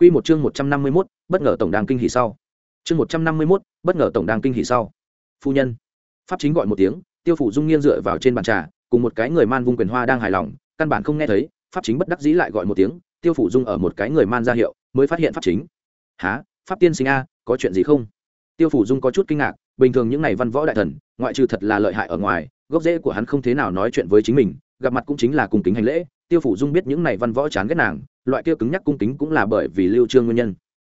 Quy một chương 151, bất ngờ tổng đang kinh hỉ sau. Chương 151, bất ngờ tổng đang kinh hỉ sau. Phu nhân. Pháp chính gọi một tiếng, Tiêu phủ Dung nghiêng dựa vào trên bàn trà, cùng một cái người man vung quyền hoa đang hài lòng, căn bản không nghe thấy, pháp chính bất đắc dĩ lại gọi một tiếng, Tiêu phủ Dung ở một cái người man ra hiệu, mới phát hiện pháp chính. "Hả? Pháp tiên sinh a, có chuyện gì không?" Tiêu phủ Dung có chút kinh ngạc, bình thường những này văn võ đại thần, ngoại trừ thật là lợi hại ở ngoài, gốc rễ của hắn không thế nào nói chuyện với chính mình, gặp mặt cũng chính là cùng kính hành lễ, Tiêu phủ Dung biết những này văn võ chán ghét nàng, loại kia cứng nhắc cung kính cũng là bởi vì lưu trương nguyên nhân.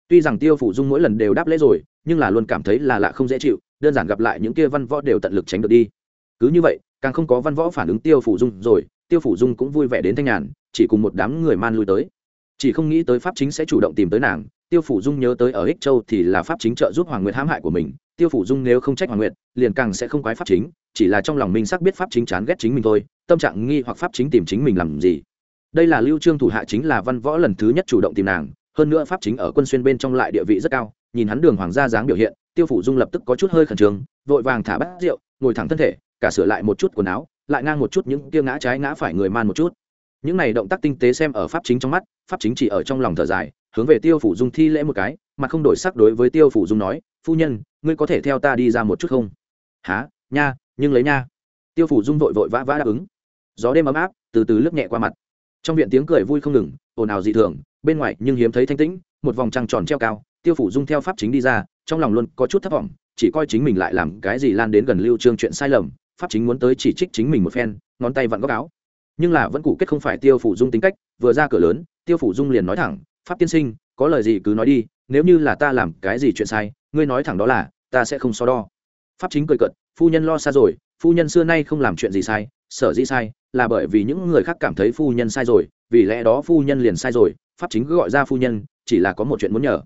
Tuy rằng tiêu phủ dung mỗi lần đều đáp lễ rồi nhưng là luôn cảm thấy là lạ không dễ chịu đơn giản gặp lại những kia văn võ đều tận lực tránh được đi. Cứ như vậy càng không có văn võ phản ứng tiêu phủ dung rồi tiêu phủ dung cũng vui vẻ đến thanh nhàn chỉ cùng một đám người man lui tới. Chỉ không nghĩ tới pháp chính sẽ chủ động tìm tới nàng tiêu phủ dung nhớ tới ở ích châu thì là pháp chính trợ giúp hoàng nguyệt hãm hại của mình tiêu phủ dung nếu không trách hoàng nguyệt liền càng sẽ không quái pháp chính chỉ là trong lòng mình xác biết pháp chính chán ghét chính mình thôi tâm trạng nghi hoặc pháp chính tìm chính mình làm gì. Đây là lưu trương thủ hạ chính là văn võ lần thứ nhất chủ động tìm nàng, hơn nữa pháp chính ở quân xuyên bên trong lại địa vị rất cao, nhìn hắn đường hoàng gia dáng biểu hiện, tiêu phủ dung lập tức có chút hơi khẩn trương, vội vàng thả bát rượu, ngồi thẳng thân thể, cả sửa lại một chút quần áo, lại ngang một chút những kia ngã trái ngã phải người man một chút. Những này động tác tinh tế xem ở pháp chính trong mắt, pháp chính chỉ ở trong lòng thở dài, hướng về tiêu phủ dung thi lễ một cái, mà không đổi sắc đối với tiêu phủ dung nói, phu nhân, ngươi có thể theo ta đi ra một chút không? Há nha, nhưng lấy nha. Tiêu phủ dung vội vội vã vã đáp ứng gió đêm ấm áp, từ từ lướt nhẹ qua mặt. Trong viện tiếng cười vui không ngừng, ồn ào dị thường, bên ngoài nhưng hiếm thấy thanh tĩnh, một vòng trăng tròn treo cao, tiêu phủ dung theo pháp chính đi ra, trong lòng luôn có chút thất vọng, chỉ coi chính mình lại làm cái gì lan đến gần lưu trương chuyện sai lầm, pháp chính muốn tới chỉ trích chính mình một phen, ngón tay vặn góc áo. Nhưng là vẫn cụ kết không phải tiêu phủ dung tính cách, vừa ra cửa lớn, tiêu phủ dung liền nói thẳng, pháp tiên sinh, có lời gì cứ nói đi, nếu như là ta làm cái gì chuyện sai, ngươi nói thẳng đó là, ta sẽ không so đo. Pháp chính cười cợt, phu nhân lo xa rồi, phu nhân xưa nay không làm chuyện gì sai sở dĩ sai là bởi vì những người khác cảm thấy phu nhân sai rồi, vì lẽ đó phu nhân liền sai rồi, pháp chính cứ gọi ra phu nhân, chỉ là có một chuyện muốn nhờ.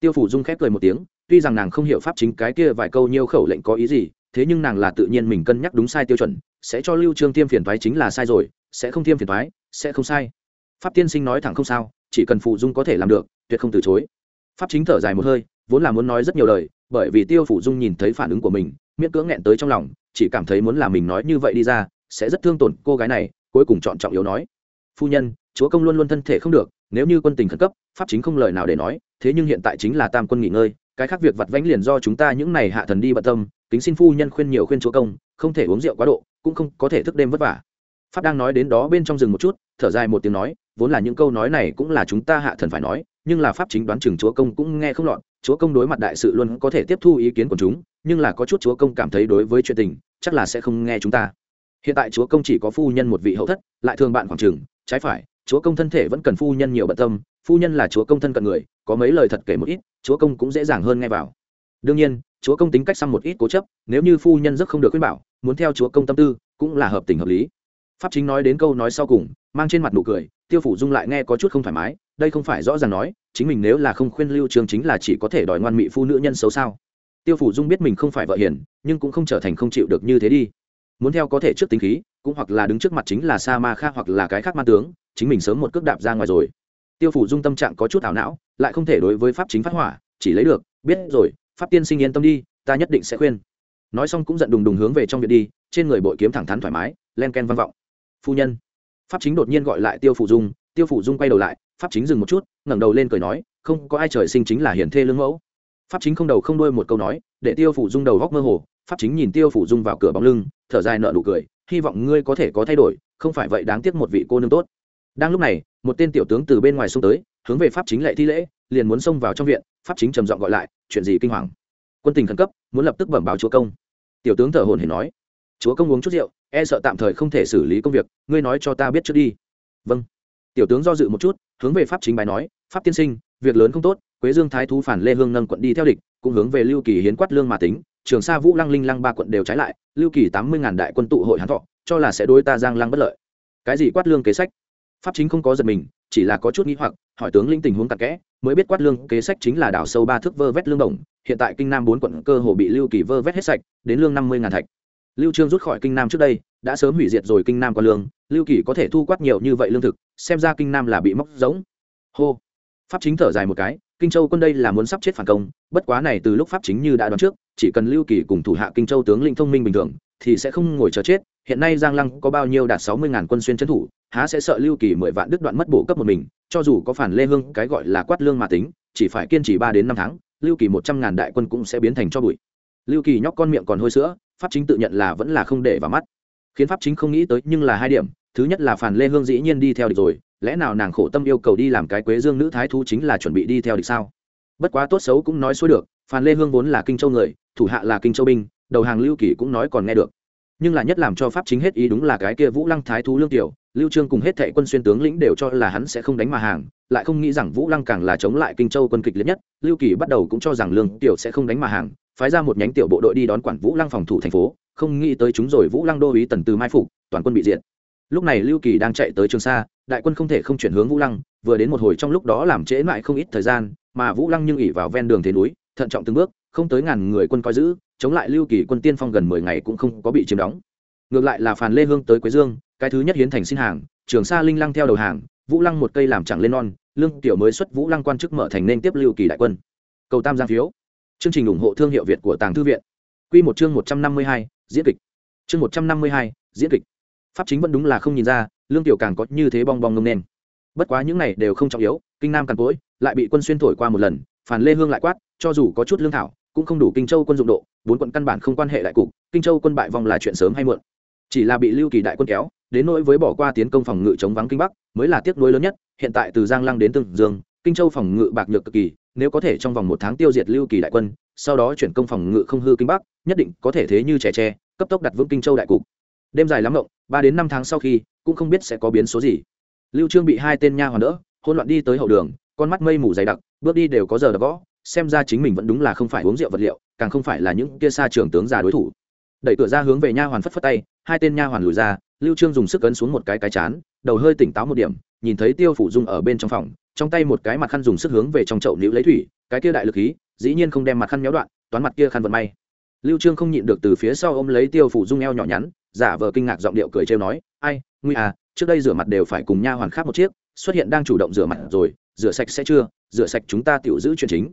Tiêu phủ dung khép cười một tiếng, tuy rằng nàng không hiểu pháp chính cái kia vài câu nhiều khẩu lệnh có ý gì, thế nhưng nàng là tự nhiên mình cân nhắc đúng sai tiêu chuẩn, sẽ cho lưu trương tiêm phiền thoái chính là sai rồi, sẽ không tiêm phiền thoái sẽ không sai. Pháp tiên sinh nói thẳng không sao, chỉ cần phụ dung có thể làm được, tuyệt không từ chối. Pháp chính thở dài một hơi, vốn là muốn nói rất nhiều lời, bởi vì tiêu phủ dung nhìn thấy phản ứng của mình, miễn cưỡng nghẹn tới trong lòng, chỉ cảm thấy muốn là mình nói như vậy đi ra sẽ rất thương tổn cô gái này, cuối cùng chọn trọng yếu nói. Phu nhân, chúa công luôn luôn thân thể không được, nếu như quân tình khẩn cấp, pháp chính không lời nào để nói, thế nhưng hiện tại chính là tam quân nghỉ ngơi, cái khác việc vặt vãnh liền do chúng ta những này hạ thần đi bận tâm, kính xin phu nhân khuyên nhiều khuyên chúa công, không thể uống rượu quá độ, cũng không có thể thức đêm vất vả. Pháp đang nói đến đó bên trong rừng một chút, thở dài một tiếng nói, vốn là những câu nói này cũng là chúng ta hạ thần phải nói, nhưng là pháp chính đoán chừng chúa công cũng nghe không lọt, chúa công đối mặt đại sự luôn có thể tiếp thu ý kiến của chúng, nhưng là có chút chúa công cảm thấy đối với chuyện tình, chắc là sẽ không nghe chúng ta hiện tại chúa công chỉ có phu nhân một vị hậu thất, lại thường bạn khoảng trừng trái phải, chúa công thân thể vẫn cần phu nhân nhiều bận tâm, phu nhân là chúa công thân cận người, có mấy lời thật kể một ít, chúa công cũng dễ dàng hơn nghe vào. Đương nhiên, chúa công tính cách xăm một ít cố chấp, nếu như phu nhân rất không được khuyên bảo, muốn theo chúa công tâm tư, cũng là hợp tình hợp lý. Pháp chính nói đến câu nói sau cùng, mang trên mặt nụ cười, tiêu phủ dung lại nghe có chút không thoải mái, đây không phải rõ ràng nói, chính mình nếu là không khuyên lưu trường chính là chỉ có thể đòi ngoan mị phu nữ nhân xấu sao. Tiêu phủ dung biết mình không phải vợ hiền, nhưng cũng không trở thành không chịu được như thế đi muốn theo có thể trước tính khí, cũng hoặc là đứng trước mặt chính là sa ma kha hoặc là cái khác ma tướng, chính mình sớm một cước đạp ra ngoài rồi. Tiêu phủ dung tâm trạng có chút ảo não, lại không thể đối với pháp chính phát hỏa, chỉ lấy được, biết rồi, pháp tiên sinh yên tâm đi, ta nhất định sẽ khuyên. Nói xong cũng giận đùng đùng hướng về trong viện đi, trên người bội kiếm thẳng thắn thoải mái, len ken vang vọng. Phu nhân. Pháp chính đột nhiên gọi lại tiêu phủ dung, tiêu phủ dung quay đầu lại, pháp chính dừng một chút, ngẩng đầu lên cười nói, không, có ai trời sinh chính là hiển thê lương mẫu. Pháp chính không đầu không đuôi một câu nói, để tiêu phủ dung đầu góc mơ hồ pháp chính nhìn tiêu phủ dung vào cửa bóng lưng, thở dài nợ nụ cười, hy vọng ngươi có thể có thay đổi, không phải vậy đáng tiếc một vị cô nương tốt. Đang lúc này, một tên tiểu tướng từ bên ngoài xông tới, hướng về pháp chính lệ thi lễ, liền muốn xông vào trong viện, pháp chính trầm giọng gọi lại, chuyện gì kinh hoàng? Quân tình khẩn cấp, muốn lập tức bẩm báo chúa công. Tiểu tướng thở hồn hển nói, chúa công uống chút rượu e sợ tạm thời không thể xử lý công việc, ngươi nói cho ta biết trước đi. Vâng. Tiểu tướng do dự một chút, hướng về pháp chính bài nói, pháp tiên sinh, việc lớn không tốt, quế dương thái thú phản lê hương nâng quận đi theo địch, cũng hướng về lưu kỳ hiến quát lương mà tính trường sa vũ lăng linh lăng ba quận đều trái lại, lưu kỳ tám mươi ngàn đại quân tụ hội hán thọ, cho là sẽ đối ta giang lăng bất lợi. Cái gì quát lương kế sách? Pháp chính không có giật mình, chỉ là có chút nghĩ hoặc, hỏi tướng linh tình huống tặc kẽ, mới biết quát lương kế sách chính là đảo sâu ba thước vơ vét lương đồng, hiện tại kinh nam bốn quận cơ hồ bị lưu kỳ vơ vét hết sạch, đến lương năm mươi ngàn thạch. Lưu trương rút khỏi kinh nam trước đây, đã sớm hủy diệt rồi kinh nam qua lương, lưu kỳ có thể thu quát nhiều như vậy lương thực, xem ra kinh nam là bị móc giống hô. Pháp chính thở dài một cái kinh châu quân đây là muốn sắp chết phản công, bất quá này từ lúc pháp chính như đã đoán trước, chỉ cần lưu kỳ cùng thủ hạ kinh châu tướng lĩnh thông minh bình thường, thì sẽ không ngồi chờ chết. Hiện nay giang lăng có bao nhiêu đạt sáu mươi ngàn quân xuyên trấn thủ, há sẽ sợ lưu kỳ mười vạn đứt đoạn mất bổ cấp một mình, cho dù có phản lê hương, cái gọi là quát lương mà tính, chỉ phải kiên trì ba đến năm tháng, lưu kỳ một trăm ngàn đại quân cũng sẽ biến thành cho bụi. Lưu kỳ nhóc con miệng còn hôi sữa, pháp chính tự nhận là vẫn là không để vào mắt. Khiến pháp chính không nghĩ tới nhưng là hai điểm, thứ nhất là phản lê hương dĩ nhiên đi theo địch rồi lẽ nào nàng khổ tâm yêu cầu đi làm cái quế dương nữ thái thú chính là chuẩn bị đi theo địch sao? Bất quá tốt xấu cũng nói xuôi được, Phan lê hương vốn là kinh châu người, thủ hạ là kinh châu binh, đầu hàng lưu kỳ cũng nói còn nghe được. Nhưng là nhất làm cho pháp chính hết ý đúng là cái kia vũ lăng thái thú lương tiểu, lưu trương cùng hết thệ quân xuyên tướng lĩnh đều cho là hắn sẽ không đánh mà hàng, lại không nghĩ rằng vũ lăng càng là chống lại kinh châu quân kịch liệt nhất, lưu kỳ bắt đầu cũng cho rằng lương tiểu sẽ không đánh mà hàng, phái ra một nhánh tiểu bộ đội đi đón quản vũ lăng phòng thủ thành phố, không nghĩ tới chúng rồi vũ lăng đô ý tần từ mai phục, toàn quân bị diệt lúc này lưu kỳ đang chạy tới trường sa, đại quân không thể không chuyển hướng vũ lăng, vừa đến một hồi trong lúc đó làm trễ lại không ít thời gian, mà vũ lăng nhưng ỉ vào ven đường thế núi, thận trọng từng bước, không tới ngàn người quân coi giữ, chống lại lưu kỳ quân tiên phong gần mười ngày cũng không có bị chiếm đóng. Ngược lại là phàn lê hương tới quế dương, cái thứ nhất hiến thành xin hàng, trường sa linh lăng theo đầu hàng, vũ lăng một cây làm chẳng lên non, lương tiểu mới xuất vũ lăng quan chức mở thành nên tiếp lưu kỳ đại quân. Cầu tam giang phiếu. Chương trình ủng hộ thương hiệu việt của tàng thư viện. Q một chương một trăm năm mươi hai, diễn kịch. Chương một trăm năm mươi hai, diễn kịch pháp chính vẫn đúng là không nhìn ra, lương tiểu càng có như thế bong bong nông nên. bất quá những này đều không trọng yếu, kinh nam càn cối, lại bị quân xuyên thổi qua một lần, phản lê hương lại quát, cho dù có chút lương thảo, cũng không đủ kinh châu quân dụng độ, bốn quận căn bản không quan hệ đại cục, kinh châu quân bại vong là chuyện sớm hay muộn chỉ là bị lưu kỳ đại quân kéo, đến nỗi với bỏ qua tiến công phòng ngự chống vắng kinh bắc, mới là tiếc nuối lớn nhất, hiện tại từ giang lăng đến tương dương, kinh châu phòng ngự bạc nhược cực kỳ, nếu có thể trong vòng một tháng tiêu diệt lưu kỳ đại quân, sau đó chuyển công phòng ngự không hư kinh bắc, nhất định có thể thế như trẻ tre, cấp tốc đặt vững kinh châu đại cục đêm dài lắm rộng ba đến năm tháng sau khi cũng không biết sẽ có biến số gì. Lưu trương bị hai tên nha hoàn đỡ hỗn loạn đi tới hậu đường con mắt mây mù dày đặc bước đi đều có giờ đập võ, xem ra chính mình vẫn đúng là không phải uống rượu vật liệu càng không phải là những kia xa trường tướng già đối thủ. Đẩy cửa ra hướng về nha hoàn phất phất tay hai tên nha hoàn lùi ra lưu trương dùng sức ấn xuống một cái cái chán đầu hơi tỉnh táo một điểm nhìn thấy tiêu phủ dung ở bên trong phòng trong tay một cái mặt khăn dùng sức hướng về trong chậu níu lấy thủy cái kia đại lực khí dĩ nhiên không đem mặt khăn méo đoạn toán mặt kia khăn vận may. Lưu trương không nhịn được từ phía sau ôm lấy tiêu phủ dung eo nhỏ nhắn giả vờ kinh ngạc giọng điệu cười trêu nói, ai nguy à trước đây rửa mặt đều phải cùng nha hoàn khác một chiếc, xuất hiện đang chủ động rửa mặt rồi, rửa sạch sẽ chưa? Rửa sạch chúng ta tiểu giữ chuyện chính.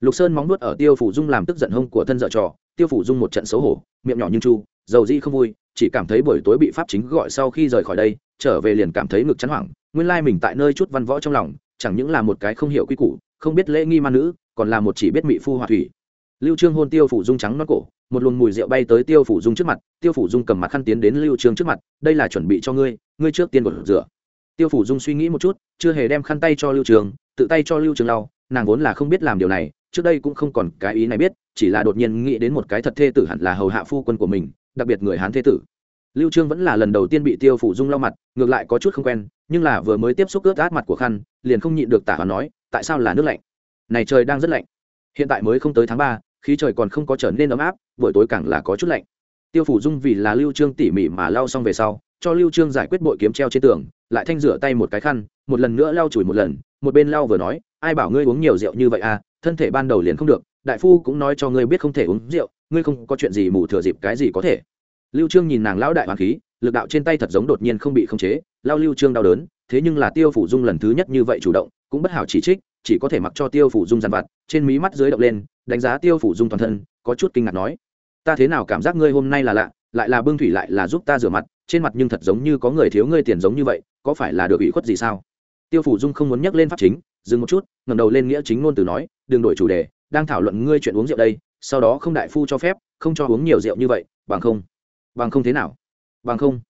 Lục sơn móng nuốt ở tiêu phủ dung làm tức giận hông của thân dợ trò, tiêu phủ dung một trận xấu hổ, miệng nhỏ như chu, dầu di không vui, chỉ cảm thấy buổi tối bị pháp chính gọi sau khi rời khỏi đây, trở về liền cảm thấy ngực chắn hoảng, nguyên lai mình tại nơi chút văn võ trong lòng, chẳng những là một cái không hiểu quy củ, không biết lễ nghi man nữ, còn là một chỉ biết mị phu hòa thủy. Lưu trương hôn tiêu phủ dung trắng non cổ một luồng mùi rượu bay tới tiêu phủ dung trước mặt, tiêu phủ dung cầm mặt khăn tiến đến lưu trương trước mặt, đây là chuẩn bị cho ngươi ngươi trước tiên gột rửa. Tiêu phủ dung suy nghĩ một chút, chưa hề đem khăn tay cho lưu trường, tự tay cho lưu trường lau, nàng vốn là không biết làm điều này, trước đây cũng không còn cái ý này biết, chỉ là đột nhiên nghĩ đến một cái thật thê tử hẳn là hầu hạ phu quân của mình, đặc biệt người hán thê tử. Lưu trương vẫn là lần đầu tiên bị tiêu phủ dung lau mặt, ngược lại có chút không quen, nhưng là vừa mới tiếp xúc ướt át mặt của khăn, liền không nhịn được tả và nói, tại sao là nước lạnh? Này trời đang rất lạnh. Hiện tại mới không tới tháng ba khí trời còn không có trở nên ấm áp, buổi tối càng là có chút lạnh. Tiêu phủ dung vì là lưu trương tỉ mỉ mà lau xong về sau, cho lưu trương giải quyết bội kiếm treo trên tường, lại thanh rửa tay một cái khăn, một lần nữa lau chùi một lần, một bên lau vừa nói, ai bảo ngươi uống nhiều rượu như vậy à thân thể ban đầu liền không được, đại phu cũng nói cho ngươi biết không thể uống rượu, ngươi không có chuyện gì mù thừa dịp cái gì có thể. Lưu trương nhìn nàng lão đại hoàng khí, lực đạo trên tay thật giống đột nhiên không bị khống chế lao lưu trương đau đớn, thế nhưng là tiêu phủ dung lần thứ nhất như vậy chủ động, cũng bất hảo chỉ trích, chỉ có thể mặc cho tiêu phủ dung giàn vặt, trên mí mắt dưới động lên đánh giá tiêu phủ dung toàn thân, có chút kinh ngạc nói, ta thế nào cảm giác ngươi hôm nay là lạ, lại là bưng thủy lại là giúp ta rửa mặt, trên mặt nhưng thật giống như có người thiếu ngươi tiền giống như vậy, có phải là được ủy khuất gì sao? Tiêu phủ dung không muốn nhắc lên pháp chính, dừng một chút, ngẩng đầu lên nghĩa chính ngôn từ nói, đừng đổi chủ đề, đang thảo luận ngươi chuyện uống rượu đây, sau đó không đại phu cho phép, không cho uống nhiều rượu như vậy, bằng không bằng không thế nào? Bằng không.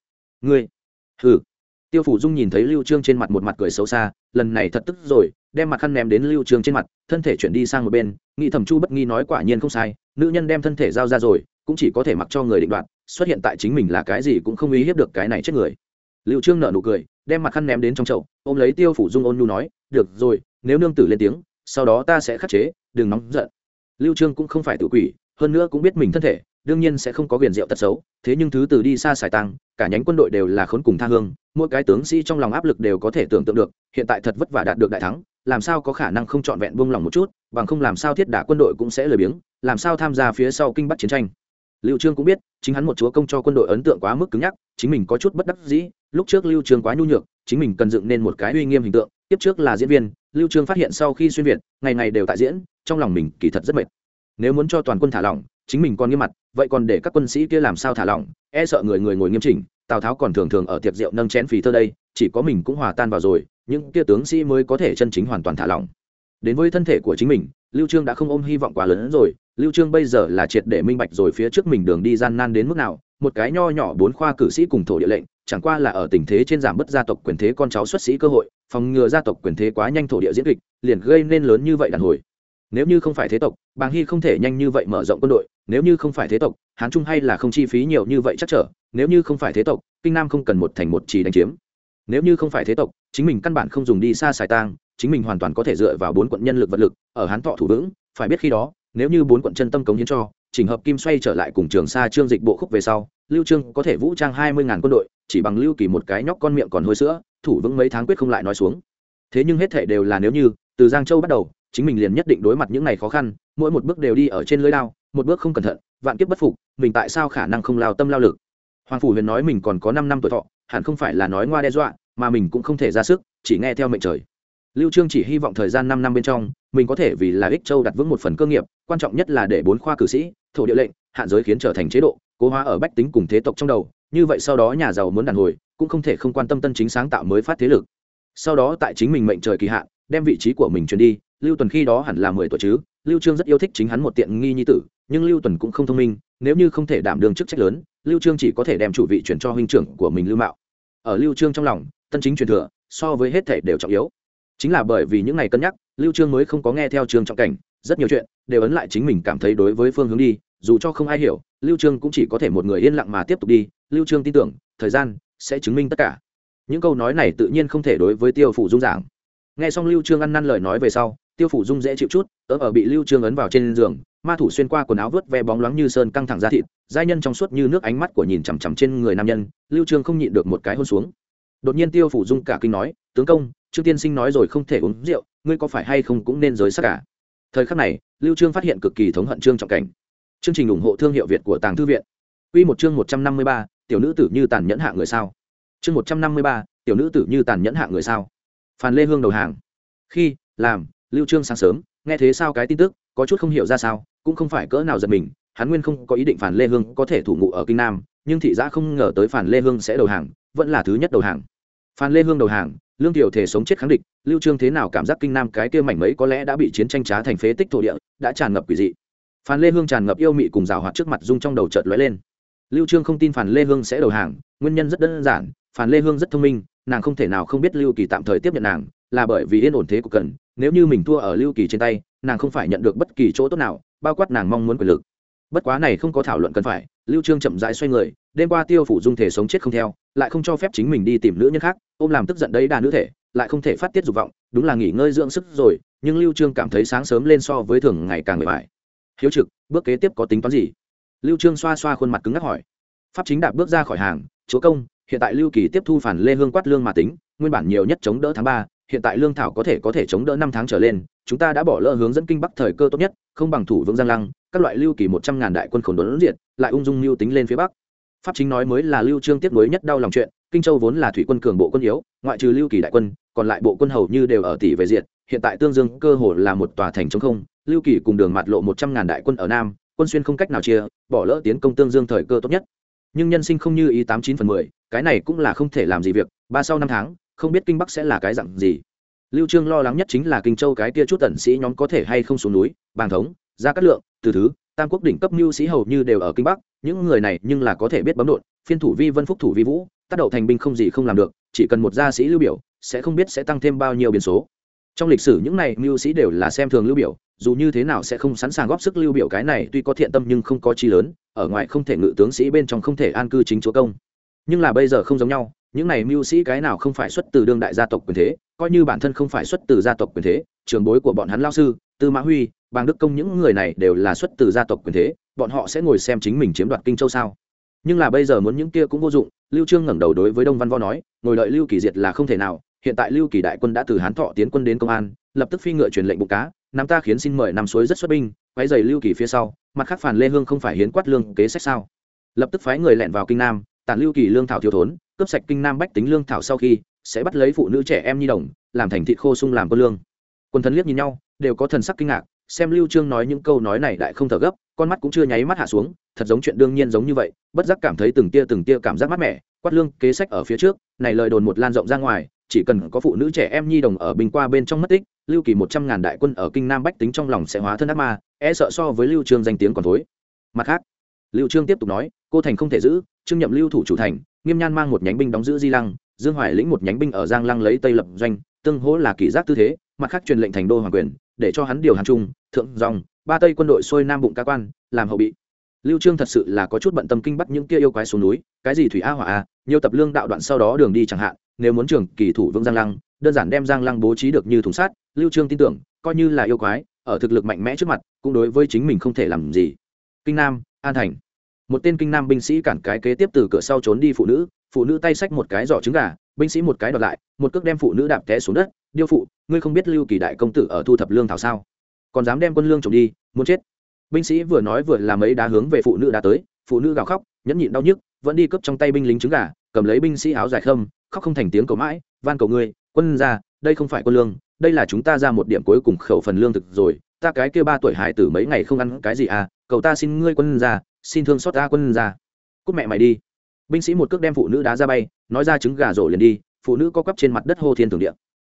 Ngươi? Hừ. Tiêu phủ dung nhìn thấy lưu trương trên mặt một mặt cười xấu xa, lần này thật tức rồi đem mặt khăn ném đến lưu trường trên mặt, thân thể chuyển đi sang một bên, nghĩ thầm chu bất nghi nói quả nhiên không sai, nữ nhân đem thân thể giao ra rồi, cũng chỉ có thể mặc cho người định đoạt, xuất hiện tại chính mình là cái gì cũng không ý hiếp được cái này chết người. Lưu trương nở nụ cười, đem mặt khăn ném đến trong chậu, ôm lấy tiêu phủ dung ôn nhu nói, được rồi, nếu nương tử lên tiếng, sau đó ta sẽ khắc chế, đừng nóng giận. Lưu trương cũng không phải tự quỷ, hơn nữa cũng biết mình thân thể, đương nhiên sẽ không có quyền rượu tật xấu, thế nhưng thứ từ đi xa xài tăng cả nhánh quân đội đều là khốn cùng tha hương, mỗi cái tướng sĩ trong lòng áp lực đều có thể tưởng tượng được, hiện tại thật vất vả đạt được đại thắng làm sao có khả năng không trọn vẹn buông lòng một chút, bằng không làm sao thiết đả quân đội cũng sẽ lười biếng, làm sao tham gia phía sau kinh bắc chiến tranh. Lưu trương cũng biết, chính hắn một chúa công cho quân đội ấn tượng quá mức cứng nhắc, chính mình có chút bất đắc dĩ, lúc trước lưu trương quá nhu nhược, chính mình cần dựng nên một cái uy nghiêm hình tượng, tiếp trước là diễn viên, lưu trương phát hiện sau khi xuyên việt, ngày ngày đều tại diễn, trong lòng mình kỳ thật rất mệt. Nếu muốn cho toàn quân thả lỏng, chính mình còn nghiêm mặt, vậy còn để các quân sĩ kia làm sao thả lỏng e sợ người người ngồi nghiêm chỉnh, tào tháo còn thường thường ở tiệc rượu nâng chén phì thơ đây, chỉ có mình cũng hòa tan vào rồi những kia tướng sĩ mới có thể chân chính hoàn toàn thả lỏng. Đến với thân thể của chính mình, lưu trương đã không ôm hy vọng quá lớn rồi. Lưu trương bây giờ là triệt để minh bạch rồi phía trước mình đường đi gian nan đến mức nào. Một cái nho nhỏ bốn khoa cử sĩ cùng thổ địa lệnh, chẳng qua là ở tình thế trên giảm bớt gia tộc quyền thế con cháu xuất sĩ cơ hội, phòng ngừa gia tộc quyền thế quá nhanh thổ địa diễn kịch, liền gây nên lớn như vậy đàn hồi. Nếu như không phải thế tộc, bàng hy không thể nhanh như vậy mở rộng quân đội. Nếu như không phải thế tộc, hán trung hay là không chi phí nhiều như vậy chắc trở. Nếu như không phải thế tộc, kinh nam không cần một thành một trì đánh chiếm nếu như không phải thế tộc, chính mình căn bản không dùng đi xa xài tang, chính mình hoàn toàn có thể dựa vào bốn quận nhân lực vật lực, ở hán thọ thủ vững, phải biết khi đó, nếu như bốn quận chân tâm cống hiến cho chỉnh hợp kim xoay trở lại cùng trường sa trương dịch bộ khúc về sau, lưu trương có thể vũ trang hai mươi ngàn quân đội, chỉ bằng lưu kỳ một cái nhóc con miệng còn hôi sữa, thủ vững mấy tháng quyết không lại nói xuống. Thế nhưng hết thể đều là nếu như, từ giang châu bắt đầu, chính mình liền nhất định đối mặt những ngày khó khăn, mỗi một bước đều đi ở trên lưới đao, một bước không cẩn thận, vạn kiếp bất phục, mình tại sao khả năng không lao tâm lao lực? Hoàng phủ huyền nói mình còn có năm năm tuổi thọ hẳn không phải là nói ngoa đe dọa, mà mình cũng không thể ra sức, chỉ nghe theo mệnh trời. Lưu trương chỉ hy vọng thời gian năm năm bên trong, mình có thể vì là ích châu đặt vững một phần cơ nghiệp, quan trọng nhất là để bốn khoa cử sĩ, thổ địa lệnh, hạn giới khiến trở thành chế độ, cố hóa ở bách tính cùng thế tộc trong đầu, như vậy sau đó nhà giàu muốn đàn hồi, cũng không thể không quan tâm tân chính sáng tạo mới phát thế lực. Sau đó tại chính mình mệnh trời kỳ hạn, đem vị trí của mình chuyển đi, lưu tuần khi đó hẳn là mười tuổi chứ, lưu trương rất yêu thích chính hắn một tiện nghi nhi tử, nhưng lưu tuần cũng không thông minh nếu như không thể đảm đương chức trách lớn, lưu trương chỉ có thể đem chủ vị chuyển cho huynh trưởng của mình lưu mạo. Ở lưu trương trong lòng, tân chính truyền thừa, so với hết thể đều trọng yếu. Chính là bởi vì những ngày cân nhắc, lưu trương mới không có nghe theo trương trọng cảnh, rất nhiều chuyện đều ấn lại chính mình cảm thấy đối với phương hướng đi, dù cho không ai hiểu, lưu trương cũng chỉ có thể một người yên lặng mà tiếp tục đi. Lưu trương tin tưởng, thời gian sẽ chứng minh tất cả. Những câu nói này tự nhiên không thể đối với tiêu phủ dung giảng. Nghe xong lưu trương ăn năn lời nói về sau, tiêu phủ dung dễ chịu chút ở bị lưu trương ấn vào trên giường ma thủ xuyên qua quần áo vớt ve bóng loáng như sơn căng thẳng ra thịt giai nhân trong suốt như nước ánh mắt của nhìn chằm chằm trên người nam nhân lưu trương không nhịn được một cái hôn xuống. Đột nhiên tiêu phủ dung cả kinh nói tướng công trương tiên sinh nói rồi không thể uống rượu ngươi có phải hay không cũng nên giới sắc cả thời khắc này lưu trương phát hiện cực kỳ thống hận trương trọng cảnh. Chương trình ủng hộ thương hiệu việt của tàng thư viện. Quy một chương 153, tiểu nữ tử như tàn nhẫn hạ người sao? Chương 153, tiểu nữ tử như tàn nhẫn hạ người sao? Phàn lê hương đầu hàng. Khi làm lưu trương sáng sớm nghe thế sao cái tin tức có chút không hiểu ra sao cũng không phải cỡ nào giật mình, hắn nguyên không có ý định phản lê hương có thể thủ ngụ ở kinh nam, nhưng thị giã không ngờ tới phản lê hương sẽ đầu hàng, vẫn là thứ nhất đầu hàng. Phan lê hương đầu hàng, lương tiểu thể sống chết kháng địch, lưu trương thế nào cảm giác kinh nam cái kia mảnh mấy có lẽ đã bị chiến tranh trá thành phế tích thổ địa, đã tràn ngập quỷ dị. Phan lê hương tràn ngập yêu mị cùng rào hoạt trước mặt dung trong đầu chợt lóe lên. Lưu trương không tin phan lê hương sẽ đầu hàng, nguyên nhân rất đơn giản phan lê hương rất thông minh, nàng không thể nào không biết lưu kỳ tạm thời tiếp nhận nàng, là bởi vì yên ổn thế của cần, nếu như mình thua ở lưu kỳ trên tay, nàng không phải nhận được bất kỳ chỗ tốt nào bao quát nàng mong muốn quyền lực. Bất quá này không có thảo luận cần phải, lưu trương chậm rãi xoay người, đêm qua tiêu phủ dung thể sống chết không theo, lại không cho phép chính mình đi tìm nữ nhân khác, ôm làm tức giận đấy đà nữ thể, lại không thể phát tiết dục vọng, đúng là nghỉ ngơi dưỡng sức rồi, nhưng lưu trương cảm thấy sáng sớm lên so với thường ngày càng mệt mỏi. Hiếu trực, bước kế tiếp có tính toán gì? Lưu trương xoa xoa khuôn mặt cứng ngắc hỏi. Pháp chính đạp bước ra khỏi hàng, chúa công, hiện tại lưu kỳ tiếp thu phản lê hương quát lương mà tính, nguyên bản nhiều nhất chống đỡ tháng ba, hiện tại lương thảo có thể có thể chống đỡ năm tháng trở lên, chúng ta đã bỏ lỡ hướng dẫn kinh bắc thời cơ tốt nhất không bằng thủ vững giang lăng, các loại lưu kỳ một trăm ngàn đại quân khổng đốn diệt, lại ung dung lưu tính lên phía bắc. Pháp chính nói mới là lưu trương tiếp nối nhất đau lòng chuyện, kinh châu vốn là thủy quân cường bộ quân yếu, ngoại trừ lưu kỳ đại quân, còn lại bộ quân hầu như đều ở tỷ về diện hiện tại tương dương cơ hồ là một tòa thành chống không, lưu kỳ cùng đường mặt lộ một trăm ngàn đại quân ở nam, quân xuyên không cách nào chia, bỏ lỡ tiến công tương dương thời cơ tốt nhất. Nhưng nhân sinh không như ý tám chín phần mười, cái này cũng là không thể làm gì việc, ba sau năm tháng, không biết kinh bắc sẽ là cái dặn gì lưu trương lo lắng nhất chính là kinh châu cái kia chút tần sĩ nhóm có thể hay không xuống núi, bàng thống, ra cát lượng, từ thứ, tam quốc đỉnh cấp lưu sĩ hầu như đều ở kinh bắc, những người này nhưng là có thể biết bấm đột phiên thủ vi vân phúc thủ vi vũ, tác đậu thành binh không gì không làm được, chỉ cần một gia sĩ lưu biểu, sẽ không biết sẽ tăng thêm bao nhiêu biến số. Trong lịch sử những này mưu sĩ đều là xem thường lưu biểu, dù như thế nào sẽ không sẵn sàng góp sức lưu biểu cái này tuy có thiện tâm nhưng không có chi lớn, ở ngoài không thể ngự tướng sĩ bên trong không thể an cư chính chúa công. Nhưng là bây giờ không giống nhau, những này mưu sĩ cái nào không phải xuất từ đương đại gia tộc quyền thế coi như bản thân không phải xuất từ gia tộc quyền thế, trường bối của bọn hắn lao sư, tư mã huy, bàng đức công những người này đều là xuất từ gia tộc quyền thế, bọn họ sẽ ngồi xem chính mình chiếm đoạt kinh châu sao? Nhưng là bây giờ muốn những kia cũng vô dụng, lưu trương ngẩng đầu đối với đông văn võ nói, ngồi đợi lưu kỳ diệt là không thể nào, hiện tại lưu kỳ đại quân đã từ hán thọ tiến quân đến công an, lập tức phi ngựa truyền lệnh bụng cá nam ta khiến xin mời năm suối rất xuất binh quay giày lưu kỳ phía sau, mặt khác phản lê hương không phải hiến quát lương kế sách sao? Lập tức phái người lẻn vào kinh nam, tản lưu kỳ lương thảo thiếu thốn, cướp sạch kinh nam bách tính lương thảo sau khi sẽ bắt lấy phụ nữ trẻ em nhi đồng, làm thành thịt khô sung làm quân lương. Quân thần liếc nhìn nhau, đều có thần sắc kinh ngạc, xem lưu trương nói những câu nói này đại không thở gấp, con mắt cũng chưa nháy mắt hạ xuống, thật giống chuyện đương nhiên giống như vậy, bất giác cảm thấy từng tia từng tia cảm giác mát mẻ, quát lương, kế sách ở phía trước, này lời đồn một lan rộng ra ngoài, chỉ cần có phụ nữ trẻ em nhi đồng ở bình qua bên trong mất tích, lưu kỳ một trăm ngàn đại quân ở kinh nam bách tính trong lòng sẽ hóa thân ác ma e sợ so với lưu trương danh tiếng còn thối. Mặt khác, lưu trương tiếp tục nói, cô thành không thể giữ, trương nhậm lưu thủ chủ thành, nghiêm nhan mang một nhánh binh đóng giữ di lăng dương hoài lĩnh một nhánh binh ở giang lăng lấy tây lập doanh, tương hỗ là kỷ giác tư thế, mặt khác truyền lệnh thành đô hoàng quyền, để cho hắn điều hàn trung, thượng dòng, ba tây quân đội xuôi nam bụng ca quan, làm hậu bị. Lưu trương thật sự là có chút bận tâm kinh bắt những kia yêu quái xuống núi, cái gì thủy a hỏa a, nhiều tập lương đạo đoạn sau đó đường đi chẳng hạn, nếu muốn trường kỳ thủ vương giang lăng, đơn giản đem giang lăng bố trí được như thùng sát lưu trương tin tưởng, coi như là yêu quái, ở thực lực mạnh mẽ trước mặt, cũng đối với chính mình không thể làm gì. Kinh nam, an thành một tên kinh nam binh sĩ cản cái kế tiếp từ cửa sau trốn đi phụ nữ phụ nữ tay xách một cái giỏ trứng gà, binh sĩ một cái đoạt lại, một cước đem phụ nữ đạp té xuống đất. Điêu phụ, ngươi không biết lưu kỳ đại công tử ở thu thập lương thảo sao? Còn dám đem quân lương trộm đi, muốn chết. Binh sĩ vừa nói vừa làm ấy đá hướng về phụ nữ đã tới. Phụ nữ gào khóc, nhẫn nhịn đau nhức, vẫn đi cướp trong tay binh lính trứng gà, cầm lấy binh sĩ áo dài khâm, khóc không thành tiếng cầu mãi. Van cầu ngươi, quân ra, đây không phải quân lương, đây là chúng ta ra một điểm cuối cùng khẩu phần lương thực rồi. Ta cái kia ba tuổi hải tử mấy ngày không ăn cái gì à? Cầu ta xin ngươi quân ra xin thương xót ta quân ra. Cúc mẹ mày đi. Binh sĩ một cước đem phụ nữ đá ra bay, nói ra trứng gà rổ liền đi, phụ nữ co quắp trên mặt đất hô thiên thường địa.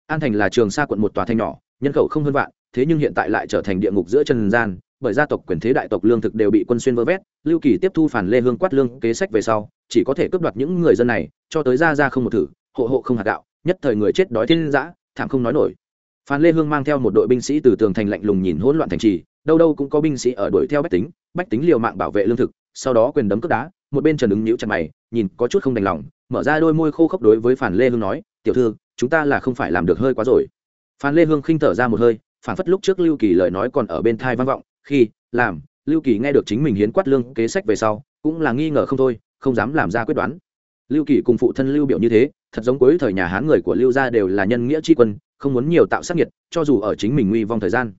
An thành là trường xa quận một tòa thanh nhỏ, nhân khẩu không hơn vạn, thế nhưng hiện tại lại trở thành địa ngục giữa trần gian, bởi gia tộc quyền thế đại tộc lương thực đều bị quân xuyên vơ vét, lưu kỳ tiếp thu phản lê hương quát lương kế sách về sau, chỉ có thể cướp đoạt những người dân này, cho tới ra ra không một thử, hộ hộ không hạt gạo, nhất thời người chết đói thiên giã thảm không nói nổi. Phan lê hương mang theo một đội binh sĩ từ tường thành lạnh lùng nhìn hỗn loạn thành trì đâu đâu cũng có binh sĩ ở đuổi theo bách tính bách tính liều mạng bảo vệ lương thực, sau đó quyền đấm cướp đá, một bên trần ứng nhíu chặt mày, nhìn có chút không đành lòng, mở ra đôi môi khô khốc đối với phản lê hương nói, tiểu thư, chúng ta là không phải làm được hơi quá rồi. Phan lê hương khinh thở ra một hơi, phản phất lúc trước lưu kỳ lời nói còn ở bên thai vang vọng, khi, làm, lưu kỳ nghe được chính mình hiến quát lương kế sách về sau, cũng là nghi ngờ không thôi, không dám làm ra quyết đoán. Lưu kỳ cùng phụ thân lưu biểu như thế, thật giống cuối thời nhà hán người của lưu gia đều là nhân nghĩa tri quân, không muốn nhiều tạo sát nhiệt cho dù ở chính mình nguy vong thời gian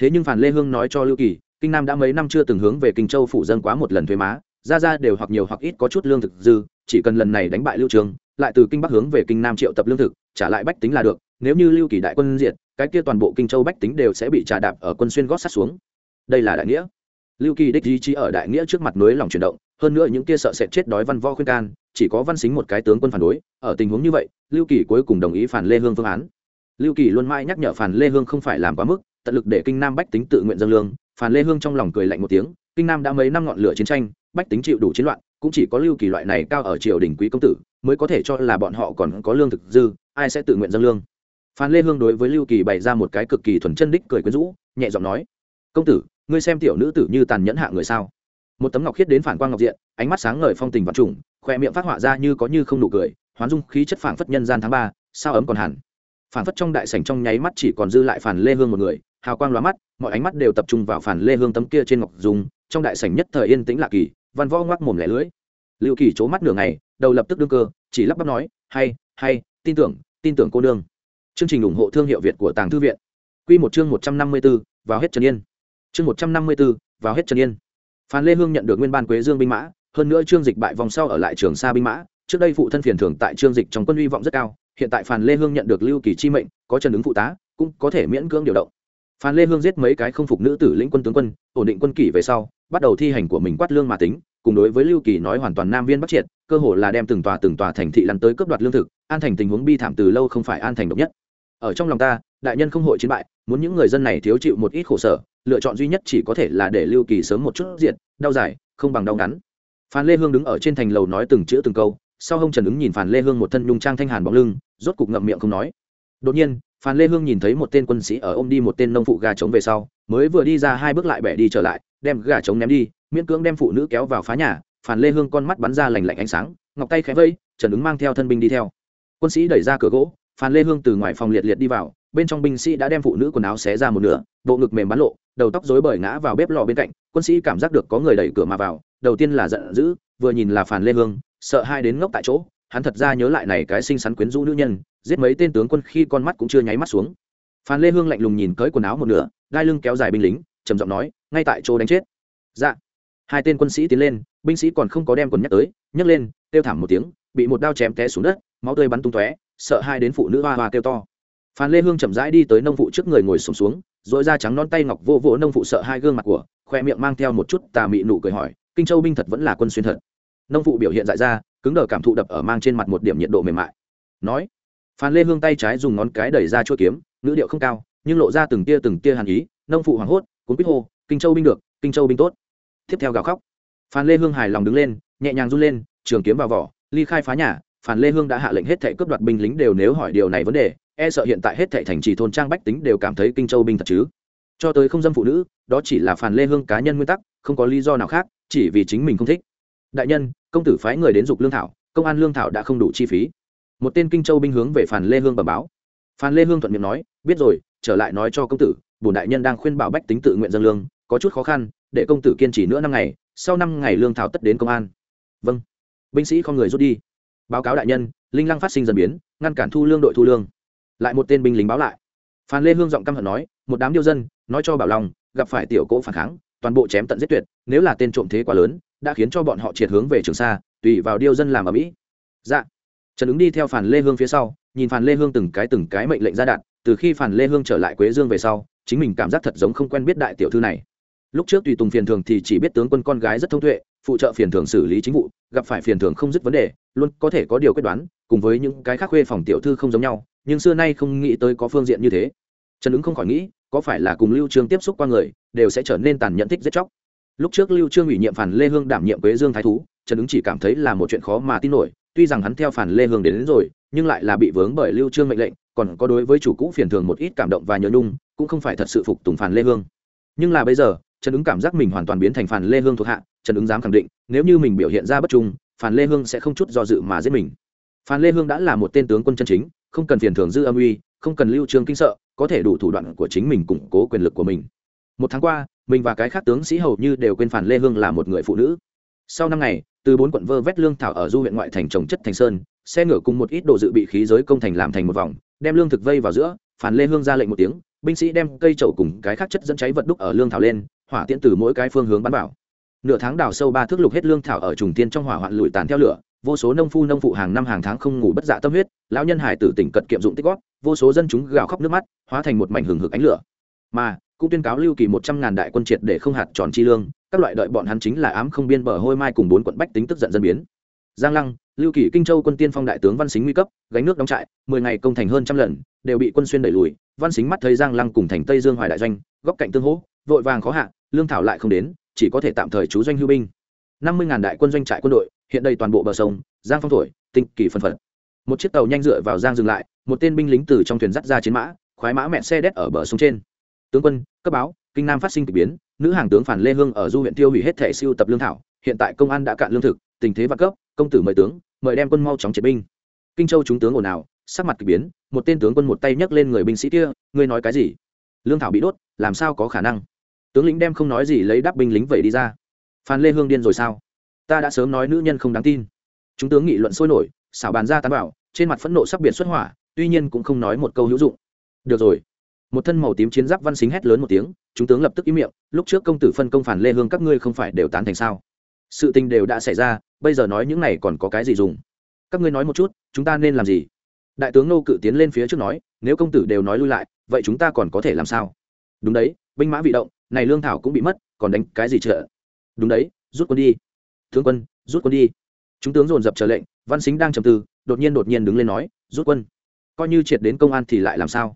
thế nhưng phản lê hương nói cho lưu kỳ, kinh nam đã mấy năm chưa từng hướng về kinh châu phủ dân quá một lần thuế má, ra ra đều hoặc nhiều hoặc ít có chút lương thực dư, chỉ cần lần này đánh bại lưu trường, lại từ kinh bắc hướng về kinh nam triệu tập lương thực, trả lại bách tính là được, nếu như lưu kỳ đại quân diệt, cái kia toàn bộ kinh châu bách tính đều sẽ bị trà đạp ở quân xuyên gót sát xuống. Đây là đại nghĩa. Lưu kỳ đích ý chí ở đại nghĩa trước mặt núi lòng chuyển động, hơn nữa những kia sợ sẽ chết đói văn võ khuyên can, chỉ có văn xính một cái tướng quân phản đối, ở tình huống như vậy, lưu kỳ cuối cùng đồng ý phản lê hương phương án. Lưu kỳ luôn mãi nhắc nhở phản lê hương không phải làm quá mức tận lực để kinh nam bách tính tự nguyện dâng lương phản lê hương trong lòng cười lạnh một tiếng, kinh nam đã mấy năm ngọn lửa chiến tranh, bách tính chịu đủ chiến loạn, cũng chỉ có lưu kỳ loại này cao ở triều đình quý công tử mới có thể cho là bọn họ còn có lương thực dư, ai sẽ tự nguyện dâng lương. Phan lê hương đối với lưu kỳ bày ra một cái cực kỳ thuần chân đích cười quyến rũ, nhẹ giọng nói, công tử, ngươi xem tiểu nữ tử như tàn nhẫn hạ người sao? Một tấm ngọc khiết đến phản quang ngọc diện, ánh mắt sáng ngời phong tình vật trùng, khoe miệng phát họa ra như có như không nụ cười, hoán dung khí chất phảng phất nhân gian tháng ba, sao ấm còn hẳn. Phảng phất trong đại sảnh trong nháy mắt chỉ còn dư lại phản lê hương một người hào quang lóa mắt, mọi ánh mắt đều tập trung vào phản lê hương tấm kia trên ngọc dùng trong đại sảnh nhất thời yên tĩnh lạ kỳ, văn võ ngoác mồm lẻ lưỡi. Lưu kỳ c mắt nửa ngày, đầu lập tức đương cơ, chỉ lắp bắp nói, hay hay, tin tưởng tin tưởng cô nương. Chương trình ủng hộ thương hiệu việt của tàng thư viện. Q một chương một trăm năm mươi b ố vào hết trần yên. Chương một trăm năm mươi b ố vào hết trần yên. Phan lê hương nhận được nguyên ban quế dương binh mã, hơn nữa trương dịch bại vòng sau ở lại trường sa binh mã, trước đây phụ thân phiền thường tại trương dịch trong quân hy vọng rất cao, hiện tại phan lê hương nhận được lưu kỳ chi mệnh, có trần ứng phụ tá, cũng có thể miễn cưỡng điều động phan lê hương giết mấy cái không phục nữ tử lĩnh quân tướng quân, ổn định quân kỷ về sau, bắt đầu thi hành của mình quát lương mà tính, cùng đối với lưu kỳ nói hoàn toàn nam viên bắc triệt, cơ hồ là đem từng tòa từng tòa thành thị lăn tới cướp đoạt lương thực, an thành tình huống bi thảm từ lâu không phải an thành độc nhất. Ở trong lòng ta, đại nhân không hội chiến bại, muốn những người dân này thiếu chịu một ít khổ sở, lựa chọn duy nhất chỉ có thể là để lưu kỳ sớm một chút diện đau dài, không bằng đau ngắn. Phan lê hương đứng ở trên thành lầu nói từng chữ từng câu, sau hông trần ứng nhìn phan lê hương một thân nhung trang thanh hàn bóng lưng, rốt cục ngậm miệng không nói. Đột nhiên phan lê hương nhìn thấy một tên quân sĩ ở ôm đi một tên nông phụ gà trống về sau, mới vừa đi ra hai bước lại bẻ đi trở lại, đem gà trống ném đi, miễn cưỡng đem phụ nữ kéo vào phá nhà. Phan lê hương con mắt bắn ra lành lạnh ánh sáng, ngọc tay khẽ vây, trần ứng mang theo thân binh đi theo. Quân sĩ đẩy ra cửa gỗ, phan lê hương từ ngoài phòng liệt liệt đi vào, bên trong binh sĩ đã đem phụ nữ quần áo xé ra một nửa, bộ ngực mềm bắn lộ, đầu tóc rối bời ngã vào bếp lò bên cạnh, quân sĩ cảm giác được có người đẩy cửa mà vào, đầu tiên là giận dữ, vừa nhìn là Phan lê hương, sợ hai đến ngốc tại chỗ, hắn thật ra nhớ lại này cái xinh xắn quyến rũ nữ nhân giết mấy tên tướng quân khi con mắt cũng chưa nháy mắt xuống. Phan lê hương lạnh lùng nhìn cởi quần áo một nửa gai lưng kéo dài binh lính trầm giọng nói ngay tại chỗ đánh chết. Dạ. Hai tên quân sĩ tiến lên binh sĩ còn không có đem quần nhắc tới nhấc lên kêu thảm một tiếng bị một đao chém té xuống đất máu tươi bắn tung tóe sợ hai đến phụ nữ hoa hoa kêu to. Phan lê hương chậm rãi đi tới nông phụ trước người ngồi sùng xuống, xuống dội da trắng non tay ngọc vô vỗ nông phụ sợ hai gương mặt của khoe miệng mang theo một chút tà mị nụ cười hỏi kinh châu binh thật vẫn là quân xuyên thật? Nông phụ biểu hiện dại ra cứng đờ cảm thụ đập ở mang trên mặt một điểm nhiệt độ mềm mại. Nói phan lê hương tay trái dùng ngón cái đẩy ra chuôi kiếm, ngữ điệu không cao, nhưng lộ ra từng tia từng tia hàn ý, nông phụ hoảng hốt, cuốn quýt hô, kinh châu binh được, kinh châu binh tốt. Tiếp theo gào khóc. Phan lê hương hài lòng đứng lên, nhẹ nhàng run lên, trường kiếm vào vỏ, ly khai phá nhà, phan lê hương đã hạ lệnh hết thệ cướp đoạt binh lính đều nếu hỏi điều này vấn đề e sợ hiện tại hết thệ thành trì thôn trang bách tính đều cảm thấy kinh châu binh thật chứ. Cho tới không dâm phụ nữ, đó chỉ là phản lê hương cá nhân nguyên tắc, không có lý do nào khác, chỉ vì chính mình không thích. Đại nhân, công tử phái người đến dục lương thảo, công an lương thảo đã không đủ chi phí một tên kinh châu binh hướng về phản lê hương bẩm báo. Phan lê hương thuận miệng nói biết rồi trở lại nói cho công tử bổn đại nhân đang khuyên bảo bách tính tự nguyện dân lương có chút khó khăn để công tử kiên trì nữa năm ngày sau năm ngày lương thảo tất đến công an. Vâng. Binh sĩ không người rút đi. Báo cáo đại nhân linh lăng phát sinh dần biến ngăn cản thu lương đội thu lương. Lại một tên binh lính báo lại. Phan lê hương giọng căm hận nói một đám điêu dân nói cho bảo lòng, gặp phải tiểu cỗ phản kháng toàn bộ chém tận giết tuyệt nếu là tên trộm thế quá lớn đã khiến cho bọn họ triệt hướng về trường sa tùy vào điêu dân làm ở mỹ. Dạ trần ứng đi theo phản lê hương phía sau, nhìn phản lê hương từng cái từng cái mệnh lệnh ra đạn, từ khi phản lê hương trở lại quế dương về sau, chính mình cảm giác thật giống không quen biết đại tiểu thư này. Lúc trước tùy tùng phiền thường thì chỉ biết tướng quân con gái rất thông tuệ, phụ trợ phiền thường xử lý chính vụ, gặp phải phiền thường không dứt vấn đề, luôn có thể có điều quyết đoán, cùng với những cái khác khuê phòng tiểu thư không giống nhau, nhưng xưa nay không nghĩ tới có phương diện như thế. Trần ứng không khỏi nghĩ, có phải là cùng lưu trương tiếp xúc qua người, đều sẽ trở nên tàn nhẫn thích giết chóc. Lúc trước lưu trương ủy nhiệm phản lê hương đảm nhiệm quế dương thái thú, trần ứng chỉ cảm thấy là một chuyện khó mà tin nổi tuy rằng hắn theo phản lê hương đến, đến rồi nhưng lại là bị vướng bởi lưu trương mệnh lệnh còn có đối với chủ cũ phiền thường một ít cảm động và nhớ nhung cũng không phải thật sự phục tùng phản lê hương. Nhưng là bây giờ trần ứng cảm giác mình hoàn toàn biến thành phản lê hương thuộc hạ trần ứng dám khẳng định nếu như mình biểu hiện ra bất trung phản lê hương sẽ không chút do dự mà giết mình. Phản lê hương đã là một tên tướng quân chân chính không cần phiền thường dư âm uy không cần lưu trương kinh sợ có thể đủ thủ đoạn của chính mình củng cố quyền lực của mình. Một tháng qua mình và cái khác tướng sĩ hầu như đều quên phản lê hương là một người phụ nữ. Sau năm ngày từ bốn quận vơ vét lương thảo ở du huyện ngoại thành trồng chất thành sơn, xe ngựa cùng một ít đồ dự bị khí giới công thành làm thành một vòng, đem lương thực vây vào giữa, phản lê hương ra lệnh một tiếng, binh sĩ đem cây trậu cùng cái khác chất dẫn cháy vật đúc ở lương thảo lên, hỏa tiễn từ mỗi cái phương hướng bắn vào. Nửa tháng đào sâu ba thước lục hết lương thảo ở trùng tiên trong hỏa hoạn lụi tàn theo lửa, vô số nông phu nông phụ hàng năm hàng tháng không ngủ bất dạ tâm huyết, lão nhân hải tử tỉnh cật kiệm dụng tích góp, vô số dân chúng gào khóc nước mắt, hóa thành một mảnh hừng hực ánh lửa. Mà cũng tuyên cáo lưu kỳ một trăm ngàn đại quân triệt để không hạt tròn chi lương, các loại đợi bọn hắn chính là ám không biên bờ hôi mai cùng bốn quận bách tính tức giận dân biến. Giang lăng, lưu kỳ, kinh châu quân tiên phong đại tướng văn xính nguy cấp, gánh nước đóng trại, mười ngày công thành hơn trăm lần, đều bị quân xuyên đẩy lùi. Văn xính mắt thấy giang lăng cùng thành tây dương hoài đại doanh, góc cạnh tương hỗ, vội vàng khó hạ, lương thảo lại không đến, chỉ có thể tạm thời trú doanh hưu binh. Năm mươi ngàn đại quân doanh trại quân đội, hiện đây toàn bộ bờ sông, giang phong thổi, tinh kỳ phân phật. Một chiếc tàu nhanh dựa vào giang dừng lại, một tên binh lính từ trong thuyền dắt ra chiến mã, khoái mã mẹ xe đét ở bờ sông trên tướng quân, cấp báo, kinh nam phát sinh k ỳ biến, nữ hàng tướng phản lê hương ở du huyện tiêu hủy hết thẻ siêu tập lương thảo, hiện tại công an đã cạn lương thực, tình thế và cấp, công tử mời tướng, mời đem quân mau chóng triệt binh. Kinh châu chúng tướng ồn ào, sắc mặt k ỳ biến, một tên tướng quân một tay nhấc lên người binh sĩ kia, ngươi nói cái gì? Lương thảo bị đốt, làm sao có khả năng? Tướng lĩnh đem không nói gì lấy đáp binh lính vẩy đi ra. Phan lê hương điên rồi sao? Ta đã sớm nói nữ nhân không đáng tin. Chúng tướng nghị luận sôi nổi, xảo bàn ra tán bảo trên mặt phẫn nộ sắc biệt xuất hỏa, tuy nhiên cũng không nói một câu hữu dụng. Được rồi một thân màu tím chiến giáp văn xính hét lớn một tiếng, chúng tướng lập tức im miệng, lúc trước công tử phân công phản lê hương các ngươi không phải đều tán thành sao? Sự tình đều đã xảy ra, bây giờ nói những này còn có cái gì dùng? Các ngươi nói một chút, chúng ta nên làm gì? Đại tướng nô cự tiến lên phía trước nói, nếu công tử đều nói lui lại, vậy chúng ta còn có thể làm sao? Đúng đấy, binh mã bị động, này lương thảo cũng bị mất, còn đánh cái gì trợ? Đúng đấy, rút quân đi. Tướng quân, rút quân đi. Chúng tướng dồn dập chờ lệnh, văn xính đang trầm tư, đột nhiên đột nhiên đứng lên nói, rút quân. Coi như triệt đến công an thì lại làm sao?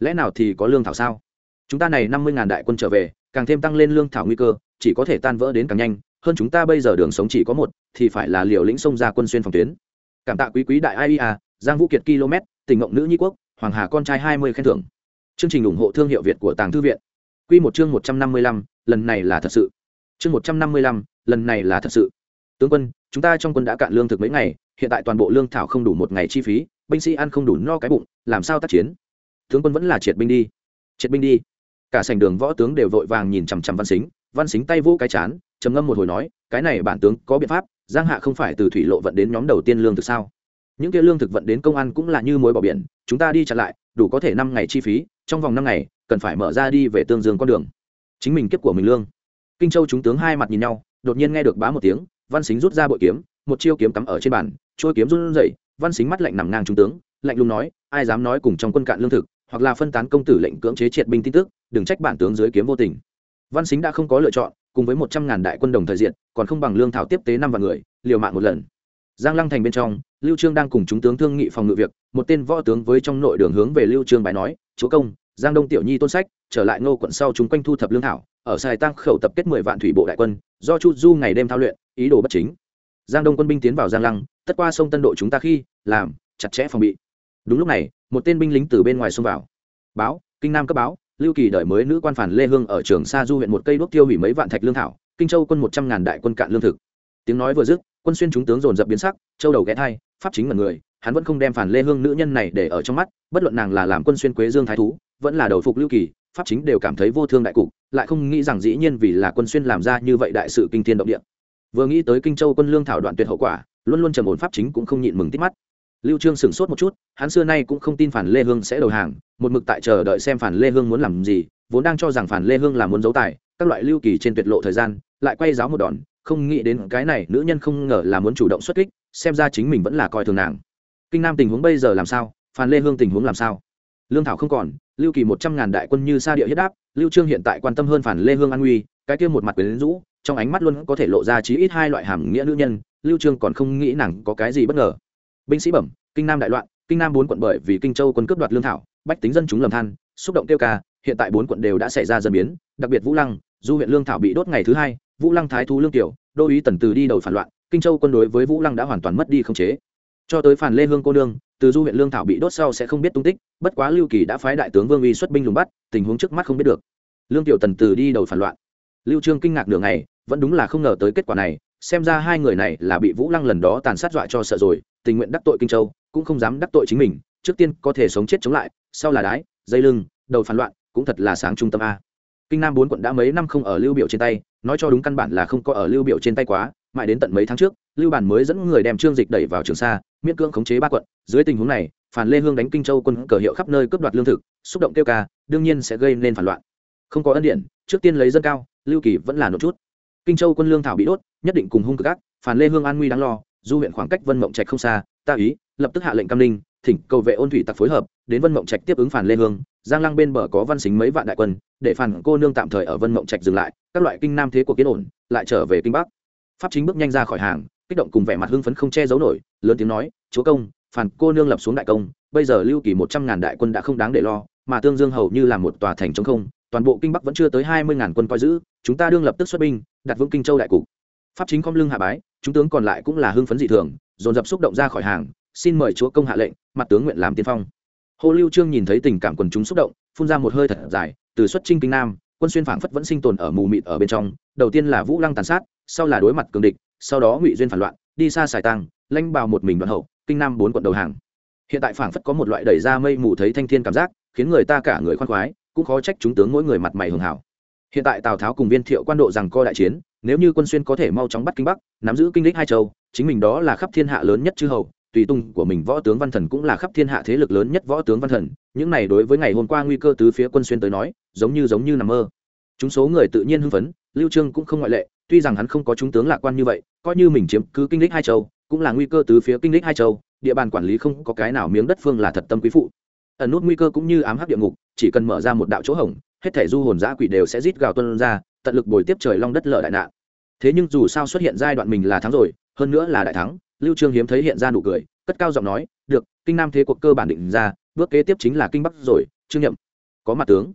Lẽ nào thì có lương thảo sao? Chúng ta này năm mươi ngàn đại quân trở về, càng thêm tăng lên lương thảo nguy cơ, chỉ có thể tan vỡ đến càng nhanh. Hơn chúng ta bây giờ đường sống chỉ có một, thì phải là liều lĩnh sông ra quân xuyên phòng tuyến. Cảm tạ quý quý đại ia giang vũ kiệt km, tỉnh ngộng nữ nhi quốc, hoàng hà con trai hai mươi khen thưởng. Chương trình ủng hộ thương hiệu việt của tàng thư viện. Q một chương một trăm năm mươi lăm, lần này là thật sự. Chương một trăm năm mươi lăm, lần này là thật sự. Tướng quân, chúng ta trong quân đã cạn lương thực mấy ngày, hiện tại toàn bộ lương thảo không đủ một ngày chi phí, binh sĩ ăn không đủ no cái bụng, làm sao tác chiến? Tướng quân vẫn là triệt binh đi. Triệt binh đi. Cả sảnh đường võ tướng đều vội vàng nhìn chằm chằm văn xính văn xính tay vỗ cái chán, trầm ngâm một hồi nói, cái này bản tướng có biện pháp, giang hạ không phải từ thủy lộ vận đến nhóm đầu tiên lương thực sao? Những kia lương thực vận đến công an cũng là như mối bỏ biển, chúng ta đi chặn lại, đủ có thể năm ngày chi phí, trong vòng năm ngày, cần phải mở ra đi về tương dương con đường. Chính mình kiếp của mình lương. Kinh châu chúng tướng hai mặt nhìn nhau, đột nhiên nghe được bá một tiếng, văn xính rút ra bội kiếm, một chiêu kiếm cắm ở trên bàn trôi kiếm run rẩy, văn xính mắt lạnh nằm ngang trung tướng, lạnh lùng nói, ai dám nói cùng trong quân cạn lương thực hoặc là phân tán công tử lệnh cưỡng chế triệt binh tin tức, đừng trách bản tướng dưới kiếm vô tình. Văn xính đã không có lựa chọn, cùng với một trăm ngàn đại quân đồng thời diện còn không bằng lương thảo tiếp tế năm vạn người, liều mạng một lần. Giang lăng thành bên trong, lưu trương đang cùng chúng tướng thương nghị phòng ngự việc, một tên võ tướng với trong nội đường hướng về lưu trương bài nói, chúa công, giang đông tiểu nhi tôn sách, trở lại ngô quận sau chúng quanh thu thập lương thảo, ở sài tăng khẩu tập kết mười vạn thủy bộ đại quân, do chu du ngày đêm thao luyện, ý đồ bất chính. Giang đông quân binh tiến vào giang lăng, tất qua sông tân độ chúng ta khi, làm, chặt chẽ phòng bị đúng lúc này, một tên binh lính từ bên ngoài xông vào. Báo, kinh nam cấp báo, lưu kỳ đợi mới nữ quan phản lê hương ở trường sa du huyện một cây đuốc tiêu hủy mấy vạn thạch lương thảo, kinh châu quân một trăm ngàn đại quân cạn lương thực. Tiếng nói vừa dứt, quân xuyên chúng tướng dồn dập biến sắc, châu đầu ghé thai, pháp chính là người, hắn vẫn không đem phản lê hương nữ nhân này để ở trong mắt, bất luận nàng là làm quân xuyên quế dương thái thú, vẫn là đầu phục lưu kỳ, pháp chính đều cảm thấy vô thương đại cục, lại không nghĩ rằng dĩ nhiên vì là quân xuyên làm ra như vậy đại sự kinh thiên động địa. Vừa nghĩ tới kinh châu quân lương thảo đoạn tuyệt hậu quả, luôn luôn trầm ổn pháp chính cũng không nhịn mừng tít mắt lưu trương sửng sốt một chút, hắn xưa nay cũng không tin phản lê hương sẽ đầu hàng, một mực tại chờ đợi xem phản lê hương muốn làm gì, vốn đang cho rằng phản lê hương là muốn giấu tài, các loại lưu kỳ trên tuyệt lộ thời gian, lại quay giáo một đòn, không nghĩ đến cái này nữ nhân không ngờ là muốn chủ động xuất kích, xem ra chính mình vẫn là coi thường nàng. Kinh nam tình huống bây giờ làm sao? Phản lê hương tình huống làm sao? Lương thảo không còn, lưu kỳ một trăm ngàn đại quân như sa địa huyết đáp lưu trương hiện tại quan tâm hơn phản lê hương an nguy, cái kia một mặt quyến rũ, trong ánh mắt luôn có thể lộ ra chí ít hai loại hàm nghĩa nữ nhân, lưu trương còn không nghĩ nàng có cái gì bất ngờ binh sĩ bẩm, kinh nam đại loạn, kinh nam bốn quận bởi vì kinh châu quân cướp đoạt lương thảo, bách tính dân chúng lầm than, xúc động tiêu ca, hiện tại bốn quận đều đã xảy ra dân biến, đặc biệt vũ lăng, du huyện lương thảo bị đốt ngày thứ hai, vũ lăng thái thú lương tiểu, đô ý tần từ đi đầu phản loạn, kinh châu quân đối với vũ lăng đã hoàn toàn mất đi không chế. Cho tới phản lê hương cô nương, từ du huyện lương thảo bị đốt sau sẽ không biết tung tích, bất quá lưu kỳ đã phái đại tướng vương uy xuất binh lùng bắt, tình huống trước mắt không biết được. Lương tiểu tần từ đi đầu phản loạn. Lưu trương kinh ngạc nửa ngày, vẫn đúng là không ngờ tới kết quả này, xem ra hai người này là bị vũ lăng lần đó tàn sát dọa cho sợ rồi tình nguyện đắc tội kinh châu, cũng không dám đắc tội chính mình, trước tiên có thể sống chết chống lại, sau là đái, dây lưng, đầu phản loạn, cũng thật là sáng trung tâm a. Kinh nam bốn quận đã mấy năm không ở lưu biểu trên tay, nói cho đúng căn bản là không có ở lưu biểu trên tay quá, mãi đến tận mấy tháng trước, lưu bản mới dẫn người đem trương dịch đẩy vào trường sa, miễn cưỡng khống chế ba quận, dưới tình huống này, phản lê hương đánh kinh châu quân cờ hiệu khắp nơi cướp đoạt lương thực, xúc động kêu ca, đương nhiên sẽ gây nên phản loạn. Không có ân điện, trước tiên lấy dân cao, lưu kỳ vẫn là nốt chút. Kinh châu quân lương thảo bị đốt, nhất định cùng hung cực ác, phản lê hương an nguy đáng lo du huyện khoảng cách vân mộng trạch không xa, ta ý, lập tức hạ lệnh cam ninh, thỉnh cầu vệ ôn thủy tặc phối hợp, đến vân mộng trạch tiếp ứng phản lê hương. Giang lăng bên bờ có văn xính mấy vạn đại quân, để phản cô nương tạm thời ở vân mộng trạch dừng lại, các loại kinh nam thế của kiến ổn, lại trở về kinh bắc. Pháp chính bước nhanh ra khỏi hàng, kích động cùng vẻ mặt hưng phấn không che giấu nổi, lớn tiếng nói, chúa công phản cô nương lập xuống đại công, bây giờ lưu kỳ một trăm ngàn đại quân đã không đáng để lo, mà tương dương hầu như là một tòa thành chống không, toàn bộ kinh bắc vẫn chưa tới hai mươi ngàn quân coi giữ, chúng ta đương lập tức xuất binh, đặt vững kinh châu đại cục pháp chính khom lưng hạ bái, chúng tướng còn lại cũng là hưng phấn dị thường, dồn dập xúc động ra khỏi hàng, xin mời chúa công hạ lệnh, mặt tướng nguyện làm tiên phong. Hồ lưu trương nhìn thấy tình cảm quần chúng xúc động, phun ra một hơi thật dài, từ xuất trinh kinh nam, quân xuyên phảng phất vẫn sinh tồn ở mù mịt ở bên trong, đầu tiên là vũ lăng tàn sát, sau là đối mặt cường địch, sau đó ngụy duyên phản loạn, đi xa xài tăng lãnh bào một mình đoạn hậu, kinh nam bốn quận đầu hàng. Hiện tại phảng phất có một loại đẩy ra mây mù thấy thanh thiên cảm giác, khiến người ta cả người khoan khoái, cũng khó trách chúng tướng mỗi người mặt mày hường hảo. Hiện tại tào tháo cùng viên thiệu quan độ rằng co đại chiến nếu như quân xuyên có thể mau chóng bắt kinh bắc, nắm giữ kinh đích hai châu, chính mình đó là khắp thiên hạ lớn nhất chư hầu, tùy tung của mình võ tướng văn thần cũng là khắp thiên hạ thế lực lớn nhất võ tướng văn thần, những này đối với ngày hôm qua nguy cơ tứ phía quân xuyên tới nói, giống như giống như nằm mơ. Chúng số người tự nhiên hưng phấn, lưu trương cũng không ngoại lệ, tuy rằng hắn không có chúng tướng lạc quan như vậy, coi như mình chiếm cứ kinh đích hai châu, cũng là nguy cơ tứ phía kinh đích hai châu, địa bàn quản lý không có cái nào miếng đất phương là thật tâm quý phụ. Ẩn nút nguy cơ cũng như ám hắc địa ngục, chỉ cần mở ra một đạo chỗ hổng, hết thể du hồn giã quỷ đều sẽ rít gào tuân ra tận lực bồi tiếp trời long đất lở đại nạn. Thế nhưng dù sao xuất hiện giai đoạn mình là thắng rồi, hơn nữa là đại thắng, lưu trương hiếm thấy hiện ra nụ cười, cất cao giọng nói, được, kinh nam thế cuộc cơ bản định ra, bước kế tiếp chính là kinh bắc rồi, trương nhậm. Có mặt tướng.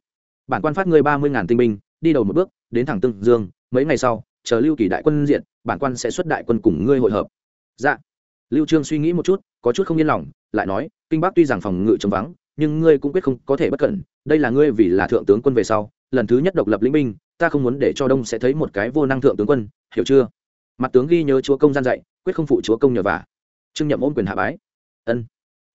Bản quan phát ngươi ba mươi ngàn tinh binh, đi đầu một bước, đến thẳng tương dương, mấy ngày sau, chờ lưu kỳ đại quân diện, bản quan sẽ xuất đại quân cùng ngươi hội hợp. Dạ. Lưu trương suy nghĩ một chút, có chút không yên lòng, lại nói, kinh bắc tuy rằng phòng ngự trống vắng, nhưng ngươi cũng quyết không có thể bất cẩn, đây là ngươi vì là thượng tướng quân về sau, lần thứ nhất độc lập lĩnh binh ta không muốn để cho đông sẽ thấy một cái vô năng thượng tướng quân, hiểu chưa? Mặt tướng ghi nhớ chúa công gian dạy, quyết không phụ chúa công nhờ vả. Trương nhậm ôm quyền hạ bái. Ân.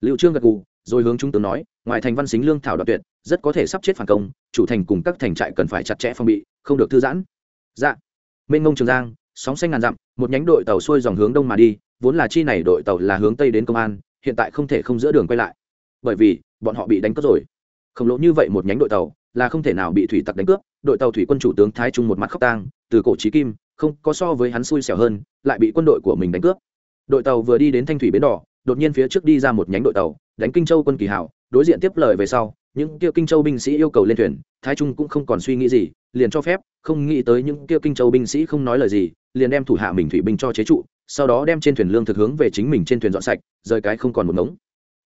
Liệu trương gật gù, rồi hướng trung tướng nói, ngoài thành văn xính lương thảo đoạt tuyệt, rất có thể sắp chết phản công, chủ thành cùng các thành trại cần phải chặt chẽ phòng bị, không được thư giãn. Dạ. Mênh ngông trường giang, sóng xanh ngàn dặm, một nhánh đội tàu xuôi dòng hướng đông mà đi, vốn là chi này đội tàu là hướng tây đến công an, hiện tại không thể không giữa đường quay lại. Bởi vì, bọn họ bị đánh cướp rồi. Khổng lồ như vậy một nhánh đội tàu, là không thể nào bị thủy tặc đánh cướp đội tàu thủy quân chủ tướng thái trung một mặt khóc tang, từ cổ trí kim, không có so với hắn xui xẻo hơn, lại bị quân đội của mình đánh cướp. Đội tàu vừa đi đến thanh thủy bến đỏ, đột nhiên phía trước đi ra một nhánh đội tàu, đánh kinh châu quân kỳ hảo, đối diện tiếp lời về sau, những kia kinh châu binh sĩ yêu cầu lên thuyền, thái trung cũng không còn suy nghĩ gì, liền cho phép, không nghĩ tới những kia kinh châu binh sĩ không nói lời gì, liền đem thủ hạ mình thủy binh cho chế trụ, sau đó đem trên thuyền lương thực hướng về chính mình trên thuyền dọn sạch, rời cái không còn một ngống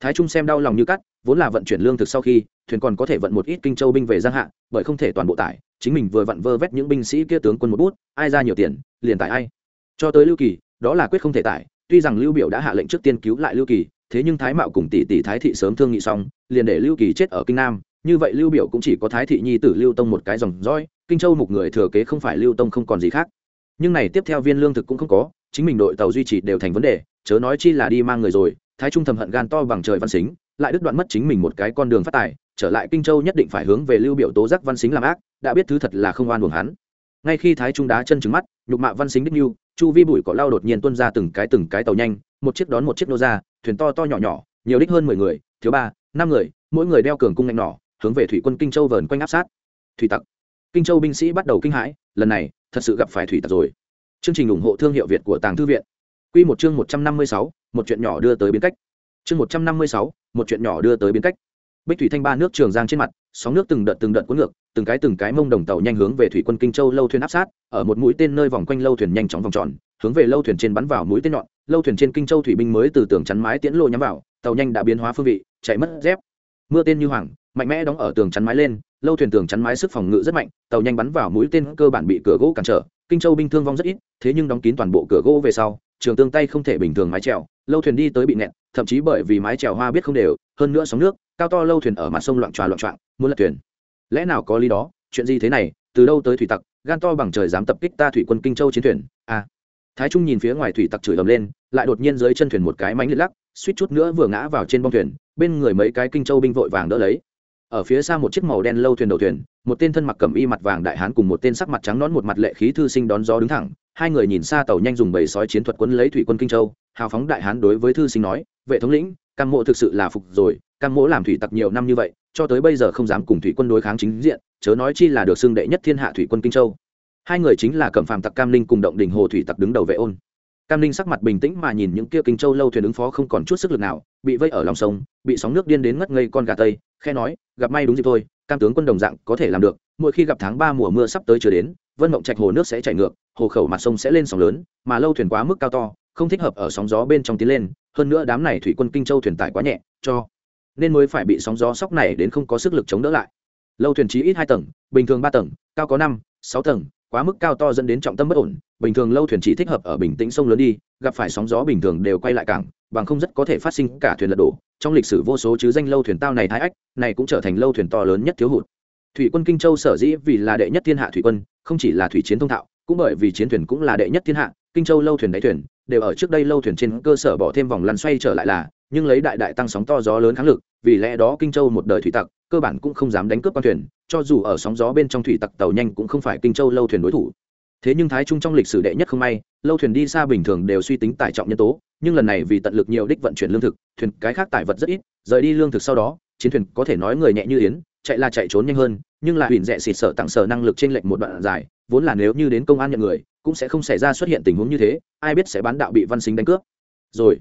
thái trung xem đau lòng như cắt, vốn là vận chuyển lương thực sau khi, thuyền còn có thể vận một ít kinh châu binh về giang hạ, bởi không thể toàn bộ tải, chính mình vừa vặn vơ vét những binh sĩ kia tướng quân một bút, ai ra nhiều tiền, liền tải ai. Cho tới lưu kỳ, đó là quyết không thể tải, tuy rằng lưu biểu đã hạ lệnh trước tiên cứu lại lưu kỳ, thế nhưng thái mạo cùng tỷ tỷ thái thị sớm thương nghị xong, liền để lưu kỳ chết ở kinh nam. Như vậy lưu biểu cũng chỉ có thái thị nhi tử lưu tông một cái dòng dõi, kinh châu một người thừa kế không phải lưu tông không còn gì khác. Nhưng này tiếp theo viên lương thực cũng không có, chính mình đội tàu duy trì đều thành vấn đề, chớ nói chi là đi mang người rồi thái trung thầm hận gan to bằng trời văn xính, lại đứt đoạn mất chính mình một cái con đường phát tài, trở lại kinh châu nhất định phải hướng về lưu biểu tố giác văn xính làm ác, đã biết thứ thật là không oan uổng hắn. Ngay khi thái trung đá chân trứng mắt, nhục mạ văn xính đích như chu vi bụi cỏ lao đột nhiên tuôn ra từng cái từng cái tàu nhanh, một chiếc đón một chiếc nô ra, thuyền to to nhỏ nhỏ, nhiều đích hơn mười người, thiếu ba, năm người, mỗi người đeo cường cung ngạnh nỏ, hướng về thủy quân kinh châu vờn quanh áp sát. Thủy tặc. Kinh châu binh sĩ bắt đầu kinh hãi, lần này, thật sự gặp phải thủy tặc rồi. Chương trình ủng hộ thương hiệu việt của tàng thư viện. Q một chương một trăm năm mươi sáu một chuyện nhỏ đưa tới biến cách. Chương một trăm năm mươi sáu, một chuyện nhỏ đưa tới biến cách. Bích thủy thanh ba nước trường giang trên mặt, sóng nước từng đợt từng đợt cuốn ngược, từng cái từng cái mông đồng tàu nhanh hướng về thủy quân kinh châu lâu thuyền áp sát, ở một mũi tên nơi vòng quanh lâu thuyền nhanh chóng vòng tròn, hướng về lâu thuyền trên bắn vào mũi tên nhọn. Lâu thuyền trên kinh châu thủy binh mới từ tường chắn mái tiễn lô nhắm vào, tàu nhanh đã biến hóa phương vị, chạy mất dép. Mưa tên như hoàng, mạnh mẽ đóng ở tường chắn mái lên, lâu thuyền tường chắn mái sức phòng ngự rất mạnh, tàu nhanh bắn vào mũi tên cơ bản bị cửa gỗ cản trở. Kinh châu binh thương vong rất ít, thế nhưng đóng kín toàn bộ cửa gỗ về sau, trường tương tay không thể bình thường mái trèo lâu thuyền đi tới bị nẹt, thậm chí bởi vì mái trèo hoa biết không đều, hơn nữa sóng nước, cao to lâu thuyền ở mặt sông loạn tròa loạn trọng muốn lật thuyền. Lẽ nào có lý đó? Chuyện gì thế này? Từ đâu tới thủy tặc? Gan to bằng trời dám tập kích ta thủy quân kinh châu chiến thuyền? A à. thái trung nhìn phía ngoài thủy tặc chửi ầm lên, lại đột nhiên dưới chân thuyền một cái mánh liệt lắc, suýt chút nữa vừa ngã vào trên bông thuyền, bên người mấy cái kinh châu binh vội vàng đỡ lấy ở phía xa một chiếc màu đen lâu thuyền đầu thuyền, một tên thân mặc cầm y mặt vàng đại hán cùng một tên sắc mặt trắng nón một mặt lệ khí thư sinh đón gió đứng thẳng, hai người nhìn xa tàu nhanh dùng bầy sói chiến thuật quấn lấy thủy quân kinh châu, hào phóng đại hán đối với thư sinh nói, vệ thống lĩnh, cam mộ thực sự là phục rồi, cam mỗ làm thủy tặc nhiều năm như vậy, cho tới bây giờ không dám cùng thủy quân đối kháng chính diện, chớ nói chi là được xưng đệ nhất thiên hạ thủy quân kinh châu. Hai người chính là cẩm phàm tặc cam linh cùng động đình hồ thủy tặc đứng đầu vệ ôn cam Ninh sắc mặt bình tĩnh mà nhìn những kia kinh châu lâu thuyền ứng phó không còn chút sức lực nào, bị vây ở lòng sông, bị sóng nước điên đến ngất ngây con gà tây, khe nói, gặp may đúng dịp thôi, cam tướng quân đồng dạng có thể làm được, mỗi khi gặp tháng ba mùa mưa sắp tới chưa đến, vân mộng trạch hồ nước sẽ chảy ngược, hồ khẩu mặt sông sẽ lên sóng lớn, mà lâu thuyền quá mức cao to, không thích hợp ở sóng gió bên trong tiến lên, hơn nữa đám này thủy quân kinh châu thuyền tải quá nhẹ, cho nên mới phải bị sóng gió sóc này đến không có sức lực chống đỡ lại. Lâu thuyền chí ít hai tầng, bình thường ba tầng, cao có năm, sáu tầng quá mức cao to dẫn đến trọng tâm bất ổn, bình thường lâu thuyền chỉ thích hợp ở bình tĩnh sông lớn đi, gặp phải sóng gió bình thường đều quay lại cảng, bằng không rất có thể phát sinh cả thuyền lật đổ. Trong lịch sử vô số chứ danh lâu thuyền tao này thái ách, này cũng trở thành lâu thuyền to lớn nhất thiếu hụt. Thủy quân kinh châu sở dĩ vì là đệ nhất thiên hạ thủy quân, không chỉ là thủy chiến thông thạo, cũng bởi vì chiến thuyền cũng là đệ nhất thiên hạ, kinh châu lâu thuyền đáy thuyền, đều ở trước đây lâu thuyền trên cơ sở bỏ thêm vòng lăn xoay trở lại là, nhưng lấy đại đại tăng sóng to gió lớn kháng lực, vì lẽ đó kinh châu một đời thủy tặc cơ bản cũng không dám đánh cướp quan thuyền, cho dù ở sóng gió bên trong thủy tặc tàu nhanh cũng không phải kinh châu lâu thuyền đối thủ. Thế nhưng thái trung trong lịch sử đệ nhất không may, lâu thuyền đi xa bình thường đều suy tính tải trọng nhân tố, nhưng lần này vì tận lực nhiều đích vận chuyển lương thực, thuyền cái khác tải vật rất ít, rời đi lương thực sau đó, chiến thuyền có thể nói người nhẹ như yến, chạy là chạy trốn nhanh hơn, nhưng là huyền rẽ xịt sợ tặng sở năng lực trên lệnh một đoạn dài, vốn là nếu như đến công an nhận người, cũng sẽ không xảy ra xuất hiện tình huống như thế, ai biết sẽ bán đạo bị văn xính đánh cướp. Rồi,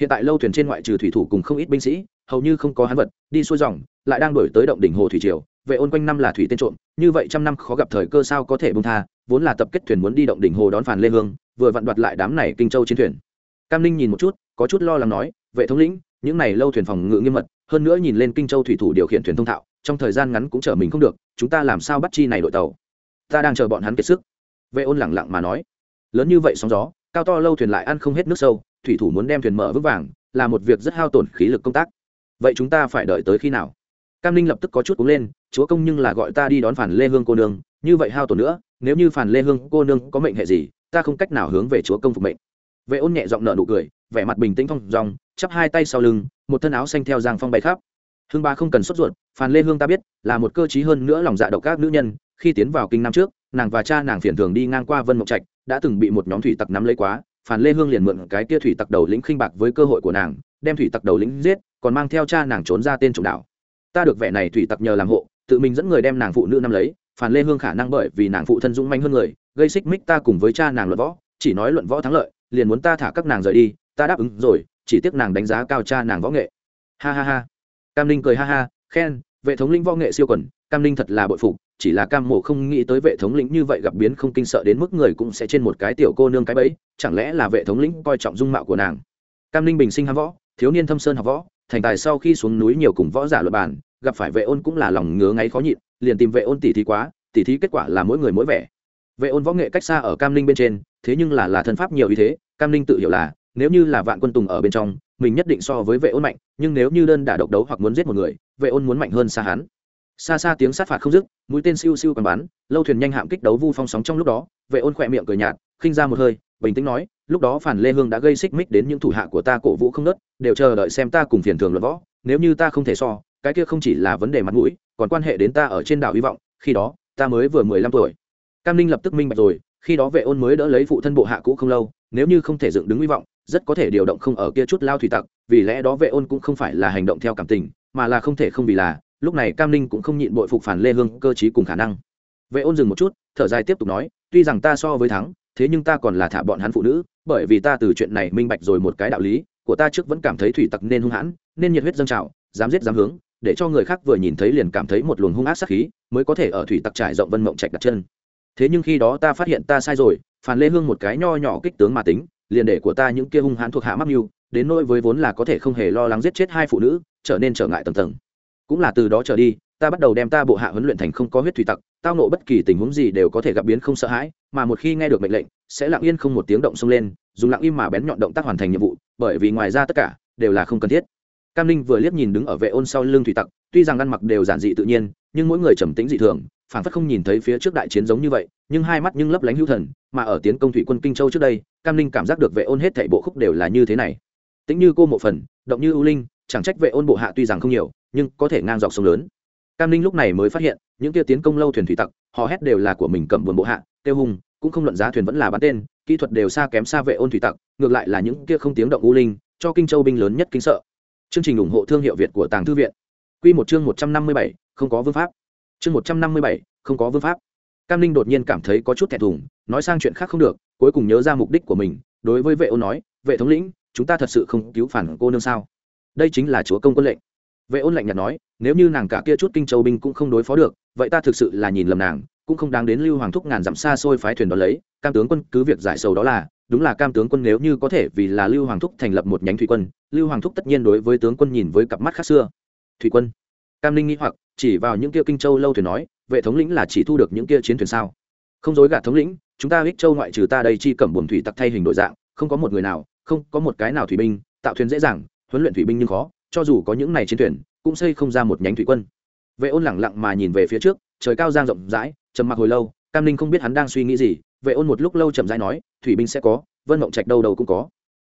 hiện tại lâu thuyền trên ngoại trừ thủy thủ cùng không ít binh sĩ hầu như không có hắn vật, đi xuôi dòng, lại đang đổi tới động đỉnh hồ thủy triều, vệ ôn quanh năm là thủy tên trộm, như vậy trăm năm khó gặp thời cơ sao có thể bông tha, vốn là tập kết thuyền muốn đi động đỉnh hồ đón phàn lê hương, vừa vặn đoạt lại đám này kinh châu chiến thuyền. Cam ninh nhìn một chút, có chút lo lắng nói, vệ thống lĩnh, những này lâu thuyền phòng ngự nghiêm mật, hơn nữa nhìn lên kinh châu thủy thủ điều khiển thuyền thông thạo, trong thời gian ngắn cũng trở mình không được, chúng ta làm sao bắt chi này đội tàu? Ta đang chờ bọn hắn kiệt sức. Vệ ôn lẳng lặng mà nói. Lớn như vậy sóng gió, cao to lâu thuyền lại ăn không hết nước sâu, thủy thủ muốn đem thuyền mở vững vàng, là một việc rất hao tổn khí lực công tác vậy chúng ta phải đợi tới khi nào? Cam ninh lập tức có chút cúng lên, chúa công nhưng là gọi ta đi đón phản lê hương cô nương, như vậy hao tổn nữa, nếu như phản lê hương cô nương có mệnh hệ gì, ta không cách nào hướng về chúa công phục mệnh. Vệ ôn nhẹ giọng nợ nụ cười, vẻ mặt bình tĩnh phong dòng chắp hai tay sau lưng, một thân áo xanh theo giang phong bay khắp. Hương ba không cần sốt ruột, phản lê hương ta biết, là một cơ t hơn nữa lòng dạ độc các nữ nhân, khi tiến vào kinh năm trước, nàng và cha nàng phiền thường đi ngang qua vân mộc trạch, đã từng bị một nhóm thủy tặc nắm lấy quá, phản lê hương liền mượn cái kia thủy tặc đầu lĩnh khinh bạc với cơ hội của nàng đem thủy tặc đầu lĩnh giết, còn mang theo cha nàng trốn ra tên trộm đảo ta được vẻ này thủy tặc nhờ làm hộ, tự mình dẫn người đem nàng phụ nữ năm lấy, phản lê hương khả năng bởi vì nàng phụ thân dũng manh hơn người, gây xích mích ta cùng với cha nàng luận võ, chỉ nói luận võ thắng lợi, liền muốn ta thả các nàng rời đi, ta đáp ứng rồi, chỉ tiếc nàng đánh giá cao cha nàng võ nghệ. Ha ha ha. Cam linh cười ha ha, khen, vệ thống linh võ nghệ siêu quần, cam linh thật là bội phục, chỉ là cam mộ không nghĩ tới vệ thống lĩnh như vậy gặp biến không kinh sợ đến mức người cũng sẽ trên một cái tiểu cô nương cái bẫy, chẳng lẽ là vệ thống lĩnh coi trọng dung mạo của nàng? Cam Linh bình sinh ham võ thiếu niên thâm sơn học võ, thành tài sau khi xuống núi nhiều cùng võ giả luật bàn, gặp phải vệ ôn cũng là lòng ngứa ngáy khó nhịn, liền tìm vệ ôn tỉ thí quá, tỉ thí kết quả là mỗi người mỗi vẻ. Vệ ôn võ nghệ cách xa ở cam ninh bên trên, thế nhưng là là thân pháp nhiều ý thế, cam ninh tự hiểu là, nếu như là vạn quân tùng ở bên trong, mình nhất định so với vệ ôn mạnh, nhưng nếu như đơn đả độc đấu hoặc muốn giết một người, vệ ôn muốn mạnh hơn xa hắn. Xa xa tiếng sát phạt không dứt, mũi tên siêu siêu còn bắn, lâu thuyền nhanh hạm kích đấu vu phong sóng trong lúc đó, vệ ôn khỏe miệng cười nhạt, khinh ra một hơi bình tĩnh nói, lúc đó phản lê hương đã gây xích mích đến những thủ hạ của ta cổ vũ không nớt, đều chờ đợi xem ta cùng phiền thường luận võ, nếu như ta không thể so, cái kia không chỉ là vấn đề mặt mũi, còn quan hệ đến ta ở trên đảo hy vọng, khi đó, ta mới vừa mười lăm tuổi. Cam ninh lập tức minh bạch rồi, khi đó vệ ôn mới đỡ lấy phụ thân bộ hạ cũ không lâu, nếu như không thể dựng đứng hy vọng, rất có thể điều động không ở kia chút lao thủy tặc, vì lẽ đó vệ ôn cũng không phải là hành động theo cảm tình, mà là không thể không vì là, lúc này cam ninh cũng không nhịn bội phục phản lê hương cơ chí cùng khả năng. Vệ ôn dừng một chút, thở dài tiếp tục nói, tuy rằng ta so với thắng thế nhưng ta còn là thả bọn hắn phụ nữ, bởi vì ta từ chuyện này minh bạch rồi một cái đạo lý, của ta trước vẫn cảm thấy thủy tặc nên hung hãn, nên nhiệt huyết dâng trào, dám giết dám hướng, để cho người khác vừa nhìn thấy liền cảm thấy một luồng hung ác sát khí, mới có thể ở thủy tặc trải rộng vân mộng trạch đặt chân. Thế nhưng khi đó ta phát hiện ta sai rồi phản lê hương một cái nho nhỏ kích tướng mà tính, liền để của ta những kia hung hãn thuộc hạ mắc mưu, đến nỗi với vốn là có thể không hề lo lắng giết chết hai phụ nữ, trở nên trở ngại tầm tầng. Cũng là từ đó trở đi, ta bắt đầu đem ta bộ hạ huấn luyện thành không có huyết thủy tặc tao nộ bất kỳ tình huống gì đều có thể gặp biến không sợ hãi, mà một khi nghe được mệnh lệnh, sẽ lặng yên không một tiếng động xông lên, dùng lặng im mà bén nhọn động tác hoàn thành nhiệm vụ, bởi vì ngoài ra tất cả đều là không cần thiết. Cam linh vừa liếc nhìn đứng ở vệ ôn sau lưng thủy tặc, tuy rằng ăn mặc đều giản dị tự nhiên, nhưng mỗi người trầm tĩnh dị thường phản phất không nhìn thấy phía trước đại chiến giống như vậy, nhưng hai mắt nhưng lấp lánh hữu thần, mà ở tiến công thủy quân kinh châu trước đây, cam linh cảm giác được vệ ôn hết thảy bộ khúc đều là như thế này. Tính như cô một phần, động như ưu linh, chẳng trách vệ ôn bộ hạ tuy rằng không nhiều, nhưng có thể ngang dọc sông lớn cam linh lúc này mới phát hiện, những kia tiến công lâu thuyền thủy tặc họ hét đều là của mình cầm buồn bộ hạ, tiêu hùng, cũng không luận giá thuyền vẫn là bán tên, kỹ thuật đều xa kém xa vệ ôn thủy tặc, ngược lại là những kia không tiếng động u linh, cho kinh châu binh lớn nhất kinh sợ. Chương trình ủng hộ thương hiệu việt của tàng thư viện. Q một chương một trăm năm mươi bảy, không có vương pháp. Chương một trăm năm mươi bảy, không có vương pháp. Cam linh đột nhiên cảm thấy có chút thẹn thùng, nói sang chuyện khác không được, cuối cùng nhớ ra mục đích của mình, đối với vệ ôn nói, vệ thống lĩnh, chúng ta thật sự không cứu phản cô nương sao? Đây chính là chúa công quân lệnh vệ ôn lạnh nhạt nói, nếu như nàng cả kia chút kinh châu binh cũng không đối phó được, vậy ta thực sự là nhìn lầm nàng, cũng không đáng đến lưu hoàng thúc ngàn dặm xa xôi phái thuyền đó lấy, cam tướng quân cứ việc giải sầu đó là, đúng là cam tướng quân nếu như có thể vì là lưu hoàng thúc thành lập một nhánh thủy quân, lưu hoàng thúc tất nhiên đối với tướng quân nhìn với cặp mắt khác xưa. Thủy quân? Cam linh nghĩ hoặc, chỉ vào những kia kinh châu lâu thuyền nói, vệ thống lĩnh là chỉ thu được những kia chiến thuyền sao? Không dối gạt thống lĩnh, chúng ta ích châu ngoại trừ ta đây chi cẩm buồn thủy tặc thay hình đổi dạng, không có một người nào, không có một cái nào thủy binh, tạo thuyền dễ dàng, huấn luyện thủy binh nhưng khó cho dù có những này chiến thuyền, cũng xây không ra một nhánh thủy quân. Vệ ôn lẳng lặng mà nhìn về phía trước, trời cao giang rộng rãi, trầm mặc hồi lâu, cam ninh không biết hắn đang suy nghĩ gì, vệ ôn một lúc lâu chậm rãi nói, thủy binh sẽ có, vân mộng trạch đâu đầu cũng có.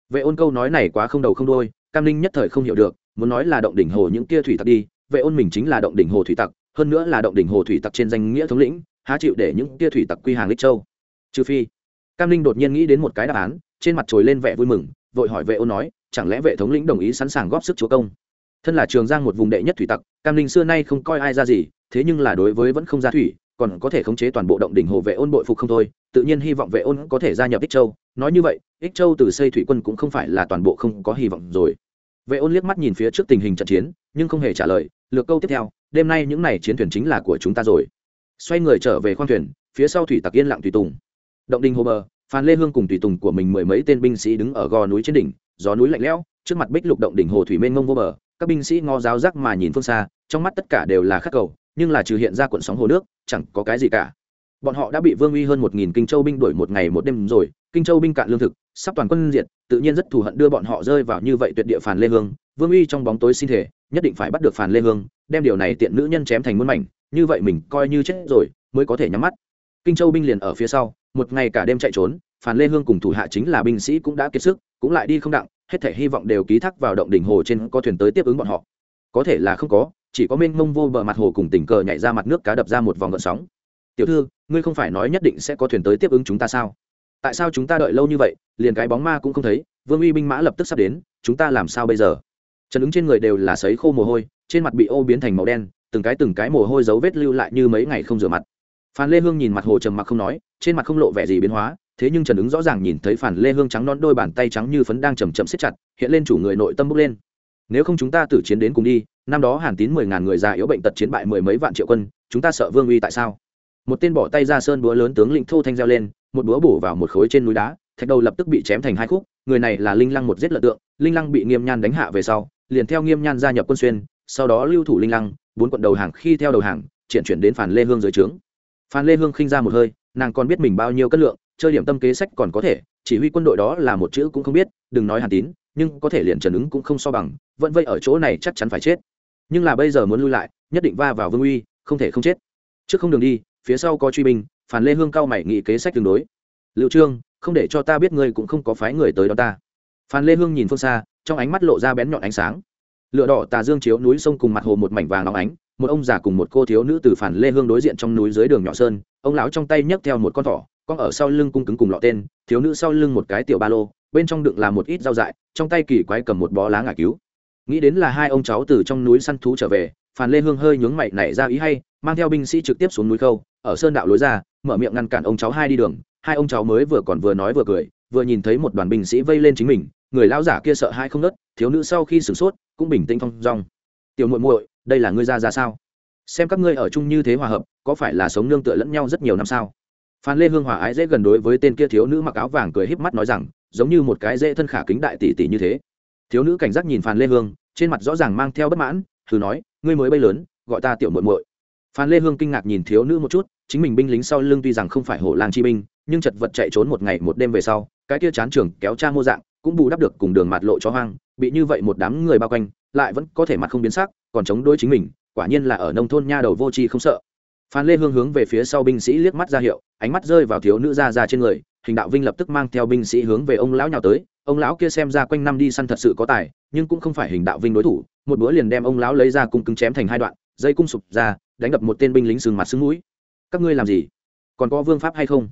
Vệ ôn câu nói này quá không đầu không đôi cam ninh nhất thời không hiểu được, muốn nói là động đỉnh hồ những kia thủy tặc đi, vệ ôn mình chính là động đỉnh hồ thủy tặc, hơn nữa là động đỉnh hồ thủy tặc trên danh nghĩa thống lĩnh, há chịu để những kia thủy tặc quy hàng lích châu. Trừ phi, cam ninh đột nhiên nghĩ đến một cái đáp án, trên mặt trồi lên vẻ vui mừng, vội hỏi vệ ôn nói chẳng lẽ vệ thống lĩnh đồng ý sẵn sàng góp sức chúa công? Thân là trường giang một vùng đệ nhất thủy tặc, cam ninh xưa nay không coi ai ra gì, thế nhưng là đối với vẫn không ra thủy, còn có thể khống chế toàn bộ động đỉnh hồ vệ ôn bội phục không thôi, tự nhiên hy vọng vệ ôn có thể gia nhập ích châu. Nói như vậy, ích châu từ xây thủy quân cũng không phải là toàn bộ không có hy vọng rồi. Vệ ôn liếc mắt nhìn phía trước tình hình trận chiến, nhưng không hề trả lời. Lược câu tiếp theo, đêm nay những n à y chiến thuyền chính là của chúng ta rồi. Xoay người trở về khoang thuyền, phía sau thủy tặc yên lặng tùy tùng. Động đình hồ bờ phan lê hương cùng tùy tùng của mình mười mấy tên binh sĩ đứng ở gò núi trên đỉnh, gió núi lạnh lẽo, trước mặt bích lục động đỉnh hồ thủy mênh mông vô bờ. Các binh sĩ ngó giáo giác mà nhìn phương xa, trong mắt tất cả đều là khắc cầu, nhưng là trừ hiện ra cuộn sóng hồ nước, chẳng có cái gì cả. Bọn họ đã bị vương uy hơn một nghìn kinh châu binh đuổi một ngày một đêm rồi, kinh châu binh cạn lương thực, sắp toàn quân diệt, tự nhiên rất thù hận đưa bọn họ rơi vào như vậy tuyệt địa phản lê hương. Vương uy trong bóng tối xin thể nhất định phải bắt được phản lê hương, đem điều này tiện nữ nhân chém thành muôn mảnh, như vậy mình coi như chết rồi, mới có thể nhắm mắt. Kinh châu binh liền ở phía sau một ngày cả đêm chạy trốn phản lê hương cùng thủ hạ chính là binh sĩ cũng đã kiệt sức, cũng lại đi không đặng, hết thể hy vọng đều ký thác vào động đỉnh hồ trên có thuyền tới tiếp ứng bọn họ. Có thể là không có, chỉ có mênh mông vô bờ mặt hồ cùng tình cờ nhảy ra mặt nước cá đập ra một vòng gợn sóng. Tiểu thư, ngươi không phải nói nhất định sẽ có thuyền tới tiếp ứng chúng ta sao? Tại sao chúng ta đợi lâu như vậy, liền cái bóng ma cũng không thấy, vương uy binh mã lập tức sắp đến, chúng ta làm sao bây giờ? Trần ứng trên người đều là sấy khô mồ hôi, trên mặt bị ô biến thành màu đen, từng cái từng cái mồ hôi dấu vết lưu lại như mấy ngày không rửa mặt phan lê hương nhìn mặt hồ trầm mặc không nói, trên mặt không lộ vẻ gì biến hóa, thế nhưng trần ứng rõ ràng nhìn thấy phản lê hương trắng non đôi bàn tay trắng như phấn đang chầm chậm siết chặt, hiện lên chủ người nội tâm bốc lên. Nếu không chúng ta tử chiến đến cùng đi, năm đó hàn tín mười ngàn người già yếu bệnh tật chiến bại mười mấy vạn triệu quân, chúng ta sợ vương uy tại sao? Một tên bỏ tay ra sơn búa lớn tướng lĩnh thô thanh reo lên, một búa bổ vào một khối trên núi đá, thạch đầu lập tức bị chém thành hai khúc, người này là linh lăng một giết lợn tượng, linh lăng bị nghiêm nhan đánh hạ về sau, liền theo nghiêm nhan gia nhập quân xuyên, sau đó lưu thủ linh lăng, bốn quận đầu hàng khi theo đầu hàng chuyển chuyển đến phản lê hương dưới trướng phan lê hương khinh ra một hơi, nàng còn biết mình bao nhiêu cân lượng, chơi điểm tâm kế sách còn có thể, chỉ huy quân đội đó là một chữ cũng không biết, đừng nói hàn tín, nhưng có thể liền trần ứng cũng không so bằng, vẫn vây ở chỗ này chắc chắn phải chết. Nhưng là bây giờ muốn lui lại, nhất định va vào vương uy, không thể không chết. Trước không đường đi, phía sau có truy binh phản lê hương cao mày nghị kế sách tương đối. Liệu trương, không để cho ta biết ngươi cũng không có phái người tới đó ta. Phan lê hương nhìn phương xa, trong ánh mắt lộ ra bén nhọn ánh sáng. Lửa đỏ tà dương chiếu núi sông cùng mặt hồ một mảnh vàng óng ánh một ông già cùng một cô thiếu nữ từ phản lê hương đối diện trong núi dưới đường nhỏ sơn, ông lão trong tay nhấc theo một con thỏ, con ở sau lưng cung cứng cùng lọ tên, thiếu nữ sau lưng một cái tiểu ba lô, bên trong đựng là một ít rau dại, trong tay kỳ quái cầm một bó lá ngả cứu. Nghĩ đến là hai ông cháu từ trong núi săn thú trở về, phản lê hương hơi nhướng mày nảy ra ý hay, mang theo binh sĩ trực tiếp xuống núi khâu, ở sơn đạo lối ra, mở miệng ngăn cản ông cháu hai đi đường, hai ông cháu mới vừa còn vừa nói vừa cười, vừa nhìn thấy một đoàn binh sĩ vây lên chính mình, người lão giả kia sợ hai không nớt thiếu nữ sau khi sửng sốt, cũng bình tĩnh phong dong. Tiểu muội muội đây là ngươi ra ra sao? Xem các ngươi ở chung như thế hòa hợp, có phải là sống nương tựa lẫn nhau rất nhiều năm sao? Phan lê hương hòa ái dễ gần đối với tên kia thiếu nữ mặc áo vàng cười híp mắt nói rằng, giống như một cái dễ thân khả kính đại tỷ tỷ như thế. Thiếu nữ cảnh giác nhìn phan lê hương, trên mặt rõ ràng mang theo bất mãn, thử nói, ngươi mới bay lớn, gọi ta tiểu muội muội. Phan lê hương kinh ngạc nhìn thiếu nữ một chút, chính mình binh lính sau lưng tuy rằng không phải hổ lang chi binh, nhưng chật vật chạy trốn một ngày một đêm về sau, cái kia chán trường kéo cha mô dạng, cũng bù đắp được cùng đường mặt lộ cho hoang, bị như vậy một đám người bao quanh, lại vẫn có thể mặt không biến sắc còn chống đối chính mình, quả nhiên là ở nông thôn nha đầu vô tri không sợ. Phan lê hương hướng về phía sau binh sĩ liếc mắt ra hiệu, ánh mắt rơi vào thiếu nữ ra ra trên người, hình đạo vinh lập tức mang theo binh sĩ hướng về ông lão nhào tới, ông lão kia xem ra quanh năm đi săn thật sự có tài, nhưng cũng không phải hình đạo vinh đối thủ, một bữa liền đem ông lão lấy ra cung cứng chém thành hai đoạn, dây cung sụp ra, đánh đập một tên binh lính sừng mặt sưng mũi. Các ngươi làm gì? Còn có vương pháp hay không?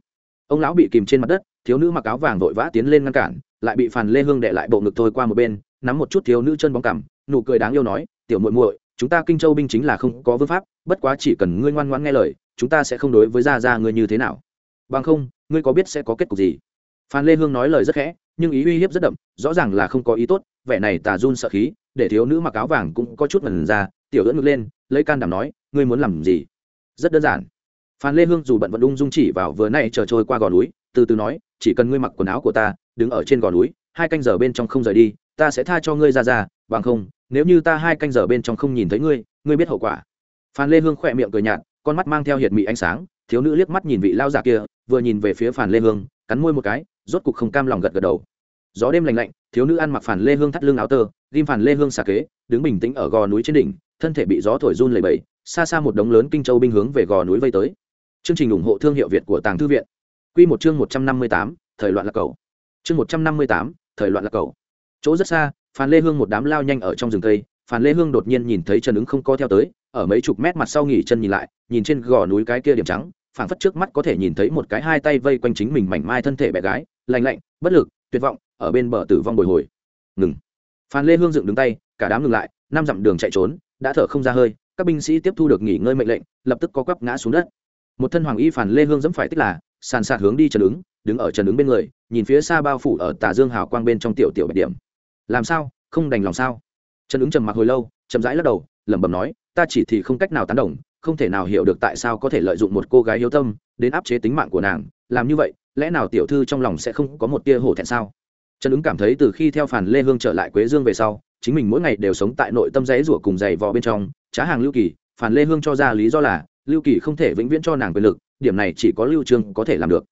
Ông lão bị kìm trên mặt đất, thiếu nữ mặc áo vàng vội vã tiến lên ngăn cản, lại bị phàn lê hương đệ lại bộ ngực thôi qua một bên, nắm một chút thiếu nữ chân bóng cằm, nụ cười đáng yêu nói tiểu muội muội, chúng ta kinh châu binh chính là không có vương pháp, bất quá chỉ cần ngươi ngoan ngoãn nghe lời, chúng ta sẽ không đối với gia gia ngươi như thế nào. Bằng không, ngươi có biết sẽ có kết cục gì? Phan lê hương nói lời rất khẽ, nhưng ý uy hiếp rất đậm, rõ ràng là không có ý tốt, vẻ này tà run sợ khí, để thiếu nữ mặc áo vàng cũng có chút ngần ra, tiểu ưỡn ngực lên, lấy can đảm nói, ngươi muốn làm gì? Rất đơn giản. Phan lê hương dù bận vận ung dung chỉ vào vừa nay chờ trôi qua gò núi, từ từ nói, chỉ cần ngươi mặc quần áo của ta, đứng ở trên gò núi, hai canh giờ bên trong không rời đi, ta sẽ tha cho ngươi ra ra bằng không nếu như ta hai canh giờ bên trong không nhìn thấy ngươi ngươi biết hậu quả. Phan lê hương khỏe miệng cười nhạt, con mắt mang theo hiệt mị ánh sáng, thiếu nữ liếc mắt nhìn vị lao giả kia, vừa nhìn về phía phản lê hương, cắn môi một cái, rốt cục không cam lòng gật gật đầu. Gió đêm lạnh lạnh, thiếu nữ ăn mặc phản lê hương thắt lưng áo tơ, ghim phản lê hương xà kế, đứng bình tĩnh ở gò núi trên đỉnh, thân thể bị gió thổi run lầy bẫy xa xa một đống lớn kinh châu binh hướng về gò núi vây tới. Chương trình ủng hộ thương hiệu việt của tàng thư viện. Quy một chương một trăm năm mươi tám, thời loạn lạc cầu. Chương một trăm năm mươi tám, thời loạn lạc cầu. Chỗ rất xa phan lê hương một đám lao nhanh ở trong rừng cây, phan lê hương đột nhiên nhìn thấy trần ứng không co theo tới, ở mấy chục mét mặt sau nghỉ chân nhìn lại, nhìn trên gò núi cái kia điểm trắng, phảng phất trước mắt có thể nhìn thấy một cái hai tay vây quanh chính mình mảnh mai thân thể bé gái, lạnh lạnh, bất lực, tuyệt vọng, ở bên bờ tử vong bồi hồi. Ngừng. Phan lê hương dựng đứng tay, cả đám ngừng lại, năm dặm đường chạy trốn, đã thở không ra hơi, các binh sĩ tiếp thu được nghỉ ngơi mệnh lệnh, lập tức có quắp ngã xuống đất. Một thân hoàng y Phan lê hương dẫm phải tức là, sàn sạt hướng đi trần ứng, đứng ở trần ứng bên người, nhìn phía xa bao phủ ở tà dương hào quang bên trong tiểu tiểu bạch điểm làm sao? Không đành lòng sao? Trần ứng trầm mặc hồi lâu, chậm rãi lắc đầu, lẩm bẩm nói, ta chỉ thì không cách nào tán đồng, không thể nào hiểu được tại sao có thể lợi dụng một cô gái yếu tâm đến áp chế tính mạng của nàng. Làm như vậy, lẽ nào tiểu thư trong lòng sẽ không có một tia hổ thẹn sao? Trần ứng cảm thấy từ khi theo phản lê hương trở lại quế dương về sau, chính mình mỗi ngày đều sống tại nội tâm giấy rủa cùng giày vò bên trong. Trá hàng lưu kỳ phản lê hương cho ra lý do là, lưu kỳ không thể vĩnh viễn cho nàng quyền lực, điểm này chỉ có lưu trương có thể làm được.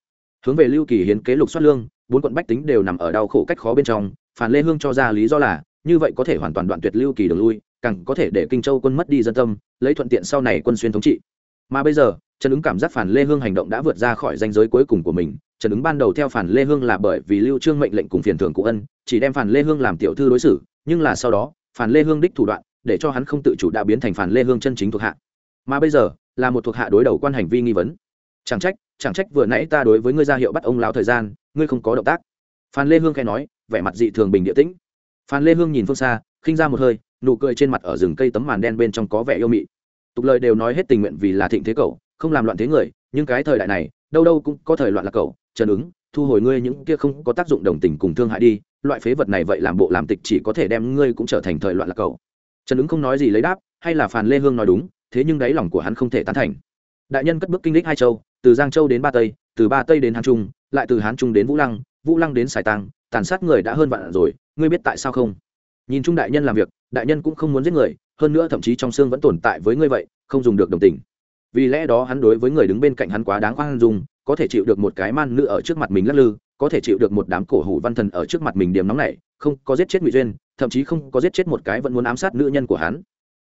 Hướng về lưu kỳ hiến kế lục soát lương, bốn quận bách tính đều nằm ở đau khổ cách khó bên trong phản lê hương cho ra lý do là, như vậy có thể hoàn toàn đoạn tuyệt lưu kỳ đường lui, càng có thể để kinh châu quân mất đi dân tâm, lấy thuận tiện sau này quân xuyên thống trị. Mà bây giờ, trần ứng cảm giác phản lê hương hành động đã vượt ra khỏi danh giới cuối cùng của mình. Trần ứng ban đầu theo phản lê hương là bởi vì lưu trương mệnh lệnh cùng phiền thưởng cụ ân, chỉ đem phản lê hương làm tiểu thư đối xử, nhưng là sau đó, phản lê hương đích thủ đoạn, để cho hắn không tự chủ đã biến thành phản lê hương chân chính thuộc hạ. Mà bây giờ, là một thuộc hạ đối đầu quan hành vi nghi vấn. Chẳng trách chẳng trách vừa nãy ta đối với ngươi ra hiệu bắt ông lão thời gian, ngươi không có động tác. Phan lê hương khai nói vẻ mặt dị thường bình địa tĩnh. Phan lê hương nhìn phương xa, khinh ra một hơi, nụ cười trên mặt ở rừng cây tấm màn đen bên trong có vẻ yêu mị. Tục lời đều nói hết tình nguyện vì là thịnh thế cậu, không làm loạn thế người, nhưng cái thời đại này, đâu đâu cũng có thời loạn là cậu, trần ứng, thu hồi ngươi những kia không có tác dụng đồng tình cùng thương hại đi, loại phế vật này vậy làm bộ làm tịch chỉ có thể đem ngươi cũng trở thành thời loạn là cậu. Trần ứng không nói gì lấy đáp, hay là phàn lê hương nói đúng, thế nhưng đáy lòng của hắn không thể tán thành. Đại nhân cất bước kinh lịch hai châu, từ giang châu đến ba tây, từ ba tây đến hán trung, lại từ hán trung đến vũ lăng vũ lăng đến sài tăng tàn sát người đã hơn vạn rồi, ngươi biết tại sao không? Nhìn chung đại nhân làm việc, đại nhân cũng không muốn giết người, hơn nữa thậm chí trong xương vẫn tồn tại với ngươi vậy, không dùng được đồng tình. Vì lẽ đó hắn đối với người đứng bên cạnh hắn quá đáng khoan dung, có thể chịu được một cái man nữ ở trước mặt mình lắc lư, có thể chịu được một đám cổ hủ văn thần ở trước mặt mình điểm nóng này, không có giết chết ngụy duyên, thậm chí không có giết chết một cái vẫn muốn ám sát nữ nhân của hắn.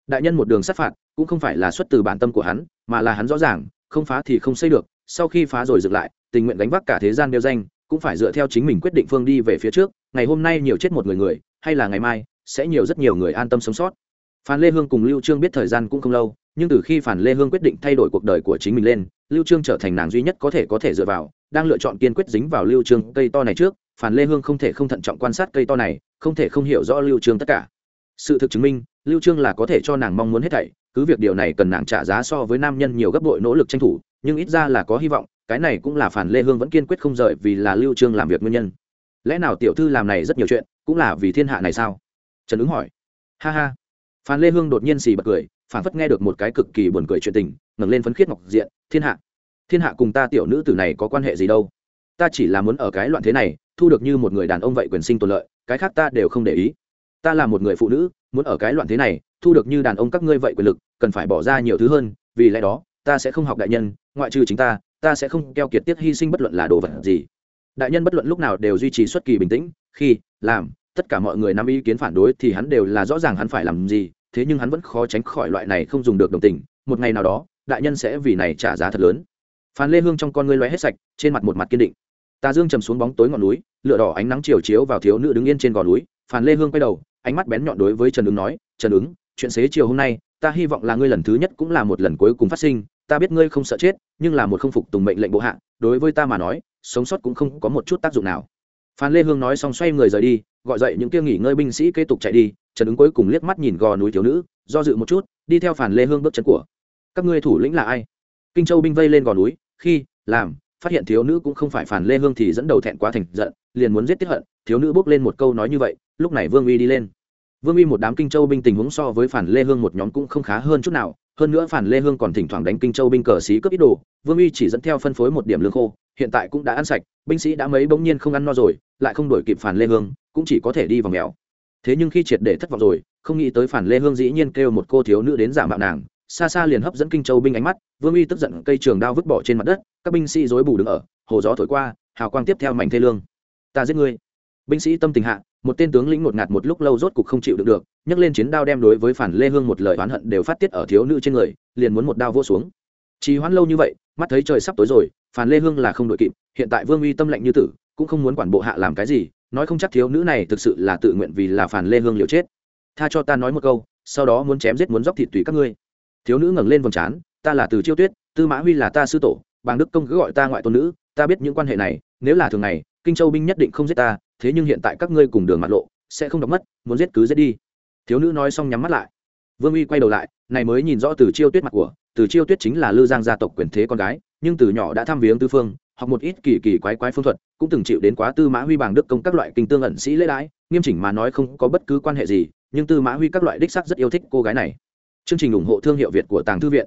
Đại nhân một đường sát phạt, cũng không phải là xuất từ bản tâm của hắn, mà là hắn rõ ràng, không phá thì không xây được, sau khi phá rồi dựng lại, tình nguyện đánh vác cả thế gian đeo danh cũng phải dựa theo chính mình quyết định phương đi về phía trước, ngày hôm nay nhiều chết một người người, hay là ngày mai, sẽ nhiều rất nhiều người an tâm sống sót. Phan lê hương cùng lưu trương biết thời gian cũng không lâu, nhưng từ khi phản lê hương quyết định thay đổi cuộc đời của chính mình lên, lưu trương trở thành nàng duy nhất có thể có thể dựa vào, đang lựa chọn kiên quyết dính vào lưu trương cây to này trước phản lê hương không thể không thận trọng quan sát cây to này, không thể không hiểu rõ lưu trương tất cả. Sự thực chứng minh, lưu trương là có thể cho nàng mong muốn hết thảy, cứ việc điều này cần nàng trả giá so với nam nhân nhiều gấp bội nỗ lực tranh thủ, nhưng ít ra là có hy vọng cái này cũng là phản lê hương vẫn kiên quyết không rời vì là lưu trương làm việc nguyên nhân. Lẽ nào tiểu thư làm này rất nhiều chuyện, cũng là vì thiên hạ này sao? Trần ứng hỏi. Ha ha. Phan lê hương đột nhiên xì bật cười, phản phất nghe được một cái cực kỳ buồn cười chuyện tình, ngẩng lên phấn khiết ngọc diện, thiên hạ thiên hạ cùng ta tiểu nữ tử này có quan hệ gì đâu? Ta chỉ là muốn ở cái loạn thế này, thu được như một người đàn ông vậy quyền sinh tồn lợi, cái khác ta đều không để ý. Ta là một người phụ nữ, muốn ở cái loạn thế này, thu được như đàn ông các ngươi vậy quyền lực, cần phải bỏ ra nhiều thứ hơn, vì lẽ đó, ta sẽ không học đại nhân, ngoại trừ chính ta ta sẽ không keo kiệt tiết hy sinh bất luận là đồ vật gì. Đại nhân bất luận lúc nào đều duy trì xuất kỳ bình tĩnh, khi, làm, tất cả mọi người nắm ý kiến phản đối thì hắn đều là rõ ràng hắn phải làm gì, thế nhưng hắn vẫn khó tránh khỏi loại này không dùng được đồng tình. Một ngày nào đó, đại nhân sẽ vì này trả giá thật lớn. Phan lê hương trong con ngươi loé hết sạch, trên mặt một mặt kiên định. Tà dương chầm xuống bóng tối ngọn núi, lửa đỏ ánh nắng chiều chiếu vào thiếu nữ đứng yên trên gò núi. Phan lê hương quay đầu, ánh mắt bén nhọn đối với trần ứng nói, trần ứng, chuyện xế chiều hôm nay, ta hy vọng là ngươi lần thứ nhất cũng là một lần cuối cùng phát sinh ta biết ngươi không sợ chết, nhưng là một không phục tùng mệnh lệnh bộ hạ, đối với ta mà nói, sống sót cũng không có một chút tác dụng nào. Phan lê hương nói xong xoay người rời đi, gọi dậy những kia nghỉ ngơi binh sĩ kế tục chạy đi, trần ứng cuối cùng liếc mắt nhìn gò núi thiếu nữ, do dự một chút, đi theo phản lê hương bước chân của. Các ngươi thủ lĩnh là ai? Kinh châu binh vây lên gò núi, khi, làm, phát hiện thiếu nữ cũng không phải phản lê hương thì dẫn đầu thẹn quá thành giận, liền muốn giết tiết hận, thiếu nữ bước lên một câu nói như vậy, lúc này vương uy đi lên. Vương uy một đám kinh châu binh tình huống so với phản lê hương một nhóm cũng không khá hơn chút nào hơn nữa phản lê hương còn thỉnh thoảng đánh kinh châu binh cờ xí cướp ít đồ, vương uy chỉ dẫn theo phân phối một điểm lương khô, hiện tại cũng đã ăn sạch, binh sĩ đã mấy bỗng nhiên không ăn no rồi, lại không đổi kịp phản lê hương, cũng chỉ có thể đi vào mèo. Thế nhưng khi triệt để thất vọng rồi, không nghĩ tới phản lê hương dĩ nhiên kêu một cô thiếu nữ đến giả mạo nàng, xa xa liền hấp dẫn kinh châu binh ánh mắt, vương uy tức giận cây trường đao vứt bỏ trên mặt đất, các binh sĩ dối bù đứng ở, hồ gió thổi qua, hào quang tiếp theo mảnh thê lương. Ta giết ngươi. Binh sĩ tâm tình hạ một tên tướng lĩnh ngột ngạt một lúc lâu rốt cục không chịu được được, nhấc lên chiến đao đem đối với phản lê hương một lời oán hận đều phát tiết ở thiếu nữ trên người, liền muốn một đao vô xuống. Trì hoãn lâu như vậy, mắt thấy trời sắp tối rồi, phản lê hương là không đội kịp, hiện tại vương uy tâm lệnh như tử, cũng không muốn quản bộ hạ làm cái gì, nói không chắc thiếu nữ này thực sự là tự nguyện vì là phản lê hương liều chết. Tha cho ta nói một câu, sau đó muốn chém giết muốn dóc thịt tùy các ngươi. Thiếu nữ ngẩng lên vòng trán, ta là từ chiêu tuyết, tư mã huy là ta sư tổ, bàng đức công cứ gọi ta ngoại tôn nữ, ta biết những quan hệ này, nếu là thường ngày, kinh châu binh nhất định không giết ta thế nhưng hiện tại các ngươi cùng đường mặt lộ sẽ không đọc mất, muốn giết cứ giết đi. Thiếu nữ nói xong nhắm mắt lại. Vương uy quay đầu lại, này mới nhìn rõ từ chiêu tuyết mặt của, từ chiêu tuyết chính là lư giang gia tộc quyền thế con gái, nhưng từ nhỏ đã thăm viếng tư phương, học một ít kỳ kỳ quái quái phương thuật, cũng từng chịu đến quá tư mã huy bằng đức công các loại kinh tương ẩn sĩ lễ đãi, nghiêm chỉnh mà nói không có bất cứ quan hệ gì, nhưng tư mã huy các loại đích sắc rất yêu thích cô gái này. Chương trình ủng hộ thương hiệu việt của tàng thư viện.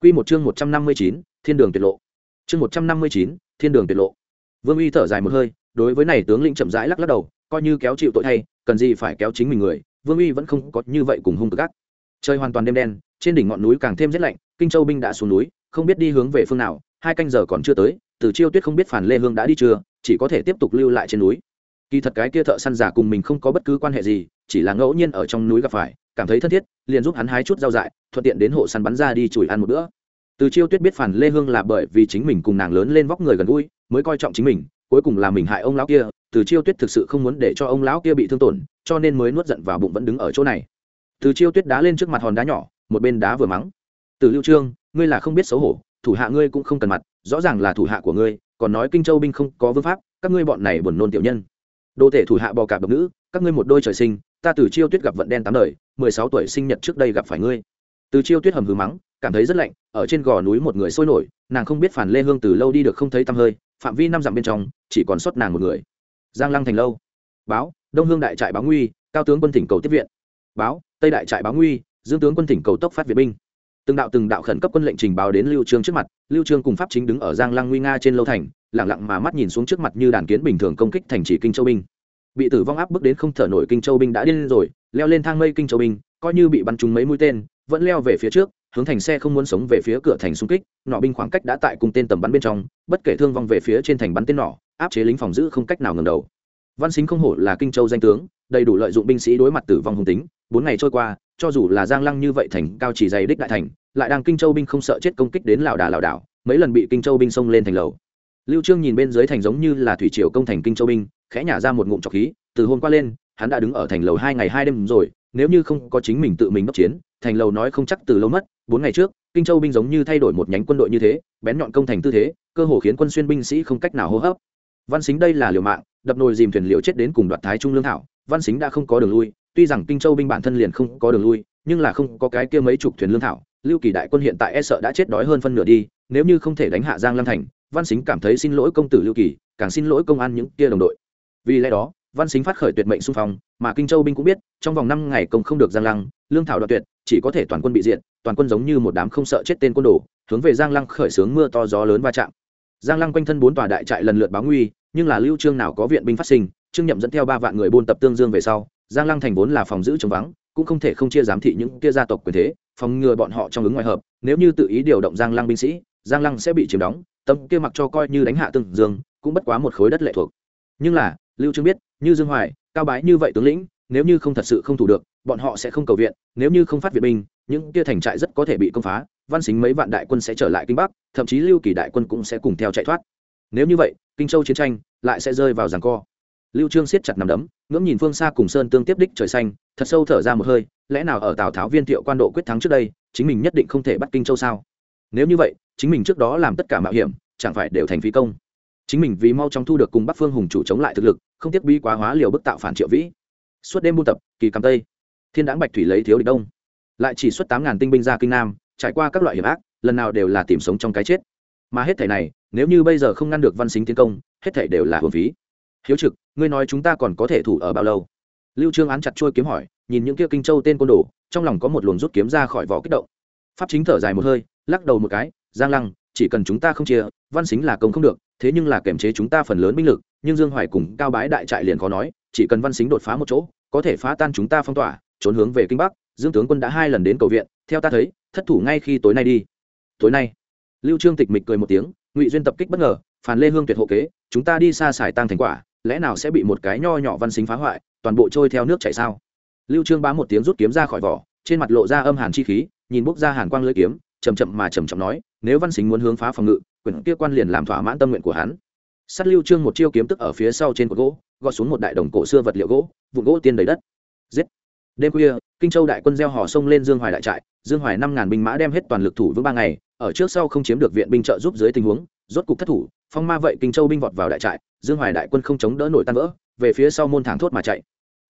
Quy một chương một trăm năm mươi chín, thiên đường tuyệt lộ. Chương một trăm năm mươi chín, thiên đường tuyệt lộ. Vương uy thở dài một hơi đối với này tướng lĩnh chậm rãi lắc lắc đầu, coi như kéo chịu tội thay, cần gì phải kéo chính mình người, vương uy vẫn không có như vậy cùng hung cực gắt trời hoàn toàn đêm đen, trên đỉnh ngọn núi càng thêm rét lạnh, kinh châu binh đã xuống núi, không biết đi hướng về phương nào, hai canh giờ còn chưa tới, từ chiêu tuyết không biết phản lê hương đã đi chưa, chỉ có thể tiếp tục lưu lại trên núi. Kỳ thật cái kia thợ săn giả cùng mình không có bất cứ quan hệ gì, chỉ là ngẫu nhiên ở trong núi gặp phải, cảm thấy thân thiết, liền giúp hắn hái chút rau dại, thuận tiện đến hộ săn bắn ra đi chùi ăn một bữa. Từ chiêu tuyết biết phản lê hương là bởi vì chính mình cùng nàng lớn lên vóc người gần gũi, mới coi trọng chính mình cuối cùng là mình hại ông lão kia, từ chiêu tuyết thực sự không muốn để cho ông lão kia bị thương tổn, cho nên mới nuốt giận vào bụng vẫn đứng ở chỗ này. Từ chiêu tuyết đá lên trước mặt hòn đá nhỏ, một bên đá vừa mắng. Từ lưu trương, ngươi là không biết xấu hổ, thủ hạ ngươi cũng không cần mặt, rõ ràng là thủ hạ của ngươi, còn nói kinh châu binh không có vương pháp, các ngươi bọn này buồn nôn tiểu nhân. Đô thể thủ hạ bò cạp độc nữ, các ngươi một đôi trời sinh, ta từ chiêu tuyết gặp vận đen tám đời, mười sáu tuổi sinh nhật trước đây gặp phải ngươi. Từ chiêu tuyết hầm hừ mắng, cảm thấy rất lạnh, ở trên gò núi một người sôi nổi, nàng không biết phản lê hương từ lâu đi được không thấy tăm hơi phạm vi năm dặm bên trong, chỉ còn sót nàng một người. Giang lăng thành lâu. Báo, đông hương đại trại báo nguy, cao tướng quân thỉnh cầu tiếp viện. Báo, tây đại trại báo nguy, dương tướng quân thỉnh cầu tốc phát viện binh. Từng đạo từng đạo khẩn cấp quân lệnh trình báo đến lưu trương trước mặt, lưu trương cùng pháp chính đứng ở giang lăng nguy nga trên lâu thành, lặng lặng mà mắt nhìn xuống trước mặt như đàn kiến bình thường công kích thành chỉ kinh châu binh. Bị tử vong áp bức đến không thở nổi kinh châu binh đã điên rồi, leo lên thang mây kinh châu binh, coi như bị bắn trúng mấy mũi tên, vẫn leo về phía trước hướng thành xe không muốn sống về phía cửa thành xung kích, nọ binh khoảng cách đã tại cùng tên tầm bắn bên trong, bất kể thương vong về phía trên thành bắn tên nỏ áp chế lính phòng giữ không cách nào ngẩng đầu. Văn xính không hổ là kinh châu danh tướng, đầy đủ lợi dụng binh sĩ đối mặt tử vong hung tính, bốn ngày trôi qua, cho dù là giang lăng như vậy thành cao chỉ dày đích đại thành, lại đang kinh châu binh không sợ chết công kích đến lảo đà lảo đảo, mấy lần bị kinh châu binh xông lên thành lầu. Lưu trương nhìn bên dưới thành giống như là thủy triều công thành kinh châu binh, khẽ nhả ra một ngụm trọc khí, từ hôm qua lên hắn đã đứng ở thành lầu hai ngày hai đêm rồi, nếu như không có chính mình tự mình đốc chiến, thành lầu nói không chắc từ lâu mất, bốn ngày trước, kinh châu binh giống như thay đổi một nhánh quân đội như thế, bén nhọn công thành tư thế, cơ hồ khiến quân xuyên binh sĩ không cách nào hô hấp. Văn xính đây là liều mạng, đập nồi dìm thuyền liều chết đến cùng đoạt thái trung lương thảo, văn xính đã không có đường lui, tuy rằng kinh châu binh bản thân liền không có đường lui, nhưng là không có cái kia mấy chục thuyền lương thảo, lưu kỳ đại quân hiện tại e sợ đã chết đói hơn phân nửa đi, nếu như không thể đánh hạ giang lam thành, văn xính cảm thấy xin lỗi công tử lưu kỳ, càng xin lỗi công an những kia đồng đội. Vì lẽ đó văn xính phát khởi tuyệt mệnh xung phong, mà kinh châu binh cũng biết, trong vòng năm ngày công không được giang lăng, lương thảo đoạt tuyệt, chỉ có thể toàn quân bị diệt, toàn quân giống như một đám không sợ chết tên quân đồ, hướng về giang lăng khởi xướng mưa to gió lớn va chạm. Giang lăng quanh thân bốn tòa đại trại lần lượt báo nguy, nhưng là lưu trương nào có viện binh phát sinh, trương nhậm dẫn theo ba vạn người buôn tập tương dương về sau, giang lăng thành vốn là phòng giữ chống vắng, cũng không thể không chia giám thị những kia gia tộc quyền thế, phòng ngừa bọn họ trong ứng ngoài hợp, nếu như tự ý điều động giang lăng binh sĩ, giang lăng sẽ bị chiếm đóng, tâm kia mặc cho coi như đánh hạ tương dương, cũng bất quá một khối đất lệ thuộc. Nhưng là lưu trương biết, như dương hoài, cao bái như vậy tướng lĩnh, nếu như không thật sự không thủ được, bọn họ sẽ không cầu viện, nếu như không phát viện binh, những kia thành trại rất có thể bị công phá, văn xính mấy vạn đại quân sẽ trở lại kinh bắc, thậm chí lưu kỳ đại quân cũng sẽ cùng theo chạy thoát. Nếu như vậy, kinh châu chiến tranh lại sẽ rơi vào giằng co. Lưu trương siết chặt nằm đấm, ngưỡng nhìn phương xa cùng sơn tương tiếp đích trời xanh, thật sâu thở ra một hơi, lẽ nào ở tào tháo viên thiệu quan độ quyết thắng trước đây, chính mình nhất định không thể bắt kinh châu sao? Nếu như vậy, chính mình trước đó làm tất cả mạo hiểm, chẳng phải đều thành phí công? Chính mình vì mau chóng thu được cùng bắc phương hùng chủ chống lại thực lực, không tiếc bi quá hóa liều bức tạo phản triệu vĩ. Suốt đêm buôn tập, kỳ cầm tây. Thiên đáng bạch thủy lấy thiếu địch đông. Lại chỉ xuất tám ngàn tinh binh ra kinh nam, trải qua các loại hiểm ác, lần nào đều là tìm sống trong cái chết. Mà hết thể này, nếu như bây giờ không ngăn được văn xính tiến công, hết thể đều là hồn phí. Hiếu trực, ngươi nói chúng ta còn có thể thủ ở bao lâu? Lưu trương án chặt trôi kiếm hỏi, nhìn những kia kinh châu tên côn đồ, trong lòng có một luồng rút kiếm ra khỏi vỏ kích động. Pháp chính thở dài một hơi, lắc đầu một cái, giang lăng, chỉ cần chúng ta không chia văn xính là công không được, thế nhưng là kiềm chế chúng ta phần lớn binh lực, nhưng dương hoài cùng cao bái đại trại liền khó nói, chỉ cần văn xính đột phá một chỗ, có thể phá tan chúng ta phong tỏa, trốn hướng về kinh bắc, dương tướng quân đã hai lần đến cầu viện, theo ta thấy, thất thủ ngay khi tối nay đi. Tối nay, lưu trương tịch mịch cười một tiếng, ngụy duyên tập kích bất ngờ phản lê hương tuyệt hộ kế, chúng ta đi xa xài tăng thành quả, lẽ nào sẽ bị một cái nho nhỏ văn xính phá hoại, toàn bộ trôi theo nước chảy sao? Lưu trương bá một tiếng rút kiếm ra khỏi vỏ, trên mặt lộ ra âm hàn chi khí, nhìn bốc ra hàn quang lưỡi kiếm, chậm chậm mà chậm chậm nói, nếu văn xính muốn hướng phá phòng ngự quyển kia quan liền làm thỏa mãn tâm nguyện của hắn. Sát lưu trương một chiêu kiếm tức ở phía sau trên cột gỗ, gọt xuống một đại đồng cổ xưa vật liệu gỗ, vụn gỗ tiên đầy đất. Giết! Đêm khuya, kinh châu đại quân gieo hò sông lên dương hoài đại trại, dương hoài năm ngàn binh mã đem hết toàn lực thủ vững ba ngày, ở trước sau không chiếm được viện binh trợ giúp dưới tình huống, rốt cục thất thủ, phong ma vậy kinh châu binh vọt vào đại trại, dương hoài đại quân không chống đỡ nổi tan vỡ, về phía sau môn thẳng thốt mà chạy.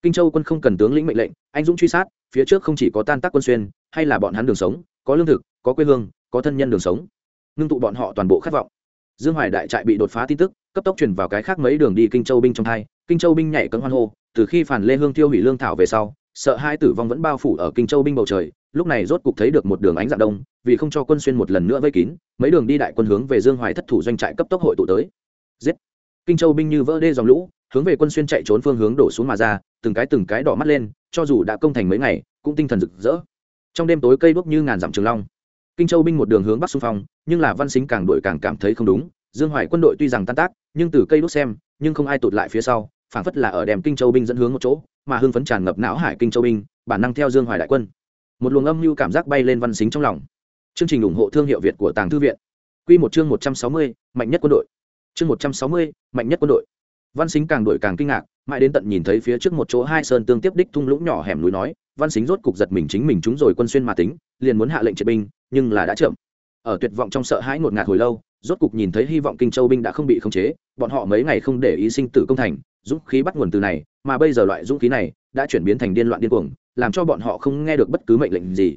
Kinh châu quân không cần tướng lĩnh mệnh lệnh, anh dũng truy sát, phía trước không chỉ có tan tác quân xuyên, hay là bọn hắn đường sống, có lương thực, có quê hương, có thân nhân đường sống ngưng tụ bọn họ toàn bộ khát vọng. Dương hoài đại trại bị đột phá tin tức, cấp tốc truyền vào cái khác mấy đường đi kinh châu binh trong hai, kinh châu binh nhảy cấm hoan hô, từ khi phản lê hương tiêu hủy lương thảo về sau, sợ hai tử vong vẫn bao phủ ở kinh châu binh bầu trời, lúc này rốt cục thấy được một đường ánh dạng đông, vì không cho quân xuyên một lần nữa vây kín, mấy đường đi đại quân hướng về dương hoài thất thủ doanh trại cấp tốc hội tụ tới. Giết! Kinh châu binh như vỡ đê dòng lũ, hướng về quân xuyên chạy trốn phương hướng đổ xuống mà ra, từng cái từng cái đỏ mắt lên, cho dù đã công thành mấy ngày, cũng tinh thần rực rỡ. Trong đêm tối cây đuốc như ngàn dặm trường long kinh châu binh một đường hướng bắc xung phong, nhưng là văn xính càng đuổi càng cảm thấy không đúng. Dương hoài quân đội tuy rằng tan tác, nhưng từ cây đốt xem, nhưng không ai tụt lại phía sau, phảng phất là ở đèm kinh châu binh dẫn hướng một chỗ, mà hưng phấn tràn ngập não hải kinh châu binh, bản năng theo dương hoài đại quân. Một luồng âm mưu cảm giác bay lên văn xính trong lòng. Chương trình ủng hộ thương hiệu việt của tàng thư viện. Q một chương một trăm sáu mươi, mạnh nhất quân đội. Chương một trăm sáu mươi, mạnh nhất quân đội. Văn xính càng đổi càng kinh ngạc, mãi đến tận nhìn thấy phía trước một chỗ hai sơn tương tiếp đích thung lũng nhỏ hẻm núi nói văn xính rốt cục giật mình chính mình chúng rồi quân xuyên mà tính, liền muốn hạ lệnh triệt binh, nhưng là đã chậm. Ở tuyệt vọng trong sợ hãi ngột ngạt hồi lâu, rốt cục nhìn thấy hy vọng kinh châu binh đã không bị khống chế, bọn họ mấy ngày không để ý sinh tử công thành, dũng khí bắt nguồn từ này, mà bây giờ loại dũng khí này đã chuyển biến thành điên loạn điên cuồng, làm cho bọn họ không nghe được bất cứ mệnh lệnh gì.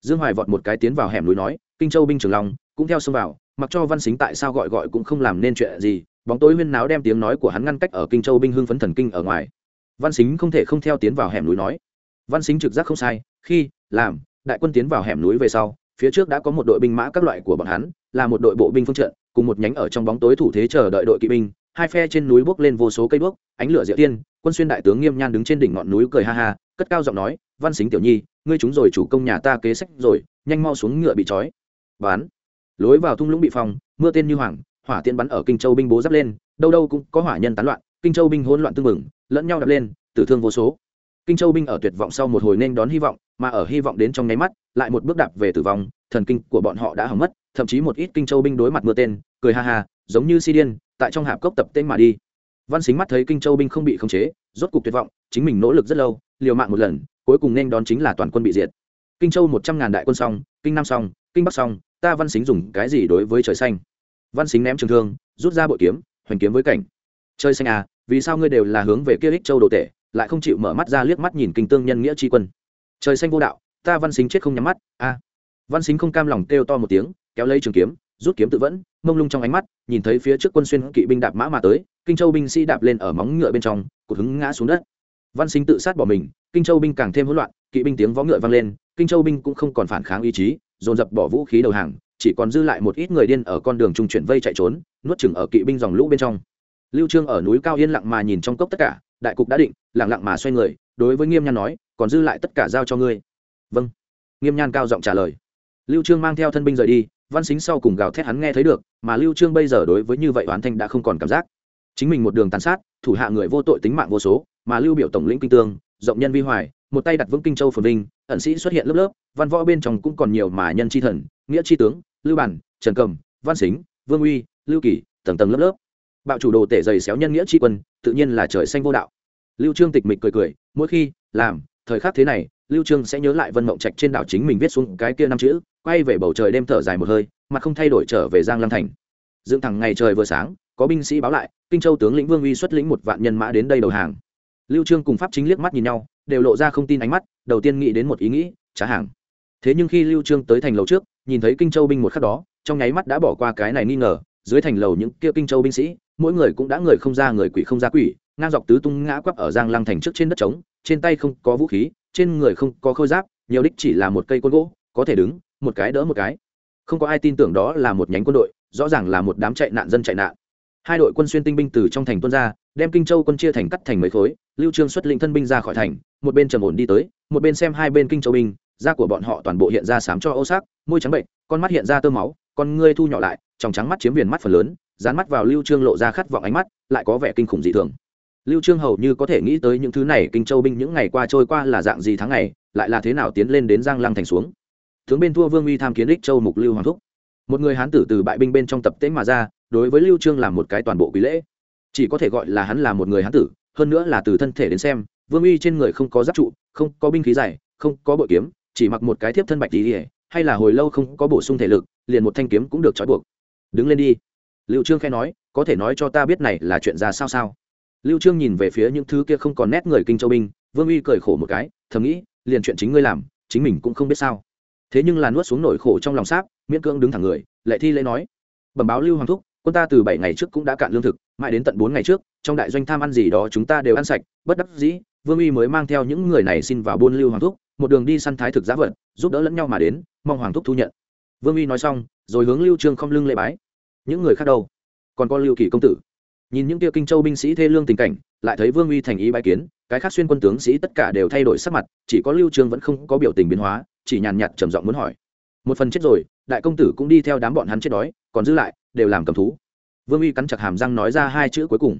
Dương hoài vọt một cái tiến vào hẻm núi nói, kinh châu binh trường long, cũng theo xông vào, mặc cho văn xính tại sao gọi gọi cũng không làm nên chuyện gì. Bóng tối huyên náo đem tiếng nói của hắn ngăn cách ở kinh châu binh hưng phấn thần kinh ở ngoài. Văn xính không thể không theo tiến vào hẻm núi nói văn xính trực giác không sai khi làm đại quân tiến vào hẻm núi về sau phía trước đã có một đội binh mã các loại của bọn hắn là một đội bộ binh phương trận cùng một nhánh ở trong bóng tối thủ thế chờ đợi đội kỵ binh. Hai phe trên núi bước lên vô số cây bước, ánh lửa diệu tiên quân xuyên đại tướng nghiêm nhan đứng trên đỉnh ngọn núi cười ha ha cất cao giọng nói văn xính tiểu nhi ngươi chúng rồi chủ công nhà ta kế sách rồi nhanh mau xuống ngựa bị trói. Bán lối vào thung lũng bị phòng, mưa tên như hoàng hỏa tiên bắn ở kinh châu binh bố giáp lên đâu đâu cũng có hỏa nhân tán loạn kinh châu binh hỗn loạn tương mừng lẫn nhau đập lên tử thương vô số kinh châu binh ở tuyệt vọng sau một hồi nên đón hy vọng, mà ở hy vọng đến trong nháy mắt, lại một bước đạp về tử vong, thần kinh của bọn họ đã hỏng mất, thậm chí một ít kinh châu binh đối mặt mưa tên, cười ha ha, giống như si điên, tại trong hạp cốc tập tên mà đi. Văn xính mắt thấy kinh châu binh không bị khống chế, rốt cục tuyệt vọng, chính mình nỗ lực rất lâu, liều mạng một lần, cuối cùng nên đón chính là toàn quân bị diệt. Kinh châu một trăm ngàn đại quân xong, kinh nam xong, kinh bắc xong, ta văn xính dùng cái gì đối với trời xanh? Văn xính ném trường thương, rút ra bội kiếm, hoành kiếm với cảnh. Chơi xanh à vì sao ngươi đều là hướng về kia ích châu đồ tệ lại không chịu mở mắt ra liếc mắt nhìn kinh tương nhân nghĩa tri quân. Trời xanh vô đạo, ta văn xính chết không nhắm mắt, a. Văn xính không cam lòng kêu to một tiếng, kéo lấy trường kiếm, rút kiếm tự vẫn, mông lung trong ánh mắt, nhìn thấy phía trước quân xuyên kỵ binh đạp mã mà tới, kinh châu binh sĩ đạp lên ở móng ngựa bên trong, cột hứng ngã xuống đất. Văn xính tự sát bỏ mình, kinh châu binh càng thêm hỗn loạn, kỵ binh tiếng vó ngựa vang lên, kinh châu binh cũng không còn phản kháng ý chí, dồn dập bỏ vũ khí đầu hàng, chỉ còn dư lại một ít người điên ở con đường trung chuyển vây chạy trốn, nuốt chừng ở kỵ binh dòng lũ bên trong. Lưu trương ở núi cao yên lặng mà nhìn trong cốc tất cả đại cục đã định, lẳng lặng mà xoay người, đối với nghiêm nhan nói, còn dư lại tất cả giao cho ngươi. Vâng. Nghiêm nhan cao giọng trả lời. Lưu trương mang theo thân binh rời đi, văn xính sau cùng gào thét hắn nghe thấy được, mà lưu trương bây giờ đối với như vậy oán thanh đã không còn cảm giác. Chính mình một đường tàn sát, thủ hạ người vô tội tính mạng vô số, mà lưu biểu tổng lĩnh kinh tương, rộng nhân vi hoài, một tay đặt vững kinh châu phồn vinh, ẩn sĩ xuất hiện lớp lớp, văn võ bên trong cũng còn nhiều mà nhân chi thần, nghĩa chi tướng, lưu bản, trần cầm, văn xính, vương uy, lưu kỳ tầng tầng lớp lớp. Bạo chủ đồ tể dày xéo nhân nghĩa chi quân tự nhiên là trời xanh vô đạo. Lưu trương tịch mịch cười cười, mỗi khi làm thời khắc thế này, lưu trương sẽ nhớ lại vân mộng trạch trên đảo chính mình viết xuống cái kia năm chữ, quay về bầu trời đêm thở dài một hơi mặt không thay đổi trở về giang lăng thành. Dựng thẳng ngày trời vừa sáng, có binh sĩ báo lại, kinh châu tướng lĩnh vương uy xuất lĩnh một vạn nhân mã đến đây đầu hàng. Lưu trương cùng pháp chính liếc mắt nhìn nhau, đều lộ ra không tin ánh mắt, đầu tiên nghĩ đến một ý nghĩ, trả hàng. Thế nhưng khi lưu trương tới thành lầu trước, nhìn thấy kinh châu binh một khắc đó, trong nháy mắt đã bỏ qua cái này nghi ngờ, dưới thành lầu những kia kinh châu binh sĩ mỗi người cũng đã người không ra người quỷ không ra quỷ, ngang dọc tứ tung ngã quắp ở giang lăng thành trước trên đất trống, trên tay không có vũ khí, trên người không có khôi giáp, nhiều đích chỉ là một cây côn gỗ, có thể đứng, một cái đỡ một cái. Không có ai tin tưởng đó là một nhánh quân đội, rõ ràng là một đám chạy nạn dân chạy nạn. Hai đội quân xuyên tinh binh từ trong thành tuân ra, đem kinh châu quân chia thành cắt thành mấy khối, lưu trương xuất lĩnh thân binh ra khỏi thành, một bên trầm ổn đi tới, một bên xem hai bên kinh châu binh, da của bọn họ toàn bộ hiện ra sám cho ô sắc, môi trắng bệnh, con mắt hiện ra tơ máu, con ngươi thu nhỏ lại trong trắng mắt chiếm viền mắt phần lớn dán mắt vào lưu trương lộ ra khát vọng ánh mắt, lại có vẻ kinh khủng dị thường. Lưu trương hầu như có thể nghĩ tới những thứ này, kinh châu binh những ngày qua trôi qua là dạng gì tháng ngày, lại là thế nào tiến lên đến giang lăng thành xuống. Tướng bên thua vương uy tham kiến đích châu mục lưu hoàng thúc. Một người hán tử từ bại binh bên trong tập tế mà ra, đối với lưu trương làm một cái toàn bộ quý lễ. Chỉ có thể gọi là hắn là một người hán tử, hơn nữa là từ thân thể đến xem, vương uy trên người không có giáp trụ, không có binh khí dài, không có bội kiếm, chỉ mặc một cái thiếp thân bạch tí hay là hồi lâu không có bổ sung thể lực, liền một thanh kiếm cũng được trói buộc. Đứng lên đi lưu trương khẽ nói, có thể nói cho ta biết này là chuyện ra sao sao? Lưu trương nhìn về phía những thứ kia không còn nét người kinh châu binh, vương uy cười khổ một cái, thầm nghĩ, liền chuyện chính ngươi làm, chính mình cũng không biết sao. Thế nhưng là nuốt xuống nỗi khổ trong lòng sáp, miễn cưỡng đứng thẳng người lệ thi lễ nói, bẩm báo lưu hoàng thúc, quân ta từ bảy ngày trước cũng đã cạn lương thực, mãi đến tận bốn ngày trước, trong đại doanh tham ăn gì đó chúng ta đều ăn sạch, bất đắc dĩ, vương uy mới mang theo những người này xin vào buôn lưu hoàng thúc, một đường đi săn thái thực giá vật, giúp đỡ lẫn nhau mà đến, mong hoàng thúc thu nhận. Vương uy nói xong, rồi hướng lưu trương không lưng lễ bái những người khác đâu? Còn có lưu kỳ công tử. Nhìn những kia kinh châu binh sĩ thê lương tình cảnh, lại thấy vương uy thành ý bãi kiến, cái khác xuyên quân tướng sĩ tất cả đều thay đổi sắc mặt, chỉ có lưu trương vẫn không có biểu tình biến hóa, chỉ nhàn nhạt trầm giọng muốn hỏi. Một phần chết rồi, đại công tử cũng đi theo đám bọn hắn chết đói, còn giữ lại, đều làm cầm thú. Vương uy cắn chặt hàm răng nói ra hai chữ cuối cùng.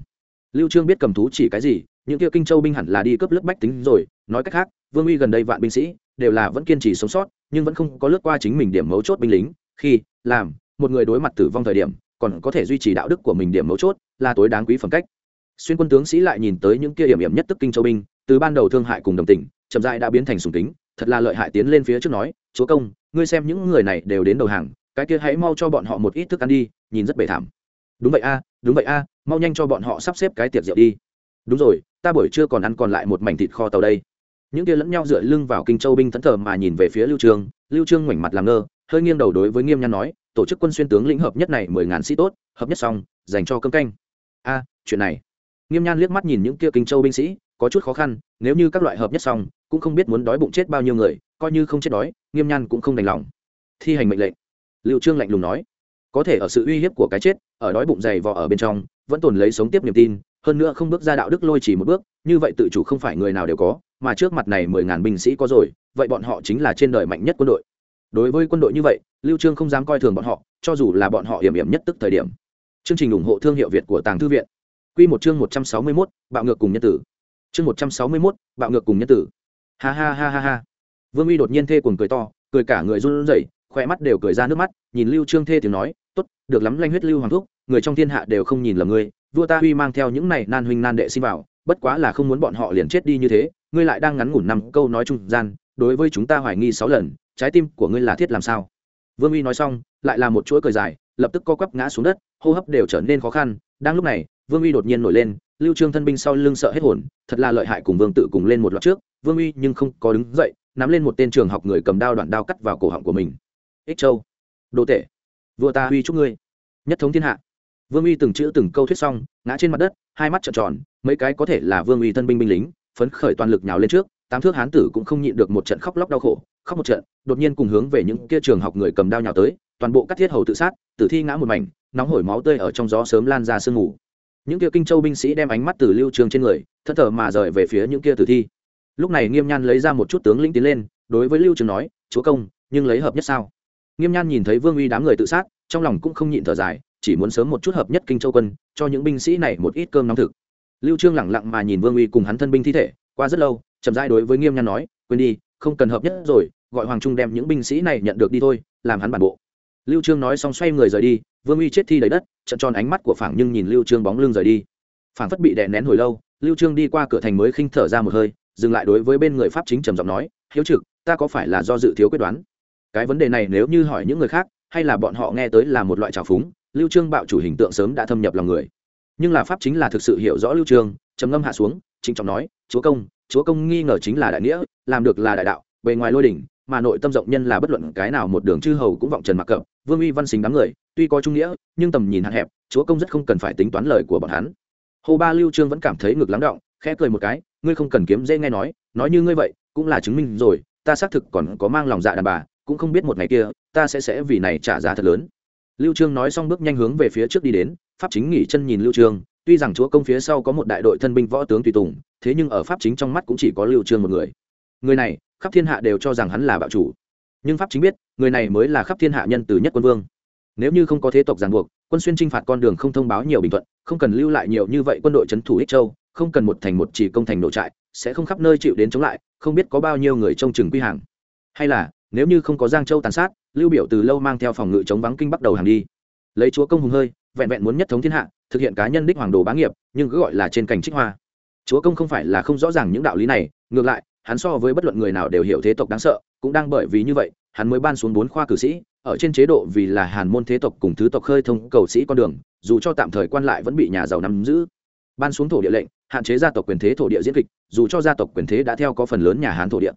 Lưu trương biết cầm thú chỉ cái gì, những kia kinh châu binh hẳn là đi cướp lướt bách tính rồi, nói cách khác, vương uy gần đây vạn binh sĩ, đều là vẫn kiên trì sống sót, nhưng vẫn không có lướt qua chính mình điểm mấu chốt binh lính, khi, làm một người đối mặt tử vong thời điểm, còn có thể duy trì đạo đức của mình điểm mấu chốt là tối đáng quý phẩm cách. Xuyên quân tướng sĩ lại nhìn tới những kia hiểm hiểm nhất tức kinh châu binh, từ ban đầu thương hại cùng đồng tình, chậm rãi đã biến thành sùng kính, thật là lợi hại tiến lên phía trước nói, chúa công, ngươi xem những người này đều đến đầu hàng, cái kia hãy mau cho bọn họ một ít thức ăn đi, nhìn rất bể thảm. Đúng vậy a, đúng vậy a, mau nhanh cho bọn họ sắp xếp cái tiệc rượu đi. Đúng rồi, ta buổi trưa còn ăn còn lại một mảnh thịt kho tàu đây. Những kia lẫn nhau dựa lưng vào kinh châu binh thẫn thờ mà nhìn về phía lưu trương lưu trương ngoảnh mặt làm ngơ, hơi nghiêng đầu đối với nghiêm nhan nói tổ chức quân xuyên tướng lĩnh hợp nhất này mười ngàn sĩ tốt, hợp nhất xong, dành cho cơm canh. A, chuyện này. Nghiêm nhan liếc mắt nhìn những kia kinh châu binh sĩ, có chút khó khăn, nếu như các loại hợp nhất xong, cũng không biết muốn đói bụng chết bao nhiêu người, coi như không chết đói, nghiêm nhan cũng không đành lòng. Thi hành mệnh lệnh. Liệu trương lạnh lùng nói, có thể ở sự uy hiếp của cái chết, ở đói bụng dày vò ở bên trong, vẫn tồn lấy sống tiếp niềm tin, hơn nữa không bước ra đạo đức lôi chỉ một bước, như vậy tự chủ không phải người nào đều có, mà trước mặt này mười ngàn binh sĩ có rồi, vậy bọn họ chính là trên đời mạnh nhất quân đội. Đối với quân đội như vậy lưu trương không dám coi thường bọn họ cho dù là bọn họ hiểm hiểm nhất tức thời điểm. Chương trình ủng hộ thương hiệu việt của tàng thư viện. Quy một chương 161, bạo ngược cùng nhân tử. Chương 161, bạo ngược cùng nhân tử. Ha ha ha ha ha. Vương uy đột nhiên thê cuồng cười to cười cả người run rẩy khỏe mắt đều cười ra nước mắt nhìn lưu trương thê tiếng nói tốt được lắm lanh huyết lưu hoàng thúc người trong thiên hạ đều không nhìn lầm ngươi vua ta huy mang theo những này nan huynh nan đệ xin vào bất quá là không muốn bọn họ liền chết đi như thế ngươi lại đang ngắn ngủn năm câu nói trung gian đối với chúng ta hoài nghi sáu lần trái tim của ngươi là thiết làm sao? Vương uy nói xong, lại là một chuỗi cười dài, lập tức co quắp ngã xuống đất, hô hấp đều trở nên khó khăn. Đang lúc này, vương uy đột nhiên nổi lên, lưu trương thân binh sau lưng sợ hết hồn, thật là lợi hại cùng vương tự cùng lên một loạt trước. Vương uy nhưng không có đứng dậy, nắm lên một tên trường học người cầm đao đoạn đao cắt vào cổ họng của mình. Ích châu, đồ tệ vua ta uy chúc ngươi, nhất thống thiên hạ. Vương uy từng chữ từng câu thuyết xong, ngã trên mặt đất, hai mắt trợn tròn, mấy cái có thể là vương uy thân binh binh lính, phấn khởi toàn lực nhào lên trước, tám thước hán tử cũng không nhịn được một trận khóc lóc đau khổ khóc một trận, đột nhiên cùng hướng về những kia trường học người cầm đao nhào tới, toàn bộ các thiết hầu tự sát, tử thi ngã một mảnh, nóng hổi máu tươi ở trong gió sớm lan ra sương mù. Những kia kinh châu binh sĩ đem ánh mắt từ lưu trường trên người thân thờ mà rời về phía những kia tử thi. Lúc này nghiêm nhan lấy ra một chút tướng lĩnh tiến lên, đối với lưu trường nói, chúa công, nhưng lấy hợp nhất sao? Nghiêm nhan nhìn thấy vương uy đám người tự sát, trong lòng cũng không nhịn thở dài, chỉ muốn sớm một chút hợp nhất kinh châu quân, cho những binh sĩ này một ít cơm nóng thực. Lưu trương lẳng lặng mà nhìn vương uy cùng hắn thân binh thi thể, qua rất lâu, chậm rãi đối với nghiêm nhan nói, quên đi, không cần hợp nhất rồi gọi hoàng trung đem những binh sĩ này nhận được đi thôi, làm hắn bản bộ. Lưu trương nói xong xoay người rời đi, vương uy chết thi đầy đất, trận tròn ánh mắt của phảng nhưng nhìn lưu trương bóng lưng rời đi. Phảng phất bị đè nén hồi lâu, lưu trương đi qua cửa thành mới khinh thở ra một hơi, dừng lại đối với bên người pháp chính trầm giọng nói, hiếu trực, ta có phải là do dự thiếu quyết đoán? Cái vấn đề này nếu như hỏi những người khác, hay là bọn họ nghe tới là một loại trào phúng, lưu trương bạo chủ hình tượng sớm đã thâm nhập lòng người. Nhưng là pháp chính là thực sự hiểu rõ lưu trương, trầm ngâm hạ xuống chính trọng nói, chúa công chúa công nghi ngờ chính là đại nghĩa, làm được là đại đạo, bề ngoài lôi đỉnh mà nội tâm rộng nhân là bất luận cái nào một đường chư hầu cũng vọng trần mặc cập, vương uy văn xính đám người, tuy có trung nghĩa, nhưng tầm nhìn hạn hẹp, chúa công rất không cần phải tính toán lời của bọn hắn. Hồ ba lưu trương vẫn cảm thấy ngực lắng động, khẽ cười một cái, ngươi không cần kiếm dễ nghe nói nói như ngươi vậy, cũng là chứng minh rồi, ta xác thực còn có mang lòng dạ đàn bà, cũng không biết một ngày kia, ta sẽ sẽ vì này trả giá thật lớn. Lưu trương nói xong bước nhanh hướng về phía trước đi đến, pháp chính nghỉ chân nhìn lưu trương, tuy rằng chúa công phía sau có một đại đội thân binh võ tướng tùy tùng, thế nhưng ở pháp chính trong mắt cũng chỉ có lưu trương một người. Người này khắp thiên hạ đều cho rằng hắn là bạo chủ. Nhưng pháp chính biết, người này mới là khắp thiên hạ nhân từ nhất quân vương. Nếu như không có thế tộc ràng buộc, quân xuyên trinh phạt con đường không thông báo nhiều bình thuận, không cần lưu lại nhiều như vậy quân đội trấn thủ ích châu, không cần một thành một chỉ công thành nổ trại, sẽ không khắp nơi chịu đến chống lại, không biết có bao nhiêu người trông chừng quy hàng. Hay là, nếu như không có giang châu tàn sát, lưu biểu từ lâu mang theo phòng ngự chống vắng kinh bắt đầu hàng đi. Lấy chúa công hùng hơi, vẹn vẹn muốn nhất thống thiên hạ, thực hiện cá nhân đích hoàng đồ bá nghiệp, nhưng cứ gọi là trên cảnh trích hoa. Chúa công không phải là không rõ ràng những đạo lý này, ngược lại hắn so với bất luận người nào đều hiểu thế tộc đáng sợ, cũng đang bởi vì như vậy, hắn mới ban xuống bốn khoa cử sĩ, ở trên chế độ vì là hàn môn thế tộc cùng thứ tộc khơi thông cầu sĩ con đường, dù cho tạm thời quan lại vẫn bị nhà giàu nắm giữ. Ban xuống thổ địa lệnh, hạn chế gia tộc quyền thế thổ địa diễn kịch, dù cho gia tộc quyền thế đã theo có phần lớn nhà hán thổ địa.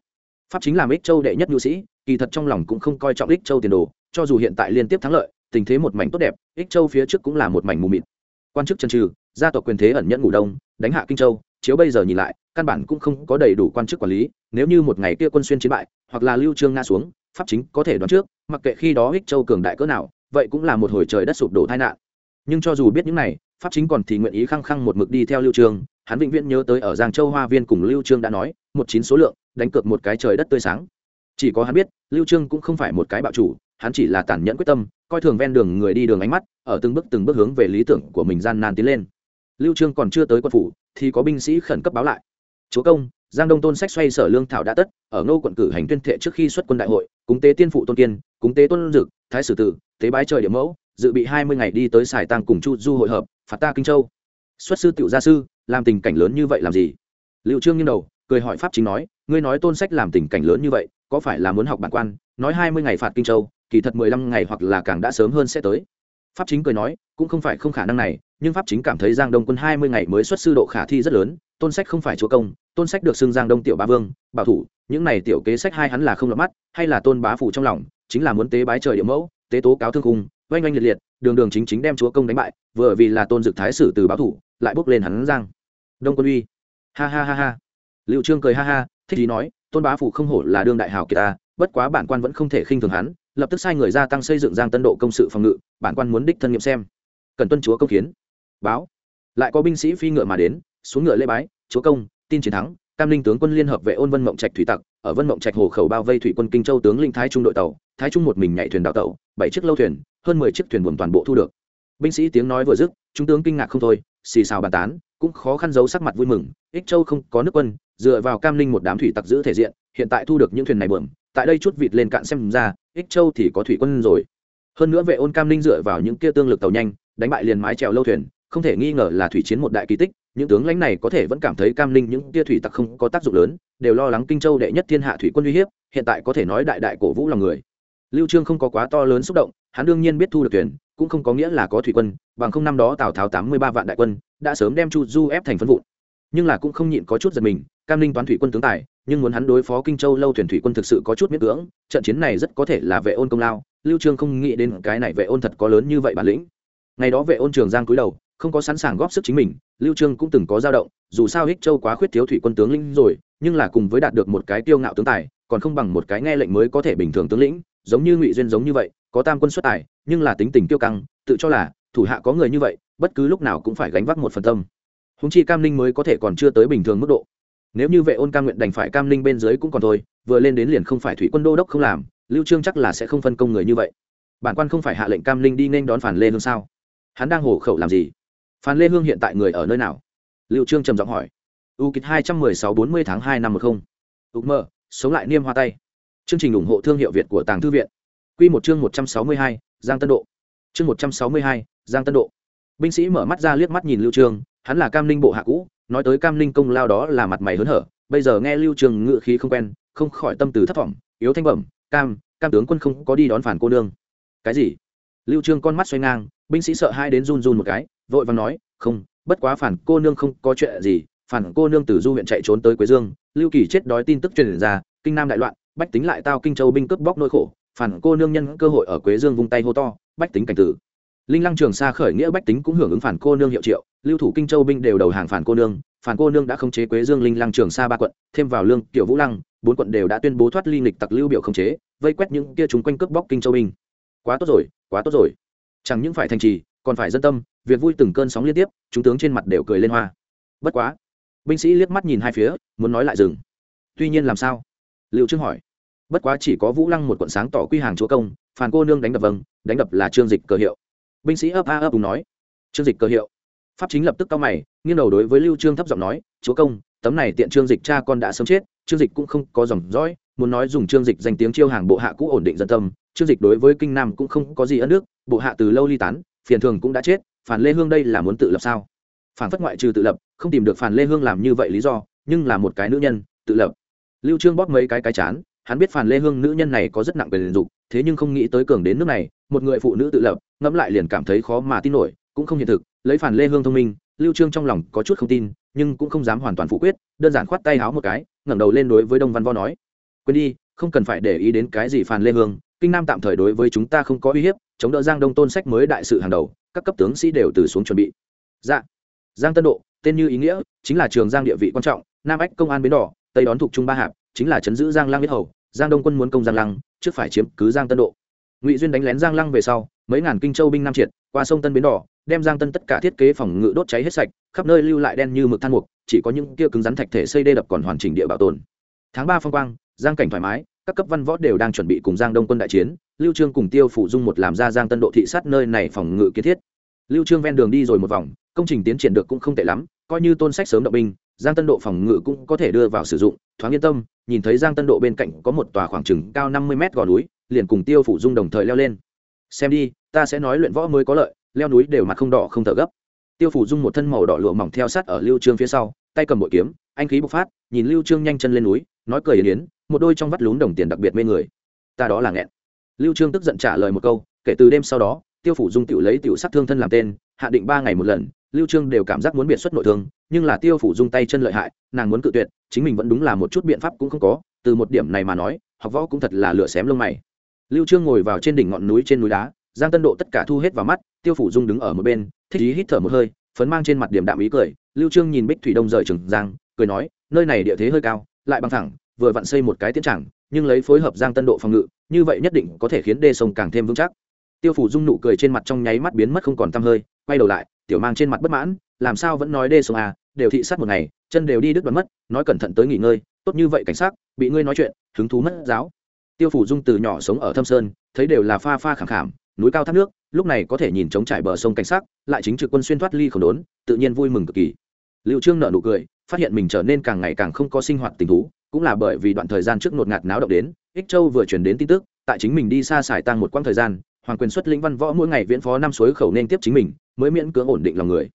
Pháp chính làm ích châu đệ nhất nhu sĩ, kỳ thật trong lòng cũng không coi trọng ích châu tiền đồ, cho dù hiện tại liên tiếp thắng lợi, tình thế một mảnh tốt đẹp, ích châu phía trước cũng là một mảnh mù mịt. Quan chức chân trừ gia tộc quyền thế ẩn nhẫn ngủ đông, đánh hạ kinh châu, chiếu bây giờ nhìn lại căn bản cũng không có đầy đủ quan chức quản lý, nếu như một ngày kia quân xuyên chiến bại, hoặc là lưu trương nga xuống, pháp chính có thể đoán trước, mặc kệ khi đó ích châu cường đại cỡ nào, vậy cũng là một hồi trời đất sụp đổ tai nạn. Nhưng cho dù biết những này, pháp chính còn thì nguyện ý khăng khăng một mực đi theo lưu trương, hắn vĩnh viễn nhớ tới ở giang châu hoa viên cùng lưu trương đã nói, một chín số lượng, đánh cược một cái trời đất tươi sáng. Chỉ có hắn biết, lưu trương cũng không phải một cái bạo chủ, hắn chỉ là tàn nhẫn quyết tâm, coi thường ven đường người đi đường ánh mắt, ở từng bước từng bước hướng về lý tưởng của mình gian nan tiến lên. Lưu trương còn chưa tới quân phủ, thì có binh sĩ khẩn cấp báo lại chúa công, giang đông tôn sách xoay sở lương thảo đã tất, ở ngô quận cử hành tuyên thệ trước khi xuất quân đại hội, cúng tế tiên phụ tôn kiên, cúng tế tôn dực, thái sử tử, tế bái trời điểm mẫu, dự bị hai mươi ngày đi tới sài tăng cùng chu du hội hợp, phạt ta kinh châu. Xuất sư tiểu gia sư, làm tình cảnh lớn như vậy làm gì? Liệu trương nghiêng đầu, cười hỏi pháp chính nói, ngươi nói tôn sách làm tình cảnh lớn như vậy, có phải là muốn học bản quan, nói hai mươi ngày phạt kinh châu, kỳ thật mười lăm ngày hoặc là càng đã sớm hơn sẽ tới pháp chính cười nói, cũng không phải không khả năng này, nhưng pháp chính cảm thấy giang đông quân hai mươi ngày mới xuất sư độ khả thi rất lớn, tôn sách không phải chúa công, tôn sách được xưng giang đông tiểu ba vương, bảo thủ, những này tiểu kế sách hai hắn là không lọt mắt, hay là tôn bá phủ trong lòng, chính là muốn tế bái trời địa mẫu, tế tố cáo thương cung oanh oanh liệt liệt, đường đường chính chính đem chúa công đánh bại, vừa vì là tôn dực thái sử từ báo thủ, lại bốc lên hắn giang đông quân uy. Ha ha ha ha. Liệu trương cười ha ha, thích ý nói, tôn bá phủ không hổ là đương đại hào kiệt ta, bất quá bản quan vẫn không thể khinh thường hắn lập tức sai người gia tăng xây dựng giang tân độ công sự phòng ngự, bản quan muốn đích thân nghiệm xem. Cần tuân chúa công kiến. Báo. Lại có binh sĩ phi ngựa mà đến, xuống ngựa lễ bái, chúa công, tin chiến thắng, cam linh tướng quân liên hợp vệ ôn vân mộng trạch thủy tặc, ở vân mộng trạch hồ khẩu bao vây thủy quân kinh châu tướng linh thái trung đội tàu, thái trung một mình nhảy thuyền đào tàu, bảy chiếc lâu thuyền, hơn mười chiếc thuyền buồm toàn bộ thu được. Binh sĩ tiếng nói vừa dứt trung tướng kinh ngạc không thôi, xì xào bàn tán, cũng khó khăn giấu sắc mặt vui mừng, ích châu không có nước quân, dựa vào cam linh một đám thủy tặc giữ thể diện, hiện tại thu được những thuyền này bượm tại đây chút vịt lên cạn xem ra ích châu thì có thủy quân rồi. Hơn nữa vệ ôn cam linh dựa vào những kia tương lực tàu nhanh, đánh bại liền mái trèo lâu thuyền, không thể nghi ngờ là thủy chiến một đại kỳ tích, những tướng lãnh này có thể vẫn cảm thấy cam linh những kia thủy tặc không có tác dụng lớn, đều lo lắng kinh châu đệ nhất thiên hạ thủy quân uy hiếp, hiện tại có thể nói đại đại cổ vũ lòng người. Lưu trương không có quá to lớn xúc động, hắn đương nhiên biết thu được thuyền, cũng không có nghĩa là có thủy quân, bằng không năm đó tào tháo tám mươi ba vạn đại quân, đã sớm đem chu du ép thành phân vụn. Nhưng là cũng không nhịn có chút giật mình, cam linh toán thủy quân tướng tài nhưng muốn hắn đối phó kinh châu lâu thuyền thủy quân thực sự có chút miễn cưỡng, trận chiến này rất có thể là vệ ôn công lao, lưu trương không nghĩ đến cái này vệ ôn thật có lớn như vậy bản lĩnh. Ngày đó vệ ôn trường giang cúi đầu, không có sẵn sàng góp sức chính mình, lưu trương cũng từng có dao động, dù sao hích châu quá khuyết thiếu thủy quân tướng lĩnh rồi, nhưng là cùng với đạt được một cái tiêu ngạo tướng tài, còn không bằng một cái nghe lệnh mới có thể bình thường tướng lĩnh, giống như ngụy duyên giống như vậy, có tam quân xuất tài, nhưng là tính tình tiêu căng, tự cho là, thủ hạ có người như vậy, bất cứ lúc nào cũng phải gánh vác một phần tâm. Húng chi cam ninh mới có thể còn chưa tới bình thường mức độ nếu như vệ ôn cam nguyện đành phải cam ninh bên dưới cũng còn thôi, vừa lên đến liền không phải thủy quân đô đốc không làm, lưu trương chắc là sẽ không phân công người như vậy. Bản quan không phải hạ lệnh cam ninh đi nên đón phản lê hương sao? Hắn đang hổ khẩu làm gì? Phản lê hương hiện tại người ở nơi nào? Lưu trương trầm giọng hỏi. U kịch hai trăm mười sáu bốn mươi tháng hai năm một không. Ục mơ, sống lại niêm hoa tay. Chương trình ủng hộ thương hiệu việt của tàng thư viện. Quy một chương một trăm sáu mươi hai, giang tân độ. Chương một trăm sáu mươi hai, giang tân độ. Binh sĩ mở mắt ra liếc mắt nhìn lưu trương, hắn là cam linh bộ hạ cũ nói tới cam linh công lao đó là mặt mày hớn hở, bây giờ nghe lưu Trường ngựa khí không quen, không khỏi tâm từ thất vọng yếu thanh bẩm, cam cam tướng quân không có đi đón phản cô nương. Cái gì? Lưu trương con mắt xoay ngang, binh sĩ sợ hai đến run run một cái, vội vàng nói, không, bất quá phản cô nương không có chuyện gì, phản cô nương từ du huyện chạy trốn tới quế dương, lưu kỳ chết đói tin tức truyền ra, kinh nam đại loạn, bách tính lại tao kinh châu binh cướp bóc nỗi khổ, phản cô nương nhân cơ hội ở quế dương vung tay hô to, bách tính cảnh tử linh lăng trường Sa khởi nghĩa bách tính cũng hưởng ứng phản cô nương hiệu triệu, lưu thủ kinh châu binh đều đầu hàng phản cô nương, phản cô nương đã khống chế quế dương linh lăng trường Sa ba quận, thêm vào lương kiểu vũ lăng, bốn quận đều đã tuyên bố thoát ly nghịch tặc lưu biểu khống chế, vây quét những kia chúng quanh cướp bóc kinh châu binh. Quá tốt rồi, quá tốt rồi. Chẳng những phải thành trì, còn phải dân tâm, việc vui từng cơn sóng liên tiếp, chúng tướng trên mặt đều cười lên hoa. Bất quá, binh sĩ liếc mắt nhìn hai phía, muốn nói lại dừng. Tuy nhiên làm sao? Liệu trương hỏi. Bất quá chỉ có vũ lăng một quận sáng tỏ quy hàng chúa công, phản cô nương đánh đập vâng đánh đập là trương dịch cờ hiệu binh sĩ ấp a ấp cùng nói. Trương dịch cơ hiệu. Pháp chính lập tức cao mày, nghiêng đầu đối với lưu trương thấp giọng nói, chúa công, tấm này tiện trương dịch cha con đã sớm chết, trương dịch cũng không có dòng dõi, muốn nói dùng trương dịch danh tiếng chiêu hàng bộ hạ cũ ổn định dân tâm, trương dịch đối với kinh nam cũng không có gì ân nước, bộ hạ từ lâu ly tán, phiền thường cũng đã chết, phản lê hương đây là muốn tự lập sao? Phản phất ngoại trừ tự lập, không tìm được phản lê hương làm như vậy lý do, nhưng là một cái nữ nhân, tự lập. Lưu trương bóp mấy cái cái chán, hắn biết phản lê hương nữ nhân này có rất nặng về liên dục, thế nhưng không nghĩ tới cường đến nước này, một người phụ nữ tự lập ngẫm lại liền cảm thấy khó mà tin nổi, cũng không hiện thực, lấy phản lê hương thông minh, lưu trương trong lòng có chút không tin, nhưng cũng không dám hoàn toàn phủ quyết, đơn giản khoát tay háo một cái, ngẩng đầu lên đối với đông văn võ nói, quên đi, không cần phải để ý đến cái gì phản lê hương, kinh nam tạm thời đối với chúng ta không có uy hiếp, chống đỡ giang đông tôn sách mới đại sự hàng đầu, các cấp tướng sĩ đều từ xuống chuẩn bị. Dạ. Giang tân độ, tên như ý nghĩa, chính là trường giang địa vị quan trọng, nam ách công an bến đỏ, tây đón thuộc trung ba hạp, chính là chấn giữ giang lang biết hầu, giang đông quân muốn công giang lăng, trước phải chiếm cứ giang tân độ ngụy duyên đánh lén giang lăng về sau, mấy ngàn kinh châu binh nam triệt, qua sông tân bến đỏ, đem giang tân tất cả thiết kế phòng ngự đốt cháy hết sạch, khắp nơi lưu lại đen như mực than mục, chỉ có những kia cứng rắn thạch thể xây đê đập còn hoàn chỉnh địa bảo tồn. Tháng ba phong quang, giang cảnh thoải mái, các cấp văn võ đều đang chuẩn bị cùng giang đông quân đại chiến, lưu trương cùng tiêu phủ dung một làm ra giang tân độ thị sát nơi này phòng ngự kiến thiết. Lưu trương ven đường đi rồi một vòng, công trình tiến triển được cũng không tệ lắm, coi như tôn sách sớm động binh, giang tân độ phòng ngự cũng có thể đưa vào sử dụng, thoáng yên tâm, nhìn thấy giang tân độ bên cạnh có một tòa khoảng trừng cao năm mươi mét gò núi liền cùng tiêu phủ dung đồng thời leo lên. Xem đi, ta sẽ nói luyện võ mới có lợi, leo núi đều mặt không đỏ không thở gấp. Tiêu phủ dung một thân màu đỏ lụa mỏng theo sát ở lưu trương phía sau, tay cầm bội kiếm, anh khí bộc phát, nhìn lưu trương nhanh chân lên núi, nói cười yến yến, một đôi trong vắt lún đồng tiền đặc biệt mê người. Ta đó là nghẹn. Lưu trương tức giận trả lời một câu, kể từ đêm sau đó, tiêu phủ dung tiểu lấy tiểu sát thương thân làm tên, hạ định ba ngày một lần, lưu trương đều cảm giác muốn biệt xuất nội thương, nhưng là tiêu phủ dung tay chân lợi hại, nàng muốn cự tuyệt, chính mình vẫn đúng là một chút biện pháp cũng không có, từ một điểm này mà nói, học võ cũng thật là lửa xém lông mày lưu trương ngồi vào trên đỉnh ngọn núi trên núi đá, giang tân độ tất cả thu hết vào mắt, tiêu phủ dung đứng ở một bên, thích ý hít thở một hơi, phấn mang trên mặt điểm đạm ý cười. Lưu trương nhìn bích thủy đông rời trường giang, cười nói, nơi này địa thế hơi cao, lại bằng thẳng, vừa vặn xây một cái tiến chẳng nhưng lấy phối hợp giang tân độ phòng ngự, như vậy nhất định có thể khiến đê sông càng thêm vững chắc. Tiêu phủ dung nụ cười trên mặt trong nháy mắt biến mất không còn tăm hơi, quay đầu lại, tiểu mang trên mặt bất mãn, làm sao vẫn nói đê sông à đều thị sát một ngày, chân đều đi đứt đoán mất, nói cẩn thận tới nghỉ ngơi, tốt như vậy cảnh sát, bị ngươi nói chuyện, hứng thú mất giáo tiêu phủ dung từ nhỏ sống ở thâm sơn thấy đều là pha pha khẳng khảm núi cao thác nước lúc này có thể nhìn trống trải bờ sông cảnh sắc, lại chính trực quân xuyên thoát ly khổng đốn tự nhiên vui mừng cực kỳ. Liệu trương nợ nụ cười phát hiện mình trở nên càng ngày càng không có sinh hoạt tình thú cũng là bởi vì đoạn thời gian trước nột ngạt náo động đến ích châu vừa chuyển đến tin tức tại chính mình đi xa xài tăng một quãng thời gian hoàng quyền xuất lĩnh văn võ mỗi ngày viễn phó năm suối khẩu nên tiếp chính mình mới miễn cưỡng ổn định lòng người.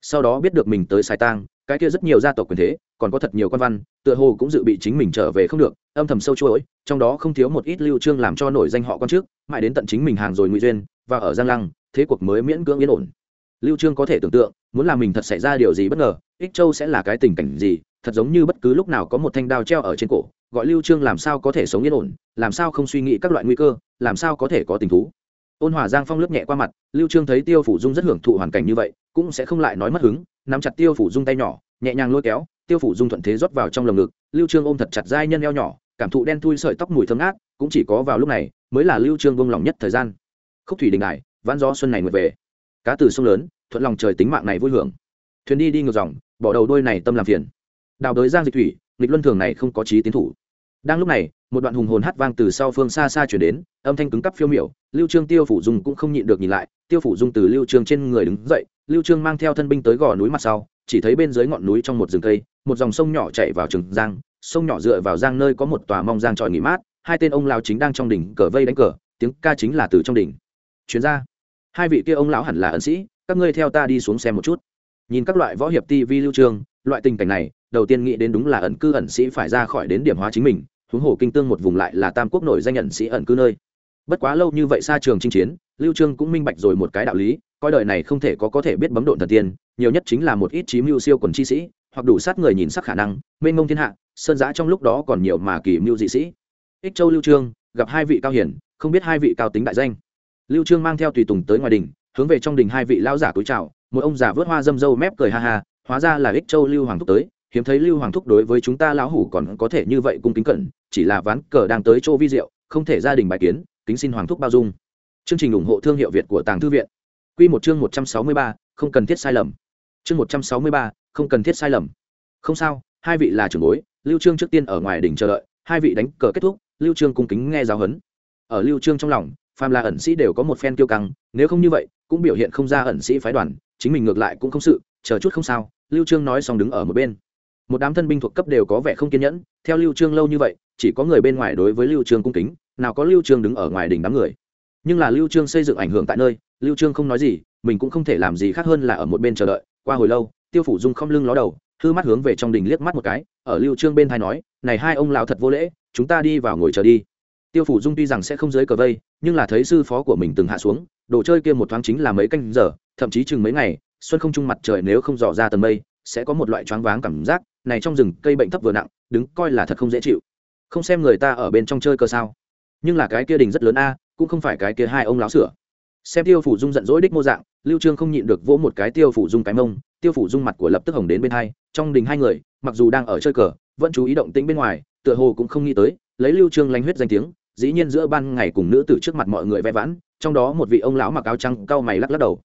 Sau đó biết được mình tới xài tang cái kia rất nhiều gia tộc quyền thế, còn có thật nhiều quan văn, tựa hồ cũng dự bị chính mình trở về không được, âm thầm sâu chuỗi, trong đó không thiếu một ít lưu trương làm cho nổi danh họ con trước, mãi đến tận chính mình hàng rồi ngụy duyên, và ở giang lăng, thế cuộc mới miễn cưỡng yên ổn. Lưu trương có thể tưởng tượng, muốn làm mình thật xảy ra điều gì bất ngờ, ích châu sẽ là cái tình cảnh gì, thật giống như bất cứ lúc nào có một thanh đao treo ở trên cổ, gọi lưu trương làm sao có thể sống yên ổn, làm sao không suy nghĩ các loại nguy cơ, làm sao có thể có tình thú. Ôn hòa giang phong lướt nhẹ qua mặt, lưu trương thấy tiêu phủ dung rất hưởng thụ hoàn cảnh như vậy, cũng sẽ không lại nói mất hứng nắm chặt tiêu phủ dung tay nhỏ, nhẹ nhàng lôi kéo, tiêu phủ dung thuận thế rót vào trong lồng ngực, lưu trương ôm thật chặt dai nhân eo nhỏ, cảm thụ đen thui sợi tóc mùi thơm ngát, cũng chỉ có vào lúc này mới là lưu trương vung lòng nhất thời gian. Khúc thủy đình đài, vãn gió xuân này nguyệt về. Cá từ sông lớn, thuận lòng trời tính mạng này vui hưởng. Thuyền đi đi ngược dòng, bỏ đầu đôi này tâm làm phiền. Đào đới giang dịch thủy, nghịch luân thường này không có trí tiến thủ. Đang lúc này một đoạn hùng hồn hát vang từ sau phương xa xa chuyển đến, âm thanh cứng cắp phiêu miểu, lưu trương tiêu phủ dung cũng không nhịn được nhìn lại, tiêu phủ dung từ lưu trương trên người đứng dậy, lưu trương mang theo thân binh tới gò núi mặt sau, chỉ thấy bên dưới ngọn núi trong một rừng cây, một dòng sông nhỏ chảy vào trường giang, sông nhỏ dựa vào giang nơi có một tòa mong giang tròi nghỉ mát, hai tên ông lão chính đang trong đỉnh cờ vây đánh cờ, tiếng ca chính là từ trong đỉnh. Chuyến ra hai vị kia ông lão hẳn là ẩn sĩ, các ngươi theo ta đi xuống xem một chút. Nhìn các loại võ hiệp tv lưu trương, loại tình cảnh này, đầu tiên nghĩ đến đúng là ẩn cư ẩn sĩ phải ra khỏi đến điểm hóa chính mình huống hồ kinh tương một vùng lại là tam quốc nổi danh nhận sĩ ẩn cư nơi. Bất quá lâu như vậy xa trường chinh chiến, lưu trương cũng minh bạch rồi một cái đạo lý, coi đời này không thể có có thể biết bấm độn thần tiên, nhiều nhất chính là một ít trí mưu siêu quần chi sĩ, hoặc đủ sát người nhìn sắc khả năng, mênh mông thiên hạ, sơn giã trong lúc đó còn nhiều mà kỳ mưu dị sĩ. Ích châu lưu trương, gặp hai vị cao hiển, không biết hai vị cao tính đại danh. Lưu trương mang theo tùy tùng tới ngoài đình, hướng về trong đình hai vị lão giả cúi chào, một ông già vớt hoa dâm dâu mép cười ha ha, hóa ra là ích châu lưu hoàng thúc tới hiếm thấy lưu hoàng thúc đối với chúng ta lão hủ còn có thể như vậy cung kính cẩn chỉ là ván cờ đang tới chỗ vi diệu không thể gia đình bài kiến kính xin hoàng thúc bao dung. Chương trình ủng hộ thương hiệu việt của tàng thư viện. Quy một chương một trăm sáu mươi ba, không cần thiết sai lầm. Chương một trăm sáu mươi ba, không cần thiết sai lầm. Không sao hai vị là trưởng bối lưu trương trước tiên ở ngoài đỉnh chờ đợi hai vị đánh cờ kết thúc lưu trương cung kính nghe giáo huấn. Ở lưu trương trong lòng phàm là ẩn sĩ đều có một phen kiêu căng nếu không như vậy cũng biểu hiện không ra ẩn sĩ phái đoàn chính mình ngược lại cũng không sự chờ chút không sao lưu trương nói xong đứng ở một bên một đám thân binh thuộc cấp đều có vẻ không kiên nhẫn, theo lưu trương lâu như vậy, chỉ có người bên ngoài đối với lưu trương cung kính, nào có lưu trương đứng ở ngoài đỉnh đám người. Nhưng là lưu trương xây dựng ảnh hưởng tại nơi, lưu trương không nói gì, mình cũng không thể làm gì khác hơn là ở một bên chờ đợi, qua hồi lâu, tiêu phủ dung không lưng ló đầu, hư mắt hướng về trong đình liếc mắt một cái, ở lưu trương bên thay nói, này hai ông lão thật vô lễ, chúng ta đi vào ngồi chờ đi. Tiêu phủ dung tuy rằng sẽ không dưới cờ vây, nhưng là thấy sư phó của mình từng hạ xuống, đồ chơi kia một thoáng chính là mấy canh giờ, thậm chí chừng mấy ngày, xuân không trung mặt trời nếu không dò ra tầng mây, sẽ có một loại choáng váng cảm giác này trong rừng cây bệnh thấp vừa nặng, đứng coi là thật không dễ chịu. Không xem người ta ở bên trong chơi cơ sao? Nhưng là cái kia đình rất lớn a, cũng không phải cái kia hai ông láo sửa. Xem tiêu phủ dung giận dỗi đích mô dạng, lưu trương không nhịn được vỗ một cái tiêu phủ dung cái mông, tiêu phủ dung mặt của lập tức hồng đến bên hai, trong đình hai người, mặc dù đang ở chơi cờ, vẫn chú ý động tĩnh bên ngoài, tựa hồ cũng không nghĩ tới, lấy lưu trương lánh huyết danh tiếng, dĩ nhiên giữa ban ngày cùng nữ tử trước mặt mọi người vẽ vãn, trong đó một vị ông lão mặc áo trắng cau mày lắc lắc đầu.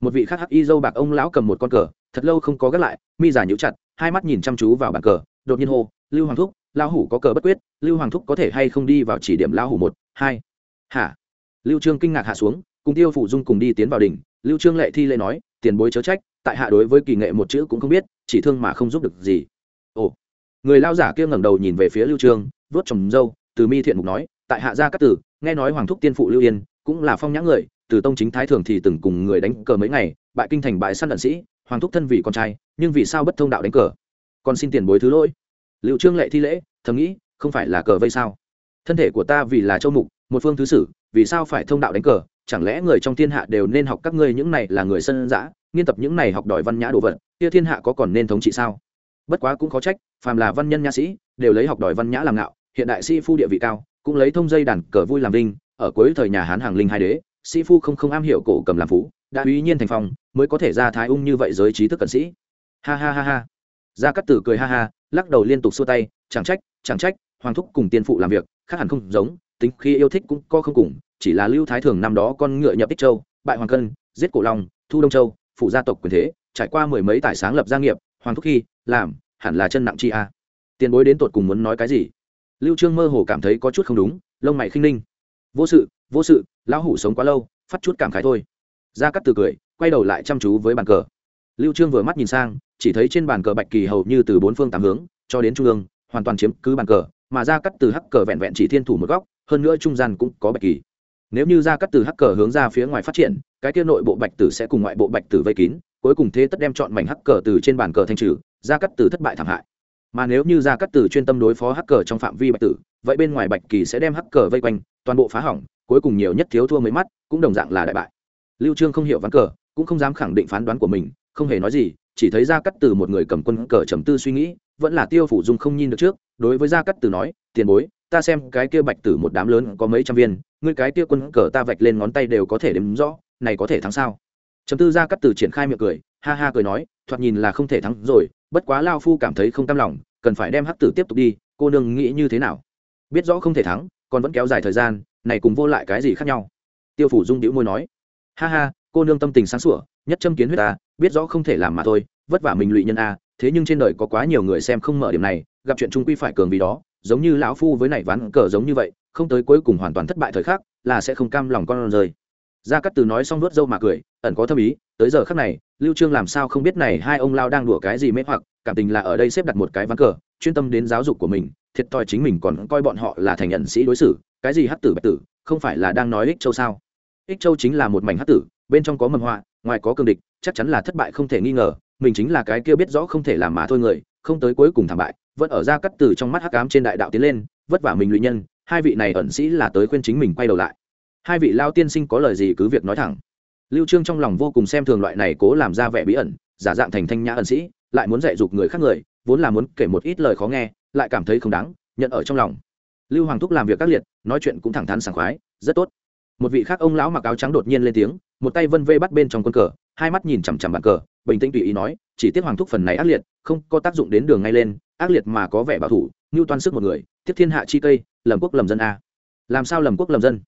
Một vị khác hắc y dâu bạc ông lão cầm một con cờ, thật lâu không có gác lại, mi giả nhũ chặt hai mắt nhìn chăm chú vào bàn cờ, đột nhiên hô, lưu hoàng thúc, lão hủ có cờ bất quyết, lưu hoàng thúc có thể hay không đi vào chỉ điểm lão hủ một, hai? Hả? Lưu trương kinh ngạc hạ xuống, cùng tiêu phủ dung cùng đi tiến vào đỉnh, lưu trương lệ thi lệ nói, tiền bối chớ trách, tại hạ đối với kỳ nghệ một chữ cũng không biết, chỉ thương mà không giúp được gì. Ồ, người lao giả kia ngẩng đầu nhìn về phía lưu trương vớt trồng dâu từ mi thiện mục nói, tại hạ gia các tử, nghe nói hoàng thúc tiên phụ lưu yên, cũng là phong nhã người, từ tông chính thái thường thì từng cùng người đánh cờ mấy ngày, bại kinh thành bại săn lận sĩ, hoàng thúc thân vị con trai nhưng vì sao bất thông đạo đánh cờ? Còn xin tiền bối thứ lỗi. Liệu trương lệ thi lễ, thầm nghĩ, không phải là cờ vây sao? Thân thể của ta vì là châu mục, một phương thứ sử, vì sao phải thông đạo đánh cờ? Chẳng lẽ người trong thiên hạ đều nên học các ngươi những này là người sân dã, nghiên tập những này học đòi văn nhã đồ vật, kia thiên hạ có còn nên thống trị sao? Bất quá cũng có trách, phàm là văn nhân nhã sĩ, đều lấy học đòi văn nhã làm ngạo, hiện đại sĩ phu địa vị cao, cũng lấy thông dây đàn cờ vui làm linh ở cuối thời nhà hán hàng linh hai đế, sĩ phu không không am hiểu cổ cầm làm phú, đã uy nhiên thành phong, mới có thể ra thái ung như vậy giới trí thức cận sĩ ha ha ha ha. Gia cát tử cười ha ha, lắc đầu liên tục xua tay, chẳng trách chẳng trách, hoàng thúc cùng tiên phụ làm việc, khác hẳn không giống, tính khi yêu thích cũng co không cùng, chỉ là lưu thái thường năm đó con ngựa nhập ích châu, bại hoàng cân, giết cổ long, thu đông châu, phụ gia tộc quyền thế, trải qua mười mấy tài sáng lập gia nghiệp, hoàng thúc khi, làm, hẳn là chân nặng chi a. Tiền bối đến tột cùng muốn nói cái gì? Lưu trương mơ hồ cảm thấy có chút không đúng, lông mày khinh ninh. Vô sự vô sự, lão hủ sống quá lâu, phát chút cảm khái thôi. Gia cát từ cười, quay đầu lại chăm chú với bàn cờ lưu trương vừa mắt nhìn sang, chỉ thấy trên bàn cờ bạch kỳ hầu như từ bốn phương tám hướng, cho đến trung ương, hoàn toàn chiếm cứ bàn cờ, mà gia cắt từ hắc cờ vẹn vẹn chỉ thiên thủ một góc, hơn nữa trung gian cũng có bạch kỳ. Nếu như gia cắt từ hắc cờ hướng ra phía ngoài phát triển, cái kia nội bộ bạch tử sẽ cùng ngoại bộ bạch tử vây kín, cuối cùng thế tất đem chọn mảnh hắc cờ từ trên bàn cờ thanh trừ, gia cắt từ thất bại thảm hại. Mà nếu như gia cắt từ chuyên tâm đối phó hắc cờ trong phạm vi bạch tử, vậy bên ngoài bạch kỳ sẽ đem hắc cờ vây quanh, toàn bộ phá hỏng, cuối cùng nhiều nhất thiếu thua mấy mắt, cũng đồng dạng là đại bại. Lưu trương không hiểu ván cờ, cũng không dám khẳng định phán đoán của mình không hề nói gì, chỉ thấy gia cắt từ một người cầm quân cờ trầm tư suy nghĩ, vẫn là tiêu phủ dung không nhìn được trước, đối với gia cắt từ nói, tiền bối, ta xem cái kia bạch tử một đám lớn có mấy trăm viên, ngươi cái kia quân cờ ta vạch lên ngón tay đều có thể đếm rõ, này có thể thắng sao? Trầm tư gia cắt từ triển khai miệng cười, ha ha cười nói, thoạt nhìn là không thể thắng rồi, bất quá lao phu cảm thấy không cam lòng, cần phải đem hắc tử tiếp tục đi, cô nương nghĩ như thế nào? Biết rõ không thể thắng, còn vẫn kéo dài thời gian, này cùng vô lại cái gì khác nhau? Tiêu phủ dung đĩu môi nói, ha ha, cô nương tâm tình sáng sủa, nhất châm kiến huyết ta biết rõ không thể làm mà thôi, vất vả mình lụy nhân a, thế nhưng trên đời có quá nhiều người xem không mở điểm này, gặp chuyện trung quy phải cường vì đó, giống như lão phu với này ván cờ giống như vậy, không tới cuối cùng hoàn toàn thất bại thời khắc, là sẽ không cam lòng con rơi. Gia cát từ nói xong nuốt dâu mà cười, ẩn có thâm ý, tới giờ khắc này, lưu trương làm sao không biết này hai ông lao đang đùa cái gì mê hoặc, cảm tình là ở đây xếp đặt một cái ván cờ, chuyên tâm đến giáo dục của mình, thiệt thòi chính mình còn coi bọn họ là thành nhận sĩ đối xử, cái gì hắc tử bạch tử, không phải là đang nói ích châu sao? Ích châu chính là một mảnh hắc tử, bên trong có mầm họa ngoài có cường địch, chắc chắn là thất bại không thể nghi ngờ, mình chính là cái kia biết rõ không thể làm mà thôi người, không tới cuối cùng thảm bại, vẫn ở ra cắt từ trong mắt hắc ám trên đại đạo tiến lên, vất vả mình lụy nhân, hai vị này ẩn sĩ là tới khuyên chính mình quay đầu lại. Hai vị lao tiên sinh có lời gì cứ việc nói thẳng. Lưu trương trong lòng vô cùng xem thường loại này cố làm ra vẻ bí ẩn, giả dạng thành thanh nhã ẩn sĩ, lại muốn dạy dục người khác người, vốn là muốn kể một ít lời khó nghe, lại cảm thấy không đáng, nhận ở trong lòng. Lưu hoàng thúc làm việc các liệt, nói chuyện cũng thẳng thắn sảng khoái, rất tốt. Một vị khác ông lão mặc áo trắng đột nhiên lên tiếng một tay vân vê bắt bên trong quân cờ, hai mắt nhìn chằm chằm bàn cờ, bình tĩnh tùy ý nói, chỉ tiếc hoàng thúc phần này ác liệt, không có tác dụng đến đường ngay lên, ác liệt mà có vẻ bảo thủ như toan sức một người, tiếp thiên hạ chi cây, lầm quốc lầm dân a. Làm sao lầm quốc lầm dân?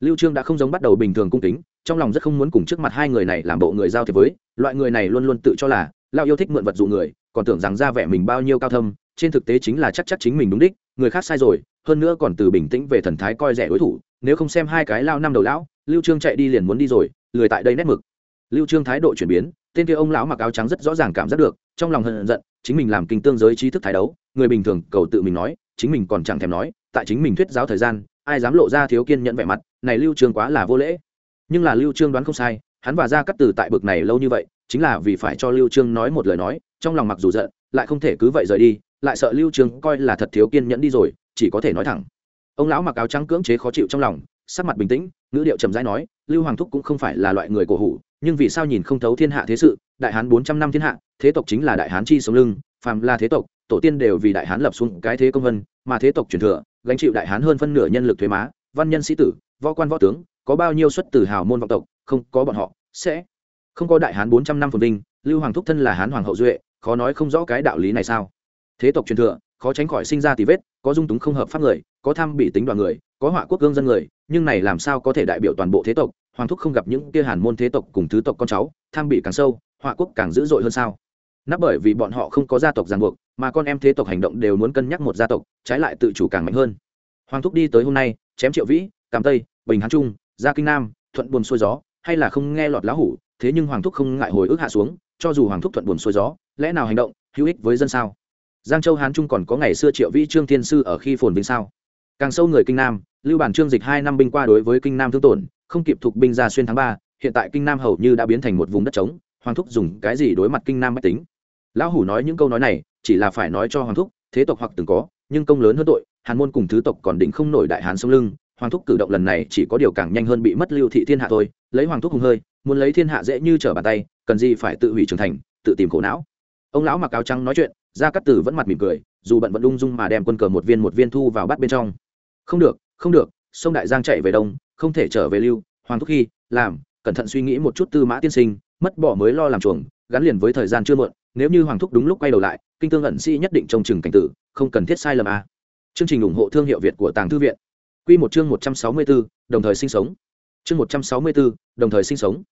Lưu trương đã không giống bắt đầu bình thường cung kính, trong lòng rất không muốn cùng trước mặt hai người này làm bộ người giao thiệp với, loại người này luôn luôn tự cho là lao yêu thích mượn vật dụ người, còn tưởng rằng ra vẻ mình bao nhiêu cao thâm, trên thực tế chính là chắc chắc chính mình đúng đích, người khác sai rồi, hơn nữa còn từ bình tĩnh về thần thái coi rẻ đối thủ, nếu không xem hai cái lao năm đầu lão, lưu trương chạy đi liền muốn đi rồi lười tại đây nét mực. Lưu trương thái độ chuyển biến, tên kia ông lão mặc áo trắng rất rõ ràng cảm giác được, trong lòng hận giận, chính mình làm kinh tương giới trí thức thái đấu, người bình thường cầu tự mình nói, chính mình còn chẳng thèm nói, tại chính mình thuyết giáo thời gian, ai dám lộ ra thiếu kiên nhẫn vẻ mặt, này lưu trương quá là vô lễ. Nhưng là lưu trương đoán không sai, hắn và gia cắt từ tại bực này lâu như vậy, chính là vì phải cho lưu trương nói một lời nói, trong lòng mặc dù giận, lại không thể cứ vậy rời đi, lại sợ lưu trương coi là thật thiếu kiên nhẫn đi rồi, chỉ có thể nói thẳng. Ông lão mặc áo trắng cưỡng chế khó chịu trong lòng sắc mặt bình tĩnh, ngữ điệu trầm rãi nói, lưu hoàng thúc cũng không phải là loại người cổ hủ, nhưng vì sao nhìn không thấu thiên hạ thế sự, đại hán bốn trăm năm thiên hạ, thế tộc chính là đại hán chi sống lưng, phàm là thế tộc, tổ tiên đều vì đại hán lập xuống cái thế công vân, mà thế tộc truyền thừa, gánh chịu đại hán hơn phân nửa nhân lực thuế má, văn nhân sĩ tử, võ quan võ tướng, có bao nhiêu xuất từ hào môn vọng tộc, không có bọn họ, sẽ không có đại hán bốn trăm năm phồn vinh, lưu hoàng thúc thân là hán hoàng hậu duệ, khó nói không rõ cái đạo lý này sao. Thế tộc truyền thừa, khó tránh khỏi sinh ra tì vết, có dung túng không hợp pháp người, có tham bị tính đoàn người có họa quốc gương dân người, nhưng này làm sao có thể đại biểu toàn bộ thế tộc? Hoàng thúc không gặp những kia hàn môn thế tộc cùng thứ tộc con cháu, tham bị càng sâu, họa quốc càng dữ dội hơn sao? Nắp bởi vì bọn họ không có gia tộc ràng buộc, mà con em thế tộc hành động đều muốn cân nhắc một gia tộc, trái lại tự chủ càng mạnh hơn. Hoàng thúc đi tới hôm nay, chém triệu vĩ cảm tây, bình hán trung, gia kinh nam, thuận buồn xuôi gió, hay là không nghe lọt lá hủ, thế nhưng hoàng thúc không ngại hồi ức hạ xuống, cho dù hoàng thúc thuận buồn xuôi gió, lẽ nào hành động hữu ích với dân sao? Giang châu hán trung còn có ngày xưa triệu vĩ trương thiên sư ở khi phồn vinh sao? Càng sâu người kinh nam, lưu bản trương dịch hai năm binh qua đối với kinh nam thương tổn, không kịp thuộc binh ra xuyên tháng ba, hiện tại kinh nam hầu như đã biến thành một vùng đất trống, hoàng thúc dùng cái gì đối mặt kinh nam mách tính? Lão hủ nói những câu nói này, chỉ là phải nói cho hoàng thúc, thế tộc hoặc từng có, nhưng công lớn hơn tội, hàn môn cùng thứ tộc còn định không nổi đại hán sông lưng, hoàng thúc cử động lần này chỉ có điều càng nhanh hơn bị mất lưu thị thiên hạ thôi, lấy hoàng thúc hùng hơi, muốn lấy thiên hạ dễ như trở bàn tay, cần gì phải tự hủy trưởng thành, tự tìm khổ não. Ông lão mặc áo trắng nói chuyện, gia cát tử vẫn mặt mỉm cười, dù bận vẫn ung dung mà đem quân cờ một viên một viên thu vào bắt bên trong không được không được sông đại giang chạy về đông không thể trở về lưu hoàng thúc khi làm cẩn thận suy nghĩ một chút tư mã tiên sinh mất bỏ mới lo làm chuồng gắn liền với thời gian chưa muộn nếu như hoàng thúc đúng lúc quay đầu lại kinh tương ẩn sĩ nhất định trông chừng cảnh tử không cần thiết sai lầm a chương trình ủng hộ thương hiệu việt của tàng thư viện Quy một chương 164, đồng thời sinh sống. Chương 164, đồng thời sinh sống.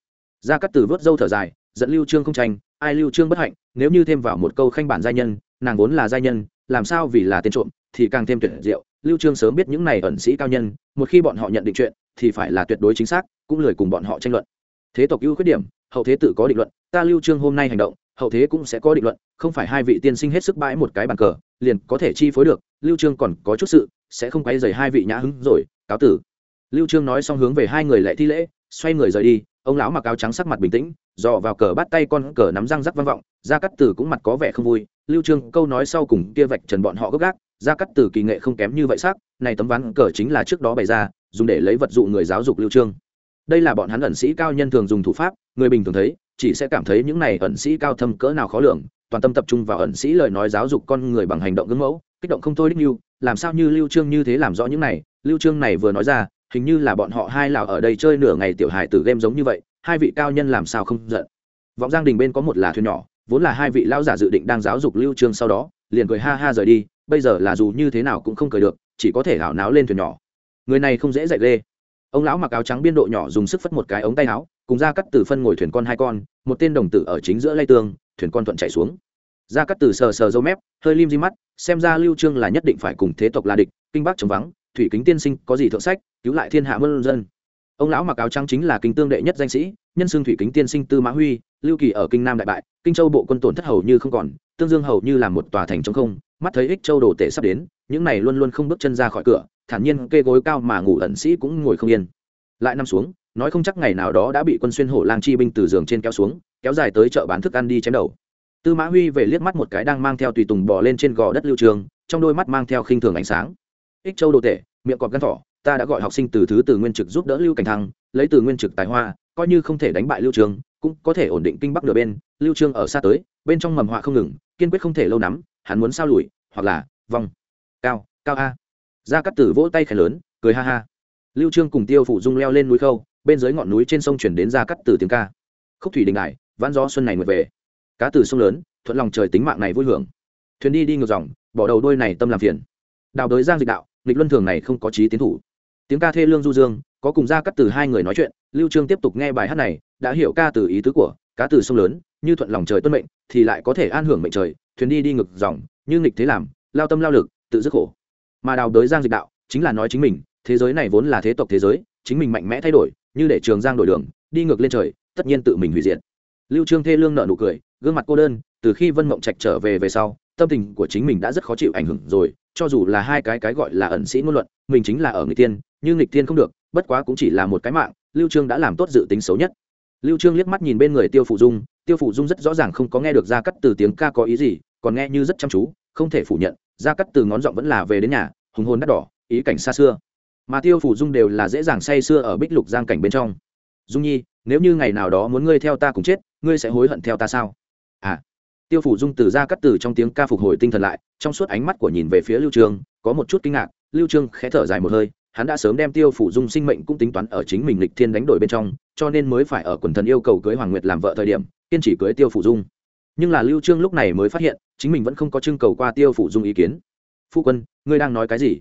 Ra Cát Tử vớt dâu thở dài, dẫn Lưu Trương không tranh, ai Lưu Trương bất hạnh, nếu như thêm vào một câu khanh bản giai nhân, nàng vốn là giai nhân, làm sao vì là tên trộm, thì càng thêm tuyệt diệu. Lưu Trương sớm biết những này ẩn sĩ cao nhân, một khi bọn họ nhận định chuyện, thì phải là tuyệt đối chính xác, cũng lười cùng bọn họ tranh luận. Thế tộc ưu khuyết điểm, hậu thế tự có định luận, ta Lưu Trương hôm nay hành động, hậu thế cũng sẽ có định luận, không phải hai vị tiên sinh hết sức bãi một cái bàn cờ, liền có thể chi phối được, Lưu Trương còn có chút sự, sẽ không quấy rầy hai vị nhã hứng rồi, cáo tử lưu trương nói xong hướng về hai người lại thi lễ xoay người rời đi ông lão mặc áo trắng sắc mặt bình tĩnh dò vào cờ bắt tay con cờ nắm răng rắc vang vọng gia cắt tử cũng mặt có vẻ không vui lưu trương câu nói sau cùng kia vạch trần bọn họ gấp gáp gia cắt tử kỳ nghệ không kém như vậy sắc, này tấm ván cờ chính là trước đó bày ra, dùng để lấy vật dụ người giáo dục lưu trương. Đây là bọn hắn ẩn sĩ cao nhân thường dùng thủ pháp, người bình thường thấy, chỉ sẽ cảm thấy những này ẩn sĩ cao thâm cỡ nào khó lường, toàn tâm tập trung vào ẩn sĩ lời nói giáo dục con người bằng hành động gương mẫu, kích động không thôi đích lưu làm sao như lưu trương như thế làm rõ những này, lưu trương này vừa nói ra, hình như là bọn họ hai lào ở đây chơi nửa ngày tiểu hài tử game giống như vậy, hai vị cao nhân làm sao không giận. Vọng giang đình bên có một là thuyền nhỏ, vốn là hai vị lão giả dự định đang giáo dục lưu trương sau đó, liền cười ha ha rời đi bây giờ là dù như thế nào cũng không cười được, chỉ có thể hảo náo lên thuyền nhỏ. Người này không dễ dạy ghê. Ông lão mặc áo trắng biên độ nhỏ dùng sức phất một cái ống tay áo, cùng ra cắt từ phân ngồi thuyền con hai con, một tên đồng tử ở chính giữa lay tương thuyền con thuận chạy xuống. Ra cắt từ sờ sờ dâu mép, hơi lim di mắt, xem ra lưu trương là nhất định phải cùng thế tộc là địch, kinh bắc chống vắng, thủy kính tiên sinh có gì thượng sách, cứu lại thiên hạ muôn dân. Ông lão mặc áo trắng chính là kinh tương đệ nhất danh sĩ, nhân xương thủy kính tiên sinh tư mã huy, lưu kỳ ở kinh nam đại bại, kinh châu bộ quân tổn thất hầu như không còn, tương dương hầu như là một tòa thành trống không mắt thấy ích châu đồ tể sắp đến, những này luôn luôn không bước chân ra khỏi cửa, thản nhiên kê gối cao mà ngủ ẩn sĩ cũng ngồi không yên. Lại nằm xuống, nói không chắc ngày nào đó đã bị quân xuyên hổ lang chi binh từ giường trên kéo xuống, kéo dài tới chợ bán thức ăn đi chém đầu. Tư mã huy về liếc mắt một cái đang mang theo tùy tùng bò lên trên gò đất lưu trường, trong đôi mắt mang theo khinh thường ánh sáng. Ích châu đồ tể, miệng cọp gắn thỏ, ta đã gọi học sinh từ thứ từ nguyên trực giúp đỡ lưu cảnh thăng, lấy từ nguyên trực tài hoa, coi như không thể đánh bại lưu trường, cũng có thể ổn định kinh bắc nửa bên. Lưu trương ở xa tới, bên trong mầm họa không ngừng, kiên quyết không thể lâu nắm hắn muốn sao lùi, hoặc là vong cao cao a. Ra cát tử vỗ tay khẽ lớn, cười ha ha. Lưu trương cùng tiêu phủ dung leo lên núi khâu, bên dưới ngọn núi trên sông chuyển đến ra cát tử tiếng ca. Khúc thủy đình đại vãn gió xuân này nguyệt về. Cá từ sông lớn, thuận lòng trời tính mạng này vui hưởng. Thuyền đi đi ngược dòng, bỏ đầu đôi này tâm làm phiền. Đào đới giang dịch đạo, nghịch luân thường này không có trí tiến thủ. Tiếng ca thê lương du dương, có cùng ra cắt từ hai người nói chuyện, lưu trương tiếp tục nghe bài hát này, đã hiểu ca từ ý tứ của, cá từ sông lớn, như thuận lòng trời tuân mệnh, thì lại có thể an hưởng mệnh trời thuyền đi đi ngược dòng, như nghịch thế làm, lao tâm lao lực, tự dứt khổ. Mà đào đới giang dịch đạo, chính là nói chính mình, thế giới này vốn là thế tộc thế giới, chính mình mạnh mẽ thay đổi, như để trường giang đổi đường, đi ngược lên trời, tất nhiên tự mình hủy diệt. Lưu trương thê lương nợ nụ cười, gương mặt cô đơn, từ khi vân mộng trạch trở về về sau, tâm tình của chính mình đã rất khó chịu ảnh hưởng rồi, cho dù là hai cái cái gọi là ẩn sĩ ngôn luận, mình chính là ở người tiên nhưng nghịch tiên không được, bất quá cũng chỉ là một cái mạng, lưu trương đã làm tốt dự tính xấu nhất. Lưu trương liếc mắt nhìn bên người tiêu phụ dung, tiêu phụ dung rất rõ ràng không có nghe được ra cắt từ tiếng ca có ý gì còn nghe như rất chăm chú không thể phủ nhận ra cắt từ ngón giọng vẫn là về đến nhà hùng hồn đắt đỏ ý cảnh xa xưa. Mà tiêu phủ dung đều là dễ dàng say xưa ở bích lục giang cảnh bên trong. Dung nhi nếu như ngày nào đó muốn ngươi theo ta cùng chết ngươi sẽ hối hận theo ta sao? À. Tiêu phủ dung từ ra cắt từ trong tiếng ca phục hồi tinh thần lại trong suốt ánh mắt của nhìn về phía lưu trường, có một chút kinh ngạc lưu trương khẽ thở dài một hơi hắn đã sớm đem tiêu phủ dung sinh mệnh cũng tính toán ở chính mình lịch thiên đánh đổi bên trong cho nên mới phải ở quần thần yêu cầu cưới hoàng nguyệt làm vợ thời điểm kiên trì cưới tiêu phủ dung nhưng là lưu trương lúc này mới phát hiện, chính mình vẫn không có trưng cầu qua tiêu phủ dung ý kiến. Phu quân, ngươi đang nói cái gì?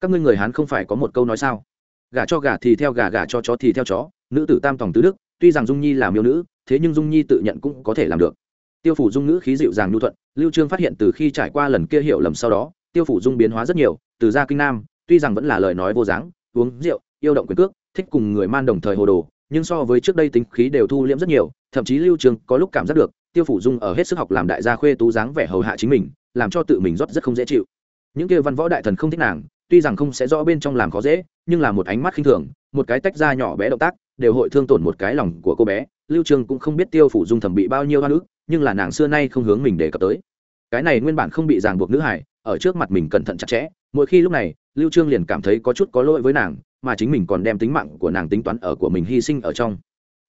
Các ngươi người hán không phải có một câu nói sao? Gả cho gả thì theo gả gả cho chó thì theo chó, nữ tử tam tòng tứ đức, tuy rằng dung nhi là miêu nữ, thế nhưng dung nhi tự nhận cũng có thể làm được. Tiêu phủ dung nữ khí dịu dàng nhu thuận, lưu trương phát hiện từ khi trải qua lần kia hiểu lầm sau đó, tiêu phủ dung biến hóa rất nhiều, từ gia kinh nam, tuy rằng vẫn là lời nói vô dáng, uống rượu, yêu động quyền cước, thích cùng người man đồng thời hồ đồ, nhưng so với trước đây tính khí đều thu liễm rất nhiều, thậm chí lưu trương có lúc cảm giác được tiêu phủ dung ở hết sức học làm đại gia khuê tú dáng vẻ hầu hạ chính mình, làm cho tự mình rót rất không dễ chịu. Những kia văn võ đại thần không thích nàng, tuy rằng không sẽ rõ bên trong làm khó dễ, nhưng là một ánh mắt khinh thường, một cái tách ra nhỏ bé động tác, đều hội thương tổn một cái lòng của cô bé. Lưu trương cũng không biết tiêu phủ dung thẩm bị bao nhiêu hoa nữ nhưng là nàng xưa nay không hướng mình để cập tới. Cái này nguyên bản không bị ràng buộc nữ hải ở trước mặt mình cẩn thận chặt chẽ, mỗi khi lúc này, lưu trương liền cảm thấy có chút có lỗi với nàng, mà chính mình còn đem tính mạng của nàng tính toán ở của mình hy sinh ở trong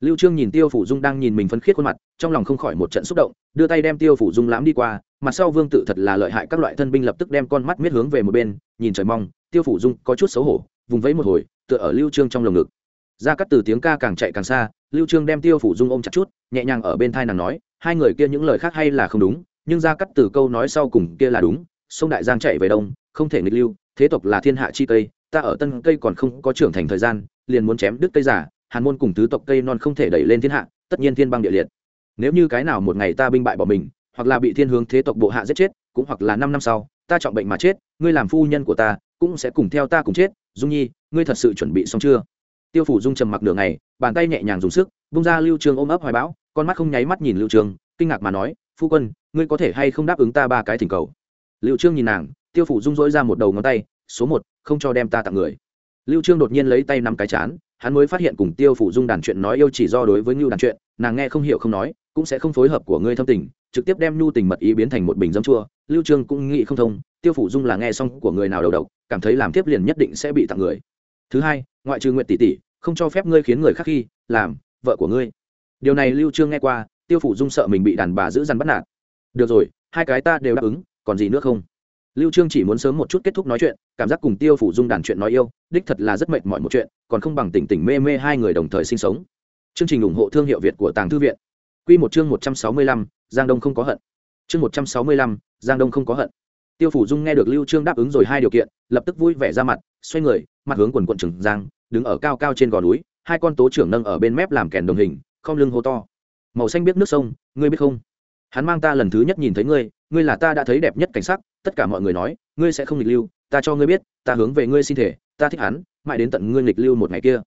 lưu trương nhìn tiêu phủ dung đang nhìn mình phấn khiết khuôn mặt, trong lòng không khỏi một trận xúc động, đưa tay đem tiêu phủ dung lãm đi qua, mặt sau vương tự thật là lợi hại các loại thân binh lập tức đem con mắt miết hướng về một bên, nhìn trời mong, tiêu phủ dung có chút xấu hổ, vùng vẫy một hồi, tựa ở lưu trương trong lồng ngực. Ra cắt từ tiếng ca càng chạy càng xa, lưu trương đem tiêu phủ dung ôm chặt chút, nhẹ nhàng ở bên thai nàng nói, hai người kia những lời khác hay là không đúng, nhưng ra cắt từ câu nói sau cùng kia là đúng, sông đại giang chạy về đông, không thể nghịch lưu, thế tộc là thiên hạ chi tây ta ở tân cây còn không có trưởng thành thời gian, liền muốn chém đứt cây giả hàn môn cùng tứ tộc cây non không thể đẩy lên thiên hạ, tất nhiên thiên băng địa liệt. Nếu như cái nào một ngày ta binh bại bỏ mình, hoặc là bị thiên hướng thế tộc bộ hạ giết chết, cũng hoặc là năm năm sau, ta trọng bệnh mà chết, ngươi làm phu nhân của ta, cũng sẽ cùng theo ta cùng chết. Dung nhi, ngươi thật sự chuẩn bị xong chưa? Tiêu phủ dung trầm mặc nửa ngày, bàn tay nhẹ nhàng dùng sức, bung ra lưu trường ôm ấp hoài bão, con mắt không nháy mắt nhìn lưu trường, kinh ngạc mà nói, phu quân, ngươi có thể hay không đáp ứng ta ba cái thỉnh cầu? Lưu trương nhìn nàng, tiêu phủ dung dỗi ra một đầu ngón tay, số một, không cho đem ta tặng người. Lưu trương đột nhiên lấy tay nắm cái chán hắn mới phát hiện cùng tiêu phủ dung đàn chuyện nói yêu chỉ do đối với ngưu đàn chuyện, nàng nghe không hiểu không nói, cũng sẽ không phối hợp của ngươi thâm tình, trực tiếp đem nhu tình mật ý biến thành một bình dâm chua. Lưu trương cũng nghĩ không thông, tiêu phủ dung là nghe xong của người nào đầu độc, cảm thấy làm tiếp liền nhất định sẽ bị tặng người. Thứ hai, ngoại trừ nguyện tỷ tỷ, không cho phép ngươi khiến người khác khi làm vợ của ngươi. Điều này lưu trương nghe qua, tiêu phủ dung sợ mình bị đàn bà giữ dằn bắt nạt. Được rồi, hai cái ta đều đáp ứng, còn gì nữa không? Lưu trương chỉ muốn sớm một chút kết thúc nói chuyện cảm giác cùng tiêu phủ dung đàn chuyện nói yêu đích thật là rất mệt mỏi một chuyện còn không bằng tỉnh tỉnh mê mê hai người đồng thời sinh sống. Chương trình ủng hộ thương hiệu việt của tàng thư viện. Quy một chương 165, giang đông không có hận. Chương 165, giang đông không có hận. Tiêu phủ dung nghe được lưu trương đáp ứng rồi hai điều kiện lập tức vui vẻ ra mặt xoay người mặt hướng quần quận trường giang đứng ở cao cao trên gò núi hai con tố trưởng nâng ở bên mép làm kèn đồng hình không lưng hô to. Màu xanh biết nước sông ngươi biết không? Hắn mang ta lần thứ nhất nhìn thấy ngươi ngươi là ta đã thấy đẹp nhất cảnh sắc, tất cả mọi người nói, ngươi sẽ không nghịch lưu, ta cho ngươi biết, ta hướng về ngươi xin thể, ta thích hắn, mãi đến tận ngươi nghịch lưu một ngày kia.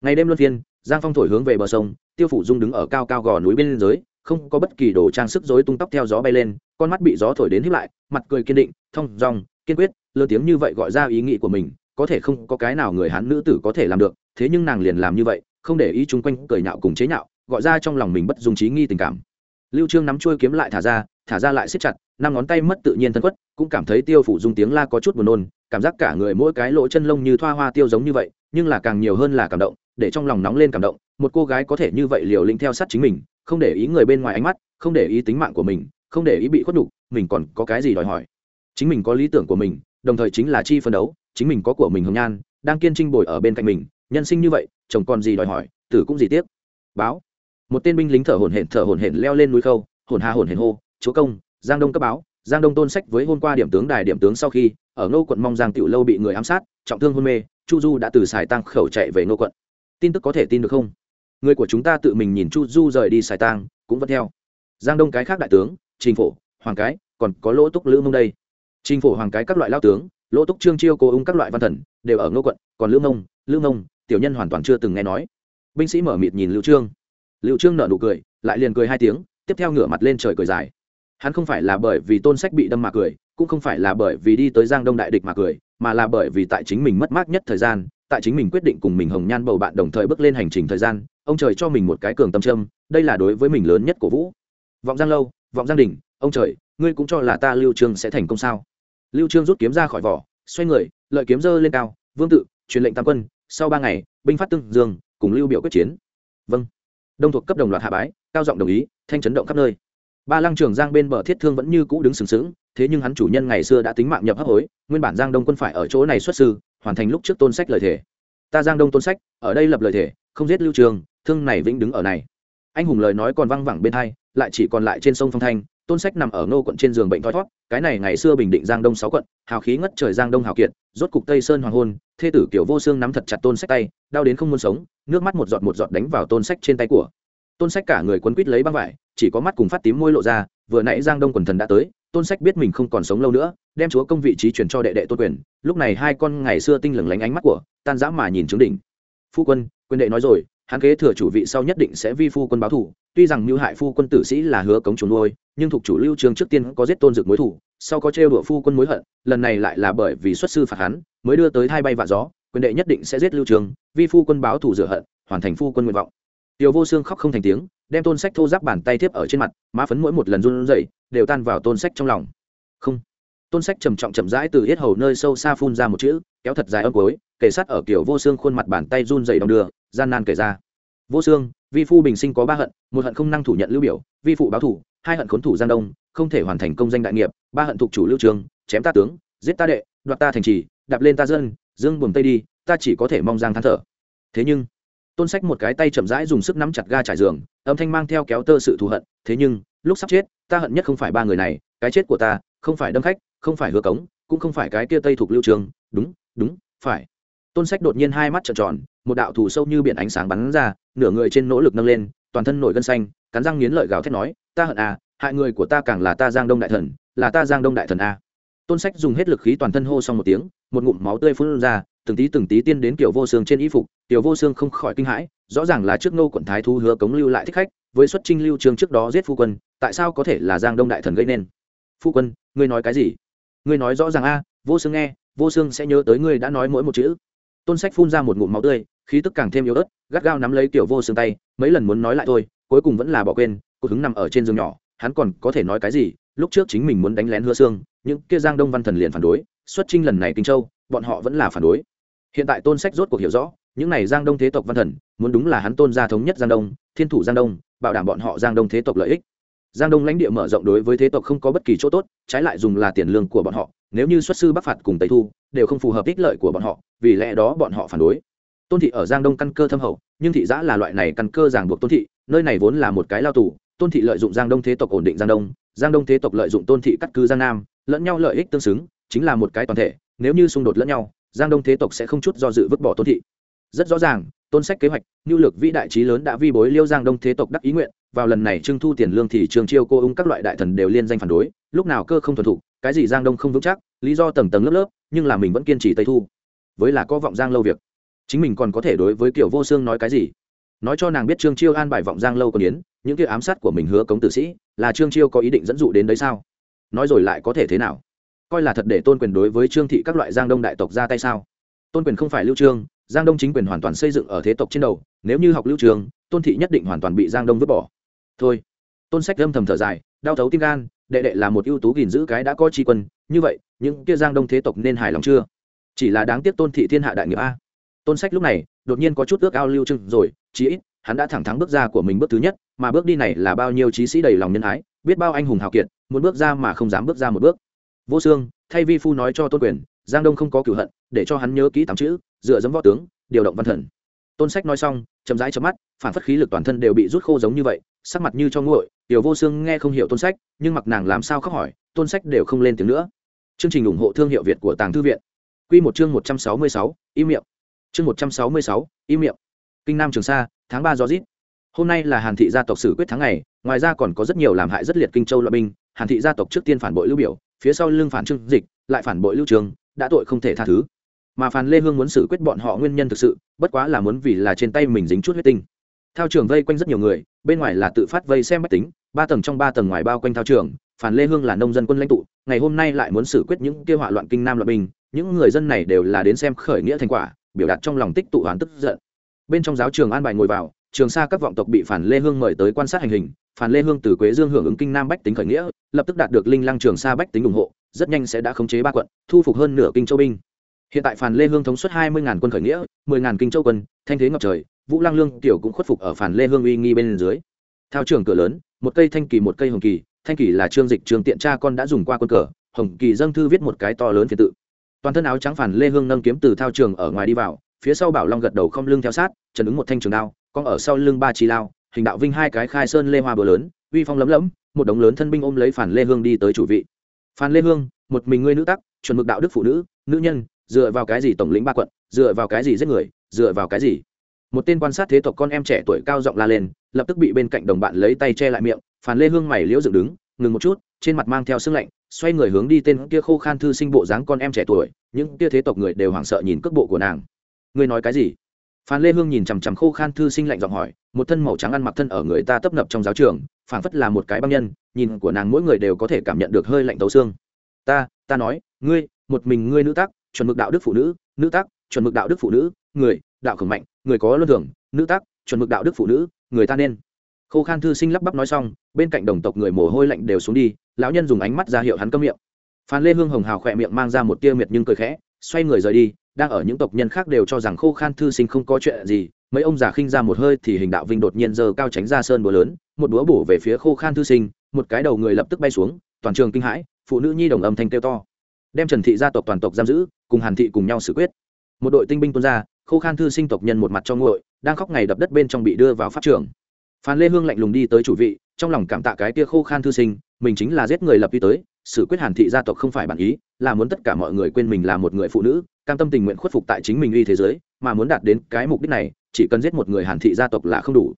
Ngày đêm luân phiên, giang phong thổi hướng về bờ sông, tiêu phủ dung đứng ở cao cao gò núi bên dưới, không có bất kỳ đồ trang sức rối tung tóc theo gió bay lên, con mắt bị gió thổi đến hiếp lại, mặt cười kiên định thông dòng kiên quyết, lớn tiếng như vậy gọi ra ý nghĩ của mình, có thể không có cái nào người hán nữ tử có thể làm được, thế nhưng nàng liền làm như vậy, không để ý chung quanh cười nhạo cùng chế nhạo, gọi ra trong lòng mình bất dùng trí nghi tình cảm. Lưu trương nắm chuôi kiếm lại thả ra thả ra lại siết chặt, năm ngón tay mất tự nhiên thân quất, cũng cảm thấy tiêu phủ dung tiếng la có chút buồn nôn, cảm giác cả người mỗi cái lỗ chân lông như thoa hoa tiêu giống như vậy, nhưng là càng nhiều hơn là cảm động, để trong lòng nóng lên cảm động, một cô gái có thể như vậy liều lĩnh theo sát chính mình, không để ý người bên ngoài ánh mắt, không để ý tính mạng của mình, không để ý bị khuất đục mình còn có cái gì đòi hỏi? Chính mình có lý tưởng của mình, đồng thời chính là chi phân đấu, chính mình có của mình hồng nhan, đang kiên trinh bồi ở bên cạnh mình, nhân sinh như vậy, chồng còn gì đòi hỏi, tử cũng gì tiếc. Báo. Một tên binh lính thở hổn hển thở hổn hển leo lên núi khâu, hồn hà hồn hển hô chúa công, giang đông cấp báo, giang đông tôn sách với hôm qua điểm tướng đài điểm tướng sau khi, ở ngô quận mong giang tiểu lâu bị người ám sát, trọng thương hôn mê, chu du đã từ xài tăng khẩu chạy về ngô quận. Tin tức có thể tin được không? Người của chúng ta tự mình nhìn chu du rời đi xài tăng cũng vẫn theo. Giang đông cái khác đại tướng, trình phổ, hoàng cái, còn có lỗ túc lữ mông đây. Trình phổ, hoàng cái các loại lao tướng, lỗ túc trương chiêu, cô ung các loại văn thần, đều ở ngô quận, còn lữ mông lữ mông, tiểu nhân hoàn toàn chưa từng nghe nói. Binh sĩ mở mịt nhìn lưu trương. Lưu trương nở nụ cười, lại liền cười hai tiếng, tiếp theo ngửa mặt lên trời cười dài hắn không phải là bởi vì tôn sách bị đâm mà cười, cũng không phải là bởi vì đi tới giang đông đại địch mà cười, mà là bởi vì tại chính mình mất mát nhất thời gian, tại chính mình quyết định cùng mình hồng nhan bầu bạn đồng thời bước lên hành trình thời gian, ông trời cho mình một cái cường tâm trâm đây là đối với mình lớn nhất của vũ. Vọng giang lâu, vọng giang đình, ông trời, ngươi cũng cho là ta lưu trương sẽ thành công sao? Lưu trương rút kiếm ra khỏi vỏ, xoay người, lợi kiếm dơ lên cao, vương tự, truyền lệnh tam quân, sau ba ngày, binh phát tương dương, cùng lưu biểu quyết chiến. Vâng. Đông thuộc cấp đồng loạt hạ bái, cao giọng đồng ý, thanh chấn động khắp nơi ba lăng trường giang bên bờ thiết thương vẫn như cũ đứng sừng sững, thế nhưng hắn chủ nhân ngày xưa đã tính mạng nhập hấp hối, nguyên bản giang đông quân phải ở chỗ này xuất sư, hoàn thành lúc trước tôn sách lời thề. Ta giang đông tôn sách, ở đây lập lời thề, không giết lưu trường, thương này vĩnh đứng ở này. Anh hùng lời nói còn văng vẳng bên hai, lại chỉ còn lại trên sông phong thanh, tôn sách nằm ở ngô quận trên giường bệnh thoi thót, cái này ngày xưa bình định giang đông sáu quận, hào khí ngất trời giang đông hào kiệt, rốt cục tây sơn hoàng hôn, thê tử kiểu vô xương nắm thật chặt tôn sách tay, đau đến không muốn sống, nước mắt một giọt một giọt đánh vào tôn sách trên tay của. Tôn sách cả người quấn quít lấy băng vải chỉ có mắt cùng phát tím môi lộ ra, vừa nãy giang đông quần thần đã tới, tôn sách biết mình không còn sống lâu nữa, đem chúa công vị trí chuyển cho đệ đệ tôn quyền. Lúc này hai con ngày xưa tinh lừng lánh ánh mắt của tan dã mà nhìn trướng đỉnh. Phu quân quyền đệ nói rồi, hắn kế thừa chủ vị sau nhất định sẽ vi phu quân báo thủ tuy rằng mưu hại phu quân tử sĩ là hứa cống chúng nuôi, nhưng thuộc chủ lưu trường trước tiên có giết tôn dực mối thủ sau có trêu đùa phu quân mối hận, lần này lại là bởi vì xuất sư phạt hắn, mới đưa tới hai bay vạ gió. Quyền đệ nhất định sẽ giết lưu trường vi phu quân báo thủ rửa hận, hoàn thành phu quân nguyện vọng tiểu vô xương khóc không thành tiếng, đem tôn sách thô giáp bàn tay tiếp ở trên mặt, má phấn mỗi một lần run rẩy, đều tan vào tôn sách trong lòng. Không. Tôn sách trầm trọng chậm rãi từ yết hầu nơi sâu xa phun ra một chữ, kéo thật dài âm cối kể sát ở kiểu vô xương khuôn mặt bàn tay run rẩy đong đưa, gian nan kể ra. Vô xương vi phu bình sinh có ba hận, một hận không năng thủ nhận lưu biểu, vi phụ báo thủ, hai hận khốn thủ giang đông, không thể hoàn thành công danh đại nghiệp, ba hận thuộc chủ lưu trường, chém ta tướng, giết ta đệ, đoạt ta thành trì, đạp lên ta dân, dương buồm tây đi, ta chỉ có thể mong giang than thở. Thế nhưng tôn sách một cái tay chậm rãi dùng sức nắm chặt ga trải giường, âm thanh mang theo kéo tơ sự thù hận, thế nhưng, lúc sắp chết, ta hận nhất không phải ba người này, cái chết của ta, không phải đâm khách, không phải hứa cống, cũng không phải cái kia tây thuộc lưu trường, đúng đúng, phải. Tôn sách đột nhiên hai mắt trợn tròn, một đạo thù sâu như biển ánh sáng bắn ra, nửa người trên nỗ lực nâng lên, toàn thân nổi gân xanh, cắn răng nghiến lợi gào thét nói, ta hận à hại người của ta càng là ta giang đông đại thần, là ta giang đông đại thần a tôn sách dùng hết lực khí toàn thân hô xong một tiếng, một ngụm máu tươi phun ra từng tí từng tí tiên đến kiểu vô xương trên y phục tiểu vô xương không khỏi kinh hãi, rõ ràng là trước nô quận thái thu hứa cống lưu lại thích khách, với xuất trinh lưu trường trước đó giết phu quân, tại sao có thể là giang đông đại thần gây nên? Phu quân, ngươi nói cái gì? Ngươi nói rõ ràng a, vô xương nghe, vô xương sẽ nhớ tới ngươi đã nói mỗi một chữ. Tôn sách phun ra một ngụm máu tươi, khí tức càng thêm yếu ớt, gắt gao nắm lấy tiểu vô xương tay, mấy lần muốn nói lại thôi, cuối cùng vẫn là bỏ quên, cô hứng nằm ở trên giường nhỏ, hắn còn có thể nói cái gì? Lúc trước chính mình muốn đánh lén hứa xương những kia giang đông văn thần liền phản đối, xuất trinh lần này kinh châu, bọn họ vẫn là phản đối hiện tại tôn sách rốt cuộc hiểu rõ, những này giang đông thế tộc văn thần, muốn đúng là hắn tôn gia thống nhất giang đông, thiên thủ giang đông, bảo đảm bọn họ giang đông thế tộc lợi ích. Giang đông lãnh địa mở rộng đối với thế tộc không có bất kỳ chỗ tốt, trái lại dùng là tiền lương của bọn họ, nếu như xuất sư bắc phạt cùng tây thu, đều không phù hợp ích lợi của bọn họ, vì lẽ đó bọn họ phản đối. Tôn thị ở giang đông căn cơ thâm hậu, nhưng thị giã là loại này căn cơ ràng buộc tôn thị, nơi này vốn là một cái lao tù, tôn thị lợi dụng giang đông thế tộc ổn định giang đông giang đông thế tộc lợi dụng tôn thị cắt cứ giang nam, lẫn nhau lợi ích tương xứng, chính là một cái toàn thể, nếu như xung đột lẫn nhau giang đông thế tộc sẽ không chút do dự vứt bỏ tôn thị. Rất rõ ràng, tôn sách kế hoạch nhu lược vĩ đại trí lớn đã vi bối liêu giang đông thế tộc đắc ý nguyện, vào lần này trưng thu tiền lương thì trường chiêu cô ung các loại đại thần đều liên danh phản đối, lúc nào cơ không thuần thục, cái gì giang đông không vững chắc, lý do tầng tầng lớp lớp, nhưng là mình vẫn kiên trì tây thu. Với là có vọng giang lâu việc. Chính mình còn có thể đối với kiểu vô xương nói cái gì? Nói cho nàng biết trương chiêu an bài vọng giang lâu còn yến, những kia ám sát của mình hứa cống tử sĩ, là trương chiêu có ý định dẫn dụ đến đấy sao? Nói rồi lại có thể thế nào? Coi là thật để tôn quyền đối với trương thị các loại giang đông đại tộc ra tay sao? Tôn quyền không phải lưu trương, giang đông chính quyền hoàn toàn xây dựng ở thế tộc trên đầu, nếu như học lưu trường tôn thị nhất định hoàn toàn bị giang đông vứt bỏ. Thôi. Tôn sách âm thầm thở dài, đau thấu tim gan, đệ đệ là một ưu tú gìn giữ cái đã có tri quân, như vậy, những kia giang đông thế tộc nên hài lòng chưa? Chỉ là đáng tiếc tôn thị thiên hạ đại nghiệp a. Tôn sách lúc này, đột nhiên có chút ước ao lưu trương rồi, chí ít, hắn đã thẳng thắng bước ra của mình bước thứ nhất, mà bước đi này là bao nhiêu trí sĩ đầy lòng nhân ái, biết bao anh hùng hào kiệt, muốn bước ra mà không dám bước ra một bước vô xương thay vi phu nói cho tôn quyền, giang đông không có cửu hận, để cho hắn nhớ kỹ tám chữ, dựa dẫm võ tướng, điều động văn thần. Tôn sách nói xong, chậm rãi chớp mắt, phản phất khí lực toàn thân đều bị rút khô giống như vậy, sắc mặt như cho nguội, tiểu vô xương nghe không hiểu tôn sách, nhưng mặc nàng làm sao khóc hỏi, tôn sách đều không lên tiếng nữa. Chương trình ủng hộ thương hiệu việt của tàng thư viện. Q một chương một trăm sáu mươi sáu im miệng. Chương một trăm sáu mươi sáu im miệng. Kinh nam trường sa, tháng ba gió rít hôm nay là hàn thị gia tộc xử quyết tháng ngày, ngoài ra còn có rất nhiều làm hại rất liệt kinh châu loại binh, hàn thị gia tộc trước tiên phản bội lưu biểu phía sau lưng phản trương dịch lại phản bội lưu trường đã tội không thể tha thứ. Mà phàn lê hương muốn xử quyết bọn họ nguyên nhân thực sự bất quá là muốn vì là trên tay mình dính chút huyết tinh. Thao trường vây quanh rất nhiều người bên ngoài là tự phát vây xem bách tính ba tầng trong ba tầng ngoài bao quanh thao trường phản lê hương là nông dân quân lãnh tụ ngày hôm nay lại muốn xử quyết những kêu họa loạn kinh nam loạn bình, những người dân này đều là đến xem khởi nghĩa thành quả biểu đạt trong lòng tích tụ hoán tức giận. Bên trong giáo trường an bài ngồi vào trường Sa các vọng tộc bị phản lê hương mời tới quan sát hành hình, phản lê hương từ quế dương hưởng ứng kinh nam bách tính khởi nghĩa, lập tức đạt được linh lăng trường Sa bách tính ủng hộ, rất nhanh sẽ đã khống chế ba quận, thu phục hơn nửa kinh châu binh. Hiện tại phản lê hương thống suất hai mươi quân khởi nghĩa, mười kinh châu quân, thanh thế ngập trời, vũ lăng lương tiểu cũng khuất phục ở phản lê hương uy nghi bên dưới. Theo trường cửa lớn, một cây thanh kỳ một cây hồng kỳ, thanh kỳ là trương dịch trường tiện cha con đã dùng qua quân cờ, hồng kỳ dâng thư viết một cái to lớn phiền tự. Toàn thân áo trắng phản lê hương nâng kiếm từ thao trường ở ngoài đi vào, phía sau bảo long gật đầu không lưng theo sát, trần ứng một thanh trường đao con ở sau lưng ba chi lao, hình đạo vinh hai cái khai sơn lê hoa bờ lớn, uy phong lấm lấm, một đống lớn thân binh ôm lấy phản lê hương đi tới chủ vị. Phan lê hương, một mình ngươi nữ tắc, chuẩn mực đạo đức phụ nữ nữ nhân, dựa vào cái gì tổng lĩnh ba quận, dựa vào cái gì giết người, dựa vào cái gì? Một tên quan sát thế tộc con em trẻ tuổi cao giọng la lên, lập tức bị bên cạnh đồng bạn lấy tay che lại miệng, phản lê hương mày liễu dựng đứng, ngừng một chút, trên mặt mang theo sưng lạnh, xoay người hướng đi tên kia khô khan thư sinh bộ dáng con em trẻ tuổi, những kia thế tộc người đều hoảng sợ nhìn cước bộ của nàng. Ngươi nói cái gì? Phan lê hương nhìn chằm chằm khô khan thư sinh lạnh giọng hỏi, một thân màu trắng ăn mặc thân ở người ta tấp nập trong giáo trường, phảng phất là một cái băng nhân, nhìn của nàng mỗi người đều có thể cảm nhận được hơi lạnh tấu xương. Ta ta nói, ngươi, một mình ngươi nữ tác, chuẩn mực đạo đức phụ nữ nữ tác, chuẩn mực đạo đức phụ nữ, người, đạo khổng mạnh, người có luân thường, nữ tác, chuẩn mực đạo đức phụ nữ, người ta nên. Khô khan thư sinh lắp bắp nói xong, bên cạnh đồng tộc người mồ hôi lạnh đều xuống đi, lão nhân dùng ánh mắt ra hiệu hắn câm miệng. Phan lê hương hồng hào khỏe miệng mang ra một tia miệt nhưng cười khẽ, xoay người rời đi đang ở những tộc nhân khác đều cho rằng khô khan thư sinh không có chuyện gì, mấy ông già khinh ra một hơi thì hình đạo vinh đột nhiên giơ cao tránh ra sơn búa lớn, một búa bổ về phía khô khan thư sinh, một cái đầu người lập tức bay xuống, toàn trường kinh hãi, phụ nữ nhi đồng âm thanh kêu to. Đem trần thị gia tộc toàn tộc giam giữ, cùng hàn thị cùng nhau xử quyết. Một đội tinh binh tuôn ra, khô khan thư sinh tộc nhân một mặt cho nguội, đang khóc ngày đập đất bên trong bị đưa vào pháp trường. Phan lê hương lạnh lùng đi tới chủ vị, trong lòng cảm tạ cái tia khô khan thư sinh, mình chính là giết người lập đi tới, xử quyết hàn thị gia tộc không phải bản ý, là muốn tất cả mọi người quên mình là một người phụ nữ cam tâm tình nguyện khuất phục tại chính mình uy thế giới, mà muốn đạt đến cái mục đích này, chỉ cần giết một người hàn thị gia tộc là không đủ.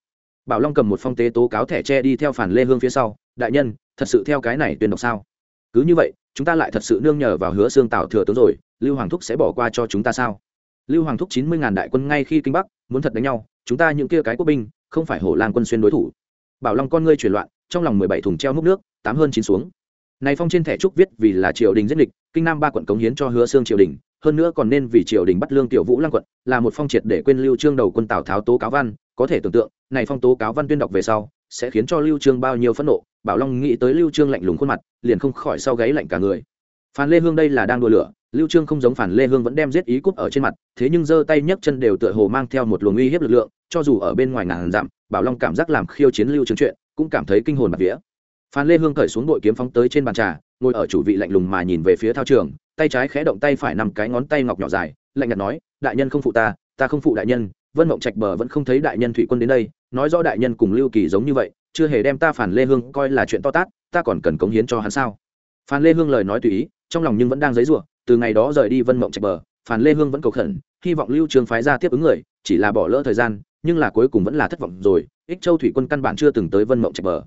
Bảo long cầm một phong tế tố cáo thẻ tre đi theo phản lê hương phía sau, đại nhân, thật sự theo cái này tuyên đọc sao? Cứ như vậy, chúng ta lại thật sự nương nhờ vào hứa xương tạo thừa tướng rồi, lưu hoàng thúc sẽ bỏ qua cho chúng ta sao? Lưu hoàng thúc chín mươi ngàn đại quân ngay khi kinh bắc, muốn thật đánh nhau, chúng ta những kia cái quốc binh, không phải hổ lan quân xuyên đối thủ. Bảo long con ngươi chuyển loạn, trong lòng mười bảy thùng treo múc nước, tám hơn chín xuống. Này phong trên thẻ trúc viết vì là triều đình giết địch, kinh nam ba quận cống hiến cho hứa xương triều đình hơn nữa còn nên vì triều đình bắt lương tiểu vũ lăng quận, là một phong triệt để quên lưu trương đầu quân tào tháo tố cáo văn. Có thể tưởng tượng, này phong tố cáo văn tuyên đọc về sau, sẽ khiến cho lưu trương bao nhiêu phẫn nộ. Bảo long nghĩ tới lưu trương lạnh lùng khuôn mặt, liền không khỏi sau gáy lạnh cả người. Phan lê hương đây là đang đùa lửa, lưu trương không giống phản lê hương vẫn đem giết ý cúp ở trên mặt, thế nhưng giơ tay nhấc chân đều tựa hồ mang theo một luồng uy hiếp lực lượng, cho dù ở bên ngoài ngàn dặm, bảo long cảm giác làm khiêu chiến lưu trương chuyện, cũng cảm thấy kinh hồn bạt vía. Phan lê hương cởi xuống bội kiếm phóng tới trên bàn trà, ngồi ở chủ vị lạnh lùng mà nhìn về phía thao trường tay trái khẽ động tay phải nằm cái ngón tay ngọc nhỏ dài, lạnh nhạt nói, đại nhân không phụ ta ta không phụ đại nhân, vân mộng trạch bờ vẫn không thấy đại nhân thủy quân đến đây, nói rõ đại nhân cùng lưu kỳ giống như vậy, chưa hề đem ta phản lê hương coi là chuyện to tát, ta còn cần cống hiến cho hắn sao? Phan lê hương lời nói tùy ý, trong lòng nhưng vẫn đang dấy ruộng từ ngày đó rời đi vân mộng trạch bờ phan lê hương vẫn cầu khẩn, hy vọng lưu trường phái ra tiếp ứng người, chỉ là bỏ lỡ thời gian, nhưng là cuối cùng vẫn là thất vọng rồi, ích châu thủy quân căn bản chưa từng tới vân mộng trạch bờ.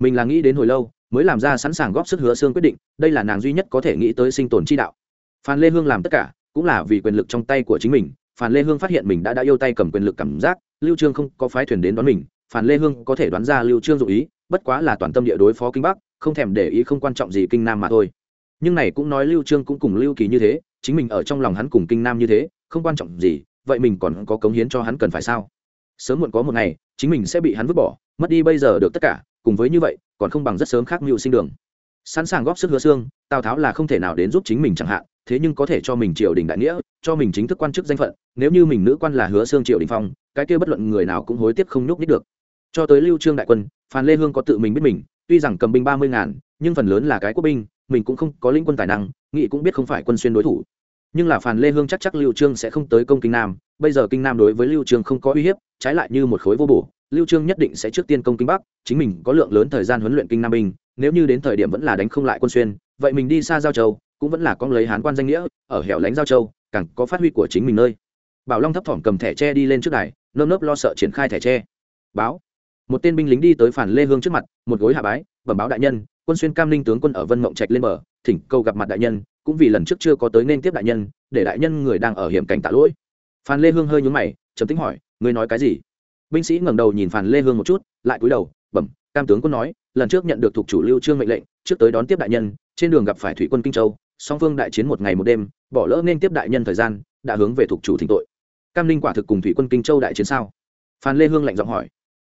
Mình là nghĩ đến hồi lâu mới làm ra sẵn sàng góp sức hứa xương quyết định, đây là nàng duy nhất có thể nghĩ tới sinh tồn chi đạo. Phan lê hương làm tất cả, cũng là vì quyền lực trong tay của chính mình, phan lê hương phát hiện mình đã đã yêu tay cầm quyền lực cảm giác, lưu trương không có phái thuyền đến đón mình, phan lê hương có thể đoán ra lưu trương dụ ý, bất quá là toàn tâm địa đối phó kinh bắc, không thèm để ý không quan trọng gì kinh nam mà thôi. Nhưng này cũng nói lưu trương cũng cùng lưu kỳ như thế, chính mình ở trong lòng hắn cùng kinh nam như thế, không quan trọng gì, vậy mình còn có cống hiến cho hắn cần phải sao? Sớm muộn có một ngày, chính mình sẽ bị hắn vứt bỏ, mất đi bây giờ được tất cả cùng với như vậy, còn không bằng rất sớm khác mưu sinh đường. Sẵn sàng góp sức hứa xương, tào tháo là không thể nào đến giúp chính mình chẳng hạn, thế nhưng có thể cho mình triều đình đại nghĩa, cho mình chính thức quan chức danh phận, nếu như mình nữ quan là hứa xương triều đình phong, cái kia bất luận người nào cũng hối tiếc không nhúc nít được. Cho tới lưu trương đại quân, phan lê hương có tự mình biết mình, tuy rằng cầm binh ba mươi ngàn, nhưng phần lớn là cái quốc binh, mình cũng không có lĩnh quân tài năng nghị cũng biết không phải quân xuyên đối thủ. Nhưng là phàn lê hương chắc chắc lưu trương sẽ không tới công kinh nam bây giờ kinh nam đối với lưu trương không có uy hiếp, trái lại như một khối vô bổ. Lưu trương nhất định sẽ trước tiên công kinh bắc, chính mình có lượng lớn thời gian huấn luyện kinh nam binh, nếu như đến thời điểm vẫn là đánh không lại quân xuyên, vậy mình đi xa giao châu, cũng vẫn là con lấy hán quan danh nghĩa, ở hẻo lánh giao châu, càng có phát huy của chính mình nơi. Bảo long thấp thỏm cầm thẻ tre đi lên trước đài, nơm nớp lo sợ triển khai thẻ tre. Báo. Một tên binh lính đi tới phản lê hương trước mặt, một gối hạ bái, bẩm báo đại nhân, quân xuyên cam ninh tướng quân ở vân mộng trạch lên bờ, thỉnh cầu gặp mặt đại nhân, cũng vì lần trước chưa có tới nên tiếp đại nhân, để đại nhân người đang ở hiểm cảnh tạ lỗi phan lê hương hơi nhúng mày, trầm tính hỏi, ngươi nói cái gì? Binh sĩ ngẩng đầu nhìn phan lê hương một chút, lại cúi đầu, bẩm, cam tướng quân nói, lần trước nhận được thuộc chủ lưu trương mệnh lệnh, trước tới đón tiếp đại nhân, trên đường gặp phải thủy quân kinh châu, song phương đại chiến một ngày một đêm, bỏ lỡ nên tiếp đại nhân thời gian, đã hướng về thuộc chủ thỉnh tội. Cam Linh quả thực cùng thủy quân kinh châu đại chiến sao? Phan lê hương lạnh giọng hỏi.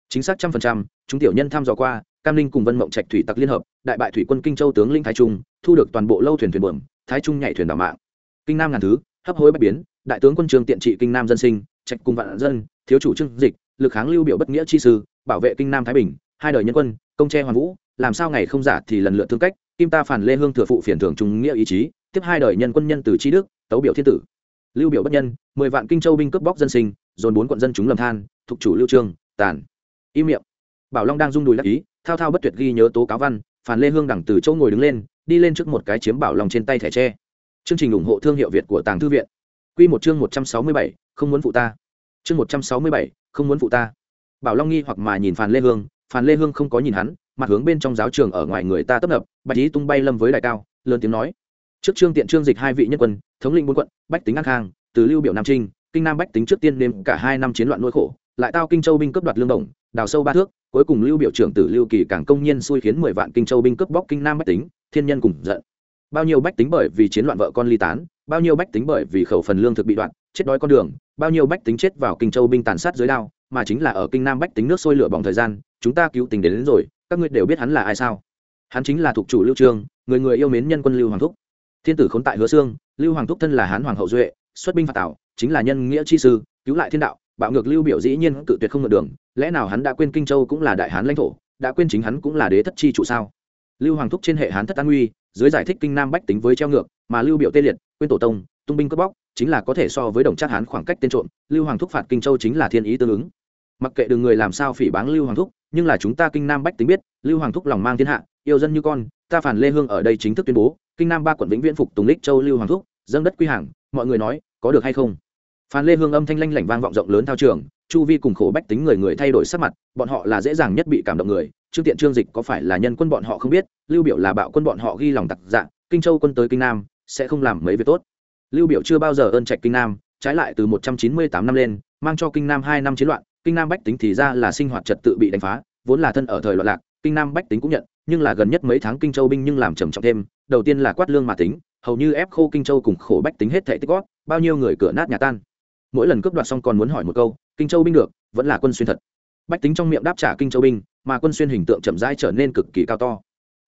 Chính xác trăm phần trăm, chúng tiểu nhân thăm dò qua, cam Linh cùng vân mộng trạch thủy tặc liên hợp, đại bại thủy quân kinh châu tướng linh thái trung, thu được toàn bộ lâu thuyền thuyền bưởng. thái trung nhảy thuyền đảo mạng. Kinh nam ngàn thứ, hấp hối bất biến đại tướng quân trường tiện trị kinh nam dân sinh, trạch cùng vạn dân, thiếu chủ trương dịch, lực kháng lưu biểu bất nghĩa chi sư, bảo vệ kinh nam thái bình, hai đời nhân quân, công tre hoàn vũ, làm sao ngày không giả thì lần lượt thương cách, kim ta phản lê hương thừa phụ phiền thường trung nghĩa ý chí, tiếp hai đời nhân quân nhân từ chi đức, tấu biểu thiên tử. Lưu biểu bất nhân, mười vạn kinh châu binh cướp bóc dân sinh, dồn bốn quận dân chúng lầm than, thuộc chủ lưu trương, tàn. Im miệng. Bảo long đang rung đùi đắc ý, thao thao bất tuyệt ghi nhớ tố cáo văn, phản lê hương đẳng từ châu ngồi đứng lên, đi lên trước một cái chiếm bảo long trên tay thẻ tre. Chương trình ủng hộ thương hiệu việt của tàng thư viện. Quy một chương một trăm sáu mươi bảy, không muốn phụ ta. Chương một trăm sáu mươi bảy, không muốn phụ ta. Bảo long nghi hoặc mà nhìn Phan lê hương, Phan lê hương không có nhìn hắn, mặt hướng bên trong giáo trường ở ngoài người ta tấp nập, bạch ý tung bay lâm với đại cao, lớn tiếng nói. Trước trương tiện trương dịch hai vị nhân quân, thống lĩnh bốn quận, bách tính an khang, từ lưu biểu nam trinh, kinh nam bách tính trước tiên đêm cả hai năm chiến loạn nỗi khổ, lại tao kinh châu binh cướp đoạt lương đồng, đào sâu ba thước, cuối cùng lưu biểu trưởng tử lưu kỳ càng công nhiên xui khiến mười vạn kinh châu binh cướp bóc kinh nam bách tính, thiên nhân cùng giận bao nhiêu bách tính bởi vì chiến loạn vợ con ly tán bao nhiêu bách tính bởi vì khẩu phần lương thực bị đoạn chết đói con đường bao nhiêu bách tính chết vào kinh châu binh tàn sát dưới đao mà chính là ở kinh nam bách tính nước sôi lửa bỏng thời gian chúng ta cứu tình đến, đến rồi các ngươi đều biết hắn là ai sao? Hắn chính là thuộc chủ lưu trương người người yêu mến nhân quân lưu hoàng thúc. Thiên tử khốn tại hứa xương lưu hoàng thúc thân là hán hoàng hậu duệ xuất binh phạt tảo chính là nhân nghĩa chi sư cứu lại thiên đạo bạo ngược lưu biểu dĩ nhiên cự tuyệt không ngược đường lẽ nào hắn đã quên kinh châu cũng là đại hán lãnh thổ đã quên chính hắn cũng là đế thất chi trụ sao? Lưu hoàng thúc trên hệ hán thất an nguy dưới giải thích kinh nam bách tính với treo ngược, mà lưu biểu tê liệt, quên tổ tông, tung binh cướp bóc, chính là có thể so với đồng trác hán khoảng cách tên trộm, lưu hoàng thúc phạt kinh châu chính là thiên ý tương ứng. Mặc kệ đường người làm sao phỉ báng lưu hoàng thúc, nhưng là chúng ta kinh nam bách tính biết, lưu hoàng thúc lòng mang thiên hạ, yêu dân như con, ta phản lê hương ở đây chính thức tuyên bố, kinh nam ba quận vĩnh viễn phục tùng lích châu lưu hoàng thúc, dâng đất quy hàng, mọi người nói, có được hay không? Phan lê hương âm thanh lanh lảnh vang vọng rộng lớn thao trường chu vi cùng khổ bách tính người người thay đổi sắc mặt, bọn họ là dễ dàng nhất bị cảm động người. Trương tiện trương dịch có phải là nhân quân bọn họ không biết, lưu biểu là bạo quân bọn họ ghi lòng tặc dạng kinh châu quân tới kinh nam, sẽ không làm mấy việc tốt. Lưu biểu chưa bao giờ ơn trạch kinh nam, trái lại từ 198 năm lên, mang cho kinh nam hai năm chiến loạn, kinh nam bách tính thì ra là sinh hoạt trật tự bị đánh phá, vốn là thân ở thời loạn lạc, kinh nam bách tính cũng nhận, nhưng là gần nhất mấy tháng kinh châu binh nhưng làm trầm trọng thêm, đầu tiên là quát lương mà tính, hầu như ép khô kinh châu cùng khổ bách tính hết thảy tích gót bao nhiêu người cửa nát nhà tan. Mỗi lần cướp đoạt xong còn muốn hỏi một câu kinh châu binh được, vẫn là quân xuyên thật. Bách tính trong miệng đáp trả kinh châu binh, mà quân xuyên hình tượng chậm rãi trở nên cực kỳ cao to.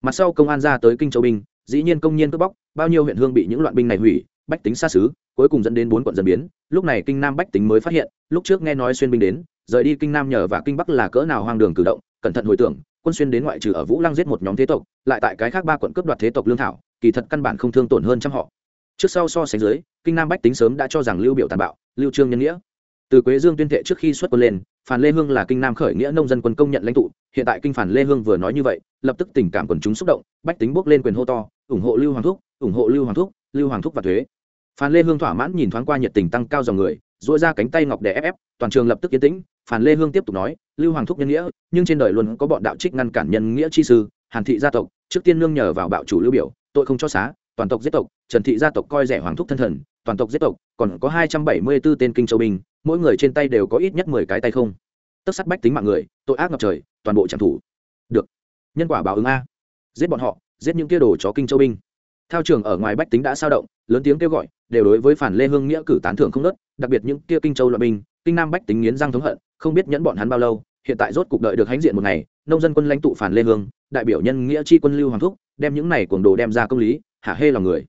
Mặt sau công an ra tới kinh châu binh, dĩ nhiên công nhiên cướp bóc, bao nhiêu huyện hương bị những loạn binh này hủy, bách tính xa xứ, cuối cùng dẫn đến bốn quận dân biến. Lúc này kinh nam bách tính mới phát hiện, lúc trước nghe nói xuyên binh đến, rời đi kinh nam nhờ và kinh bắc là cỡ nào hoang đường cử động, cẩn thận hồi tưởng, quân xuyên đến ngoại trừ ở vũ lăng giết một nhóm thế tộc, lại tại cái khác ba quận cướp đoạt thế tộc lương thảo, kỳ thật căn bản không thương tổn hơn trăm họ. Trước sau so sánh dưới, kinh nam bách tính sớm đã cho rằng lưu biểu tàn bạo, lưu trương nhân nghĩa từ quế dương tuyên thệ trước khi xuất quân lên phản lê hương là kinh nam khởi nghĩa nông dân quân công nhận lãnh tụ, hiện tại kinh phản lê hương vừa nói như vậy, lập tức tình cảm quần chúng xúc động, bách tính bước lên quyền hô to, ủng hộ lưu hoàng thúc, ủng hộ lưu hoàng thúc, lưu hoàng thúc và thuế. Phản lê hương thỏa mãn nhìn thoáng qua nhiệt tình tăng cao dòng người dội ra cánh tay ngọc để ép ép, toàn trường lập tức yên tĩnh phản lê hương tiếp tục nói, lưu hoàng thúc nhân nghĩa, nhưng trên đời luôn có bọn đạo trích ngăn cản nhân nghĩa chi sư, hàn thị gia tộc, trước tiên nương nhờ vào bạo chủ lưu biểu, tội không cho xá, toàn tộc giết tộc, trần thị gia tộc coi rẻ hoàng thúc thân thần, toàn tộc giết tộc, còn có hai trăm bảy mươi 274 tên kinh châu binh mỗi người trên tay đều có ít nhất mười cái tay không. Tất sắt bách tính mạng người, tội ác ngập trời, toàn bộ trạm thủ. Được. Nhân quả báo ứng a. Giết bọn họ, giết những kia đồ chó kinh châu binh. Theo trường ở ngoài bách tính đã sao động, lớn tiếng kêu gọi, đều đối với phản lê hương nghĩa cử tán thưởng không nớt, đặc biệt những kia kinh châu loại binh, kinh nam bách tính nghiến răng thống hận, không biết nhẫn bọn hắn bao lâu, hiện tại rốt cục đợi được hãnh diện một ngày, nông dân quân lãnh tụ phản lê hương, đại biểu nhân nghĩa chi quân lưu hoàng thúc, đem những này cuồng đồ đem ra công lý hạ hê lòng người.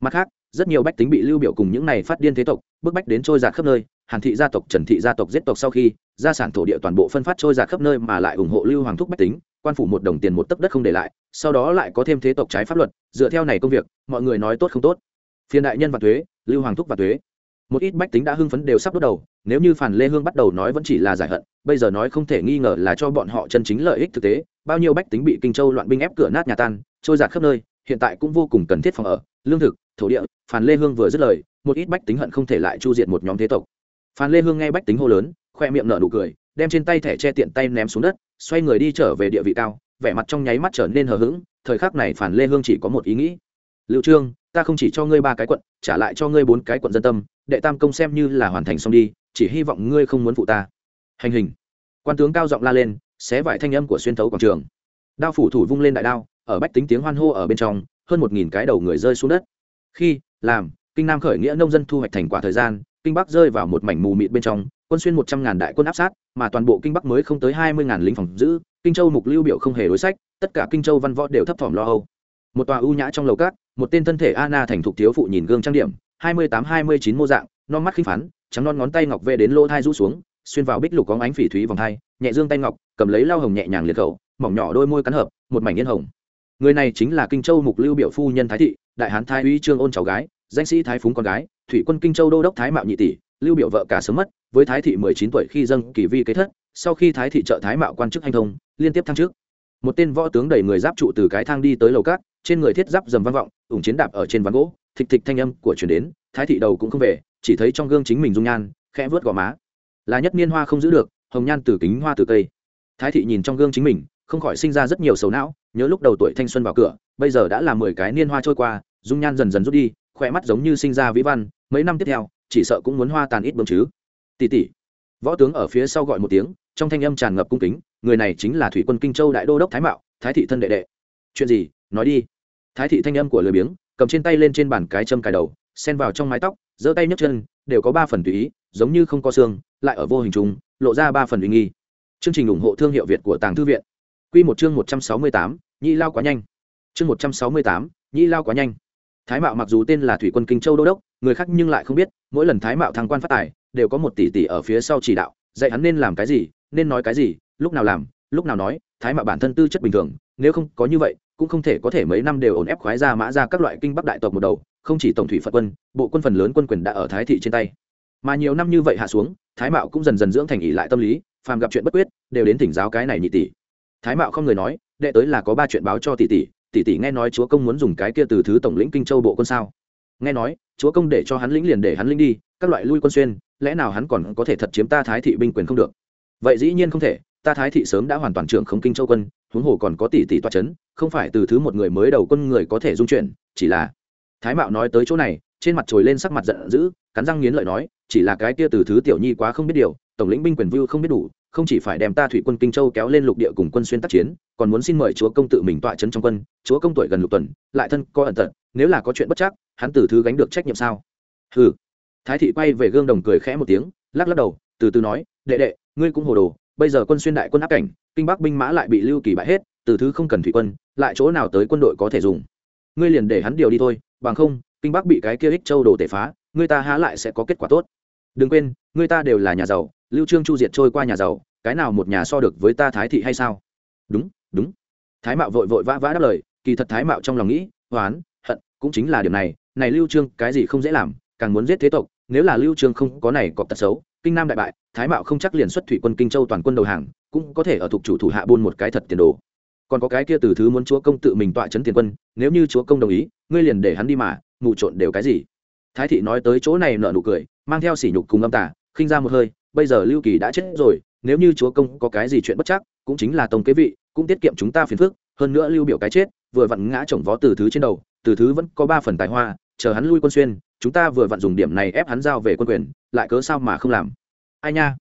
Mặt khác, rất nhiều bách tính bị lưu biểu cùng những này phát điên thế tộc, bức bách đến trôi giạt khắp nơi hàn thị gia tộc, trần thị gia tộc giết tộc sau khi, gia sản thổ địa toàn bộ phân phát trôi ra khắp nơi mà lại ủng hộ lưu hoàng thúc bách tính, quan phủ một đồng tiền một tấc đất không để lại, sau đó lại có thêm thế tộc trái pháp luật, dựa theo này công việc, mọi người nói tốt không tốt. Phiên đại nhân và thuế, lưu hoàng thúc và thuế. Một ít bách tính đã hưng phấn đều sắp đốt đầu, nếu như phản lê hương bắt đầu nói vẫn chỉ là giải hận, bây giờ nói không thể nghi ngờ là cho bọn họ chân chính lợi ích thực tế, bao nhiêu bách tính bị kinh châu loạn binh ép cửa nát nhà tan, trôi giạt khắp nơi, hiện tại cũng vô cùng cần thiết phòng ở. Lương thực, thổ địa phản lê hương vừa dứt lời, một ít bách tính hận không thể lại chu diệt một nhóm thế tộc. Phan lê hương nghe bách tính hô lớn, khoe miệng nở nụ cười, đem trên tay thẻ che tiện tay ném xuống đất, xoay người đi trở về địa vị cao, vẻ mặt trong nháy mắt trở nên hờ hững, thời khắc này phản lê hương chỉ có một ý nghĩ. Liệu trương, ta không chỉ cho ngươi ba cái quận, trả lại cho ngươi bốn cái quận dân tâm, đệ tam công xem như là hoàn thành xong đi, chỉ hy vọng ngươi không muốn phụ ta. Hành hình. Quan tướng cao giọng la lên, xé vải thanh âm của xuyên thấu quảng trường. Đao phủ thủ vung lên đại đao, ở bách tính tiếng hoan hô ở bên trong, hơn một nghìn cái đầu người rơi xuống đất. Khi, làm, kinh nam khởi nghĩa nông dân thu hoạch thành quả thời gian kinh bắc rơi vào một mảnh mù mịt bên trong, quân xuyên một trăm ngàn đại quân áp sát, mà toàn bộ kinh bắc mới không tới hai mươi ngàn lính phòng giữ, kinh châu mục lưu biểu không hề đối sách, tất cả kinh châu văn võ đều thấp thỏm lo âu. Một tòa ưu nhã trong lầu cát, một tên thân thể Anna thành thục thiếu phụ nhìn gương trang điểm, hai mươi tám hai mươi chín mô dạng, non mắt khinh phán, trắng non ngón tay ngọc vê đến lỗ thai rũ xuống, xuyên vào bích lục có ánh phỉ thúy vòng thai, nhẹ dương tay ngọc, cầm lấy lau hồng nhẹ nhàng liệt khẩu, mỏng nhỏ đôi môi cắn hợp, một mảnh yên hồng. Người này chính là kinh châu mục lưu biểu phu nhân thái thị, đại hán thái Uy trương ôn cháu gái danh sĩ thái phúng con gái, thủy quân kinh châu đô đốc thái mạo nhị tỷ, lưu biểu vợ cả sớm mất, với thái thị mười chín tuổi khi dâng kỳ vi kế thất, sau khi thái thị trợ thái mạo quan chức hành thông, liên tiếp thăng trước một tên võ tướng đẩy người giáp trụ từ cái thang đi tới lầu cát, trên người thiết giáp dầm vang vọng, ủng chiến đạp ở trên ván gỗ, thịch thịch thanh âm của chuyển đến, thái thị đầu cũng không về, chỉ thấy trong gương chính mình dung nhan, khẽ vớt gò má. Là nhất niên hoa không giữ được, hồng nhan từ kính hoa từ cây. Thái thị nhìn trong gương chính mình, không khỏi sinh ra rất nhiều sầu não, nhớ lúc đầu tuổi thanh xuân vào cửa, bây giờ đã là mười cái niên hoa trôi qua, dung nhan dần dần rút đi khỏe mắt giống như sinh ra vĩ văn, mấy năm tiếp theo, chỉ sợ cũng muốn hoa tàn ít bơm chứ. Tỷ tỷ võ tướng ở phía sau gọi một tiếng, trong thanh âm tràn ngập cung kính, người này chính là thủy quân kinh châu đại đô đốc thái mạo, thái thị thân đệ đệ. Chuyện gì? Nói đi. Thái thị thanh âm của lười biếng, cầm trên tay lên trên bàn cái châm cài đầu sen vào trong mái tóc, giơ tay nhấc chân, đều có ba phần tùy ý, giống như không có xương, lại ở vô hình trùng, lộ ra ba phần uy nghi. Chương trình ủng hộ thương hiệu việt của tàng thư viện. Q một chương một trăm sáu mươi tám nhĩ lao quá nhanh. Chương một trăm sáu mươi tám nhĩ lao quá nhanh thái mạo mặc dù tên là thủy quân kinh châu đô đốc, người khác nhưng lại không biết, mỗi lần thái mạo thăng quan phát tài, đều có một tỷ tỷ ở phía sau chỉ đạo, dạy hắn nên làm cái gì, nên nói cái gì, lúc nào làm, lúc nào nói, thái mạo bản thân tư chất bình thường, nếu không có như vậy, cũng không thể có thể mấy năm đều ổn ép khoái ra mã ra các loại kinh bắc đại tộc một đầu, không chỉ tổng thủy phật quân, bộ quân phần lớn quân quyền đã ở thái thị trên tay. Mà nhiều năm như vậy hạ xuống, thái mạo cũng dần dần dưỡng thành ỷ lại tâm lý, phàm gặp chuyện bất quyết, đều đến thỉnh giáo cái này nhị tỷ. Thái mạo không người nói, đệ tới là có ba chuyện báo cho tỷ tỷ tỷ tỷ nghe nói chúa công muốn dùng cái kia từ thứ tổng lĩnh kinh châu bộ quân sao? Nghe nói, chúa công để cho hắn lĩnh liền để hắn lĩnh đi, các loại lui quân xuyên, lẽ nào hắn còn có thể thật chiếm ta thái thị binh quyền không được? Vậy dĩ nhiên không thể, ta thái thị sớm đã hoàn toàn trưởng không kinh châu quân, huống hồ còn có tỷ tỷ toa c h ấ n không phải từ thứ một người mới đầu quân người có thể dung chuyển, chỉ là thái mạo nói tới chỗ này, trên mặt trồi lên sắc mặt giận dữ, cắn răng nghiến lợi nói, chỉ là cái kia từ thứ tiểu nhi quá không biết điều, tổng lĩnh binh quyền vưu không biết đủ không chỉ phải đem ta thủy quân kinh châu kéo lên lục địa cùng quân xuyên tác chiến, còn muốn xin mời chúa công tự mình tọa c trong quân, chúa công tuổi gần lục tuần, lại thân có ẩn tật, nếu là có chuyện bất chắc, hắn từ thứ gánh được trách nhiệm sao? Ừ thái thị quay về gương đồng cười khẽ một tiếng, lắc lắc đầu, từ từ nói, đệ đệ, ngươi cũng hồ đồ, bây giờ quân xuyên đại quân áp cảnh, kinh bắc binh mã lại bị lưu kỳ bại hết, từ thứ không cần thủy quân, lại chỗ nào tới quân đội có thể dùng? Ngươi liền để hắn điều đi thôi, bằng không, kinh bắc bị cái kia ích châu đồ tể phá ngươi ta há lại sẽ có kết quả tốt. Đừng quên ngươi ta đều là nhà giàu lưu trương chu diệt trôi qua nhà giàu, cái nào một nhà so được với ta thái thị hay sao? Đúng đúng. Thái mạo vội vội vã vã đáp lời, kỳ thật thái mạo trong lòng nghĩ hoán hận, cũng chính là điều này này lưu trương cái gì không dễ làm, càng muốn giết thế tộc, nếu là lưu trương không có này cọp tật xấu, kinh nam đại bại, thái mạo không chắc liền xuất thủy quân kinh châu toàn quân đầu hàng, cũng có thể ở thuộc chủ thủ hạ buôn một cái thật tiền đồ. Còn có cái kia từ thứ muốn chúa công tự mình tọa chấn tiền quân, nếu như chúa công đồng ý, ngươi liền để hắn đi mà, mù trộn đều cái gì? Thái thị nói tới chỗ này nở nụ cười, mang theo sỉ nhục cùng âm tả khinh ra một hơi bây giờ lưu kỳ đã chết rồi, nếu như chúa công có cái gì chuyện bất chắc, cũng chính là tông kế vị, cũng tiết kiệm chúng ta phiền phức. Hơn nữa lưu biểu cái chết, vừa vặn ngã chồng vó từ thứ trên đầu, từ thứ vẫn có ba phần tài hoa, chờ hắn lui quân xuyên, chúng ta vừa vặn dùng điểm này ép hắn giao về quân quyền, lại cớ sao mà không làm? Ai nha?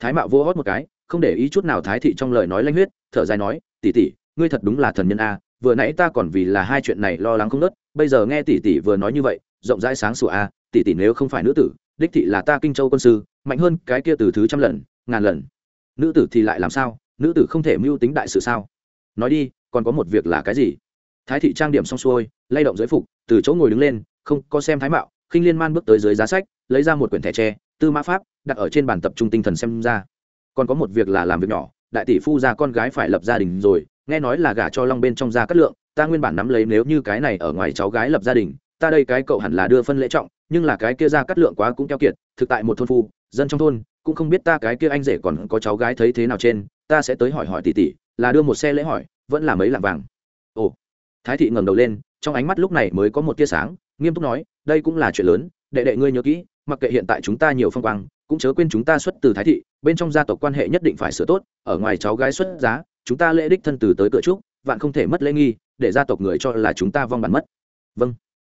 Thái mạo vô hót một cái, không để ý chút nào thái thị trong lời nói lanh huyết, thở dài nói, tỷ tỷ, ngươi thật đúng là thần nhân a, vừa nãy ta còn vì là hai chuyện này lo lắng không nớt, bây giờ nghe tỷ tỷ vừa nói như vậy, rộng rãi sáng sủa a, tỷ tỷ nếu không phải nữ tử, đích thị là ta kinh châu quân sư mạnh hơn cái kia từ thứ trăm lần, ngàn lần. Nữ tử thì lại làm sao? Nữ tử không thể mưu tính đại sự sao? Nói đi, còn có một việc là cái gì? Thái thị trang điểm xong xuôi, lay động giới phục, từ chỗ ngồi đứng lên, không có xem thái mạo, khinh liên man bước tới dưới giá sách, lấy ra một quyển thẻ tre, tư mã pháp, đặt ở trên bàn tập trung tinh thần xem ra. Còn có một việc là làm việc nhỏ, đại tỷ phu ra con gái phải lập gia đình rồi, nghe nói là gả cho long bên trong gia cát lượng, ta nguyên bản nắm lấy nếu như cái này ở ngoài cháu gái lập gia đình, ta đây cái cậu hẳn là đưa phân lễ trọng, nhưng là cái kia gia cát lượng quá cũng keo kiệt, thực tại một thôn phu dân trong thôn, cũng không biết ta cái kia anh rể còn có cháu gái thấy thế nào trên, ta sẽ tới hỏi hỏi tỉ tỉ là đưa một xe lễ hỏi, vẫn là mấy lạng vàng. Ồ, thái thị ngẩng đầu lên, trong ánh mắt lúc này mới có một tia sáng, nghiêm túc nói, đây cũng là chuyện lớn, đệ đệ ngươi nhớ kỹ, mặc kệ hiện tại chúng ta nhiều phong quang, cũng chớ quên chúng ta xuất từ thái thị, bên trong gia tộc quan hệ nhất định phải sửa tốt, ở ngoài cháu gái xuất giá, chúng ta lễ đích thân từ tới cửa trúc vạn không thể mất lễ nghi, để gia tộc người cho là chúng ta vong bản mất. Vâng.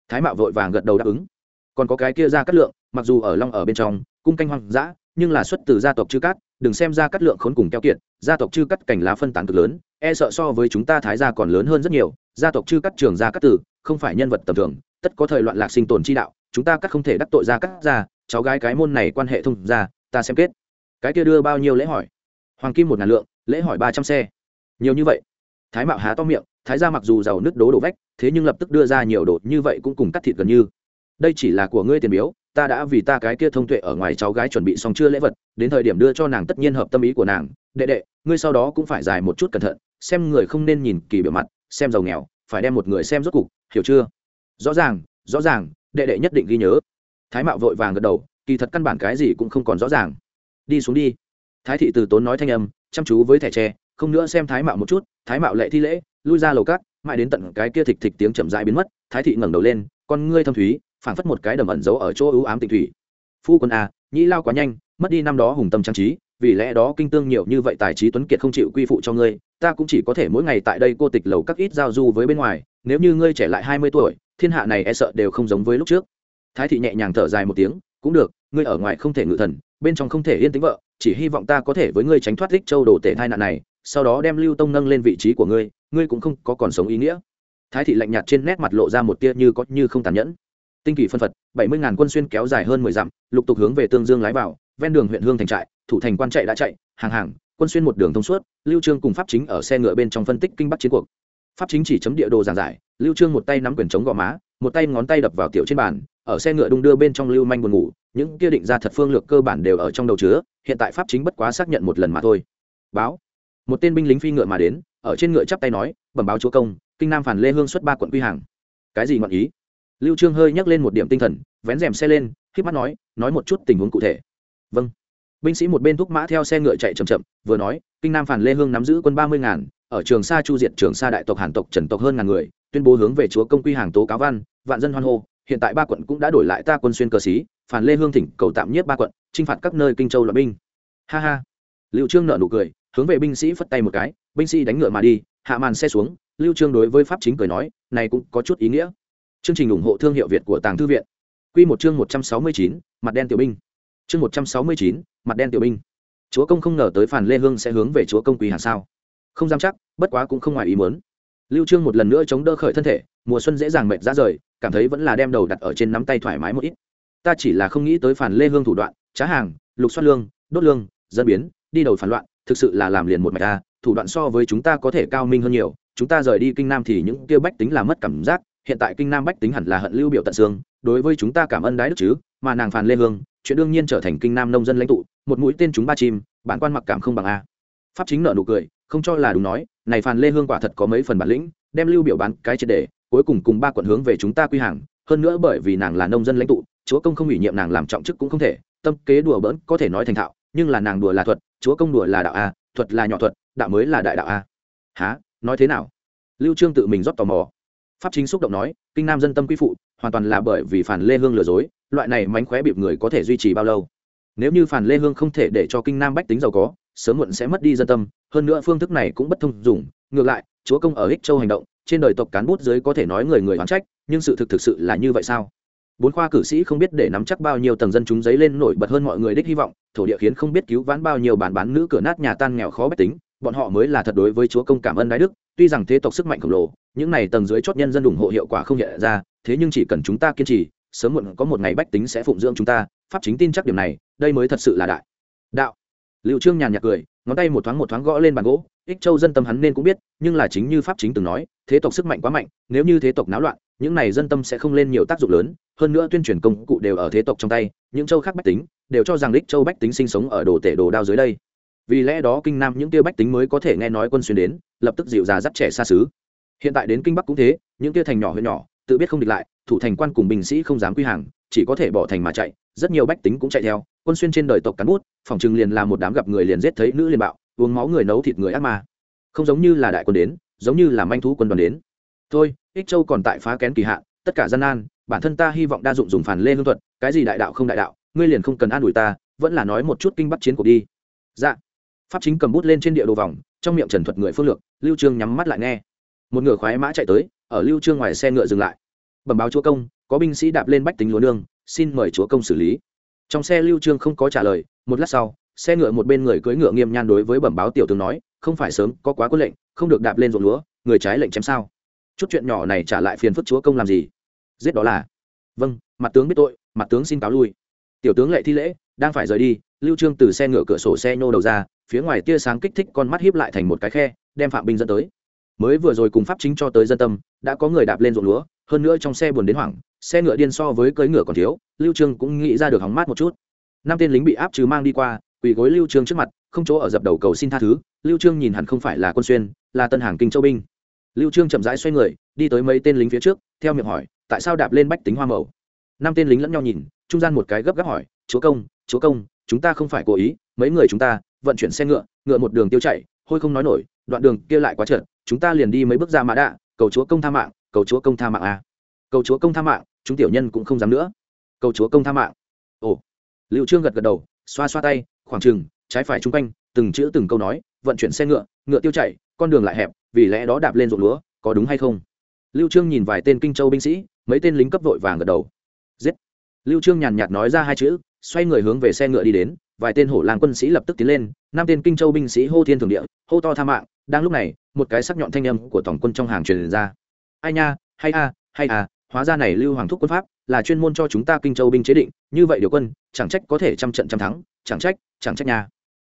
Thái mạo vội vàng gật đầu đáp ứng. Còn có cái kia ra cắt lượng mặc dù ở long ở bên trong cung canh hoang dã nhưng là xuất từ gia tộc chư cát đừng xem ra cắt lượng khốn cùng keo kiệt gia tộc chư cắt cảnh lá phân tán cực lớn e sợ so với chúng ta thái gia còn lớn hơn rất nhiều gia tộc chư cắt trường gia cắt tử không phải nhân vật tầm thường tất có thời loạn lạc sinh tồn chi đạo chúng ta cắt không thể đắc tội gia cắt gia, cháu gái cái môn này quan hệ thông gia ta xem kết. Cái kia đưa bao nhiêu lễ hỏi? Hoàng kim một ngàn lượng lễ hỏi ba trăm xe. Nhiều như vậy. Thái mạo há to miệng thái gia mặc dù giàu nứt đố đổ vách thế nhưng lập tức đưa ra nhiều đồ như vậy cũng cùng cắt thịt gần như. Đây chỉ là của ngươi tiền biếu ta đã vì ta cái kia thông tuệ ở ngoài cháu gái chuẩn bị xong chưa lễ vật, đến thời điểm đưa cho nàng tất nhiên hợp tâm ý của nàng. Đệ đệ, ngươi sau đó cũng phải dài một chút cẩn thận, xem người không nên nhìn kỳ biểu mặt, xem giàu nghèo, phải đem một người xem rốt cục, hiểu chưa? Rõ ràng rõ ràng, đệ đệ nhất định ghi nhớ. Thái mạo vội vàng gật đầu, kỳ thật căn bản cái gì cũng không còn rõ ràng. Đi xuống đi. Thái thị từ tốn nói thanh âm, chăm chú với thẻ tre, không nữa xem thái mạo một chút, thái mạo lệ thi lễ, lui ra lầu cát, mãi đến tận cái kia thịch thịch tiếng chậm rãi biến mất, thái thị ngẩng đầu lên, con ngươi thâm thúy phảng phất một cái đầm ẩn giấu ở chỗ ưu ám tịnh thủy. Phu quân a à, nhĩ lao quá nhanh mất đi năm đó hùng tâm trang trí vì lẽ đó kinh tương nhiều như vậy tài trí tuấn kiệt không chịu quy phụ cho ngươi ta cũng chỉ có thể mỗi ngày tại đây cô tịch lầu các ít giao du với bên ngoài nếu như ngươi trẻ lại hai mươi tuổi thiên hạ này e sợ đều không giống với lúc trước. Thái thị nhẹ nhàng thở dài một tiếng cũng được ngươi ở ngoài không thể ngự thần bên trong không thể yên tĩnh vợ chỉ hy vọng ta có thể với ngươi tránh thoát thích châu đồ tể thai nạn này sau đó đem lưu tông nâng lên vị trí của ngươi ngươi cũng không có còn sống ý nghĩa. Thái thị lạnh nhạt trên nét mặt lộ ra một tia như có như không tàn nhẫn tinh kỳ phân phật, bảy mươi ngàn quân xuyên kéo dài hơn mười dặm, lục tục hướng về tương dương lái vào, ven đường huyện hương thành trại, thủ thành quan chạy đã chạy, hàng hàng, quân xuyên một đường thông suốt, lưu trương cùng pháp chính ở xe ngựa bên trong phân tích kinh bắc chiến cuộc. Pháp chính chỉ chấm địa đồ giảng giải, lưu trương một tay nắm quyền chống gò má, một tay ngón tay đập vào tiểu trên bàn, ở xe ngựa đung đưa bên trong lưu manh buồn ngủ, những kia định ra thật phương lược cơ bản đều ở trong đầu chứa, hiện tại pháp chính bất quá xác nhận một lần mà thôi. Báo. Một tên binh lính phi ngựa mà đến, ở trên ngựa chắp tay nói, bẩm báo chúa công, kinh nam phản lê hương xuất ba quận quy hàng. Cái gì ngọn ý? Lưu trương hơi nhắc lên một điểm tinh thần, vén rèm xe lên khi mắt nói nói một chút tình huống cụ thể. Vâng. Binh sĩ một bên thúc mã theo xe ngựa chạy chậm chậm, vừa nói, kinh nam phản lê hương nắm giữ quân ba mươi ngàn, ở trường sa chu diệt trường sa đại tộc hàn tộc trần tộc hơn ngàn người, tuyên bố hướng về chúa công quy hàng tố cáo văn, vạn dân hoan hô, hiện tại ba quận cũng đã đổi lại ta quân xuyên cờ xí phản lê hương thỉnh cầu tạm nhiếp ba quận, chinh phạt các nơi kinh châu loạn binh. Ha ha. Lưu trương nợ nụ cười, hướng về binh sĩ phất tay một cái, binh sĩ đánh ngựa mà đi, hạ màn xe xuống, lưu trương đối với pháp chính cười nói, này cũng có chút ý nghĩa chương trình ủng hộ thương hiệu việt của tàng thư viện. Quy một chương 169, mặt đen tiểu binh. Chương 169, mặt đen tiểu binh. Chúa công không ngờ tới phản lê hương sẽ hướng về chúa công quỳ hàng sao. Không dám chắc bất quá cũng không ngoài ý muốn. Lưu trương một lần nữa chống đỡ khởi thân thể mùa xuân dễ dàng mệt ra rời cảm thấy vẫn là đem đầu đặt ở trên nắm tay thoải mái một ít. Ta chỉ là không nghĩ tới phản lê hương thủ đoạn trá hàng lục xoát lương đốt lương dân biến đi đầu phản loạn thực sự là làm liền một mạch ta thủ đoạn so với chúng ta có thể cao minh hơn nhiều chúng ta rời đi kinh nam thì những kia bách tính là mất cảm giác hiện tại kinh nam bách tính hẳn là hận lưu biểu tận xương, đối với chúng ta cảm ơn đái đức chứ, mà nàng phàn lê hương, chuyện đương nhiên trở thành kinh nam nông dân lãnh tụ, một mũi tên chúng ba chim, bản quan mặc cảm không bằng a. Pháp chính nợ nụ cười, không cho là đúng nói, này phàn lê hương quả thật có mấy phần bản lĩnh, đem lưu biểu bán cái triệt để, cuối cùng cùng ba quận hướng về chúng ta quy hàng, hơn nữa bởi vì nàng là nông dân lãnh tụ, chúa công không ủy nhiệm nàng làm trọng chức cũng không thể, tâm kế đùa bỡn có thể nói thành thạo, nhưng là nàng đùa là thuật, chúa công đùa là đạo a, thuật là nhỏ thuật, đạo mới là đại đạo a. Há nói thế nào? Lưu trương tự mình rót tò mò pháp chính xúc động nói, kinh nam dân tâm quy phụ, hoàn toàn là bởi vì phản lê hương lừa dối, loại này mánh khóe bịp người có thể duy trì bao lâu? Nếu như phản lê hương không thể để cho kinh nam bách tính giàu có, sớm muộn sẽ mất đi dân tâm, hơn nữa phương thức này cũng bất thông dùng ngược lại, chúa công ở ích châu hành động, trên đời tộc cán bút dưới có thể nói người người oán trách, nhưng sự thực thực sự là như vậy sao? Bốn khoa cử sĩ không biết để nắm chắc bao nhiêu tầng dân chúng giấy lên nổi bật hơn mọi người đích hy vọng, thổ địa khiến không biết cứu vãn bao nhiêu bản bán nữ cửa nát nhà tan nghèo khó bách tính, bọn họ mới là thật đối với chúa công cảm ơn đái đức tuy rằng thế tộc sức mạnh khổng lồ, những này tầng dưới chót nhân dân ủng hộ hiệu quả không hiện ra, thế nhưng chỉ cần chúng ta kiên trì, sớm muộn có một ngày bách tính sẽ phụng dưỡng chúng ta. Pháp chính tin chắc điểm này, đây mới thật sự là đại. Đạo. Liệu trương nhàn nhạt cười, ngón tay một thoáng một thoáng gõ lên bàn gỗ. Ích châu dân tâm hắn nên cũng biết, nhưng là chính như pháp chính từng nói, thế tộc sức mạnh quá mạnh, nếu như thế tộc náo loạn, những này dân tâm sẽ không lên nhiều tác dụng lớn. Hơn nữa tuyên truyền công cụ đều ở thế tộc trong tay, những châu khác bách tính, đều cho rằng ích châu bách tính sinh sống ở đồ tể đồ đao dưới đây vì lẽ đó kinh nam những tiêu bách tính mới có thể nghe nói quân xuyên đến, lập tức dịu già dắt trẻ xa xứ. Hiện tại đến kinh bắc cũng thế, những tiêu thành nhỏ huyện nhỏ, tự biết không địch lại, thủ thành quan cùng binh sĩ không dám quy hàng, chỉ có thể bỏ thành mà chạy, rất nhiều bách tính cũng chạy theo, quân xuyên trên đời tộc cán bút, phòng trừng liền là một đám gặp người liền giết thấy nữ liền bạo, uống máu người nấu thịt người ác ma. Không giống như là đại quân đến, giống như là manh thú quân đoàn đến. Thôi, ích châu còn tại phá kén kỳ hạn, tất cả gian nan, bản thân ta hy vọng đa dụng dùng phản lê hương thuật, cái gì đại đạo không đại đạo, ngươi liền không cần an ủi ta, vẫn là nói một chút kinh bắc chiến cuộc đi. Dạ pháp chính cầm bút lên trên địa đồ vòng, trong miệng trần thuật người phương lược, lưu trương nhắm mắt lại nghe. Một ngựa khoái mã chạy tới, ở lưu trương ngoài xe ngựa dừng lại. Bẩm báo chúa công, có binh sĩ đạp lên bách tính lúa nương, xin mời chúa công xử lý. Trong xe lưu trương không có trả lời, một lát sau, xe ngựa một bên người cưỡi ngựa nghiêm nhan đối với bẩm báo tiểu tướng nói, không phải sớm, có quá quân lệnh, không được đạp lên ruộng lúa, người trái lệnh chém sao? Chút chuyện nhỏ này trả lại phiền phức chúa công làm gì? Giết đó là. Vâng mặt tướng biết tội, mặt tướng xin cáo lui. Tiểu tướng lệ thi lễ, đang phải rời đi lưu trương từ xe ngựa cửa sổ xe nhô đầu ra, phía ngoài tia sáng kích thích con mắt hiếp lại thành một cái khe, đem phạm binh dẫn tới. Mới vừa rồi cùng pháp chính cho tới dân tâm, đã có người đạp lên ruộng lúa, hơn nữa trong xe buồn đến hoảng, xe ngựa điên so với cưỡi ngựa còn thiếu, lưu trương cũng nghĩ ra được hóng mát một chút. Năm tên lính bị áp trừ mang đi qua, quỳ gối lưu trương trước mặt, không chỗ ở dập đầu cầu xin tha thứ, lưu trương nhìn hẳn không phải là quân xuyên, là tân hàng kinh châu binh. Lưu trương chậm rãi xoay người, đi tới mấy tên lính phía trước, theo miệng hỏi, tại sao đạp lên bách tính hoa mẫu năm tên lính lẫn nhau nhìn, trung gian một cái gấp gáp hỏi, chúa công chúa công chúng ta không phải cố ý mấy người chúng ta vận chuyển xe ngựa ngựa một đường tiêu chảy, hôi không nói nổi đoạn đường kia lại quá trượt chúng ta liền đi mấy bước ra mã đạ cầu chúa công tha mạng cầu chúa công tha mạng à. cầu chúa công tha mạng chúng tiểu nhân cũng không dám nữa. Cầu chúa công tha mạng. Ồ. Liệu trương gật gật đầu xoa xoa tay khoảng trừng trái phải chung quanh từng chữ từng câu nói vận chuyển xe ngựa ngựa tiêu chảy, con đường lại hẹp vì lẽ đó đạp lên ruộng lúa có đúng hay không? Lưu trương nhìn vài tên kinh châu binh sĩ mấy tên lính cấp vội vàng gật đầu. Giết. Lưu trương nhàn nhạt nói ra hai chữ xoay người hướng về xe ngựa đi đến, vài tên hổ làng quân sĩ lập tức tiến lên, năm tên kinh châu binh sĩ hô thiên thường địa, hô to tha mạng, đang lúc này, một cái sắc nhọn thanh âm của tổng quân trong hàng truyền ra. Ai nha, hay a, hay à hóa ra này lưu hoàng thúc quân pháp, là chuyên môn cho chúng ta kinh châu binh chế định, như vậy điều quân, chẳng trách có thể trăm trận trăm thắng, chẳng trách chẳng trách nha.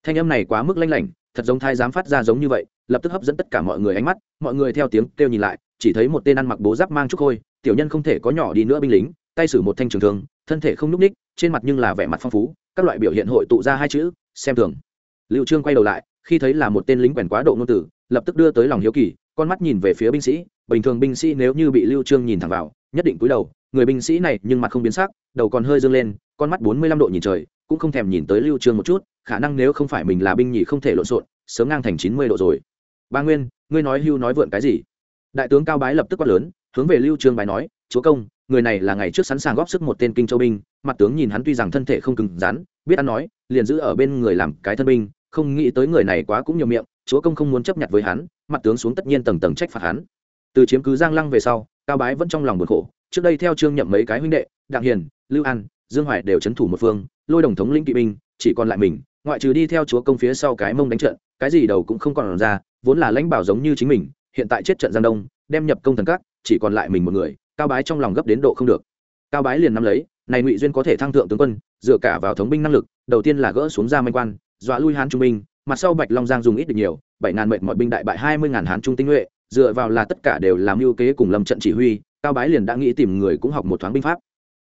Thanh âm này quá mức lanh lảnh, thật giống thai dám phát ra giống như vậy, lập tức hấp dẫn tất cả mọi người ánh mắt, mọi người theo tiếng kêu nhìn lại, chỉ thấy một tên ăn mặc bố giáp mang trúc khôi, tiểu nhân không thể có nhỏ đi nữa binh lính tay sử một thanh trường thương, thân thể không n ú c ních trên mặt nhưng là vẻ mặt phong phú, các loại biểu hiện hội tụ ra hai chữ, xem thường. Liệu trương quay đầu lại, khi thấy là một tên lính quèn quá độ ngôn tử lập tức đưa tới lòng hiếu kỳ, con mắt nhìn về phía binh sĩ, bình thường binh sĩ nếu như bị lưu trương nhìn thẳng vào, nhất định cúi đầu, người binh sĩ này nhưng mặt không biến sắc, đầu còn hơi dương lên, con mắt bốn mươi lăm độ nhìn trời, cũng không thèm nhìn tới lưu trương một chút, khả năng nếu không phải mình là binh nhị không thể lộn xộn, sớm ngang thành chín mươi độ rồi. Ba nguyên, ngươi nói hưu nói vượn cái gì? Đại tướng cao bái lập tức quát lớn, hướng về lưu trương bái nói, chúa công người này là ngày trước sẵn sàng góp sức một tên kinh châu binh, mặt tướng nhìn hắn tuy rằng thân thể không cứng rắn, biết ăn nói, liền giữ ở bên người làm cái thân binh, không nghĩ tới người này quá cũng nhiều miệng, chúa công không muốn chấp nhận với hắn, mặt tướng xuống tất nhiên tầng tầng trách phạt hắn. Từ chiếm cứ giang lăng về sau, cao bái vẫn trong lòng buồn khổ, trước đây theo trương nhậm mấy cái huynh đệ, đặng hiền, lưu an, dương hoài đều trấn thủ một phương, lôi đồng thống lĩnh kỵ binh, chỉ còn lại mình, ngoại trừ đi theo chúa công phía sau cái mông đánh trận, cái gì đầu cũng không còn ra, vốn là lãnh bảo giống như chính mình, hiện tại chết trận giang đông, đem nhập công thần các, chỉ còn lại mình một người cao bái trong lòng gấp đến độ không được. Cao bái liền nắm lấy, này ngụy duyên có thể thăng thượng tướng quân, dựa cả vào thống binh năng lực, đầu tiên là gỡ xuống ra manh quan, dọa lui hán trung binh, mặt sau bạch long giang dùng ít được nhiều, bảy ngàn mệnh mọi binh đại bại hai mươi ngàn hán trung tinh nhuệ, dựa vào là tất cả đều làm mưu kế cùng lâm trận chỉ huy, cao bái liền đã nghĩ tìm người cũng học một thoáng binh pháp.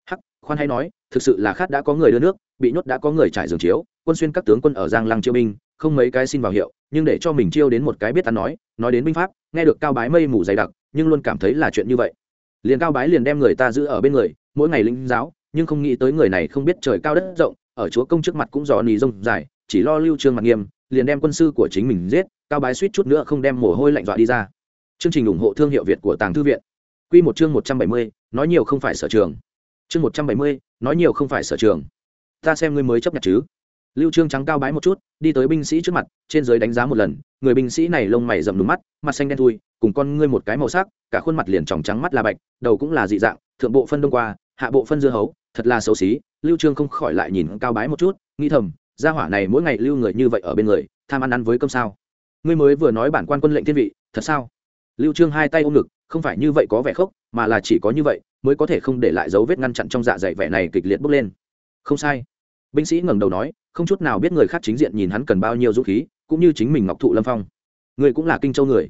Hắc, khoan hay nói, thực sự là khát đã có người đưa nước, bị nhốt đã có người trải giường chiếu, quân xuyên các tướng quân ở giang lăng chiêu binh, không mấy cái xin vào hiệu, nhưng để cho mình chiêu đến một cái biết ăn nói nói đến binh pháp, nghe được cao bái mây mù dày đặc, nhưng luôn cảm thấy là chuyện như vậy liền cao bái liền đem người ta giữ ở bên người mỗi ngày linh giáo nhưng không nghĩ tới người này không biết trời cao đất rộng ở chúa công trước mặt cũng dò nì rông dài chỉ lo lưu trương mặt nghiêm liền đem quân sư của chính mình giết cao bái suýt chút nữa không đem mồ hôi lạnh dọa đi ra. Chương trình ủng hộ thương hiệu việt của tàng thư viện. Quy một chương một trăm bảy mươi, nói nhiều không phải sở trường. Chương một trăm bảy mươi, nói nhiều không phải sở trường. Ta xem ngươi mới chấp nhận chứ. Lưu trương trắng cao bái một chút đi tới binh sĩ trước mặt trên dưới đánh giá một lần người binh sĩ này lông mày rậm đúng mắt mặt xanh đen thui cùng con ngươi một cái màu sắc, cả khuôn mặt liền tròng trắng mắt là bạch, đầu cũng là dị dạng, thượng bộ phân đông qua, hạ bộ phân dưa hấu, thật là xấu xí. Lưu trương không khỏi lại nhìn cao bái một chút, nghĩ thầm, gia hỏa này mỗi ngày lưu người như vậy ở bên người, tham ăn ăn với cơm sao? Ngươi mới vừa nói bản quan quân lệnh thiên vị, thật sao? Lưu trương hai tay ôm ngực, không phải như vậy có vẻ khốc, mà là chỉ có như vậy, mới có thể không để lại dấu vết ngăn chặn trong dạ dày vẻ này kịch liệt bốc lên. Không sai. Binh sĩ ngẩng đầu nói, không chút nào biết người khác chính diện nhìn hắn cần bao nhiêu dũng khí, cũng như chính mình ngọc thụ lâm phong. Người cũng là kinh châu người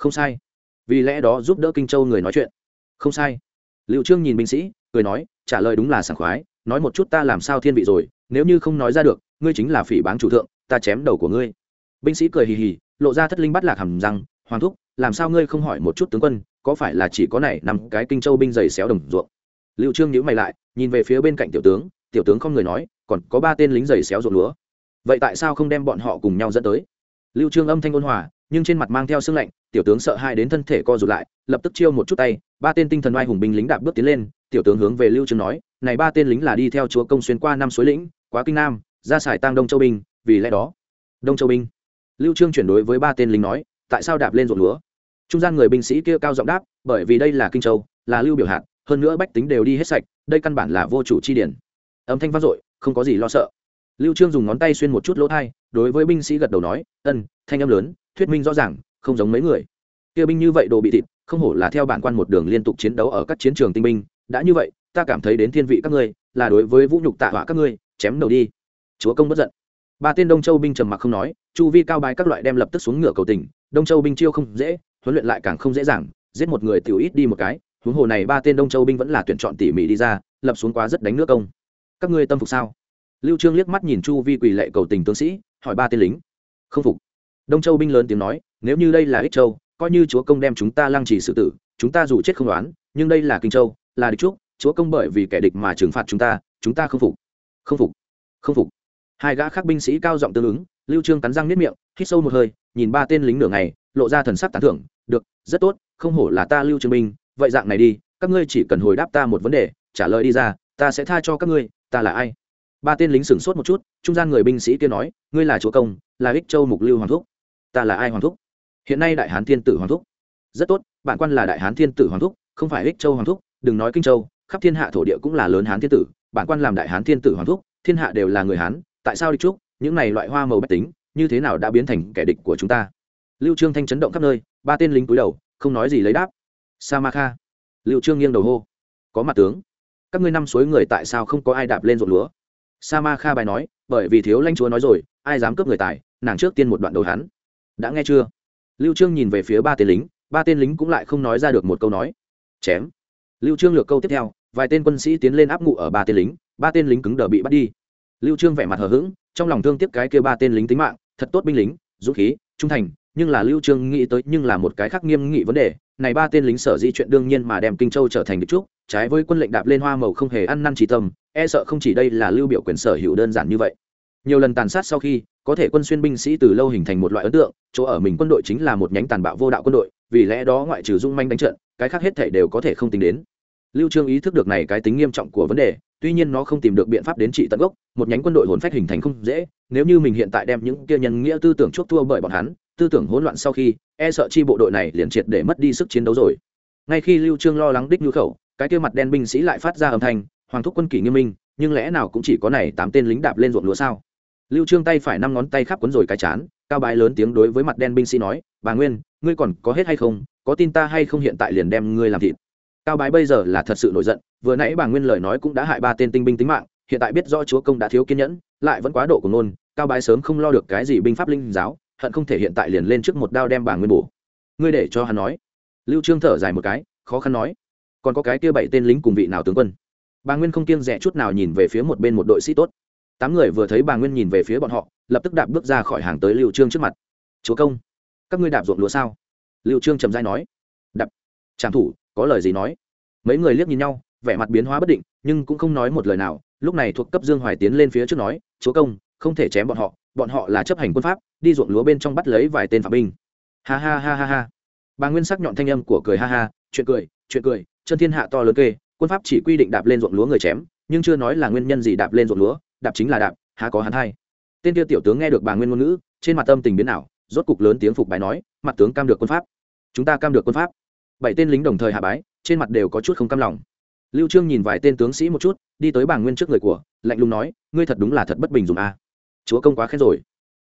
không sai. Vì lẽ đó giúp đỡ kinh châu người nói chuyện. Không sai. Liệu trương nhìn binh sĩ, cười nói, trả lời đúng là sảng khoái, nói một chút ta làm sao thiên vị rồi, nếu như không nói ra được, ngươi chính là phỉ báng chủ thượng, ta chém đầu của ngươi. Binh sĩ cười hì hì, lộ ra thất linh bắt lạc hầm rằng hoàng thúc, làm sao ngươi không hỏi một chút tướng quân, có phải là chỉ có này nằm cái kinh châu binh dày xéo đồng ruộng? Liệu trương nhíu mày lại, nhìn về phía bên cạnh tiểu tướng tiểu tướng không người nói, còn có ba tên lính giày xéo ruộng lúa. Vậy tại sao không đem bọn họ cùng nhau dẫn tới? Lưu trương âm thanh ôn hòa, nhưng trên mặt mang theo sương lạnh tiểu tướng sợ hai đến thân thể co rụt lại, lập tức chiêu một chút tay, ba tên tinh thần oai hùng binh lính đạp bước tiến lên, tiểu tướng hướng về lưu trương nói, này ba tên lính là đi theo chúa công xuyên qua năm suối lĩnh, quá kinh nam, ra xài tăng đông châu binh, vì lẽ đó, đông châu binh. Lưu trương chuyển đối với ba tên lính nói, tại sao đạp lên ruộng lúa? Trung gian người binh sĩ kia cao giọng đáp, bởi vì đây là kinh châu, là lưu biểu hạt, hơn nữa bách tính đều đi hết sạch, đây căn bản là vô chủ chi điển. Âm thanh vang dội, không có gì lo sợ. Lưu trương dùng ngón tay xuyên một chút lỗ thai, đối với binh sĩ gật đầu nói, ân, thanh âm lớn, thuyết minh rõ ràng không giống mấy người. Kia binh như vậy đồ bị thịt, không hổ là theo bản quan một đường liên tục chiến đấu ở các chiến trường tinh binh. Đã như vậy, ta cảm thấy đến thiên vị các ngươi, là đối với vũ nhục tạ hỏa các ngươi, chém đầu đi. Chúa công bất giận. Ba tên đông châu binh trầm mặc không nói, chu vi cao bái các loại đem lập tức xuống ngựa cầu tình. Đông châu binh chiêu không dễ, huấn luyện lại càng không dễ dàng, giết một người tiểu ít đi một cái. Huống hồ này ba tên đông châu binh vẫn là tuyển chọn tỉ mỉ đi ra, lập xuống quá rất đánh nước công. Các ngươi tâm phục sao? Lưu trương liếc mắt nhìn chu vi quỳ lệ cầu tình tướng sĩ, hỏi ba tên lính. Không phục. Đông châu binh lớn tiếng nói nếu như đây là ích châu, coi như chúa công đem chúng ta lăng trì xử tử, chúng ta dù chết không đoán nhưng đây là kinh châu, là địch trúc, chúa công bởi vì kẻ địch mà trừng phạt chúng ta chúng ta không phục. Không phục. Không phục. Hai gã khác binh sĩ cao giọng tương ứng, lưu trương cắn răng niết miệng, hít sâu một hơi, nhìn ba tên lính nửa ngày, lộ ra thần sắc tán thưởng, được, rất tốt, không hổ là ta lưu trương binh, vậy dạng này đi, các ngươi chỉ cần hồi đáp ta một vấn đề, trả lời đi ra, ta sẽ tha cho các ngươi, ta là ai? Ba tên lính sửng sốt một chút, trung gian người binh sĩ kia nói, ngươi là chúa công, là ích châu mục lưu hoàng thúc. Ta là ai hoàng thúc? Hiện nay đại hán thiên tử hoàng thúc. Rất tốt bạn quan là đại hán thiên tử hoàng thúc, không phải ích châu hoàng thúc, đừng nói kinh châu, khắp thiên hạ thổ địa cũng là lớn hán thiên tử, bản quan làm đại hán thiên tử hoàng thúc, thiên hạ đều là người hán, tại sao đi trúc những này loại hoa màu bách tính, như thế nào đã biến thành kẻ địch của chúng ta? Lưu trương thanh chấn động khắp nơi, ba tên lính cúi đầu, không nói gì lấy đáp. Sa ma kha lưu trương nghiêng đầu hô. Có mặt tướng. Các ngươi năm suối người tại sao không có ai đạp lên ruộng lúa? Sa ma kha bài nói, bởi vì thiếu lãnh chúa nói rồi, ai dám cướp người tài, nàng trước tiên một đoạn đầu hắn. Đã nghe chưa? Lưu trương nhìn về phía ba tên lính, ba tên lính cũng lại không nói ra được một câu nói. Chém. Lưu trương lược câu tiếp theo, vài tên quân sĩ tiến lên áp ngụ ở ba tên lính, ba tên lính cứng đờ bị bắt đi. Lưu trương vẻ mặt hờ hững, trong lòng thương tiếc cái kia ba tên lính tính mạng, thật tốt binh lính, dũng khí, trung thành, nhưng là lưu trương nghĩ tới nhưng là một cái khác nghiêm nghị vấn đề, này ba tên lính sở di chuyện đương nhiên mà đem kinh châu trở thành địch trúc, trái với quân lệnh đạp lên hoa màu không hề ăn năn chỉ tâm e sợ không chỉ đây là lưu biểu quyền sở hữu đơn giản như vậy. Nhiều lần tàn sát sau khi có thể quân xuyên binh sĩ từ lâu hình thành một loại ấn tượng, chỗ ở mình quân đội chính là một nhánh tàn bạo vô đạo quân đội, vì lẽ đó ngoại trừ dung manh đánh trận, cái khác hết thể đều có thể không tính đến. Lưu trương ý thức được này cái tính nghiêm trọng của vấn đề, tuy nhiên nó không tìm được biện pháp đến trị tận gốc, một nhánh quân đội hồn phách hình thành không dễ, nếu như mình hiện tại đem những kia nhân nghĩa tư tưởng chuốc thua bởi bọn hắn, tư tưởng hỗn loạn sau khi e sợ chi bộ đội này liền triệt để mất đi sức chiến đấu rồi. Ngay khi lưu trương lo lắng đích nhu khẩu, cái kia mặt đen binh sĩ lại phát ra âm thanh, hoàng thúc quân kỷ nghiêm minh, nhưng lẽ nào cũng chỉ có này tám tên lính đạp lên ruộng lúa sao? Lưu trương tay phải năm ngón tay khắp cuốn rồi cái chán, cao bái lớn tiếng đối với mặt đen binh sĩ nói, bà nguyên, ngươi còn có hết hay không? Có tin ta hay không hiện tại liền đem ngươi làm thịt? Cao bái bây giờ là thật sự nổi giận, vừa nãy bà nguyên lời nói cũng đã hại ba tên tinh binh tính mạng, hiện tại biết rõ chúa công đã thiếu kiên nhẫn, lại vẫn quá độ của ngôn. cao bái sớm không lo được cái gì binh pháp linh giáo, hận không thể hiện tại liền lên trước một đao đem bà nguyên bổ. Ngươi để cho hắn nói. Lưu trương thở dài một cái, khó khăn nói, còn có cái kia bảy tên lính cùng vị nào tướng quân? Bà nguyên không kiêng rẻ chút nào nhìn về phía một bên một đội sĩ tốt tám người vừa thấy bà nguyên nhìn về phía bọn họ, lập tức đạp bước ra khỏi hàng tới lưu trương trước mặt. Chúa công, các ngươi đạp ruộng lúa sao? Lưu trương trầm dai nói. Đạp. Trảm thủ, có lời gì nói? Mấy người liếc nhìn nhau, vẻ mặt biến hóa bất định, nhưng cũng không nói một lời nào. Lúc này thuộc cấp dương hoài tiến lên phía trước nói, chúa công, không thể chém bọn họ bọn họ là chấp hành quân pháp, đi ruộng lúa bên trong bắt lấy vài tên phạm binh. Ha ha ha ha ha. Bà nguyên sắc nhọn thanh âm của cười ha ha, chuyện cười chuyện cười, chân thiên hạ to lớn kê, quân pháp chỉ quy định đạp lên ruộng lúa người chém, nhưng chưa nói là nguyên nhân gì đạp lên ruộng lúa đạp chính là đạp, há có hắn hay tên kia tiểu tướng nghe được bà nguyên ngôn ngữ, trên mặt tâm tình biến ảo, rốt cục lớn tiếng phục bài nói, mặt tướng cam được quân pháp. Chúng ta cam được quân pháp. Bảy tên lính đồng thời hạ bái, trên mặt đều có chút không cam lòng. Lưu trương nhìn vài tên tướng sĩ một chút, đi tới bà nguyên trước người của, lạnh lùng nói, ngươi thật đúng là thật bất bình dùng a. Chúa công quá khen rồi.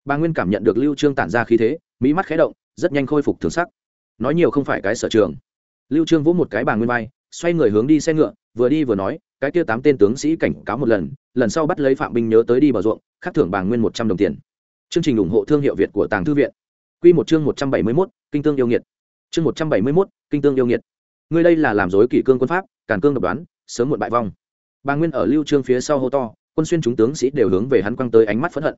Bà nguyên cảm nhận được lưu trương tản ra khí thế, mỹ mắt khẽ động, rất nhanh khôi phục thường sắc. Nói nhiều không phải cái sở trường. Lưu trương vỗ một cái bà nguyên vai, xoay người hướng đi xe ngựa vừa đi vừa nói, cái kia tám tên tướng sĩ cảnh cáo một lần lần sau bắt lấy phạm binh nhớ tới đi bờ ruộng, khắc thưởng bàng nguyên một trăm đồng tiền. Chương trình ủng hộ thương hiệu việt của tàng thư viện. Quy một chương một trăm bảy mươi mốt, kinh tương yêu nghiệt. Chương một trăm bảy mươi mốt, kinh tương yêu nghiệt. Ngươi đây là làm dối kỷ cương quân pháp, càn cương độc đoán, sớm muộn bại vong. Bà nguyên ở lưu trương phía sau hô to, quân xuyên chúng tướng sĩ đều hướng về hắn quăng tới ánh mắt phẫn hận.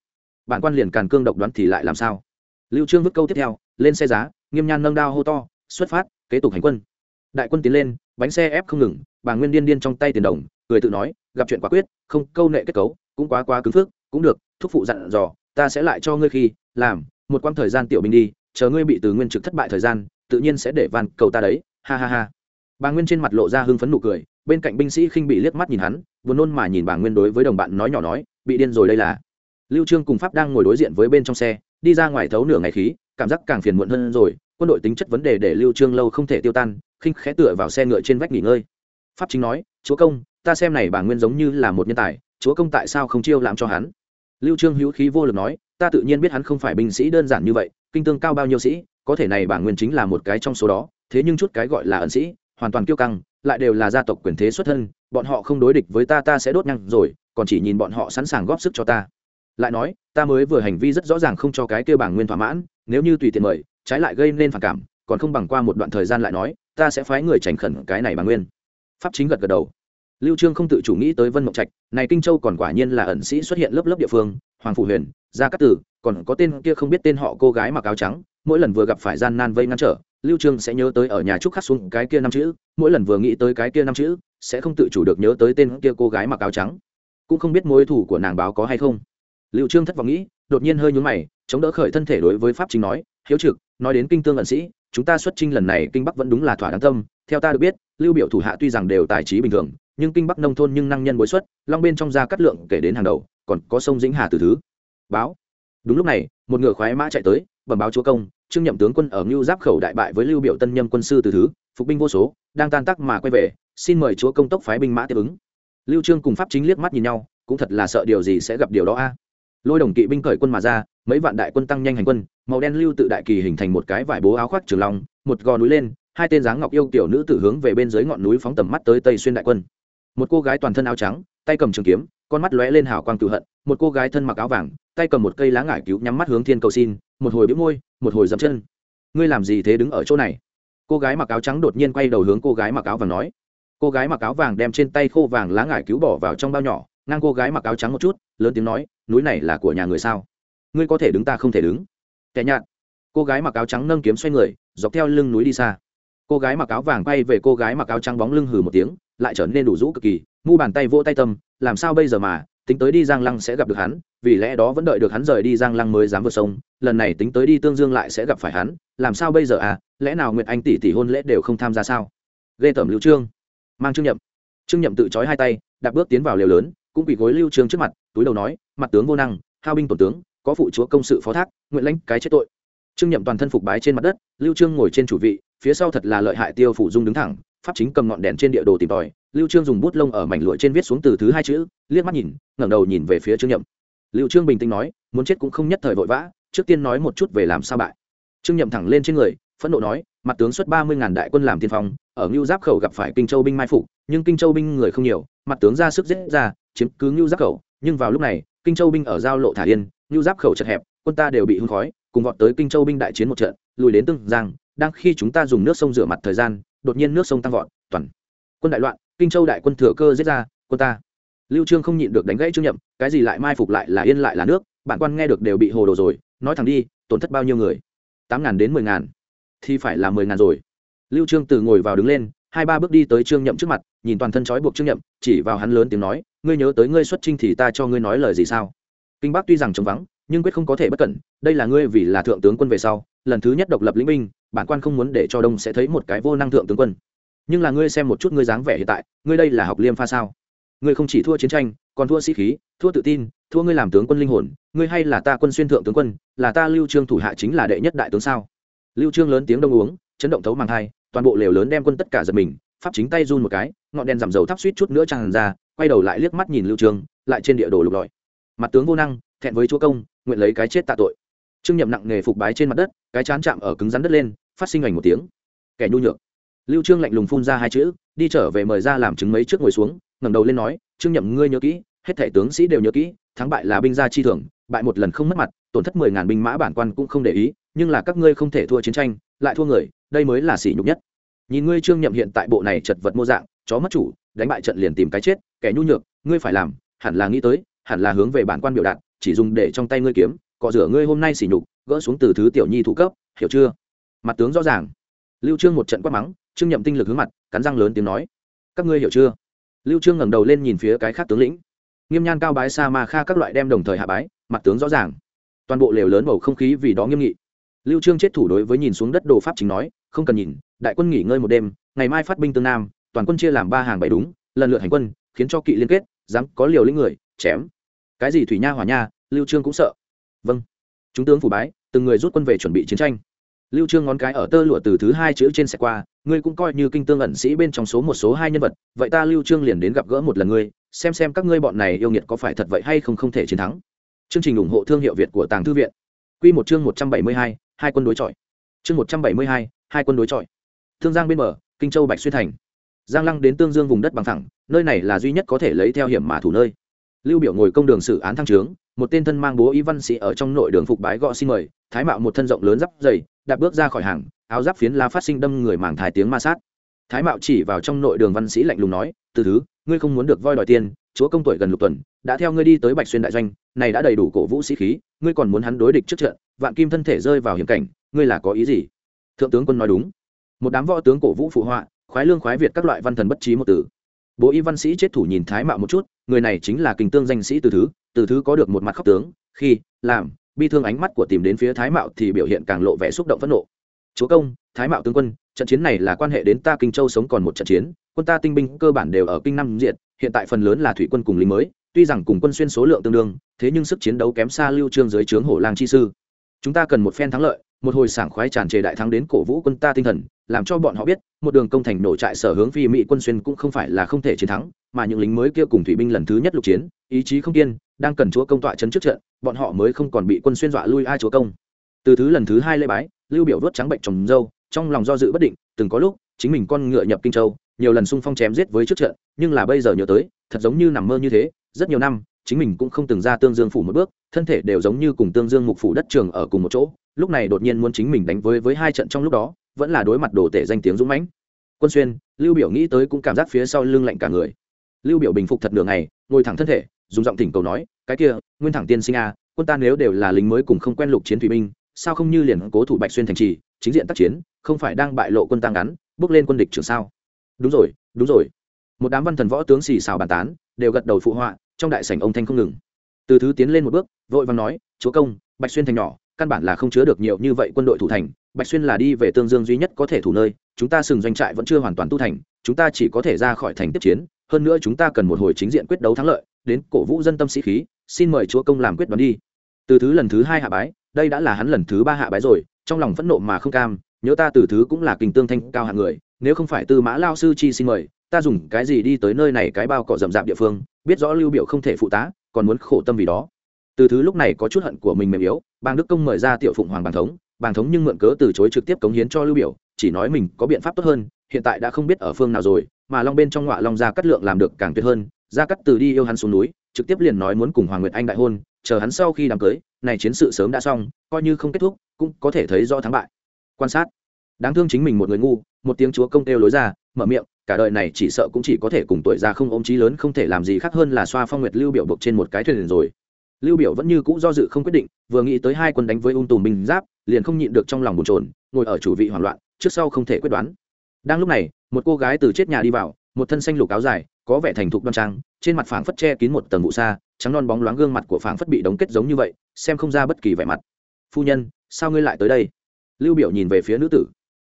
Bản quan liền càn cương độc đoán thì lại làm sao? Lưu trương vứt câu tiếp theo, lên xe giá, nghiêm nhan nâng đao hô to, xuất phát, kế tục hành quân đại quân tiến lên, bánh xe ép không ngừng, bà nguyên điên điên trong tay tiền đồng người tự nói, gặp chuyện quả quyết, không câu nệ kết cấu, cũng quá quá cứng phước, cũng được, thúc phụ dặn dò, ta sẽ lại cho ngươi khi, làm, một quãng thời gian tiểu binh đi, chờ ngươi bị từ nguyên trực thất bại thời gian, tự nhiên sẽ để van cầu ta đấy, ha ha ha. Bà nguyên trên mặt lộ ra hưng phấn nụ cười, bên cạnh binh sĩ khinh bị liếc mắt nhìn hắn, buồn nôn mà nhìn bà nguyên đối với đồng bạn nói nhỏ nói, bị điên rồi đây là. Lưu trương cùng pháp đang ngồi đối diện với bên trong xe, đi ra ngoài thấu nửa ngày khí, cảm giác càng phiền muộn hơn rồi quân đội tính chất vấn đề để lưu trương lâu không thể tiêu tan, khinh khẽ tựa vào xe ngựa trên vách nghỉ ngơi. Pháp chính nói, chúa công, ta xem này bà nguyên giống như là một nhân tài, chúa công tại sao không chiêu làm cho hắn? Lưu trương hữu khí vô lực nói, ta tự nhiên biết hắn không phải binh sĩ đơn giản như vậy, kinh tương cao bao nhiêu sĩ, có thể này bà nguyên chính là một cái trong số đó, thế nhưng chút cái gọi là ẩn sĩ, hoàn toàn kiêu căng, lại đều là gia tộc quyền thế xuất thân, bọn họ không đối địch với ta ta sẽ đốt nhăng rồi, còn chỉ nhìn bọn họ sẵn sàng góp sức cho ta. Lại nói, ta mới vừa hành vi rất rõ ràng không cho cái kêu bảng nguyên thỏa mãn, nếu như tùy tiện mời trái lại gây nên phản cảm, còn không bằng qua một đoạn thời gian lại nói, ta sẽ phái người tránh khẩn cái này bà nguyên. Pháp chính gật gật đầu. Lưu trương không tự chủ nghĩ tới vân mộng trạch, này kinh châu còn quả nhiên là ẩn sĩ xuất hiện lớp lớp địa phương, hoàng phủ huyền, gia cát tử, còn có tên kia không biết tên họ cô gái mặc áo trắng, mỗi lần vừa gặp phải gian nan vây ngăn trở, lưu trương sẽ nhớ tới ở nhà trúc khắc xuống cái kia năm chữ, mỗi lần vừa nghĩ tới cái kia năm chữ, sẽ không tự chủ được nhớ tới tên kia cô gái mặc áo trắng. Cũng không biết mối thủ của nàng báo có hay không. Lưu trương thất vọng nghĩ, đột nhiên hơi nhún mày chống đỡ khởi thân thể đối với pháp chính nói, hiếu trực, nói đến kinh tương ẩn sĩ, chúng ta xuất trinh lần này kinh bắc vẫn đúng là thỏa đáng tâm. Theo ta được biết, lưu biểu thủ hạ tuy rằng đều tài trí bình thường, nhưng kinh bắc nông thôn nhưng năng nhân bối xuất, long bên trong gia cắt lượng kể đến hàng đầu, còn có sông dĩnh hà từ thứ. Báo. Đúng lúc này, một ngựa khoái mã chạy tới, bẩm báo chúa công, trương nhậm tướng quân ở ngưu giáp khẩu đại bại với lưu biểu tân nhâm quân sư từ thứ, phục binh vô số, đang tan tác mà quay về, xin mời chúa công tốc phái binh mã tiếp ứng. Lưu trương cùng pháp chính liếc mắt nhìn nhau, cũng thật là sợ điều gì sẽ gặp điều đó a? Lôi đồng kỵ binh khởi quân mà ra mấy vạn đại quân tăng nhanh hành quân, màu đen lưu tự đại kỳ hình thành một cái vải bố áo khoác trường long, một gò núi lên, hai tên dáng ngọc yêu tiểu nữ tử hướng về bên dưới ngọn núi phóng tầm mắt tới tây xuyên đại quân. Một cô gái toàn thân áo trắng, tay cầm trường kiếm, con mắt lóe lên hào quang cựu hận, một cô gái thân mặc áo vàng, tay cầm một cây lá ngải cứu nhắm mắt hướng thiên cầu xin, một hồi bĩu môi, một hồi dậm chân. Ngươi làm gì thế đứng ở chỗ này? Cô gái mặc áo trắng đột nhiên quay đầu hướng cô gái mặc áo vàng nói. Cô gái mặc áo vàng đem trên tay khô vàng lá ngải cứu bỏ vào trong bao nhỏ, ngang cô gái mặc áo trắng một chút, lớn tiếng nói, núi này là của nhà người sao? Ngươi có thể đứng ta không thể đứng. Kẻ nhạt. Cô gái mặc áo trắng nâng kiếm xoay người, dọc theo lưng núi đi xa. Cô gái mặc áo vàng quay về cô gái mặc áo trắng bóng lưng hừ một tiếng, lại trở nên đủ rũ cực kỳ ngu bàn tay vỗ tay tâm, làm sao bây giờ mà, tính tới đi giang lăng sẽ gặp được hắn, vì lẽ đó vẫn đợi được hắn rời đi giang lăng mới dám vượt sông, lần này tính tới đi tương dương lại sẽ gặp phải hắn, làm sao bây giờ à lẽ nào nguyệt anh tỷ tỷ hôn lễ đều không tham gia sao? Ghê tởm lưu trương. Mang trương nhậm. Trương nhậm tự trói hai tay, đạp bước tiến vào lều lớn, cũng bị gối lưu trương trước mặt, túi đầu nói, mặt tướng vô năng, hao binh tổn tướng có phụ chúa công sự phó thác, nguyện lãnh cái chết tội. Trương nhậm toàn thân phục bái trên mặt đất, lưu trương ngồi trên chủ vị, phía sau thật là lợi hại tiêu phủ dung đứng thẳng, pháp chính cầm ngọn đèn trên địa đồ tìm tòi, lưu trương dùng bút lông ở mảnh lụa trên viết xuống từ thứ hai chữ, liếc mắt nhìn, ngẩng đầu nhìn về phía trương nhậm. Lưu trương bình tĩnh nói, muốn chết cũng không nhất thời vội vã, trước tiên nói một chút về làm sao bại. Trương nhậm thẳng lên trên người, phẫn nộ nói, mặt tướng xuất ba mươi ngàn đại quân làm tiên phong, ở ngưu giáp khẩu gặp phải kinh châu binh mai phục, nhưng kinh châu binh người không nhiều, mặt tướng ra sức giết ra, chiếm cứ ngưu giáp khẩu, nhưng vào lúc này kinh châu binh ở giao lộ thả yên ngưu giáp khẩu chật hẹp, quân ta đều bị hưng khói, cùng vọt tới kinh châu binh đại chiến một trận, lùi đến tương giang, đang khi chúng ta dùng nước sông rửa mặt thời gian, đột nhiên nước sông tăng vọt, toàn quân đại loạn, kinh châu đại quân thừa cơ giết ra, quân ta. Lưu trương không nhịn được đánh gãy trương nhậm, cái gì lại mai phục lại là yên lại là nước, bản quan nghe được đều bị hồ đồ rồi, nói thẳng đi, tổn thất bao nhiêu người? Tám ngàn đến mười ngàn. Thì phải là mười ngàn rồi. Lưu trương từ ngồi vào đứng lên hai ba bước đi tới trương nhậm trước mặt, nhìn toàn thân trói buộc trương nhậm, chỉ vào hắn lớn tiếng nói, ngươi nhớ tới ngươi xuất trinh thì ta cho ngươi nói lời gì sao? Kinh bắc tuy rằng trống vắng, nhưng quyết không có thể bất cẩn, đây là ngươi vì là thượng tướng quân về sau, lần thứ nhất độc lập lĩnh binh, bản quan không muốn để cho đông sẽ thấy một cái vô năng thượng tướng quân. Nhưng là ngươi xem một chút ngươi dáng vẻ hiện tại, ngươi đây là học liêm pha sao? Ngươi không chỉ thua chiến tranh, còn thua sĩ khí, thua tự tin, thua ngươi làm tướng quân linh hồn, ngươi hay là ta quân xuyên thượng tướng quân, là ta lưu trương thủ hạ chính là đệ nhất đại tướng sao? Lưu trương lớn tiếng đông uống, chấn động thấu màng hai toàn bộ lều lớn đem quân tất cả giật mình, pháp chính tay run một cái, ngọn đèn giảm dầu thắp suýt chút nữa tràn ra, quay đầu lại liếc mắt nhìn lưu trương lại trên địa đồ lục lọi. Mặt tướng vô năng, thẹn với chúa công, nguyện lấy cái chết tạ tội. Trương nhậm nặng nghề phục bái trên mặt đất, cái chán chạm ở cứng rắn đất lên, phát sinh ảnh một tiếng. Kẻ nhu nhược. Lưu trương lạnh lùng phun ra hai chữ, đi trở về mời ra làm chứng mấy trước ngồi xuống, ngẩng đầu lên nói, trương nhậm, ngươi nhớ kỹ, hết thảy tướng sĩ đều nhớ kỹ, thắng bại là binh gia chi thưởng, bại một lần không mất mặt, tổn thất mười ngàn binh mã bản quan cũng không để ý, nhưng là các ngươi không thể thua chiến tranh, lại thua người đây mới là sỉ nhục nhất. Nhìn ngươi trương nhậm hiện tại bộ này chật vật mô dạng, chó mất chủ, đánh bại trận liền tìm cái chết, kẻ nhu nhược, ngươi phải làm, hẳn là nghĩ tới, hẳn là hướng về bản quan biểu đạt, chỉ dùng để trong tay ngươi kiếm cọ rửa ngươi hôm nay sỉ nhục, gỡ xuống từ thứ tiểu nhi thủ cấp, hiểu chưa? Mặt tướng rõ ràng. Lưu trương một trận quát mắng, trương nhậm tinh lực hướng mặt, cắn răng lớn tiếng nói. Các ngươi hiểu chưa? Lưu trương ngẩng đầu lên nhìn phía cái khác tướng lĩnh. Nghiêm nhan cao bái sa ma kha các loại đem đồng thời hạ bái, mặt tướng rõ ràng. Toàn bộ lều lớn bầu không khí vì đó nghiêm nghị lưu trương chết thủ đối với nhìn xuống đất đồ pháp chính nói không cần nhìn đại quân nghỉ ngơi một đêm ngày mai phát binh tương nam toàn quân chia làm ba hàng bảy đúng lần lượt hành quân khiến cho kỵ liên kết dám có liều lĩnh người chém. Cái gì thủy nha hỏa nha? Lưu trương cũng sợ. Vâng. Chúng tướng phủ bái từng người rút quân về chuẩn bị chiến tranh. Lưu trương ngón cái ở tơ lụa từ thứ hai chữ trên xe qua ngươi cũng coi như kinh tương ẩn sĩ bên trong số một số hai nhân vật vậy ta lưu trương liền đến gặp gỡ một lần ngươi xem xem các ngươi bọn này yêu nghiệt có phải thật vậy hay không không thể chiến thắng. Chương trình ủng hộ thương hiệu việt của tàng thư viện. Quy một chương 172, hai quân đối chọi. Chương 172, hai quân đối chọi. Thương giang bên bờ kinh châu bạch xuyên thành. Giang lăng đến tương dương vùng đất bằng thẳng nơi này là duy nhất có thể lấy theo hiểm mà thủ nơi. Lưu biểu ngồi công đường xử án thăng trướng một tên thân mang bố y văn sĩ ở trong nội đường phục bái gõ xin mời thái mạo một thân rộng lớn giáp dày đạp bước ra khỏi hàng áo giáp phiến la phát sinh đâm người màng thái tiếng ma sát. Thái mạo chỉ vào trong nội đường văn sĩ lạnh lùng nói từ thứ ngươi không muốn được voi đòi tiền chúa công tuổi gần lục tuần đã theo ngươi đi tới bạch xuyên đại doanh này đã đầy đủ cổ vũ sĩ khí ngươi còn muốn hắn đối địch trước trận vạn kim thân thể rơi vào hiểm cảnh, ngươi là có ý gì? Thượng tướng quân nói đúng. Một đám võ tướng cổ vũ phụ họa, khoái lương khoái việt các loại văn thần bất trí một từ. Bố y văn sĩ chết thủ nhìn thái mạo một chút, người này chính là kinh tương danh sĩ từ thứ từ thứ có được một mặt khóc tướng, khi, làm, bi thương ánh mắt của tìm đến phía thái mạo thì biểu hiện càng lộ vẻ xúc động phẫn nộ. Chúa công, thái mạo tướng quân, trận chiến này là quan hệ đến ta kinh châu sống còn một trận chiến, quân ta tinh binh cơ bản đều ở kinh Nam diện hiện tại phần lớn là thủy quân cùng lính mới, tuy rằng cùng quân xuyên số lượng tương đương, thế nhưng sức chiến đấu kém xa lưu trương dưới trướng hổ lang chi sư chúng ta cần một phen thắng lợi, một hồi sảng khoái tràn trề đại thắng đến cổ vũ quân ta tinh thần, làm cho bọn họ biết, một đường công thành nổ trại sở hướng phi mỹ quân xuyên cũng không phải là không thể chiến thắng, mà những lính mới kia cùng thủy binh lần thứ nhất lục chiến, ý chí không kiên, đang cần chúa công tọa chấn trước trận, bọn họ mới không còn bị quân xuyên dọa lui ai chúa công. Từ thứ lần thứ hai lễ bái, lưu biểu vớt trắng bệnh trồng dâu, trong lòng do dự bất định, từng có lúc, chính mình con ngựa nhập kinh châu, nhiều lần xung phong chém giết với trước trận, nhưng là bây giờ nhớ tới, thật giống như nằm mơ như thế, rất nhiều năm chính mình cũng không từng ra tương dương phủ một bước, thân thể đều giống như cùng tương dương mục phủ đất trường ở cùng một chỗ, lúc này đột nhiên muốn chính mình đánh với với hai trận trong lúc đó, vẫn là đối mặt đồ tể danh tiếng dũng mãnh. Quân xuyên, lưu biểu nghĩ tới cũng cảm giác phía sau lưng lạnh cả người. Lưu biểu bình phục thật nửa ngày, ngồi thẳng thân thể, dùng giọng thỉnh cầu nói, cái kia, nguyên thẳng tiên sinh a, quân ta nếu đều là lính mới cùng không quen lục chiến thủy binh, sao không như liền cố thủ bạch xuyên thành trì, chính diện tác chiến, không phải đang bại lộ quân tăng ngắn, bước lên quân địch trường sao? Đúng rồi đúng rồi. Một đám văn thần võ tướng xì xào bàn tán, đều gật đầu phụ họa trong đại sảnh ông thanh không ngừng. Từ thứ tiến lên một bước, vội vàng nói, chúa công, bạch xuyên thành nhỏ, căn bản là không chứa được nhiều như vậy quân đội thủ thành. Bạch xuyên là đi về tương dương duy nhất có thể thủ nơi, chúng ta sừng doanh trại vẫn chưa hoàn toàn tu thành, chúng ta chỉ có thể ra khỏi thành tiếp chiến, hơn nữa chúng ta cần một hồi chính diện quyết đấu thắng lợi, đến cổ vũ dân tâm sĩ khí, xin mời chúa công làm quyết đoán đi. Từ thứ lần thứ hai hạ bái, đây đã là hắn lần thứ ba hạ bái rồi, trong lòng phẫn nộ mà không cam, nhớ ta từ thứ cũng là kinh tương thanh cao hạng người, nếu không phải tư mã lao sư chi xin mời ta dùng cái gì đi tới nơi này cái bao cỏ rậm rạp địa phương, biết rõ lưu biểu không thể phụ tá, còn muốn khổ tâm vì đó. Từ thứ lúc này có chút hận của mình mềm yếu bang đức công mời ra tiểu phụng hoàng bàn thống bàn thống nhưng mượn cớ từ chối trực tiếp cống hiến cho lưu biểu, chỉ nói mình có biện pháp tốt hơn, hiện tại đã không biết ở phương nào rồi, mà long bên trong ngọa long gia cắt lượng làm được càng tuyệt hơn gia cắt từ đi yêu hắn xuống núi, trực tiếp liền nói muốn cùng hoàng nguyệt anh đại hôn, chờ hắn sau khi đám cưới, này chiến sự sớm đã xong, coi như không kết thúc, cũng có thể thấy rõ thắng bại. Quan sát. Đáng thương chính mình một người ngu, một tiếng chúa công kêu lối ra, mở miệng cả đời này chỉ sợ cũng chỉ có thể cùng tuổi già không ôm trí lớn, không thể làm gì khác hơn là xoa phong nguyệt lưu biểu buộc trên một cái thuyền rồi. Lưu biểu vẫn như cũ do dự không quyết định, vừa nghĩ tới hai quân đánh với ung tùm binh giáp, liền không nhịn được trong lòng buồn chồn, ngồi ở chủ vị hoảng loạn, trước sau không thể quyết đoán. Đang lúc này, một cô gái từ chết nhà đi vào, một thân xanh lục áo dài, có vẻ thành thục đoan trang, trên mặt phảng phất che kín một tầng vụ sa trắng non bóng loáng gương mặt của phảng phất bị đóng kết giống như vậy, xem không ra bất kỳ vẻ mặt. Phu nhân, sao ngươi lại tới đây? Lưu biểu nhìn về phía nữ tử.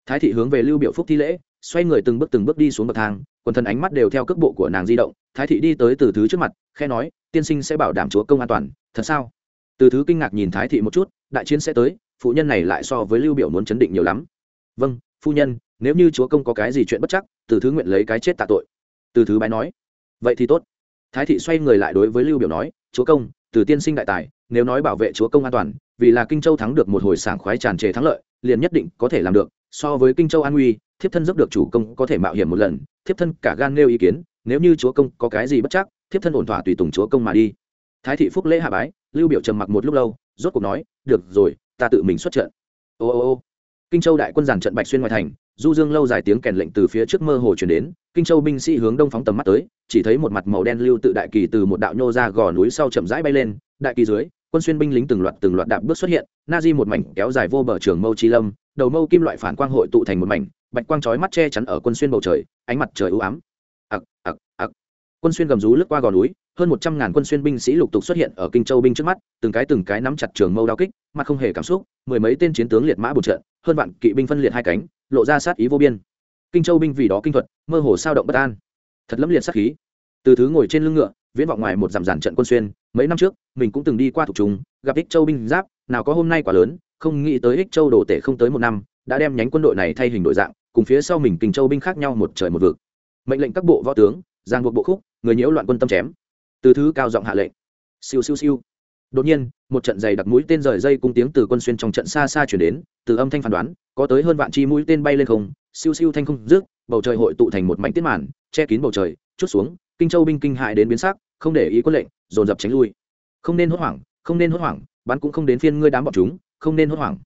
Thái thị hướng về lưu biểu phúc thi lễ xoay người từng bước từng bước đi xuống bậc thang, quần thần ánh mắt đều theo cước bộ của nàng di động, thái thị đi tới từ thứ trước mặt khe nói, tiên sinh sẽ bảo đảm chúa công an toàn, thật sao? Từ thứ kinh ngạc nhìn thái thị một chút, đại chiến sẽ tới, phụ nhân này lại so với lưu biểu muốn chấn định nhiều lắm. Vâng phu nhân, nếu như chúa công có cái gì chuyện bất chắc, từ thứ nguyện lấy cái chết tạ tội. Từ thứ bái nói. Vậy thì tốt. Thái thị xoay người lại đối với lưu biểu nói, chúa công, từ tiên sinh đại tài, nếu nói bảo vệ chúa công an toàn, vì là kinh châu thắng được một hồi sảng khoái tràn trề thắng lợi, liền nhất định có thể làm được, so với kinh châu an uy thiếp thân giúp được chủ công có thể mạo hiểm một lần, thiếp thân cả gan nêu ý kiến, nếu như chúa công có cái gì bất chắc, thiếp thân ổn thỏa tùy tùng chúa công mà đi. Thái thị phúc lễ hạ bái, lưu biểu trầm mặc một lúc lâu, rốt cuộc nói, được rồi, ta tự mình xuất trận. Ô ô ô. Kinh châu đại quân giàn trận bạch xuyên ngoài thành, du dương lâu dài tiếng kèn lệnh từ phía trước mơ hồ chuyển đến, kinh châu binh sĩ hướng đông phóng tầm mắt tới, chỉ thấy một mặt màu đen lưu tự đại kỳ từ một đạo nhô ra gò núi sau chậm rãi bay lên, đại kỳ dưới, quân xuyên binh lính từng loạt từng loạt đạp bước xuất hiện, na di một mảnh kéo dài vô bờ trường mâu chi lâm, đầu mâu kim loại phản quang hội tụ thành một mảnh bạch quang chói mắt che chắn ở quân xuyên bầu trời, ánh mặt trời ưu ám. Ặc ặc ặc. Quân xuyên gầm rú lướt qua gò núi, hơn một trăm ngàn quân xuyên binh sĩ lục tục xuất hiện ở kinh châu binh trước mắt, từng cái từng cái nắm chặt trường mâu đao kích, mặt không hề cảm xúc, mười mấy tên chiến tướng liệt mã bột trận, hơn vạn kỵ binh phân liệt hai cánh, lộ ra sát ý vô biên. Kinh châu binh vì đó kinh thuật, mơ hồ sao động bất an. Thật lẫm liệt sát khí. Từ thứ ngồi trên lưng ngựa, viễn vọng ngoài một dằm giản trận quân xuyên, mấy năm trước, mình cũng từng đi qua thuộc chúng, gặp ích châu binh giáp, nào có hôm nay quả lớn, không nghĩ tới ích châu đồ tể không tới một năm, đã đem nhánh quân đội này thay hình đội dạng cùng phía sau mình kinh châu binh khác nhau một trời một vực. Mệnh lệnh các bộ võ tướng, giang buộc bộ khúc, người nhiễu loạn quân tâm chém. Từ thứ cao giọng hạ lệnh. Siêu siêu siêu. Đột nhiên, một trận dày đặc mũi tên rời dây cung tiếng từ quân xuyên trong trận xa xa chuyển đến, từ âm thanh phán đoán, có tới hơn vạn chi mũi tên bay lên không, siêu siêu thanh không rước bầu trời hội tụ thành một mảnh tiết màn, che kín bầu trời, chút xuống, kinh châu binh kinh hại đến biến sắc, không để ý quân lệnh, dồn dập tránh lui. Không nên hốt hoảng, không nên hốt hoảng, bắn cũng không đến phiên ngươi đám bọn chúng, không nên hốt hoảng.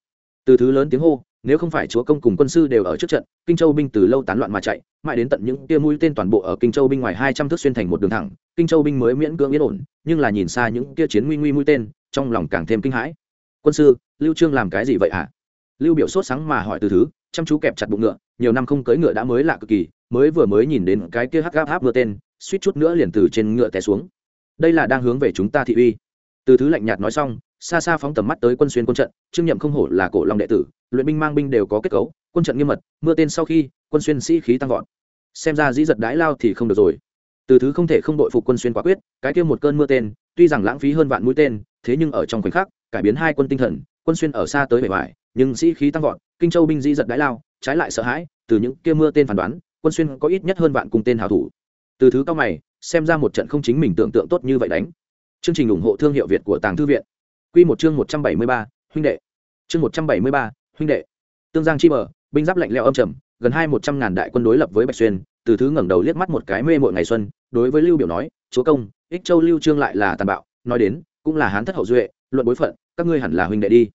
Từ thứ lớn tiếng hô nếu không phải chúa công cùng quân sư đều ở trước trận, kinh châu binh từ lâu tán loạn mà chạy, mãi đến tận những tia mũi tên toàn bộ ở kinh châu binh ngoài hai trăm thước xuyên thành một đường thẳng, kinh châu binh mới miễn cưỡng yên ổn, nhưng là nhìn xa những tia chiến nguy nguy mũi tên, trong lòng càng thêm kinh hãi. Quân sư, lưu trương làm cái gì vậy hả? Lưu biểu sốt sáng mà hỏi từ thứ, chăm chú kẹp chặt bụng ngựa, nhiều năm không cưỡi ngựa đã mới lạ cực kỳ, mới vừa mới nhìn đến cái kia hắc gáp áp mưa tên, suýt chút nữa liền từ trên ngựa té xuống. Đây là đang hướng về chúng ta thị uy từ thứ lạnh nhạt nói xong, xa xa phóng tầm mắt tới quân xuyên quân trận, trương nhậm không hổ là cổ long đệ tử, luyện binh mang binh đều có kết cấu, quân trận nghiêm mật, mưa tên sau khi, quân xuyên sĩ khí tăng vọt. Xem ra dĩ giật đái lao thì không được rồi. Từ thứ không thể không đội phục quân xuyên quả quyết, cái kia một cơn mưa tên, tuy rằng lãng phí hơn vạn mũi tên, thế nhưng ở trong khoảnh khắc, cải biến hai quân tinh thần, quân xuyên ở xa tới bề ngoài, nhưng sĩ khí tăng vọt, kinh châu binh dĩ giật đái lao, trái lại sợ hãi, từ những kia mưa tên phán đoán, quân xuyên có ít nhất hơn vạn cùng tên hào thủ. Từ thứ cao mày, xem ra một trận không chính mình tưởng tượng tốt như vậy đánh chương trình ủng hộ thương hiệu việt của tàng thư viện Quy một chương 173, huynh đệ. Chương 173, huynh đệ. Tương Giang chi bờ, binh giáp lạnh lẽo âm trầm, gần hai một trăm ngàn đại quân đối lập với Bạch Xuyên, Từ thứ ngẩng đầu liếc mắt một cái mê muội ngày xuân, đối với Lưu Biểu nói, "Chúa công, Ích Châu Lưu Trương lại là tàn bạo, nói đến, cũng là hán thất hậu duệ, luận bối phận, các ngươi hẳn là huynh đệ đi."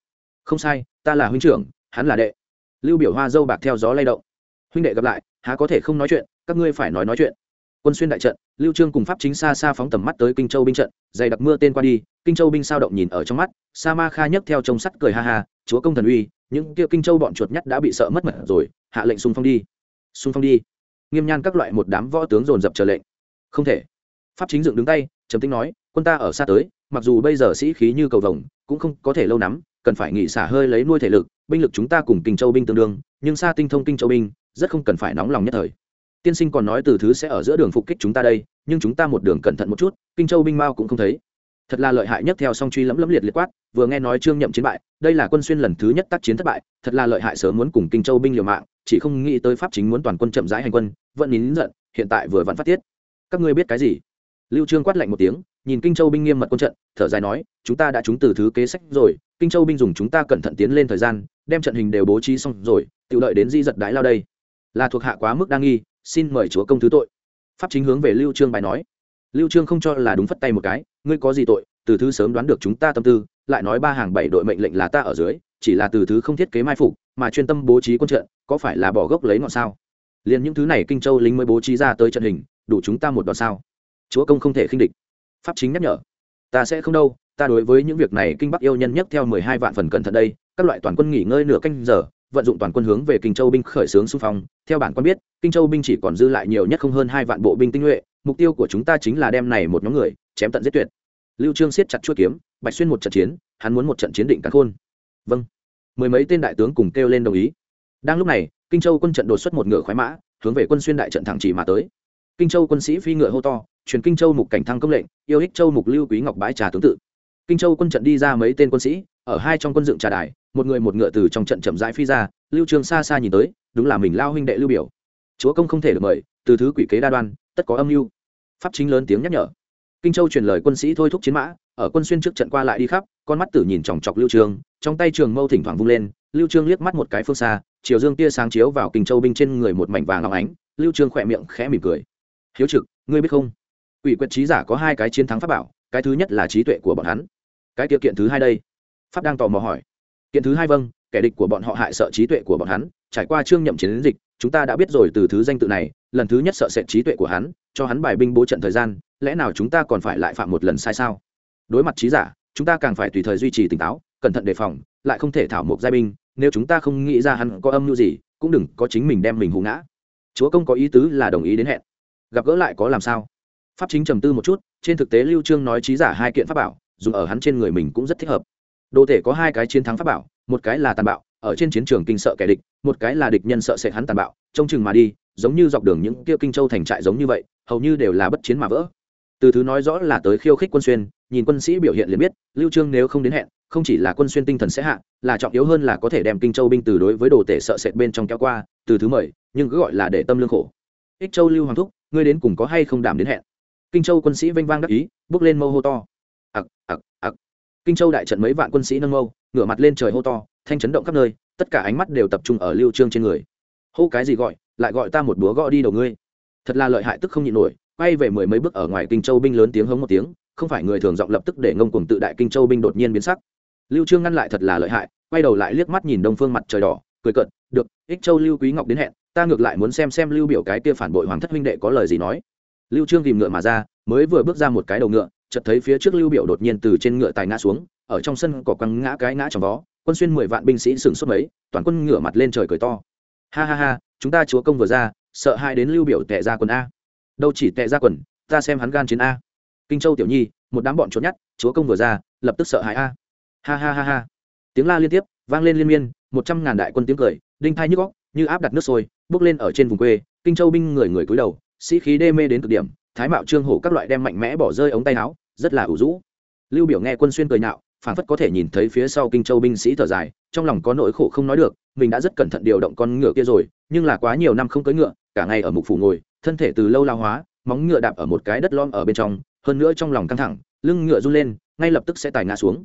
"Không sai, ta là huynh trưởng, hắn là đệ." Lưu Biểu hoa dâu bạc theo gió lay động. "Huynh đệ gặp lại, há có thể không nói chuyện, các ngươi phải nói nói chuyện." Quân xuyên đại trận, lưu trương cùng pháp chính xa xa phóng tầm mắt tới kinh châu binh trận, dày đặc mưa tên qua đi, kinh châu binh sao động nhìn ở trong mắt, sa ma kha nhấc theo trông sắt cười ha ha, chúa công thần uy, những kia kinh châu bọn chuột nhắt đã bị sợ mất mật rồi, hạ lệnh xung phong đi. Xung phong đi? Nghiêm nhan các loại một đám võ tướng dồn dập chờ lệnh. Không thể. Pháp chính dựng đứng tay, trầm tĩnh nói, quân ta ở xa tới, mặc dù bây giờ sĩ khí như cầu vồng, cũng không có thể lâu lắm, cần phải nghỉ xả hơi lấy nuôi thể lực, binh lực chúng ta cùng kinh châu binh tương đương, nhưng xa tinh thông kinh châu binh, rất không cần phải nóng lòng nhất thời tiên sinh còn nói từ thứ sẽ ở giữa đường phục kích chúng ta đây, nhưng chúng ta một đường cẩn thận một chút, kinh châu binh mao cũng không thấy. Thật là lợi hại nhất theo song truy lẫm lẫm liệt liệt quát, vừa nghe nói trương nhậm chiến bại, đây là quân xuyên lần thứ nhất tác chiến thất bại, thật là lợi hại sớm muốn cùng kinh châu binh liều mạng, chỉ không nghĩ tới pháp chính muốn toàn quân chậm rãi hành quân, vẫn nín giận, hiện tại vừa vặn phát tiết. Các ngươi biết cái gì? Lưu trương quát lạnh một tiếng, nhìn kinh châu binh nghiêm mật quân trận, thở dài nói, chúng ta đã trúng từ thứ kế sách rồi, kinh châu binh dùng chúng ta cẩn thận tiến lên thời gian, đem trận hình đều bố trí xong rồi tự lợi đến di giật đái lao đây. Là thuộc hạ quá mức đa nghi xin mời chúa công thứ tội. Pháp chính hướng về lưu trương bài nói. Lưu trương không cho là đúng phất tay một cái, ngươi có gì tội, từ thứ sớm đoán được chúng ta tâm tư, lại nói ba hàng bảy đội mệnh lệnh là ta ở dưới, chỉ là từ thứ không thiết kế mai phục, mà chuyên tâm bố trí quân trận, có phải là bỏ gốc lấy ngọn sao? Liền những thứ này kinh châu lính mới bố trí ra tới trận hình, đủ chúng ta một đòn sao? Chúa công không thể khinh địch. Pháp chính nhắc nhở. Ta sẽ không đâu, ta đối với những việc này kinh bắc yêu nhân nhất theo mười hai vạn phần cẩn thận đây, các loại toàn quân nghỉ ngơi nửa canh giờ vận dụng toàn quân hướng về kinh châu binh khởi xướng xung phong. Theo bản quan biết, kinh châu binh chỉ còn dư lại nhiều nhất không hơn hai vạn bộ binh tinh nhuệ. Mục tiêu của chúng ta chính là đem này một nhóm người chém tận giết tuyệt. Lưu trương siết chặt chuôi kiếm, bạch xuyên một trận chiến, hắn muốn một trận chiến định cắn khôn. Vâng. Mười mấy tên đại tướng cùng kêu lên đồng ý. Đang lúc này, kinh châu quân trận đột xuất một ngựa khoái mã, hướng về quân xuyên đại trận thẳng chỉ mà tới. Kinh châu quân sĩ phi ngựa hô to, truyền kinh châu mục cảnh thăng công lệnh, yêu ích châu mục lưu quý ngọc bái trà tướng tự kinh châu quân trận đi ra mấy tên quân sĩ, ở hai trong quân dựng trà đài, một người một ngựa từ trong trận chậm rãi phi ra, lưu Trường xa xa nhìn tới, đúng là mình lao huynh đệ lưu biểu. Chúa công không thể được mời, từ thứ quỷ kế đa đoan, tất có âm mưu. Pháp chính lớn tiếng nhắc nhở. Kinh châu truyền lời quân sĩ thôi thúc chiến mã, ở quân xuyên trước trận qua lại đi khắp, con mắt tử nhìn chòng chọc lưu Trường, trong tay trường mâu thỉnh thoảng vung lên, lưu trương liếc mắt một cái phương xa, chiều dương tia sáng chiếu vào kinh châu binh trên người một mảnh vàng óng ánh, lưu trương khỏe miệng khẽ mỉm cười. Hiếu trực, ngươi biết không? Ủy quyệt trí giả có hai cái chiến thắng pháp bảo, cái thứ nhất là trí tuệ của bọn hắn cái tiêu kiện thứ hai đây. Pháp đang tò mò hỏi. Kiện thứ hai vâng kẻ địch của bọn họ hại sợ trí tuệ của bọn hắn, trải qua trương nhậm chiến dịch, chúng ta đã biết rồi từ thứ danh tự này, lần thứ nhất sợ sệt trí tuệ của hắn, cho hắn bài binh bố trận thời gian, lẽ nào chúng ta còn phải lại phạm một lần sai sao? Đối mặt trí giả, chúng ta càng phải tùy thời duy trì tỉnh táo, cẩn thận đề phòng, lại không thể thảo mộc giai binh, nếu chúng ta không nghĩ ra hắn có âm mưu gì, cũng đừng có chính mình đem mình hù ngã. Chúa công có ý tứ là đồng ý đến hẹn. Gặp gỡ lại có làm sao? Pháp chính trầm tư một chút, trên thực tế lưu trương nói trí giả hai kiện pháp bảo dùng ở hắn trên người mình cũng rất thích hợp. Đồ thể có hai cái chiến thắng pháp bảo, một cái là tàn bạo, ở trên chiến trường kinh sợ kẻ địch, một cái là địch nhân sợ sệt hắn tàn bạo, trông chừng mà đi, giống như dọc đường những kia kinh châu thành trại giống như vậy, hầu như đều là bất chiến mà vỡ. Từ thứ nói rõ là tới khiêu khích quân xuyên, nhìn quân sĩ biểu hiện liền biết, lưu trương nếu không đến hẹn, không chỉ là quân xuyên tinh thần sẽ hạ, là trọng yếu hơn là có thể đem kinh châu binh từ đối với đồ tể sợ sệt bên trong kéo qua, từ thứ mời nhưng cứ gọi là để tâm lương khổ. Ích châu lưu hoàng thúc, ngươi đến cùng có hay không đảm đến hẹn? Kinh châu quân sĩ vênh vang đắc ý, bước lên mâu hô to ặc ặc ặc. Kinh châu đại trận mấy vạn quân sĩ nâng mâu, ngửa mặt lên trời hô to, thanh chấn động khắp nơi, tất cả ánh mắt đều tập trung ở lưu trương trên người. Hô cái gì gọi, lại gọi ta một búa gõ đi đầu ngươi. Thật là lợi hại tức không nhịn nổi, quay về mười mấy bước ở ngoài kinh châu binh lớn tiếng hống một tiếng, không phải người thường giọng lập tức để ngông cuồng tự đại kinh châu binh đột nhiên biến sắc. Lưu trương ngăn lại thật là lợi hại, quay đầu lại liếc mắt nhìn đông phương mặt trời đỏ, cười cợt, được, ích châu lưu quý ngọc đến hẹn, ta ngược lại muốn xem xem lưu biểu cái kia phản bội hoàng thất huynh đệ có lời gì nói. Lưu trương tìm ngựa mà ra, mới vừa bước ra một cái đầu ngựa chợt thấy phía trước lưu biểu đột nhiên từ trên ngựa tài ngã xuống, ở trong sân cỏ quăng ngã cái ngã trong vó quân xuyên mười vạn binh sĩ sừng sốt mấy, toàn quân ngửa mặt lên trời cười to. Ha ha ha, chúng ta chúa công vừa ra, sợ hai đến lưu biểu tệ ra quần a. Đâu chỉ tệ ra quần, ta xem hắn gan chiến a. Kinh châu tiểu nhi, một đám bọn trốn nhát, chúa công vừa ra, lập tức sợ hãi a. Ha ha ha ha. Tiếng la liên tiếp, vang lên liên miên, một trăm ngàn đại quân tiếng cười, đinh thai nhức góc như áp đặt nước sôi, bước lên ở trên vùng quê, kinh châu binh người người cúi đầu, sĩ khí đê mê đến cực điểm thái mạo trương hổ các loại đem mạnh mẽ bỏ rơi ống tay áo rất là ủ rũ. Lưu biểu nghe quân xuyên cười nhạo phản phất có thể nhìn thấy phía sau kinh châu binh sĩ thở dài trong lòng có nỗi khổ không nói được mình đã rất cẩn thận điều động con ngựa kia rồi nhưng là quá nhiều năm không cưỡi ngựa cả ngày ở mục phủ ngồi thân thể từ lâu lao hóa móng ngựa đạp ở một cái đất lom ở bên trong hơn nữa trong lòng căng thẳng lưng ngựa run lên ngay lập tức sẽ tài ngã xuống.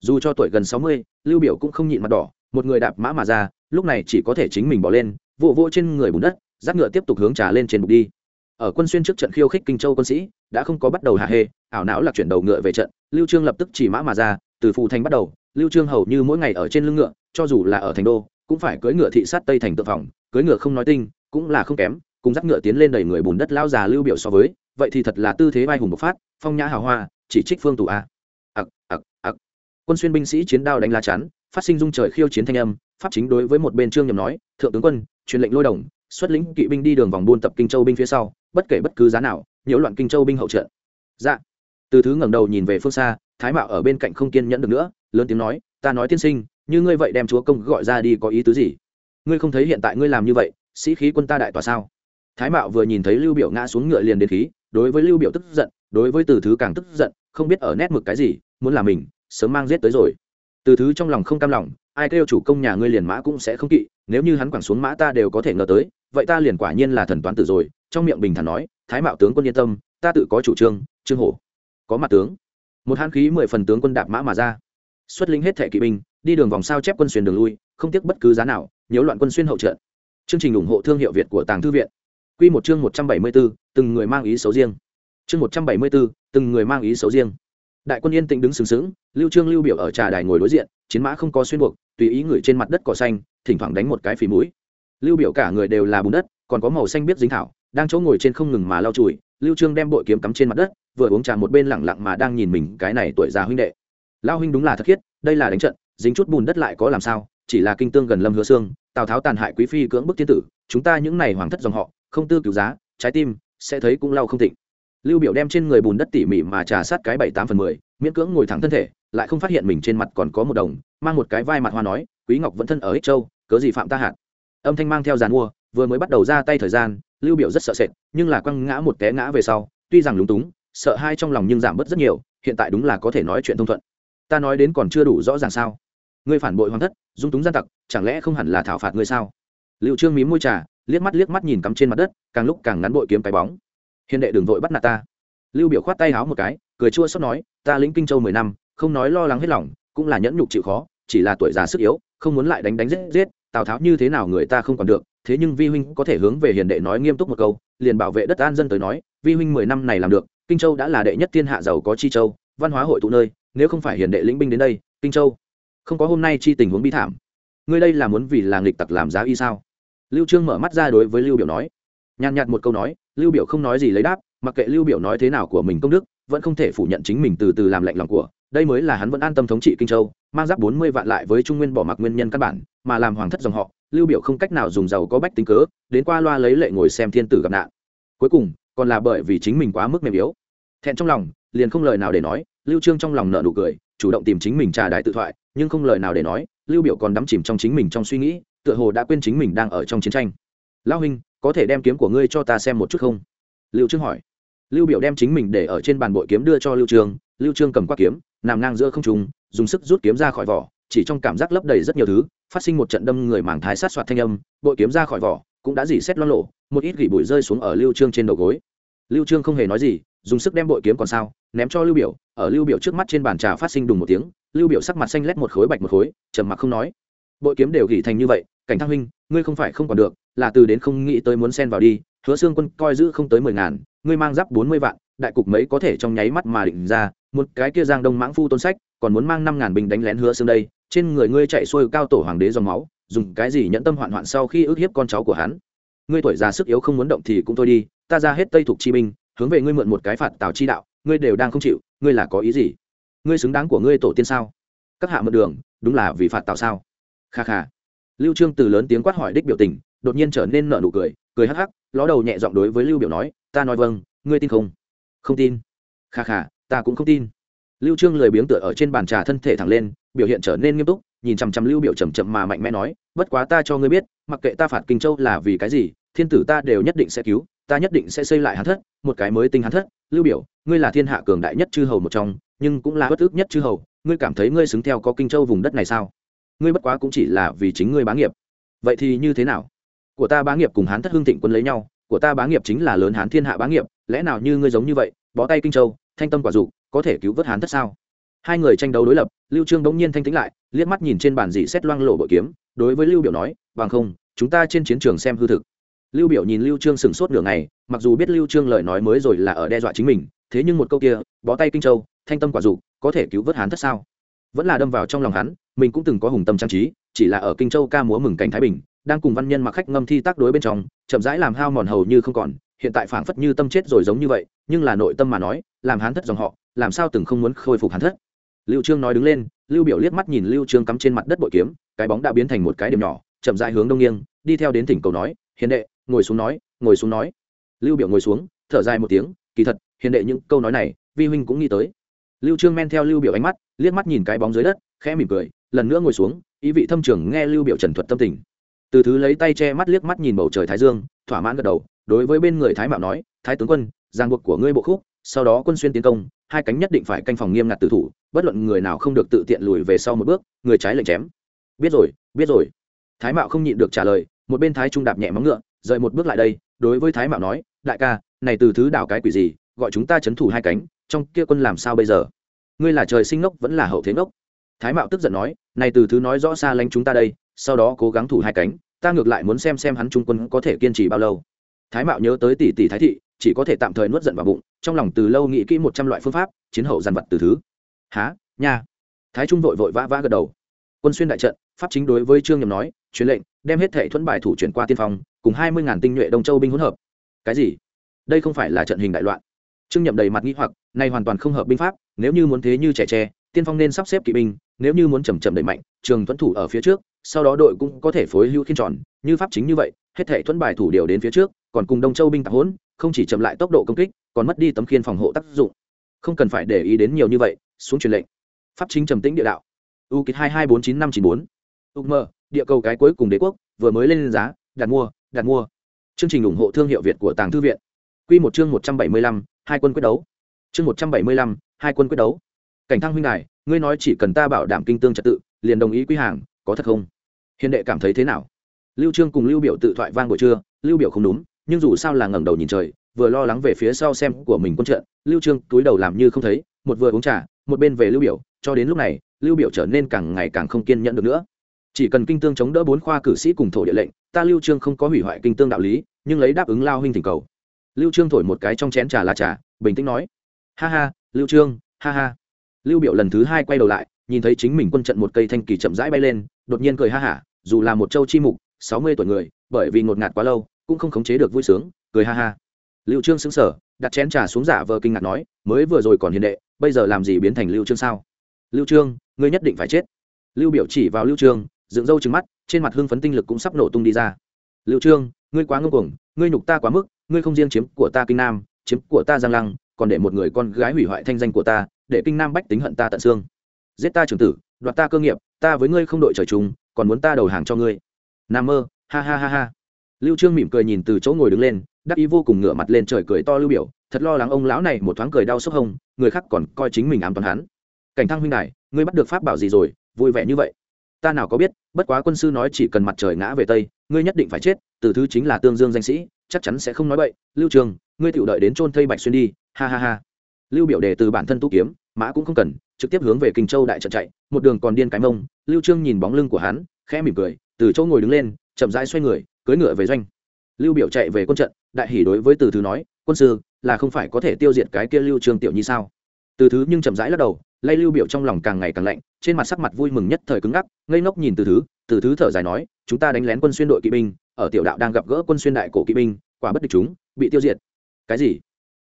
Dù cho tuổi gần sáu mươi lưu biểu cũng không nhịn mặt đỏ một người đạp mã mà ra lúc này chỉ có thể chính mình bỏ lên vụ vô, vô trên người bùn đất dắt ngựa tiếp tục hướng trà lên trên bục đi ở quân xuyên trước trận khiêu khích kinh châu quân sĩ, đã không có bắt đầu hạ hê, ảo não lạc chuyển đầu ngựa về trận, lưu trương lập tức chỉ mã mà ra, từ phù thành bắt đầu, lưu trương hầu như mỗi ngày ở trên lưng ngựa, cho dù là ở thành đô, cũng phải cưỡi ngựa thị sát tây thành tự phòng, cưỡi ngựa không nói tinh, cũng là không kém, cùng dắt ngựa tiến lên đầy người bùn đất lao già lưu biểu so với, vậy thì thật là tư thế vai hùng bộc phát, phong nhã hào hoa, chỉ trích phương tù a. Ặc ặc ặc. Quân xuyên binh sĩ chiến đao đánh lá chắn, phát sinh dung trời khiêu chiến thanh âm, pháp chính đối với một bên trương nhầm nói, thượng tướng quân, truyền lệnh lôi đồng xuất lĩnh kỵ binh đi đường vòng buôn tập kinh châu binh phía sau, bất kể bất cứ giá nào, nhiễu loạn kinh châu binh hậu trận dạ. Từ thứ ngẩng đầu nhìn về phương xa, thái mạo ở bên cạnh không kiên nhẫn được nữa, lớn tiếng nói, ta nói tiên sinh, như ngươi vậy đem chúa công gọi ra đi có ý tứ gì? Ngươi không thấy hiện tại ngươi làm như vậy, sĩ khí quân ta đại tòa sao? Thái mạo vừa nhìn thấy lưu biểu ngã xuống ngựa liền đến khí, đối với lưu biểu tức giận, đối với từ thứ càng tức giận, không biết ở nét mực cái gì, muốn làm mình, sớm mang giết tới rồi. Từ thứ trong lòng không cam lòng, ai kêu chủ công nhà ngươi liền mã cũng sẽ không kỵ, nếu như hắn quẳng xuống mã ta đều có thể ngờ tới vậy ta liền quả nhiên là thần toán tử rồi. Trong miệng bình thản nói, thái mạo tướng quân yên tâm, ta tự có chủ trương trương hổ. Có mặt tướng. Một hãn khí mười phần tướng quân đạp mã mà ra. Xuất lĩnh hết thẻ kỵ binh, đi đường vòng sao chép quân xuyên đường lui, không tiếc bất cứ giá nào, nhiễu loạn quân xuyên hậu trận. Chương trình ủng hộ thương hiệu việt của tàng thư viện. Q một chương một trăm bảy mươi b ố từng người mang ý xấu riêng. Chương một trăm bảy mươi b ố từng người mang ý xấu riêng. Đại quân yên tĩnh đứng sừng sững, lưu trương lưu biểu ở trà đài ngồi đối diện, chiến mã không có xuyên buộc, tùy ý người trên mặt đất cỏ xanh, thỉnh thoảng đánh một cái phì mũi lưu biểu cả người đều là bùn đất, còn có màu xanh biết dính thảo, đang chỗ ngồi trên không ngừng mà lau chùi. Lưu trương đem bội kiếm cắm trên mặt đất, vừa uống trà một bên lặng lặng mà đang nhìn mình cái này tuổi già huynh đệ. Lao huynh đúng là thật khiết, đây là đánh trận, dính chút bùn đất lại có làm sao, chỉ là kinh tương gần lâm hứa xương, tào tháo tàn hại quý phi cưỡng bức thiên tử, chúng ta những này hoàng thất dòng họ, không tư cứu giá, trái tim sẽ thấy cũng lau không thịnh. Lưu biểu đem trên người bùn đất tỉ mỉ mà trà sát cái bảy tám phần mười, miễn cưỡng ngồi thẳng thân thể, lại không phát hiện mình trên mặt còn có một đồng, mang một cái vai mặt hoa nói, quý ngọc vẫn thân ở ích châu, cớ gì phạm ta hạt? Âm thanh mang theo giàn mua, vừa mới bắt đầu ra tay thời gian, lưu biểu rất sợ sệt, nhưng là quăng ngã một té ngã về sau, tuy rằng lúng túng, sợ hai trong lòng nhưng giảm bớt rất nhiều, hiện tại đúng là có thể nói chuyện thông thuận. Ta nói đến còn chưa đủ rõ ràng sao? Ngươi phản bội hoàng thất, dung túng gian tặc, chẳng lẽ không hẳn là thảo phạt ngươi sao? Liệu trương mím môi trà, liếc mắt liếc mắt nhìn cắm trên mặt đất, càng lúc càng ngắn bội kiếm cái bóng. Hiền đệ đường vội bắt nạt ta. Lưu biểu khoát tay háo một cái, cười chua xót nói, ta lĩnh kinh châu mười năm, không nói lo lắng hết lòng, cũng là nhẫn nhục chịu khó, chỉ là tuổi già sức yếu, không muốn lại đánh đánh giết giết tào tháo như thế nào người ta không còn được, thế nhưng vi huynh có thể hướng về hiền đệ nói nghiêm túc một câu, liền bảo vệ đất an dân tới nói, vi huynh mười năm này làm được, kinh châu đã là đệ nhất thiên hạ giàu có chi châu, văn hóa hội tụ nơi, nếu không phải hiền đệ lĩnh binh đến đây, kinh châu không có hôm nay chi tình huống bi thảm. Ngươi đây là muốn vì làng lịch tặc làm giá y sao? Lưu trương mở mắt ra đối với lưu biểu nói. Nhàn nhạt một câu nói, lưu biểu không nói gì lấy đáp, mặc kệ lưu biểu nói thế nào của mình công đức, vẫn không thể phủ nhận chính mình từ từ làm lạnh lòng của đây mới là hắn vẫn an tâm thống trị kinh châu, mang giáp bốn mươi vạn lại với trung nguyên bỏ mặc nguyên nhân căn bản, mà làm hoàng thất dòng họ, lưu biểu không cách nào dùng giàu có bách tính cớ, đến qua loa lấy lệ ngồi xem thiên tử gặp nạn. Cuối cùng, còn là bởi vì chính mình quá mức mềm yếu. Thẹn trong lòng, liền không lời nào để nói, lưu trương trong lòng nợ nụ cười, chủ động tìm chính mình trà đại tự thoại, nhưng không lời nào để nói, lưu biểu còn đắm chìm trong chính mình trong suy nghĩ, tựa hồ đã quên chính mình đang ở trong chiến tranh. Lão huynh, có thể đem kiếm của ngươi cho ta xem một chút không? Lưu trương hỏi. Lưu biểu đem chính mình để ở trên bàn bội kiếm đưa cho lưu trương lưu trương cầm quát kiếm nằm ngang giữa không trung, dùng sức rút kiếm ra khỏi vỏ, chỉ trong cảm giác lấp đầy rất nhiều thứ, phát sinh một trận đâm người màng thái sát soạt thanh âm, bội kiếm ra khỏi vỏ, cũng đã dỉ xét lo lộ một ít gỉ bụi rơi xuống ở lưu trương trên đầu gối. Lưu trương không hề nói gì, dùng sức đem bội kiếm còn sao, ném cho lưu biểu, ở lưu biểu trước mắt trên bàn trà phát sinh đùng một tiếng, lưu biểu sắc mặt xanh lét một khối bạch một khối, trầm mặc không nói. Bội kiếm đều gỉ thành như vậy, cảnh thăng huynh, ngươi không phải không còn được, là từ đến không nghĩ tới muốn xen vào đi, hứa xương quân coi giữ không tới mười ngàn ngươi mang giáp bốn mươi vạn, đại cục mấy có thể trong nháy mắt mà định ra, một cái kia giang đông mãng phu tôn sách, còn muốn mang năm ngàn binh đánh lén hứa xương đây, trên người ngươi chạy xuôi cao tổ hoàng đế dòng máu, dùng cái gì nhẫn tâm hoạn hoạn sau khi ức hiếp con cháu của hắn? Ngươi tuổi già sức yếu không muốn động thì cũng thôi đi, ta ra hết tây thuộc chi binh, hướng về ngươi mượn một cái phạt tào chi đạo, ngươi đều đang không chịu, ngươi là có ý gì? Ngươi xứng đáng của ngươi tổ tiên sao? Các hạ mượn đường, đúng là vì phạt tào sao? Kha kha. Lưu trương từ lớn tiếng quát hỏi đích biểu tình đột nhiên trở nên nở nụ cười cười hắc hắc, ló đầu nhẹ giọng đối với lưu biểu nói, ta nói vâng ngươi tin không? Không tin. Kha kha, ta cũng không tin. Lưu trương lười biếng tựa ở trên bàn trà thân thể thẳng lên, biểu hiện trở nên nghiêm túc, nhìn chăm chăm lưu biểu chậm chậm mà mạnh mẽ nói, bất quá ta cho ngươi biết, mặc kệ ta phạt kinh châu là vì cái gì, thiên tử ta đều nhất định sẽ cứu, ta nhất định sẽ xây lại hán thất, một cái mới tinh hán thất. Lưu biểu, ngươi là thiên hạ cường đại nhất chư hầu một trong, nhưng cũng là bất ước nhất chư hầu, ngươi cảm thấy ngươi xứng theo có kinh châu vùng đất này sao? Ngươi bất quá cũng chỉ là vì chính ngươi bá nghiệp. Vậy thì như thế nào? Của ta bá nghiệp cùng hán thất hương thịnh quân lấy nhau, của ta bá nghiệp chính là lớn hán thiên hạ bá nghiệp, lẽ nào như ngươi giống như vậy, bó tay kinh châu, thanh tâm quả dục, có thể cứu vớt hán thất sao? Hai người tranh đấu đối lập, lưu trương đống nhiên thanh tĩnh lại, liếc mắt nhìn trên bàn dị xét loang lộ bội kiếm, đối với lưu biểu nói bằng không, chúng ta trên chiến trường xem hư thực. Lưu biểu nhìn lưu trương sừng sốt nửa ngày, mặc dù biết lưu trương lời nói mới rồi là ở đe dọa chính mình, thế nhưng một câu kia, bó tay kinh châu, thanh tâm quả dục, có thể cứu vớt hán thất sao? Vẫn là đâm vào trong lòng hắn, mình cũng từng có hùng tâm trang trí, chỉ là ở kinh châu ca múa mừng cảnh thái bình đang cùng văn nhân mặc khách ngâm thi tác đối bên trong, chậm rãi làm hao mòn hầu như không còn, hiện tại phảng phất như tâm chết rồi giống như vậy, nhưng là nội tâm mà nói, làm hán thất dòng họ, làm sao từng không muốn khôi phục hán thất. Lưu trương nói đứng lên, lưu biểu liếc mắt nhìn lưu trương cắm trên mặt đất bội kiếm, cái bóng đã biến thành một cái điểm nhỏ, chậm rãi hướng đông nghiêng, đi theo đến thỉnh cầu nói, hiền đệ, ngồi xuống nói, ngồi xuống nói. Lưu biểu ngồi xuống, thở dài một tiếng, kỳ thật, hiền đệ những câu nói này, vi huynh cũng nghĩ tới. Lưu trương men theo lưu biểu ánh mắt, liếc mắt nhìn cái bóng dưới đất, khẽ mỉm cười, lần nữa ngồi xuống, ý vị thâm trường nghe lưu biểu trần thuật tâm tình từ thứ lấy tay che mắt liếc mắt nhìn bầu trời thái dương, thỏa mãn gật đầu, đối với bên người thái mạo nói, thái tướng quân, giang buộc của ngươi bộ khúc, sau đó quân xuyên tiến công, hai cánh nhất định phải canh phòng nghiêm ngặt tử thủ, bất luận người nào không được tự tiện lùi về sau một bước, người trái lệnh chém. Biết rồi biết rồi. Thái mạo không nhịn được trả lời, một bên thái trung đạp nhẹ móng ngựa, rời một bước lại đây, đối với thái mạo nói, đại ca, này từ thứ đảo cái quỷ gì, gọi chúng ta chấn thủ hai cánh, trong kia quân làm sao bây giờ? Ngươi là trời sinh ngốc, vẫn là hậu thế ngốc. Thái mạo tức giận nói, này từ thứ nói rõ xa lánh chúng ta đây, sau đó cố gắng thủ hai cánh ta ngược lại muốn xem xem hắn trung quân có thể kiên trì bao lâu. Thái mạo nhớ tới tỷ tỷ thái thị, chỉ có thể tạm thời nuốt giận vào bụng, trong lòng từ lâu nghĩ kỹ một trăm loại phương pháp, chiến hậu dàn vật từ thứ. Há nha. Thái trung vội vội vã vã gật đầu. Quân xuyên đại trận, pháp chính đối với trương nhầm nói, truyền lệnh, đem hết thệ thuẫn bài thủ chuyển qua tiên phong, cùng hai mươi ngàn tinh nhuệ đông châu binh hỗn hợp. Cái gì? Đây không phải là trận hình đại loạn. Trương nhậm đầy mặt nghĩ hoặc, nay hoàn toàn không hợp binh pháp, nếu như muốn thế như trẻ tre tiên phong nên sắp xếp kỵ binh, nếu như muốn chầm chậm đẩy mạnh, trường thuẫn thủ ở phía trước, sau đó đội cũng có thể phối hữu khiên tròn, như pháp chính như vậy, hết thể thuẫn bài thủ điều đến phía trước, còn cùng đông châu binh tạp hỗn không chỉ chậm lại tốc độ công kích, còn mất đi tấm khiên phòng hộ tác dụng. Không cần phải để ý đến nhiều như vậy, xuống truyền lệnh. Pháp chính trầm tĩnh địa đạo. U kịch hai hai bốn chín năm chín bốn. Ugm địa cầu cái cuối cùng đế quốc, vừa mới lên giá, đặt mua đặt mua. Chương trình ủng hộ thương hiệu việt của tàng thư viện. Q một chương một trăm bảy mươi lăm, hai quân quyết đấu. Chương một trăm bảy mươi lăm, hai quân quyết đấu cảnh thăng huynh đài, ngươi nói chỉ cần ta bảo đảm kinh tương trật tự, liền đồng ý quy hàng, có thật không? Hiền đệ cảm thấy thế nào? Lưu trương cùng lưu biểu tự thoại vang buổi trưa, lưu biểu không đúng, nhưng dù sao là ngẩng đầu nhìn trời, vừa lo lắng về phía sau xem của mình quân trận, lưu trương túi đầu làm như không thấy, một vừa uống trà, một bên về lưu biểu, cho đến lúc này, lưu biểu trở nên càng ngày càng không kiên nhẫn được nữa. Chỉ cần kinh tương chống đỡ bốn khoa cử sĩ cùng thổ địa lệnh, ta lưu trương không có hủy hoại kinh tương đạo lý, nhưng lấy đáp ứng lao huynh thỉnh cầu. Lưu trương thổi một cái trong chén trà là trà, bình tĩnh nói. Ha ha, lưu trương, ha ha lưu biểu lần thứ hai quay đầu lại, nhìn thấy chính mình quân trận một cây thanh kỳ chậm rãi bay lên, đột nhiên cười ha hả, dù là một châu chi mục, sáu mươi tuổi người, bởi vì ngột ngạt quá lâu, cũng không khống chế được vui sướng, cười ha ha. Lưu trương sững sờ, đặt chén trà xuống giả vờ kinh ngạc nói, mới vừa rồi còn hiền đệ, bây giờ làm gì biến thành lưu trương sao? Lưu trương, ngươi nhất định phải chết. Lưu biểu chỉ vào lưu trương, dựng râu trừng mắt, trên mặt hương phấn tinh lực cũng sắp nổ tung đi ra. Lưu trương, ngươi quá ngông cuồng, ngươi nhục ta quá mức, ngươi không riêng chiếm của ta kinh nam, chiếm của ta giang lăng, còn để một người con gái hủy hoại thanh danh của ta để kinh nam bách tính hận ta tận xương. Giết ta trưởng tử, đoạt ta cơ nghiệp, ta với ngươi không đội trời chung, còn muốn ta đầu hàng cho ngươi. Nam mơ, ha ha ha ha. Lưu trương mỉm cười nhìn từ chỗ ngồi đứng lên, đắc ý vô cùng ngửa mặt lên trời cười to lưu biểu, thật lo lắng ông lão này một thoáng cười đau sốc hông, người khác còn coi chính mình ám toàn hắn. Cảnh thăng huynh đài, ngươi bắt được pháp bảo gì rồi, vui vẻ như vậy. Ta nào có biết, bất quá quân sư nói chỉ cần mặt trời ngã về tây, ngươi nhất định phải chết, từ thứ chính là tương dương danh sĩ, chắc chắn sẽ không nói vậy lưu trường, ngươi tự đợi đến chôn thây bạch xuyên đi, ha ha ha lưu biểu đề từ bản thân tu kiếm, mã cũng không cần, trực tiếp hướng về kinh châu đại trận chạy, một đường còn điên cái mông, lưu trương nhìn bóng lưng của hắn, khẽ mỉm cười, từ chỗ ngồi đứng lên, chậm rãi xoay người, cưỡi ngựa về doanh. Lưu biểu chạy về quân trận, đại hỉ đối với từ thứ nói, quân sư, là không phải có thể tiêu diệt cái kia lưu trương tiểu nhi sao? Từ thứ nhưng chậm rãi lắc đầu, lay lưu biểu trong lòng càng ngày càng lạnh, trên mặt sắc mặt vui mừng nhất thời cứng ngắc, ngây ngốc nhìn từ thứ từ thứ thở dài nói, chúng ta đánh lén quân xuyên đội kỵ binh, ở tiểu đạo đang gặp gỡ quân xuyên đại cổ kỵ binh, quả bất địch chúng, bị tiêu diệt. Cái gì?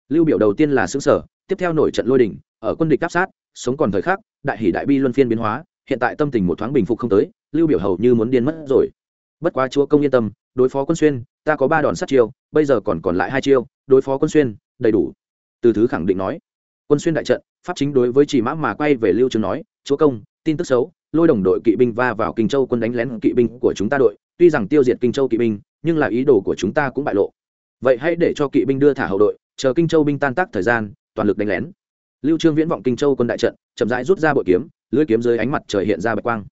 Lưu biểu đầu tiên là xứng sở tiếp theo nổi trận lôi đình, ở quân địch áp sát, sống còn thời khắc, đại hỷ đại bi luân phiên biến hóa, hiện tại tâm tình một thoáng bình phục không tới, lưu biểu hầu như muốn điên mất rồi. Bất quá chúa công yên tâm, đối phó quân xuyên, ta có ba đòn sát chiêu, bây giờ còn còn lại hai chiêu, đối phó quân xuyên, đầy đủ. Từ thứ khẳng định nói. Quân xuyên đại trận, pháp chính đối với chỉ mã mà quay về lưu trường nói, chúa công, tin tức xấu, lôi đồng đội kỵ binh va vào kinh châu quân đánh lén kỵ binh của chúng ta đội, tuy rằng tiêu diệt kinh châu kỵ binh, nhưng là ý đồ của chúng ta cũng bại lộ. Vậy hãy để cho kỵ binh đưa thả hậu đội, chờ kinh châu binh tan tác thời gian toàn lực đánh lén. Lưu trương viễn vọng kinh châu quân đại trận, chậm rãi rút ra bội kiếm lưỡi kiếm dưới ánh mặt trời hiện ra bạch quang.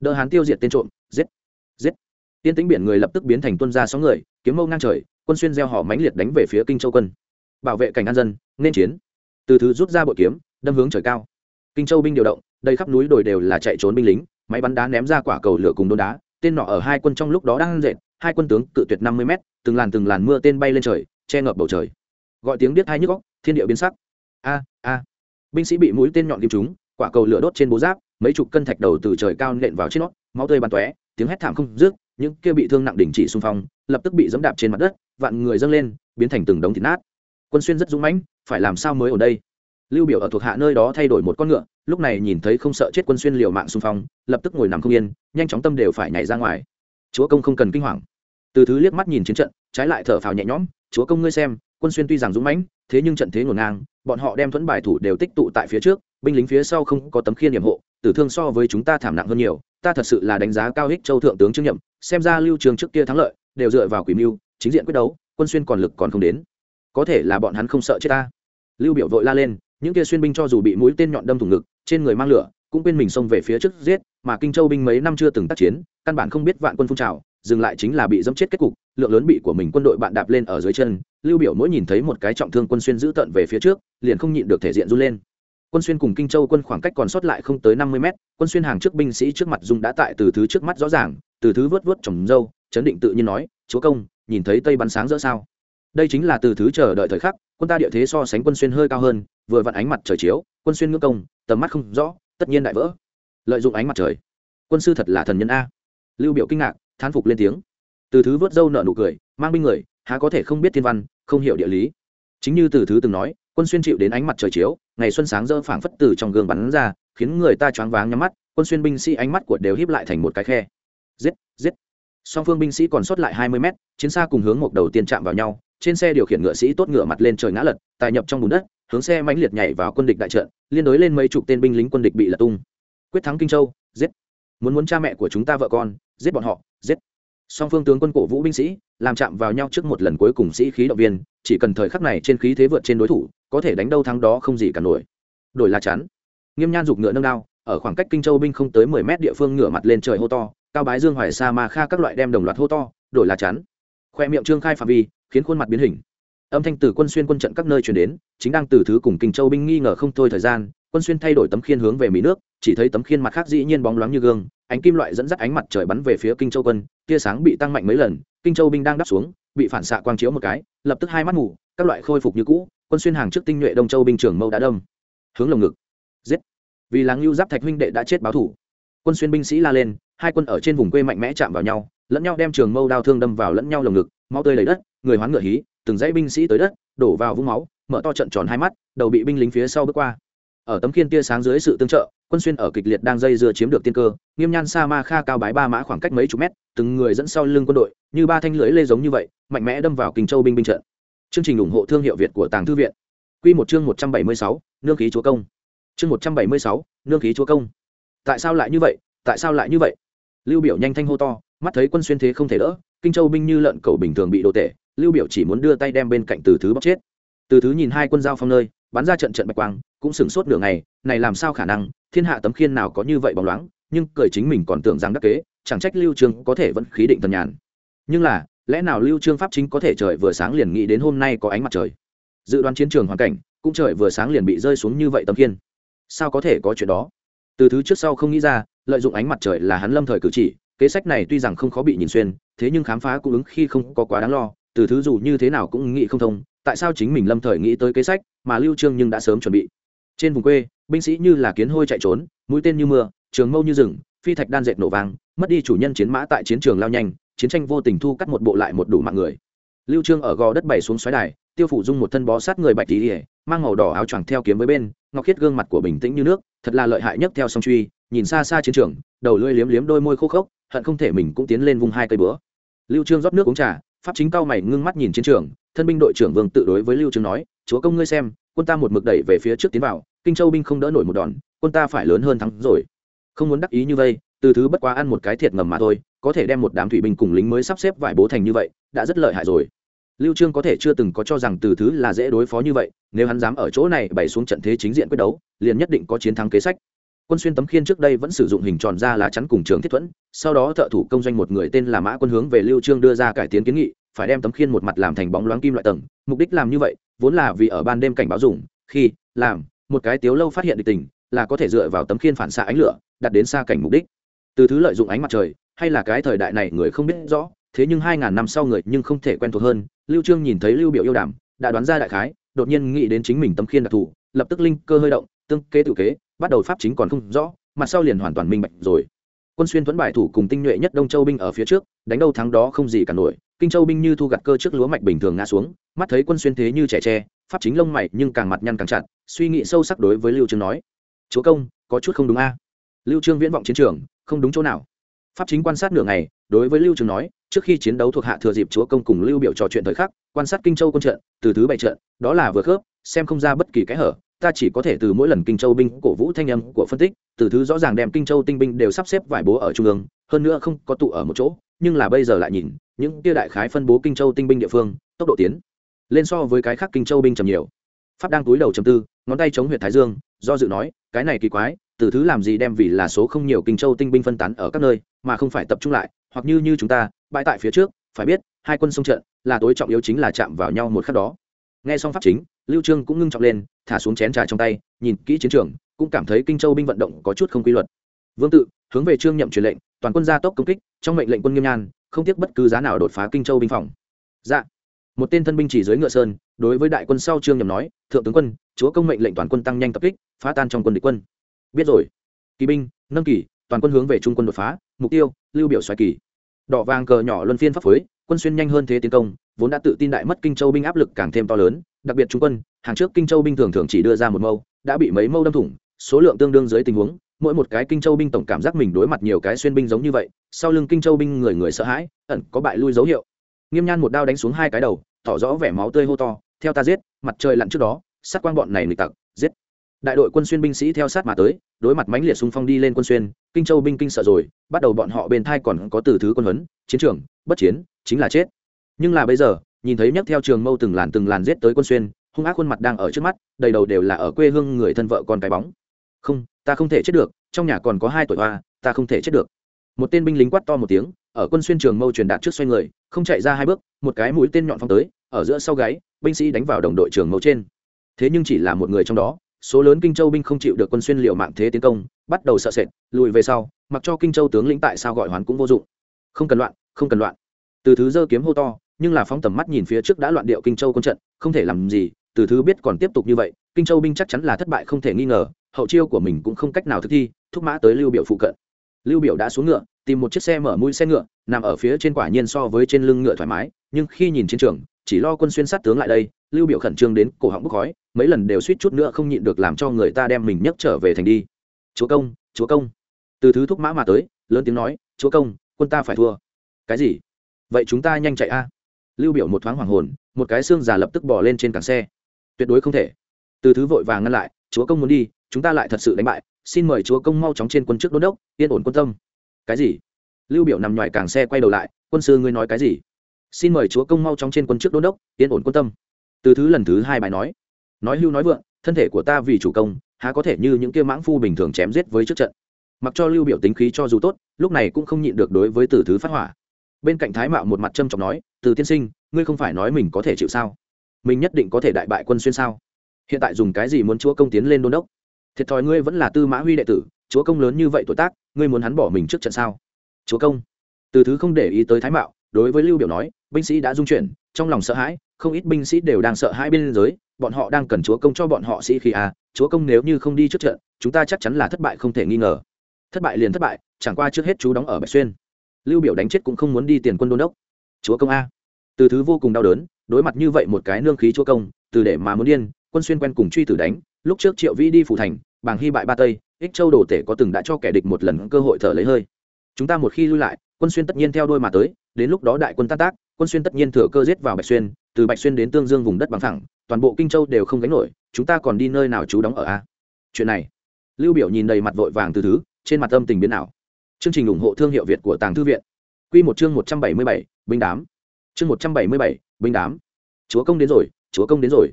Đỡ hán tiêu diệt tên trộm, giết giết. Tiên tĩnh biển người lập tức biến thành tuân ra sáu người, kiếm mâu ngang trời, quân xuyên gieo họ mãnh liệt đánh về phía kinh châu quân. Bảo vệ cảnh an dân, nên chiến. Từ thứ rút ra bội kiếm, đâm hướng trời cao. Kinh châu binh điều động đây khắp núi đồi đều là chạy trốn binh lính, máy bắn đá ném ra quả cầu lửa cùng đôn đá, tên nọ ở hai quân trong lúc đó đang dệt hai quân tướng cự tuyệt năm mươi mét, từng làn từng làn mưa tên bay lên trời, che ngập bầu trời. Gọi tiếng biết hai nhức góc thiên địa biến sắc a a. Binh sĩ bị mũi tên nhọn kim chúng quả cầu lửa đốt trên bố giáp, mấy chục cân thạch đầu từ trời cao nện vào trên nót máu tươi bắn tóe, tiếng hét thảm không rước những kia bị thương nặng đình chỉ xung phong, lập tức bị dẫm đạp trên mặt đất, vạn người dâng lên, biến thành từng đống thịt nát. Quân xuyên rất dũng mãnh, phải làm sao mới ở đây? Lưu biểu ở thuộc hạ nơi đó thay đổi một con ngựa, lúc này nhìn thấy không sợ chết quân xuyên liều mạng xung phong, lập tức ngồi nằm không yên, nhanh chóng tâm đều phải nhảy ra ngoài. Chúa công không cần kinh hoàng. Từ thứ liếc mắt nhìn chiến trận, trái lại thở phào nhẹ nhõm, chúa công ngươi xem quân xuyên tuy rằng dũng mãnh, thế nhưng trận thế ngổn ngang, bọn họ đem thuẫn bài thủ đều tích tụ tại phía trước, binh lính phía sau không có tấm khiên điểm hộ, tử thương so với chúng ta thảm nặng hơn nhiều, ta thật sự là đánh giá cao hích châu thượng tướng trương nhậm, xem ra lưu trường trước kia thắng lợi, đều dựa vào quỷ mưu, chính diện quyết đấu, quân xuyên còn lực còn không đến. Có thể là bọn hắn không sợ chết ta. Lưu biểu vội la lên, những kia xuyên binh cho dù bị mũi tên nhọn đâm thủng ngực, trên người mang lửa, cũng quên mình xông về phía trước giết, mà kinh châu binh mấy năm chưa từng tác chiến, căn bản không biết vạn quân phun trào, dừng lại chính là bị dẫm chết kết cục, lượng lớn bị của mình quân đội bạn đạp lên ở dưới chân lưu biểu mỗi nhìn thấy một cái trọng thương quân xuyên giữ tận về phía trước, liền không nhịn được thể diện run lên. Quân xuyên cùng kinh châu quân khoảng cách còn sót lại không tới năm mươi mét, quân xuyên hàng trước binh sĩ trước mặt dung đã tại từ thứ trước mắt rõ ràng, từ thứ vớt vớt trồng dâu, chấn định tự nhiên nói, chúa công, nhìn thấy tây bắn sáng rỡ sao? Đây chính là từ thứ chờ đợi thời khắc, quân ta địa thế so sánh quân xuyên hơi cao hơn, vừa vặn ánh mặt trời chiếu, quân xuyên ngưỡng công, tầm mắt không rõ, tất nhiên đại vỡ. Lợi dụng ánh mặt trời. Quân sư thật là thần nhân a. Lưu biểu kinh ngạc, thán phục lên tiếng. Từ thứ vớt dâu nợ nụ cười, mang binh người há có thể không biết thiên văn, không hiểu địa lý. Chính như từ thứ từng nói, quân xuyên chịu đến ánh mặt trời chiếu, ngày xuân sáng dơ phảng phất từ trong gương bắn ra, khiến người ta choáng váng nhắm mắt, quân xuyên binh sĩ ánh mắt của đều híp lại thành một cái khe. Giết giết. Song phương binh sĩ còn sót lại hai mươi mét, chiến xa cùng hướng một đầu tiên chạm vào nhau, trên xe điều khiển ngựa sĩ tốt ngựa mặt lên trời ngã lật, tài nhập trong bùn đất, hướng xe mãnh liệt nhảy vào quân địch đại trận, liên đối lên mấy chục tên binh lính quân địch bị lật tung. Quyết thắng kinh châu, giết. Muốn muốn cha mẹ của chúng ta vợ con, giết bọn họ, giết song phương tướng quân cổ vũ binh sĩ, làm chạm vào nhau trước một lần cuối cùng sĩ khí động viên, chỉ cần thời khắc này trên khí thế vượt trên đối thủ, có thể đánh đâu thắng đó không gì cả nổi. Đổi là chắn, nghiêm nhan giục ngựa nâng đao, ở khoảng cách kinh châu binh không tới mười mét địa phương ngửa mặt lên trời hô to, cao bái dương, hoài sa ma kha các loại đem đồng loạt hô to, đổi là chắn. Khoe miệng trương khai phạm vi, khiến khuôn mặt biến hình. Âm thanh từ quân xuyên quân trận các nơi chuyển đến, chính đang từ thứ cùng kinh châu binh nghi ngờ không thôi thời gian quân xuyên thay đổi tấm khiên hướng về mỹ nước, chỉ thấy tấm khiên mặt khác dĩ nhiên bóng loáng như gương, ánh kim loại dẫn dắt ánh mặt trời bắn về phía kinh châu quân, tia sáng bị tăng mạnh mấy lần, kinh châu binh đang đắp xuống, bị phản xạ quang chiếu một cái, lập tức hai mắt ngủ các loại khôi phục như cũ, quân xuyên hàng trước tinh nhuệ đông châu binh trưởng mâu đã đông hướng lồng ngực, giết. Vì láng lưu giáp thạch huynh đệ đã chết báo thủ. Quân xuyên binh sĩ la lên, hai quân ở trên vùng quê mạnh mẽ chạm vào nhau, lẫn nhau đem trường mâu đao thương đâm vào lẫn nhau lồng ngực, máu tươi lấy đất, người hoán ngựa hí, từng dãy binh sĩ tới đất, đổ vào vũng máu, mở to trận tròn hai mắt, đầu bị binh lính phía sau bước qua ở tấm khiên tia sáng dưới sự tương trợ, quân xuyên ở kịch liệt đang dây dưa chiếm được tiên cơ, nghiêm nhan sa ma kha cao bái ba mã khoảng cách mấy chục mét, từng người dẫn sau lưng quân đội, như ba thanh lưới lê giống như vậy, mạnh mẽ đâm vào kinh châu binh binh trận. Chương trình ủng hộ thương hiệu việt của tàng thư viện. Q một chương một trăm bảy mươi sáu, nương khí chúa công. Chương một trăm bảy mươi sáu, nương khí chúa công. Tại sao lại như vậy? Tại sao lại như vậy? Lưu biểu nhanh thanh hô to, mắt thấy quân xuyên thế không thể đỡ, kinh châu binh như lợn cầu bình thường bị đồ tể, lưu biểu chỉ muốn đưa tay đem bên cạnh từ thứ bóc chết. Từ thứ nhìn hai quân giao phong nơi bắn ra trận trận bạch quang, cũng sửng sốt nửa ngày, này làm sao khả năng, thiên hạ tấm khiên nào có như vậy bóng loáng, nhưng cười chính mình còn tưởng rằng đắc kế, chẳng trách lưu trương có thể vẫn khí định tần nhàn. Nhưng là, lẽ nào lưu trương pháp chính có thể trời vừa sáng liền nghĩ đến hôm nay có ánh mặt trời? Dự đoán chiến trường hoàn cảnh, cũng trời vừa sáng liền bị rơi xuống như vậy tấm khiên. Sao có thể có chuyện đó? Từ thứ trước sau không nghĩ ra, lợi dụng ánh mặt trời là hắn lâm thời cử chỉ, kế sách này tuy rằng không khó bị nhìn xuyên, thế nhưng khám phá cũng ứng khi không có quá đáng lo, từ thứ dù như thế nào cũng nghĩ không thông tại sao chính mình lâm thời nghĩ tới kế sách mà lưu trương nhưng đã sớm chuẩn bị trên vùng quê binh sĩ như là kiến hôi chạy trốn mũi tên như mưa trường mâu như rừng phi thạch đan dệt nổ vang mất đi chủ nhân chiến mã tại chiến trường lao nhanh chiến tranh vô tình thu cắt một bộ lại một đủ mạng người lưu trương ở gò đất bảy xuống xoáy đài tiêu phủ dung một thân bó sát người bạch tí mang màu đỏ áo choàng theo kiếm với bên ngọc khiết gương mặt của bình tĩnh như nước thật là lợi hại nhất theo song truy nhìn xa xa chiến trường đầu lưỡi liếm liếm đôi môi khô khốc hận không thể mình cũng tiến lên vùng hai cây bữa lưu trương rót nước uống trà pháp chính cao mày ngưng mắt nhìn chiến trường thân binh đội trưởng vương tự đối với lưu trương nói chúa công ngươi xem quân ta một mực đẩy về phía trước tiến vào kinh châu binh không đỡ nổi một đòn quân ta phải lớn hơn thắng rồi. Không muốn đắc ý như vậy, từ thứ bất quá ăn một cái thiệt ngầm mà thôi có thể đem một đám thủy binh cùng lính mới sắp xếp vải bố thành như vậy đã rất lợi hại rồi. Lưu trương có thể chưa từng có cho rằng từ thứ là dễ đối phó như vậy nếu hắn dám ở chỗ này bày xuống trận thế chính diện quyết đấu liền nhất định có chiến thắng kế sách. Quân xuyên tấm khiên trước đây vẫn sử dụng hình tròn ra lá chắn cùng trường thiết thuẫn sau đó thợ thủ công doanh một người tên là mã quân hướng về lưu trương đưa ra cải tiến kiến nghị phải đem tấm khiên một mặt làm thành bóng loáng kim loại tầng, mục đích làm như vậy, vốn là vì ở ban đêm cảnh báo dùng, khi, làm, một cái tiếu lâu phát hiện địch tình, là có thể dựa vào tấm khiên phản xạ ánh lửa đặt đến xa cảnh mục đích. Từ thứ lợi dụng ánh mặt trời, hay là cái thời đại này người không biết rõ, thế nhưng hai ngàn năm sau người nhưng không thể quen thuộc hơn, lưu trương nhìn thấy lưu biểu yêu đảm đã đoán ra đại khái, đột nhiên nghĩ đến chính mình tấm khiên đặc thù, lập tức linh cơ hơi động, tương kế tự kế, bắt đầu pháp chính còn không rõ mặt sau liền hoàn toàn minh bạch rồi. Quân xuyên thuẫn bài thủ cùng tinh nhuệ nhất đông châu binh ở phía trước, đánh đâu thắng đó không gì cả nổi kinh châu binh như thu gặt cơ trước lúa mạch bình thường ngã xuống, mắt thấy quân xuyên thế như trẻ tre, pháp chính lông mày nhưng càng mặt nhăn càng chặt, suy nghĩ sâu sắc đối với lưu trương nói, chúa công, có chút không đúng a. Lưu trương viễn vọng chiến trường, không đúng chỗ nào. Pháp chính quan sát nửa ngày, đối với lưu trương nói, trước khi chiến đấu thuộc hạ thừa dịp chúa công cùng lưu biểu trò chuyện thời khắc, quan sát kinh châu quân trận, từ thứ bảy trận, đó là vừa khớp, xem không ra bất kỳ cái hở, ta chỉ có thể từ mỗi lần kinh châu binh cổ vũ thanh âm của phân tích, từ thứ rõ ràng đem kinh châu tinh binh đều sắp xếp vải bố ở trung ương, hơn nữa không có tụ ở một chỗ, nhưng là bây giờ lại nhìn những tia đại khái phân bố kinh châu tinh binh địa phương, tốc độ tiến lên so với cái khác kinh châu binh trầm nhiều. Pháp đang túi đầu chầm tư, ngón tay chống huyện thái dương, do dự nói, cái này kỳ quái, từ thứ làm gì đem vì là số không nhiều kinh châu tinh binh phân tán ở các nơi, mà không phải tập trung lại, hoặc như như chúng ta, bãi tại phía trước, phải biết, hai quân sông trận, là tối trọng yếu chính là chạm vào nhau một khắc đó. Nghe xong pháp chính, lưu trương cũng ngưng trọng lên, thả xuống chén trà trong tay, nhìn kỹ chiến trường, cũng cảm thấy kinh châu binh vận động có chút không quy luật. Vương tự, hướng về trương nhậm truyền lệnh, toàn quân gia tốc công kích, trong mệnh lệnh quân nghiêm nhan không tiếc bất cứ giá nào đột phá kinh châu binh phòng. Dạ. Một tên thân binh chỉ dưới ngựa sơn, đối với đại quân sau trương nhầm nói, thượng tướng quân, chúa công mệnh lệnh toàn quân tăng nhanh tập kích, phá tan trong quân địch quân. Biết rồi. Kỳ binh, nâng kỳ toàn quân hướng về trung quân đột phá, mục tiêu, lưu biểu xoài kỳ đỏ vàng cờ nhỏ luân phiên pháp phối, quân xuyên nhanh hơn thế tiến công, vốn đã tự tin đại mất kinh châu binh áp lực càng thêm to lớn, đặc biệt trung quân, hàng trước kinh châu binh thường thường chỉ đưa ra một mâu, đã bị mấy mâu đâm thủng, số lượng tương đương dưới tình huống mỗi một cái kinh châu binh tổng cảm giác mình đối mặt nhiều cái xuyên binh giống như vậy, sau lưng kinh châu binh người người sợ hãi, ẩn có bại lui dấu hiệu. Nghiêm nhan một đao đánh xuống hai cái đầu, tỏ rõ vẻ máu tươi hô to, theo ta giết, mặt trời lặn trước đó, sát quang bọn này nghịch tặc, giết. Đại đội quân xuyên binh sĩ theo sát mà tới, đối mặt mãnh liệt xung phong đi lên quân xuyên, kinh châu binh kinh sợ rồi, bắt đầu bọn họ bên thai còn có từ thứ quân huấn, chiến trường, bất chiến, chính là chết. Nhưng là bây giờ, nhìn thấy nhắc theo trường mâu từng làn từng làn giết tới quân xuyên, hung ác khuôn mặt đang ở trước mắt, đầy đầu đều là ở quê hương người thân vợ con cái bóng. Không ta không thể chết được, trong nhà còn có hai tuổi hoa, ta không thể chết được. Một tên binh lính quát to một tiếng, ở quân xuyên trường mâu truyền đạt trước xoay người, không chạy ra hai bước, một cái mũi tên nhọn phong tới, ở giữa sau gáy, binh sĩ đánh vào đồng đội trường mâu trên. Thế nhưng chỉ là một người trong đó, số lớn kinh châu binh không chịu được quân xuyên liệu mạng thế tiến công, bắt đầu sợ sệt, lùi về sau, mặc cho kinh châu tướng lĩnh tại sao gọi hoán cũng vô dụng. Không cần loạn, không cần loạn. Từ thứ dơ kiếm hô to, nhưng là phóng tầm mắt nhìn phía trước đã loạn điệu kinh châu quân trận, không thể làm gì, từ thứ biết còn tiếp tục như vậy, kinh châu binh chắc chắn là thất bại không thể nghi ngờ hậu chiêu của mình cũng không cách nào thực thi, thúc mã tới lưu biểu phụ cận. Lưu biểu đã xuống ngựa, tìm một chiếc xe mở mũi xe ngựa, nằm ở phía trên quả nhiên so với trên lưng ngựa thoải mái, nhưng khi nhìn chiến trường, chỉ lo quân xuyên sát tướng lại đây, lưu biểu khẩn trương đến cổ họng bốc khói, mấy lần đều suýt chút nữa không nhịn được làm cho người ta đem mình nhấc trở về thành đi. Chúa công chúa công. Từ thứ thúc mã mà tới, lớn tiếng nói, chúa công, quân ta phải thua. Cái gì? Vậy chúng ta nhanh chạy a. Lưu biểu một thoáng hoàng hồn, một cái xương già lập tức bỏ lên trên càng xe. Tuyệt đối không thể. Từ thứ vội vàng ngăn lại, chúa công muốn đi chúng ta lại thật sự đánh bại, xin mời chúa công mau chóng trên quân trước đôn đốc, yên ổn quân tâm. Cái gì? Lưu biểu nằm ngoài càng xe quay đầu lại, quân sư ngươi nói cái gì? Xin mời chúa công mau chóng trên quân trước đôn đốc, yên ổn quân tâm. Từ thứ lần thứ hai bài nói. Nói hưu nói vượng, thân thể của ta vì chủ công, há có thể như những kia mãng phu bình thường chém giết với trước trận. Mặc cho lưu biểu tính khí cho dù tốt, lúc này cũng không nhịn được đối với tử thứ phát hỏa. Bên cạnh thái mạo một mặt trâm trọng nói, từ tiên sinh, ngươi không phải nói mình có thể chịu sao? Mình nhất định có thể đại bại quân xuyên sao? Hiện tại dùng cái gì muốn chúa công tiến lên đôn đốc? Thiệt thòi ngươi vẫn là tư mã huy đệ tử, chúa công lớn như vậy tuổi tác, ngươi muốn hắn bỏ mình trước trận sao? Chúa công. Từ thứ không để ý tới thái mạo, đối với lưu biểu nói, binh sĩ đã dung chuyển, trong lòng sợ hãi, không ít binh sĩ đều đang sợ hãi bên giới, bọn họ đang cần chúa công cho bọn họ sĩ khi à chúa công nếu như không đi trước trận, chúng ta chắc chắn là thất bại không thể nghi ngờ. Thất bại liền thất bại, chẳng qua trước hết chú đóng ở bạch xuyên. Lưu biểu đánh chết cũng không muốn đi tiền quân đôn đốc. Chúa công a. Từ thứ vô cùng đau đớn, đối mặt như vậy một cái nương khí chúa công, từ để mà muốn điên, quân xuyên quen cùng truy tử đánh, lúc trước triệu vĩ đi phủ thành bàng hy bại ba tây ích châu đồ tể có từng đã cho kẻ địch một lần cơ hội thở lấy hơi. Chúng ta một khi lui lại quân xuyên tất nhiên theo đôi mà tới đến lúc đó đại quân tác tác quân xuyên tất nhiên thừa cơ giết vào bạch xuyên từ bạch xuyên đến tương dương vùng đất bằng thẳng toàn bộ kinh châu đều không gánh nổi chúng ta còn đi nơi nào trú đóng ở a? Chuyện này lưu biểu nhìn đầy mặt vội vàng từ thứ trên mặt âm tình biến ảo. Chương trình ủng hộ thương hiệu việt của tàng thư viện. Quy một chương 177, binh đám. Chương 177, binh đám. Chúa công đến rồi chúa công đến rồi.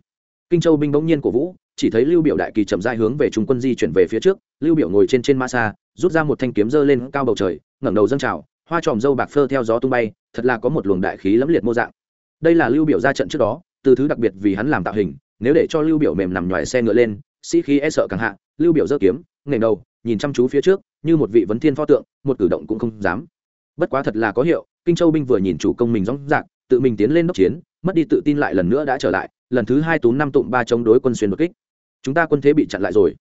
Kinh châu binh bỗng nhiên của vũ chỉ thấy lưu biểu đại kỳ chậm rãi hướng về trung quân di chuyển về phía trước, lưu biểu ngồi trên trên ma xa, rút ra một thanh kiếm dơ lên cao bầu trời, ngẩng đầu dâng trào, hoa tròm dâu bạc phơ theo gió tung bay, thật là có một luồng đại khí lẫm liệt mô dạng. Đây là lưu biểu ra trận trước đó, từ thứ đặc biệt vì hắn làm tạo hình, nếu để cho lưu biểu mềm nằm ngoài xe ngựa lên, sĩ khí e sợ càng hạ, lưu biểu giơ kiếm nghề đầu, nhìn chăm chú phía trước, như một vị vấn thiên pho tượng, một cử động cũng không dám. Bất quá thật là có hiệu, kinh châu binh vừa nhìn chủ công mình rõ ràng tự mình tiến lên đốc chiến, mất đi tự tin lại lần nữa đã trở lại, lần thứ hai tú năm tụng ba chống đối quân xuyên đột kích chúng ta quân thế bị chặn lại rồi.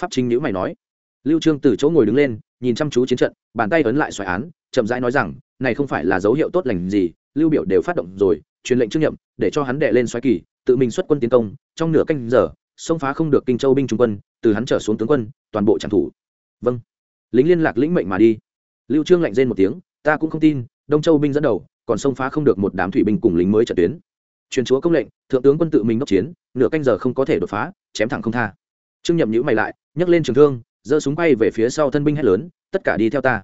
Pháp chính nhữ mày nói. Lưu trương từ chỗ ngồi đứng lên, nhìn chăm chú chiến trận, bàn tay ấn lại xoài án, chậm rãi nói rằng, này không phải là dấu hiệu tốt lành gì, lưu biểu đều phát động rồi, truyền lệnh trương nhậm, để cho hắn đệ lên xoáy kỳ, tự mình xuất quân tiến công, trong nửa canh giờ, xông phá không được kinh châu binh trung quân, từ hắn trở xuống tướng quân, toàn bộ trảm thủ. Vâng. Lính liên lạc lĩnh mệnh mà đi. Lưu trương lạnh rên một tiếng, ta cũng không tin, đông châu binh dẫn đầu, còn xông phá không được một đám thủy binh cùng lính mới trận tuyến truyền chúa công lệnh, thượng tướng quân tự mình đốc chiến, nửa canh giờ không có thể đột phá, chém thẳng không tha. Trương nhậm nhữ mày lại, nhấc lên trường thương, giơ súng bay về phía sau thân binh hét lớn, tất cả đi theo ta.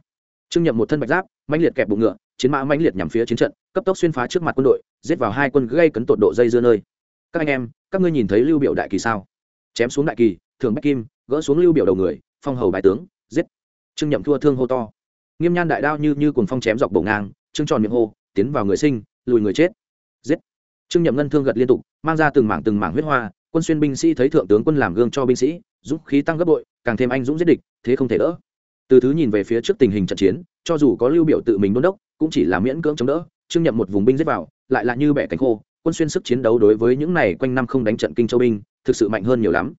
Trương nhậm một thân bạch giáp, mãnh liệt kẹp bụng ngựa, chiến mã mãnh liệt nhằm phía chiến trận, cấp tốc xuyên phá trước mặt quân đội, giết vào hai quân gây cấn tột độ dây dưa nơi. Các anh em, các ngươi nhìn thấy lưu biểu đại kỳ sao? Chém xuống đại kỳ, thường bách kim, gỡ xuống lưu biểu đầu người, phong hầu bài tướng, giết. Trương nhậm thua thương hô to. Nghiêm nhan đại đao như như cuồng phong chém dọc bổ ngang, trương tròn miệng hô, tiến vào người sinh, lùi người chết trương nhậm ngân thương gật liên tục, mang ra từng mảng từng mảng huyết hoa, quân xuyên binh sĩ thấy thượng tướng quân làm gương cho binh sĩ, dũng khí tăng gấp bội, càng thêm anh dũng giết địch, thế không thể đỡ. Từ thứ nhìn về phía trước tình hình trận chiến, cho dù có lưu biểu tự mình đôn đốc, cũng chỉ là miễn cưỡng chống đỡ, trương nhậm một vùng binh giết vào, lại là như bẻ cánh khô, quân xuyên sức chiến đấu đối với những này quanh năm không đánh trận kinh châu binh, thực sự mạnh hơn nhiều lắm.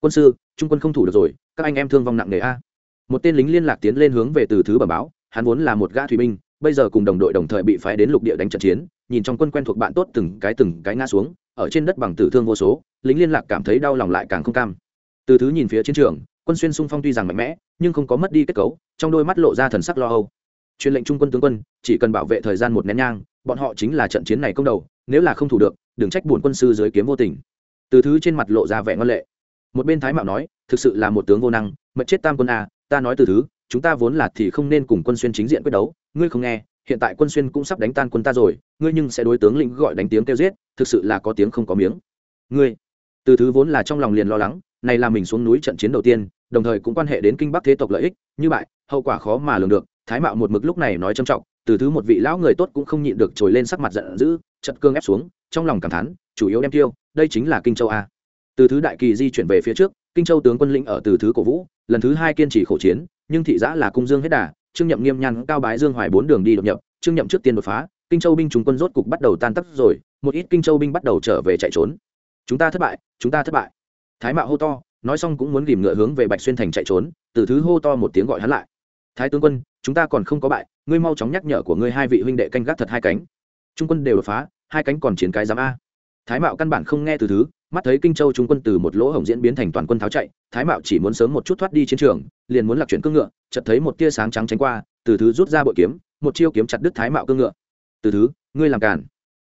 Quân sư, trung quân không thủ được rồi, các anh em thương vong nặng nề a. Một tên lính liên lạc tiến lên hướng về từ thứ bẩm báo, hắn vốn là một gã thủy binh, bây giờ cùng đồng đội đồng thời bị phái đến lục địa đánh trận chiến nhìn trong quân quen thuộc bạn tốt từng cái từng cái ngã xuống, ở trên đất bằng tử thương vô số, lính liên lạc cảm thấy đau lòng lại càng không cam. Từ thứ nhìn phía chiến trường, quân xuyên sung phong tuy rằng mạnh mẽ, nhưng không có mất đi kết cấu, trong đôi mắt lộ ra thần sắc lo âu. Truyền lệnh trung quân tướng quân, chỉ cần bảo vệ thời gian một nén nhang, bọn họ chính là trận chiến này công đầu, nếu là không thủ được, đừng trách buồn quân sư dưới kiếm vô tình. Từ thứ trên mặt lộ ra vẻ ngon lệ. Một bên thái mạo nói, thực sự là một tướng vô năng, mật chết tam quân a, ta nói từ thứ, chúng ta vốn là thì không nên cùng quân xuyên chính diện quyết đấu, ngươi không nghe hiện tại quân xuyên cũng sắp đánh tan quân ta rồi, ngươi nhưng sẽ đối tướng lĩnh gọi đánh tiếng kêu giết, thực sự là có tiếng không có miếng. Ngươi, từ thứ vốn là trong lòng liền lo lắng, này là mình xuống núi trận chiến đầu tiên, đồng thời cũng quan hệ đến kinh bắc thế tộc lợi ích, như vậy, hậu quả khó mà lường được, thái mạo một mực lúc này nói trầm trọng, từ thứ một vị lão người tốt cũng không nhịn được trồi lên sắc mặt giận dữ chật cương ép xuống, trong lòng cảm thán, chủ yếu đem tiêu, đây chính là kinh châu a. Từ thứ đại kỳ di chuyển về phía trước, kinh châu tướng quân lĩnh ở từ thứ cổ vũ, lần thứ hai kiên trì khổ chiến, nhưng thị giã là cung dương hết đà trương nhậm nghiêm nhăn cao bái dương hoài bốn đường đi đột nhập, trương nhậm trước tiên đột phá, kinh châu binh chúng quân rốt cục bắt đầu tan tắc rồi, một ít kinh châu binh bắt đầu trở về chạy trốn. Chúng ta thất bại, chúng ta thất bại. Thái mạo hô to, nói xong cũng muốn ghìm ngựa hướng về bạch xuyên thành chạy trốn, từ thứ hô to một tiếng gọi hắn lại. Thái tướng quân, chúng ta còn không có bại, ngươi mau chóng nhắc nhở của ngươi hai vị huynh đệ canh gác thật hai cánh. Trung quân đều đột phá, hai cánh còn chiến cái giám a. Thái mạo căn bản không nghe từ thứ mắt thấy kinh châu trung quân từ một lỗ hổng diễn biến thành toàn quân tháo chạy, thái mạo chỉ muốn sớm một chút thoát đi chiến trường, liền muốn lạc chuyển cương ngựa, chợt thấy một tia sáng trắng tránh qua, từ thứ rút ra bội kiếm, một chiêu kiếm chặt đứt thái mạo cương ngựa. Từ thứ, ngươi làm cản.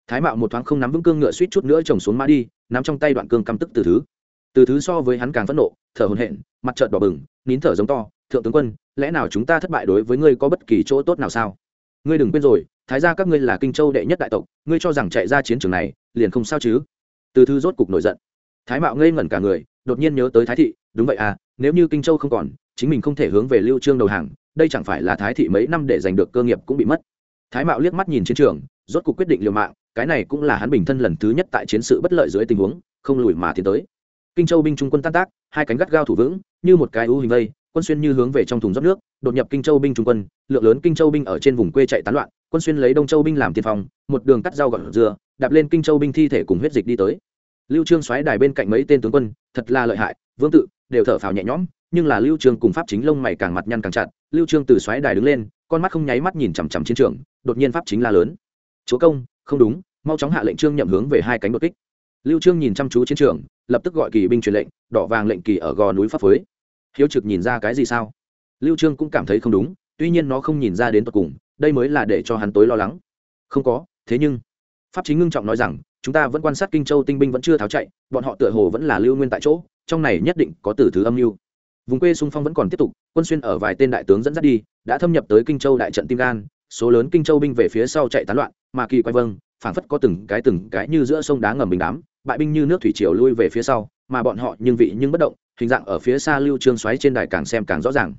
Thái mạo một thoáng không nắm vững cương ngựa suýt chút nữa trồng xuống mã đi, nắm trong tay đoạn cương căm tức từ thứ. Từ thứ so với hắn càng phẫn nộ, thở hồn hện mặt trợt đỏ bừng, nín thở giống to, thượng tướng quân, lẽ nào chúng ta thất bại đối với ngươi có bất kỳ chỗ tốt nào sao? Ngươi đừng quên rồi, thái ra các ngươi là kinh châu đệ nhất đại tộc, ngươi cho rằng chạy ra chiến trường này, liền không sao chứ? Từ thư rốt cục nổi giận. Thái mạo ngây ngẩn cả người, đột nhiên nhớ tới thái thị, đúng vậy à nếu như kinh châu không còn, chính mình không thể hướng về lưu trương đầu hàng, đây chẳng phải là thái thị mấy năm để giành được cơ nghiệp cũng bị mất. Thái mạo liếc mắt nhìn chiến trường, rốt cục quyết định liều mạng, cái này cũng là hắn bình thân lần thứ nhất tại chiến sự bất lợi dưới tình huống, không lùi mà tiến tới. Kinh châu binh trung quân tan tác, hai cánh gắt gao thủ vững, như một cái ưu hình vây, quân xuyên như hướng về trong thùng dốc nước, đột nhập kinh châu binh trung quân, lượng lớn kinh châu binh ở trên vùng quê chạy tán loạn quân xuyên lấy đông châu binh làm tiên phong, một đường cắt rau gọt dừa, đạp lên kinh châu binh thi thể cùng huyết dịch đi tới. Lưu trương xoáy đài bên cạnh mấy tên tướng quân, thật là lợi hại, vương tự, đều thở phào nhẹ nhõm, nhưng là lưu trương cùng pháp chính lông mày càng mặt nhăn càng chặt, lưu trương từ xoáy đài đứng lên, con mắt không nháy mắt nhìn chằm chằm chiến trường, đột nhiên pháp chính la lớn. Chúa công, không đúng, mau chóng hạ lệnh trương nhậm hướng về hai cánh đột kích. Lưu trương nhìn chăm chú chiến trường, lập tức gọi kỳ binh truyền lệnh, đỏ vàng lệnh kỳ ở gò núi pháp phối hiếu trực nhìn ra cái gì sao? Lưu trương cũng cảm thấy không đúng, tuy nhiên nó không nhìn ra đến tận cùng đây mới là để cho hắn tối lo lắng. Không có, thế nhưng, pháp chính ngưng trọng nói rằng, chúng ta vẫn quan sát kinh châu tinh binh vẫn chưa tháo chạy, bọn họ tựa hồ vẫn là lưu nguyên tại chỗ, trong này nhất định có tử thứ âm mưu. Vùng quê xung phong vẫn còn tiếp tục, quân xuyên ở vài tên đại tướng dẫn dắt đi, đã thâm nhập tới kinh châu đại trận tim gan, số lớn kinh châu binh về phía sau chạy tán loạn, mà kỳ quay vâng phảng phất có từng cái từng cái như giữa sông đá ngầm bình đám, bại binh như nước thủy triều lui về phía sau, mà bọn họ nhưng vị nhưng bất động, hình dạng ở phía xa lưu trương xoáy trên đài càng xem càng rõ ràng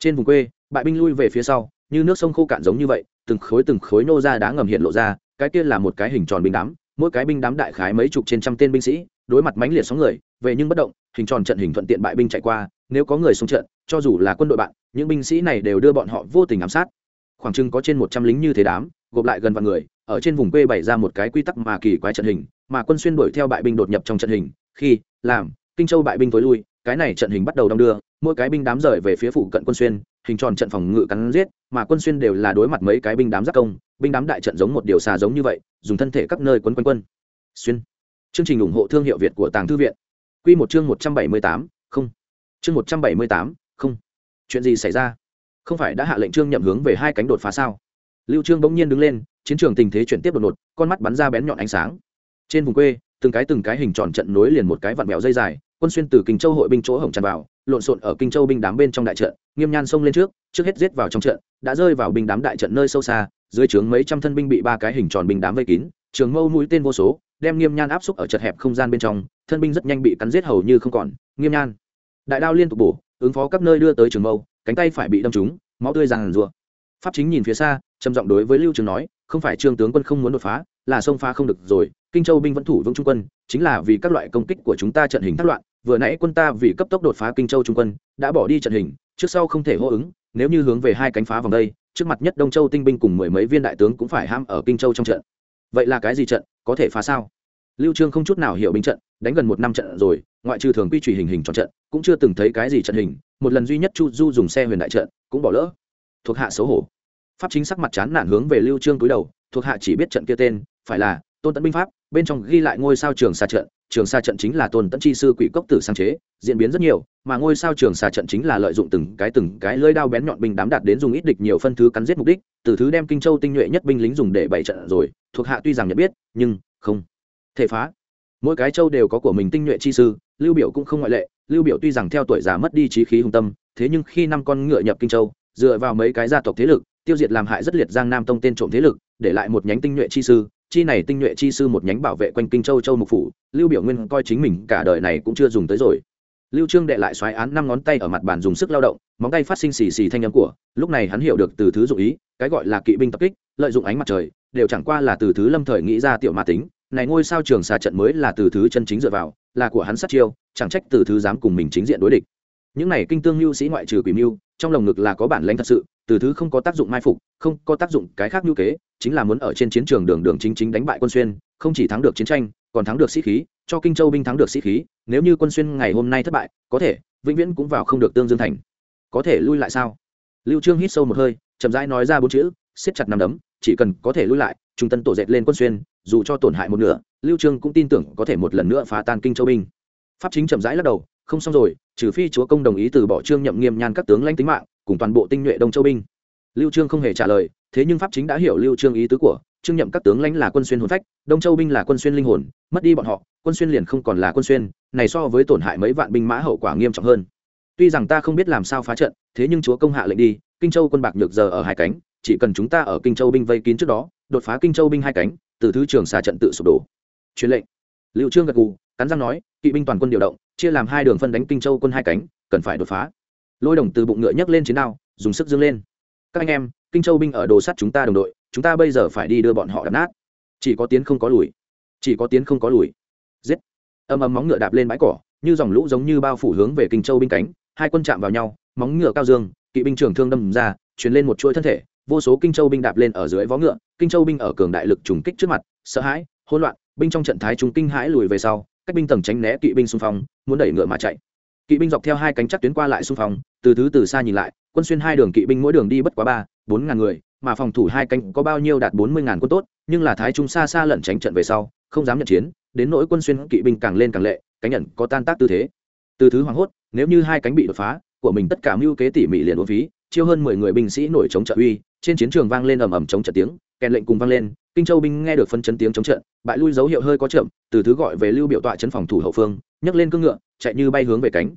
trên vùng quê, bại binh lui về phía sau, như nước sông khô cạn giống như vậy, từng khối từng khối nô ra đá ngầm hiện lộ ra, cái kia là một cái hình tròn binh đám, mỗi cái binh đám đại khái mấy chục trên trăm tên binh sĩ, đối mặt mãnh liệt sóng người, về nhưng bất động, hình tròn trận hình thuận tiện bại binh chạy qua, nếu có người xung trận, cho dù là quân đội bạn, những binh sĩ này đều đưa bọn họ vô tình ám sát. Khoảng chừng có trên một trăm lính như thế đám, gộp lại gần vạn người, ở trên vùng quê bày ra một cái quy tắc mà kỳ quái trận hình, mà quân xuyên đuổi theo bại binh đột nhập trong trận hình, khi, làm, kinh châu bại binh tối lui, cái này trận hình bắt đầu đong đưa mỗi cái binh đám rời về phía phụ cận quân xuyên, hình tròn trận phòng ngự cắn giết, mà quân xuyên đều là đối mặt mấy cái binh đám giác công, binh đám đại trận giống một điều xà giống như vậy, dùng thân thể các nơi quấn quanh quân. Xuyên. Chương trình ủng hộ thương hiệu việt của tàng thư viện. Q một chương một trăm bảy mươi tám, không. Chương một trăm bảy mươi tám, không. Chuyện gì xảy ra? Không phải đã hạ lệnh trương nhậm hướng về hai cánh đột phá sao? Lưu trương bỗng nhiên đứng lên, chiến trường tình thế chuyển tiếp đột ngột, con mắt bắn ra bén nhọn ánh sáng. Trên vùng quê, từng cái từng cái hình tròn trận nối liền một cái vặn mèo dây dài, quân xuyên từ kinh châu hội binh chỗ hổng tràn vào lộn xộn ở kinh châu binh đám bên trong đại trận, nghiêm nhan xông lên trước trước hết giết vào trong trận, đã rơi vào binh đám đại trận nơi sâu xa, dưới trướng mấy trăm thân binh bị ba cái hình tròn binh đám vây kín, trường mâu mũi tên vô số, đem nghiêm nhan áp xúc ở chật hẹp không gian bên trong, thân binh rất nhanh bị cắn giết hầu như không còn. Nghiêm nhan, đại đao liên tục bổ, ứng phó các nơi đưa tới trường mâu, cánh tay phải bị đâm trúng, máu tươi ràng rùa pháp chính nhìn phía xa, trầm giọng đối với lưu trường nói, không phải trương tướng quân không muốn đột phá, là sông pha không được rồi, kinh châu binh vẫn thủ vững trung quân, chính là vì các loại công kích của chúng ta trận hình thất loạn vừa nãy quân ta vì cấp tốc đột phá kinh châu trung quân, đã bỏ đi trận hình, trước sau không thể hô ứng, nếu như hướng về hai cánh phá vòng đây, trước mặt nhất đông châu tinh binh cùng mười mấy viên đại tướng cũng phải ham ở kinh châu trong trận. Vậy là cái gì trận, có thể phá sao? Lưu trương không chút nào hiểu binh trận, đánh gần một năm trận rồi, ngoại trừ thường quy trùy hình hình tròn trận, cũng chưa từng thấy cái gì trận hình, một lần duy nhất chu du dùng xe huyền đại trận, cũng bỏ lỡ. Thuộc hạ xấu hổ. Pháp chính sắc mặt chán nản hướng về lưu trương cúi đầu, thuộc hạ chỉ biết trận kia tên, phải là tôn tấn binh pháp bên trong ghi lại ngôi sao trường xa trận, trường xa trận chính là tôn tẫn chi sư quỷ cốc tử sáng chế, diễn biến rất nhiều, mà ngôi sao trường xa trận chính là lợi dụng từng cái từng cái lưỡi đao bén nhọn binh đám đạt đến dùng ít địch nhiều phân thứ cắn giết mục đích, từ thứ đem kinh châu tinh nhuệ nhất binh lính dùng để bày trận rồi, thuộc hạ tuy rằng nhận biết, nhưng không thể phá. Mỗi cái châu đều có của mình tinh nhuệ chi sư, lưu biểu cũng không ngoại lệ, lưu biểu tuy rằng theo tuổi già mất đi trí khí hùng tâm, thế nhưng khi năm con ngựa nhập kinh châu, dựa vào mấy cái gia tộc thế lực, tiêu diệt làm hại rất liệt giang nam tông tên trộm thế lực, để lại một nhánh tinh nhuệ chi sư chi này tinh nhuệ chi sư một nhánh bảo vệ quanh kinh châu châu mục phủ, lưu biểu nguyên coi chính mình cả đời này cũng chưa dùng tới rồi. Lưu trương đệ lại xoáy án năm ngón tay ở mặt bàn dùng sức lao động, móng tay phát sinh xì xì thanh âm của, lúc này hắn hiểu được từ thứ dụng ý, cái gọi là kỵ binh tập kích, lợi dụng ánh mặt trời, đều chẳng qua là từ thứ lâm thời nghĩ ra tiểu ma tính, này ngôi sao trường xa trận mới là từ thứ chân chính dựa vào, là của hắn sát chiêu, chẳng trách từ thứ dám cùng mình chính diện đối địch. Những này kinh tương lưu sĩ ngoại trừ quỷ mưu, trong lồng ngực là có bản lãnh thật sự từ thứ không có tác dụng mai phục, không có tác dụng cái khác như kế, chính là muốn ở trên chiến trường đường đường chính chính đánh bại quân xuyên, không chỉ thắng được chiến tranh, còn thắng được sĩ khí, cho kinh châu binh thắng được sĩ khí, nếu như quân xuyên ngày hôm nay thất bại, có thể, vĩnh viễn cũng vào không được tương dương thành. Có thể lui lại sao? Lưu trương hít sâu một hơi, chậm rãi nói ra bốn chữ, siết chặt nắm đấm, chỉ cần có thể lui lại, trung tân tổ dệt lên quân xuyên, dù cho tổn hại một nửa, lưu trương cũng tin tưởng có thể một lần nữa phá tan kinh châu binh. Pháp chính chậm rãi lắc đầu, không xong rồi, trừ phi chúa công đồng ý từ bỏ trương nhậm nghiêm nhan các tướng lãnh tính mạng cùng toàn bộ tinh nhuệ đông châu binh. Lưu trương không hề trả lời, thế nhưng pháp chính đã hiểu lưu trương ý tứ của, trương nhậm các tướng lãnh là quân xuyên hồn phách, đông châu binh là quân xuyên linh hồn, mất đi bọn họ, quân xuyên liền không còn là quân xuyên, này so với tổn hại mấy vạn binh mã hậu quả nghiêm trọng hơn. Tuy rằng ta không biết làm sao phá trận, thế nhưng chúa công hạ lệnh đi, kinh châu quân bạc nhược giờ ở hai cánh, chỉ cần chúng ta ở kinh châu binh vây kín trước đó, đột phá kinh châu binh hai cánh, từ thứ trường xà trận tự sụp đổ. Truyền lệnh. Lưu trương gật gù, cắn răng nói, kỵ binh toàn quân điều động, chia làm hai đường phân đánh kinh châu quân hai cánh, cần phải đột phá lôi đồng từ bụng ngựa nhấc lên chiến đao, dùng sức dâng lên. Các anh em, kinh châu binh ở đồ sắt chúng ta đồng đội, chúng ta bây giờ phải đi đưa bọn họ đập nát. Chỉ có tiến không có lùi. Chỉ có tiến không có lùi. Giết. Âm ầm móng ngựa đạp lên bãi cỏ, như dòng lũ giống như bao phủ hướng về kinh châu binh cánh, hai quân chạm vào nhau, móng ngựa cao dương, kỵ binh trưởng thương đâm ra, truyền lên một chuỗi thân thể, vô số kinh châu binh đạp lên ở dưới vó ngựa, kinh châu binh ở cường đại lực trùng kích trước mặt, sợ hãi, hỗn loạn, binh trong trận thái chúng kinh hãi lùi về sau cách binh tầng tránh né kỵ binh xung phong, muốn đẩy ngựa mà chạy kỵ binh dọc theo hai cánh chắc tuyến qua lại xung phong, từ thứ từ xa nhìn lại, quân xuyên hai đường kỵ binh mỗi đường đi bất quá ba, bốn ngàn người, mà phòng thủ hai cánh có bao nhiêu đạt bốn mươi ngàn quân tốt, nhưng là thái trung xa xa lẩn tránh trận về sau, không dám nhận chiến, đến nỗi quân xuyên kỵ binh càng lên càng lệ, cánh nhận có tan tác tư thế. Từ thứ hoảng hốt, nếu như hai cánh bị đột phá, của mình tất cả mưu kế tỉ mỉ liền uống phí, chiêu hơn mười người binh sĩ nổi chống trợ uy, trên chiến trường vang lên ầm ầm chống trận tiếng, kèn lệnh cùng vang lên, kinh châu binh nghe được phân chấn tiếng chống trận, bại lui dấu hiệu hơi có chậm, từ thứ gọi về lưu biểu tọa chấn phòng thủ hậu phương, nhấc lên cương ngựa chạy như bay hướng về cánh.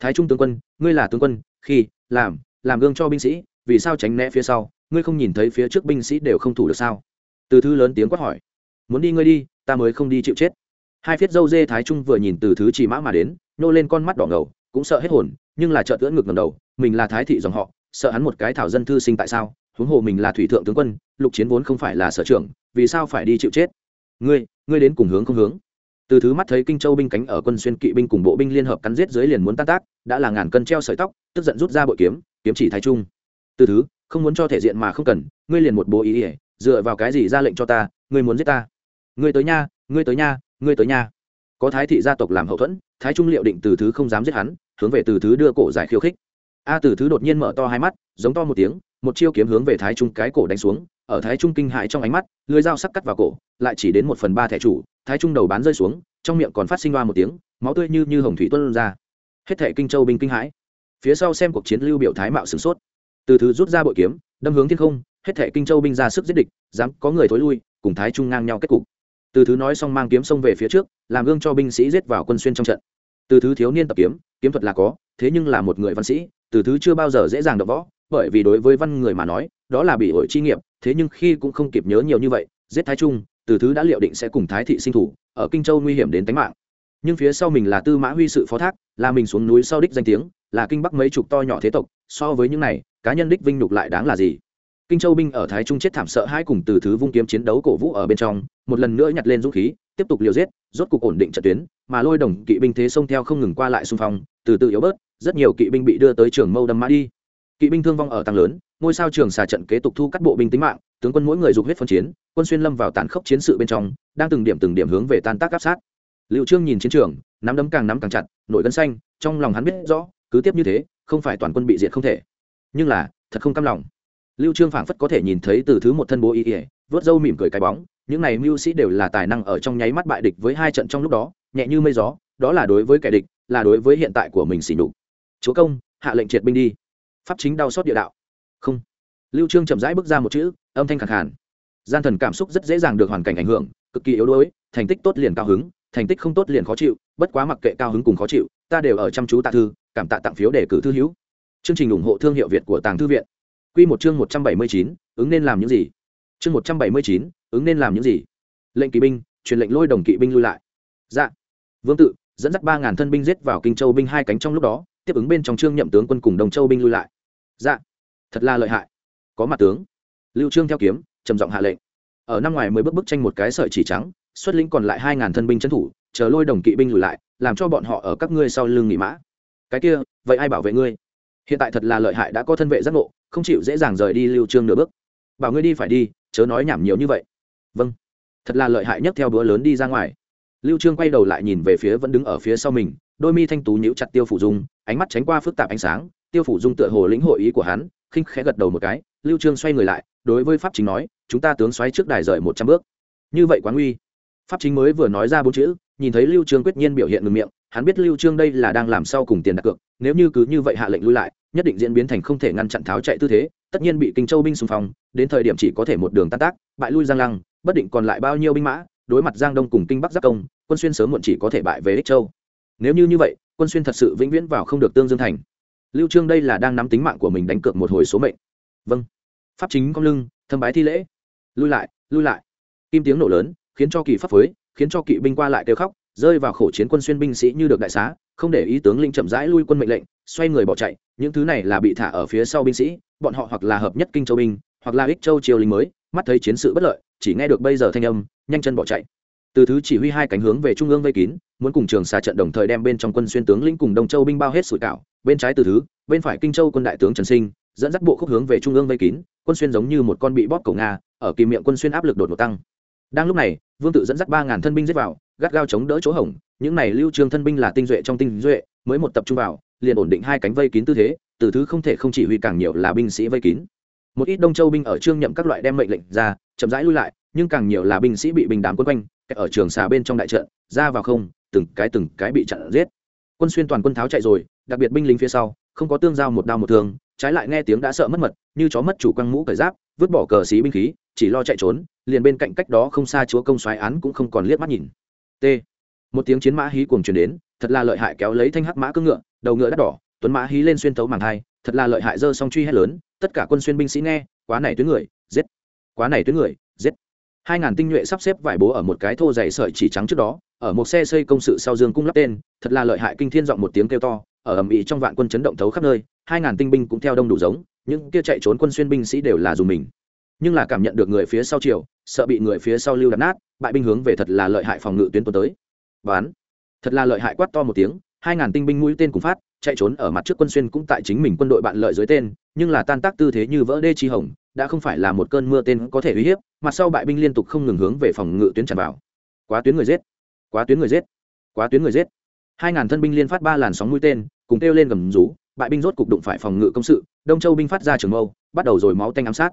Thái trung tướng quân, ngươi là tướng quân, khi, làm làm gương cho binh sĩ, vì sao tránh né phía sau? Ngươi không nhìn thấy phía trước binh sĩ đều không thủ được sao? Từ thứ lớn tiếng quát hỏi. Muốn đi ngươi đi, ta mới không đi chịu chết. Hai phiết dâu dê thái trung vừa nhìn từ thứ chỉ mã mà đến nô lên con mắt đỏ ngầu, cũng sợ hết hồn, nhưng là trợ tưỡn ngực ngầm đầu, mình là thái thị dòng họ, sợ hắn một cái thảo dân thư sinh tại sao? Huống hồ mình là thủy thượng tướng quân, lục chiến vốn không phải là sở trưởng, vì sao phải đi chịu chết? Ngươi ngươi đến cùng hướng không hướng? Từ thứ mắt thấy kinh châu binh cánh ở quân xuyên kỵ binh cùng bộ binh liên hợp cắn giết dưới liền muốn tan tác, đã là ngàn cân treo sợi tóc, tức giận rút ra bội kiếm kiếm chỉ thái trung. Từ thứ, không muốn cho thể diện mà không cần, ngươi liền một bố ý ỉa dựa vào cái gì ra lệnh cho ta, ngươi muốn giết ta? Ngươi tới nha, ngươi tới nha, ngươi tới nha. Có thái thị gia tộc làm hậu thuẫn, thái trung liệu định từ thứ không dám giết hắn, hướng về từ thứ đưa cổ giải khiêu khích. A à, từ thứ đột nhiên mở to hai mắt, giống to một tiếng, một chiêu kiếm hướng về thái trung cái cổ đánh xuống, ở thái trung kinh hại trong ánh mắt lưới dao sắc cắt vào cổ, lại chỉ đến một phần ba thẻ chủ thái trung đầu bán rơi xuống, trong miệng còn phát sinh loa một tiếng, máu tươi như như hồng thủy tuân ra. Hết thệ kinh châu binh kinh hãi. Phía sau xem cuộc chiến lưu biểu thái mạo sửng sốt. Từ thứ rút ra bội kiếm, đâm hướng thiên không, hết thệ kinh châu binh ra sức giết địch, dám có người thối lui, cùng thái trung ngang nhau kết cục. Từ thứ nói xong mang kiếm xông về phía trước, làm gương cho binh sĩ giết vào quân xuyên trong trận. Từ thứ thiếu niên tập kiếm kiếm thuật là có, thế nhưng là một người văn sĩ, từ thứ chưa bao giờ dễ dàng đập võ, bởi vì đối với văn người mà nói, đó là bị ổi chi nghiệp, thế nhưng khi cũng không kịp nhớ nhiều như vậy, giết thái trung từ thứ đã liệu định sẽ cùng thái thị sinh thủ, ở kinh châu nguy hiểm đến tính mạng. Nhưng phía sau mình là tư mã huy sự phó thác, là mình xuống núi sau đích danh tiếng, là kinh bắc mấy chục to nhỏ thế tộc, so với những này, cá nhân đích vinh nhục lại đáng là gì? Kinh châu binh ở thái trung chết thảm sợ hai cùng từ thứ vung kiếm chiến đấu cổ vũ ở bên trong, một lần nữa nhặt lên dũng khí, tiếp tục liều giết, rốt cục ổn định trận tuyến, mà lôi đồng kỵ binh thế sông theo không ngừng qua lại xung phong, từ từ yếu bớt, rất nhiều kỵ binh bị đưa tới trường mâu đâm mã đi kỵ binh thương vong ở tăng lớn, ngôi sao trường xà trận kế tục thu cắt bộ binh tính mạng, tướng quân mỗi người dục huyết phân chiến, quân xuyên lâm vào tàn khốc chiến sự bên trong, đang từng điểm từng điểm hướng về tan tác áp sát. Liệu trương nhìn chiến trường, nắm đấm càng nắm càng chặt, nổi gân xanh, trong lòng hắn biết rõ, cứ tiếp như thế, không phải toàn quân bị diệt không thể. Nhưng là, thật không cam lòng. Lưu trương phảng phất có thể nhìn thấy từ thứ một thân bố y ỉa vớt râu mỉm cười cái bóng, những này mưu sĩ đều là tài năng ở trong nháy mắt bại địch với hai trận trong lúc đó, nhẹ như mây gió, đó là đối với kẻ địch, là đối với hiện tại của mình xỉ nhục. Chúa công, hạ lệnh triệt binh đi pháp chính đau xót địa đạo. Không. Lưu trương chậm rãi bước ra một chữ, âm thanh khàn khàn. Gian thần cảm xúc rất dễ dàng được hoàn cảnh ảnh hưởng, cực kỳ yếu đuối, thành tích tốt liền cao hứng, thành tích không tốt liền khó chịu, bất quá mặc kệ cao hứng cùng khó chịu, ta đều ở chăm chú tạ thư, cảm tạ tặng phiếu để cử thư hữu. Chương trình ủng hộ thương hiệu việt của tàng thư viện. Quy một chương một trăm bảy mươi chín, ứng nên làm những gì? Chương một trăm bảy mươi chín, ứng nên làm những gì? Lệnh kỵ binh, truyền lệnh lôi đồng kỵ binh lui lại. Dạ. Vương tự, dẫn dắt ba ngàn thân binh giết vào kinh châu binh hai cánh trong lúc đó, tiếp ứng bên trong trương nhậm tướng quân cùng đồng châu binh lui lại dạ. Thật là lợi hại. Có mặt tướng. Lưu trương theo kiếm, trầm giọng hạ lệnh. Ở năm ngoài mới bước bức tranh một cái sợi chỉ trắng, xuất lĩnh còn lại hai ngàn thân binh trấn thủ, chờ lôi đồng kỵ binh lùi lại, làm cho bọn họ ở các ngươi sau lưng nghỉ mã. Cái kia, vậy ai bảo vệ ngươi? Hiện tại thật là lợi hại đã có thân vệ giác ngộ, không chịu dễ dàng rời đi lưu trương nửa bước. Bảo ngươi đi phải đi, chớ nói nhảm nhiều như vậy. Vâng. Thật là lợi hại nhất theo bữa lớn đi ra ngoài. Lưu trương quay đầu lại nhìn về phía vẫn đứng ở phía sau mình, đôi mi thanh tú nhíu chặt tiêu phủ dung, ánh mắt tránh qua phức tạp ánh sáng tiêu phủ dung tựa hồ lĩnh hội ý của hắn, khinh khẽ gật đầu một cái, lưu trương xoay người lại, đối với pháp chính nói, chúng ta tướng xoáy trước đài rời một trăm bước. Như vậy quá nguy. Pháp chính mới vừa nói ra bốn chữ, nhìn thấy lưu trương quyết nhiên biểu hiện ngừng miệng, hắn biết lưu trương đây là đang làm sau cùng tiền đặt cược, nếu như cứ như vậy hạ lệnh lui lại, nhất định diễn biến thành không thể ngăn chặn tháo chạy tư thế, tất nhiên bị kinh châu binh xung phong, đến thời điểm chỉ có thể một đường tan tác, bại lui giang lăng, bất định còn lại bao nhiêu binh mã, đối mặt giang đông cùng kinh bắc giáp công, quân xuyên sớm muộn chỉ có thể bại về ích châu. Nếu như như vậy, quân xuyên thật sự vĩnh viễn vào không được tương dương thành lưu trương đây là đang nắm tính mạng của mình đánh cược một hồi số mệnh. Vâng. Pháp chính cong lưng, thâm bái thi lễ. Lui lại lui lại. Kim tiếng nổ lớn, khiến cho kỳ pháp phối, khiến cho kỵ binh qua lại kêu khóc, rơi vào khổ chiến quân xuyên binh sĩ như được đại xá, không để ý tướng lĩnh chậm rãi lui quân mệnh lệnh, xoay người bỏ chạy. Những thứ này là bị thả ở phía sau binh sĩ, bọn họ hoặc là hợp nhất kinh châu binh, hoặc là ích châu triều lính mới, mắt thấy chiến sự bất lợi, chỉ nghe được bây giờ thanh âm, nhanh chân bỏ chạy từ thứ chỉ huy hai cánh hướng về trung ương vây kín, muốn cùng trường xà trận đồng thời đem bên trong quân xuyên tướng lĩnh cùng đông châu binh bao hết sủi cảo, bên trái từ thứ, bên phải kinh châu quân đại tướng trần sinh, dẫn dắt bộ khúc hướng về trung ương vây kín, quân xuyên giống như một con bị bóp cổ nga, ở kìm miệng quân xuyên áp lực đột ngột tăng. Đang lúc này, vương tự dẫn dắt ba ngàn thân binh giết vào, gắt gao chống đỡ chỗ hổng, những này lưu trương thân binh là tinh duệ trong tinh duệ, mới một tập trung vào, liền ổn định hai cánh vây kín tư thế, từ thứ không thể không chỉ huy càng nhiều là binh sĩ vây kín. Một ít đông châu binh ở trương nhậm các loại đem mệnh lệnh ra, chậm rãi lui lại, nhưng càng nhiều là binh sĩ bị bình đám quân quanh ở trường xà bên trong đại trận, ra vào không, từng cái từng cái bị chặn giết. Quân xuyên toàn quân tháo chạy rồi, đặc biệt binh lính phía sau, không có tương giao một đao một thương, trái lại nghe tiếng đã sợ mất mật, như chó mất chủ quăng mũ cởi giáp, vứt bỏ cờ xí binh khí, chỉ lo chạy trốn, liền bên cạnh cách đó không xa chúa công xoáy án cũng không còn liếc mắt nhìn. T. Một tiếng chiến mã hí cuồng truyền đến, thật là lợi hại kéo lấy thanh hắc mã cưỡng ngựa, đầu ngựa đắt đỏ, tuấn mã hí lên xuyên tấu màng hai thật là lợi hại dơ song truy hét lớn, tất cả quân xuyên binh sĩ nghe, quá này tuyến người, giết. Quá này tuyến người, giết hai ngàn tinh nhuệ sắp xếp vải bố ở một cái thô dày sợi chỉ trắng trước đó, ở một xe xây công sự sau dương cung lắp tên, thật là lợi hại kinh thiên giọng một tiếng kêu to, ở ầm ĩ trong vạn quân chấn động thấu khắp nơi, hai ngàn tinh binh cũng theo đông đủ giống, những kia chạy trốn quân xuyên binh sĩ đều là dùng mình. Nhưng là cảm nhận được người phía sau chiều, sợ bị người phía sau lưu đập nát, bại binh hướng về thật là lợi hại phòng ngự tuyến tuần tới. Bán thật là lợi hại quát to một tiếng, hai ngàn tinh binh mũi tên cùng phát, chạy trốn ở mặt trước quân xuyên cũng tại chính mình quân đội bạn lợi dưới tên, nhưng là tan tác tư thế như vỡ đê chi hồng đã không phải là một cơn mưa tên có thể uy hiếp, mà sau bại binh liên tục không ngừng hướng về phòng ngự tuyến tràn vào. Quá tuyến người giết, quá tuyến người giết, quá tuyến người giết. Hai ngàn thân binh liên phát ba làn sóng mũi tên, cùng kêu lên gầm rú, bại binh rốt cục đụng phải phòng ngự công sự, đông châu binh phát ra trường mâu, bắt đầu rồi máu tanh ám sát.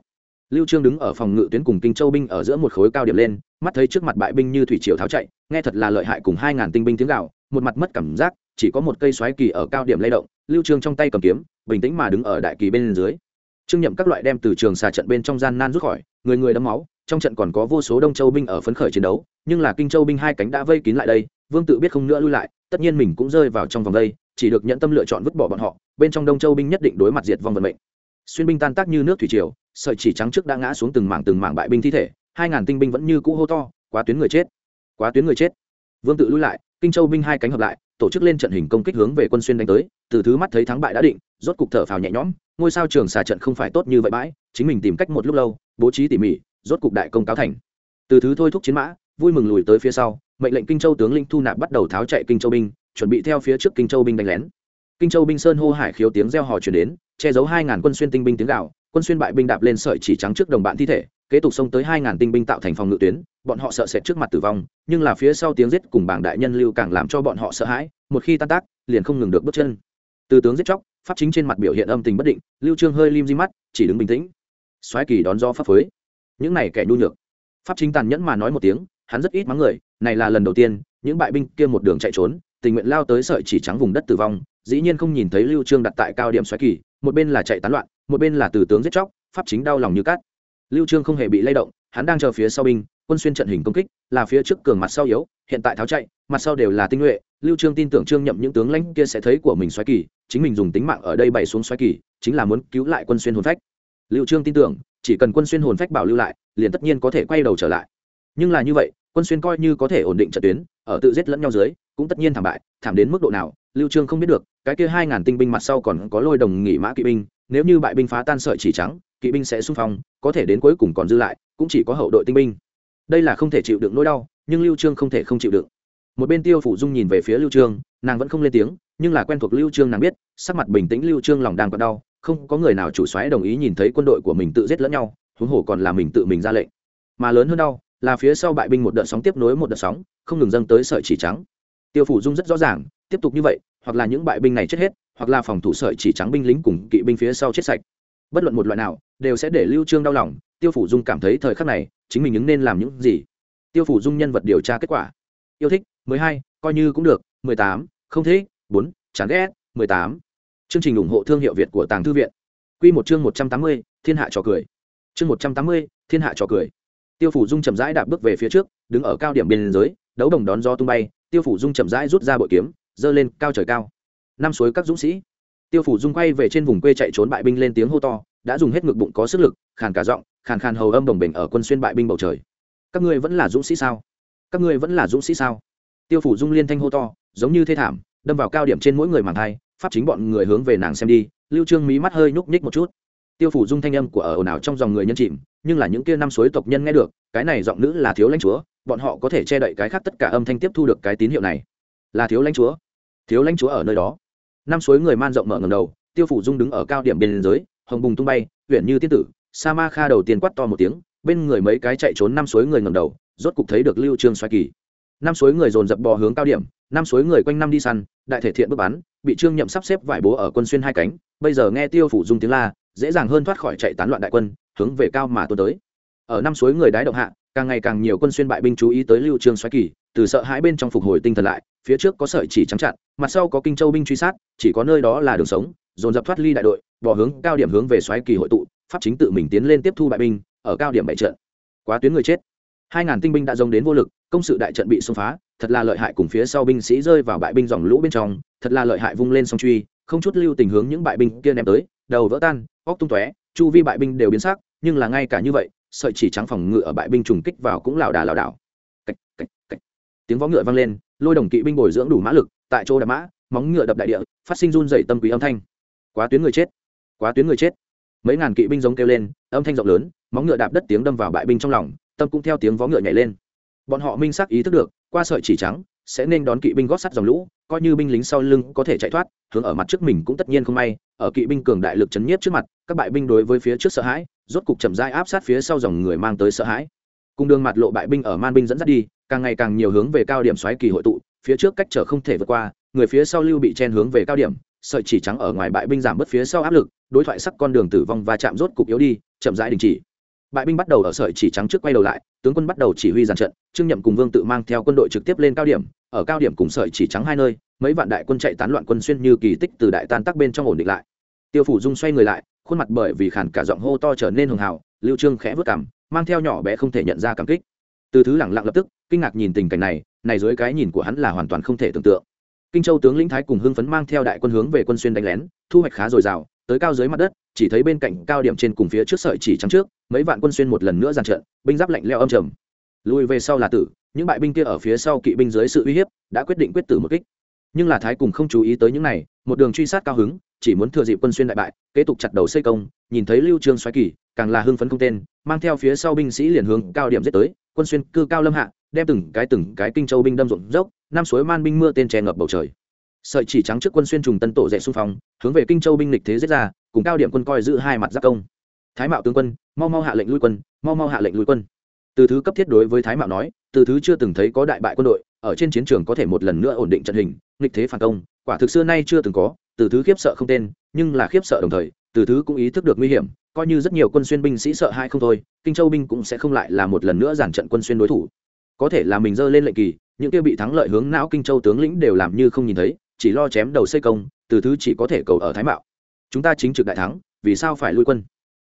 Lưu trương đứng ở phòng ngự tuyến cùng kinh châu binh ở giữa một khối cao điểm lên, mắt thấy trước mặt bại binh như thủy triều tháo chạy, nghe thật là lợi hại cùng hai ngàn tinh binh tiếng gạo một mặt mất cảm giác, chỉ có một cây xoáy kỳ ở cao điểm lay động, lưu trương trong tay cầm kiếm, bình tĩnh mà đứng ở đại kỳ bên dưới trương nhậm các loại đem từ trường xà trận bên trong gian nan rút khỏi, người người đấm máu, trong trận còn có vô số đông châu binh ở phấn khởi chiến đấu, nhưng là kinh châu binh hai cánh đã vây kín lại đây, vương tự biết không nữa lui lại, tất nhiên mình cũng rơi vào trong vòng đây, chỉ được nhận tâm lựa chọn vứt bỏ bọn họ, bên trong đông châu binh nhất định đối mặt diệt vong vận mệnh. Xuyên binh tan tác như nước thủy triều, sợi chỉ trắng trước đã ngã xuống từng mảng từng mảng bại binh thi thể, hai ngàn tinh binh vẫn như cũ hô to, quá tuyến người chết, quá tuyến người chết. Vương tự lui lại, kinh châu binh hai cánh hợp lại, tổ chức lên trận hình công kích hướng về quân xuyên đánh tới, từ thứ mắt thấy thắng bại đã định, rốt cục thở phào nhẹ nhõm ngôi sao trường xà trận không phải tốt như vậy bãi, chính mình tìm cách một lúc lâu, bố trí tỉ mỉ, rốt cục đại công cáo thành. Từ thứ thôi thúc chiến mã, vui mừng lùi tới phía sau, mệnh lệnh kinh châu tướng linh thu nạp bắt đầu tháo chạy kinh châu binh, chuẩn bị theo phía trước kinh châu binh đánh lén. Kinh châu binh sơn hô hải khiếu tiếng reo hò chuyển đến, che giấu hai ngàn quân xuyên tinh binh tiếng gạo quân xuyên bại binh đạp lên sợi chỉ trắng trước đồng bạn thi thể, kế tục xông tới hai ngàn tinh binh tạo thành phòng ngự tuyến, bọn họ sợ sệt trước mặt tử vong, nhưng là phía sau tiếng giết cùng bảng đại nhân lưu càng làm cho bọn họ sợ hãi, một khi tan tác, liền không ngừng được bước chân. Từ tướng giết chóc pháp chính trên mặt biểu hiện âm tình bất định, lưu trương hơi lim di mắt, chỉ đứng bình tĩnh. Xoáy kỳ đón do pháp phối. Những này kẻ nhu nhược. Pháp chính tàn nhẫn mà nói một tiếng, hắn rất ít mắng người, này là lần đầu tiên, những bại binh kia một đường chạy trốn, tình nguyện lao tới sợi chỉ trắng vùng đất tử vong, dĩ nhiên không nhìn thấy lưu trương đặt tại cao điểm xoáy kỳ, một bên là chạy tán loạn, một bên là từ tướng giết chóc, pháp chính đau lòng như cát. Lưu trương không hề bị lay động, hắn đang chờ phía sau binh, quân xuyên trận hình công kích, là phía trước cường mặt sau yếu, hiện tại tháo chạy, mặt sau đều là tinh nhuệ lưu trương tin tưởng trương nhậm những tướng lãnh kia sẽ thấy của mình xoáy kỳ, chính mình dùng tính mạng ở đây bày xuống xoáy kỳ, chính là muốn cứu lại quân xuyên hồn phách. Lưu trương tin tưởng, chỉ cần quân xuyên hồn phách bảo lưu lại, liền tất nhiên có thể quay đầu trở lại. Nhưng là như vậy, quân xuyên coi như có thể ổn định trận tuyến, ở tự giết lẫn nhau dưới, cũng tất nhiên thảm bại, thảm đến mức độ nào, lưu trương không biết được, cái kia hai ngàn tinh binh mặt sau còn có lôi đồng nghỉ mã kỵ binh, nếu như bại binh phá tan sợi chỉ trắng, kỵ binh sẽ xung phong, có thể đến cuối cùng còn dư lại, cũng chỉ có hậu đội tinh binh. Đây là không thể chịu đựng nỗi đau, nhưng lưu trương không thể không chịu đựng một bên tiêu phủ dung nhìn về phía lưu trương, nàng vẫn không lên tiếng, nhưng là quen thuộc lưu trương nàng biết, sắc mặt bình tĩnh lưu trương lòng đang còn đau, không có người nào chủ soái đồng ý nhìn thấy quân đội của mình tự giết lẫn nhau, huống hồ còn là mình tự mình ra lệnh. Mà lớn hơn đau, là phía sau bại binh một đợt sóng tiếp nối một đợt sóng, không ngừng dâng tới sợi chỉ trắng. Tiêu phủ dung rất rõ ràng, tiếp tục như vậy, hoặc là những bại binh này chết hết, hoặc là phòng thủ sợi chỉ trắng binh lính cùng kỵ binh phía sau chết sạch. Bất luận một loại nào, đều sẽ để lưu trương đau lòng, tiêu phủ dung cảm thấy thời khắc này, chính mình ứng nên làm những gì. Tiêu phủ dung nhân vật điều tra kết quả yêu thích 12, coi như cũng được 18, không thế 4, chán ghét 18. chương trình ủng hộ thương hiệu việt của tàng thư viện. Quy một chương 180, thiên hạ trò cười. Chương 180, thiên hạ trò cười. Tiêu phủ dung chậm rãi đạp bước về phía trước đứng ở cao điểm biên giới đấu đồng đón gió tung bay. Tiêu phủ dung chậm rãi rút ra bội kiếm dơ lên cao trời cao. Năm suối các dũng sĩ. Tiêu phủ dung quay về trên vùng quê chạy trốn bại binh lên tiếng hô to đã dùng hết ngực bụng có sức lực khàn cả giọng khàn khàn hầu âm đồng bình ở quân xuyên bại binh bầu trời. Các ngươi vẫn là dũng sĩ sao? Các ngươi vẫn là dũng sĩ sao? Tiêu phủ dung liên thanh hô to, giống như thê thảm, đâm vào cao điểm trên mỗi người màng thai pháp chính bọn người hướng về nàng xem đi, lưu trương mí mắt hơi nhúc nhích một chút. Tiêu phủ dung thanh âm của ở ồn ào trong dòng người nhân chìm, nhưng là những kia năm suối tộc nhân nghe được, cái này giọng nữ là thiếu lãnh chúa, bọn họ có thể che đậy cái khác tất cả âm thanh tiếp thu được cái tín hiệu này. Là thiếu lãnh chúa. Thiếu lãnh chúa ở nơi đó. Năm suối người man rộng mở ngầm đầu, tiêu phủ dung đứng ở cao điểm bên giới, hồng bùng tung bay huyện như tiên tử, sa ma kha đầu tiên quát to một tiếng, bên người mấy cái chạy trốn năm suối người ngầm đầu rốt cục thấy được lưu trương xoay kỳ. Năm suối người dồn dập bò hướng cao điểm, năm suối người quanh năm đi săn, đại thể thiện bước bắn, bị trương nhậm sắp xếp vải bố ở quân xuyên hai cánh, bây giờ nghe tiêu phủ dung tiếng la, dễ dàng hơn thoát khỏi chạy tán loạn đại quân, hướng về cao mà tuôn tới. Ở năm suối người đái động hạ, càng ngày càng nhiều quân xuyên bại binh chú ý tới lưu trương xoáy kỳ, từ sợ hãi bên trong phục hồi tinh thần lại, phía trước có sợi chỉ trắng chặn, mặt sau có kinh châu binh truy sát, chỉ có nơi đó là đường sống, dồn dập thoát ly đại đội bỏ hướng cao điểm hướng về xoáy kỳ hội tụ, pháp chính tự mình tiến lên tiếp thu bại binh, ở cao điểm bảy trận. Quá tuyến người chết hai ngàn tinh binh đã giống đến vô lực công sự đại trận bị xông phá thật là lợi hại cùng phía sau binh sĩ rơi vào bại binh dòng lũ bên trong thật là lợi hại vung lên song truy không chút lưu tình hướng những bại binh kia ném tới đầu vỡ tan óc tung tóe chu vi bại binh đều biến sắc nhưng là ngay cả như vậy sợi chỉ trắng phòng ngự ở bại binh trùng kích vào cũng lảo đà lảo đảo. Cách, cách, cách. tiếng võ ngựa vang lên lôi đồng kỵ binh bồi dưỡng đủ mã lực tại chỗ đạp mã móng ngựa đập đại địa phát sinh run dày tâm quý âm thanh. Quá tuyến người chết quá tuyến người chết. Mấy ngàn kỵ binh giống kêu lên âm thanh rộng lớn móng ngựa đạp đất tiếng đâm vào bại binh trong lòng tâm cũng theo tiếng vó ngựa nhảy lên. Bọn họ minh xác ý thức được, qua sợi chỉ trắng, sẽ nên đón kỵ binh gót sắt dòng lũ, coi như binh lính sau lưng có thể chạy thoát, hướng ở mặt trước mình cũng tất nhiên không may, ở kỵ binh cường đại lực chấn nhiếp trước mặt, các bại binh đối với phía trước sợ hãi, rốt cục chậm rãi áp sát phía sau dòng người mang tới sợ hãi. Cùng đường mặt lộ bại binh ở man binh dẫn dắt đi, càng ngày càng nhiều hướng về cao điểm xoáy kỳ hội tụ, phía trước cách trở không thể vượt qua, người phía sau lưu bị chen hướng về cao điểm, sợi chỉ trắng ở ngoài bại binh giảm bớt phía sau áp lực, đối thoại sắc con đường tử vong và chạm rốt cục yếu đi, chậm rãi đình chỉ bại binh bắt đầu ở sợi chỉ trắng trước quay đầu lại, tướng quân bắt đầu chỉ huy giàn trận, trương nhậm cùng vương tự mang theo quân đội trực tiếp lên cao điểm, ở cao điểm cùng sợi chỉ trắng hai nơi, mấy vạn đại quân chạy tán loạn quân xuyên như kỳ tích từ đại tan tác bên trong ổn định lại. Tiêu phủ dung xoay người lại, khuôn mặt bởi vì khản cả giọng hô to trở nên hường hào, lưu trương khẽ vớt cảm mang theo nhỏ bé không thể nhận ra cảm kích. Từ thứ lẳng lặng lập tức, kinh ngạc nhìn tình cảnh này này dưới cái nhìn của hắn là hoàn toàn không thể tưởng tượng. Kinh châu tướng lĩnh thái cùng hưng phấn mang theo đại quân hướng về quân xuyên đánh lén, thu hoạch khá dồi dào tới cao dưới mặt đất, chỉ thấy bên cạnh cao điểm trên cùng phía trước sợi chỉ trắng trước, mấy vạn quân xuyên một lần nữa giàn trận, binh giáp lạnh leo âm trầm. Lùi về sau là tử, những bại binh kia ở phía sau kỵ binh dưới sự uy hiếp, đã quyết định quyết tử một kích. Nhưng là thái cùng không chú ý tới những này, một đường truy sát cao hứng, chỉ muốn thừa dịp quân xuyên đại bại, kế tục chặt đầu xây công, nhìn thấy lưu trương xoáy kỳ, càng là hưng phấn không tên, mang theo phía sau binh sĩ liền hướng cao điểm giết tới, quân xuyên cư cao lâm hạ, đem từng cái từng cái kinh châu binh đâm rộn dốc, năm suối man binh mưa tên che ngập bầu trời sợi chỉ trắng trước quân xuyên trùng tân tổ dậy xung phong, hướng về kinh châu binh lịch thế giết ra, cùng cao điểm quân coi giữ hai mặt giáp công. Thái mạo tướng quân, mau mau hạ lệnh lui quân, mau mau hạ lệnh lui quân. Từ thứ cấp thiết đối với thái mạo nói, từ thứ chưa từng thấy có đại bại quân đội, ở trên chiến trường có thể một lần nữa ổn định trận hình, nghịch thế phản công, quả thực xưa nay chưa từng có, từ thứ khiếp sợ không tên, nhưng là khiếp sợ đồng thời, từ thứ cũng ý thức được nguy hiểm, coi như rất nhiều quân xuyên binh sĩ sợ hai không thôi, kinh châu binh cũng sẽ không lại là một lần nữa giản trận quân xuyên đối thủ. Có thể là mình dơ lên lệnh kỳ, những kia bị thắng lợi hướng não kinh châu tướng lĩnh đều làm như không nhìn thấy chỉ lo chém đầu xây công, từ thứ chỉ có thể cầu ở thái mạo. Chúng ta chính trực đại thắng, vì sao phải lui quân?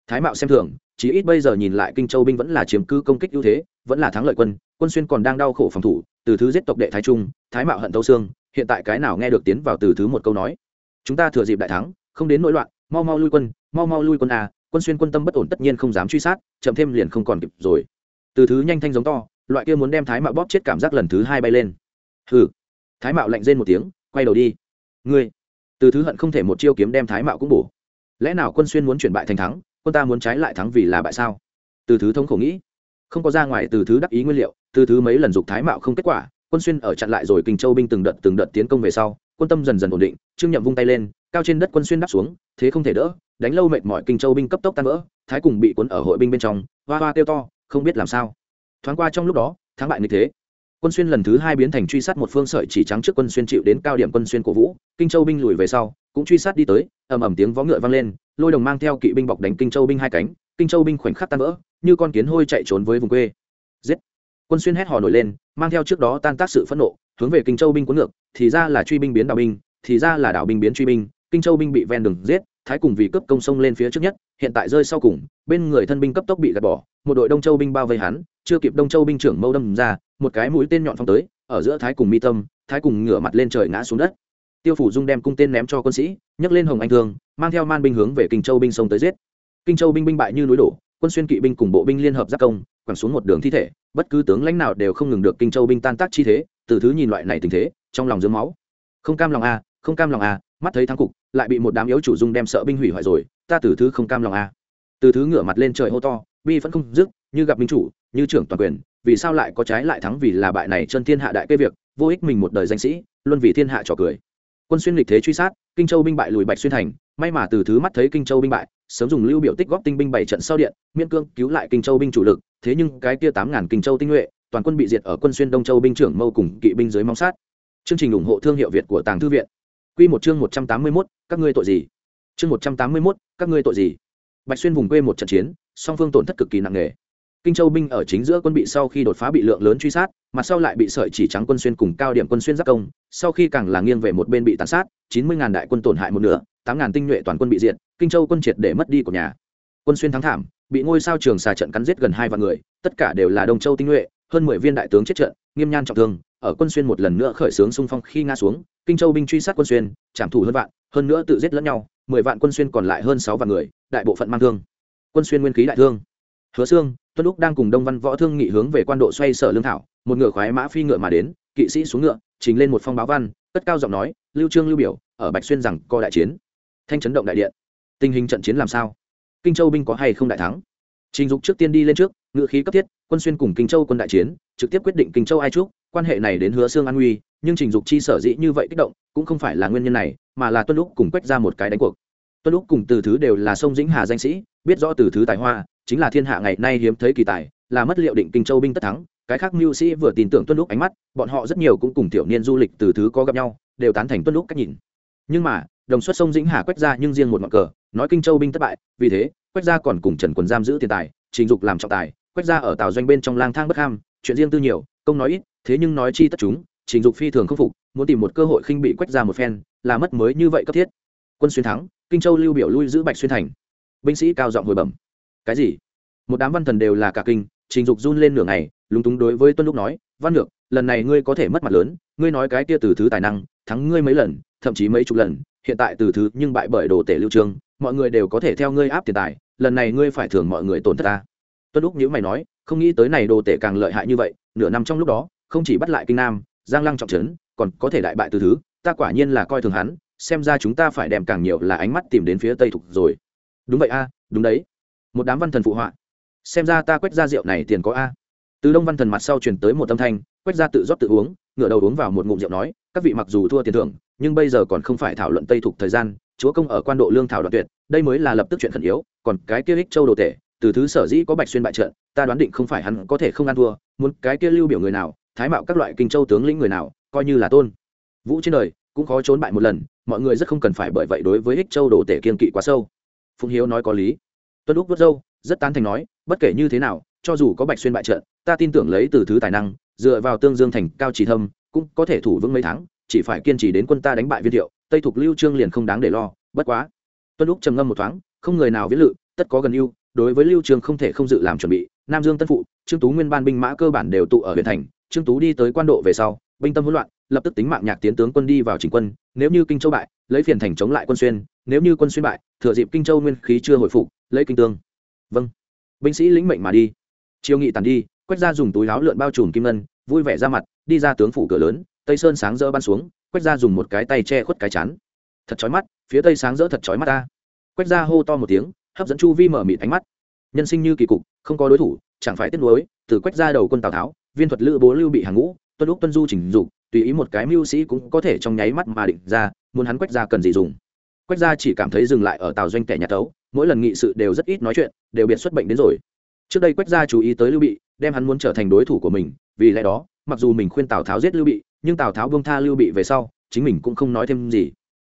Thái mạo xem thường chỉ ít bây giờ nhìn lại kinh châu binh vẫn là chiếm cứ công kích ưu thế, vẫn là thắng lợi quân quân xuyên còn đang đau khổ phòng thủ, từ thứ giết tộc đệ thái trung, thái mạo hận thấu xương, hiện tại cái nào nghe được tiến vào từ thứ một câu nói. Chúng ta thừa dịp đại thắng, không đến nỗi loạn, mau mau lui quân, mau mau lui quân à quân xuyên quân tâm bất ổn tất nhiên không dám truy sát, chậm thêm liền không còn kịp rồi. Từ thứ nhanh thanh giống to, loại kia muốn đem thái mạo bóp chết cảm giác lần thứ hai bay lên. Hừ. Thái mạo lạnh rên một tiếng quay đầu đi. Ngươi, từ thứ hận không thể một chiêu kiếm đem thái mạo cũng bổ. Lẽ nào quân xuyên muốn chuyển bại thành thắng, quân ta muốn trái lại thắng vì là bại sao? Từ thứ thống khổ nghĩ. Không có ra ngoài từ thứ đắc ý nguyên liệu, từ thứ mấy lần dục thái mạo không kết quả, quân xuyên ở chặn lại rồi kinh châu binh từng đợt từng đợt tiến công về sau, quân tâm dần dần ổn định, trương nhậm vung tay lên, cao trên đất quân xuyên đáp xuống, thế không thể đỡ, đánh lâu mệt mỏi kinh châu binh cấp tốc tan vỡ, thái cùng bị cuốn ở hội binh bên trong, hoa hoa kêu to, không biết làm sao. Thoáng qua trong lúc đó, thắng bại như thế quân xuyên lần thứ hai biến thành truy sát một phương sợi chỉ trắng trước quân xuyên chịu đến cao điểm quân xuyên cổ vũ, kinh châu binh lùi về sau, cũng truy sát đi tới, ầm ầm tiếng vó ngựa vang lên, lôi đồng mang theo kỵ binh bọc đánh kinh châu binh hai cánh, kinh châu binh khoảnh khắc tan vỡ, như con kiến hôi chạy trốn với vùng quê. Giết! Quân xuyên hét hò nổi lên, mang theo trước đó tan tác sự phẫn nộ, hướng về kinh châu binh cuốn ngược, thì ra là truy binh biến đảo binh, thì ra là đảo binh biến truy binh, kinh châu binh bị ven đường giết, thái cùng vì cướp công sông lên phía trước nhất, hiện tại rơi sau cùng, bên người thân binh cấp tốc bị gạt bỏ, một đội đông châu binh bao vây hắn, chưa kịp đông châu binh trưởng mâu đâm ra một cái mũi tên nhọn phong tới, ở giữa thái cùng mi tâm, thái cùng ngửa mặt lên trời ngã xuống đất. Tiêu phủ dung đem cung tên ném cho quân sĩ, nhấc lên hồng anh thương, mang theo man binh hướng về kinh châu binh sông tới giết. Kinh châu binh binh bại như núi đổ, quân xuyên kỵ binh cùng bộ binh liên hợp giác công, quẳng xuống một đường thi thể, bất cứ tướng lãnh nào đều không ngừng được kinh châu binh tan tác chi thế, từ thứ nhìn loại này tình thế, trong lòng dương máu. Không cam lòng a không cam lòng a mắt thấy thắng cục, lại bị một đám yếu chủ dung đem sợ binh hủy hoại rồi, ta từ thứ không cam lòng a từ thứ ngửa mặt lên trời hô to, bi vẫn không dứt, như gặp minh chủ, như trưởng toàn quyền vì sao lại có trái lại thắng vì là bại này chân thiên hạ đại kê việc vô ích mình một đời danh sĩ luôn vì thiên hạ trò cười. Quân xuyên lịch thế truy sát kinh châu binh bại lùi bạch xuyên thành may mà từ thứ mắt thấy kinh châu binh bại sớm dùng lưu biểu tích góp tinh binh bảy trận sau điện miễn cương cứu lại kinh châu binh chủ lực thế nhưng cái kia tám ngàn kinh châu tinh nhuệ toàn quân bị diệt ở quân xuyên đông châu binh trưởng mâu cùng kỵ binh dưới mong sát. Chương trình ủng hộ thương hiệu việt của tàng thư viện. Quy một chương một trăm tám mươi 181, các ngươi tội gì? Chương một trăm tám mươi 181, các ngươi tội gì? Bạch xuyên vùng quê một trận chiến song phương tổn thất cực kỳ nặng nề kinh châu binh ở chính giữa quân bị sau khi đột phá bị lượng lớn truy sát mặt sau lại bị sợi chỉ trắng quân xuyên cùng cao điểm quân xuyên giáp công, sau khi càng là nghiêng về một bên bị tàn sát, chín mươi ngàn đại quân tổn hại một nửa, tám ngàn tinh nhuệ toàn quân bị diệt, kinh châu quân triệt để mất đi của nhà. Quân xuyên thắng thảm, bị ngôi sao trường xà trận cắn giết gần hai vạn người, tất cả đều là đông châu tinh nhuệ, hơn mười viên đại tướng chết trận, nghiêm nhan trọng thương, ở quân xuyên một lần nữa khởi xướng xung phong khi nga xuống, kinh châu binh truy sát quân xuyên, trảm thủ hơn vạn, hơn nữa tự giết lẫn nhau, mười vạn quân xuyên còn lại hơn sáu vạn người, đại bộ phận mang thương. Quân xuyên nguyên khí đại thương. Hứa xương tuân lúc đang cùng đông văn võ thương nghị hướng về quan độ xoay sở lương thảo, một ngựa khoái mã phi ngựa mà đến, kỵ sĩ xuống ngựa, trình lên một phong báo văn, cất cao giọng nói, lưu trương, lưu biểu, ở bạch xuyên rằng co đại chiến. Thanh chấn động đại điện. Tình hình trận chiến làm sao? Kinh châu binh có hay không đại thắng? Trình dục trước tiên đi lên trước, ngựa khí cấp thiết, quân xuyên cùng kinh châu quân đại chiến, trực tiếp quyết định kinh châu ai trước quan hệ này đến hứa xương an nguy, nhưng trình dục chi sở dĩ như vậy kích động, cũng không phải là nguyên nhân này, mà là tuân lúc cùng quách ra một cái đánh cuộc tuân lúc cùng từ thứ đều là sông dĩnh hà danh sĩ, biết rõ từ thứ tài hoa, chính là thiên hạ ngày nay hiếm thấy kỳ tài, là mất liệu định kinh châu binh tất thắng. Cái khác mưu sĩ vừa tin tưởng tuân lúc ánh mắt, bọn họ rất nhiều cũng cùng tiểu niên du lịch từ thứ có gặp nhau, đều tán thành tuân lúc cách nhìn. Nhưng mà, đồng xuất sông dĩnh hà quách ra nhưng riêng một ngọn cờ, nói kinh châu binh thất bại, vì thế quách ra còn cùng trần quần giam giữ tiền tài, trình dục làm trọng tài quách ra ở tàu doanh bên trong lang thang bất ham, chuyện riêng tư nhiều, công nói ít, thế nhưng nói chi tất chúng, trình dục phi thường không phục, muốn tìm một cơ hội khinh bị quách ra một phen, là mất mới như vậy cấp thiết. Quân xuyên thắng kinh châu lưu biểu lui giữ bạch xuyên thành. Binh sĩ cao giọng hồi bẩm, cái gì? Một đám văn thần đều là cả kinh, trình dục run lên nửa ngày, lúng túng đối với tuân lúc nói, văn lược lần này ngươi có thể mất mặt lớn, ngươi nói cái kia từ thứ tài năng, thắng ngươi mấy lần, thậm chí mấy chục lần, hiện tại từ thứ nhưng bại bởi đồ tể lưu trương, mọi người đều có thể theo ngươi áp tiền tài, lần này ngươi phải thưởng mọi người tổn thất ta. Tuân lúc nhữ mày nói, không nghĩ tới này đồ tể càng lợi hại như vậy, nửa năm trong lúc đó, không chỉ bắt lại kinh nam, giang lăng trọng trấn, còn có thể đại bại từ thứ, ta quả nhiên là coi thường hắn xem ra chúng ta phải đem càng nhiều là ánh mắt tìm đến phía tây thục rồi. Đúng vậy a, đúng đấy. Một đám văn thần phụ họa. Xem ra ta quét ra rượu này tiền có a. Từ đông văn thần mặt sau truyền tới một âm thanh, quét ra tự rót tự uống, ngửa đầu uống vào một ngụm rượu nói, các vị mặc dù thua tiền thưởng, nhưng bây giờ còn không phải thảo luận tây thục thời gian, chúa công ở quan độ lương thảo đoạn tuyệt, đây mới là lập tức chuyện khẩn yếu, còn cái kia ích châu đồ tể, từ thứ sở dĩ có bạch xuyên bại trận, ta đoán định không phải hắn có thể không ăn thua, muốn cái kia lưu biểu người nào, thái mạo các loại kinh châu tướng lĩnh người nào, coi như là tôn. Vũ trên đời cũng khó trốn bại một lần mọi người rất không cần phải bởi vậy đối với ích châu đồ tể kiên kỵ quá sâu. Phụng hiếu nói có lý. Tuân úc vớt dâu rất tán thành nói, bất kể như thế nào, cho dù có bạch xuyên bại trận, ta tin tưởng lấy từ thứ tài năng, dựa vào tương dương thành cao trì thâm, cũng có thể thủ vững mấy tháng, chỉ phải kiên trì đến quân ta đánh bại viên thiệu, tây thục lưu trương liền không đáng để lo, bất quá. Tuân lúc trầm ngâm một thoáng, không người nào viết lự, tất có gần ưu, đối với lưu trương không thể không dự làm chuẩn bị, nam dương tân phụ, trương tú nguyên ban binh mã cơ bản đều tụ ở huyện thành, trương tú đi tới quan độ về sau, binh tâm hỗn loạn lập tức tính mạng nhạc tiến tướng quân đi vào chỉnh quân, nếu như kinh châu bại, lấy phiền thành chống lại quân xuyên, nếu như quân xuyên bại, thừa dịp kinh châu nguyên khí chưa hồi phục, lấy kinh tương. Vâng. Binh sĩ lĩnh mệnh mà đi. Chiều nghị tàn đi quách ra dùng túi láo lượn bao trùm kim ngân, vui vẻ ra mặt, đi ra tướng phủ cửa lớn, tây sơn sáng rỡ ban xuống quách ra dùng một cái tay che khuất cái chán. Thật chói mắt, phía tây sáng rỡ thật chói mắt ta. Quách ra hô to một tiếng, hấp dẫn chu vi mở mịt ánh mắt. Nhân sinh như kỳ cục, không có đối thủ, chẳng phải tiếc nuối, từ quách ra đầu quân tào tháo, viên thuật lữ bố lưu bị hàng ngũ, tuân lúc tuân du chỉnh dục tùy ý một cái mưu sĩ cũng có thể trong nháy mắt mà định ra, muốn hắn quét ra cần gì dùng. Quét ra chỉ cảm thấy dừng lại ở tàu doanh kẻ nhà tấu mỗi lần nghị sự đều rất ít nói chuyện, đều biệt xuất bệnh đến rồi. Trước đây quét ra chú ý tới lưu bị, đem hắn muốn trở thành đối thủ của mình, vì lẽ đó, mặc dù mình khuyên tào tháo giết lưu bị, nhưng tào tháo bông tha lưu bị về sau, chính mình cũng không nói thêm gì.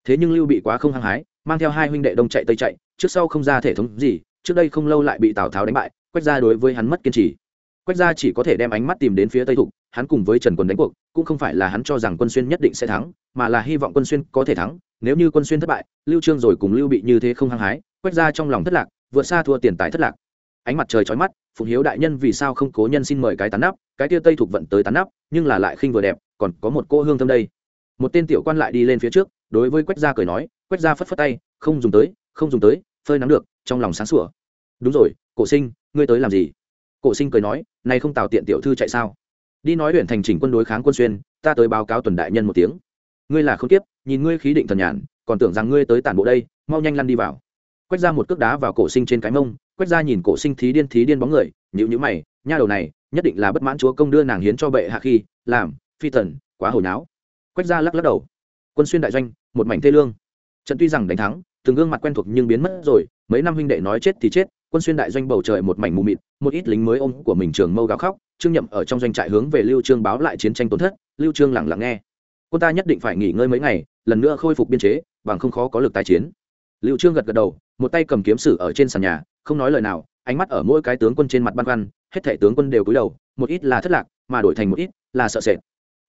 Thế nhưng lưu bị quá không hăng hái, mang theo hai huynh đệ đông chạy tây chạy, trước sau không ra thể thống gì, trước đây không lâu lại bị tào tháo đánh bại quét ra đối với hắn mất kiên trì. Quét ra chỉ có thể đem ánh mắt tìm đến phía tây thục hắn cùng với trần quân đánh cuộc, cũng không phải là hắn cho rằng quân xuyên nhất định sẽ thắng, mà là hy vọng quân xuyên có thể thắng. Nếu như quân xuyên thất bại, lưu trương rồi cùng lưu bị như thế không hăng hái, quét ra trong lòng thất lạc, vượt xa thua tiền tài thất lạc. Ánh mặt trời chói mắt, phụng hiếu đại nhân vì sao không cố nhân xin mời cái tán nắp, cái tia tây thuộc vận tới tán nắp, nhưng là lại khinh vừa đẹp, còn có một cô hương thơm đây. Một tên tiểu quan lại đi lên phía trước, đối với quách gia cười nói quách gia phất phất tay, không dùng tới, không dùng tới, phơi nắng được, trong lòng sáng sủa. Đúng rồi, cổ sinh, ngươi tới làm gì? Cổ sinh cười nói, này không tạo tiện tiểu thư chạy sao? Đi nói huyện thành chỉnh quân đối kháng quân xuyên, ta tới báo cáo tuần đại nhân một tiếng. Ngươi là không tiếp nhìn ngươi khí định thần nhàn, còn tưởng rằng ngươi tới tản bộ đây, mau nhanh lăn đi vào. Quét ra một cước đá vào cổ sinh trên cái mông, quét ra nhìn cổ sinh thí điên thí điên bóng người nhữ nhữ mày, nha đầu này, nhất định là bất mãn chúa công đưa nàng hiến cho bệ hạ khi, làm, phi tần quá hồi náo. Quét ra lắc lắc đầu. Quân xuyên đại doanh, một mảnh thê lương. Trận tuy rằng đánh thắng, từng gương mặt quen thuộc nhưng biến mất rồi, mấy năm huynh đệ nói chết thì chết, quân xuyên đại doanh bầu trời một mảnh mù mịt, một ít lính mới ôm của mình trường mâu gào khóc trương nhậm ở trong doanh trại hướng về lưu trương báo lại chiến tranh tổn thất, lưu trương lặng lặng nghe. Quân ta nhất định phải nghỉ ngơi mấy ngày, lần nữa khôi phục biên chế, bằng không khó có lực tái chiến. Lưu trương gật gật đầu, một tay cầm kiếm sử ở trên sàn nhà, không nói lời nào, ánh mắt ở mỗi cái tướng quân trên mặt băn khoăn, hết thảy tướng quân đều cúi đầu, một ít là thất lạc, mà đổi thành một ít là sợ sệt.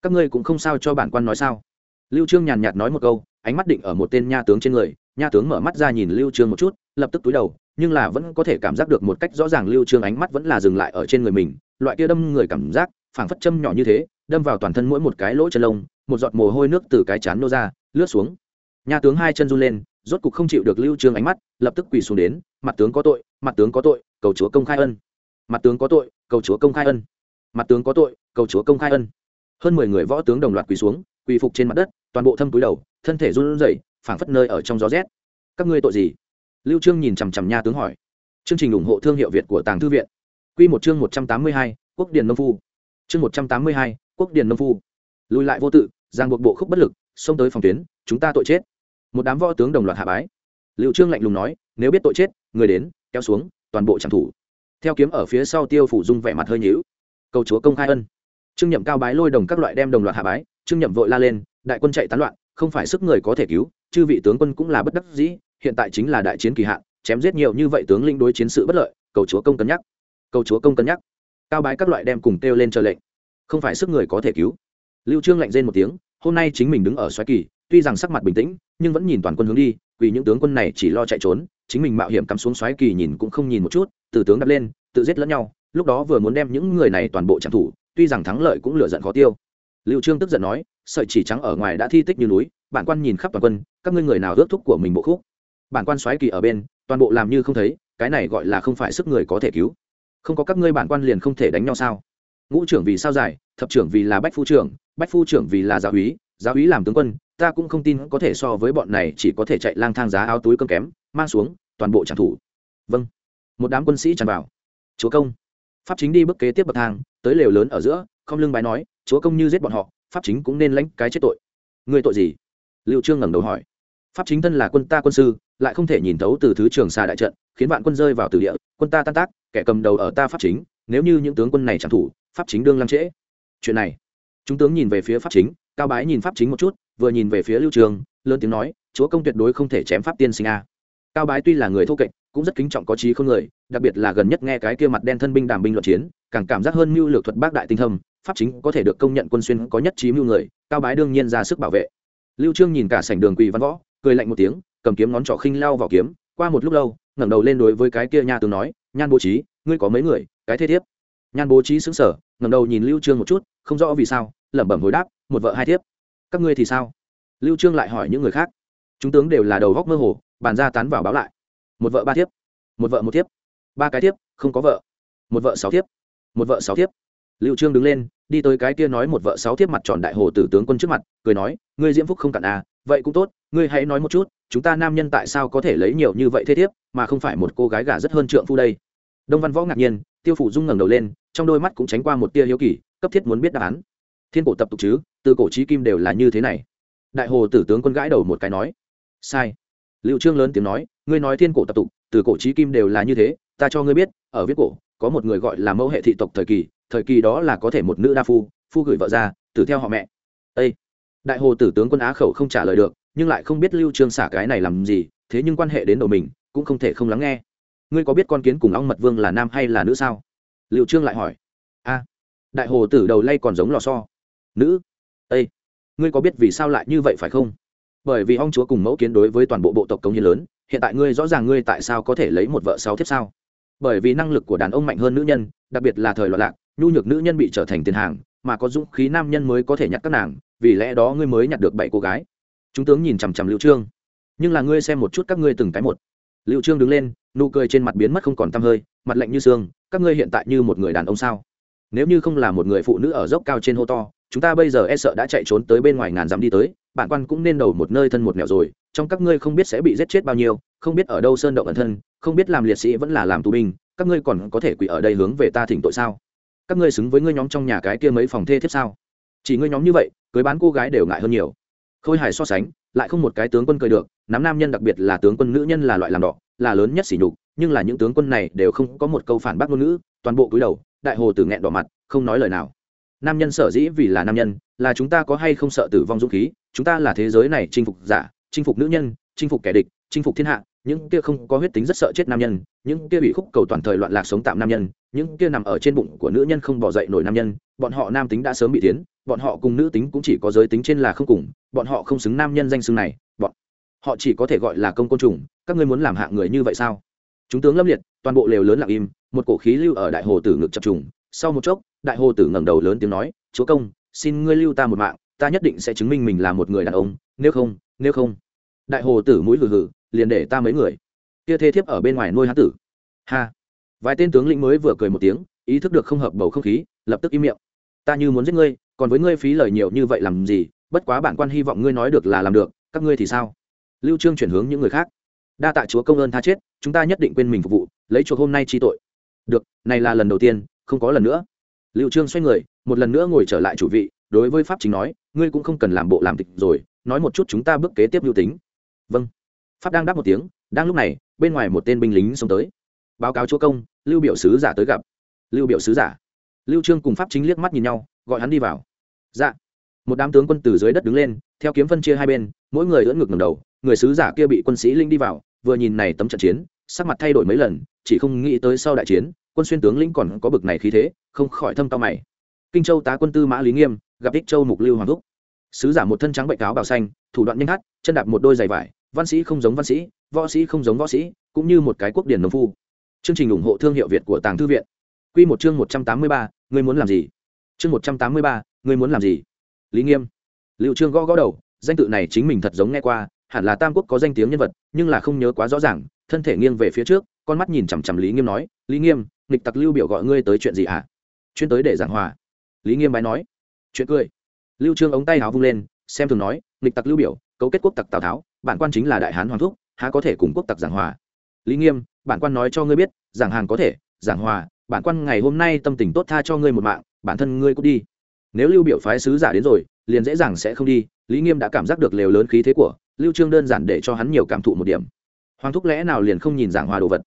Các ngươi cũng không sao cho bản quan nói sao? Lưu trương nhàn nhạt nói một câu, ánh mắt định ở một tên nha tướng trên người, nha tướng mở mắt ra nhìn lưu trương một chút, lập tức túi đầu nhưng là vẫn có thể cảm giác được một cách rõ ràng lưu trương ánh mắt vẫn là dừng lại ở trên người mình, loại kia đâm người cảm giác, phảng phất châm nhỏ như thế, đâm vào toàn thân mỗi một cái lỗ chân lông, một giọt mồ hôi nước từ cái chán nô ra, lướt xuống. Nhà tướng hai chân run lên, rốt cục không chịu được lưu trương ánh mắt, lập tức quỳ xuống đến, mặt tướng có tội, mặt tướng có tội, cầu chúa công khai ân. Mặt tướng có tội, cầu chúa công khai ân. Mặt tướng có tội, cầu chúa công khai ân. Hơn mười người võ tướng đồng loạt quỳ xuống, quỳ phục trên mặt đất, toàn bộ thâm túi đầu, thân thể run rẩy, phảng phất nơi ở trong gió rét. Các ngươi tội gì? Lưu trương nhìn chằm chằm nha tướng hỏi. Chương trình ủng hộ thương hiệu việt của tàng thư viện. Quy một chương 182, quốc điền nông phu. Chương 182, quốc điền nông phu. Lùi lại vô tự giang buộc bộ khúc bất lực xông tới phòng tuyến chúng ta tội chết. Một đám võ tướng đồng loạt hạ bái. Lưu trương lạnh lùng nói nếu biết tội chết người đến kéo xuống toàn bộ trạm thủ. Theo kiếm ở phía sau tiêu phủ dung vẻ mặt hơi nhíu. Cầu chúa công khai ân. Trương nhậm cao bái lôi đồng các loại đem đồng loạt hạ bái trương nhậm vội la lên đại quân chạy tán loạn không phải sức người có thể cứu chư vị tướng quân cũng là bất đắc dĩ hiện tại chính là đại chiến kỳ hạn, chém giết nhiều như vậy tướng lĩnh đối chiến sự bất lợi, cầu chúa công cân nhắc. Cầu chúa công cân nhắc. Cao bái các loại đem cùng kêu lên chờ lệnh. Không phải sức người có thể cứu. Lưu trương lạnh rên một tiếng, hôm nay chính mình đứng ở xoáy kỳ, tuy rằng sắc mặt bình tĩnh, nhưng vẫn nhìn toàn quân hướng đi, vì những tướng quân này chỉ lo chạy trốn, chính mình mạo hiểm cắm xuống xoáy kỳ nhìn cũng không nhìn một chút, từ tướng đập lên, tự giết lẫn nhau, lúc đó vừa muốn đem những người này toàn bộ trả thủ tuy rằng thắng lợi cũng lửa giận khó tiêu. Lưu trương tức giận nói, sợi chỉ trắng ở ngoài đã thi tích như núi, bản quan nhìn khắp toàn quân, các ngươi người nào ước thúc của mình bộ khúc? Bản quan xoáy kỳ ở bên, toàn bộ làm như không thấy, cái này gọi là không phải sức người có thể cứu. Không có các ngươi bản quan liền không thể đánh nhau sao? Ngũ trưởng vì sao giải, thập trưởng vì là bách phu trưởng, bách phu trưởng vì là giáo úy giáo úy làm tướng quân, ta cũng không tin có thể so với bọn này chỉ có thể chạy lang thang giá áo túi cơm kém, mang xuống, toàn bộ tràng thủ vâng. Một đám quân sĩ tràn vào. Chúa công. Pháp chính đi bước kế tiếp bậc thang, tới lều lớn ở giữa, không lưng bái nói, chúa công như giết bọn họ, pháp chính cũng nên lãnh cái chết tội. Người tội gì? Liệu trương ngẩng đầu hỏi pháp chính thân là quân ta quân sư, lại không thể nhìn thấu từ thứ trường xa đại trận, khiến vạn quân rơi vào từ địa, quân ta tan tác, kẻ cầm đầu ở ta pháp chính, nếu như những tướng quân này chẳng thủ, pháp chính đương lăng trễ. Chuyện này, chúng tướng nhìn về phía pháp chính, cao bái nhìn pháp chính một chút, vừa nhìn về phía lưu trường, lớn tiếng nói, chúa công tuyệt đối không thể chém pháp tiên sinh a. Cao bái tuy là người thô kệch, cũng rất kính trọng có trí không người, đặc biệt là gần nhất nghe cái kia mặt đen thân binh đàm binh luận chiến, càng cảm giác hơn mưu lược thuật bác đại tinh thâm, pháp chính có thể được công nhận quân xuyên có nhất trí mưu người, cao bái đương nhiên ra sức bảo vệ. Lưu trương nhìn cả sảnh đường quỳ văn võ cười lạnh một tiếng, cầm kiếm ngón trỏ khinh lao vào kiếm, qua một lúc lâu, ngẩng đầu lên đối với cái kia nha tướng nói, nhan bố trí, ngươi có mấy người? Cái thế thiếp. Nhan bố trí xứng sở ngẩng đầu nhìn lưu trương một chút, không rõ vì sao, lẩm bẩm hồi đáp, một vợ hai thiếp. Các ngươi thì sao? Lưu trương lại hỏi những người khác. Chúng tướng đều là đầu góc mơ hồ, bàn ra tán vào báo lại. Một vợ ba thiếp, một vợ một thiếp, ba cái thiếp, không có vợ. Một vợ sáu thiếp, một vợ sáu thiếp. Lưu trương đứng lên, đi tới cái kia nói một vợ sáu thiếp mặt tròn đại hồ tử tướng quân trước mặt, cười nói, ngươi diễm phúc không cạn à vậy cũng tốt, ngươi hãy nói một chút, chúng ta nam nhân tại sao có thể lấy nhiều như vậy thế thiếp, mà không phải một cô gái gả rất hơn trượng phu đây? Đông văn võ ngạc nhiên, tiêu phủ dung ngẩng đầu lên, trong đôi mắt cũng tránh qua một tia hiếu kỳ, cấp thiết muốn biết đáp án. Thiên cổ tập tục chứ, từ cổ chí kim đều là như thế này. Đại hồ tử tướng quân gãi đầu một cái nói. Sai. Liệu trương lớn tiếng nói, ngươi nói thiên cổ tập tục, từ cổ chí kim đều là như thế, ta cho ngươi biết, ở viết cổ, có một người gọi là mẫu hệ thị tộc thời kỳ thời kỳ đó là có thể một nữ đa phu phu gửi vợ ra, tử theo họ mẹ. Ây đại hồ tử tướng quân á khẩu không trả lời được, nhưng lại không biết lưu trương xả cái này làm gì, thế nhưng quan hệ đến đầu mình, cũng không thể không lắng nghe. Ngươi có biết con kiến cùng ong mật vương là nam hay là nữ sao? Lưu trương lại hỏi. A. Đại hồ tử đầu lay còn giống lò xo. Nữ. Ây ngươi có biết vì sao lại như vậy phải không? Bởi vì ong chúa cùng mẫu kiến đối với toàn bộ bộ tộc công nhân lớn, hiện tại ngươi rõ ràng ngươi tại sao có thể lấy một vợ sáu thiếp sao? Bởi vì năng lực của đàn ông mạnh hơn nữ nhân, đặc biệt là thời loạn lạc, nhu nhược nữ nhân bị trở thành tiền hàng, mà có dũng khí nam nhân mới có thể nhặt các nàng vì lẽ đó ngươi mới nhặt được bảy cô gái. Chúng tướng nhìn chằm chằm lưu trương. Nhưng là ngươi xem một chút các ngươi từng cái một. Lưu trương đứng lên, nụ cười trên mặt biến mất không còn tăm hơi, mặt lạnh như xương, các ngươi hiện tại như một người đàn ông sao? Nếu như không là một người phụ nữ ở dốc cao trên hô to, chúng ta bây giờ e sợ đã chạy trốn tới bên ngoài ngàn dặm đi tới, bản quan cũng nên đầu một nơi thân một nẻo rồi, trong các ngươi không biết sẽ bị giết chết bao nhiêu, không biết ở đâu sơn động ẩn thân, không biết làm liệt sĩ vẫn là làm tù binh, các ngươi còn có thể quỳ ở đây hướng về ta thỉnh tội sao? Các ngươi xứng với ngươi nhóm trong nhà cái kia mấy phòng thê thiếp sao? Chỉ ngươi nhóm như vậy, cưới bán cô gái đều ngại hơn nhiều. Khôi hài so sánh, lại không một cái tướng quân cười được, nắm nam nhân đặc biệt là tướng quân nữ nhân là loại làm đỏ, là lớn nhất sỉ nhục, nhưng là những tướng quân này đều không có một câu phản bác ngôn ngữ, toàn bộ cúi đầu, đại hồ tử nghẹn đỏ mặt, không nói lời nào. Nam nhân sở dĩ vì là nam nhân, là chúng ta có hay không sợ tử vong dũng khí, chúng ta là thế giới này chinh phục giả, chinh phục nữ nhân, chinh phục kẻ địch, chinh phục thiên hạ, những kia không có huyết tính rất sợ chết nam nhân, những kia bị khúc cầu toàn thời loạn lạc sống tạm nam nhân, những kia nằm ở trên bụng của nữ nhân không bỏ dậy nổi nam nhân, bọn họ nam tính đã sớm bị tiến bọn họ cùng nữ tính cũng chỉ có giới tính trên là không cùng, bọn họ không xứng nam nhân danh xưng này, bọn họ chỉ có thể gọi là công côn trùng, các ngươi muốn làm hạng người như vậy sao? Chúng tướng lâm liệt, toàn bộ lều lớn lặng im, một cổ khí lưu ở đại hồ tử ngực chập trùng. Sau một chốc, đại hồ tử ngẩng đầu lớn tiếng nói, chúa công, xin ngươi lưu ta một mạng, ta nhất định sẽ chứng minh mình là một người đàn ông, nếu không nếu không. Đại hồ tử mũi hừ hừ, liền để ta mấy người. Kia thê thiếp ở bên ngoài nuôi hán tử. Ha! Vài tên tướng lĩnh mới vừa cười một tiếng, ý thức được không hợp bầu không khí, lập tức im miệng. Ta như muốn giết ngươi còn với ngươi phí lời nhiều như vậy làm gì? Bất quá bản quan hy vọng ngươi nói được là làm được, các ngươi thì sao? Lưu trương chuyển hướng những người khác. Đa tạ chúa công ơn tha chết, chúng ta nhất định quên mình phục vụ, lấy chuộc hôm nay chi tội. Được, này là lần đầu tiên, không có lần nữa. Lưu trương xoay người, một lần nữa ngồi trở lại chủ vị, đối với pháp chính nói, ngươi cũng không cần làm bộ làm tịch rồi, nói một chút chúng ta bước kế tiếp lưu tính. Vâng. Pháp đang đáp một tiếng, đang lúc này, bên ngoài một tên binh lính xông tới. Báo cáo chúa công, lưu biểu sứ giả tới gặp. Lưu biểu sứ giả. Lưu trương cùng pháp chính liếc mắt nhìn nhau gọi hắn đi vào. Dạ. Một đám tướng quân từ dưới đất đứng lên theo kiếm phân chia hai bên mỗi người ưỡn ngực ngẩng đầu người sứ giả kia bị quân sĩ linh đi vào vừa nhìn này tấm trận chiến sắc mặt thay đổi mấy lần chỉ không nghĩ tới sau đại chiến quân xuyên tướng lĩnh còn có bực này khí thế không khỏi thâm tao mày. Kinh châu tá quân tư mã lý nghiêm gặp ích châu mục lưu hoàng thúc. Sứ giả một thân trắng bệnh cáo bào xanh thủ đoạn nhanh hát, chân đạp một đôi giày vải văn sĩ không giống văn sĩ võ sĩ không giống võ sĩ cũng như một cái quốc điển nông phu. Chương trình ủng hộ thương hiệu việt của tàng thư viện. Q một chương một trăm tám mươi ba ngươi muốn làm gì? Chương một trăm tám mươi ba, ngươi muốn làm gì? Lý nghiêm. Liệu trương gõ gõ đầu, danh tự này chính mình thật giống nghe qua, hẳn là tam quốc có danh tiếng nhân vật, nhưng là không nhớ quá rõ ràng, thân thể nghiêng về phía trước, con mắt nhìn chằm chằm lý nghiêm nói, lý nghiêm, nghịch tặc lưu biểu gọi ngươi tới chuyện gì à? chuyên tới để giảng hòa. Lý nghiêm bái nói. Chuyện cười. Lưu trương ống tay áo vung lên, xem thường nói, nghịch tặc lưu biểu, cấu kết quốc tặc tào tháo, bản quan chính là đại hán hoàng thúc, há có thể cùng quốc tặc giảng hòa? Lý nghiêm, bản quan nói cho ngươi biết, giảng hàng có thể, giảng hòa bản quan ngày hôm nay tâm tình tốt tha cho ngươi một mạng, bản thân ngươi cũng đi. Nếu lưu biểu phái sứ giả đến rồi, liền dễ dàng sẽ không đi, lý nghiêm đã cảm giác được lều lớn khí thế của lưu trương đơn giản để cho hắn nhiều cảm thụ một điểm. Hoàng thúc lẽ nào liền không nhìn giảng hòa đồ vật?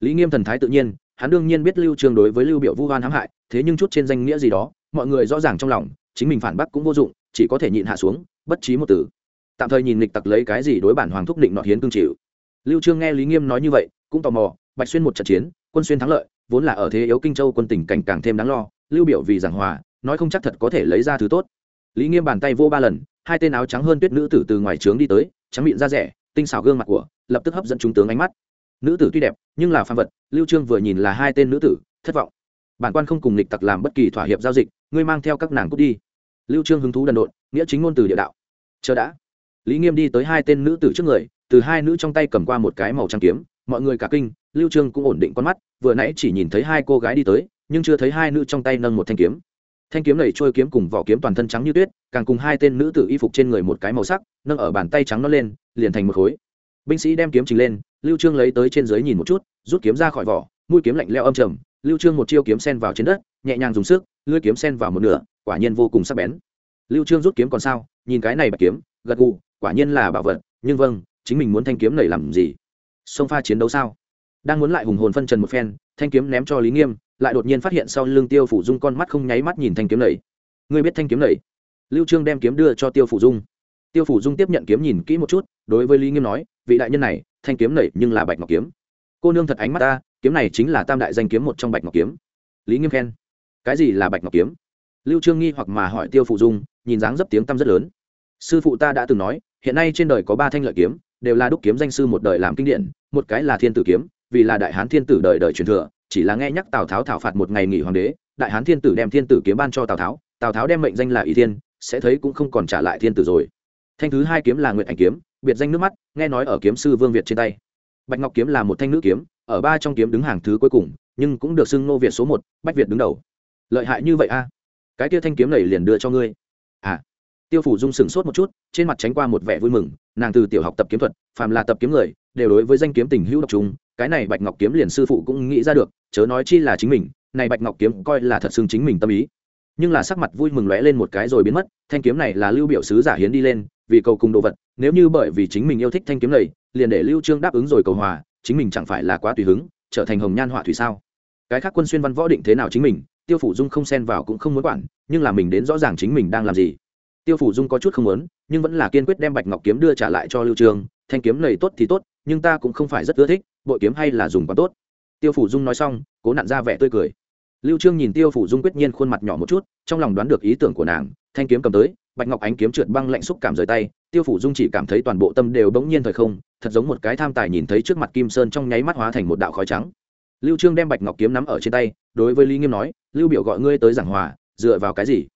Lý nghiêm thần thái tự nhiên, hắn đương nhiên biết lưu trương đối với lưu biểu vu oan hãm hại, thế nhưng chút trên danh nghĩa gì đó, mọi người rõ ràng trong lòng, chính mình phản bác cũng vô dụng, chỉ có thể nhịn hạ xuống, bất trí một tử tạm thời nhìn lịch tặc lấy cái gì đối bản hoàng thúc định nọ hiến cương chịu. Lưu trương nghe lý nghiêm nói như vậy, cũng tò mò, bạch xuyên một trận chiến, quân xuyên thắng lợi vốn là ở thế yếu kinh châu quân tình cảnh càng thêm đáng lo, lưu biểu vì giảng hòa, nói không chắc thật có thể lấy ra thứ tốt. Lý nghiêm bàn tay vô ba lần, hai tên áo trắng hơn tuyết nữ tử từ ngoài trướng đi tới, trắng miệng da rẻ, tinh xảo gương mặt của, lập tức hấp dẫn chúng tướng ánh mắt. Nữ tử tuy đẹp, nhưng là phàm vật, lưu trương vừa nhìn là hai tên nữ tử, thất vọng. Bản quan không cùng lịch tặc làm bất kỳ thỏa hiệp giao dịch, ngươi mang theo các nàng cút đi. Lưu trương hứng thú đần độn, nghĩa chính ngôn từ địa đạo. Chờ đã. Lý nghiêm đi tới hai tên nữ tử trước người, từ hai nữ trong tay cầm qua một cái màu trắng kiếm, mọi người cả kinh lưu trương cũng ổn định con mắt, vừa nãy chỉ nhìn thấy hai cô gái đi tới, nhưng chưa thấy hai nữ trong tay nâng một thanh kiếm. Thanh kiếm này trôi kiếm cùng vỏ kiếm toàn thân trắng như tuyết, càng cùng hai tên nữ tử y phục trên người một cái màu sắc, nâng ở bàn tay trắng nó lên, liền thành một khối. Binh sĩ đem kiếm trình lên, lưu trương lấy tới trên dưới nhìn một chút, rút kiếm ra khỏi vỏ, mũi kiếm lạnh lẽo âm trầm, lưu trương một chiêu kiếm sen vào trên đất, nhẹ nhàng dùng sức, lưỡi kiếm sen vào một nửa, quả nhiên vô cùng sắc bén. Lưu trương rút kiếm còn sao, nhìn cái này bạch kiếm, gật gù, quả nhiên là bảo vật, nhưng vâng chính mình muốn thanh kiếm này làm gì? Xông pha chiến đấu sao? Đang muốn lại hùng hồn phân trần một phen, thanh kiếm ném cho lý nghiêm, lại đột nhiên phát hiện sau lưng tiêu phủ dung con mắt không nháy mắt nhìn thanh kiếm này. Ngươi biết thanh kiếm này? Lưu trương đem kiếm đưa cho tiêu phủ dung. Tiêu phủ dung tiếp nhận kiếm nhìn kỹ một chút, đối với lý nghiêm nói, vị đại nhân này, thanh kiếm này nhưng là bạch ngọc kiếm. Cô nương thật ánh mắt ta, kiếm này chính là tam đại danh kiếm một trong bạch ngọc kiếm. Lý nghiêm khen, cái gì là bạch ngọc kiếm? Lưu trương nghi hoặc mà hỏi tiêu phủ dung, nhìn dáng dấp tiếng tâm rất lớn. Sư phụ ta đã từng nói, hiện nay trên đời có ba thanh lợi kiếm, đều là đúc kiếm danh sư một đời làm kinh điển, một cái là thiên tử kiếm vì là đại hán thiên tử đời đời truyền thừa, chỉ là nghe nhắc tào tháo thảo phạt một ngày nghỉ hoàng đế, đại hán thiên tử đem thiên tử kiếm ban cho tào tháo tào tháo đem mệnh danh là ý thiên, sẽ thấy cũng không còn trả lại thiên tử rồi. Thanh thứ hai kiếm là nguyện ảnh kiếm, biệt danh nước mắt, nghe nói ở kiếm sư vương việt trên tay. Bạch ngọc kiếm là một thanh nữ kiếm, ở ba trong kiếm đứng hàng thứ cuối cùng, nhưng cũng được xưng nô việt số một, bách việt đứng đầu. Lợi hại như vậy a? Cái kia thanh kiếm này liền đưa cho ngươi. À. Tiêu phủ dung sửng sốt một chút, trên mặt tránh qua một vẻ vui mừng, nàng từ tiểu học tập kiếm thuật, phàm là tập kiếm người đều đối với danh kiếm tình hữu độc chúng cái này bạch ngọc kiếm liền sư phụ cũng nghĩ ra được, chớ nói chi là chính mình, này bạch ngọc kiếm coi là thật xương chính mình tâm ý. Nhưng là sắc mặt vui mừng lóe lên một cái rồi biến mất, thanh kiếm này là lưu biểu sứ giả hiến đi lên, vì cầu cùng đồ vật, nếu như bởi vì chính mình yêu thích thanh kiếm này, liền để lưu trương đáp ứng rồi cầu hòa, chính mình chẳng phải là quá tùy hứng, trở thành hồng nhan họa thủy sao? Cái khác quân xuyên văn võ định thế nào chính mình, tiêu phủ dung không xen vào cũng không muốn quản, nhưng là mình đến rõ ràng chính mình đang làm gì. Tiêu phủ dung có chút không muốn, nhưng vẫn là kiên quyết đem bạch ngọc kiếm đưa trả lại cho lưu trương, thanh kiếm này tốt thì tốt nhưng ta cũng không phải rất ưa thích, bội kiếm hay là dùng quá tốt. Tiêu phủ dung nói xong, cố nặn ra vẻ tươi cười. Lưu trương nhìn tiêu phủ dung quyết nhiên khuôn mặt nhỏ một chút, trong lòng đoán được ý tưởng của nàng, thanh kiếm cầm tới, bạch ngọc ánh kiếm trượt băng lạnh xúc cảm rời tay, tiêu phủ dung chỉ cảm thấy toàn bộ tâm đều bỗng nhiên thời không, thật giống một cái tham tài nhìn thấy trước mặt kim sơn trong nháy mắt hóa thành một đạo khói trắng. Lưu trương đem bạch ngọc kiếm nắm ở trên tay, đối với lý nghiêm nói, lưu biểu gọi ngươi tới giảng hòa, dựa vào cái gì?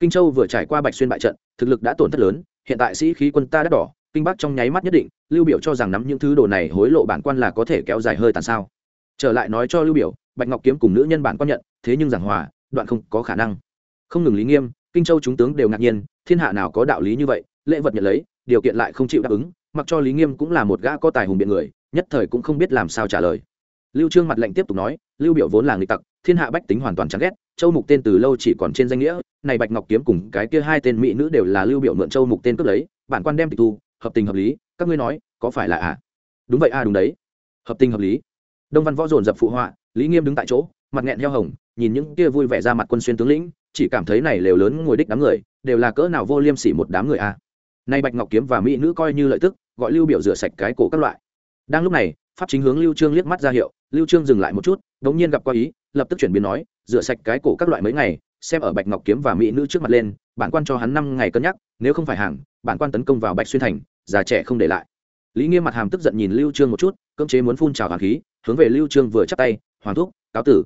Kinh châu vừa trải qua bạch xuyên bại trận, thực lực đã tổn thất lớn, hiện tại sĩ khí quân ta đã đỏ kinh bắc trong nháy mắt nhất định, lưu biểu cho rằng nắm những thứ đồ này hối lộ bản quan là có thể kéo dài hơi tàn sao. Trở lại nói cho lưu biểu, bạch ngọc kiếm cùng nữ nhân bản quan nhận, thế nhưng giảng hòa, đoạn không có khả năng. Không ngừng lý nghiêm, kinh châu chúng tướng đều ngạc nhiên, thiên hạ nào có đạo lý như vậy, lễ vật nhận lấy, điều kiện lại không chịu đáp ứng, mặc cho lý nghiêm cũng là một gã có tài hùng biện người, nhất thời cũng không biết làm sao trả lời. Lưu trương mặt lệnh tiếp tục nói, lưu biểu vốn là người tặc, thiên hạ bách tính hoàn toàn chán ghét, châu mục tên từ lâu chỉ còn trên danh nghĩa, này bạch ngọc kiếm cùng cái kia hai tên mỹ nữ đều là lưu biểu mượn châu mục tên cướp lấy, bản quan đem tịch thu hợp tình hợp lý, các ngươi nói, có phải là à? Đúng vậy à đúng đấy. Hợp tình hợp lý. Đông văn võ dồn dập phụ họa, lý nghiêm đứng tại chỗ, mặt nghẹn heo hồng, nhìn những kia vui vẻ ra mặt quân xuyên tướng lĩnh, chỉ cảm thấy này lều lớn ngồi đích đám người, đều là cỡ nào vô liêm sỉ một đám người a à. nay bạch ngọc kiếm và mỹ nữ coi như lợi tức, gọi lưu biểu rửa sạch cái cổ các loại. Đang lúc này, pháp chính hướng lưu trương liếc mắt ra hiệu, lưu trương dừng lại một chút, đống nhiên gặp qua ý, lập tức chuyển biến nói, rửa sạch cái cổ các loại mấy ngày, xem ở bạch ngọc kiếm và mỹ nữ trước mặt lên, bản quan cho hắn năm ngày cân nhắc, nếu không phải hàng bản quan tấn công vào bạch xuyên thành, già trẻ không để lại. Lý nghiêm mặt hàm tức giận nhìn lưu trương một chút, cưỡng chế muốn phun trào hoàng khí, hướng về lưu trương vừa chắp tay, hoàng thúc, cáo tử.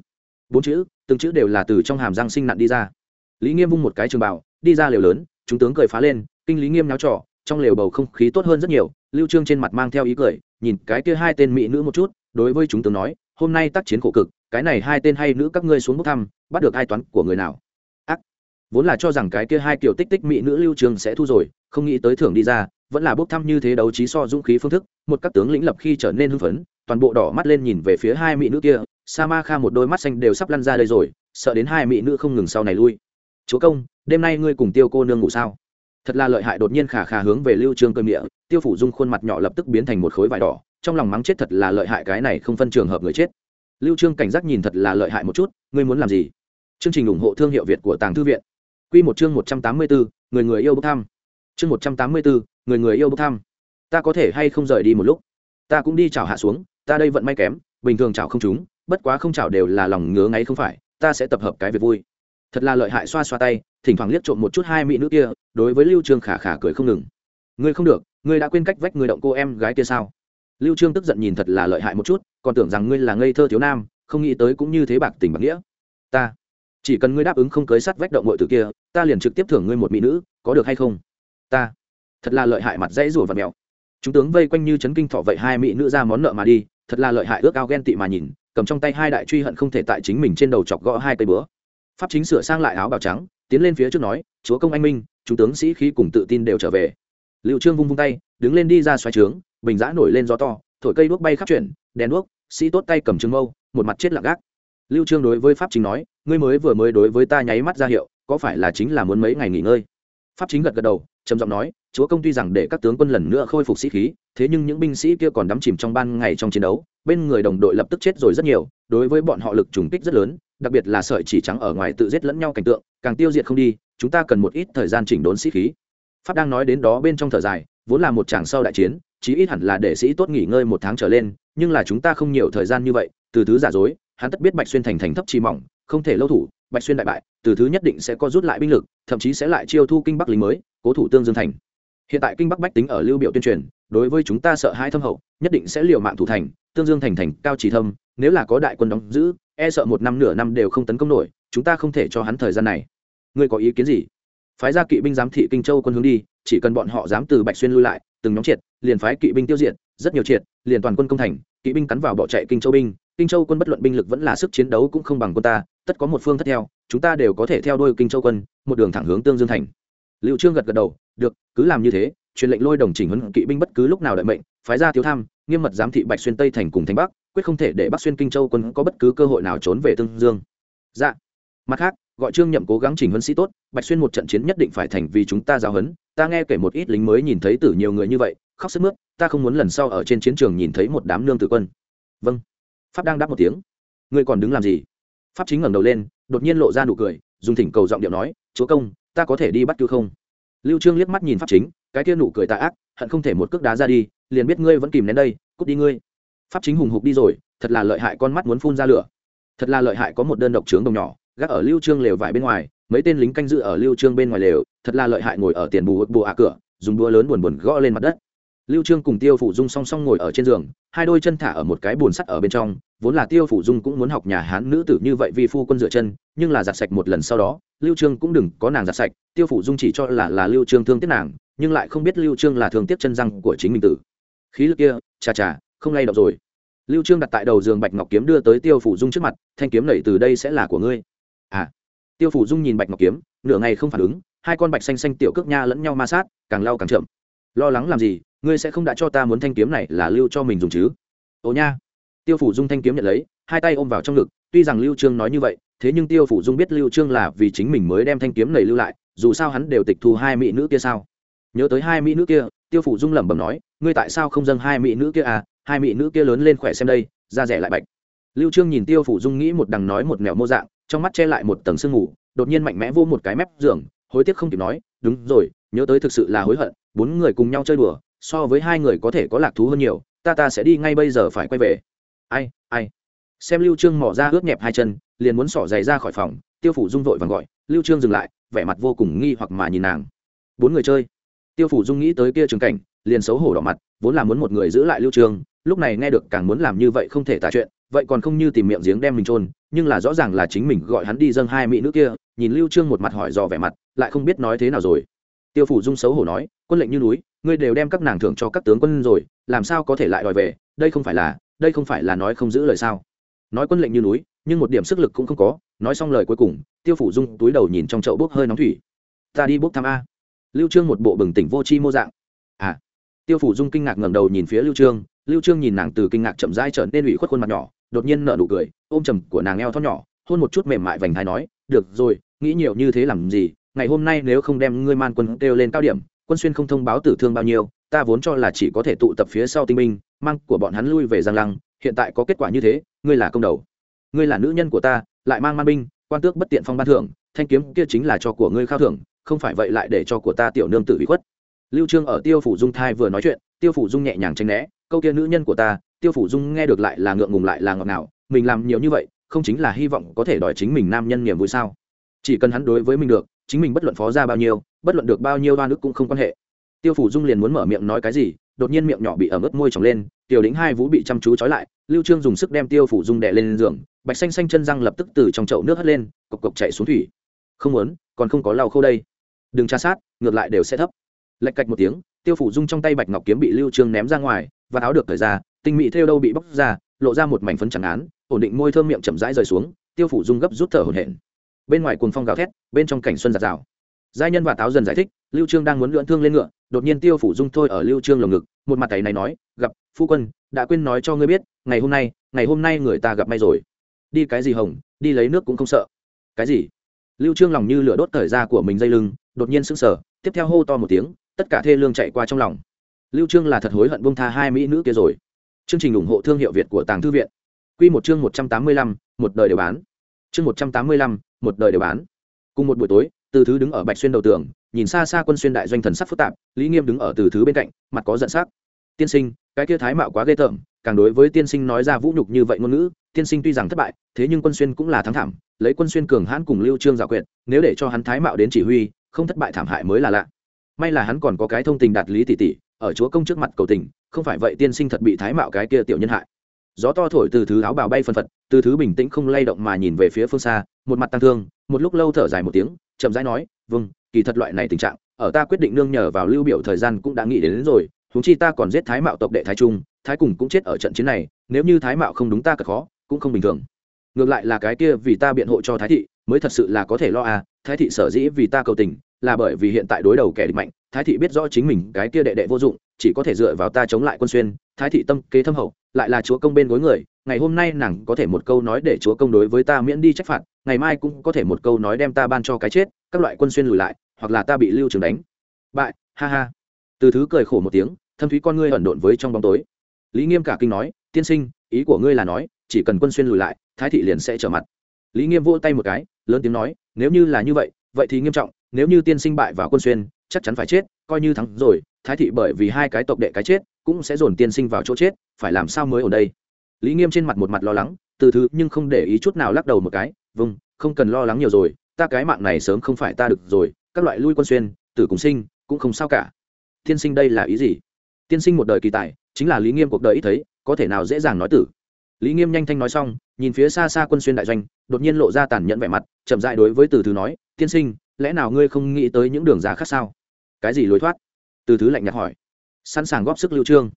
Bốn chữ, từng chữ đều là từ trong hàm răng sinh nặn đi ra. Lý nghiêm vung một cái trường bảo đi ra lều lớn, chúng tướng cười phá lên, kinh lý nghiêm náo trò, trong lều bầu không khí tốt hơn rất nhiều, lưu trương trên mặt mang theo ý cười, nhìn cái kia hai tên mỹ nữ một chút, đối với chúng tướng nói, hôm nay tác chiến khổ cực, cái này hai tên hay nữ các ngươi xuống bốc thăm, bắt được ai toán của người nào? Vốn là cho rằng cái kia hai kiểu tích tích mỹ nữ lưu trường sẽ thu rồi, không nghĩ tới thưởng đi ra, vẫn là bốc thăm như thế đấu trí so dũng khí phương thức, một các tướng lĩnh lập khi trở nên hưng phấn, toàn bộ đỏ mắt lên nhìn về phía hai mỹ nữ kia sa ma kha một đôi mắt xanh đều sắp lăn ra đây rồi, sợ đến hai mỹ nữ không ngừng sau này lui. Chúa công, đêm nay ngươi cùng tiêu cô nương ngủ sao? Thật là lợi hại đột nhiên khả khả hướng về lưu trương cơm miệng, tiêu phủ dung khuôn mặt nhỏ lập tức biến thành một khối vải đỏ, trong lòng mắng chết thật là lợi hại cái này không phân trường hợp người chết. Lưu trương cảnh giác nhìn thật là lợi hại một chút, ngươi muốn làm gì? Chương trình ủng hộ thương hiệu việt của tàng thư viện quy một chương 184, người người yêu bốc thăm. Chương 184, người người yêu bốc thăm. Ta có thể hay không rời đi một lúc? Ta cũng đi chào hạ xuống ta đây vận may kém bình thường chào không trúng. bất quá không chào đều là lòng ngứa ngáy không phải ta sẽ tập hợp cái việc vui. Thật là lợi hại xoa xoa tay thỉnh thoảng liếc trộm một chút hai mỹ nữ kia đối với lưu trương khả khả cười không ngừng. Ngươi không được ngươi đã quên cách vách người động cô em gái kia sao? Lưu trương tức giận nhìn thật là lợi hại một chút còn tưởng rằng ngươi là ngây thơ thiếu nam không nghĩ tới cũng như thế bạc tình bạc nghĩa. Ta chỉ cần ngươi đáp ứng không cưới sát vách động mọi từ kia, ta liền trực tiếp thưởng ngươi một mỹ nữ, có được hay không? Ta. Thật là lợi hại mặt dãy rủa và mèo. Chúng tướng vây quanh như chấn kinh thọ vậy hai mỹ nữ ra món nợ mà đi, thật là lợi hại ước ao ghen tị mà nhìn, cầm trong tay hai đại truy hận không thể tại chính mình trên đầu chọc gõ hai cây bữa pháp chính sửa sang lại áo bào trắng, tiến lên phía trước nói, chúa công anh minh, chúng tướng sĩ khí cùng tự tin đều trở về. Liệu trương vung vung tay, đứng lên đi ra xoáy trướng, bình giã nổi lên gió to, thổi cây đuốc bay khắp chuyển, đèn đuốc, sĩ tốt tay cầm trứng mâu, một mặt chết lặng gác lưu trương đối với pháp chính nói, ngươi mới vừa mới đối với ta nháy mắt ra hiệu, có phải là chính là muốn mấy ngày nghỉ ngơi? Pháp chính gật gật đầu, trầm giọng nói, chúa công tuy rằng để các tướng quân lần nữa khôi phục sĩ khí, thế nhưng những binh sĩ kia còn đắm chìm trong ban ngày trong chiến đấu, bên người đồng đội lập tức chết rồi rất nhiều, đối với bọn họ lực trùng kích rất lớn, đặc biệt là sợi chỉ trắng ở ngoài tự giết lẫn nhau cảnh tượng, càng tiêu diệt không đi, chúng ta cần một ít thời gian chỉnh đốn sĩ khí. Pháp đang nói đến đó bên trong thở dài, vốn là một chàng sau đại chiến, chí ít hẳn là để sĩ tốt nghỉ ngơi một tháng trở lên, nhưng là chúng ta không nhiều thời gian như vậy, từ thứ giả dối hắn tất biết bạch xuyên thành thành thấp chi mỏng, không thể lâu thủ, bạch xuyên đại bại, từ thứ nhất định sẽ có rút lại binh lực, thậm chí sẽ lại chiêu thu kinh bắc lính mới, cố thủ tương dương thành. Hiện tại kinh bắc bách tính ở lưu biểu tuyên truyền, đối với chúng ta sợ hai thâm hậu, nhất định sẽ liều mạng thủ thành, tương dương thành thành cao chỉ thâm, nếu là có đại quân đóng giữ e sợ một năm nửa năm đều không tấn công nổi, chúng ta không thể cho hắn thời gian này. Ngươi có ý kiến gì? Phái ra kỵ binh giám thị kinh châu quân hướng đi, chỉ cần bọn họ dám từ bạch xuyên lui lại, từng nhóm triệt, liền phái kỵ binh tiêu diệt, rất nhiều triệt, liền toàn quân công thành, kỵ binh cắn vào bỏ chạy kinh châu binh kinh châu quân bất luận binh lực vẫn là sức chiến đấu cũng không bằng quân ta, tất có một phương thất theo, chúng ta đều có thể theo đuôi kinh châu quân, một đường thẳng hướng tương dương thành. Liệu trương gật gật đầu, được, cứ làm như thế, truyền lệnh lôi đồng chỉnh huấn kỵ binh bất cứ lúc nào đợi mệnh, phái ra thiếu tham, nghiêm mật giám thị bạch xuyên tây thành cùng thành bắc, quyết không thể để bắc xuyên kinh châu quân có bất cứ cơ hội nào trốn về tương dương. Dạ. Mặt khác, gọi trương nhậm cố gắng chỉnh huấn sĩ tốt, bạch xuyên một trận chiến nhất định phải thành vì chúng ta giáo huấn, ta nghe kể một ít lính mới nhìn thấy tử nhiều người như vậy, khóc sức mướt, ta không muốn lần sau ở trên chiến trường nhìn thấy một đám nương tử quân. Vâng pháp đang đáp một tiếng. Ngươi còn đứng làm gì? Pháp chính ngẩng đầu lên, đột nhiên lộ ra nụ cười, dùng thỉnh cầu giọng điệu nói, chúa công, ta có thể đi bắt cứu không? Lưu trương liếc mắt nhìn pháp chính, cái kia nụ cười tà ác, hận không thể một cước đá ra đi, liền biết ngươi vẫn kìm nén đây, cút đi ngươi. Pháp chính hùng hục đi rồi, thật là lợi hại con mắt muốn phun ra lửa. Thật là lợi hại có một đơn độc trướng đồng nhỏ, gác ở lưu trương lều vải bên ngoài, mấy tên lính canh giữ ở lưu trương bên ngoài lều, thật là lợi hại ngồi ở tiền bù bù ạ cửa, dùng đũa lớn buồn buồn gõ lên mặt đất lưu trương cùng tiêu phủ dung song song ngồi ở trên giường, hai đôi chân thả ở một cái bồn sắt ở bên trong, vốn là tiêu phủ dung cũng muốn học nhà hán nữ tử như vậy vì phu quân rửa chân, nhưng là giặt sạch một lần sau đó, lưu trương cũng đừng có nàng giặt sạch, tiêu phủ dung chỉ cho là là lưu trương thương tiếc nàng, nhưng lại không biết lưu trương là thương tiếc chân răng của chính mình tử. Khí lực kia, chà chà, không lay động rồi. Lưu trương đặt tại đầu giường bạch ngọc kiếm đưa tới tiêu phủ dung trước mặt, thanh kiếm này từ đây sẽ là của ngươi. À. Tiêu phủ dung nhìn bạch ngọc kiếm, nửa ngày không phản ứng, hai con bạch xanh xanh tiểu cước nha lẫn nhau ma sát, càng lau càng chậm. Lo lắng làm gì? Ngươi sẽ không đã cho ta muốn thanh kiếm này là lưu cho mình dùng chứ? Ồ nha. Tiêu phủ dung thanh kiếm nhận lấy, hai tay ôm vào trong ngực, tuy rằng lưu trương nói như vậy, thế nhưng tiêu phủ dung biết lưu trương là vì chính mình mới đem thanh kiếm này lưu lại, dù sao hắn đều tịch thu hai mỹ nữ kia sao? Nhớ tới hai mỹ nữ kia, tiêu phủ dung lẩm bẩm nói, ngươi tại sao không dâng hai mỹ nữ kia à? Hai mỹ nữ kia lớn lên khỏe xem đây, da rẻ lại bạch. Lưu trương nhìn tiêu phủ dung nghĩ một đằng nói một nẻo mô dạng, trong mắt che lại một tầng sương mù, đột nhiên mạnh mẽ vô một cái mép giường, hối tiếc không kịp nói, đúng rồi, nhớ tới thực sự là hối hận, bốn người cùng nhau chơi đùa so với hai người có thể có lạc thú hơn nhiều, ta ta sẽ đi ngay bây giờ phải quay về. Ai ai? Xem lưu trương mỏ ra ướt nhẹp hai chân, liền muốn xỏ giày ra khỏi phòng, tiêu phủ dung vội vàng gọi, lưu trương dừng lại. Vẻ mặt vô cùng nghi hoặc mà nhìn nàng. Bốn người chơi. Tiêu phủ dung nghĩ tới kia trường cảnh, liền xấu hổ đỏ mặt, vốn là muốn một người giữ lại lưu trương, lúc này nghe được càng muốn làm như vậy không thể tả chuyện, vậy còn không như tìm miệng giếng đem mình trôn nhưng là rõ ràng là chính mình gọi hắn đi dâng hai mỹ nữ kia, nhìn lưu trương một mặt hỏi dò vẻ mặt, lại không biết nói thế nào rồi. Tiêu phủ dung xấu hổ nói, quân lệnh như núi ngươi đều đem các nàng thưởng cho các tướng quân rồi, làm sao có thể lại đòi về? Đây không phải là, đây không phải là nói không giữ lời sao? Nói quân lệnh như núi, nhưng một điểm sức lực cũng không có. Nói xong lời cuối cùng, tiêu phủ dung túi đầu nhìn trong chậu bốc hơi nóng thủy. Ta đi bốc thăm a. Lưu trương một bộ bừng tỉnh vô chi mô dạng. À. Tiêu phủ dung kinh ngạc ngẩng đầu nhìn phía lưu trương. Lưu trương nhìn nàng từ kinh ngạc chậm rãi trở nên ủy khuất khuôn mặt nhỏ, đột nhiên nở nụ cười, ôm trầm của nàng eo thon nhỏ, hôn một chút mềm mại vành thái nói, được rồi, nghĩ nhiều như thế làm gì? Ngày hôm nay nếu không đem ngươi man quân kêu lên cao điểm quân xuyên không thông báo tử thương bao nhiêu, ta vốn cho là chỉ có thể tụ tập phía sau tinh minh mang của bọn hắn lui về giang lăng, hiện tại có kết quả như thế, ngươi là công đầu. Ngươi là nữ nhân của ta, lại mang man binh, quan tước bất tiện phong ban thưởng, thanh kiếm kia chính là cho của ngươi khao thưởng, không phải vậy lại để cho của ta tiểu nương tử bị khuất. Lưu trương ở tiêu phủ dung thai vừa nói chuyện, tiêu phủ dung nhẹ nhàng tránh né, câu kia nữ nhân của ta, tiêu phủ dung nghe được lại là ngượng ngùng lại là ngọt ngào, mình làm nhiều như vậy, không chính là hy vọng có thể đòi chính mình nam nhân niềm vui sao? Chỉ cần hắn đối với mình được chính mình bất luận phó ra bao nhiêu, bất luận được bao nhiêu đoan ức cũng không quan hệ. Tiêu phủ dung liền muốn mở miệng nói cái gì, đột nhiên miệng nhỏ bị ẩm ướt môi trồng lên, tiểu đính hai vũ bị chăm chú trói lại, lưu trương dùng sức đem tiêu phủ dung đè lên giường, bạch xanh xanh chân răng lập tức từ trong chậu nước hất lên, cộc cộc chạy xuống thủy. Không muốn, còn không có lau khô đây. Đừng tra sát, ngược lại đều sẽ thấp. Lạch cạch một tiếng, tiêu phủ dung trong tay bạch ngọc kiếm bị lưu trương ném ra ngoài, và áo được thời ra, tinh mỹ theo đâu bị bóc ra, lộ ra một mảnh phấn trắng án, ổn định môi thơm miệng chậm rãi rời xuống, tiêu phủ dung gấp rút thở hổn hển bên ngoài cuồng phong gào thét bên trong cảnh xuân giạt rào. Giai nhân và táo dần giải thích lưu trương đang muốn lưỡn thương lên ngựa đột nhiên tiêu phủ dung thôi ở lưu trương lồng ngực một mặt tay này nói gặp phu quân đã quên nói cho ngươi biết ngày hôm nay ngày hôm nay người ta gặp may rồi. Đi cái gì hồng đi lấy nước cũng không sợ. Cái gì? Lưu trương lòng như lửa đốt thời ra của mình dây lưng đột nhiên sững sờ tiếp theo hô to một tiếng tất cả thê lương chạy qua trong lòng. Lưu trương là thật hối hận buông tha hai mỹ nữ kia rồi. Chương trình ủng hộ thương hiệu việt của tàng thư viện. Quy một chương 185, một đời đều bán. Chương 185, một đời đều bán. Cùng một buổi tối, từ thứ đứng ở bạch xuyên đầu tường, nhìn xa xa quân xuyên đại doanh thần sắc phức tạp, lý nghiêm đứng ở từ thứ bên cạnh, mặt có giận sắc. Tiên sinh, cái kia thái mạo quá ghê tởm, càng đối với tiên sinh nói ra vũ nhục như vậy ngôn ngữ, tiên sinh tuy rằng thất bại, thế nhưng quân xuyên cũng là thắng thảm, lấy quân xuyên cường hãn cùng lưu trương giả quyệt, nếu để cho hắn thái mạo đến chỉ huy, không thất bại thảm hại mới là lạ. May là hắn còn có cái thông tình đạt lý tỷ tỷ, ở chúa công trước mặt cầu tình, không phải vậy tiên sinh thật bị thái mạo cái kia tiểu nhân hại. Gió to thổi từ thứ áo bào bay phân phật, từ thứ bình tĩnh không lay động mà nhìn về phía phương xa một mặt tăng thương một lúc lâu thở dài một tiếng chậm rãi nói vâng kỳ thật loại này tình trạng ở ta quyết định nương nhờ vào lưu biểu thời gian cũng đã nghĩ đến, đến rồi huống chi ta còn giết thái mạo tộc đệ thái trung thái cùng cũng chết ở trận chiến này nếu như thái mạo không đúng ta cật khó cũng không bình thường. Ngược lại là cái kia vì ta biện hộ cho thái thị mới thật sự là có thể lo à thái thị sở dĩ vì ta cầu tình là bởi vì hiện tại đối đầu kẻ địch mạnh thái thị biết rõ chính mình cái kia đệ đệ vô dụng chỉ có thể dựa vào ta chống lại quân xuyên thái thị tâm kế thâm hậu lại là chúa công bên gối người ngày hôm nay nàng có thể một câu nói để chúa công đối với ta miễn đi trách phạt ngày mai cũng có thể một câu nói đem ta ban cho cái chết, các loại quân xuyên lùi lại, hoặc là ta bị lưu trường đánh. Bại, ha ha. Từ thứ cười khổ một tiếng, thâm thúy con ngươi ẩn độn với trong bóng tối. Lý nghiêm cả kinh nói, tiên sinh, ý của ngươi là nói, chỉ cần quân xuyên lùi lại, thái thị liền sẽ trở mặt. Lý nghiêm vỗ tay một cái, lớn tiếng nói, nếu như là như vậy vậy thì nghiêm trọng, nếu như tiên sinh bại vào quân xuyên, chắc chắn phải chết, coi như thắng rồi, thái thị bởi vì hai cái tộc đệ cái chết, cũng sẽ dồn tiên sinh vào chỗ chết, phải làm sao mới ở đây? Lý nghiêm trên mặt một mặt lo lắng, từ thứ nhưng không để ý chút nào lắc đầu một cái vâng không cần lo lắng nhiều rồi, ta cái mạng này sớm không phải ta được rồi, các loại lui quân xuyên, tử cùng sinh, cũng không sao cả. Tiên sinh đây là ý gì? Tiên sinh một đời kỳ tài, chính là lý nghiêm cuộc đời ít thấy, có thể nào dễ dàng nói tử? Lý nghiêm nhanh thanh nói xong, nhìn phía xa xa quân xuyên đại doanh, đột nhiên lộ ra tàn nhẫn vẻ mặt, chậm dại đối với từ thứ nói, tiên sinh, lẽ nào ngươi không nghĩ tới những đường giá khác sao? Cái gì lối thoát? Từ thứ lạnh nhạt hỏi. Sẵn sàng góp sức lưu trương.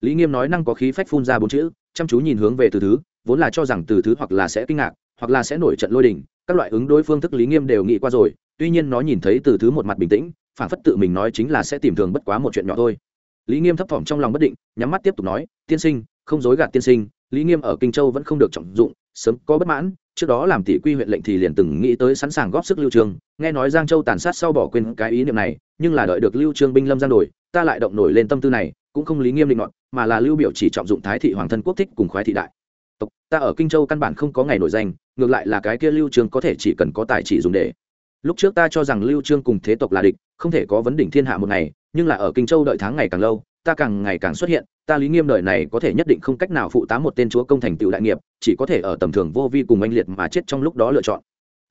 Lý nghiêm nói năng có khí phách phun ra bốn chữ, chăm chú nhìn hướng về từ thứ, vốn là cho rằng từ thứ hoặc là sẽ kinh ngạc hoặc là sẽ nổi trận lôi đình, các loại ứng đối phương thức lý nghiêm đều nghĩ qua rồi, tuy nhiên nó nhìn thấy từ thứ một mặt bình tĩnh, phản phất tự mình nói chính là sẽ tìm thường bất quá một chuyện nhỏ thôi. Lý nghiêm thấp thỏm trong lòng bất định, nhắm mắt tiếp tục nói, tiên sinh, không dối gạt tiên sinh, lý nghiêm ở kinh châu vẫn không được trọng dụng, sớm có bất mãn, trước đó làm tỷ quy huyện lệnh thì liền từng nghĩ tới sẵn sàng góp sức lưu trương nghe nói giang châu tàn sát sau bỏ quên cái ý niệm này, nhưng là đợi được lưu trương binh lâm giang đổi, ta lại động nổi lên tâm tư này, cũng không lý nghiêm định nọt, mà là lưu biểu chỉ trọng dụng thái thị hoàng thân quốc thích cùng khoái thị đại ta ở kinh châu căn bản không có ngày nổi danh, ngược lại là cái kia lưu trương có thể chỉ cần có tài chỉ dùng để. Lúc trước ta cho rằng lưu trương cùng thế tộc là địch, không thể có vấn đỉnh thiên hạ một ngày, nhưng là ở kinh châu đợi tháng ngày càng lâu, ta càng ngày càng xuất hiện, ta lý nghiêm đời này có thể nhất định không cách nào phụ tá một tên chúa công thành tựu đại nghiệp, chỉ có thể ở tầm thường vô vi cùng anh liệt mà chết trong lúc đó lựa chọn.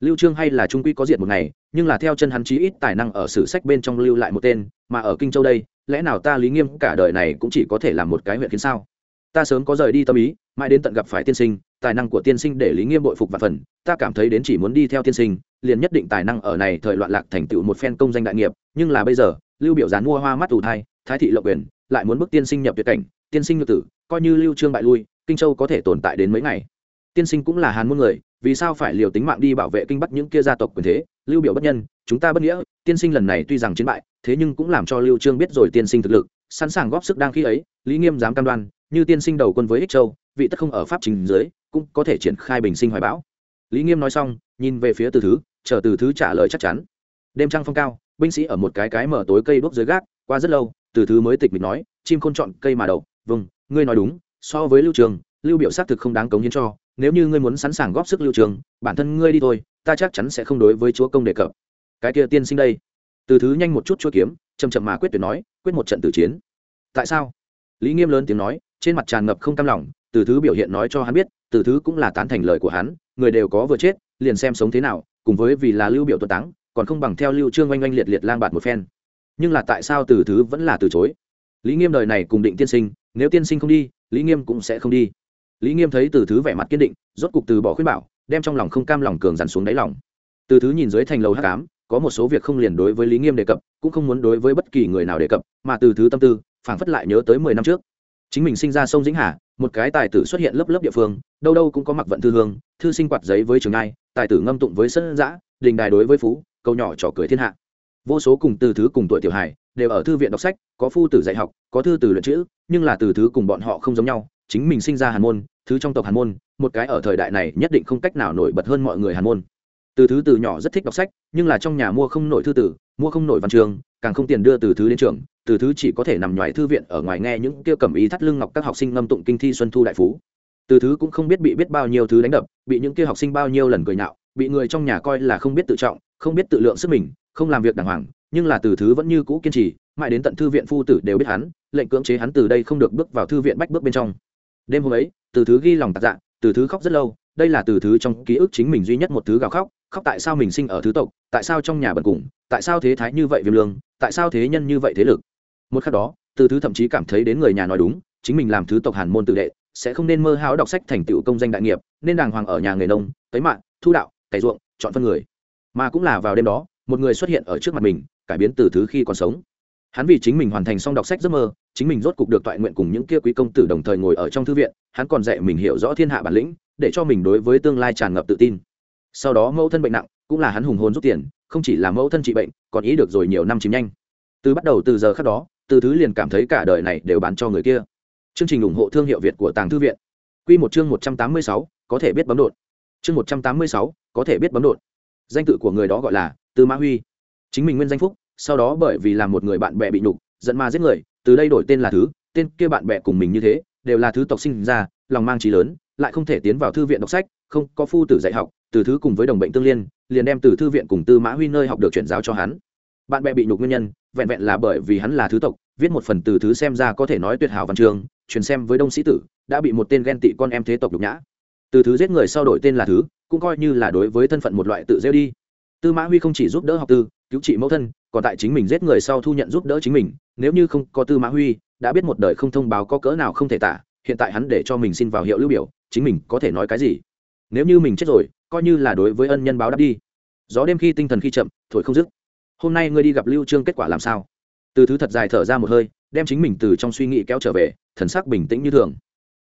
Lưu trương hay là trung quy có diện một ngày, nhưng là theo chân hắn chí ít tài năng ở sử sách bên trong lưu lại một tên, mà ở kinh châu đây, lẽ nào ta lý nghiêm cả đời này cũng chỉ có thể làm một cái huyện khiến sao? Ta sớm có rời đi tâm ý, mãi đến tận gặp phải tiên sinh, tài năng của tiên sinh để lý nghiêm bội phục và phần, ta cảm thấy đến chỉ muốn đi theo tiên sinh, liền nhất định tài năng ở này thời loạn lạc thành tựu một phen công danh đại nghiệp, nhưng là bây giờ, lưu biểu dán mua hoa mắt tù thai, thái thị lộc quyền, lại muốn bức tiên sinh nhập tuyệt cảnh, tiên sinh ngự tử, coi như lưu trương bại lui, kinh châu có thể tồn tại đến mấy ngày. Tiên sinh cũng là hàn môn người, vì sao phải liều tính mạng đi bảo vệ kinh bắc những kia gia tộc quyền thế? Lưu biểu bất nhân, chúng ta bất nghĩa, tiên sinh lần này tuy rằng chiến bại, thế nhưng cũng làm cho lưu trương biết rồi tiên sinh thực lực, sẵn sàng góp sức đang khi ấy, lý nghiêm dám cam đoan như tiên sinh đầu quân với ích châu, vị tất không ở pháp trình dưới, cũng có thể triển khai bình sinh hoài bão. Lý nghiêm nói xong, nhìn về phía từ thứ, chờ từ thứ trả lời chắc chắn. Đêm trăng phong cao, binh sĩ ở một cái cái mở tối cây đuốc dưới gác, qua rất lâu, từ thứ mới tịch mịch nói, chim khôn chọn cây mà đậu. vâng ngươi nói đúng, so với lưu trường, lưu biểu xác thực không đáng cống hiến cho, nếu như ngươi muốn sẵn sàng góp sức lưu trường, bản thân ngươi đi thôi, ta chắc chắn sẽ không đối với chúa công đề cập. Cái kia tiên sinh đây. Từ thứ nhanh một chút chúa kiếm chầm chậm mà quyết tuyệt nói, quyết một trận tử chiến. Tại sao? Lý nghiêm lớn tiếng nói trên mặt tràn ngập không cam lòng, từ thứ biểu hiện nói cho hắn biết, từ thứ cũng là tán thành lời của hắn, người đều có vừa chết, liền xem sống thế nào, cùng với vì là lưu biểu tuấn táng, còn không bằng theo lưu trương oanh oanh liệt liệt lang bạt một phen. Nhưng là tại sao từ thứ vẫn là từ chối? Lý nghiêm đời này cùng định tiên sinh, nếu tiên sinh không đi, lý nghiêm cũng sẽ không đi. Lý nghiêm thấy từ thứ vẻ mặt kiên định, rốt cục từ bỏ khuyên bảo, đem trong lòng không cam lòng cường dằn xuống đáy lòng. Từ thứ nhìn dưới thành lầu hắc cám có một số việc không liền đối với lý nghiêm đề cập, cũng không muốn đối với bất kỳ người nào đề cập, mà từ thứ tâm tư, phảng phất lại nhớ tới mười năm trước chính mình sinh ra sông dĩnh hà một cái tài tử xuất hiện lớp lớp địa phương đâu đâu cũng có mặc vận thư hương thư sinh quạt giấy với trường ai tài tử ngâm tụng với sân giã đình đài đối với phú câu nhỏ trò cười thiên hạ. Vô số cùng từ thứ cùng tuổi tiểu hải, đều ở thư viện đọc sách có phu tử dạy học có thư tử luyện chữ nhưng là từ thứ cùng bọn họ không giống nhau chính mình sinh ra hàn môn thứ trong tộc hàn môn một cái ở thời đại này nhất định không cách nào nổi bật hơn mọi người hàn môn. Từ thứ từ nhỏ rất thích đọc sách nhưng là trong nhà mua không nổi thư tử mua không nổi văn trường càng không tiền đưa từ thứ đến trường, từ thứ chỉ có thể nằm ngoài thư viện ở ngoài nghe những kia cầm ý thắt lưng ngọc các học sinh ngâm tụng kinh thi xuân thu đại phú. Từ thứ cũng không biết bị biết bao nhiêu thứ đánh đập, bị những kia học sinh bao nhiêu lần cười nhạo, bị người trong nhà coi là không biết tự trọng, không biết tự lượng sức mình, không làm việc đàng hoàng, nhưng là từ thứ vẫn như cũ kiên trì, mãi đến tận thư viện phu tử đều biết hắn, lệnh cưỡng chế hắn từ đây không được bước vào thư viện bách bước bên trong. Đêm hôm ấy, từ thứ ghi lòng tạc dạ từ thứ khóc rất lâu, đây là từ thứ trong ký ức chính mình duy nhất một thứ gào khóc khóc tại sao mình sinh ở thứ tộc, tại sao trong nhà bần cùng, tại sao thế thái như vậy viêm lương, tại sao thế nhân như vậy thế lực? Một khắc đó, từ thứ thậm chí cảm thấy đến người nhà nói đúng, chính mình làm thứ tộc hàn môn tự đệ, sẽ không nên mơ háo đọc sách thành tựu công danh đại nghiệp, nên đàng hoàng ở nhà người nông tới mạng thu đạo, cày ruộng, chọn phân người. Mà cũng là vào đêm đó, một người xuất hiện ở trước mặt mình, cải biến từ thứ khi còn sống. Hắn vì chính mình hoàn thành xong đọc sách giấc mơ, chính mình rốt cục được toại nguyện cùng những kia quý công tử đồng thời ngồi ở trong thư viện, hắn còn dạy mình hiểu rõ thiên hạ bản lĩnh, để cho mình đối với tương lai tràn ngập tự tin sau đó mẫu thân bệnh nặng, cũng là hắn hùng hồn rút tiền, không chỉ là mẫu thân trị bệnh, còn ý được rồi nhiều năm chìm nhanh. Từ bắt đầu từ giờ khác đó, từ thứ liền cảm thấy cả đời này đều bán cho người kia. Chương trình ủng hộ thương hiệu việt của tàng thư viện. Q một chương một trăm tám mươi sáu, có thể biết bấm đột. Chương một trăm tám mươi sáu, có thể biết bấm đột. Danh tự của người đó gọi là tư mã huy. Chính mình nguyên danh phúc, sau đó bởi vì làm một người bạn bè bị nhục, giận ma giết người, từ đây đổi tên là thứ, tên kia bạn bè cùng mình như thế, đều là thứ tộc sinh ra, lòng mang trí lớn, lại không thể tiến vào thư viện đọc sách, không có phu tử dạy học từ thứ cùng với đồng bệnh tương liên, liền đem từ thư viện cùng tư mã huy nơi học được chuyển giáo cho hắn. Bạn bè bị nhục nguyên nhân, vẹn vẹn là bởi vì hắn là thứ tộc, viết một phần từ thứ xem ra có thể nói tuyệt hảo văn trường, truyền xem với đông sĩ tử, đã bị một tên ghen tị con em thế tộc nhục nhã. Từ thứ giết người sau đổi tên là thứ, cũng coi như là đối với thân phận một loại tự rêu đi. Tư mã huy không chỉ giúp đỡ học tư, cứu trị mẫu thân, còn tại chính mình giết người sau thu nhận giúp đỡ chính mình, nếu như không có tư mã huy, đã biết một đời không thông báo có cỡ nào không thể tả, hiện tại hắn để cho mình xin vào hiệu lưu biểu, chính mình có thể nói cái gì? Nếu như mình chết rồi coi như là đối với ân nhân báo đáp đi. Gió đêm khi tinh thần khi chậm, thổi không dứt. Hôm nay ngươi đi gặp lưu trương kết quả làm sao? Từ thứ thật dài thở ra một hơi, đem chính mình từ trong suy nghĩ kéo trở về, thần sắc bình tĩnh như thường.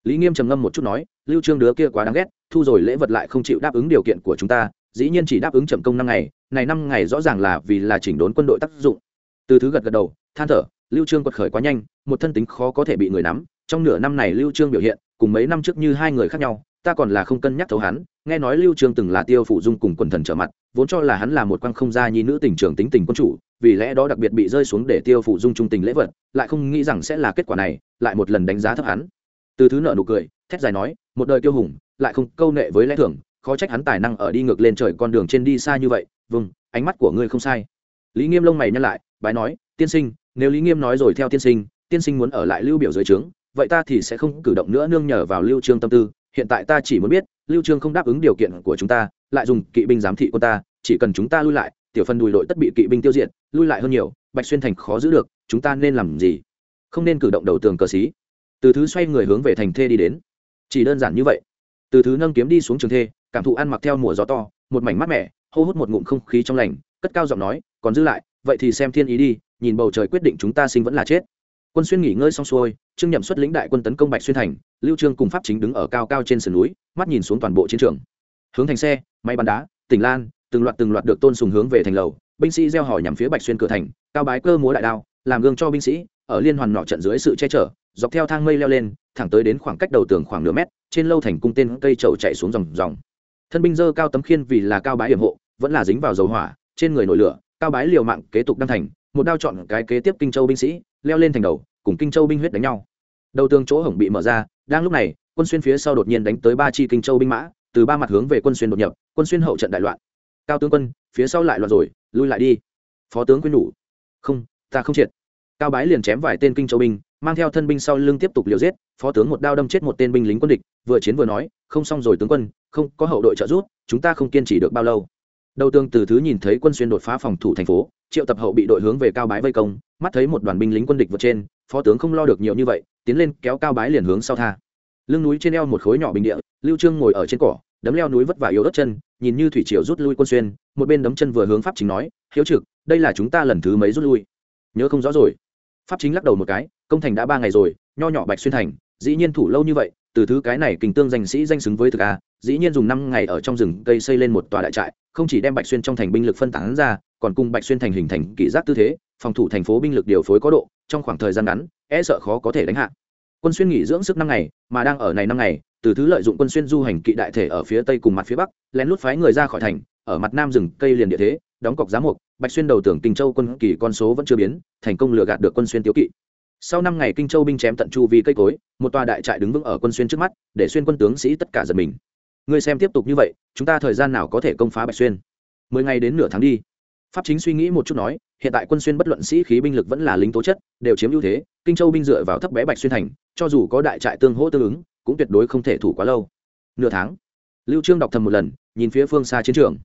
Lý nghiêm trầm ngâm một chút nói, lưu trương đứa kia quá đáng ghét, thu rồi lễ vật lại không chịu đáp ứng điều kiện của chúng ta, dĩ nhiên chỉ đáp ứng chậm công năm ngày, này năm ngày rõ ràng là vì là chỉnh đốn quân đội tác dụng. Từ thứ gật gật đầu, than thở, lưu trương quật khởi quá nhanh, một thân tính khó có thể bị người nắm, trong nửa năm này lưu trương biểu hiện, cùng mấy năm trước như hai người khác nhau ta còn là không cân nhắc thấu hắn, nghe nói lưu trương từng là tiêu phụ dung cùng quần thần trở mặt, vốn cho là hắn là một quan không gia nhi nữ tình trường tính tình quân chủ, vì lẽ đó đặc biệt bị rơi xuống để tiêu phụ dung trung tình lễ vật, lại không nghĩ rằng sẽ là kết quả này, lại một lần đánh giá thấp hắn. Từ thứ nợ nụ cười, thét dài nói, một đời tiêu hùng, lại không câu nệ với lẽ thường, khó trách hắn tài năng ở đi ngược lên trời con đường trên đi xa như vậy vâng ánh mắt của ngươi không sai. Lý nghiêm lông mày nhăn lại, bái nói, tiên sinh, nếu lý nghiêm nói rồi theo tiên sinh tiên sinh muốn ở lại lưu biểu dưới trướng, vậy ta thì sẽ không cử động nữa nương nhờ vào lưu trương tâm tư hiện tại ta chỉ muốn biết, lưu trương không đáp ứng điều kiện của chúng ta, lại dùng kỵ binh giám thị của ta, chỉ cần chúng ta lui lại, tiểu phân đùi đội tất bị kỵ binh tiêu diệt, lui lại hơn nhiều, bạch xuyên thành khó giữ được, chúng ta nên làm gì? Không nên cử động đầu tường cờ xí. Từ thứ xoay người hướng về thành thê đi đến. Chỉ đơn giản như vậy. Từ thứ nâng kiếm đi xuống trường thê, cảm thụ ăn mặc theo mùa gió to, một mảnh mát mẻ, hô hút một ngụm không khí trong lành, cất cao giọng nói, còn giữ lại, vậy thì xem thiên ý đi, nhìn bầu trời quyết định chúng ta sinh vẫn là chết quân xuyên nghỉ ngơi xong xuôi, trương nhậm xuất lĩnh đại quân tấn công bạch xuyên thành, lưu trương cùng pháp chính đứng ở cao cao trên sườn núi, mắt nhìn xuống toàn bộ chiến trường. Hướng thành xe, máy bắn đá, tỉnh lan, từng loạt từng loạt được tôn sùng hướng về thành lầu, binh sĩ gieo hỏi nhằm phía bạch xuyên cửa thành, cao bái cơ múa đại đao, làm gương cho binh sĩ, ở liên hoàn nọ trận dưới sự che chở, dọc theo thang mây leo lên, thẳng tới đến khoảng cách đầu tường khoảng nửa mét, trên lâu thành cung tên cây trầu chạy xuống dòng dòng. Thân binh dơ cao tấm khiên vì là cao bái hiểm hộ, vẫn là dính vào dầu hỏa, trên người nổi lửa, cao bái liều mạng kế tục đăng thành, một đao chọn cái kế tiếp kinh châu binh sĩ leo lên thành đầu, cùng kinh châu binh huyết đánh nhau. Đầu tường chỗ hổng bị mở ra, đang lúc này, quân xuyên phía sau đột nhiên đánh tới ba chi kinh châu binh mã, từ ba mặt hướng về quân xuyên đột nhập, quân xuyên hậu trận đại loạn. Cao tướng quân, phía sau lại loạn rồi, lui lại đi. Phó tướng quyên nhủ. Không, ta không triệt. Cao bái liền chém vài tên kinh châu binh, mang theo thân binh sau lưng tiếp tục liều giết, phó tướng một đao đâm chết một tên binh lính quân địch, vừa chiến vừa nói, không xong rồi tướng quân, không có hậu đội trợ giúp, chúng ta không kiên trì được bao lâu đầu tương từ thứ nhìn thấy quân xuyên đột phá phòng thủ thành phố, triệu tập hậu bị đội hướng về cao bái vây công, mắt thấy một đoàn binh lính quân địch vượt trên, phó tướng không lo được nhiều như vậy, tiến lên kéo cao bái liền hướng sau tha. Lưng núi trên eo một khối nhỏ bình địa, lưu trương ngồi ở trên cỏ, đấm leo núi vất vả yếu đất chân, nhìn như thủy triều rút lui quân xuyên, một bên đấm chân vừa hướng pháp chính nói, hiếu trực, đây là chúng ta lần thứ mấy rút lui? Nhớ không rõ rồi. Pháp chính lắc đầu một cái, công thành đã ba ngày rồi, nho nhỏ bạch xuyên thành, dĩ nhiên thủ lâu như vậy từ thứ cái này kinh tương danh sĩ danh xứng với thực a, dĩ nhiên dùng năm ngày ở trong rừng cây xây lên một tòa đại trại, không chỉ đem bạch xuyên trong thành binh lực phân tán ra, còn cùng bạch xuyên thành hình thành kỷ giác tư thế, phòng thủ thành phố binh lực điều phối có độ, trong khoảng thời gian ngắn e sợ khó có thể đánh hạ. Quân xuyên nghỉ dưỡng sức năm ngày, mà đang ở này năm ngày, từ thứ lợi dụng quân xuyên du hành kỵ đại thể ở phía tây cùng mặt phía bắc, lén lút phái người ra khỏi thành, ở mặt nam rừng cây liền địa thế, đóng cọc giá mục, bạch xuyên đầu tưởng kinh châu quân kỳ con số vẫn chưa biến, thành công lừa gạt được quân xuyên tiêu kỵ sau năm ngày kinh châu binh chém tận chu vi cây cối, một tòa đại trại đứng vững ở quân xuyên trước mắt, để xuyên quân tướng sĩ tất cả giật mình. Ngươi xem tiếp tục như vậy, chúng ta thời gian nào có thể công phá bạch xuyên? Mười ngày đến nửa tháng đi. Pháp chính suy nghĩ một chút nói, hiện tại quân xuyên bất luận sĩ khí binh lực vẫn là lính tố chất, đều chiếm ưu thế, kinh châu binh dựa vào thấp bé bạch xuyên thành, cho dù có đại trại tương hỗ tương ứng, cũng tuyệt đối không thể thủ quá lâu. Nửa tháng. Lưu trương đọc thầm một lần, nhìn phía phương xa chiến trường.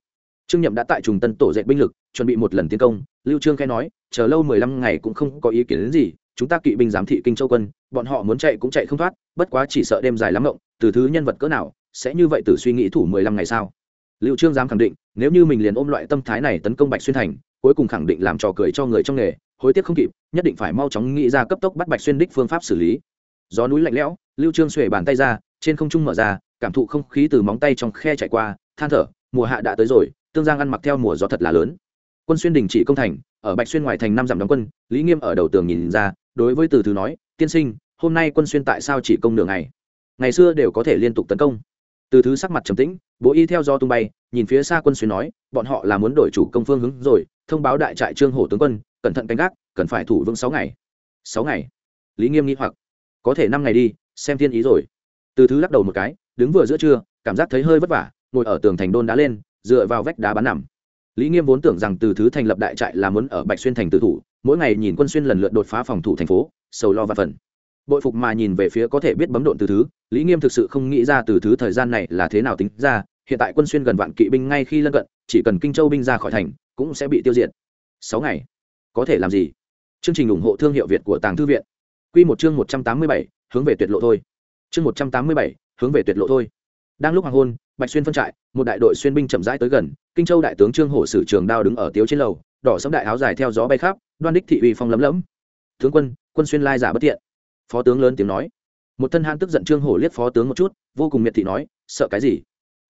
Trương nhậm đã tại trùng tân tổ dệt binh lực, chuẩn bị một lần tiến công. Lưu trương khẽ nói, chờ lâu mười lăm ngày cũng không có ý kiến đến gì chúng ta kỵ binh giám thị kinh châu quân, bọn họ muốn chạy cũng chạy không thoát, bất quá chỉ sợ đêm dài lắm ngộng từ thứ nhân vật cỡ nào, sẽ như vậy từ suy nghĩ thủ mười lăm ngày sao? Lưu trương dám khẳng định, nếu như mình liền ôm loại tâm thái này tấn công bạch xuyên thành, cuối cùng khẳng định làm trò cười cho người trong nghề, hối tiếc không kịp, nhất định phải mau chóng nghĩ ra cấp tốc bắt bạch xuyên đích phương pháp xử lý. Gió núi lạnh lẽo, lưu trương xuề bàn tay ra, trên không trung mở ra, cảm thụ không khí từ móng tay trong khe chạy qua, than thở, mùa hạ đã tới rồi, tương giang ăn mặc theo mùa gió thật là lớn. Quân xuyên đình chỉ công thành, ở bạch xuyên ngoài thành năm dặm đóng quân, lý nghiêm ở đầu tường nhìn ra đối với từ thứ nói, tiên sinh, hôm nay quân xuyên tại sao chỉ công nửa ngày? Ngày xưa đều có thể liên tục tấn công. Từ thứ sắc mặt trầm tĩnh, bố y theo do tung bay, nhìn phía xa quân xuyên nói, bọn họ là muốn đổi chủ công phương hướng rồi, thông báo đại trại trương hổ tướng quân, cẩn thận canh gác, cần phải thủ vững sáu ngày. Sáu ngày? Lý nghiêm nghĩ hoặc. Có thể năm ngày đi, xem thiên ý rồi. Từ thứ lắc đầu một cái, đứng vừa giữa trưa, cảm giác thấy hơi vất vả, ngồi ở tường thành đôn đá lên, dựa vào vách đá bắn nằm. Lý nghiêm vốn tưởng rằng từ thứ thành lập đại trại là muốn ở bạch xuyên thành tự thủ mỗi ngày nhìn quân xuyên lần lượt đột phá phòng thủ thành phố, sầu lo và phần. Bội phục mà nhìn về phía có thể biết bấm độn từ thứ, lý nghiêm thực sự không nghĩ ra từ thứ thời gian này là thế nào tính ra, hiện tại quân xuyên gần vạn kỵ binh ngay khi lân cận, chỉ cần kinh châu binh ra khỏi thành, cũng sẽ bị tiêu diệt. Sáu ngày. Có thể làm gì? Chương trình ủng hộ thương hiệu việt của tàng thư viện. Q một chương một trăm tám mươi bảy, hướng về tuyệt lộ thôi. Chương một trăm tám mươi bảy, hướng về tuyệt lộ thôi. Đang lúc hoàng hôn, bạch xuyên phân trại, một đại đội xuyên binh chậm rãi tới gần, kinh châu đại tướng trương hổ sử trường đao đứng ở tiếu trên lầu đỏ sẫm đại áo dài theo gió bay khắp, đoan đích thị uy phong lấm lấm. Tướng quân quân xuyên lai giả bất tiện. Phó tướng lớn tiếng nói. Một thân hãn tức giận trương hổ liếc phó tướng một chút, vô cùng miệt thị nói, sợ cái gì?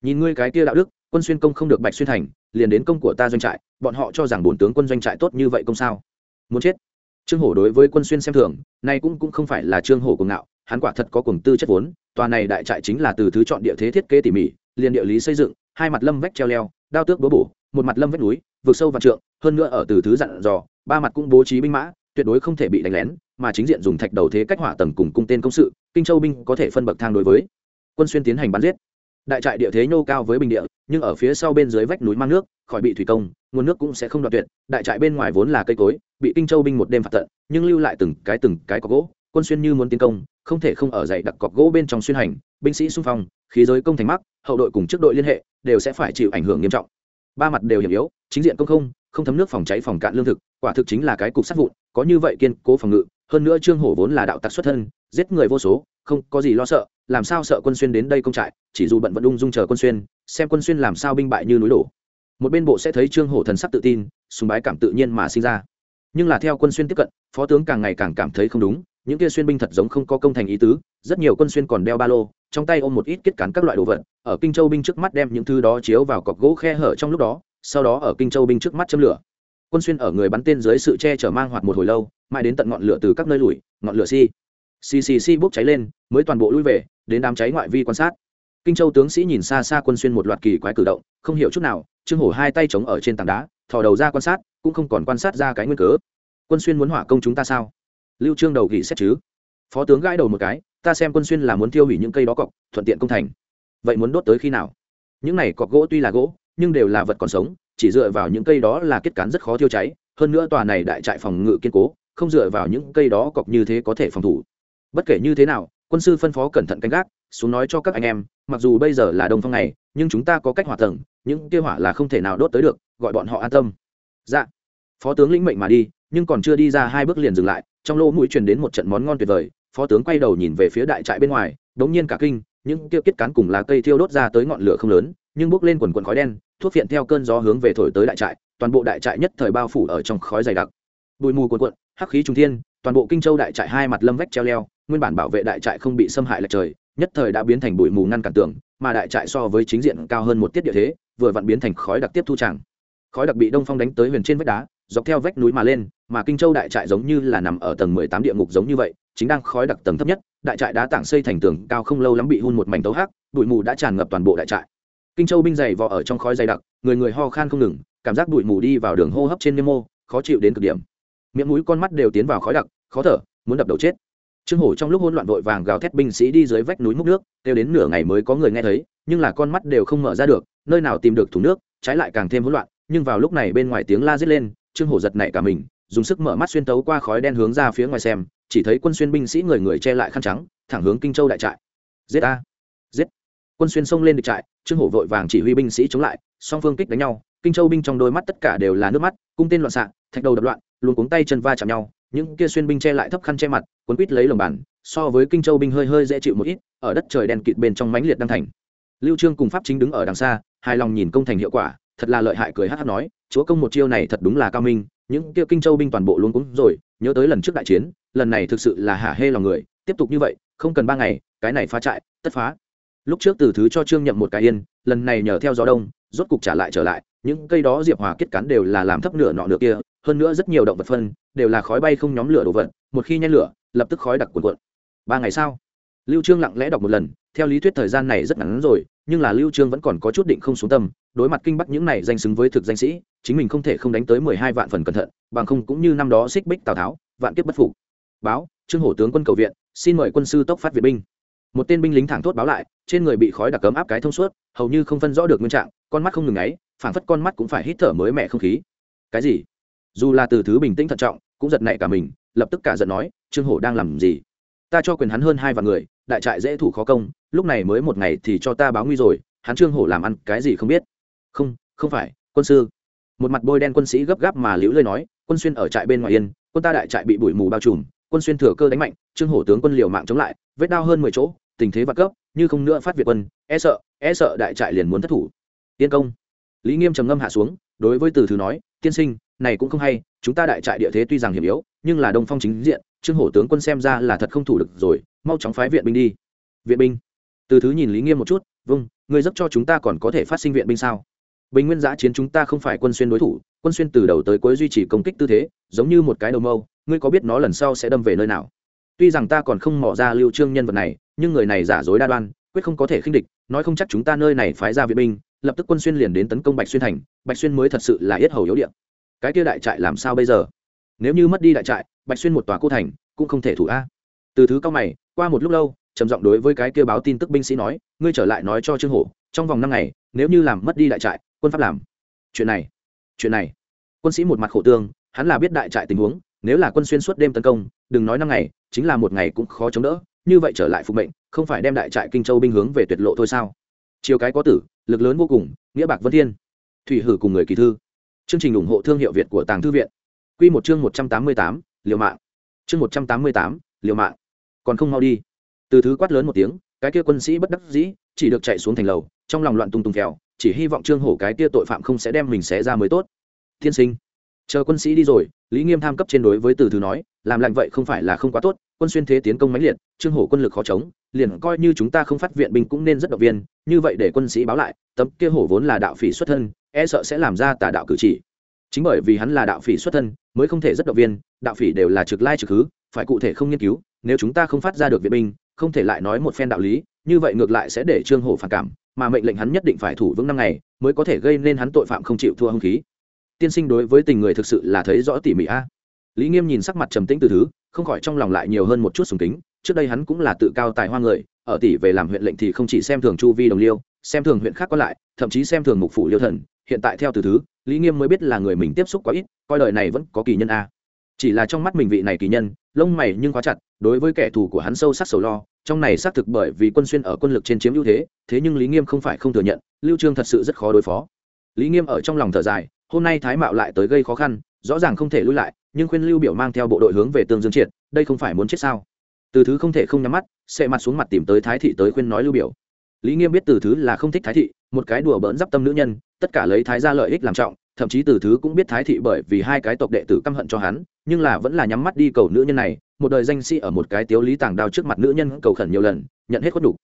Nhìn ngươi cái kia đạo đức, quân xuyên công không được bạch xuyên thành, liền đến công của ta doanh trại, bọn họ cho rằng bổn tướng quân doanh trại tốt như vậy công sao? Muốn chết? Trương hổ đối với quân xuyên xem thường, nay cũng cũng không phải là trương hổ cuồng ngạo, hắn quả thật có cuồng tư chất vốn, tòa này đại trại chính là từ thứ chọn địa thế thiết kế tỉ mỉ, liền địa lý xây dựng, hai mặt lâm vách treo leo, đao tước búa bổ, một mặt lâm vách núi vượt sâu và trượng, hơn nữa ở từ thứ dặn dò, ba mặt cũng bố trí binh mã, tuyệt đối không thể bị đánh lén, mà chính diện dùng thạch đầu thế cách hỏa tầng cùng cung tên công sự, kinh châu binh có thể phân bậc thang đối với. Quân xuyên tiến hành bắn giết. Đại trại địa thế nhô cao với bình địa, nhưng ở phía sau bên dưới vách núi mang nước, khỏi bị thủy công, nguồn nước cũng sẽ không đoạn tuyệt. Đại trại bên ngoài vốn là cây cối, bị kinh châu binh một đêm phạt tận, nhưng lưu lại từng cái từng cái có gỗ. Quân xuyên như muốn tiến công, không thể không ở dậy đặt cọc gỗ bên trong xuyên hành. Binh sĩ xung phong, khí giới công thành mắc, hậu đội cùng trước đội liên hệ, đều sẽ phải chịu ảnh hưởng nghiêm trọng ba mặt đều hiểm yếu, chính diện công không không thấm nước phòng cháy phòng cạn lương thực, quả thực chính là cái cục sát vụn, có như vậy kiên cố phòng ngự, hơn nữa trương hổ vốn là đạo tặc xuất thân, giết người vô số, không có gì lo sợ, làm sao sợ quân xuyên đến đây công trại, chỉ dù bận vẫn ung dung chờ quân xuyên, xem quân xuyên làm sao binh bại như núi đổ. Một bên bộ sẽ thấy trương hổ thần sắc tự tin, sùng bái cảm tự nhiên mà sinh ra. Nhưng là theo quân xuyên tiếp cận, phó tướng càng ngày càng cảm thấy không đúng, những kia xuyên binh thật giống không có công thành ý tứ, rất nhiều quân xuyên còn đeo ba lô, trong tay ôm một ít kết cán các loại đồ vật ở kinh châu binh trước mắt đem những thứ đó chiếu vào cọc gỗ khe hở trong lúc đó, sau đó ở kinh châu binh trước mắt châm lửa. Quân xuyên ở người bắn tên dưới sự che chở mang hoạt một hồi lâu, mãi đến tận ngọn lửa từ các nơi lùi, ngọn lửa si. Xì xì xì bốc cháy lên, mới toàn bộ lui về, đến đám cháy ngoại vi quan sát. Kinh châu tướng sĩ nhìn xa xa quân xuyên một loạt kỳ quái cử động, không hiểu chút nào, trương hổ hai tay chống ở trên tảng đá, thò đầu ra quan sát, cũng không còn quan sát ra cái nguyên cớ. Quân xuyên muốn hỏa công chúng ta sao? Lưu trương đầu gỉ xét chứ. Phó tướng gãi đầu một cái, ta xem quân xuyên là muốn tiêu hủy những cây đó cọc, thuận tiện công thành vậy muốn đốt tới khi nào? Những này cọc gỗ tuy là gỗ, nhưng đều là vật còn sống, chỉ dựa vào những cây đó là kết cán rất khó thiêu cháy. Hơn nữa tòa này đại trại phòng ngự kiên cố, không dựa vào những cây đó cọc như thế có thể phòng thủ. Bất kể như thế nào, quân sư phân phó cẩn thận canh gác, xuống nói cho các anh em, mặc dù bây giờ là đông phong này nhưng chúng ta có cách hỏa tầng, những kia hỏa là không thể nào đốt tới được, gọi bọn họ an tâm. Dạ. Phó tướng lĩnh mệnh mà đi, nhưng còn chưa đi ra hai bước liền dừng lại, trong lỗ mũi truyền đến một trận món ngon tuyệt vời, phó tướng quay đầu nhìn về phía đại trại bên ngoài, đống nhiên cả kinh những kia kết cán cùng lá cây thiêu đốt ra tới ngọn lửa không lớn, nhưng bốc lên quần quần khói đen, thuốc phiện theo cơn gió hướng về thổi tới đại trại, toàn bộ đại trại nhất thời bao phủ ở trong khói dày đặc. Bụi mù cuồn cuộn, hắc khí trung thiên, toàn bộ kinh châu đại trại hai mặt lâm vách treo leo, nguyên bản bảo vệ đại trại không bị xâm hại lệch trời, nhất thời đã biến thành bụi mù ngăn cản tường, mà đại trại so với chính diện cao hơn một tiết địa thế, vừa vặn biến thành khói đặc tiếp thu tràng. Khói đặc bị đông phong đánh tới huyền trên vách đá dọc theo vách núi mà lên, mà kinh châu đại trại giống như là nằm ở tầng mười tám địa ngục giống như vậy, chính đang khói đặc tầng thấp nhất, đại trại đá tảng xây thành tường cao không lâu lắm bị hun một mảnh tấu hắc, bụi mù đã tràn ngập toàn bộ đại trại. Kinh châu binh dày vò ở trong khói dày đặc, người người ho khan không ngừng, cảm giác bụi mù đi vào đường hô hấp trên niêm mô, khó chịu đến cực điểm. Miệng mũi con mắt đều tiến vào khói đặc, khó thở, muốn đập đầu chết. Trương hổ trong lúc hỗn loạn vội vàng gào thét binh sĩ đi dưới vách núi múc nước, kêu đến nửa ngày mới có người nghe thấy, nhưng là con mắt đều không mở ra được, nơi nào tìm được thùng nước, trái lại càng thêm hỗn loạn, nhưng vào lúc này bên ngoài tiếng la giết lên trương hổ giật nảy cả mình, dùng sức mở mắt xuyên tấu qua khói đen hướng ra phía ngoài xem, chỉ thấy quân xuyên binh sĩ người người che lại khăn trắng, thẳng hướng kinh châu đại trại. Giết a giết! Quân xuyên xông lên địch trại, trương hổ vội vàng chỉ huy binh sĩ chống lại, song phương kích đánh nhau, kinh châu binh trong đôi mắt tất cả đều là nước mắt, cung tên loạn xạ, thạch đầu đập loạn, luôn cuống tay chân va chạm nhau, những kia xuyên binh che lại thấp khăn che mặt quấn quít lấy lồng bàn, so với kinh châu binh hơi hơi dễ chịu một ít, ở đất trời đen kịt bên trong mãnh liệt đăng thành. Lưu trương cùng pháp chính đứng ở đằng xa, hài lòng nhìn công thành hiệu quả thật là lợi hại cười hát hát nói, chúa công một chiêu này thật đúng là cao minh, những kia kinh châu binh toàn bộ luôn cúng rồi, nhớ tới lần trước đại chiến, lần này thực sự là hả hê lòng người, tiếp tục như vậy, không cần ba ngày, cái này phá trại, tất phá. Lúc trước từ thứ cho trương nhậm một cái yên, lần này nhờ theo gió đông, rốt cục trả lại trở lại, những cây đó diệp hòa kết cắn đều là làm thấp nửa nọ nửa kia, hơn nữa rất nhiều động vật phân, đều là khói bay không nhóm lửa đồ vật, một khi nhen lửa, lập tức khói đặc cuộn cuộn. Ba ngày sau lưu trương lặng lẽ đọc một lần, theo lý thuyết thời gian này rất ngắn rồi, nhưng là lưu trương vẫn còn có chút định không xuống tâm, đối mặt kinh bắc những này danh xứng với thực danh sĩ, chính mình không thể không đánh tới mười hai vạn phần cẩn thận, bằng không cũng như năm đó xích bích tào tháo, vạn kiếp bất phục. Báo, trương hổ tướng quân cầu viện, xin mời quân sư tốc phát viện binh. Một tên binh lính thẳng thốt báo lại, trên người bị khói đặc cấm áp cái thông suốt, hầu như không phân rõ được nguyên trạng, con mắt không ngừng ấy phảng phất con mắt cũng phải hít thở mới mẻ không khí. Cái gì? Dù là từ thứ bình tĩnh thận trọng, cũng giật nảy cả mình, lập tức cả giận nói, trương hổ đang làm gì? Ta cho quyền hắn hơn hai vạn người đại trại dễ thủ khó công, lúc này mới một ngày thì cho ta báo nguy rồi, hắn trương hổ làm ăn cái gì không biết. Không không phải, quân sư. Một mặt bôi đen quân sĩ gấp gáp mà liễu lơi nói, quân xuyên ở trại bên ngoài yên, quân ta đại trại bị bụi mù bao trùm, quân xuyên thừa cơ đánh mạnh, trương hổ tướng quân liều mạng chống lại, vết đau hơn mười chỗ, tình thế vặt cấp như không nữa phát việt quân e sợ e sợ đại trại liền muốn thất thủ. Tiên công. Lý nghiêm trầm ngâm hạ xuống, đối với từ thứ nói, tiên sinh, này cũng không hay, chúng ta đại trại địa thế tuy rằng hiểm yếu, nhưng là đông phong chính diện, trương hổ tướng quân xem ra là thật không thủ được rồi mau chóng phái viện binh đi. Viện binh? Từ thứ nhìn lý nghiêm một chút vâng ngươi giúp cho chúng ta còn có thể phát sinh viện binh sao? Bình nguyên giã chiến chúng ta không phải quân xuyên đối thủ, quân xuyên từ đầu tới cuối duy trì công kích tư thế, giống như một cái đầu mâu, ngươi có biết nó lần sau sẽ đâm về nơi nào? Tuy rằng ta còn không mỏ ra lưu trương nhân vật này, nhưng người này giả dối đa đoan, quyết không có thể khinh địch, nói không chắc chúng ta nơi này phái ra viện binh, lập tức quân xuyên liền đến tấn công bạch xuyên thành, bạch xuyên mới thật sự là yết hầu yếu điện cái kia đại trại làm sao bây giờ? Nếu như mất đi đại trại, bạch xuyên một tòa cô thành cũng không thể thủ a. Từ thứ cao mày qua một lúc lâu, trầm giọng đối với cái kia báo tin tức binh sĩ nói, ngươi trở lại nói cho trương hổ, trong vòng năm ngày, nếu như làm mất đi đại trại, quân pháp làm. Chuyện này chuyện này. Quân sĩ một mặt khổ tương, hắn là biết đại trại tình huống, nếu là quân xuyên suốt đêm tấn công, đừng nói năm ngày, chính là một ngày cũng khó chống đỡ, như vậy trở lại phục mệnh, không phải đem đại trại kinh châu binh hướng về tuyệt lộ thôi sao? Chiều cái có tử, lực lớn vô cùng, nghĩa bạc vân thiên. Thủy hử cùng người kỳ thư. Chương trình ủng hộ thương hiệu việt của tàng thư viện. Quy một chương một trăm tám mươi tám, liều mạng. Chương một trăm tám mươi tám, liều mạng còn không mau đi. Từ thứ quát lớn một tiếng, cái kia quân sĩ bất đắc dĩ, chỉ được chạy xuống thành lầu, trong lòng loạn tung tung kèo chỉ hy vọng trương hổ cái kia tội phạm không sẽ đem mình xé ra mới tốt. Tiên sinh, chờ quân sĩ đi rồi, lý nghiêm tham cấp trên đối với từ thứ nói, làm lạnh vậy không phải là không quá tốt, quân xuyên thế tiến công mãnh liệt, trương hổ quân lực khó chống, liền coi như chúng ta không phát viện binh cũng nên rất động viên, như vậy để quân sĩ báo lại, tấm kia hổ vốn là đạo phỉ xuất thân e sợ sẽ làm ra tà đạo cử chỉ. Chính bởi vì hắn là đạo phỉ xuất thân, mới không thể rất động viên, đạo phỉ đều là trực lai trực hứ, phải cụ thể không nghiên cứu nếu chúng ta không phát ra được viện binh, không thể lại nói một phen đạo lý, như vậy ngược lại sẽ để trương hổ phản cảm, mà mệnh lệnh hắn nhất định phải thủ vững năm ngày, mới có thể gây nên hắn tội phạm không chịu thua hung khí. Tiên sinh đối với tình người thực sự là thấy rõ tỉ mỉ a. Lý nghiêm nhìn sắc mặt trầm tĩnh từ thứ, không khỏi trong lòng lại nhiều hơn một chút sùng kính, trước đây hắn cũng là tự cao tài hoa người, ở tỷ về làm huyện lệnh thì không chỉ xem thường chu vi đồng liêu, xem thường huyện khác còn lại, thậm chí xem thường mục phủ liêu thần, hiện tại theo từ thứ, lý nghiêm mới biết là người mình tiếp xúc quá ít, coi đời này vẫn có kỳ nhân a. Chỉ là trong mắt mình vị này kỳ nhân lông mày nhưng quá chặt, đối với kẻ thù của hắn sâu sắc sầu lo, trong này xác thực bởi vì quân xuyên ở quân lực trên chiếm ưu thế thế nhưng lý nghiêm không phải không thừa nhận, lưu trương thật sự rất khó đối phó. Lý nghiêm ở trong lòng thở dài, hôm nay thái mạo lại tới gây khó khăn, rõ ràng không thể lui lại, nhưng khuyên lưu biểu mang theo bộ đội hướng về tương dương triệt, đây không phải muốn chết sao? Từ thứ không thể không nhắm mắt, sẽ mặt xuống mặt tìm tới thái thị tới khuyên nói lưu biểu. Lý nghiêm biết từ thứ là không thích thái thị, một cái đùa bỡn d tâm nữ nhân, tất cả lấy thái ra lợi ích làm trọng thậm chí từ thứ cũng biết thái thị bởi vì hai cái tộc đệ tử căm hận cho hắn, nhưng là vẫn là nhắm mắt đi cầu nữ nhân này, một đời danh sĩ ở một cái tiếu lý tàng đao trước mặt nữ nhân cầu khẩn nhiều lần, nhận hết khuất nhục.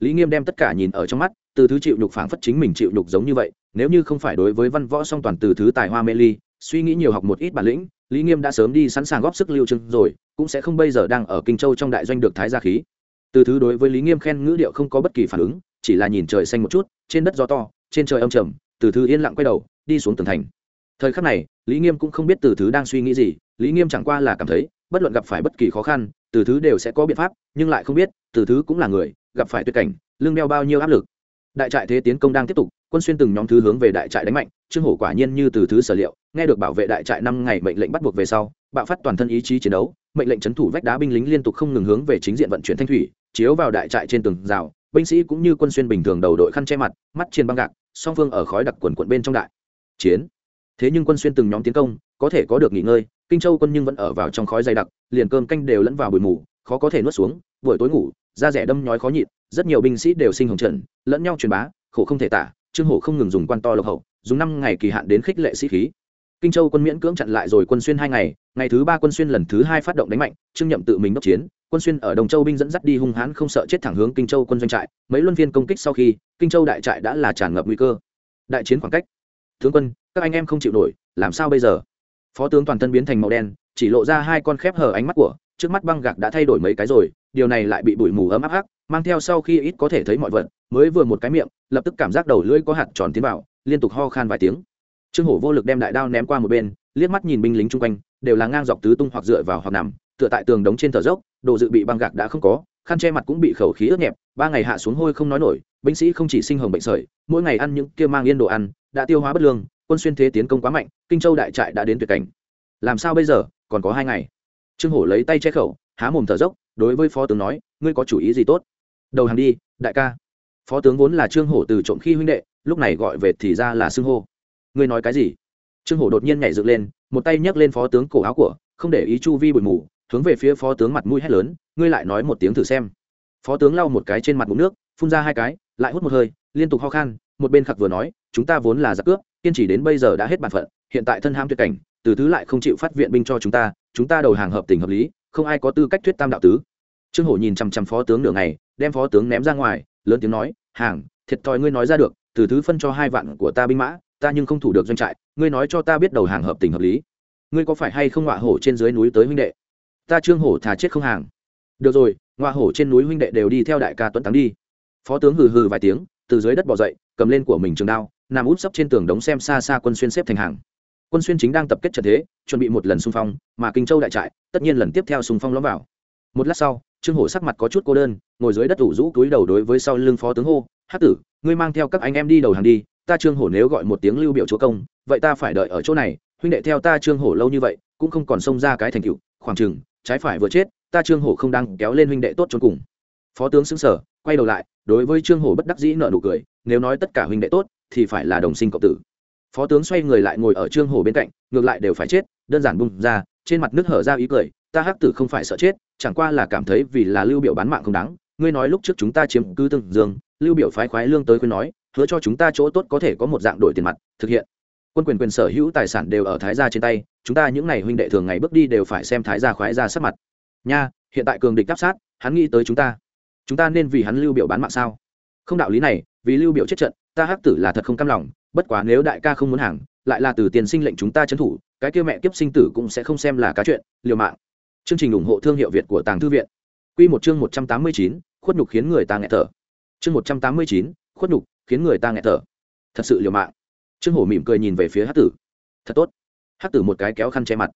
Lý nghiêm đem tất cả nhìn ở trong mắt, từ thứ chịu nhục phảng phất chính mình chịu nhục giống như vậy, nếu như không phải đối với văn võ song toàn từ thứ tài hoa mê ly, suy nghĩ nhiều học một ít bản lĩnh, lý nghiêm đã sớm đi sẵn sàng góp sức lưu trưng rồi, cũng sẽ không bây giờ đang ở kinh châu trong đại doanh được thái gia khí. Từ thứ đối với lý nghiêm khen ngữ điệu không có bất kỳ phản ứng, chỉ là nhìn trời xanh một chút, trên đất gió to, trên trời âm trầm, từ thứ yên lặng quay đầu đi xuống tường thành. Thời khắc này, lý nghiêm cũng không biết từ thứ đang suy nghĩ gì, lý nghiêm chẳng qua là cảm thấy, bất luận gặp phải bất kỳ khó khăn, từ thứ đều sẽ có biện pháp, nhưng lại không biết, từ thứ cũng là người, gặp phải tuyệt cảnh lương đeo bao nhiêu áp lực. Đại trại thế tiến công đang tiếp tục, quân xuyên từng nhóm thứ hướng về đại trại đánh mạnh, trương hổ quả nhiên như từ thứ sở liệu, nghe được bảo vệ đại trại năm ngày mệnh lệnh bắt buộc về sau, bạo phát toàn thân ý chí chiến đấu, mệnh lệnh c thủ vách đá binh lính liên tục không ngừng hướng về chính diện vận chuyển thanh thủy, chiếu vào đại trại trên tường rào, binh sĩ cũng như quân xuyên bình thường đầu đội khăn che mặt, mắt trên băng gạc, song phương ở khói đặc quần quận bên trong đại chiến. Thế nhưng quân xuyên từng nhóm tiến công, có thể có được nghỉ ngơi, kinh châu quân nhưng vẫn ở vào trong khói dày đặc, liền cơm canh đều lẫn vào bụi mù, khó có thể nuốt xuống, buổi tối ngủ, da rẻ đâm nhói khó nhịn, rất nhiều binh sĩ đều sinh hồng trận, lẫn nhau truyền bá, khổ không thể tả, trương hổ không ngừng dùng quan to lộc hậu, dùng năm ngày kỳ hạn đến khích lệ sĩ khí. Kinh châu quân miễn cưỡng chặn lại rồi quân xuyên hai ngày ngày thứ ba quân xuyên lần thứ hai phát động đánh mạnh, trương nhậm tự mình đốc chiến, quân xuyên ở đồng châu binh dẫn dắt đi hung hãn không sợ chết thẳng hướng kinh châu quân doanh trại, mấy luân viên công kích sau khi, kinh châu đại trại đã là tràn ngập nguy cơ. Đại chiến khoảng cách tướng quân, các anh em không chịu nổi, làm sao bây giờ? Phó tướng toàn thân biến thành màu đen, chỉ lộ ra hai con khép hở ánh mắt của, trước mắt băng gạc đã thay đổi mấy cái rồi, điều này lại bị bụi mù ấm áp hắc, mang theo sau khi ít có thể thấy mọi vật, mới vừa một cái miệng, lập tức cảm giác đầu lưỡi có hạt tròn tiến vào, liên tục ho khan vài tiếng. Trương hổ vô lực đem đại đao ném qua một bên, liếc mắt nhìn binh lính chung quanh, đều là ngang dọc tứ tung hoặc dựa vào hoặc nằm tựa tại tường đống trên thở dốc, đồ dự bị băng gạc đã không có, khăn che mặt cũng bị khẩu khí ướt nhẹp, ba ngày hạ xuống hôi không nói nổi, binh sĩ không chỉ sinh hồng bệnh sởi, mỗi ngày ăn những kia mang yên đồ ăn, đã tiêu hóa bất lương, quân xuyên thế tiến công quá mạnh, kinh châu đại trại đã đến tuyệt cảnh. Làm sao bây giờ, còn có hai ngày. Trương hổ lấy tay che khẩu, há mồm thở dốc, đối với phó tướng nói, ngươi có chủ ý gì tốt? Đầu hàng đi, đại ca. Phó tướng vốn là trương hổ từ trộm khi huynh đệ, lúc này gọi về thì ra là xưng hô. Ngươi nói cái gì? Trương hổ đột nhiên nhảy dựng lên, một tay nhấc lên phó tướng cổ áo của, không để ý chu vi bụi mù hướng về phía phó tướng mặt mũi hét lớn, ngươi lại nói một tiếng thử xem. Phó tướng lau một cái trên mặt bụng nước, phun ra hai cái, lại hút một hơi, liên tục ho khan, một bên khặc vừa nói, chúng ta vốn là giặc cướp, kiên trì đến bây giờ đã hết bản phận, hiện tại thân ham tuyệt cảnh, từ thứ lại không chịu phát viện binh cho chúng ta chúng ta đầu hàng hợp tình hợp lý, không ai có tư cách thuyết tam đạo tứ. Trương hổ nhìn chằm chằm phó tướng nửa ngày, đem phó tướng ném ra ngoài, lớn tiếng nói, hàng, thiệt thòi ngươi nói ra được, từ thứ phân cho hai vạn của ta binh mã, ta nhưng không thủ được doanh trại, ngươi nói cho ta biết đầu hàng hợp tình hợp lý. Ngươi có phải hay không ngọa hổ trên dưới núi tới huynh đệ? Ta trương hổ thà chết không hàng. Được rồi, ngoa hổ trên núi huynh đệ đều đi theo đại ca tuấn thắng đi. Phó tướng hừ hừ vài tiếng, từ dưới đất bỏ dậy, cầm lên của mình trường đao, nằm úp sấp trên tường đống xem xa xa quân xuyên xếp thành hàng. Quân xuyên chính đang tập kết trận thế, chuẩn bị một lần xung phong, mà kinh châu đại trại, tất nhiên lần tiếp theo xung phong lõm vào. Một lát sau, trương hổ sắc mặt có chút cô đơn, ngồi dưới đất ủ rũ túi đầu đối với sau lưng phó tướng hô hát tử, ngươi mang theo các anh em đi đầu hàng đi, ta trương hổ nếu gọi một tiếng lưu biểu chúa công, vậy ta phải đợi ở chỗ này, huynh đệ theo ta trương hổ lâu như vậy, cũng không còn xông ra cái thành cựu khoảng chừng trái phải vừa chết, ta trương hổ không đang kéo lên huynh đệ tốt trốn cùng. Phó tướng xứng sở, quay đầu lại, đối với trương hổ bất đắc dĩ nợ nụ cười, nếu nói tất cả huynh đệ tốt, thì phải là đồng sinh cộng tử. Phó tướng xoay người lại ngồi ở trương hổ bên cạnh, ngược lại đều phải chết, đơn giản bung ra, trên mặt nước hở ra ý cười, ta hắc tử không phải sợ chết, chẳng qua là cảm thấy vì là lưu biểu bán mạng không đáng, ngươi nói lúc trước chúng ta chiếm cư tương dương, lưu biểu phái khoái lương tới khuyên nói, hứa cho chúng ta chỗ tốt có thể có một dạng đổi tiền mặt, thực hiện quân quyền quyền sở hữu tài sản đều ở thái gia trên tay chúng ta những ngày huynh đệ thường ngày bước đi đều phải xem thái gia khoái ra sát mặt. Nha hiện tại cường địch áp sát hắn nghĩ tới chúng ta. Chúng ta nên vì hắn lưu biểu bán mạng sao? Không đạo lý này vì lưu biểu chết trận ta hắc tử là thật không cam lòng bất quá nếu đại ca không muốn hàng lại là từ tiền sinh lệnh chúng ta trấn thủ cái kia mẹ kiếp sinh tử cũng sẽ không xem là cá chuyện liều mạng. Chương trình ủng hộ thương hiệu việt của tàng thư viện. Quy một chương một trăm tám mươi chín, khuất nhục khiến người ta nghẹt thở. Chương một trăm tám mươi chín, khuất nhục khiến người ta nghẹt thở. Thật sự liều mạng trương hổ mỉm cười nhìn về phía hắc tử. Thật tốt. Hắc tử một cái kéo khăn che mặt.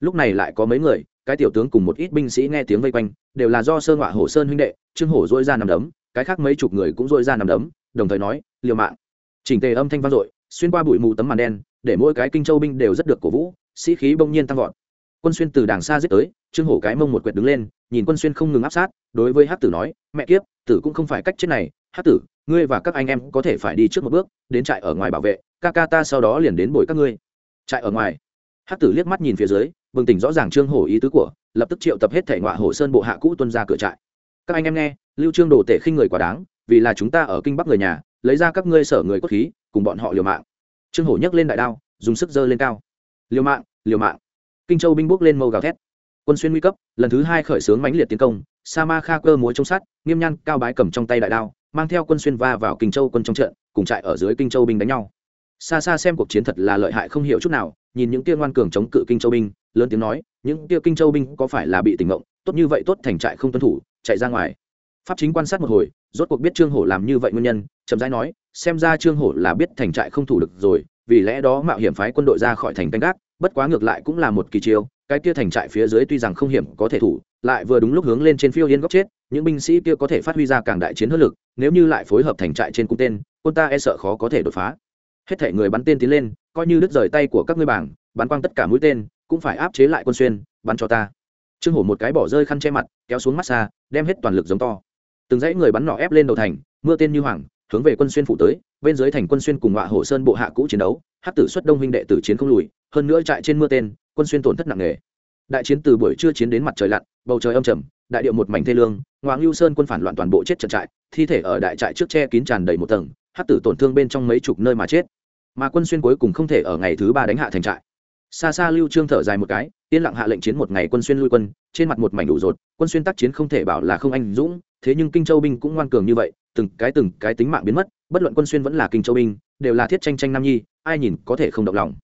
Lúc này lại có mấy người, cái tiểu tướng cùng một ít binh sĩ nghe tiếng vây quanh, đều là do sơn họa hổ sơn huynh đệ, trương hổ dỗi ra nằm đấm, cái khác mấy chục người cũng dỗi ra nằm đấm, đồng thời nói, liều mạng. Chỉnh tề âm thanh vang dội, xuyên qua bụi mù tấm màn đen, để mỗi cái kinh châu binh đều rất được cổ vũ, sĩ khí bỗng nhiên tăng vọt. Quân xuyên từ đàng xa giết tới, trương hổ cái mông một quẹt đứng lên, nhìn quân xuyên không ngừng áp sát, đối với hát tử nói, mẹ kiếp, tử cũng không phải cách chết này hát tử, ngươi và các anh em có thể phải đi trước một bước, đến trại ở ngoài bảo vệ ca ca ta sau đó liền đến bồi các ngươi. Trại ở ngoài hát tử liếc mắt nhìn phía dưới bừng tỉnh rõ ràng trương hổ ý tứ của lập tức triệu tập hết thể ngọa hổ sơn bộ hạ cũ tuân ra cửa trại. Các anh em nghe lưu trương đồ tể khinh người quá đáng vì là chúng ta ở kinh bắc người nhà lấy ra các ngươi sở người cốt khí cùng bọn họ liều mạng. Trương hổ nhấc lên đại đao dùng sức dơ lên cao. Liều mạng liều mạng. Kinh châu binh bước lên mâu gào thét. Quân xuyên nguy cấp lần thứ hai khởi xướng mãnh liệt tiến công sa ma kha cơ múa trong sát, nghiêm nhan cao bái cầm trong tay đại đao mang theo quân xuyên va vào kinh châu quân trong trận cùng trại ở dưới kinh châu binh đánh nhau xa xa xem cuộc chiến thật là lợi hại không hiểu chút nào, nhìn những kia ngoan cường chống cự kinh châu binh, lớn tiếng nói, những kia kinh châu binh có phải là bị tỉnh ngộng, tốt như vậy tốt thành trại không tuân thủ, chạy ra ngoài. Pháp chính quan sát một hồi, rốt cuộc biết trương hổ làm như vậy nguyên nhân, chậm rãi nói, xem ra trương hổ là biết thành trại không thủ được rồi, vì lẽ đó mạo hiểm phái quân đội ra khỏi thành canh gác, bất quá ngược lại cũng là một kỳ chiêu, cái kia thành trại phía dưới tuy rằng không hiểm có thể thủ, lại vừa đúng lúc hướng lên trên phiêu yên góc chết, những binh sĩ kia có thể phát huy ra càng đại chiến hơn lực, nếu như lại phối hợp thành trại trên cung tên, quân ta e sợ khó có thể đột phá hết thể người bắn tên tiến lên, coi như đứt rời tay của các ngươi bảng, bắn quang tất cả mũi tên, cũng phải áp chế lại quân xuyên, bắn cho ta. Trương hổ một cái bỏ rơi khăn che mặt, kéo xuống mắt xa, đem hết toàn lực giống to. Từng dãy người bắn nỏ ép lên đầu thành, mưa tên như hoàng hướng về quân xuyên phủ tới, bên dưới thành quân xuyên cùng ngọa hổ sơn bộ hạ cũ chiến đấu hát tử xuất đông huynh đệ tử chiến không lùi, hơn nữa trại trên mưa tên, quân xuyên tổn thất nặng nề. Đại chiến từ buổi trưa chiến đến mặt trời lặn, bầu trời âm trầm, đại điệu một mảnh thê lương ngoáng lưu sơn quân phản loạn toàn bộ chết trận trại, thi thể ở đại trại trước che kín tràn đầy một tầng hát tử tổn thương bên trong mấy chục nơi mà chết mà quân xuyên cuối cùng không thể ở ngày thứ ba đánh hạ thành trại. Xa xa lưu trương thở dài một cái, yên lặng hạ lệnh chiến một ngày quân xuyên lui quân, trên mặt một mảnh đủ rột, quân xuyên tác chiến không thể bảo là không anh dũng, thế nhưng kinh châu binh cũng ngoan cường như vậy, từng cái từng cái tính mạng biến mất, bất luận quân xuyên vẫn là kinh châu binh, đều là thiết tranh tranh nam nhi, ai nhìn có thể không động lòng.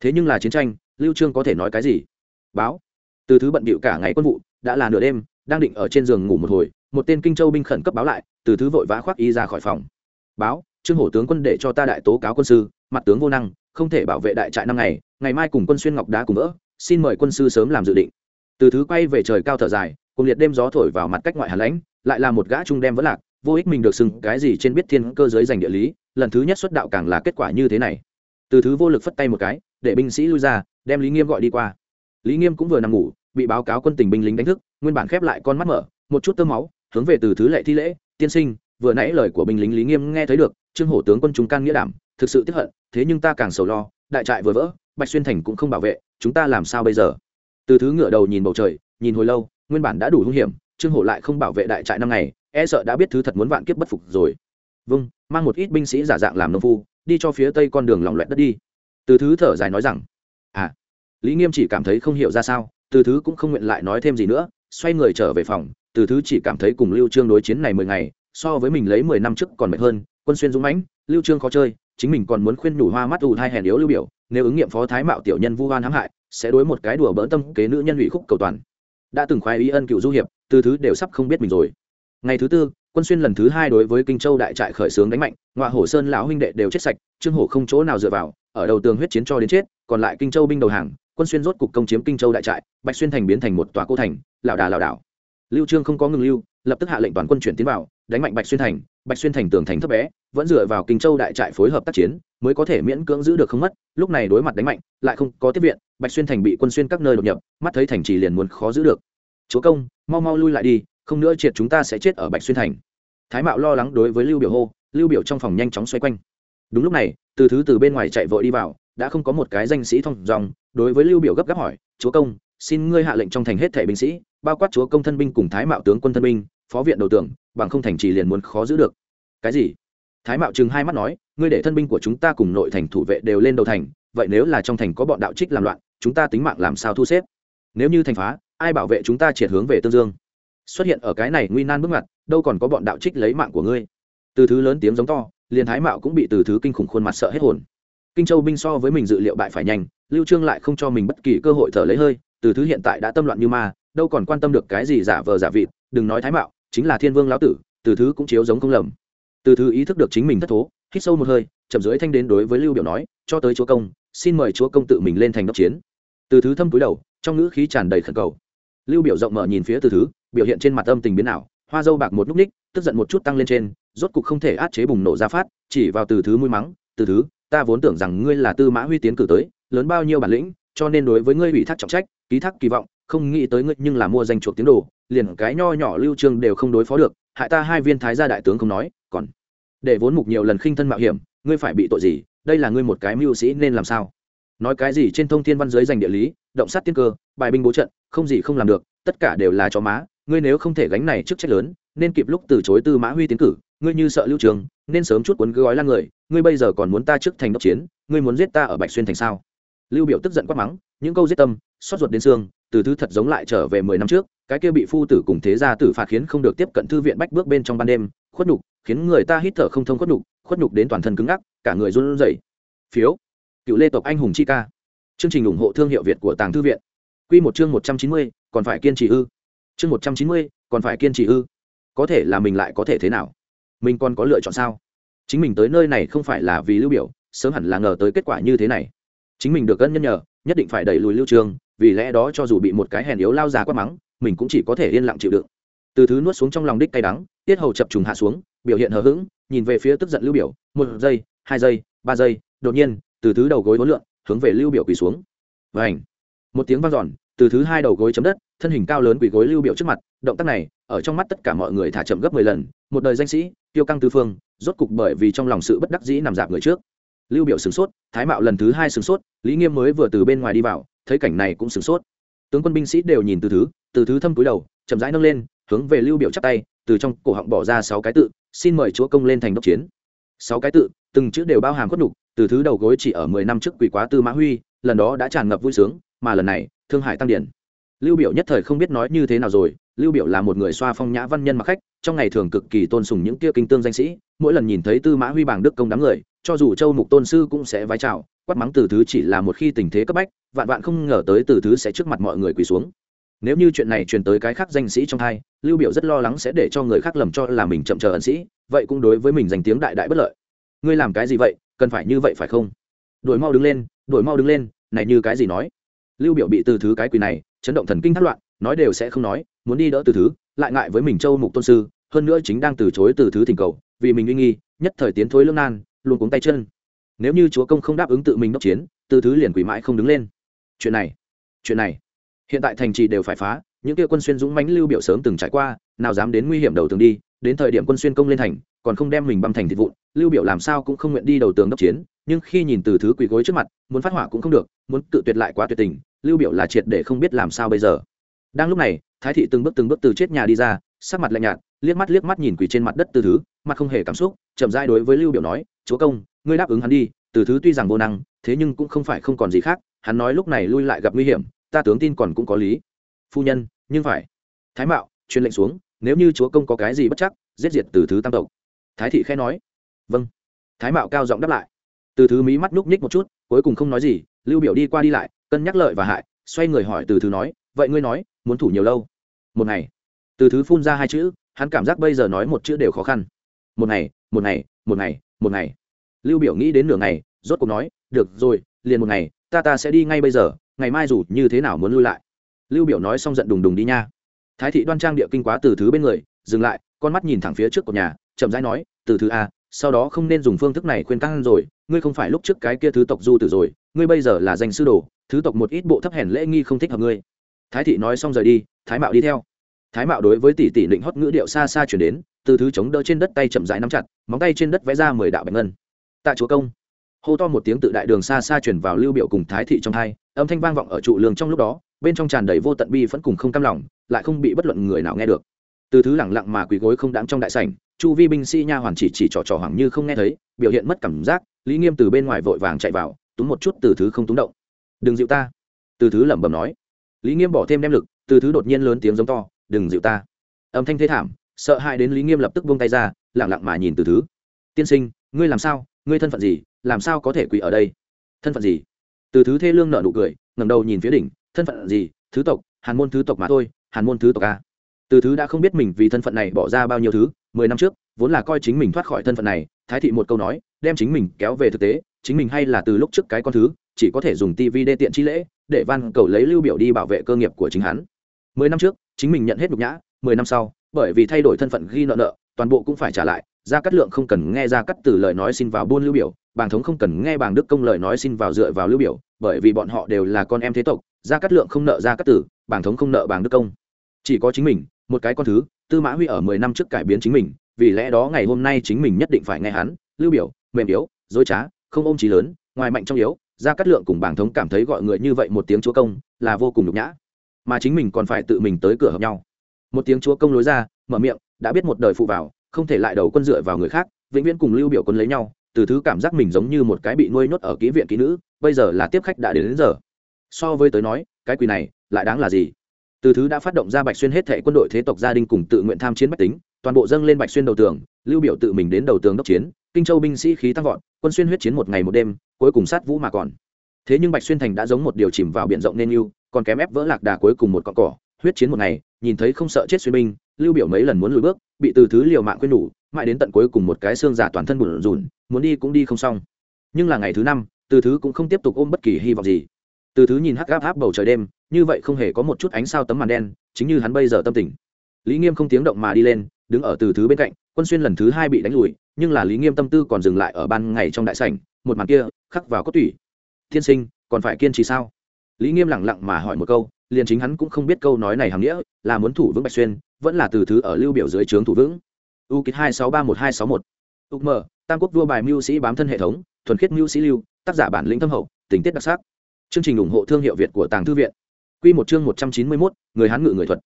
Thế nhưng là chiến tranh, lưu trương có thể nói cái gì? Báo. Từ thứ bận bịu cả ngày quân vụ, đã là nửa đêm, đang định ở trên giường ngủ một hồi, một tên kinh châu binh khẩn cấp báo lại, từ thứ vội vã khoác y ra khỏi phòng. Báo, trương hổ tướng quân để cho ta đại tố cáo quân sư mặt tướng vô năng, không thể bảo vệ đại trại năm ngày ngày mai cùng quân xuyên ngọc đá cùng vỡ, xin mời quân sư sớm làm dự định. Từ thứ quay về trời cao thở dài, cùng liệt đêm gió thổi vào mặt cách ngoại hàn lãnh, lại là một gã trung đem vẫn lạc, vô ích mình được sừng cái gì trên biết thiên cơ giới giành địa lý, lần thứ nhất xuất đạo càng là kết quả như thế này. Từ thứ vô lực phất tay một cái, để binh sĩ lui ra, đem lý nghiêm gọi đi qua. Lý nghiêm cũng vừa nằm ngủ, bị báo cáo quân tình binh lính đánh thức, nguyên bản khép lại con mắt mở, một chút tơ máu, hướng về từ thứ lệ thi lễ, tiên sinh, vừa nãy lời của binh lính lý nghiêm nghe thấy được, trương hổ tướng quân chúng can nghĩa đảm thực sự tiếp hận, thế nhưng ta càng sầu lo, đại trại vừa vỡ, bạch xuyên thành cũng không bảo vệ, chúng ta làm sao bây giờ? Từ thứ ngựa đầu nhìn bầu trời, nhìn hồi lâu, nguyên bản đã đủ hung hiểm, trương hổ lại không bảo vệ đại trại năm ngày e sợ đã biết thứ thật muốn vạn kiếp bất phục rồi. Vâng mang một ít binh sĩ giả dạng làm nông phu, đi cho phía tây con đường lòng loẹt đất đi. Từ thứ thở dài nói rằng à. Lý nghiêm chỉ cảm thấy không hiểu ra sao, từ thứ cũng không nguyện lại nói thêm gì nữa, xoay người trở về phòng, từ thứ chỉ cảm thấy cùng lưu trương đối chiến này mười ngày, so với mình lấy mười năm trước còn mệt hơn, quân xuyên dũng mãnh, lưu trương khó chơi chính mình còn muốn khuyên nhủ hoa mắt ù thai hèn yếu lưu biểu, nếu ứng nghiệm phó thái mạo tiểu nhân vu hoan hãm hại, sẽ đối một cái đùa bỡn tâm kế nữ nhân ủy khúc cầu toàn. Đã từng khoái ý ân cựu du hiệp, từ thứ đều sắp không biết mình rồi. Ngày thứ tư, quân xuyên lần thứ hai đối với kinh châu đại trại khởi xướng đánh mạnh ngoại hổ sơn lão huynh đệ đều chết sạch, trương hổ không chỗ nào dựa vào, ở đầu tường huyết chiến cho đến chết, còn lại kinh châu binh đầu hàng, quân xuyên rốt cục công chiếm kinh châu đại trại, bạch xuyên thành biến thành một tòa cô thành lảo đà lảo đảo. Lưu trương không có ngừng lưu, lập tức hạ lệnh toàn quân chuyển tiến vào, đánh mạnh bạch xuyên thành bạch xuyên thành tường thành thấp bé, vẫn dựa vào kinh châu đại trại phối hợp tác chiến, mới có thể miễn cưỡng giữ được không mất, lúc này đối mặt đánh mạnh, lại không có tiếp viện, bạch xuyên thành bị quân xuyên các nơi đột nhập, mắt thấy thành trì liền muốn khó giữ được. Chúa công, mau mau lui lại đi, không nữa triệt chúng ta sẽ chết ở bạch xuyên thành. Thái mạo lo lắng đối với lưu biểu hô, lưu biểu trong phòng nhanh chóng xoay quanh. Đúng lúc này, từ thứ từ bên ngoài chạy vội đi vào, đã không có một cái danh sĩ thông dòng, đối với lưu biểu gấp gáp hỏi, chúa công, xin ngươi hạ lệnh trong thành hết thể binh sĩ, bao quát chúa công thân binh cùng thái mạo tướng quân thân binh phó viện đầu tưởng bằng không thành trì liền muốn khó giữ được. Cái gì? Thái mạo chừng hai mắt nói, ngươi để thân binh của chúng ta cùng nội thành thủ vệ đều lên đầu thành, vậy nếu là trong thành có bọn đạo trích làm loạn, chúng ta tính mạng làm sao thu xếp? Nếu như thành phá, ai bảo vệ chúng ta triệt hướng về tương dương? Xuất hiện ở cái này nguy nan bước ngoặt, đâu còn có bọn đạo trích lấy mạng của ngươi? Từ thứ lớn tiếng giống to, liền thái mạo cũng bị từ thứ kinh khủng khuôn mặt sợ hết hồn. Kinh châu binh so với mình dự liệu bại phải nhanh, lưu trương lại không cho mình bất kỳ cơ hội thở lấy hơi, từ thứ hiện tại đã tâm loạn như ma, đâu còn quan tâm được cái gì giả vờ giả vịt, đừng nói thái mạo chính là thiên vương lão tử, từ thứ cũng chiếu giống không lầm. Từ thứ ý thức được chính mình thất thố, hít sâu một hơi, chậm dưới thanh đến đối với lưu biểu nói, cho tới chúa công, xin mời chúa công tự mình lên thành đốc chiến. Từ thứ thâm túi đầu, trong ngữ khí tràn đầy khẩn cầu. Lưu biểu rộng mở nhìn phía từ thứ, biểu hiện trên mặt âm tình biến ảo, hoa dâu bạc một lúc ních, tức giận một chút tăng lên trên, rốt cục không thể át chế bùng nổ ra phát, chỉ vào từ thứ mũi mắng, từ thứ, ta vốn tưởng rằng ngươi là tư mã huy tiến cử tới, lớn bao nhiêu bản lĩnh, cho nên đối với ngươi ủy thác trọng trách, ký thác kỳ vọng, không nghĩ tới ngươi nhưng là mua danh chuộc tiến đồ liền cái nho nhỏ lưu trương đều không đối phó được, hại ta hai viên thái gia đại tướng không nói, còn để vốn mục nhiều lần khinh thân mạo hiểm, ngươi phải bị tội gì, đây là ngươi một cái mưu sĩ nên làm sao? Nói cái gì trên thông thiên văn giới dành địa lý, động sát tiên cơ, bài binh bố trận, không gì không làm được, tất cả đều là cho má, ngươi nếu không thể gánh này chức trách lớn, nên kịp lúc từ chối tư mã huy tiến cử, ngươi như sợ lưu trường, nên sớm chút cuốn gói lan người, ngươi bây giờ còn muốn ta trước thành đốc chiến, ngươi muốn giết ta ở bạch xuyên thành sao? Lưu biểu tức giận quát mắng, những câu giết tâm, xót ruột đến xương, từ thứ thật giống lại trở về mười năm trước cái kia bị phu tử cùng thế gia tử phạt khiến không được tiếp cận thư viện bách bước bên trong ban đêm, khuất nhục, khiến người ta hít thở không thông khuất nhục khuất nhục đến toàn thân cứng ngắc, cả người run rẩy. Phiếu, cựu lê tộc anh hùng chi ca. Chương trình ủng hộ thương hiệu việt của tàng thư viện. Quy một chương một trăm chín mươi, còn phải kiên trì ư. Chương một trăm chín mươi, còn phải kiên trì ư. Có thể là mình lại có thể thế nào? Mình còn có lựa chọn sao? Chính mình tới nơi này không phải là vì lưu biểu, sớm hẳn là ngờ tới kết quả như thế này. Chính mình được gân nhân nhờ, nhất định phải đẩy lùi lưu trường, vì lẽ đó cho dù bị một cái hèn yếu lao già quát mắng mình cũng chỉ có thể yên lặng chịu đựng. Từ thứ nuốt xuống trong lòng đích cay đắng tiết hầu chập trùng hạ xuống biểu hiện hờ hững nhìn về phía tức giận lưu biểu một giây hai giây ba giây đột nhiên từ thứ đầu gối vốn lượn hướng về lưu biểu quỳ xuống. Và ảnh một tiếng vang dòn, từ thứ hai đầu gối chấm đất thân hình cao lớn quỳ gối lưu biểu trước mặt động tác này ở trong mắt tất cả mọi người thả chậm gấp 10 lần một đời danh sĩ tiêu căng tứ phương rốt cục bởi vì trong lòng sự bất đắc dĩ nằm dạp người trước. Lưu biểu sửng sốt thái mạo lần thứ hai sửng sốt lý nghiêm mới vừa từ bên ngoài đi vào thấy cảnh này cũng sửng sốt. Tướng quân binh sĩ đều nhìn từ thứ từ thứ thâm túi đầu, chậm rãi nâng lên, hướng về lưu biểu chắp tay, từ trong cổ họng bỏ ra sáu cái tự, xin mời chúa công lên thành đốc chiến. Sáu cái tự, từng chữ đều bao hàm khuất nhục, từ thứ đầu gối chỉ ở mười năm trước quỷ quá tư mã huy, lần đó đã tràn ngập vui sướng, mà lần này, thương hải tăng điển. Lưu biểu nhất thời không biết nói như thế nào rồi, lưu biểu là một người xoa phong nhã văn nhân mặc khách, trong ngày thường cực kỳ tôn sùng những kia kinh tương danh sĩ, mỗi lần nhìn thấy tư mã huy bảng đức công đám người, cho dù châu mục tôn sư cũng sẽ vái chào, quát mắng từ thứ chỉ là một khi tình thế cấp bách, vạn vạn không ngờ tới từ thứ sẽ trước mặt mọi người quỳ xuống nếu như chuyện này truyền tới cái khác danh sĩ trong hai, lưu biểu rất lo lắng sẽ để cho người khác lầm cho là mình chậm chờ ẩn sĩ, vậy cũng đối với mình danh tiếng đại đại bất lợi. Ngươi làm cái gì vậy? Cần phải như vậy phải không? Đổi mau đứng lên đổi mau đứng lên, này như cái gì nói? Lưu biểu bị từ thứ cái quỳ này chấn động thần kinh thất loạn, nói đều sẽ không nói, muốn đi đỡ từ thứ, lại ngại với mình châu mục tôn sư, hơn nữa chính đang từ chối từ thứ thỉnh cầu, vì mình uy nghi, nhất thời tiến thối lương nan, luôn cuống tay chân. Nếu như chúa công không đáp ứng tự mình đốc chiến, từ thứ liền quỷ mãi không đứng lên. Chuyện này chuyện này hiện tại thành trì đều phải phá, những kia quân xuyên dũng mãnh lưu biểu sớm từng trải qua, nào dám đến nguy hiểm đầu tường đi, đến thời điểm quân xuyên công lên thành, còn không đem mình băm thành thịt vụn, lưu biểu làm sao cũng không nguyện đi đầu tường đốc chiến, nhưng khi nhìn từ thứ quỳ gối trước mặt, muốn phát hỏa cũng không được, muốn tự tuyệt lại quá tuyệt tình, lưu biểu là triệt để không biết làm sao bây giờ. Đang lúc này, thái thị từng bước từng bước từ chết nhà đi ra, sắc mặt lạnh nhạt, liếc mắt liếc mắt nhìn quỳ trên mặt đất từ thứ, mặt không hề cảm xúc, chậm rãi đối với lưu biểu nói, chúa công, ngươi đáp ứng hắn đi, từ thứ tuy rằng vô năng, thế nhưng cũng không phải không còn gì khác, hắn nói lúc này lui lại gặp nguy hiểm ta tướng tin còn cũng có lý. Phu nhân, nhưng phải. Thái mạo, truyền lệnh xuống, nếu như chúa công có cái gì bất chắc, giết diệt từ thứ tam tộc. Thái thị khẽ nói. Vâng. Thái mạo cao giọng đáp lại. Từ thứ mí mắt núp ních một chút, cuối cùng không nói gì, lưu biểu đi qua đi lại, cân nhắc lợi và hại, xoay người hỏi từ thứ nói, vậy ngươi nói, muốn thủ nhiều lâu? Một ngày. Từ thứ phun ra hai chữ, hắn cảm giác bây giờ nói một chữ đều khó khăn. Một ngày một ngày một ngày một ngày. Lưu biểu nghĩ đến nửa ngày, rốt cuộc nói, được rồi, liền một ngày, ta ta sẽ đi ngay bây giờ ngày mai dù như thế nào muốn lui lại. Lưu biểu nói xong giận đùng đùng đi nha. Thái thị đoan trang địa kinh quá từ thứ bên người, dừng lại, con mắt nhìn thẳng phía trước của nhà, chậm rãi nói, từ thứ a, sau đó không nên dùng phương thức này khuyên can rồi, ngươi không phải lúc trước cái kia thứ tộc du tử rồi, ngươi bây giờ là danh sư đồ, thứ tộc một ít bộ thấp hèn lễ nghi không thích hợp ngươi. Thái thị nói xong rời đi, thái mạo đi theo. Thái mạo đối với tỷ tỷ định hót ngữ điệu xa xa chuyển đến, từ thứ chống đỡ trên đất tay chậm rãi nắm chặt, móng tay trên đất vẽ ra mười đạo bạch ngân. Tạ chúa công. Hô to một tiếng tự đại đường xa xa chuyển vào lưu biểu cùng thái thị trong hai âm thanh vang vọng ở trụ lường trong lúc đó, bên trong tràn đầy vô tận bi vẫn cùng không cam lòng, lại không bị bất luận người nào nghe được. Từ thứ lẳng lặng mà quỳ gối không đáng trong đại sảnh, chu vi binh sĩ nha hoàn chỉ chỉ trò trò hoàng như không nghe thấy, biểu hiện mất cảm giác, lý nghiêm từ bên ngoài vội vàng chạy vào, túm một chút từ thứ không túng động. Đừng dịu ta, từ thứ lẩm bẩm nói. Lý nghiêm bỏ thêm đem lực, từ thứ đột nhiên lớn tiếng giống to, đừng dịu ta. Âm thanh thế thảm, sợ hãi đến lý nghiêm lập tức buông tay ra, lẳng lặng mà nhìn từ thứ. Tiên sinh, ngươi làm sao? Ngươi thân phận gì? Làm sao có thể quỳ ở đây? Thân phận gì? Từ thứ thê lương nợ nụ cười, ngẩng đầu nhìn phía đỉnh, thân phận gì? Thứ tộc, hàn môn thứ tộc mà thôi, hàn môn thứ tộc a từ thứ đã không biết mình vì thân phận này bỏ ra bao nhiêu thứ, mười năm trước, vốn là coi chính mình thoát khỏi thân phận này, thái thị một câu nói, đem chính mình kéo về thực tế, chính mình hay là từ lúc trước cái con thứ, chỉ có thể dùng tv đê tiện chi lễ, để van cầu lấy lưu biểu đi bảo vệ cơ nghiệp của chính hắn. Mười năm trước, chính mình nhận hết nhục nhã, mười năm sau, bởi vì thay đổi thân phận ghi nợ nợ, toàn bộ cũng phải trả lại ra cắt lượng không cần nghe ra cắt từ lời nói xin vào buôn lưu biểu bàng thống không cần nghe bàng đức công lời nói xin vào dựa vào lưu biểu, bởi vì bọn họ đều là con em thế tộc, gia cát lượng không nợ gia cát tử, bàng thống không nợ bàng đức công. Chỉ có chính mình, một cái con thứ, tư mã huy ở mười năm trước cải biến chính mình, vì lẽ đó ngày hôm nay chính mình nhất định phải nghe hắn, lưu biểu, mềm yếu, dối trá, không ôm trí lớn, ngoài mạnh trong yếu, gia cát lượng cùng bàng thống cảm thấy gọi người như vậy một tiếng chúa công, là vô cùng nhục nhã. Mà chính mình còn phải tự mình tới cửa hợp nhau. Một tiếng chúa công lối ra, mở miệng, đã biết một đời phụ vào, không thể lại đầu quân dựa vào người khác, vĩnh viễn cùng lưu biểu quân lấy nhau từ thứ cảm giác mình giống như một cái bị nuôi nhốt ở kỹ viện kỹ nữ bây giờ là tiếp khách đã đến, đến giờ. So với tới nói cái quỳ này lại đáng là gì? Từ thứ đã phát động ra bạch xuyên hết thệ quân đội thế tộc gia đình cùng tự nguyện tham chiến bách tính toàn bộ dâng lên bạch xuyên đầu tường lưu biểu tự mình đến đầu tường đốc chiến kinh châu binh sĩ khí tăng vọt quân xuyên huyết chiến một ngày một đêm cuối cùng sát vũ mà còn. Thế nhưng bạch xuyên thành đã giống một điều chìm vào biển rộng nên yêu còn kém ép vỡ lạc đà cuối cùng một cọn cỏ huyết chiến một ngày nhìn thấy không sợ chết xuyên binh lưu biểu mấy lần muốn lùi bước bị từ thứ liều mạng quên đủ mãi đến tận cuối cùng một cái xương giả toàn thân bùn rùn muốn đi cũng đi không xong. Nhưng là ngày thứ năm, từ thứ cũng không tiếp tục ôm bất kỳ hy vọng gì. Từ thứ nhìn hắc gáp áp bầu trời đêm, như vậy không hề có một chút ánh sao tấm màn đen, chính như hắn bây giờ tâm tình. Lý nghiêm không tiếng động mà đi lên, đứng ở từ thứ bên cạnh, quân xuyên lần thứ hai bị đánh lùi, nhưng là lý nghiêm tâm tư còn dừng lại ở ban ngày trong đại sảnh, một màn kia, khắc vào cốt tủy. Thiên sinh, còn phải kiên trì sao? Lý nghiêm lẳng lặng mà hỏi một câu, liền chính hắn cũng không biết câu nói này hàm nghĩa, là muốn thủ vững bạch xuyên, vẫn là từ thứ ở lưu biểu dưới trướng thủ vững. U kít hai sáu ba một hai sáu một. U mờ tam quốc vua bài mưu sĩ bám thân hệ thống, thuần khiết mưu sĩ lưu, tác giả bản lĩnh thâm hậu, tình tiết đặc sắc. Chương trình ủng hộ thương hiệu việt của tàng thư viện. Quy một chương một trăm chín mươi mốt, người hán ngự người thuật.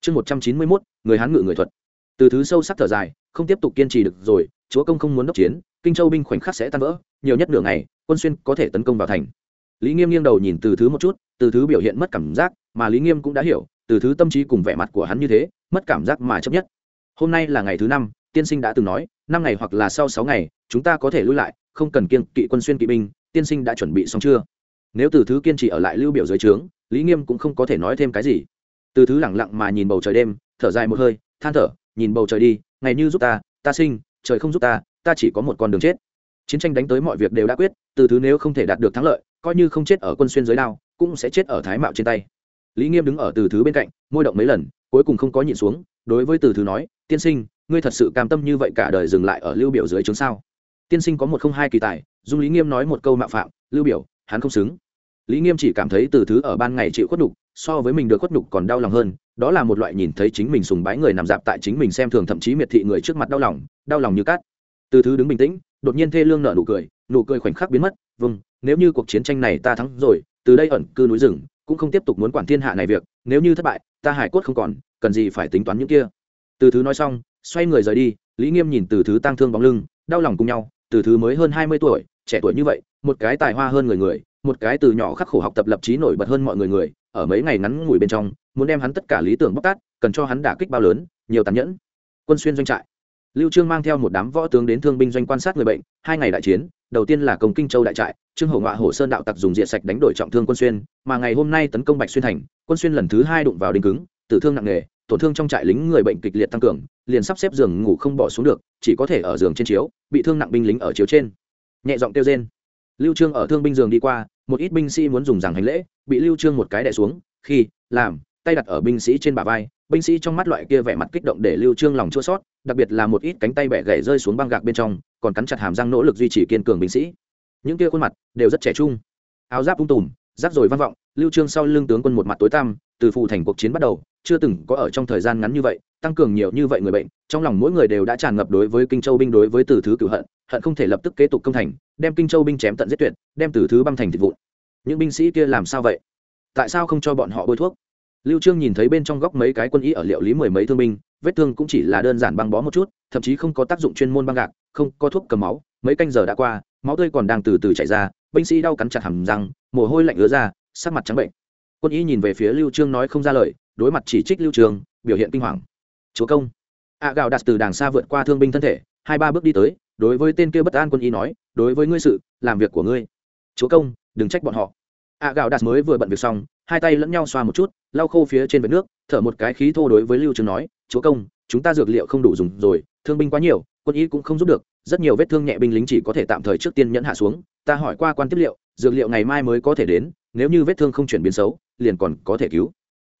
Chương một trăm chín mươi mốt, người hán ngự người thuật. Từ thứ sâu sắc thở dài, không tiếp tục kiên trì được rồi, chúa công không muốn đốc chiến, kinh châu binh khoảnh khắc sẽ tan vỡ, nhiều nhất nửa ngày, quân xuyên có thể tấn công vào thành. Lý nghiêm nghiêng đầu nhìn từ thứ một chút, từ thứ biểu hiện mất cảm giác, mà lý nghiêm cũng đã hiểu, từ thứ tâm trí cùng vẻ mặt của hắn như thế, mất cảm giác mà chấp nhất. Hôm nay là ngày thứ năm tiên sinh đã từng nói, năm ngày hoặc là sau sáu ngày, chúng ta có thể lui lại, không cần kiên kỵ quân xuyên kỵ binh, tiên sinh đã chuẩn bị xong chưa? Nếu từ thứ kiên trì ở lại lưu biểu dưới trướng, lý nghiêm cũng không có thể nói thêm cái gì. Từ thứ lẳng lặng mà nhìn bầu trời đêm, thở dài một hơi, than thở, nhìn bầu trời đi, ngày như giúp ta ta sinh, trời không giúp ta ta chỉ có một con đường chết. Chiến tranh đánh tới mọi việc đều đã quyết, từ thứ nếu không thể đạt được thắng lợi, coi như không chết ở quân xuyên dưới đao, cũng sẽ chết ở thái mạo trên tay. Lý nghiêm đứng ở từ thứ bên cạnh, môi động mấy lần, cuối cùng không có nhịn xuống, đối với từ thứ nói, tiên sinh ngươi thật sự cam tâm như vậy cả đời dừng lại ở lưu biểu dưới chúng sao? Tiên sinh có một không hai kỳ tài, dung lý nghiêm nói một câu mạo phạm, lưu biểu, hắn không xứng. Lý nghiêm chỉ cảm thấy từ thứ ở ban ngày chịu khuất nhục, so với mình được khuất nhục còn đau lòng hơn, đó là một loại nhìn thấy chính mình sùng bái người nằm dạp tại chính mình xem thường thậm chí miệt thị người trước mặt đau lòng đau lòng như cát. Từ thứ đứng bình tĩnh, đột nhiên thê lương nở nụ cười nụ cười khoảnh khắc biến mất vâng nếu như cuộc chiến tranh này ta thắng rồi, từ đây ẩn cư núi rừng, cũng không tiếp tục muốn quản thiên hạ này việc, nếu như thất bại, ta hải cốt không còn, cần gì phải tính toán những kia. Từ thứ nói xong xoay người rời đi, lý nghiêm nhìn từ thứ tăng thương bóng lưng, đau lòng cùng nhau, từ thứ mới hơn hai mươi tuổi, trẻ tuổi như vậy, một cái tài hoa hơn người người, một cái từ nhỏ khắc khổ học tập lập trí nổi bật hơn mọi người người, ở mấy ngày ngắn ngủi bên trong, muốn đem hắn tất cả lý tưởng bóc tát, cần cho hắn đả kích bao lớn, nhiều tàn nhẫn. Quân xuyên doanh trại. Lưu trương mang theo một đám võ tướng đến thương binh doanh quan sát người bệnh, hai ngày đại chiến, đầu tiên là công kinh châu đại trại, trương Hổ ngọa hổ sơn đạo tặc dùng diện sạch đánh đổi trọng thương quân xuyên, mà ngày hôm nay tấn công bạch xuyên thành, quân xuyên lần thứ hai đụng vào đinh cứng, tử thương nặng nề tổn thương trong trại lính người bệnh kịch liệt tăng cường, liền sắp xếp giường ngủ không bỏ xuống được, chỉ có thể ở giường trên chiếu, bị thương nặng binh lính ở chiếu trên. Nhẹ giọng kêu rên. Lưu trương ở thương binh giường đi qua, một ít binh sĩ muốn dùng rằng hành lễ, bị lưu trương một cái đè xuống, khi, làm, tay đặt ở binh sĩ trên bả vai, binh sĩ trong mắt loại kia vẻ mặt kích động để lưu trương lòng chua xót, đặc biệt là một ít cánh tay bẻ gãy rơi xuống băng gạc bên trong, còn cắn chặt hàm răng nỗ lực duy trì kiên cường binh sĩ. Những kia khuôn mặt đều rất trẻ trung. Áo giáp tung tùm rác rồi văn vọng, lưu trương sau lưng tướng quân một mặt tối tăm, từ phụ thành cuộc chiến bắt đầu chưa từng có ở trong thời gian ngắn như vậy, tăng cường nhiều như vậy người bệnh, trong lòng mỗi người đều đã tràn ngập đối với kinh châu binh đối với từ thứ cửu hận hận không thể lập tức kế tục công thành, đem kinh châu binh chém tận giết tuyệt, đem từ thứ băng thành thịt vụn. Những binh sĩ kia làm sao vậy? Tại sao không cho bọn họ bôi thuốc? Lưu trương nhìn thấy bên trong góc mấy cái quân y ở liệu lý mười mấy thương binh, vết thương cũng chỉ là đơn giản băng bó một chút, thậm chí không có tác dụng chuyên môn băng gạc, không có thuốc cầm máu, mấy canh giờ đã qua, máu tươi còn đang từ từ chảy ra, binh sĩ đau cắn chặt hầm răng, mồ hôi lạnh ứa ra, sắc mặt trắng bệnh. Quân y nhìn về phía lưu trương nói không ra lời đối mặt chỉ trích lưu trường, biểu hiện kinh hoàng. Chúa công. Ạ gạo đặt từ đàng xa vượt qua thương binh thân thể, hai ba bước đi tới, đối với tên kia bất an quân y nói, đối với ngươi sự, làm việc của ngươi. Chúa công, đừng trách bọn họ. Ạ gạo đặt mới vừa bận việc xong, hai tay lẫn nhau xoa một chút, lau khô phía trên vệt nước, thở một cái khí thô đối với lưu trường nói, chúa công, chúng ta dược liệu không đủ dùng rồi, thương binh quá nhiều, quân y cũng không giúp được, rất nhiều vết thương nhẹ binh lính chỉ có thể tạm thời trước tiên nhẫn hạ xuống, ta hỏi qua quan tiếp liệu, dược liệu ngày mai mới có thể đến, nếu như vết thương không chuyển biến xấu, liền còn có thể cứu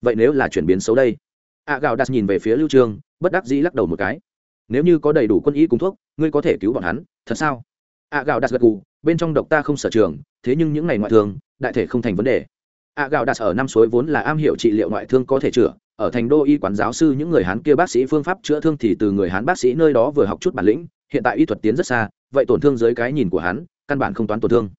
vậy nếu là chuyển biến xấu đây? A gạo đặt nhìn về phía lưu trương, bất đắc dĩ lắc đầu một cái. Nếu như có đầy đủ quân y cùng thuốc, ngươi có thể cứu bọn hắn, thật sao? A gạo đặt gật gù, bên trong độc ta không sở trường, thế nhưng những ngày ngoại thương, đại thể không thành vấn đề. A gạo đặt ở năm suối vốn là am hiểu trị liệu ngoại thương có thể chữa, ở thành đô y quán giáo sư những người hán kia bác sĩ phương pháp chữa thương thì từ người hán bác sĩ nơi đó vừa học chút bản lĩnh, hiện tại y thuật tiến rất xa, vậy tổn thương dưới cái nhìn của hắn, căn bản không toán tổn thương.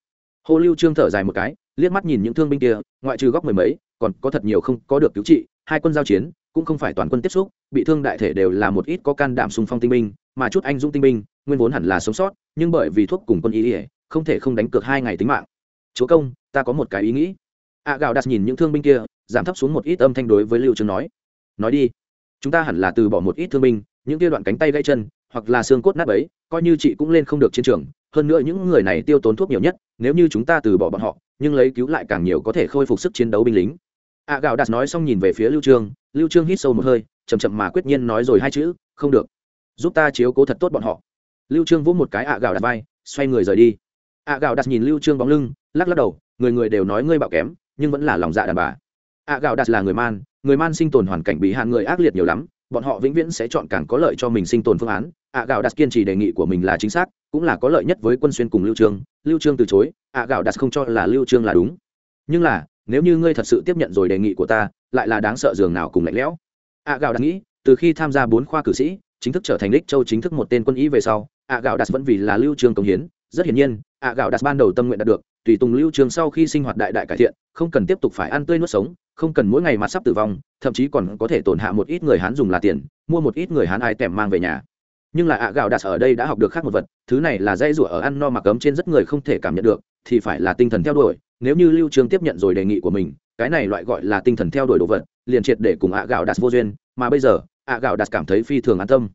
Hồ lưu trương thở dài một cái, liếc mắt nhìn những thương binh kia, ngoại trừ góc mười mấy còn có thật nhiều không có được cứu trị, hai quân giao chiến, cũng không phải toàn quân tiếp xúc, bị thương đại thể đều là một ít có can đảm xung phong tinh binh, mà chút anh dũng tinh binh, nguyên vốn hẳn là sống sót, nhưng bởi vì thuốc cùng quân y ỉa không thể không đánh cược hai ngày tính mạng. Chúa công, ta có một cái ý nghĩ. A gạo đặt nhìn những thương binh kia, giảm thấp xuống một ít âm thanh đối với lưu trương nói. Nói đi, chúng ta hẳn là từ bỏ một ít thương binh, những kia đoạn cánh tay gãy chân, hoặc là xương cốt nát ấy coi như chị cũng lên không được chiến trường, hơn nữa những người này tiêu tốn thuốc nhiều nhất, nếu như chúng ta từ bỏ bọn họ, nhưng lấy cứu lại càng nhiều có thể khôi phục sức chiến đấu binh lính a gạo đạt nói xong nhìn về phía lưu trương lưu trương hít sâu một hơi, chậm chậm mà quyết nhiên nói rồi hai chữ, không được, giúp ta chiếu cố thật tốt bọn họ. Lưu trương vỗ một cái A gạo đạt vai, xoay người rời đi. A gạo đạt nhìn lưu trương bóng lưng, lắc lắc đầu, người người đều nói ngươi bạo kém, nhưng vẫn là lòng dạ đàn bà. A gạo đạt là người man người man sinh tồn hoàn cảnh bị hạn người ác liệt nhiều lắm, bọn họ vĩnh viễn sẽ chọn càng có lợi cho mình sinh tồn phương án. Ạ gạo đạt kiên trì đề nghị của mình là chính xác, cũng là có lợi nhất với quân xuyên cùng lưu trương. Lưu trương từ chối ạ gạo đạt không cho là lưu trương là đúng. Nhưng là nếu như ngươi thật sự tiếp nhận rồi đề nghị của ta, lại là đáng sợ dường nào cùng lạnh lẽo. Ạ gạo đặt nghĩ, từ khi tham gia bốn khoa cử sĩ, chính thức trở thành đích châu chính thức một tên quân ý về sau ạ gạo đạt vẫn vì là lưu trương công hiến, rất hiển nhiên ạ gạo đạt ban đầu tâm nguyện đạt được, tùy tùng lưu trương sau khi sinh hoạt đại đại cải thiện, không cần tiếp tục phải ăn tươi nuốt sống, không cần mỗi ngày mặt sắp tử vong, thậm chí còn có thể tổn hạ một ít người hán dùng là tiền, mua một ít người hán ai tèm mang về nhà. Nhưng là ạ gạo đạt ở đây đã học được khác một vật, thứ này là dây rủa ở ăn no mặc ấm trên rất người không thể cảm nhận được, thì phải là tinh thần theo đuổi nếu như lưu trương tiếp nhận rồi đề nghị của mình, cái này loại gọi là tinh thần theo đuổi đồ vật, liền triệt để cùng ạ gạo Đạt vô duyên, mà bây giờ, ạ gạo Đạt cảm thấy phi thường an tâm.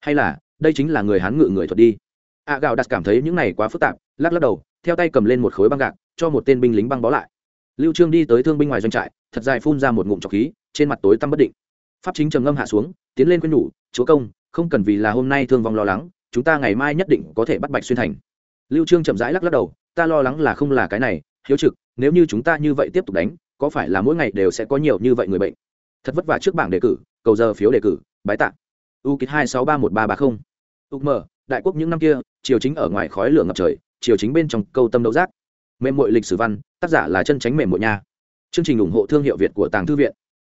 Hay là, đây chính là người hán ngự người thuật đi. Ạ gạo Đạt cảm thấy những này quá phức tạp, lắc lắc đầu, theo tay cầm lên một khối băng gạc, cho một tên binh lính băng bó lại. Lưu trương đi tới thương binh ngoài doanh trại, thật dài phun ra một ngụm trọc khí, trên mặt tối tăm bất định. Pháp chính trầm ngâm hạ xuống, tiến lên khuyên nhủ, chúa công, không cần vì là hôm nay thương vong lo lắng, chúng ta ngày mai nhất định có thể bắt bạch xuyên thành. Lưu trương chậm rãi lắc lắc đầu, ta lo lắng là không là cái này hiếu trực, nếu như chúng ta như vậy tiếp tục đánh, có phải là mỗi ngày đều sẽ có nhiều như vậy người bệnh? Thật vất vả trước bảng đề cử, cầu giờ phiếu đề cử, bái tạng u kít hai sáu ba một ba ba không. Ục mở, đại quốc những năm kia, triều chính ở ngoài khói lửa ngập trời, triều chính bên trong câu tâm đấu giác. Mềm mội lịch sử văn, tác giả là chân tránh mềm mội nha. Chương trình ủng hộ thương hiệu việt của tàng thư viện.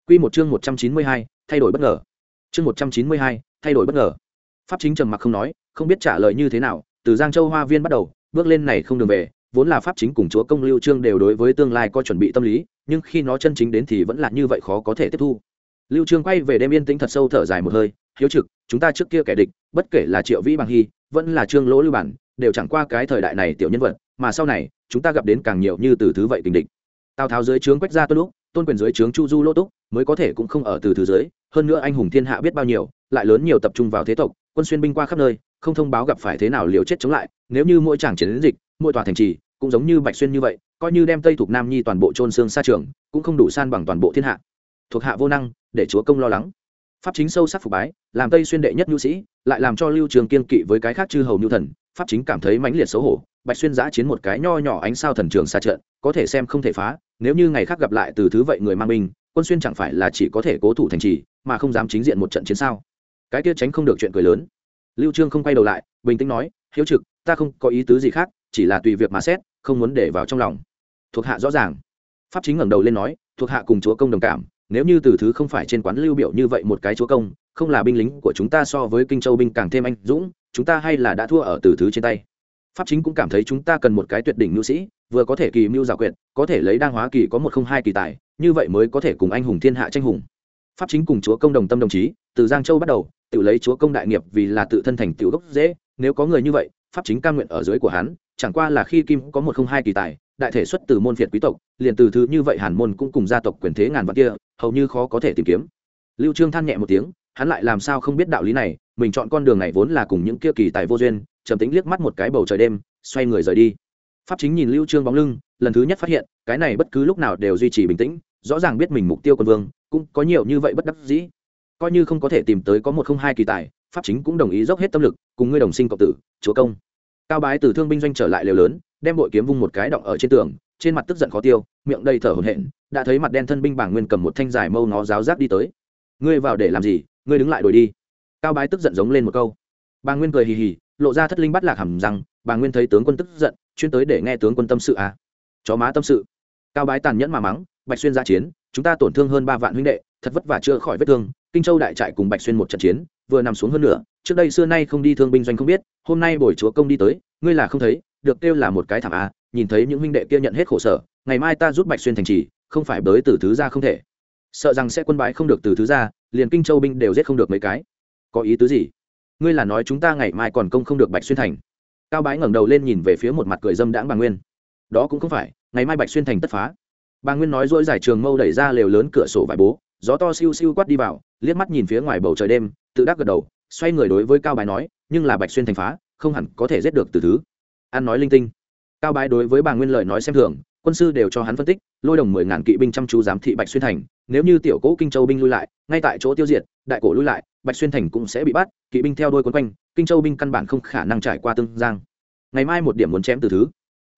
Q một chương một trăm chín mươi hai, thay đổi bất ngờ. Chương một trăm chín mươi hai, thay đổi bất ngờ. Pháp chính trầm mặc không nói, không biết trả lời như thế nào, từ giang châu hoa viên bắt đầu, bước lên này không đường về vốn là pháp chính cùng chúa công lưu trương đều đối với tương lai có chuẩn bị tâm lý, nhưng khi nó chân chính đến thì vẫn là như vậy khó có thể tiếp thu. Lưu trương quay về đêm yên tĩnh thật sâu thở dài một hơi, hiếu trực, chúng ta trước kia kẻ địch, bất kể là triệu vĩ bằng hy, vẫn là trương lỗ lưu bản, đều chẳng qua cái thời đại này tiểu nhân vật, mà sau này, chúng ta gặp đến càng nhiều như từ thứ vậy tình địch. Tào tháo dưới trướng quách gia tuân lúc tôn quyền dưới trướng chu du lỗ túc, mới có thể cũng không ở từ thứ dưới, hơn nữa anh hùng thiên hạ biết bao nhiêu, lại lớn nhiều tập trung vào thế tộc, quân xuyên binh qua khắp nơi không thông báo gặp phải thế nào liều chết chống lại, nếu như mỗi chàng chiến dịch, mỗi tòa thành trì cũng giống như bạch xuyên như vậy, coi như đem tây thuộc nam nhi toàn bộ trôn xương xa trường, cũng không đủ san bằng toàn bộ thiên hạ. Thuộc hạ vô năng, để chúa công lo lắng. Pháp chính sâu sắc phục bái, làm tây xuyên đệ nhất nhu sĩ, lại làm cho lưu trường kiên kỵ với cái khác chư hầu nhu thần, pháp chính cảm thấy mãnh liệt xấu hổ, bạch xuyên giã chiến một cái nho nhỏ ánh sao thần trường xa trận, có thể xem không thể phá, nếu như ngày khác gặp lại từ thứ vậy người mang mình quân xuyên chẳng phải là chỉ có thể cố thủ thành trì, mà không dám chính diện một trận chiến sao? Cái kia tránh không được chuyện cười lớn lưu trương không quay đầu lại, bình tĩnh nói, hiếu trực, ta không có ý tứ gì khác, chỉ là tùy việc mà xét, không muốn để vào trong lòng. Thuộc hạ rõ ràng. Pháp chính ngẩng đầu lên nói, thuộc hạ cùng chúa công đồng cảm, nếu như từ thứ không phải trên quán lưu biểu như vậy một cái chúa công, không là binh lính của chúng ta so với kinh châu binh càng thêm anh dũng, chúng ta hay là đã thua ở từ thứ trên tay. Pháp chính cũng cảm thấy chúng ta cần một cái tuyệt đỉnh nữ sĩ, vừa có thể kỳ mưu giả quyệt, có thể lấy đang hóa kỳ có một không hai kỳ tài, như vậy mới có thể cùng anh hùng thiên hạ tranh hùng. Pháp chính cùng chúa công đồng tâm đồng chí, từ giang châu bắt đầu tự lấy chúa công đại nghiệp vì là tự thân thành tiểu gốc dễ, nếu có người như vậy, pháp chính cam nguyện ở dưới của hắn, chẳng qua là khi kim có một không hai kỳ tài, đại thể xuất từ môn phiệt quý tộc, liền từ thứ như vậy hàn môn cũng cùng gia tộc quyền thế ngàn vạn kia, hầu như khó có thể tìm kiếm. Lưu trương than nhẹ một tiếng, hắn lại làm sao không biết đạo lý này, mình chọn con đường này vốn là cùng những kia kỳ tài vô duyên, trầm tĩnh liếc mắt một cái bầu trời đêm, xoay người rời đi. Pháp chính nhìn lưu trương bóng lưng, lần thứ nhất phát hiện, cái này bất cứ lúc nào đều duy trì bình tĩnh, rõ ràng biết mình mục tiêu quân vương, cũng có nhiều như vậy bất đắc dĩ coi như không có thể tìm tới có một không hai kỳ tài, pháp chính cũng đồng ý dốc hết tâm lực cùng ngươi đồng sinh cộng tử, chúa công. Cao bái từ thương binh doanh trở lại lều lớn, đem bội kiếm vung một cái động ở trên tường, trên mặt tức giận khó tiêu, miệng đầy thở hổn hển, đã thấy mặt đen thân binh bảng nguyên cầm một thanh dài mâu nó giáo giác đi tới. Ngươi vào để làm gì? Ngươi đứng lại đổi đi. Cao bái tức giận giống lên một câu. Bà nguyên cười hì hì, lộ ra thất linh bắt lạc hầm rằng bà nguyên thấy tướng quân tức giận, chuyên tới để nghe tướng quân tâm sự à? Chó má tâm sự. Cao bái tàn nhẫn mà mắng, bạch xuyên ra chiến, chúng ta tổn thương hơn ba vạn huynh đệ, thật vất vả chưa khỏi vết thương kinh châu đại trại cùng bạch xuyên một trận chiến, vừa nằm xuống hơn nữa trước đây xưa nay không đi thương binh doanh không biết, hôm nay bồi chúa công đi tới, ngươi là không thấy, được kêu là một cái thảm a, nhìn thấy những huynh đệ kia nhận hết khổ sở, ngày mai ta rút bạch xuyên thành trì, không phải bới từ thứ ra không thể. Sợ rằng sẽ quân bái không được từ thứ ra, liền kinh châu binh đều giết không được mấy cái. Có ý tứ gì? Ngươi là nói chúng ta ngày mai còn công không được bạch xuyên thành. Cao bái ngẩng đầu lên nhìn về phía một mặt cười dâm đãng bà nguyên. Đó cũng không phải, ngày mai bạch xuyên thành tất phá. Bà nguyên nói dỗi giải trường mâu đẩy ra lều lớn cửa sổ vải bố gió to siêu siêu quát đi vào, liếc mắt nhìn phía ngoài bầu trời đêm, tự đắc gật đầu, xoay người đối với cao bái nói, nhưng là bạch xuyên thành phá, không hẳn có thể giết được từ thứ. An nói linh tinh. Cao bái đối với bà nguyên lời nói xem thường, quân sư đều cho hắn phân tích, lôi đồng mười ngàn kỵ binh chăm chú giám thị bạch xuyên thành, nếu như tiểu cố kinh châu binh lui lại, ngay tại chỗ tiêu diệt, đại cổ lui lại, bạch xuyên thành cũng sẽ bị bắt, kỵ binh theo đôi quấn quanh, kinh châu binh căn bản không khả năng trải qua tương giang. Ngày mai một điểm muốn chém từ thứ.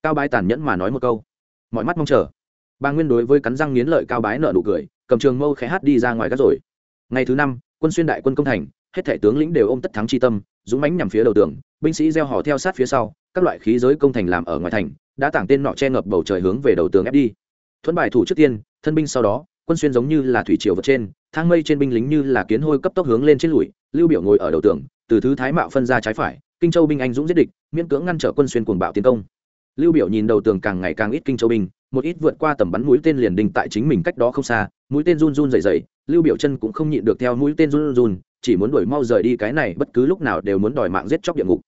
Cao bái tàn nhẫn mà nói một câu. Mọi mắt mong chờ. Bà nguyên đối với cắn răng nghiến lợi cao bái nợ nụ cười cầm trường mâu khẽ hát đi ra ngoài các rồi. Ngày thứ năm, quân xuyên đại quân công thành, hết thể tướng lĩnh đều ôm tất thắng chi tâm, dũng mãnh nhằm phía đầu tường, binh sĩ gieo hò theo sát phía sau, các loại khí giới công thành làm ở ngoài thành, đã tảng tên nọ che ngập bầu trời hướng về đầu tường ép đi. Thuẫn bài thủ trước tiên, thân binh sau đó, quân xuyên giống như là thủy triều vượt trên, thang mây trên binh lính như là kiến hôi cấp tốc hướng lên trên lùi, lưu biểu ngồi ở đầu tường, từ thứ thái mạo phân ra trái phải, kinh châu binh anh dũng giết địch, miễn cưỡng ngăn trở quân xuyên cuồng bạo tiến công lưu biểu nhìn đầu tường càng ngày càng ít kinh châu binh, một ít vượt qua tầm bắn mũi tên liền đình tại chính mình cách đó không xa, mũi tên run run dày dày lưu biểu chân cũng không nhịn được theo mũi tên run run chỉ muốn đuổi mau rời đi cái này, bất cứ lúc nào đều muốn đòi mạng giết chóc địa ngục.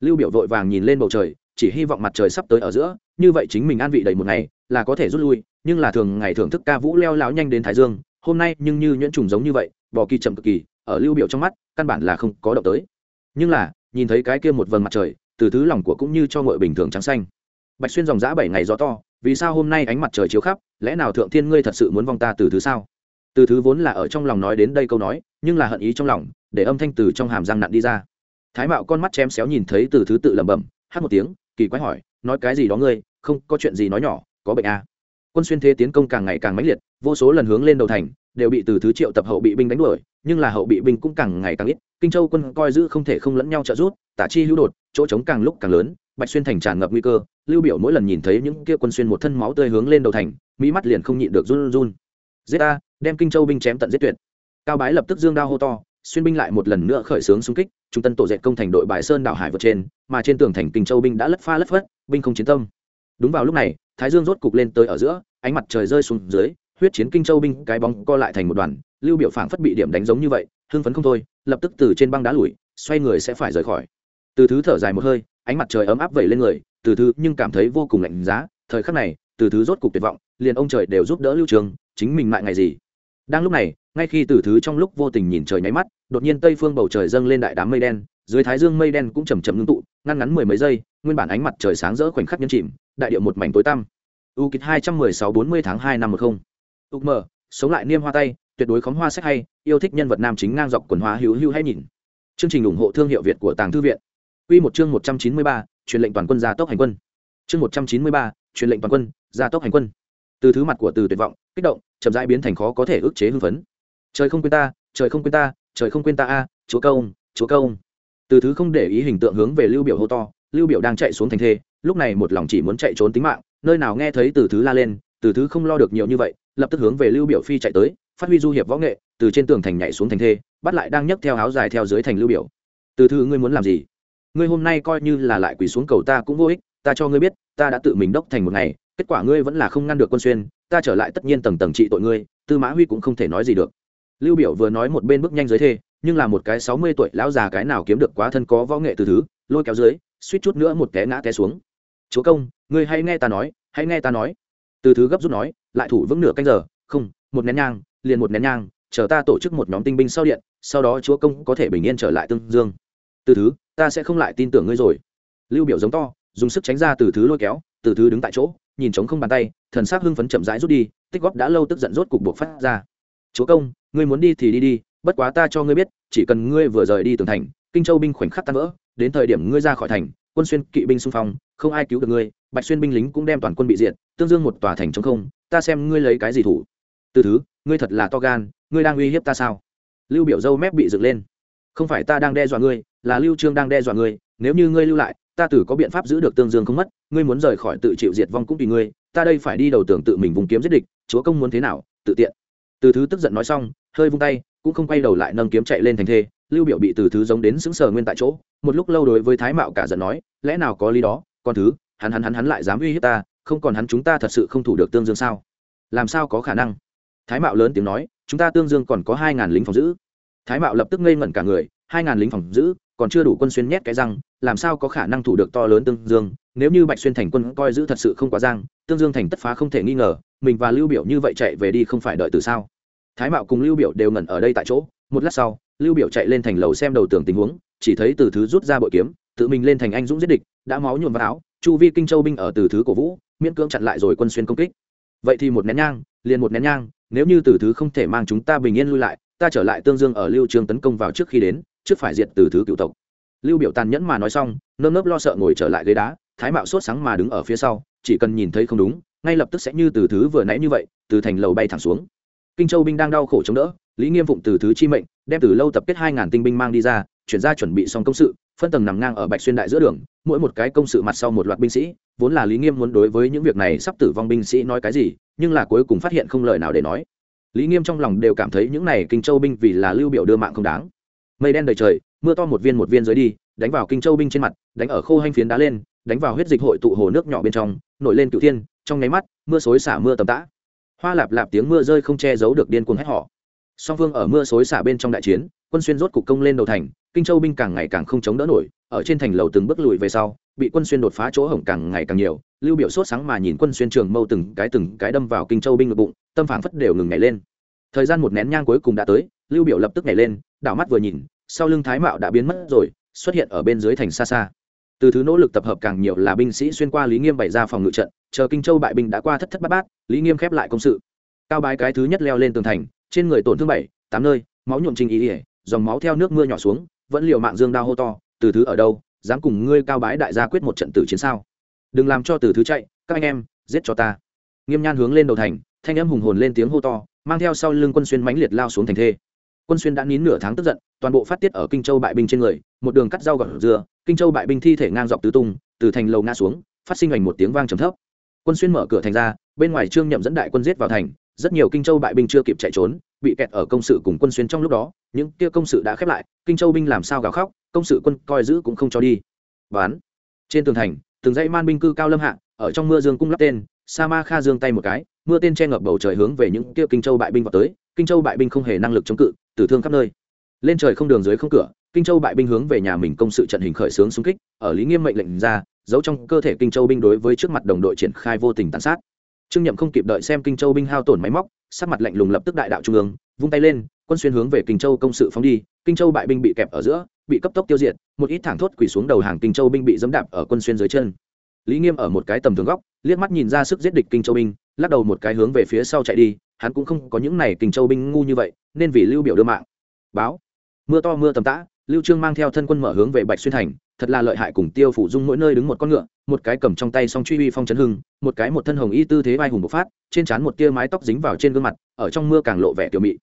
Lưu biểu vội vàng nhìn lên bầu trời, chỉ hy vọng mặt trời sắp tới ở giữa, như vậy chính mình an vị đầy một ngày, là có thể rút lui, nhưng là thường ngày thưởng thức ca vũ leo láo nhanh đến thái dương, hôm nay nhưng như nhuyễn trùng giống như vậy, bò kỳ chậm cực kỳ, ở lưu biểu trong mắt, căn bản là không có động tới. Nhưng là, nhìn thấy cái kia một vầng mặt trời, từ thứ lòng của cũng như cho ngội bình thường trắng xanh bạch xuyên dòng dã bảy ngày gió to, vì sao hôm nay ánh mặt trời chiếu khắp, lẽ nào thượng thiên ngươi thật sự muốn vong ta từ thứ sao từ thứ vốn là ở trong lòng nói đến đây câu nói, nhưng là hận ý trong lòng, để âm thanh từ trong hàm răng nặn đi ra thái mạo con mắt chém xéo nhìn thấy từ thứ tự lẩm bẩm, hát một tiếng, kỳ quái hỏi, nói cái gì đó ngươi, không, có chuyện gì nói nhỏ, có bệnh à. quân xuyên thế tiến công càng ngày càng mãnh liệt, vô số lần hướng lên đầu thành, đều bị từ thứ triệu tập hậu bị binh đánh đuổi, nhưng là hậu bị binh cũng càng ngày càng ít, kinh châu quân coi giữ không thể không lẫn nhau trợ giúp, tả chi hữu đột, chỗ trống càng lúc càng lớn, bạch xuyên thành tràn ngập nguy cơ lưu biểu mỗi lần nhìn thấy những kia quân xuyên một thân máu tươi hướng lên đầu thành mỹ mắt liền không nhịn được run run. Giết ta, đem kinh châu binh chém tận giết tuyệt. Cao bái lập tức dương đao hô to xuyên binh lại một lần nữa khởi xướng xung kích trung tân tổ dệt công thành đội bài sơn đảo hải vượt trên mà trên tường thành kinh châu binh đã lất pha lất phất binh không chiến tâm. Đúng vào lúc này thái dương rốt cục lên tới ở giữa ánh mặt trời rơi xuống dưới huyết chiến kinh châu binh cái bóng co lại thành một đoàn lưu biểu phảng phất bị điểm đánh giống như vậy hưng phấn không thôi lập tức từ trên băng đá lùi xoay người sẽ phải rời khỏi. Từ thứ thở dài một hơi ánh mặt trời ấm áp vẩy lên người từ thứ nhưng cảm thấy vô cùng lạnh giá, thời khắc này, từ thứ rốt cục tuyệt vọng, liền ông trời đều giúp đỡ lưu trường, chính mình lại ngày gì. Đang lúc này, ngay khi từ thứ trong lúc vô tình nhìn trời nháy mắt, đột nhiên tây phương bầu trời dâng lên đại đám mây đen, dưới thái dương mây đen cũng chầm chậm ngưng tụ, ngăn ngắn mười mấy giây, nguyên bản ánh mặt trời sáng rỡ khoảnh khắc nhấn chìm, đại điệu một mảnh tối tăm. U kịch hai trăm mười sáu bốn mươi tháng hai năm một không. Ục mờ sống lại niêm hoa tay, tuyệt đối khóm hoa sách hay, yêu thích nhân vật nam chính ngang dọc quần hoa hữu hữu hay nhìn. Chương trình ủng hộ thương hiệu việt của tàng thư viện. Quy một chương một trăm chín mươi ba truyền lệnh toàn quân ra tốc hành quân. Chương một trăm chín mươi ba, truyền lệnh toàn quân ra tốc hành quân. Từ thứ mặt của từ tuyệt vọng, kích động, chậm rãi biến thành khó có thể ức chế hưng phấn. Trời không quên ta, trời không quên ta, trời không quên ta a, chúa công chúa công. Từ thứ không để ý hình tượng hướng về lưu biểu hô to, lưu biểu đang chạy xuống thành thê, lúc này một lòng chỉ muốn chạy trốn tính mạng, nơi nào nghe thấy từ thứ la lên, từ thứ không lo được nhiều như vậy, lập tức hướng về lưu biểu phi chạy tới, phát huy du hiệp võ nghệ, từ trên tường thành nhảy xuống thành thê, bắt lại đang nhấc theo áo dài theo dưới thành lưu biểu. Từ thứ, ngươi muốn làm gì? Ngươi hôm nay coi như là lại quỳ xuống cầu ta cũng vô ích, ta cho ngươi biết, ta đã tự mình đốc thành một ngày, kết quả ngươi vẫn là không ngăn được quân xuyên, ta trở lại tất nhiên tầng tầng trị tội ngươi, tư mã huy cũng không thể nói gì được. Lưu biểu vừa nói một bên bước nhanh dưới thê, nhưng là một cái sáu mươi tuổi lão già cái nào kiếm được quá thân có võ nghệ từ thứ, lôi kéo dưới, suýt chút nữa một té ngã té xuống. Chúa công, ngươi hãy nghe ta nói, hãy nghe ta nói. Từ thứ gấp rút nói, lại thủ vững nửa canh giờ, không, một nén nhang, liền một nén nhang, chờ ta tổ chức một nhóm tinh binh sau điện, sau đó chúa công có thể bình yên trở lại tương dương từ thứ, ta sẽ không lại tin tưởng ngươi rồi. Lưu biểu giống to, dùng sức tránh ra từ thứ lôi kéo, từ thứ đứng tại chỗ, nhìn trống không bàn tay, thần sắc hưng phấn chậm rãi rút đi, tích góp đã lâu tức giận rốt cục buộc phát ra. Chúa công, ngươi muốn đi thì đi đi, bất quá ta cho ngươi biết, chỉ cần ngươi vừa rời đi tường thành, kinh châu binh khoảnh khắc tan vỡ, đến thời điểm ngươi ra khỏi thành, quân xuyên kỵ binh xung phong, không ai cứu được ngươi, bạch xuyên binh lính cũng đem toàn quân bị diệt, tương dương một tòa thành chống không, ta xem ngươi lấy cái gì thủ. Từ thứ, ngươi thật là to gan, ngươi đang uy hiếp ta sao? Lưu biểu dâu mép bị dựng lên. Không phải ta đang đe dọa ngươi là lưu trương đang đe dọa ngươi, nếu như ngươi lưu lại, ta tử có biện pháp giữ được tương dương không mất, ngươi muốn rời khỏi tự chịu diệt vong cũng tùy ngươi, ta đây phải đi đầu tưởng tự mình vùng kiếm giết địch, chúa công muốn thế nào, tự tiện. Từ thứ tức giận nói xong, hơi vung tay, cũng không quay đầu lại nâng kiếm chạy lên thành thê, lưu biểu bị từ thứ giống đến sững sờ nguyên tại chỗ, một lúc lâu đối với thái mạo cả giận nói, lẽ nào có lý đó, con thứ, hắn hắn hắn hắn lại dám uy hiếp ta, không còn hắn chúng ta thật sự không thủ được tương dương sao? Làm sao có khả năng? Thái mạo lớn tiếng nói, chúng ta tương dương còn có hai ngàn lính phòng giữ. Thái mạo lập tức ngây ngẩn cả người, hai ngàn lính phòng giữ còn chưa đủ quân xuyên nhét cái răng, làm sao có khả năng thủ được to lớn tương dương? Nếu như bạch xuyên thành quân coi giữ thật sự không quá giang, tương dương thành tất phá không thể nghi ngờ, mình và lưu biểu như vậy chạy về đi không phải đợi từ sao? Thái mạo cùng lưu biểu đều ngẩn ở đây tại chỗ, một lát sau, lưu biểu chạy lên thành lầu xem đầu tường tình huống, chỉ thấy từ thứ rút ra bội kiếm, tự mình lên thành anh dũng giết địch, đã máu nhuộm vào áo, chu vi kinh châu binh ở từ thứ cổ vũ, miễn cưỡng chặn lại rồi quân xuyên công kích. Vậy thì một nén nhang, liền một nén nhang, nếu như từ thứ không thể mang chúng ta bình yên lui lại, ta trở lại tương dương ở lưu trường tấn công vào trước khi đến trước phải diệt từ thứ cựu tộc. Lưu biểu tàn nhẫn mà nói xong, nơm nớp lo sợ ngồi trở lại ghế đá, thái mạo sốt sáng mà đứng ở phía sau, chỉ cần nhìn thấy không đúng, ngay lập tức sẽ như từ thứ vừa nãy như vậy, từ thành lầu bay thẳng xuống. Kinh châu binh đang đau khổ chống đỡ, lý nghiêm phụng từ thứ chi mệnh, đem từ lâu tập kết hai ngàn tinh binh mang đi ra, chuyển ra chuẩn bị xong công sự, phân tầng nằm ngang ở bạch xuyên đại giữa đường, mỗi một cái công sự mặt sau một loạt binh sĩ, vốn là lý nghiêm muốn đối với những việc này sắp tử vong binh sĩ nói cái gì, nhưng là cuối cùng phát hiện không lời nào để nói. Lý nghiêm trong lòng đều cảm thấy những này kinh châu binh vì là lưu biểu đưa mạng không đáng mây đen đầy trời, mưa to một viên một viên dưới đi, đánh vào kinh châu binh trên mặt, đánh ở khô hanh phiến đá lên, đánh vào huyết dịch hội tụ hồ nước nhỏ bên trong, nổi lên cựu thiên, trong nháy mắt, mưa xối xả mưa tầm tã. Hoa lạp lạp tiếng mưa rơi không che giấu được điên cuồng hét họ song phương ở mưa xối xả bên trong đại chiến, quân xuyên rốt cục công lên đầu thành, kinh châu binh càng ngày càng không chống đỡ nổi, ở trên thành lầu từng bước lùi về sau, bị quân xuyên đột phá chỗ hổng càng ngày càng nhiều, lưu biểu sốt sáng mà nhìn quân xuyên trường mâu từng cái từng cái đâm vào kinh châu binh ngực bụng, tâm phảng phất đều ngừng nhảy lên. Thời gian một nén nhang cuối cùng đã tới lưu biểu lập tức nhảy lên, đảo mắt vừa nhìn, sau lưng thái mạo đã biến mất rồi, xuất hiện ở bên dưới thành xa xa. Từ thứ nỗ lực tập hợp càng nhiều là binh sĩ xuyên qua lý nghiêm bày ra phòng ngự trận, chờ kinh châu bại binh đã qua thất thất bát bát, lý nghiêm khép lại công sự. Cao bái cái thứ nhất leo lên tường thành, trên người tổn thương bảy, tám nơi, máu nhuộm trình ý ỉa dòng máu theo nước mưa nhỏ xuống, vẫn liều mạng dương đao hô to, từ thứ ở đâu, dám cùng ngươi cao bái đại gia quyết một trận tử chiến sao? Đừng làm cho từ thứ chạy, các anh em, giết cho ta. Nghiêm nhan hướng lên đầu thành, thanh em hùng hồn lên tiếng hô to, mang theo sau lưng quân xuyên mãnh liệt lao xuống thành thê quân xuyên đã nín nửa tháng tức giận, toàn bộ phát tiết ở kinh châu bại binh trên người, một đường cắt rau gọt dừa, kinh châu bại binh thi thể ngang dọc tứ tung, từ thành lầu ngã xuống, phát sinh hành một tiếng vang trầm thấp. Quân xuyên mở cửa thành ra, bên ngoài trương nhậm dẫn đại quân giết vào thành, rất nhiều kinh châu bại binh chưa kịp chạy trốn, bị kẹt ở công sự cùng quân xuyên trong lúc đó, những kia công sự đã khép lại, kinh châu binh làm sao gào khóc, công sự quân coi giữ cũng không cho đi. Bán. Trên tường thành, từng dãy man binh cư cao lâm hạ, ở trong mưa dương cung lắp tên, sa ma kha dương tay một cái, mưa tên che ngập bầu trời hướng về những kia kinh châu bại binh vào tới kinh châu bại binh không hề năng lực chống cự, tử thương khắp nơi. Lên trời không đường dưới không cửa, kinh châu bại binh hướng về nhà mình công sự trận hình khởi xướng xung kích, ở lý nghiêm mệnh lệnh ra, giấu trong cơ thể kinh châu binh đối với trước mặt đồng đội triển khai vô tình tàn sát. Trương nhậm không kịp đợi xem kinh châu binh hao tổn máy móc, sắc mặt lạnh lùng lập tức đại đạo trung ương, vung tay lên, quân xuyên hướng về kinh châu công sự phóng đi, kinh châu bại binh bị kẹp ở giữa, bị cấp tốc tiêu diệt, một ít thẳng thốt quỳ xuống đầu hàng kinh châu binh bị dẫm đạp ở quân xuyên dưới chân. Lý nghiêm ở một cái tầm thường góc, liếc mắt nhìn ra sức giết địch kinh châu binh, lắc đầu một cái hướng về phía sau chạy đi hắn cũng không có những này kinh châu binh ngu như vậy, nên vì lưu biểu đưa mạng. Báo. Mưa to mưa tầm tã, lưu trương mang theo thân quân mở hướng về bạch xuyên thành, thật là lợi hại cùng tiêu phủ dung mỗi nơi đứng một con ngựa, một cái cầm trong tay song truy uy phong chấn hưng, một cái một thân hồng y tư thế vai hùng bộc phát, trên trán một tia mái tóc dính vào trên gương mặt, ở trong mưa càng lộ vẻ tiểu mị.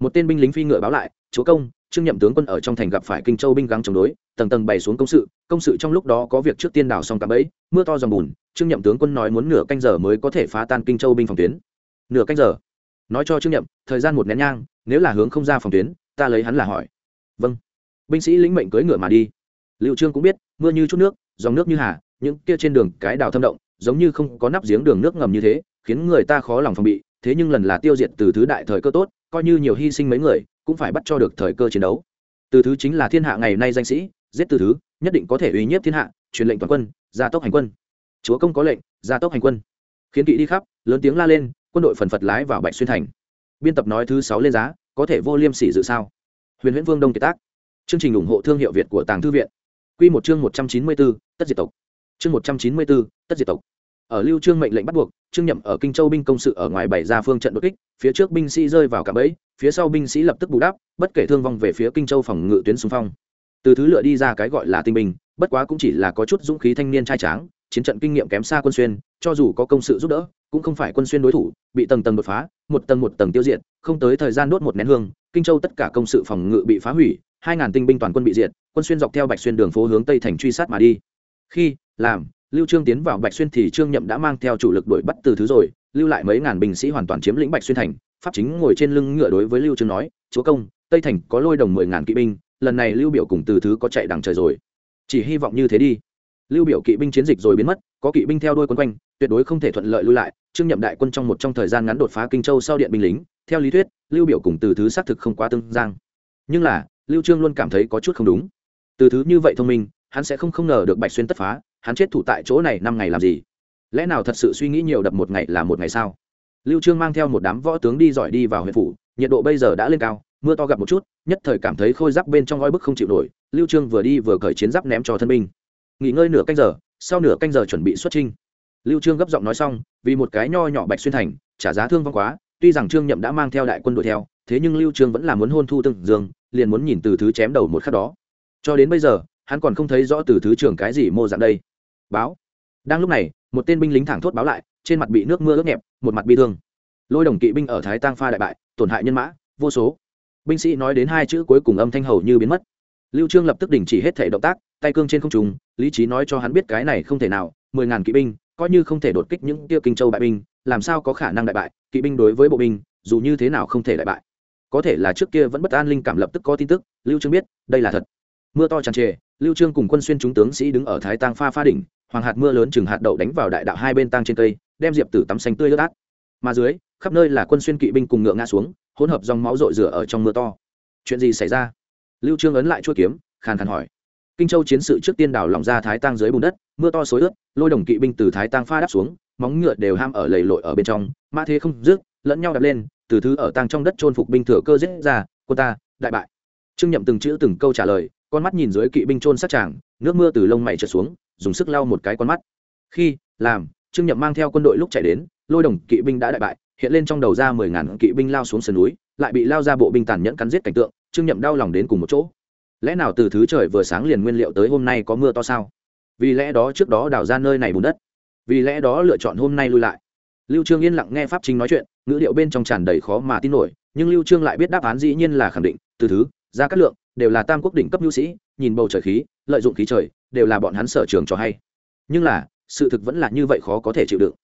Một tên binh lính phi ngựa báo lại, chúa công, trương nhậm tướng quân ở trong thành gặp phải kinh châu binh gắng chống đối, tầng tầng bày xuống công sự công sự trong lúc đó có việc trước tiên đào xong cạm bẫy, mưa to dòng bùn, trương nhậm tướng quân nói muốn nửa canh giờ mới có thể phá tan kinh châu binh phòng tuyến. Nửa canh giờ nói cho trương nhậm, thời gian một nén nhang, nếu là hướng không ra phòng tuyến, ta lấy hắn là hỏi. Vâng. Binh sĩ lĩnh mệnh cưỡi ngựa mà đi. Liệu trương cũng biết, mưa như chút nước, dòng nước như hà, những kia trên đường cái đào thâm động, giống như không có nắp giếng đường nước ngầm như thế, khiến người ta khó lòng phòng bị, thế nhưng lần là tiêu diệt từ thứ đại thời cơ tốt, coi như nhiều hy sinh mấy người, cũng phải bắt cho được thời cơ chiến đấu. Từ thứ chính là thiên hạ ngày nay danh sĩ, giết từ thứ, nhất định có thể uy nhiếp thiên hạ, truyền lệnh toàn quân, gia tốc hành quân. Chúa công có lệnh, gia tốc hành quân. Khiến kỵ đi khắp, lớn tiếng la lên quân đội phần phật lái vào bạch xuyên thành. Biên tập nói thứ sáu lên giá, có thể vô liêm sỉ dự sao? Huyền huyễn vương đông kiệt tác. Chương trình ủng hộ thương hiệu việt của tàng thư viện. Q một chương một trăm chín mươi bốn, tất diệt tộc. Chương một trăm chín mươi bốn, tất diệt tộc. Ở lưu trương mệnh lệnh bắt buộc, trương nhậm ở kinh châu binh công sự ở ngoài bảy ra phương trận đột kích, phía trước binh sĩ rơi vào cả bẫy, phía sau binh sĩ lập tức bù đắp, bất kể thương vong về phía kinh châu phòng ngự tuyến xung phong. Từ thứ lựa đi ra cái gọi là tinh binh, bất quá cũng chỉ là có chút dũng khí thanh niên trai tráng, chiến trận kinh nghiệm kém xa quân xuyên, cho dù có công sự giúp đỡ cũng không phải quân xuyên đối thủ, bị tầng tầng đột phá, một tầng một tầng tiêu diệt, không tới thời gian đốt một nén hương, kinh châu tất cả công sự phòng ngự bị phá hủy, hai ngàn tinh binh toàn quân bị diệt, quân xuyên dọc theo bạch xuyên đường phố hướng tây thành truy sát mà đi. Khi, làm, lưu trương tiến vào bạch xuyên thì trương nhậm đã mang theo chủ lực đuổi bắt từ thứ rồi, lưu lại mấy ngàn binh sĩ hoàn toàn chiếm lĩnh bạch xuyên thành, pháp chính ngồi trên lưng ngựa đối với lưu trương nói, chúa công, tây thành có lôi đồng mười ngàn kỵ binh, lần này lưu biểu cùng từ thứ có chạy đằng trời rồi. Chỉ hy vọng như thế đi. Lưu biểu kỵ binh chiến dịch rồi biến mất, có kỵ binh theo đuôi quấn quanh, tuyệt đối không thể thuận lợi lui lại trương nhậm đại quân trong một trong thời gian ngắn đột phá kinh châu sau điện binh lính, theo lý thuyết, lưu biểu cùng từ thứ xác thực không quá tương giang. Nhưng là, lưu trương luôn cảm thấy có chút không đúng. Từ thứ như vậy thông minh, hắn sẽ không không ngờ được bạch xuyên tất phá, hắn chết thủ tại chỗ này năm ngày làm gì? Lẽ nào thật sự suy nghĩ nhiều đập một ngày là một ngày sao? Lưu trương mang theo một đám võ tướng đi giỏi đi vào huyện phủ, nhiệt độ bây giờ đã lên cao, mưa to gặp một chút, nhất thời cảm thấy khôi giáp bên trong oi bức không chịu nổi, lưu trương vừa đi vừa cởi chiến giáp ném cho thân binh. Nghỉ ngơi nửa canh giờ, sau nửa canh giờ chuẩn bị xuất trinh lưu trương gấp giọng nói xong vì một cái nho nhỏ bạch xuyên thành, trả giá thương vong quá, tuy rằng trương nhậm đã mang theo đại quân đuổi theo, thế nhưng lưu trương vẫn là muốn hôn thu tương dương, liền muốn nhìn từ thứ chém đầu một khắc đó. Cho đến bây giờ, hắn còn không thấy rõ từ thứ trưởng cái gì mô dạng đây. Báo. Đang lúc này, một tên binh lính thẳng thốt báo lại, trên mặt bị nước mưa ướt nhẹp, một mặt bị thương. Lôi đồng kỵ binh ở thái tăng pha đại bại, tổn hại nhân mã, vô số. Binh sĩ nói đến hai chữ cuối cùng âm thanh hầu như biến mất. Lưu trương lập tức đình chỉ hết thể động tác, tay cương trên không trung, lý trí nói cho hắn biết cái này không thể nào, mười ngàn kỵ binh coi như không thể đột kích những tiêu kinh châu bại binh, làm sao có khả năng đại bại, kỵ binh đối với bộ binh, dù như thế nào không thể đại bại. Có thể là trước kia vẫn bất an linh cảm lập tức có tin tức, lưu trương biết, đây là thật. Mưa to tràn trề, lưu trương cùng quân xuyên chúng tướng sĩ đứng ở thái tang pha pha đỉnh, hoàng hạt mưa lớn chừng hạt đậu đánh vào đại đạo hai bên tang trên cây, đem diệp tử tắm xanh tươi lướt át. Mà dưới, khắp nơi là quân xuyên kỵ binh cùng ngựa ngã xuống, hỗn hợp dòng máu rội rửa ở trong mưa to. Chuyện gì xảy ra? Lưu trương ấn lại chuôi kiếm, khàn khàn hỏi kinh châu chiến sự trước tiên đảo lòng ra thái Tăng dưới bùn đất, mưa to xối ướt, lôi đồng kỵ binh từ thái Tăng pha đắp xuống, móng ngựa đều ham ở lầy lội ở bên trong, mã thế không dứt, lẫn nhau đập lên, từ thứ ở tăng trong đất trôn phục binh thừa cơ giết ra, quân ta, đại bại. Trương nhậm từng chữ từng câu trả lời, con mắt nhìn dưới kỵ binh trôn sát tràng, nước mưa từ lông mày trượt xuống, dùng sức lau một cái con mắt. Khi, làm, trương nhậm mang theo quân đội lúc chạy đến, lôi đồng kỵ binh đã đại bại, hiện lên trong đầu ra mười ngàn kỵ binh lao xuống sườn núi, lại bị lao ra bộ binh tàn nhẫn cắn giết cảnh tượng, trương nhậm đau lòng đến cùng một chỗ lẽ nào từ thứ trời vừa sáng liền nguyên liệu tới hôm nay có mưa to sao? Vì lẽ đó trước đó đào ra nơi này bùn đất. Vì lẽ đó lựa chọn hôm nay lui lại. Lưu trương yên lặng nghe pháp chính nói chuyện, ngữ điệu bên trong tràn đầy khó mà tin nổi, nhưng lưu trương lại biết đáp án dĩ nhiên là khẳng định, từ thứ ra các lượng, đều là tam quốc đỉnh cấp nhu sĩ, nhìn bầu trời khí, lợi dụng khí trời, đều là bọn hắn sở trường cho hay. Nhưng là, sự thực vẫn là như vậy khó có thể chịu đựng.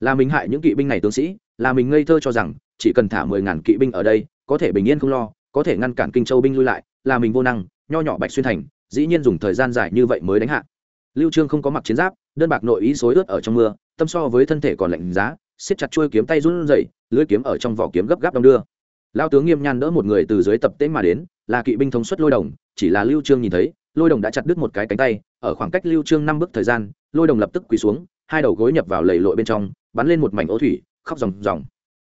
Là mình hại những kỵ binh này tướng sĩ, là mình ngây thơ cho rằng, chỉ cần thả mười ngàn kỵ binh ở đây, có thể bình yên không lo, có thể ngăn cản kinh châu binh lui lại, là mình vô năng nho nhỏ bạch xuyên thành, dĩ nhiên dùng thời gian dài như vậy mới đánh hạ. Lưu trương không có mặc chiến giáp, đơn bạc nội ý xối ướt ở trong mưa, tâm so với thân thể còn lạnh giá, siết chặt chuôi kiếm tay run rẩy lưỡi kiếm ở trong vỏ kiếm gấp gáp đong đưa. Lao tướng nghiêm nhan đỡ một người từ dưới tập tễnh mà đến, là kỵ binh thống suất lôi đồng, chỉ là lưu trương nhìn thấy, lôi đồng đã chặt đứt một cái cánh tay, ở khoảng cách lưu trương năm bước thời gian, lôi đồng lập tức quỳ xuống, hai đầu gối nhập vào lầy lội bên trong, bắn lên một mảnh ố thủy, khóc ròng ròng.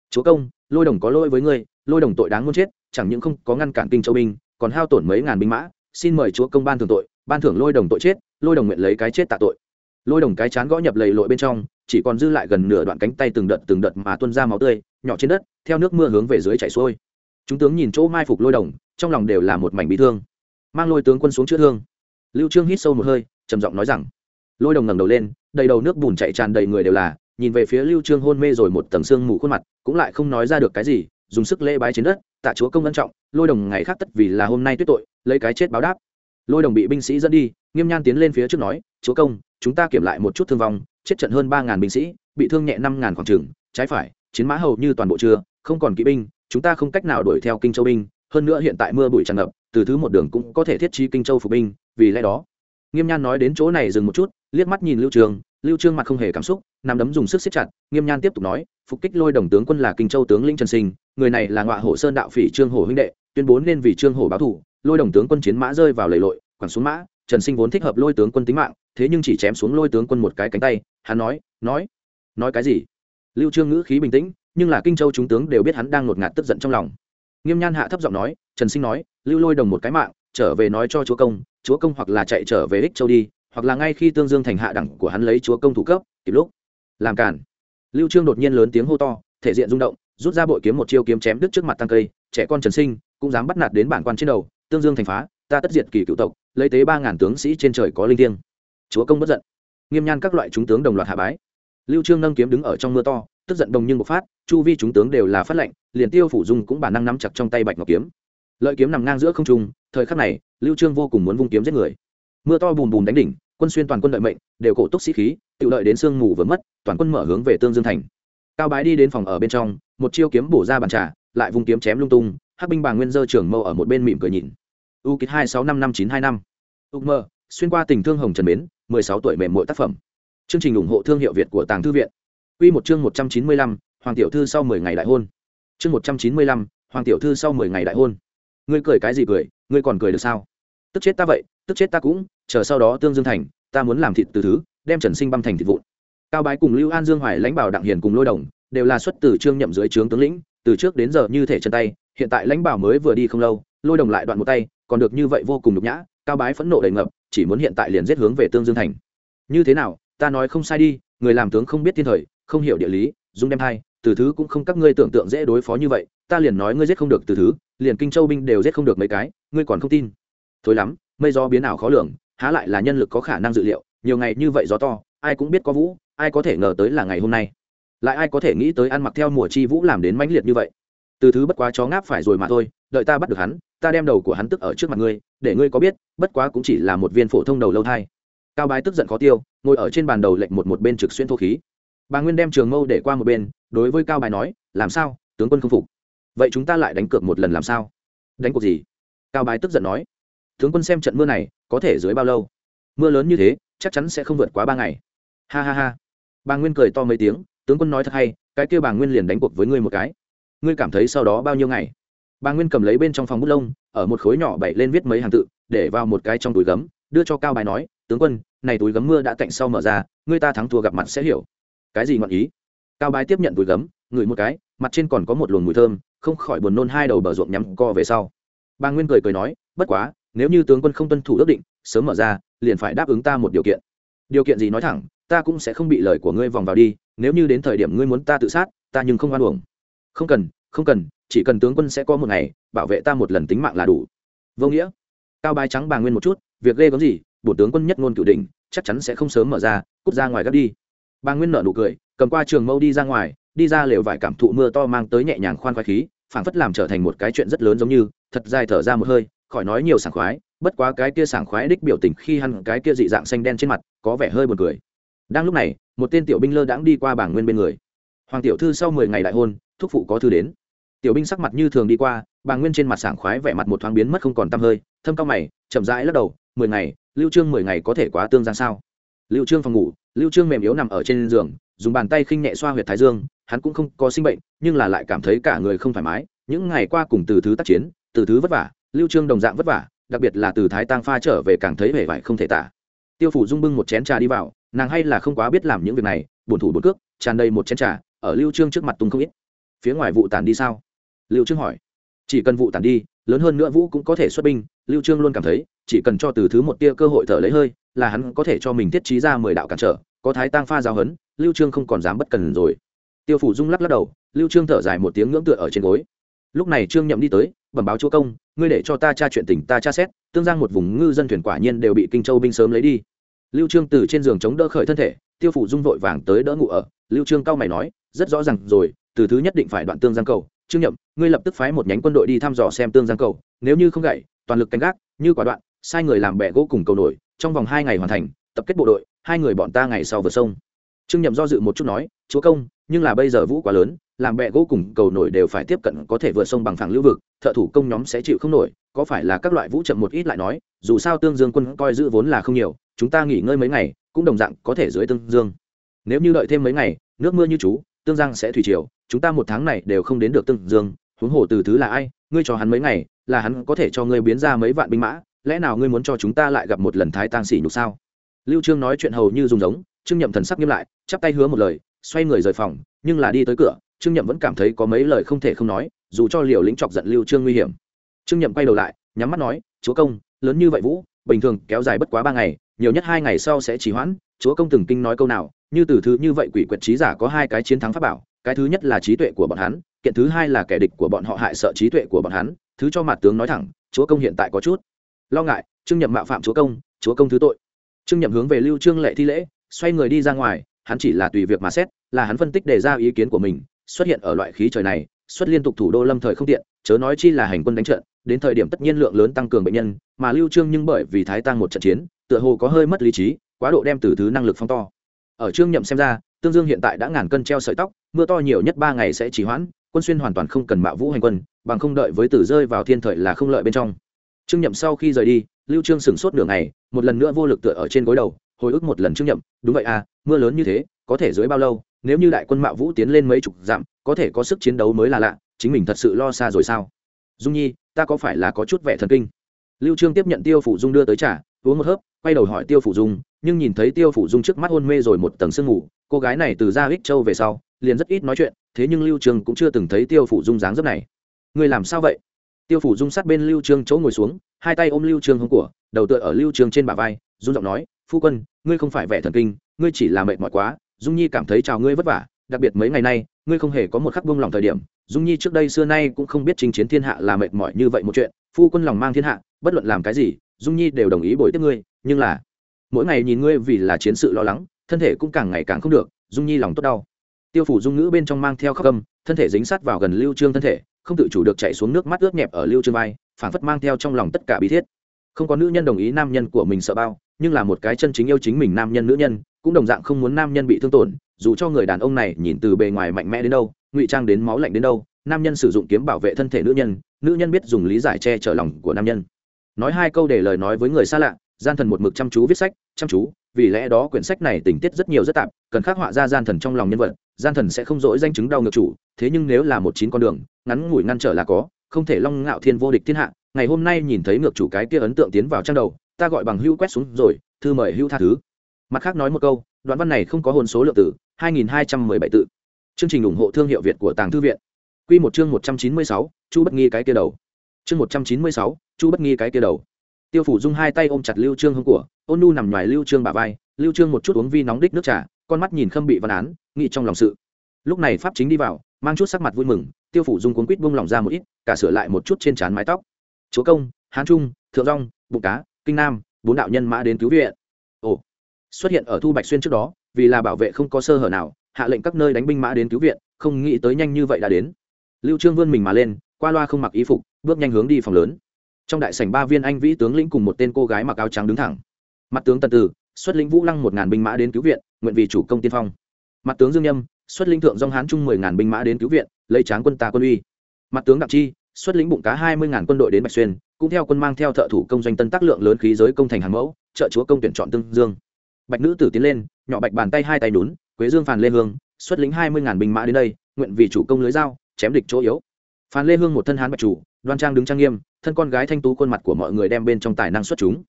Chúa công, lôi đồng có lỗi với ngươi, lôi đồng tội đáng muốn chết, chẳng những không có ngăn cản kinh châu binh còn hao tổn mấy ngàn binh mã, xin mời chúa công ban thưởng tội, ban thưởng lôi đồng tội chết, lôi đồng nguyện lấy cái chết tạ tội. Lôi đồng cái chán gõ nhập lầy lội bên trong, chỉ còn dư lại gần nửa đoạn cánh tay từng đợt từng đợt mà tuôn ra máu tươi, nhỏ trên đất, theo nước mưa hướng về dưới chảy xuôi. Chúng tướng nhìn chỗ mai phục lôi đồng, trong lòng đều là một mảnh bị thương. Mang lôi tướng quân xuống chữa thương. Lưu trương hít sâu một hơi, trầm giọng nói rằng, lôi đồng ngẩng đầu lên, đầy đầu nước bùn chảy tràn đầy người đều là, nhìn về phía lưu trương hôn mê rồi một tầng xương mù khuôn mặt, cũng lại không nói ra được cái gì, dùng sức lễ bái trên đất tạ chúa công ân trọng, lôi đồng ngày khác tất vì là hôm nay tuyết tội, lấy cái chết báo đáp. Lôi đồng bị binh sĩ dẫn đi, nghiêm nhan tiến lên phía trước nói, chúa công, chúng ta kiểm lại một chút thương vong, chết trận hơn ba ngàn binh sĩ, bị thương nhẹ năm ngàn khoảng trường, trái phải, chiến mã hầu như toàn bộ chưa không còn kỵ binh, chúng ta không cách nào đuổi theo kinh châu binh, hơn nữa hiện tại mưa bụi tràn ngập, từ thứ một đường cũng có thể thiết trí kinh châu phục binh, vì lẽ đó. Nghiêm nhan nói đến chỗ này dừng một chút, liếc mắt nhìn lưu trường lưu trương mặt không hề cảm xúc nằm đấm dùng sức siết chặt, nghiêm nhan tiếp tục nói, phục kích lôi đồng tướng quân là kinh châu tướng lĩnh trần sinh, người này là ngọa hổ sơn đạo phỉ trương hổ huynh đệ, tuyên bố nên vì trương hổ báo thù lôi đồng tướng quân chiến mã rơi vào lầy lội, quẳng xuống mã, trần sinh vốn thích hợp lôi tướng quân tính mạng, thế nhưng chỉ chém xuống lôi tướng quân một cái cánh tay, hắn nói nói nói cái gì? Lưu trương ngữ khí bình tĩnh, nhưng là kinh châu chúng tướng đều biết hắn đang ngột ngạt tức giận trong lòng. Nghiêm nhan hạ thấp giọng nói, trần sinh nói, lưu lôi đồng một cái mạng, trở về nói cho chúa công chúa công hoặc là chạy trở về ích châu đi hoặc là ngay khi tương dương thành hạ đẳng của hắn lấy chúa công thủ cấp, kịp lúc. Làm cản lưu trương đột nhiên lớn tiếng hô to, thể diện rung động, rút ra bội kiếm một chiêu kiếm chém đứt trước mặt tăng cây, trẻ con trần sinh, cũng dám bắt nạt đến bản quan trên đầu, tương dương thành phá, ta tất diệt kỳ cựu tộc, lấy tế ba ngàn tướng sĩ trên trời có linh thiêng. Chúa công bất giận. Nghiêm nhan các loại chúng tướng đồng loạt hạ bái. Lưu trương nâng kiếm đứng ở trong mưa to, tức giận đồng nhưng một phát, chu vi chúng tướng đều là phát lệnh, liền tiêu phủ dung cũng bản năng nắm chặt trong tay bạch ngọc kiếm. Lợi kiếm nằm ngang giữa không trung, thời khắc này, lưu trương vô cùng muốn vung kiếm giết người. Mưa to bùm bùm đánh đỉnh quân xuyên toàn quân đợi mệnh, đều cổ túc sĩ khí, tự lợi đến sương mù vừa mất, toàn quân mở hướng về tương dương thành. Cao bái đi đến phòng ở bên trong, một chiêu kiếm bổ ra bàn trà, lại vung kiếm chém lung tung, hắc binh bà nguyên dơ trưởng mâu ở một bên mỉm cười nhìn. U kít hai sáu năm năm chín hai năm. U mơ, xuyên qua tình thương hồng trần mến, mười sáu tuổi mềm mội tác phẩm. Chương trình ủng hộ thương hiệu việt của tàng thư viện. Q một chương một trăm chín mươi lăm, hoàng tiểu thư sau mười ngày đại hôn. Chương một trăm chín mươi lăm, hoàng tiểu thư sau mười ngày đại hôn. Ngươi cười cái gì cười, ngươi còn cười được sao? Tức chết ta vậy, tức chết ta cũng chờ sau đó tương dương thành, ta muốn làm thịt từ thứ, đem trần sinh băm thành thịt vụn. Cao bái cùng lưu an dương hoài lãnh bảo đặng hiền cùng lôi đồng, đều là xuất từ trương nhậm dưới trướng tướng lĩnh, từ trước đến giờ như thể chân tay, hiện tại lãnh bảo mới vừa đi không lâu, lôi đồng lại đoạn một tay, còn được như vậy vô cùng nhục nhã, cao bái phẫn nộ đầy ngập, chỉ muốn hiện tại liền giết hướng về tương dương thành. Như thế nào, ta nói không sai đi, người làm tướng không biết thiên thời, không hiểu địa lý dung đem hai từ thứ cũng không các ngươi tưởng tượng dễ đối phó như vậy, ta liền nói ngươi giết không được từ thứ, liền kinh châu binh đều giết không được mấy cái, ngươi còn không tin. Thối lắm, mây gió biến ảo khó lường há lại là nhân lực có khả năng dự liệu, nhiều ngày như vậy gió to, ai cũng biết có vũ, ai có thể ngờ tới là ngày hôm nay. Lại ai có thể nghĩ tới ăn mặc theo mùa chi vũ làm đến mãnh liệt như vậy? Từ thứ bất quá chó ngáp phải rồi mà thôi, đợi ta bắt được hắn, ta đem đầu của hắn tức ở trước mặt ngươi, để ngươi có biết, bất quá cũng chỉ là một viên phổ thông đầu lâu thai. Cao bái tức giận khó tiêu, ngồi ở trên bàn đầu lệnh một một bên trực xuyên thô khí. Bà nguyên đem trường mâu để qua một bên, đối với cao bái nói, làm sao? Tướng quân không phục. Vậy chúng ta lại đánh cược một lần làm sao? Đánh cuộc gì? Cao bái tức giận nói tướng quân xem trận mưa này, có thể dưới bao lâu? Mưa lớn như thế, chắc chắn sẽ không vượt quá ba ngày. Ha ha ha. Bà nguyên cười to mấy tiếng, tướng quân nói thật hay, cái kêu bà nguyên liền đánh cuộc với ngươi một cái. Ngươi cảm thấy sau đó bao nhiêu ngày? Bà nguyên cầm lấy bên trong phòng bút lông, ở một khối nhỏ bậy lên viết mấy hàng tự, để vào một cái trong túi gấm, đưa cho cao bài nói, tướng quân, này túi gấm mưa đã cạnh sau mở ra, ngươi ta thắng thua gặp mặt sẽ hiểu. Cái gì ngọn ý? Cao bái tiếp nhận túi gấm, ngửi một cái, mặt trên còn có một luồng mùi thơm, không khỏi buồn nôn hai đầu bờ ruộng nhắm co về sau. Bà nguyên cười cười nói, bất quá nếu như tướng quân không tuân thủ ước định, sớm mở ra, liền phải đáp ứng ta một điều kiện. Điều kiện gì nói thẳng, ta cũng sẽ không bị lời của ngươi vòng vào đi, nếu như đến thời điểm ngươi muốn ta tự sát, ta nhưng không oan uổng. Không cần không cần, chỉ cần tướng quân sẽ có một ngày, bảo vệ ta một lần tính mạng là đủ. Vô nghĩa. Cao bái trắng bà nguyên một chút, việc ghê có gì bổ tướng quân nhất ngôn cửu đình chắc chắn sẽ không sớm mở ra, cút ra ngoài gấp đi. Bà nguyên nở nụ cười, cầm qua trường mâu đi ra ngoài, đi ra lều vải cảm thụ mưa to mang tới nhẹ nhàng khoan khoái khí, phảng phất làm trở thành một cái chuyện rất lớn giống như, thật dài thở ra một hơi khỏi nói nhiều sảng khoái, bất quá cái kia sảng khoái đích biểu tình khi hắn cái kia dị dạng xanh đen trên mặt, có vẻ hơi buồn cười. Đang lúc này, một tên tiểu binh lơ đãng đi qua bảng nguyên bên người. Hoàng tiểu thư sau mười ngày đại hôn, thúc phụ có thư đến. Tiểu binh sắc mặt như thường đi qua, bảng nguyên trên mặt sảng khoái vẻ mặt một thoáng biến mất không còn tăm hơi, thâm cao mày, chậm rãi lắc đầu, mười ngày, lưu trương mười ngày có thể quá tương giang sao? Lưu trương phòng ngủ, lưu trương mềm yếu nằm ở trên giường, dùng bàn tay khinh nhẹ xoa huyệt thái dương, hắn cũng không có sinh bệnh, nhưng là lại cảm thấy cả người không thoải mái, những ngày qua cùng từ thứ tác chiến, từ thứ vất vả lưu trương đồng dạng vất vả, đặc biệt là từ thái tăng pha trở về càng thấy vẻ vải không thể tả. Tiêu phủ dung bưng một chén trà đi vào, nàng hay là không quá biết làm những việc này, buồn thủ buồn cước, tràn đầy một chén trà, ở lưu trương trước mặt tung không ít. Phía ngoài vụ tản đi sao? Lưu trương hỏi. Chỉ cần vụ tản đi, lớn hơn nữa vũ cũng có thể xuất binh, lưu trương luôn cảm thấy, chỉ cần cho từ thứ một tia cơ hội thở lấy hơi, là hắn có thể cho mình tiết trí ra mười đạo cản trở, có thái tăng pha giáo hấn lưu trương không còn dám bất cần rồi. Tiêu phủ dung lắc lắc đầu, lưu trương thở dài một tiếng ngưỡng tựa ở trên gối. Lúc này trương nhậm đi tới bẩm báo chúa công, ngươi để cho ta tra chuyện tình ta tra xét, tương giang một vùng ngư dân thuyền quả nhiên đều bị kinh châu binh sớm lấy đi. Lưu trương từ trên giường chống đỡ khởi thân thể, tiêu phủ dung vội vàng tới đỡ ngủ ở. Lưu trương cao mày nói, rất rõ ràng rồi, từ thứ nhất định phải đoạn tương giang cầu. Trương nhậm, ngươi lập tức phái một nhánh quân đội đi thăm dò xem tương giang cầu. Nếu như không gậy, toàn lực canh gác, như quả đoạn, sai người làm bè gỗ cùng cầu nổi, trong vòng hai ngày hoàn thành, tập kết bộ đội, hai người bọn ta ngày sau vượt sông. Trương nhậm do dự một chút nói, chúa công, nhưng là bây giờ vũ quá lớn làm bẹ gỗ cùng cầu nổi đều phải tiếp cận có thể vượt sông bằng phẳng lưu vực, thợ thủ công nhóm sẽ chịu không nổi, có phải là các loại vũ chậm một ít lại nói, dù sao tương dương quân coi giữ vốn là không nhiều, chúng ta nghỉ ngơi mấy ngày, cũng đồng dạng có thể dưới tương dương. Nếu như đợi thêm mấy ngày, nước mưa như chú, tương giang sẽ thủy triều, chúng ta một tháng này đều không đến được tương dương, huống hồ từ thứ là ai, ngươi cho hắn mấy ngày, là hắn có thể cho ngươi biến ra mấy vạn binh mã, lẽ nào ngươi muốn cho chúng ta lại gặp một lần thái tang xỉ nhục sao? Lưu trương nói chuyện hầu như dùng giống, trương nhậm thần sắc nghiêm lại, chắp tay hứa một lời, xoay người rời phòng, nhưng là đi tới cửa trương nhậm vẫn cảm thấy có mấy lời không thể không nói, dù cho liều lĩnh chọc giận lưu trương nguy hiểm. Trương nhậm quay đầu lại, nhắm mắt nói, chúa công, lớn như vậy vũ, bình thường kéo dài bất quá ba ngày, nhiều nhất hai ngày sau sẽ trì hoãn. Chúa công từng kinh nói câu nào, như từ thứ như vậy quỷ quyệt trí giả có hai cái chiến thắng pháp bảo, cái thứ nhất là trí tuệ của bọn hắn, kiện thứ hai là kẻ địch của bọn họ hại sợ trí tuệ của bọn hắn. Thứ cho mặt tướng nói thẳng, chúa công hiện tại có chút lo ngại. Trương nhậm mạo phạm chúa công chúa công thứ tội. Trương nhậm hướng về lưu trương lệ thi lễ, xoay người đi ra ngoài, hắn chỉ là tùy việc mà xét, là hắn phân tích đề ra ý kiến của mình xuất hiện ở loại khí trời này, xuất liên tục thủ đô lâm thời không tiện, chớ nói chi là hành quân đánh trận, đến thời điểm tất nhiên lượng lớn tăng cường bệnh nhân, mà lưu trương nhưng bởi vì thái tăng một trận chiến, tựa hồ có hơi mất lý trí, quá độ đem từ thứ năng lực phong to. Ở trương nhậm xem ra, tương dương hiện tại đã ngàn cân treo sợi tóc, mưa to nhiều nhất ba ngày sẽ chỉ hoãn, quân xuyên hoàn toàn không cần mạo vũ hành quân, bằng không đợi với tử rơi vào thiên thời là không lợi bên trong. Trương nhậm sau khi rời đi, lưu trương sửng sốt nửa ngày, một lần nữa vô lực tựa ở trên gối đầu, hồi ức một lần trương nhậm, đúng vậy à mưa lớn như thế, có thể dưới bao lâu? Nếu như đại quân mạo vũ tiến lên mấy chục dặm, có thể có sức chiến đấu mới là lạ, chính mình thật sự lo xa rồi sao? Dung nhi, ta có phải là có chút vẻ thần kinh? Lưu trương tiếp nhận tiêu phủ dung đưa tới trả uống một hớp, quay đầu hỏi tiêu phủ dung, nhưng nhìn thấy tiêu phủ dung trước mắt hôn mê rồi một tầng sương ngủ cô gái này từ ra ích châu về sau, liền rất ít nói chuyện, thế nhưng lưu trương cũng chưa từng thấy tiêu phủ dung dáng dấp này. Người làm sao vậy? Tiêu phủ dung sát bên lưu trương chỗ ngồi xuống, hai tay ôm lưu trương hông của, đầu tựa ở lưu trương trên bả vai, run giọng nói, phu quân, ngươi không phải vẻ thần kinh, ngươi chỉ là mệt mỏi quá dung nhi cảm thấy chào ngươi vất vả, đặc biệt mấy ngày nay, ngươi không hề có một khắc buông lòng thời điểm. Dung nhi trước đây xưa nay cũng không biết chinh chiến thiên hạ là mệt mỏi như vậy một chuyện, phu quân lòng mang thiên hạ, bất luận làm cái gì, dung nhi đều đồng ý bồi tiếp ngươi. Nhưng là, mỗi ngày nhìn ngươi vì là chiến sự lo lắng, thân thể cũng càng ngày càng không được, dung nhi lòng tốt đau. Tiêu phủ dung ngữ bên trong mang theo khóc âm thân thể dính sát vào gần lưu trương thân thể, không tự chủ được chạy xuống nước mắt ướt nhẹp ở lưu trương vai, phảng phất mang theo trong lòng tất cả bí thiết. Không có nữ nhân đồng ý nam nhân của mình sợ bao nhưng là một cái chân chính yêu chính mình nam nhân nữ nhân, cũng đồng dạng không muốn nam nhân bị thương tổn, dù cho người đàn ông này nhìn từ bề ngoài mạnh mẽ đến đâu, ngụy trang đến máu lạnh đến đâu, nam nhân sử dụng kiếm bảo vệ thân thể nữ nhân nữ nhân biết dùng lý giải che chở lòng của nam nhân. Nói hai câu để lời nói với người xa lạ, gian thần một mực chăm chú viết sách, chăm chú, vì lẽ đó quyển sách này tình tiết rất nhiều rất tạp, cần khắc họa ra gian thần trong lòng nhân vật, gian thần sẽ không dỗi danh chứng đau ngược chủ, thế nhưng nếu là một chín con đường, ngắn ngủi ngăn trở là có, không thể long ngạo thiên vô địch thiên hạ, ngày hôm nay nhìn thấy ngược chủ cái kia ấn tượng tiến vào trang đầu ta gọi bằng hưu quét xuống rồi thư mời hưu tha thứ. Mặt khác nói một câu đoạn văn này không có hồn số lượng tử 2217 tự. Chương trình ủng hộ thương hiệu việt của tàng thư viện. Quy một chương 196, chu bất nghi cái kia đầu. Chương 196, chu bất nghi cái kia đầu. Tiêu phủ dung hai tay ôm chặt lưu trương hông của ôn nu nằm ngoài lưu trương bà vai lưu trương một chút uống vi nóng đích nước trà con mắt nhìn khâm bị văn án nghĩ trong lòng sự. Lúc này pháp chính đi vào mang chút sắc mặt vui mừng tiêu phủ dung cuốn quýt buông lòng ra một ít cả sửa lại một chút trên trán mái tóc. Chúa công hán trung thượng rong bụng cá kinh nam, bốn đạo nhân mã đến cứu viện. Ồ, xuất hiện ở thu bạch xuyên trước đó, vì là bảo vệ không có sơ hở nào, hạ lệnh các nơi đánh binh mã đến cứu viện, không nghĩ tới nhanh như vậy đã đến. Lưu trương vươn mình mà lên, qua loa không mặc y phục, bước nhanh hướng đi phòng lớn. Trong đại sảnh ba viên anh vĩ tướng lĩnh cùng một tên cô gái mặc áo trắng đứng thẳng. Mặt tướng tần tử, xuất lĩnh vũ lăng một ngàn binh mã đến cứu viện, nguyện vì chủ công tiên phong. Mặt tướng dương nhâm, xuất lĩnh thượng dòng hán trung mười ngàn binh mã đến cứu viện, lấy tráng quân ta quân uy. Mặt tướng đặng chi xuất lĩnh bụng cá hai mươi ngàn quân đội đến bạch xuyên, cũng theo quân mang theo thợ thủ công doanh tân tác lượng lớn khí giới công thành hàng mẫu, trợ chúa công tuyển chọn tương dương. Bạch nữ tử tiến lên, nhỏ bạch bàn tay hai tay đún quế dương phàn lê hương, xuất lĩnh hai mươi ngàn binh mã đến đây, nguyện vì chủ công lưới dao, chém địch chỗ yếu. Phàn lê hương một thân hán bạch chủ, đoan trang đứng trang nghiêm, thân con gái thanh tú khuôn mặt của mọi người đem bên trong tài năng xuất chúng.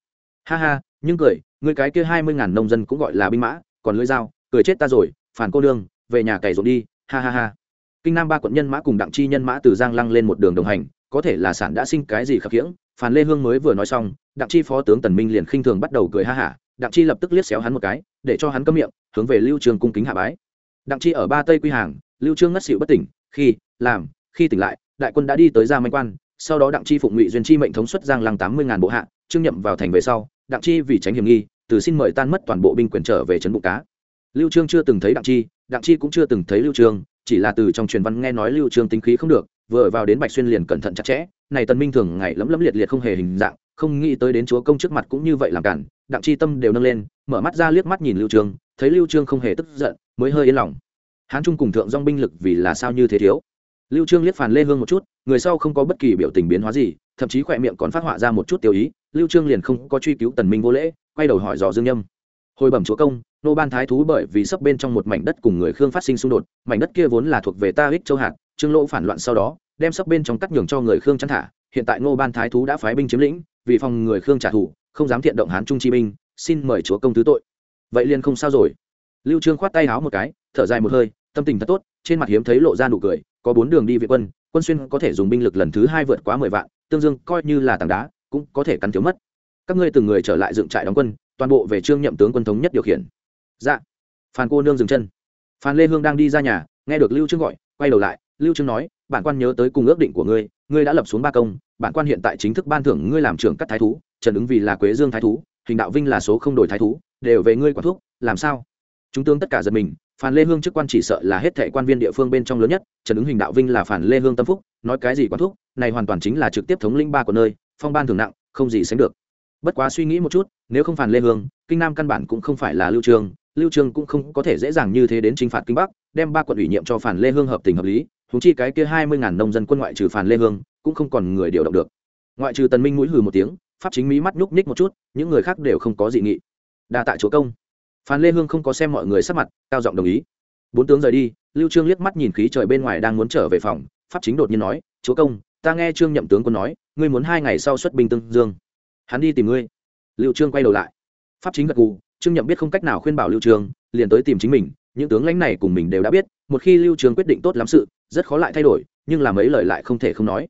Ha ha, nhưng cười người cái kia hai mươi ngàn nông dân cũng gọi là binh mã, còn lưỡi dao, cười chết ta rồi phản cô đương về nhà cày ruộng đi, ha ha ha kinh nam ba quận nhân mã cùng đặng chi nhân mã từ giang lăng lên một đường đồng hành, có thể là sản đã sinh cái gì khập khiễng phản lê hương mới vừa nói xong, đặng chi phó tướng tần minh liền khinh thường bắt đầu cười ha hả, đặng chi lập tức liếc xéo hắn một cái, để cho hắn câm miệng, hướng về lưu trường cung kính hạ bái. Đặng chi ở ba tây quy hàng, lưu trương ngất xỉu bất tỉnh, khi, làm, khi tỉnh lại, đại quân đã đi tới gia manh quan, sau đó đặng chi phụng ngụy duyên chi mệnh thống xuất giang lăng tám mươi ngàn bộ hạ, trương nhậm vào thành về sau, đặng chi vì tránh hiểm nghi, từ xin mời tan mất toàn bộ binh quyền trở về trấn bụng cá. Lưu trương chưa từng thấy đặng chi đặng chi cũng chưa từng thấy lưu trương chỉ là từ trong truyền văn nghe nói lưu trương tính khí không được, vừa vào đến bạch xuyên liền cẩn thận chặt chẽ, này tần minh thường ngày lấm lấm liệt liệt không hề hình dạng, không nghĩ tới đến chúa công trước mặt cũng như vậy làm cản, đặng chi tâm đều nâng lên, mở mắt ra liếc mắt nhìn lưu trương, thấy lưu trương không hề tức giận, mới hơi yên lòng. Hán trung cùng thượng dòng binh lực vì là sao như thế thiếu? Lưu trương liếc phàn lê hương một chút, người sau không có bất kỳ biểu tình biến hóa gì, thậm chí khỏe miệng còn phát họa ra một chút tiêu ý, lưu trương liền không có truy cứu tần minh vô lễ, quay đầu hỏi dò dương nhâm hồi bẩm chúa công, nô ban thái thú bởi vì sắp bên trong một mảnh đất cùng người khương phát sinh xung đột, mảnh đất kia vốn là thuộc về ta ích châu hạt, trương lỗ phản loạn sau đó, đem sắp bên trong cắt nhường cho người khương chăn thả, hiện tại nô ban thái thú đã phái binh chiếm lĩnh, vì phòng người khương trả thù, không dám thiện động hán trung chi binh, xin mời chúa công thứ tội. Vậy liền không sao rồi. Lưu trương khoát tay háo một cái, thở dài một hơi, tâm tình thật tốt, trên mặt hiếm thấy lộ ra nụ cười, có bốn đường đi viện quân quân xuyên có thể dùng binh lực lần thứ hai vượt quá mười vạn, tương dương coi như là tảng đá, cũng có thể cắn thiếu mất. Các ngươi từng người trở lại dựng trại đóng quân toàn bộ về trương nhậm tướng quân thống nhất điều khiển. Dạ. Phan cô nương dừng chân. Phan lê hương đang đi ra nhà nghe được lưu trương gọi quay đầu lại. Lưu trương nói bản quan nhớ tới cùng ước định của ngươi ngươi đã lập xuống ba công bản quan hiện tại chính thức ban thưởng ngươi làm trưởng các thái thú trần ứng vì là quế dương thái thú hình đạo vinh là số không đổi thái thú đều về ngươi quả thuốc làm sao? Chúng tướng tất cả giật mình Phan Lê Hương chức quan chỉ sợ là hết thệ quan viên địa phương bên trong lớn nhất, Trần ứng hình đạo vinh là phản Lê Hương tâm phúc, nói cái gì quan thúc, này hoàn toàn chính là trực tiếp thống lĩnh ba của nơi, phong ban thường nặng, không gì sánh được. Bất quá suy nghĩ một chút, nếu không phản Lê Hương, kinh nam căn bản cũng không phải là Lưu Trường, Lưu Trường cũng không có thể dễ dàng như thế đến chinh phạt kinh bắc, đem ba quận ủy nhiệm cho phản Lê Hương hợp tình hợp lý, huống chi cái kia hai mươi ngàn nông dân quân ngoại trừ phản Lê Hương, cũng không còn người điều động được. Ngoại trừ Tần Minh mũi hừ một tiếng, pháp chính Mỹ mắt nhúc nhích một chút, những người khác đều không có dị nghị. Đa tại chúa công. Phan Lê Hương không có xem mọi người sắc mặt, cao giọng đồng ý bốn tướng rời đi lưu trương liếc mắt nhìn khí trời bên ngoài đang muốn trở về phòng pháp chính đột nhiên nói chúa công ta nghe trương nhậm tướng quân nói ngươi muốn hai ngày sau xuất binh tương dương hắn đi tìm ngươi. Liệu trương quay đầu lại. Pháp chính gật gù, trương nhậm biết không cách nào khuyên bảo lưu trương, liền tới tìm chính mình, những tướng lãnh này cùng mình đều đã biết, một khi lưu trương quyết định tốt lắm sự, rất khó lại thay đổi, nhưng là mấy lời lại không thể không nói.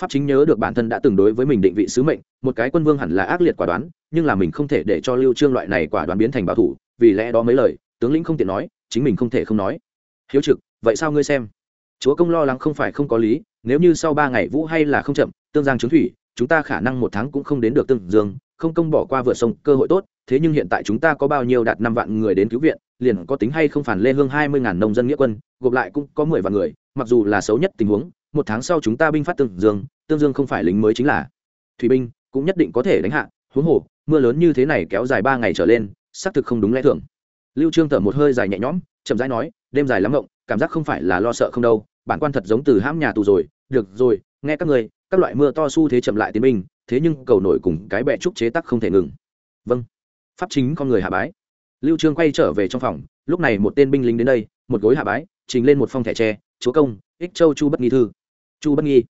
Pháp chính nhớ được bản thân đã từng đối với mình định vị sứ mệnh, một cái quân vương hẳn là ác liệt quả đoán, nhưng là mình không thể để cho lưu trương loại này quả đoán biến thành bảo thủ, vì lẽ đó mấy lời, tướng lĩnh không tiện nói, chính mình không thể không nói. Hiếu trực, vậy sao ngươi xem? Chúa công lo lắng không phải không có lý, nếu như sau ba ngày vũ hay là không chậm, tương giang trướng thủy chúng ta khả năng một tháng cũng không đến được tương dương, không công bỏ qua vượt sông, cơ hội tốt, thế nhưng hiện tại chúng ta có bao nhiêu đạt năm vạn người đến cứu viện, liền có tính hay không phản lê hương hai mươi ngàn nông dân nghĩa quân, gộp lại cũng có mười vạn người, mặc dù là xấu nhất tình huống, một tháng sau chúng ta binh phát tương dương tương dương không phải lính mới chính là thủy binh, cũng nhất định có thể đánh hạ, huống hồ, mưa lớn như thế này kéo dài ba ngày trở lên, xác thực không đúng lẽ thường. Lưu trương thở một hơi dài nhẹ nhõm, chậm rãi nói, đêm dài lắm ngộng, cảm giác không phải là lo sợ không đâu, bản quan thật giống từ hãm nhà tù rồi, được rồi, nghe các người các loại mưa to xu thế chậm lại tiến binh, thế nhưng cầu nổi cùng cái bẹ trúc chế tắc không thể ngừng. Vâng. Pháp chính con người hạ bái. Lưu trương quay trở về trong phòng, lúc này một tên binh lính đến đây, một gối hạ bái, trình lên một phong thẻ tre, chúa công, ích châu chu bất nghi thư. Chu bất nghi?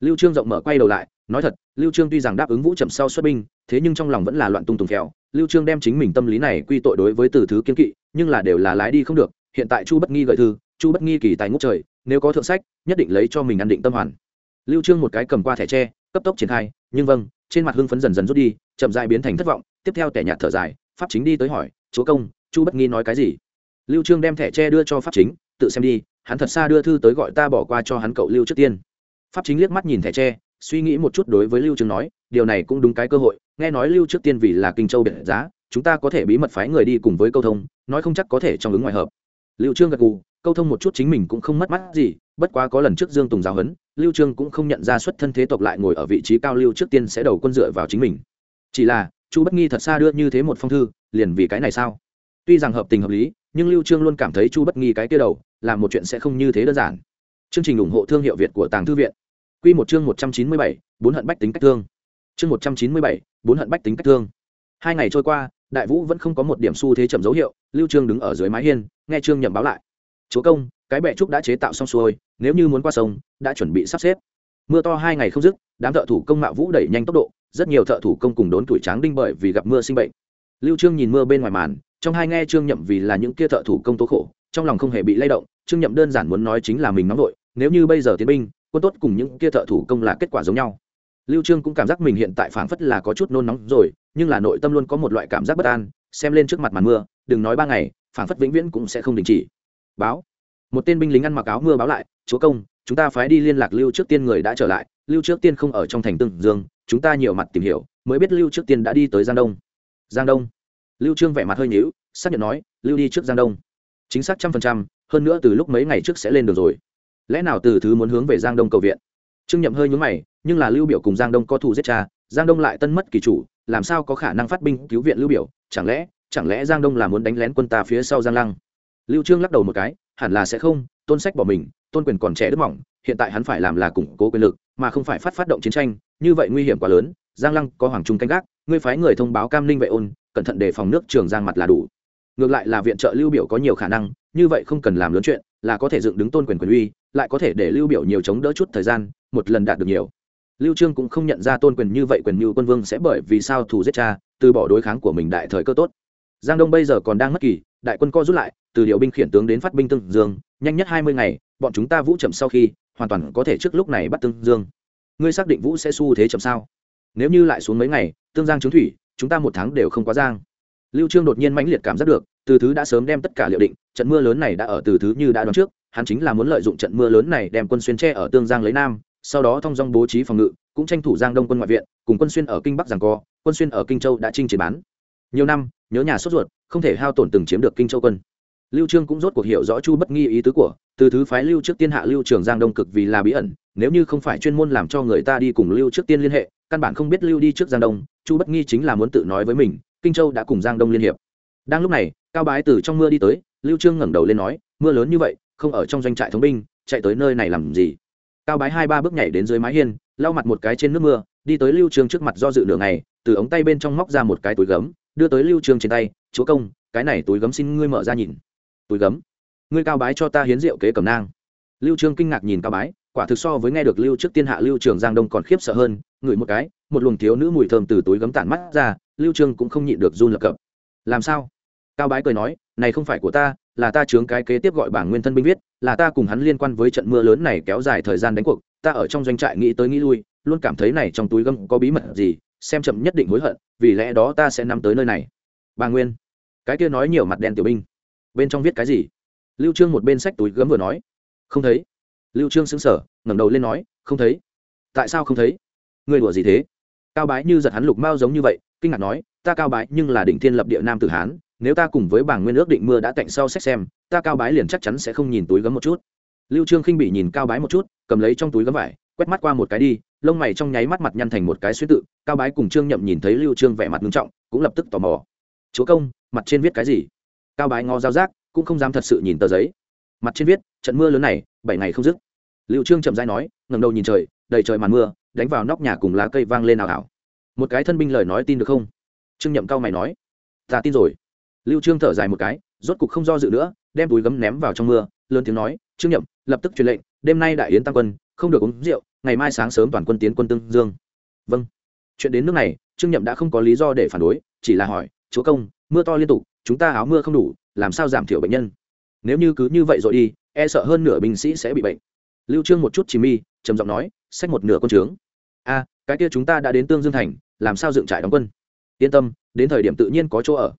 Lưu trương rộng mở quay đầu lại, nói thật, lưu trương tuy rằng đáp ứng vũ chậm sau xuất binh, thế nhưng trong lòng vẫn là loạn tung tùng kẹo lưu trương đem chính mình tâm lý này quy tội đối với từ thứ kiên kỵ, nhưng là đều là lái đi không được. Hiện tại chu bất nghi gợi thư, chu bất nghi kỳ tài ngút trời, nếu có thượng sách, nhất định lấy cho mình ăn định tâm hoàn lưu trương một cái cầm qua thẻ tre, cấp tốc triển khai, nhưng vâng trên mặt hưng phấn dần dần rút đi, chậm rãi biến thành thất vọng, tiếp theo tẻ nhạt thở dài, pháp chính đi tới hỏi, chúa công, chu bất nghi nói cái gì? Lưu trương đem thẻ tre đưa cho pháp chính, tự xem đi, hắn thật xa đưa thư tới gọi ta bỏ qua cho hắn cậu lưu trước tiên. Pháp chính liếc mắt nhìn thẻ tre, suy nghĩ một chút đối với lưu trương nói, điều này cũng đúng cái cơ hội, nghe nói lưu trước tiên vì là kinh châu biển giá, chúng ta có thể bí mật phái người đi cùng với câu thông, nói không chắc có thể trong ứng ngoài hợp. Lưu trương gật gù, câu thông một chút chính mình cũng không mất mắt gì, bất quá có lần trước dương tùng giáo huấn lưu trương cũng không nhận ra xuất thân thế tộc lại ngồi ở vị trí cao lưu trước tiên sẽ đầu quân dựa vào chính mình. Chỉ là chu bất nghi thật xa đưa như thế một phong thư liền vì cái này sao? Tuy rằng hợp tình hợp lý nhưng lưu trương luôn cảm thấy chu bất nghi cái kia đầu làm một chuyện sẽ không như thế đơn giản. Chương trình ủng hộ thương hiệu việt của tàng thư viện. Quy một chương 197, bốn hận bách tính cách thương. Chương 197, bốn hận bách tính cách thương. Hai ngày trôi qua đại vũ vẫn không có một điểm xu thế chậm dấu hiệu lưu trương đứng ở dưới mái hiên nghe trương nhậm báo lại. Chúa công cái bệ trúc đã chế tạo xong xuôi, nếu như muốn qua sông, đã chuẩn bị sắp xếp. Mưa to hai ngày không dứt, đám thợ thủ công mạo vũ đẩy nhanh tốc độ, rất nhiều thợ thủ công cùng đốn tuổi tráng đinh bởi vì gặp mưa sinh bệnh. Lưu trương nhìn mưa bên ngoài màn, trong hai nghe trương nhậm vì là những kia thợ thủ công tố khổ, trong lòng không hề bị lay động, trương nhậm đơn giản muốn nói chính là mình nóng đội. nếu như bây giờ tiến binh, quân tốt cùng những kia thợ thủ công là kết quả giống nhau. Lưu trương cũng cảm giác mình hiện tại phảng phất là có chút nôn nóng rồi, nhưng là nội tâm luôn có một loại cảm giác bất an, xem lên trước mặt màn mưa, đừng nói ba ngày, phảng phất vĩnh viễn cũng sẽ không đình chỉ. Báo một tên binh lính ăn mặc áo mưa báo lại, chúa công, chúng ta phái đi liên lạc lưu trước tiên người đã trở lại. Lưu trước tiên không ở trong thành tương dương, chúng ta nhiều mặt tìm hiểu, mới biết lưu trước tiên đã đi tới giang đông. Giang đông? Lưu trương vẻ mặt hơi nhíu, xác nhận nói, lưu đi trước giang đông. Chính xác trăm phần trăm, hơn nữa từ lúc mấy ngày trước sẽ lên đường rồi. Lẽ nào từ thứ muốn hướng về giang đông cầu viện? Trương nhậm hơi nhướng mày, nhưng là lưu biểu cùng giang đông có thù giết cha, giang đông lại tân mất kỳ chủ, làm sao có khả năng phát binh cứu viện lưu biểu? Chẳng lẽ chẳng lẽ giang đông là muốn đánh lén quân ta phía sau giang lăng? Lưu trương lắc đầu một cái hẳn là sẽ không, tôn sách bỏ mình, tôn quyền còn trẻ đức mỏng, hiện tại hắn phải làm là củng cố quyền lực, mà không phải phát phát động chiến tranh, như vậy nguy hiểm quá lớn, giang lăng có hoàng trung canh gác, ngươi phái người thông báo cam ninh vệ ôn, cẩn thận đề phòng nước trường giang mặt là đủ. Ngược lại là viện trợ lưu biểu có nhiều khả năng, như vậy không cần làm lớn chuyện, là có thể dựng đứng tôn quyền quyền uy, lại có thể để lưu biểu nhiều chống đỡ chút thời gian, một lần đạt được nhiều. Lưu trương cũng không nhận ra tôn quyền như vậy quyền như quân vương sẽ bởi vì sao thù giết cha, từ bỏ đối kháng của mình đại thời cơ tốt. Giang đông bây giờ còn đang mất kỳ, đại quân co rút lại từ điều binh khiển tướng đến phát binh tương dương, nhanh nhất hai mươi ngày, bọn chúng ta vũ chậm sau khi, hoàn toàn có thể trước lúc này bắt tương dương. Ngươi xác định vũ sẽ xu thế chậm sao? Nếu như lại xuống mấy ngày, tương giang trứng thủy, chúng ta một tháng đều không quá giang. Lưu trương đột nhiên mãnh liệt cảm giác được, từ thứ đã sớm đem tất cả liệu định, trận mưa lớn này đã ở từ thứ như đã đoán trước, hắn chính là muốn lợi dụng trận mưa lớn này đem quân xuyên tre ở tương giang lấy nam, sau đó thông dong bố trí phòng ngự, cũng tranh thủ giang đông quân ngoại viện, cùng quân xuyên ở kinh bắc giằng co, quân xuyên ở kinh châu đã chinh chiến bán. Nhiều năm, nhớ nhà sốt ruột, không thể hao tổn từng chiếm được kinh châu quân lưu trương cũng rốt cuộc hiểu rõ chu bất nghi ý tứ của, từ thứ phái lưu trước tiên hạ lưu trường giang đông cực vì là bí ẩn, nếu như không phải chuyên môn làm cho người ta đi cùng lưu trước tiên liên hệ, căn bản không biết lưu đi trước giang đông, chu bất nghi chính là muốn tự nói với mình, kinh châu đã cùng giang đông liên hiệp. Đang lúc này, cao bái từ trong mưa đi tới, lưu trương ngẩng đầu lên nói, mưa lớn như vậy, không ở trong doanh trại thống binh, chạy tới nơi này làm gì? Cao bái hai ba bước nhảy đến dưới mái hiên, lau mặt một cái trên nước mưa, đi tới lưu trương trước mặt do dự nửa ngày, từ ống tay bên trong móc ra một cái túi gấm, đưa tới lưu trương trên tay, chúa công, cái này túi gấm xin ngươi mở ra nhìn túi gấm. Ngươi cao bái cho ta hiến rượu kế cầm nang. Lưu trương kinh ngạc nhìn cao bái, quả thực so với nghe được lưu trước tiên hạ lưu trường giang đông còn khiếp sợ hơn, ngửi một cái, một luồng thiếu nữ mùi thơm từ túi gấm tản mắt ra, lưu trương cũng không nhịn được run lập cập. Làm sao? Cao bái cười nói, này không phải của ta, là ta chướng cái kế tiếp gọi bảng nguyên thân binh viết, là ta cùng hắn liên quan với trận mưa lớn này kéo dài thời gian đánh cuộc, ta ở trong doanh trại nghĩ tới nghĩ lui, luôn cảm thấy này trong túi gấm có bí mật gì, xem chậm nhất định hối hận, vì lẽ đó ta sẽ nắm tới nơi này. Bà nguyên. Cái kia nói nhiều mặt đen tiểu binh bên trong viết cái gì? Lưu trương một bên sách túi gấm vừa nói. Không thấy. Lưu trương sững sờ, ngẩng đầu lên nói, không thấy. Tại sao không thấy? Người đùa gì thế? Cao bái như giật hắn lục mao giống như vậy, kinh ngạc nói, ta cao bái nhưng là đỉnh thiên lập địa nam tử hán, nếu ta cùng với bảng nguyên ước định mưa đã tạnh sau xét xem, ta cao bái liền chắc chắn sẽ không nhìn túi gấm một chút. Lưu trương khinh bị nhìn cao bái một chút, cầm lấy trong túi gấm vải, quét mắt qua một cái đi, lông mày trong nháy mắt mặt nhăn thành một cái suy tự, cao bái cùng trương nhậm nhìn thấy lưu trương vẻ mặt nghiêm trọng, cũng lập tức tò mò. Chúa công, mặt trên viết cái gì? Cao bái ngó giao giác, cũng không dám thật sự nhìn tờ giấy. Mặt trên viết, trận mưa lớn này, bảy ngày không dứt. Lưu trương chậm rãi nói, ngẩng đầu nhìn trời, đầy trời màn mưa, đánh vào nóc nhà cùng lá cây vang lên ảo ảo một cái thân binh lời nói tin được không? Trương nhậm cao mày nói, ta tin rồi. Lưu trương thở dài một cái, rốt cục không do dự nữa, đem túi gấm ném vào trong mưa, lớn tiếng nói, trương nhậm, lập tức truyền lệnh, đêm nay đại yến tăng quân, không được uống rượu, ngày mai sáng sớm toàn quân tiến quân tương dương. Vâng. Chuyện đến nước này, trương nhậm đã không có lý do để phản đối, chỉ là hỏi, chúa công, mưa to liên tục chúng ta áo mưa không đủ, làm sao giảm thiểu bệnh nhân? Nếu như cứ như vậy rồi đi e sợ hơn nửa binh sĩ sẽ bị bệnh. Lưu trương một chút chỉ mi, trầm giọng nói, xách một nửa con trướng. A, cái kia chúng ta đã đến tương dương thành, làm sao dựng trại đóng quân? Yên tâm, đến thời điểm tự nhiên có chỗ ở.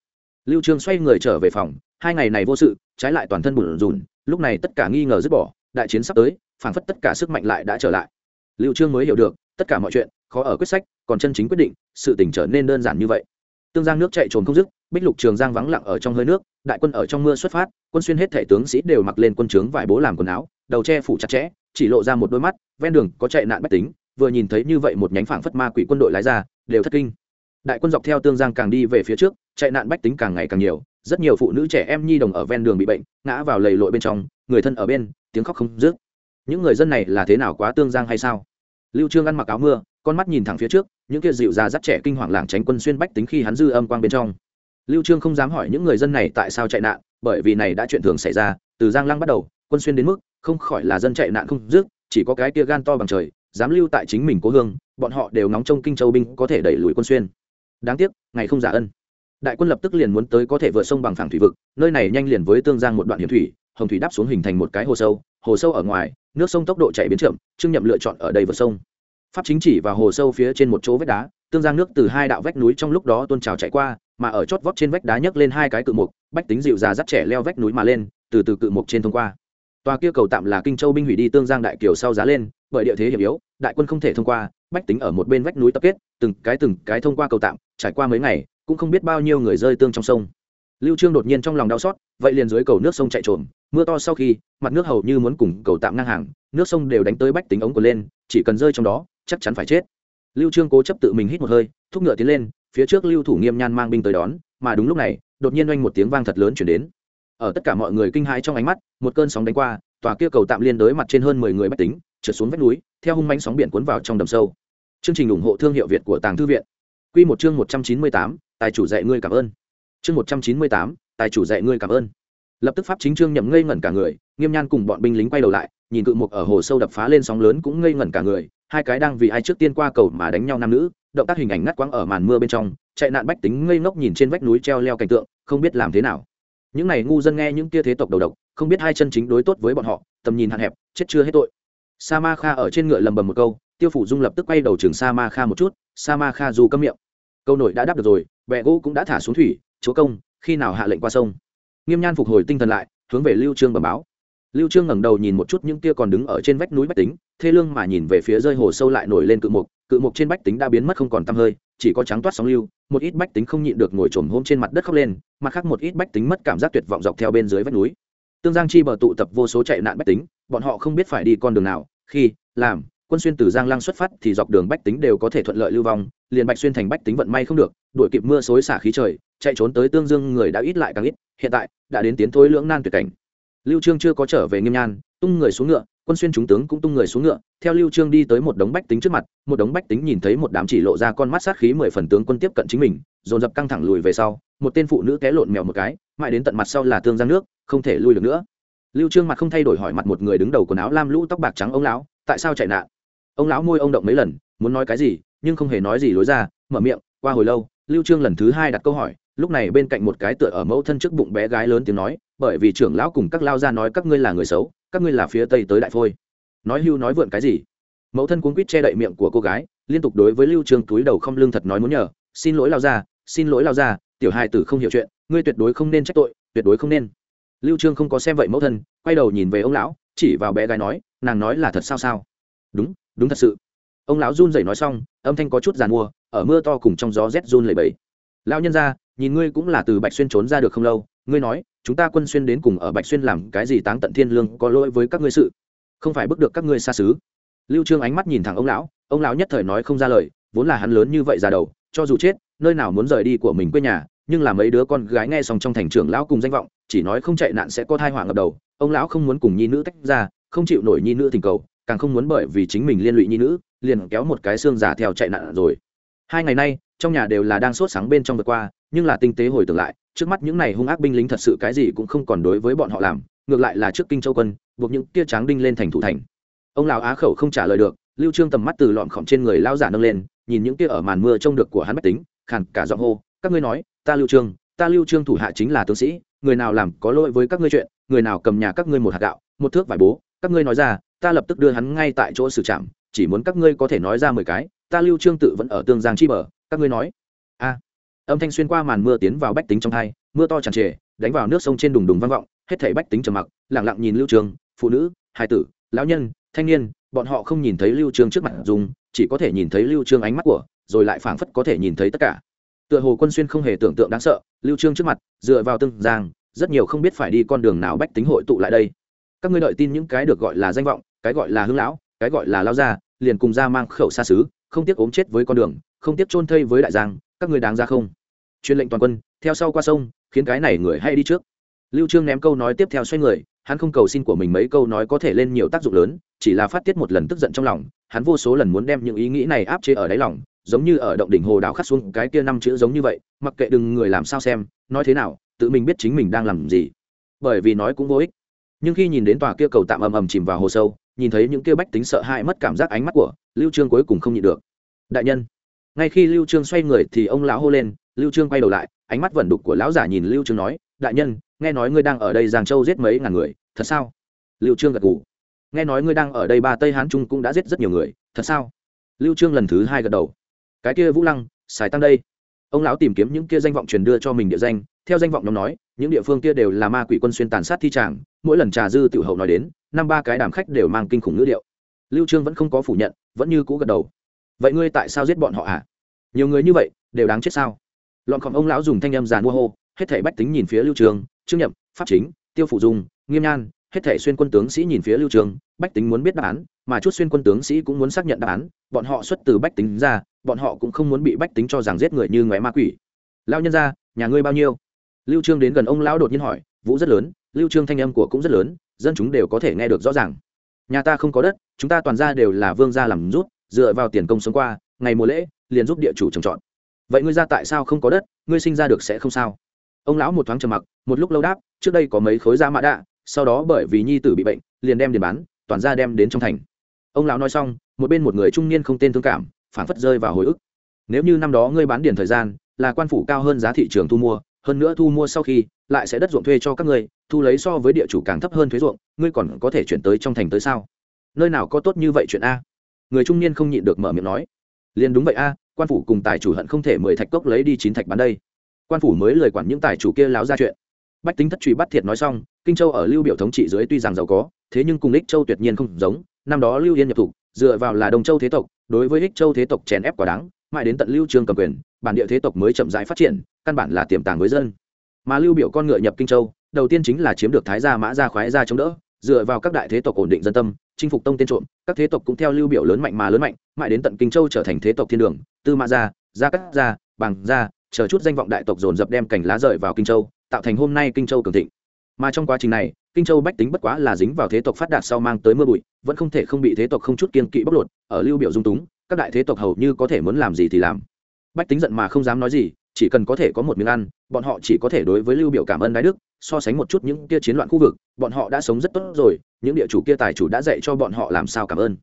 Lưu trương xoay người trở về phòng, hai ngày này vô sự, trái lại toàn thân bủn rùn, lúc này tất cả nghi ngờ dứt bỏ, đại chiến sắp tới, phảng phất tất cả sức mạnh lại đã trở lại. Lưu trương mới hiểu được, tất cả mọi chuyện, khó ở quyết sách, còn chân chính quyết định, sự tình trở nên đơn giản như vậy. Tương giang nước chạy trồn không dứt bích lục trường giang vắng lặng ở trong hơi nước, đại quân ở trong mưa xuất phát, quân xuyên hết thể tướng sĩ đều mặc lên quân trướng vải bố làm quần áo, đầu che phủ chặt chẽ, chỉ lộ ra một đôi mắt, ven đường có chạy nạn bách tính, vừa nhìn thấy như vậy một nhánh phảng phất ma quỷ quân đội lái ra, đều thất kinh. Đại quân dọc theo tương giang càng đi về phía trước, chạy nạn bách tính càng ngày càng nhiều, rất nhiều phụ nữ trẻ em nhi đồng ở ven đường bị bệnh, ngã vào lầy lội bên trong, người thân ở bên, tiếng khóc không dứt. Những người dân này là thế nào quá tương giang hay sao? Lưu trương ăn mặc áo mưa, con mắt nhìn thẳng phía trước, những kia dịu ra dắt trẻ kinh hoàng lảng tránh quân xuyên bách tính khi hắn dư âm quang bên trong lưu trương không dám hỏi những người dân này tại sao chạy nạn, bởi vì này đã chuyện thường xảy ra, từ giang lăng bắt đầu, quân xuyên đến mức, không khỏi là dân chạy nạn không dứt, chỉ có cái kia gan to bằng trời, dám lưu tại chính mình cố hương, bọn họ đều nóng trong kinh châu binh có thể đẩy lùi quân xuyên. Đáng tiếc, ngày không giả ân. Đại quân lập tức liền muốn tới có thể vượt sông bằng phẳng thủy vực, nơi này nhanh liền với tương giang một đoạn hiểm thủy, hồng thủy đáp xuống hình thành một cái hồ sâu hồ sâu ở ngoài, nước sông tốc độ chảy biến chậm, trương nhậm lựa chọn ở đây vượt sông. Pháp chính chỉ vào hồ sâu phía trên một chỗ vách đá, tương giang nước từ hai đạo vách núi trong lúc đó tôn trào chạy qua mà ở chót vót trên vách đá nhấc lên hai cái cự mục, bách tính dịu già dắt trẻ leo vách núi mà lên, từ từ cự mục trên thông qua. Tòa kia cầu tạm là kinh châu binh hủy đi tương giang đại kiều sau giá lên, bởi địa thế hiểm yếu, đại quân không thể thông qua, bách tính ở một bên vách núi tập kết, từng cái từng cái thông qua cầu tạm, trải qua mấy ngày, cũng không biết bao nhiêu người rơi tương trong sông. Lưu trương đột nhiên trong lòng đau xót, vậy liền dưới cầu nước sông chạy trộm mưa to sau khi, mặt nước hầu như muốn cùng cầu tạm ngang hàng, nước sông đều đánh tới bách tính ống của lên, chỉ cần rơi trong đó, chắc chắn phải chết. Lưu trương cố chấp tự mình hít một hơi, thúc ngựa tiến lên phía trước lưu thủ nghiêm nhan mang binh tới đón, mà đúng lúc này, đột nhiên oanh một tiếng vang thật lớn chuyển đến. Ở tất cả mọi người kinh hãi trong ánh mắt, một cơn sóng đánh qua, tòa kia cầu tạm liên đối mặt trên hơn mười người bách tính, trượt xuống vách núi, theo hung manh sóng biển cuốn vào trong đầm sâu. Chương trình ủng hộ thương hiệu việt của tàng thư viện. Quy một chương một trăm chín mươi tám, tài chủ dạy ngươi cảm ơn. Chương một trăm chín mươi tám, tài chủ dạy ngươi cảm ơn. Lập tức pháp chính trương nhậm ngây ngẩn cả người, nghiêm nhan cùng bọn binh lính quay đầu lại, nhìn cự mục ở hồ sâu đập phá lên sóng lớn cũng ngây ngẩn cả người, hai cái đang vì ai trước tiên qua cầu mà đánh nhau nam nữ động tác hình ảnh ngắt quãng ở màn mưa bên trong, chạy nạn bách tính ngây ngốc nhìn trên vách núi treo leo cảnh tượng, không biết làm thế nào. Những này ngu dân nghe những kia thế tộc đầu độc, không biết hai chân chính đối tốt với bọn họ, tầm nhìn hạn hẹp, chết chưa hết tội. Sa ma kha ở trên ngựa lầm bầm một câu, tiêu phủ dung lập tức quay đầu trường sa ma kha một chút sa ma kha dù câm miệng. Câu nổi đã đáp được rồi bẹ gỗ cũng đã thả xuống thủy, chúa công, khi nào hạ lệnh qua sông? Nghiêm nhan phục hồi tinh thần lại, hướng về lưu trương bẩm báo. Lưu trương ngẩng đầu nhìn một chút những kia còn đứng ở trên vách núi bách tính, thê lương mà nhìn về phía rơi hồ sâu lại nổi lên cự mục cự mục trên bách tính đã biến mất không còn tăm hơi, chỉ có trắng toát sóng lưu, một ít bách tính không nhịn được ngồi trồm hôm trên mặt đất khóc lên, mặt khác một ít bách tính mất cảm giác tuyệt vọng dọc theo bên dưới vách núi. Tương giang chi bờ tụ tập vô số chạy nạn bách tính, bọn họ không biết phải đi con đường nào, khi, làm, quân xuyên từ giang lăng xuất phát thì dọc đường bách tính đều có thể thuận lợi lưu vong, liền bạch xuyên thành bách tính vận may không được, đuổi kịp mưa xối xả khí trời, chạy trốn tới tương dương người đã ít lại càng ít, hiện tại đã đến tiến thối lưỡng nan tuyệt cảnh. Lưu trương chưa có trở về nghiêm nhan tung người xuống ngựa, quân xuyên chúng tướng cũng tung người xuống ngựa, theo lưu trương đi tới một đống bách tính trước mặt, một đống bách tính nhìn thấy một đám chỉ lộ ra con mắt sát khí mười phần tướng quân tiếp cận chính mình, dồn dập căng thẳng lùi về sau, một tên phụ nữ té lộn mèo một cái, mãi đến tận mặt sau là tương giang nước, không thể lui được nữa. Lưu trương mặt không thay đổi hỏi mặt một người đứng đầu quần áo lam lũ tóc bạc trắng, ông lão, tại sao chạy nạn? Ông lão môi ông động mấy lần, muốn nói cái gì, nhưng không hề nói gì lối ra, mở miệng, qua hồi lâu. Lưu trương lần thứ hai đặt câu hỏi, lúc này bên cạnh một cái tựa ở mẫu thân trước bụng bé gái lớn tiếng nói, bởi vì trưởng lão cùng các lao ra nói các ngươi là người xấu các ngươi là phía tây tới đại phôi. Nói hưu nói vượn cái gì? Mẫu thân cuốn quýt che đậy miệng của cô gái, liên tục đối với lưu trường túi đầu không lương thật nói muốn nhờ, xin lỗi lao ra xin lỗi lao ra tiểu hai tử không hiểu chuyện, ngươi tuyệt đối không nên trách tội, tuyệt đối không nên. Lưu trương không có xem vậy mẫu thân, quay đầu nhìn về ông lão, chỉ vào bé gái nói, nàng nói là thật sao sao? Đúng đúng thật sự. Ông lão run rẩy nói xong, âm thanh có chút giàn mua, ở mưa to cùng trong gió rét run lẩy bẩy. Lão nhân ra nhìn ngươi cũng là từ bạch xuyên trốn ra được không lâu ngươi nói, chúng ta quân xuyên đến cùng ở bạch xuyên làm cái gì táng tận thiên lương có lỗi với các ngươi sự? Không phải bức được các ngươi xa xứ. Lưu trương ánh mắt nhìn thẳng ông lão ông lão nhất thời nói không ra lời, vốn là hắn lớn như vậy ra đầu, cho dù chết, nơi nào muốn rời đi của mình quê nhà, nhưng là mấy đứa con gái nghe xong trong thành trưởng lão cùng danh vọng, chỉ nói không chạy nạn sẽ có thai họa ngập đầu, ông lão không muốn cùng nhi nữ tách ra, không chịu nổi nhi nữ tình cầu, càng không muốn bởi vì chính mình liên lụy nhi nữ, liền kéo một cái xương giả theo chạy nạn rồi. Hai ngày nay, trong nhà đều là đang sốt sáng bên trong vượt qua, nhưng là tinh tế hồi tưởng lại trước mắt những này hung ác binh lính thật sự cái gì cũng không còn đối với bọn họ làm, ngược lại là trước kinh châu quân, buộc những tia tráng đinh lên thành thủ thành. Ông lão á khẩu không trả lời được, lưu trương tầm mắt từ lọn khổng trên người lao giả nâng lên, nhìn những tia ở màn mưa trông được của hắn bách tính, khàn cả giọng hô, các ngươi nói, ta lưu trương, ta lưu trương thủ hạ chính là tướng sĩ, người nào làm có lỗi với các ngươi chuyện, người nào cầm nhà các ngươi một hạt gạo, một thước vải bố, các ngươi nói ra, ta lập tức đưa hắn ngay tại chỗ xử trảm, chỉ muốn các ngươi có thể nói ra mười cái, ta lưu trương tự vẫn ở tương giang chi bờ, các ngươi nói. A âm thanh xuyên qua màn mưa tiến vào bách tính trong thai mưa to tràn trề đánh vào nước sông trên đùng đùng vang vọng hết thảy bách tính trầm mặc lặng lặng nhìn lưu Trường, phụ nữ hài tử lão nhân thanh niên bọn họ không nhìn thấy lưu trương trước mặt dùng chỉ có thể nhìn thấy lưu trương ánh mắt của rồi lại phảng phất có thể nhìn thấy tất cả. Tựa hồ quân xuyên không hề tưởng tượng đáng sợ lưu trương trước mặt dựa vào tương giang rất nhiều không biết phải đi con đường nào bách tính hội tụ lại đây. Các ngươi đợi tin những cái được gọi là danh vọng cái gọi là hưng lão cái gọi là lao gia liền cùng ra mang khẩu xa xứ không tiếc ốm chết với con đường không tiếp chôn thây với đại giang, các ngươi đáng ra không? Truyền lệnh toàn quân, theo sau qua sông, khiến cái này người hay đi trước. Lưu trương ném câu nói tiếp theo xoay người, hắn không cầu xin của mình mấy câu nói có thể lên nhiều tác dụng lớn, chỉ là phát tiết một lần tức giận trong lòng, hắn vô số lần muốn đem những ý nghĩ này áp chế ở đáy lòng, giống như ở động đỉnh hồ đảo khắc xuống cái kia năm chữ giống như vậy, mặc kệ đừng người làm sao xem, nói thế nào, tự mình biết chính mình đang làm gì. Bởi vì nói cũng vô ích. Nhưng khi nhìn đến tòa kia cầu tạm ầm ầm chìm vào hồ sâu, nhìn thấy những kia bách tính sợ hãi mất cảm giác ánh mắt của lưu trương cuối cùng không nhịn được. Đại nhân ngay khi lưu trương xoay người thì ông lão hô lên, lưu trương quay đầu lại, ánh mắt vẩn đục của lão giả nhìn lưu trương nói, đại nhân, nghe nói ngươi đang ở đây giang châu giết mấy ngàn người, thật sao? Lưu trương gật gù, nghe nói ngươi đang ở đây ba tây hán trung cũng đã giết rất nhiều người, thật sao? Lưu trương lần thứ hai gật đầu, cái kia vũ lăng, xài tăng đây. Ông lão tìm kiếm những kia danh vọng truyền đưa cho mình địa danh, theo danh vọng nhóm nói, những địa phương kia đều là ma quỷ quân xuyên tàn sát thi tràng, mỗi lần trà dư tiểu hậu nói đến, năm ba cái đàm khách đều mang kinh khủng ngữ điệu. Lưu trương vẫn không có phủ nhận, vẫn như cũ gật đầu vậy ngươi tại sao giết bọn họ hả? Nhiều người như vậy, đều đáng chết sao? Lọn khổng ông lão dùng thanh âm giàn mua hô, hết thảy bách tính nhìn phía lưu trường, trương nhậm, pháp chính, tiêu phụ dung, nghiêm nhan, hết thảy xuyên quân tướng sĩ nhìn phía lưu trường, bách tính muốn biết đáp án, mà chút xuyên quân tướng sĩ cũng muốn xác nhận đáp án, bọn họ xuất từ bách tính ra, bọn họ cũng không muốn bị bách tính cho rằng giết người như ngoé ma quỷ. Lao nhân ra nhà ngươi bao nhiêu? Lưu trương đến gần ông lão đột nhiên hỏi, vũ rất lớn, lưu trương thanh âm của cũng rất lớn, dân chúng đều có thể nghe được rõ ràng. Nhà ta không có đất, chúng ta toàn ra đều là vương gia làm rút dựa vào tiền công sống qua, ngày mùa lễ, liền giúp địa chủ trồng trọt. Vậy ngươi ra tại sao không có đất, ngươi sinh ra được sẽ không sao? Ông lão một thoáng trầm mặc, một lúc lâu đáp, trước đây có mấy khối da mã đạ, sau đó bởi vì nhi tử bị bệnh, liền đem để bán, toàn ra đem đến trong thành. Ông lão nói xong, một bên một người trung niên không tên thương cảm phản phất rơi vào hồi ức. Nếu như năm đó ngươi bán điền thời gian, là quan phủ cao hơn giá thị trường thu mua, hơn nữa thu mua sau khi, lại sẽ đất ruộng thuê cho các ngươi, thu lấy so với địa chủ càng thấp hơn thuế ruộng, ngươi còn có thể chuyển tới trong thành tới sao? Nơi nào có tốt như vậy chuyện a? Người trung niên không nhịn được mở miệng nói, liền đúng vậy a, quan phủ cùng tài chủ hận không thể mười thạch cốc lấy đi chín thạch bán đây. Quan phủ mới lời quản những tài chủ kia láo ra chuyện. Bách tính thất truy bắt thiệt nói xong, kinh châu ở lưu biểu thống trị dưới tuy rằng giàu có, thế nhưng cùng ích châu tuyệt nhiên không giống, năm đó lưu yên nhập thủ dựa vào là đồng châu thế tộc, đối với ích châu thế tộc chèn ép quá đáng, mãi đến tận lưu trường cầm quyền, bản địa thế tộc mới chậm rãi phát triển, căn bản là tiềm tàng với dân. Mà lưu biểu con ngựa nhập kinh châu, đầu tiên chính là chiếm được thái gia mã gia khoái gia chống đỡ, dựa vào các đại thế tộc ổn định dân tâm chinh phục tông tên trộm, các thế tộc cũng theo lưu biểu lớn mạnh mà lớn mạnh, mãi đến tận kinh châu trở thành thế tộc thiên đường, tư mã gia gia cát gia, bằng gia, chờ chút danh vọng đại tộc dồn dập đem cảnh lá rời vào kinh châu, tạo thành hôm nay kinh châu cường thịnh. Mà trong quá trình này, kinh châu bách tính bất quá là dính vào thế tộc phát đạt sau mang tới mưa bụi, vẫn không thể không bị thế tộc không chút kiên kỵ bóc lột, ở lưu biểu dung túng, các đại thế tộc hầu như có thể muốn làm gì thì làm. Bách tính giận mà không dám nói gì, chỉ cần có thể có một miếng ăn, bọn họ chỉ có thể đối với lưu biểu cảm ơn đái đức, so sánh một chút những kia chiến loạn khu vực, bọn họ đã sống rất tốt rồi những địa chủ kia tài chủ đã dạy cho bọn họ làm sao cảm ơn.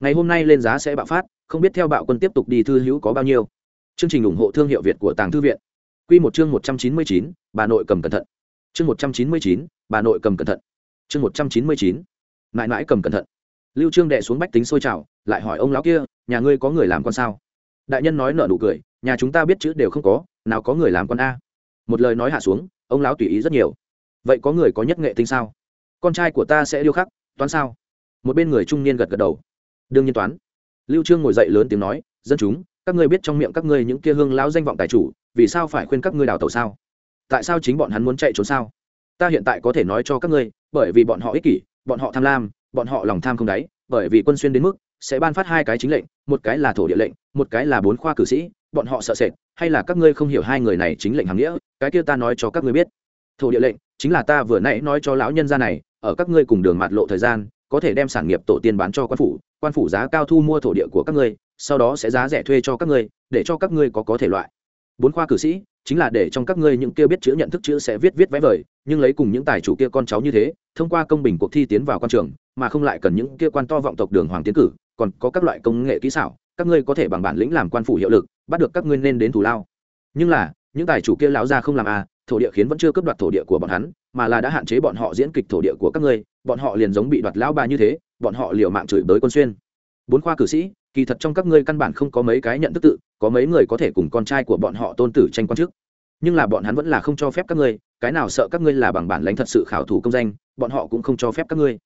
Ngày hôm nay lên giá sẽ bạo phát không biết theo bạo quân tiếp tục đi thư hữu có bao nhiêu. Chương trình ủng hộ thương hiệu việt của tàng thư viện. Quy một chương một trăm chín mươi chín, bà nội cầm cẩn thận. Chương một trăm chín mươi chín, bà nội cầm cẩn thận. Chương một trăm chín mươi chín, mãi mãi cầm cẩn thận. Lưu trương đệ xuống bách tính sôi trào lại hỏi ông lão kia nhà ngươi có người làm con sao? Đại nhân nói nở nụ cười nhà chúng ta biết chữ đều không có nào có người làm con a. Một lời nói hạ xuống ông lão tùy ý rất nhiều. Vậy có người có nhất nghệ tinh sao? Con trai của ta sẽ điêu khắc, toán sao? Một bên người trung niên gật gật đầu. Đương nhiên toán. Lưu trương ngồi dậy lớn tiếng nói, dân chúng, các ngươi biết trong miệng các ngươi những kia hương lão danh vọng tài chủ, vì sao phải khuyên các ngươi đào tẩu sao? Tại sao chính bọn hắn muốn chạy trốn sao? Ta hiện tại có thể nói cho các ngươi, bởi vì bọn họ ích kỷ, bọn họ tham lam, bọn họ lòng tham không đáy, bởi vì quân xuyên đến mức sẽ ban phát hai cái chính lệnh, một cái là thổ địa lệnh, một cái là bốn khoa cử sĩ, bọn họ sợ sệt, hay là các ngươi không hiểu hai người này chính lệnh hàm nghĩa, cái kia ta nói cho các ngươi biết. Thổ địa lệnh chính là ta vừa nãy nói cho lão nhân gia này, ở các ngươi cùng đường mạt lộ thời gian, có thể đem sản nghiệp tổ tiên bán cho quan phủ quan phủ giá cao thu mua thổ địa của các ngươi, sau đó sẽ giá rẻ thuê cho các ngươi, để cho các ngươi có có thể loại. Bốn khoa cử sĩ, chính là để trong các ngươi những kia biết chữ nhận thức chữ sẽ viết viết vẽ vời, nhưng lấy cùng những tài chủ kia con cháu như thế, thông qua công bình cuộc thi tiến vào quan trường, mà không lại cần những kia quan to vọng tộc đường hoàng tiến cử, còn có các loại công nghệ kỹ xảo, các ngươi có thể bằng bản lĩnh làm quan phủ hiệu lực, bắt được các ngươi nên đến thủ lao. Nhưng là, những tài chủ kia lão ra không làm à thổ địa khiến vẫn chưa cướp đoạt thổ địa của bọn hắn, mà là đã hạn chế bọn họ diễn kịch thổ địa của các ngươi, bọn họ liền giống bị đoạt lão bà như thế, bọn họ liều mạng chửi bới quân xuyên. Bốn khoa cử sĩ, kỳ thật trong các ngươi căn bản không có mấy cái nhận thức tự, có mấy người có thể cùng con trai của bọn họ tôn tử tranh quan chức nhưng là bọn hắn vẫn là không cho phép các ngươi, cái nào sợ các ngươi là bằng bản lãnh thật sự khảo thủ công danh, bọn họ cũng không cho phép các ngươi.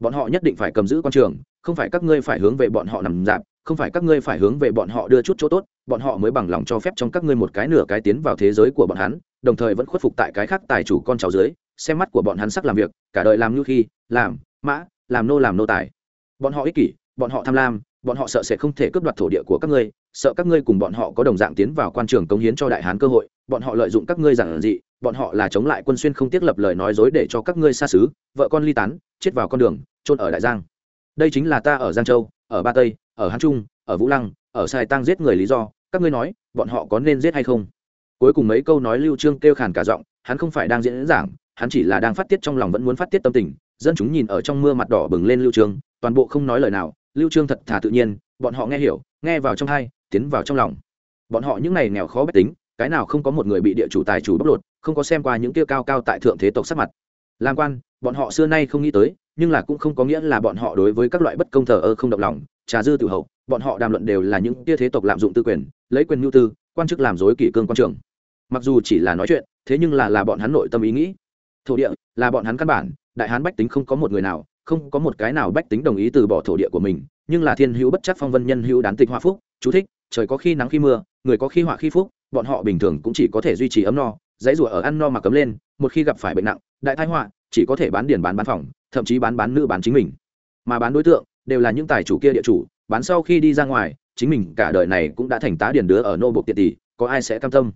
Bọn họ nhất định phải cầm giữ quan trường, không phải các ngươi phải hướng về bọn họ nằm dạp không phải các ngươi phải hướng về bọn họ đưa chút chỗ tốt, bọn họ mới bằng lòng cho phép trong các ngươi một cái nửa cái tiến vào thế giới của bọn hắn, đồng thời vẫn khuất phục tại cái khác tài chủ con cháu dưới, xem mắt của bọn hắn sắc làm việc, cả đời làm như khi, làm, mã, làm nô làm nô tài. Bọn họ ích kỷ, bọn họ tham lam, bọn họ sợ sẽ không thể cướp đoạt thổ địa của các ngươi, sợ các ngươi cùng bọn họ có đồng dạng tiến vào quan trường cống hiến cho đại hán cơ hội, bọn họ lợi dụng các ngươi giản dị, bọn họ là chống lại quân xuyên không tiếc lập lời nói dối để cho các ngươi xa xứ, vợ con ly tán, chết vào con đường trôn ở đại giang đây chính là ta ở giang châu, ở ba tây, ở hán trung, ở vũ lăng, ở sai tăng giết người lý do, các ngươi nói, bọn họ có nên giết hay không? Cuối cùng mấy câu nói lưu trương kêu khàn cả giọng, hắn không phải đang diễn giảng, hắn chỉ là đang phát tiết trong lòng vẫn muốn phát tiết tâm tình. Dân chúng nhìn ở trong mưa mặt đỏ bừng lên lưu trương, toàn bộ không nói lời nào, lưu trương thật thà tự nhiên, bọn họ nghe hiểu, nghe vào trong hai, tiến vào trong lòng. Bọn họ những này nghèo khó bách tính, cái nào không có một người bị địa chủ tài chủ bóc lột, không có xem qua những kia cao cao tại thượng thế tộc sắc mặt. Làm quan, bọn họ xưa nay không nghĩ tới nhưng là cũng không có nghĩa là bọn họ đối với các loại bất công thờ ơ không động lòng, trà dư tự hậu, bọn họ đàm luận đều là những tia thế tộc lạm dụng tư quyền, lấy quyền nhu tư, quan chức làm dối kỷ cương quan trường. Mặc dù chỉ là nói chuyện, thế nhưng là là bọn hắn nội tâm ý nghĩ. Thổ địa là bọn hắn căn bản, đại hán bách tính không có một người nào, không có một cái nào bách tính đồng ý từ bỏ thổ địa của mình, nhưng là thiên hữu bất chắc phong vân nhân hữu đán tịch hoa phúc, chú thích, trời có khi nắng khi mưa, người có khi họa khi phúc, bọn họ bình thường cũng chỉ có thể duy trì ấm no, dãy rủa ở ăn no mà cấm lên, một khi gặp phải bệnh nặng, đại thái họa, chỉ có thể bán điền bán bán phòng thậm chí bán bán nữ bán chính mình. Mà bán đối tượng đều là những tài chủ kia địa chủ, bán sau khi đi ra ngoài, chính mình cả đời này cũng đã thành tá điền đứa ở nô bộc tiện tỷ, có ai sẽ cam tâm?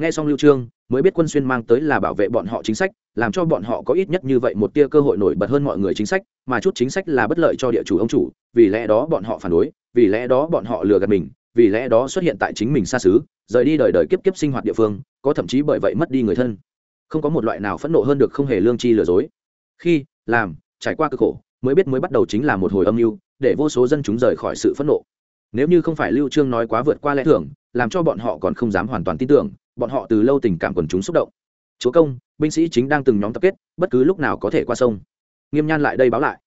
Nghe xong lưu trương, mới biết quân xuyên mang tới là bảo vệ bọn họ chính sách, làm cho bọn họ có ít nhất như vậy một tia cơ hội nổi bật hơn mọi người chính sách, mà chút chính sách là bất lợi cho địa chủ ông chủ, vì lẽ đó bọn họ phản đối, vì lẽ đó bọn họ lừa gạt mình, vì lẽ đó xuất hiện tại chính mình xa xứ, rời đi đời đời kiếp kiếp sinh hoạt địa phương, có thậm chí bởi vậy mất đi người thân. Không có một loại nào phẫn nộ hơn được không hề lương chi lừa dối. Khi làm, trải qua cực khổ, mới biết mới bắt đầu chính là một hồi âm mưu, để vô số dân chúng rời khỏi sự phẫn nộ. Nếu như không phải lưu trương nói quá vượt qua lẽ thường, làm cho bọn họ còn không dám hoàn toàn tin tưởng, bọn họ từ lâu tình cảm quần chúng xúc động. Chúa công, binh sĩ chính đang từng nhóm tập kết, bất cứ lúc nào có thể qua sông. Nghiêm nhan lại đây báo lại.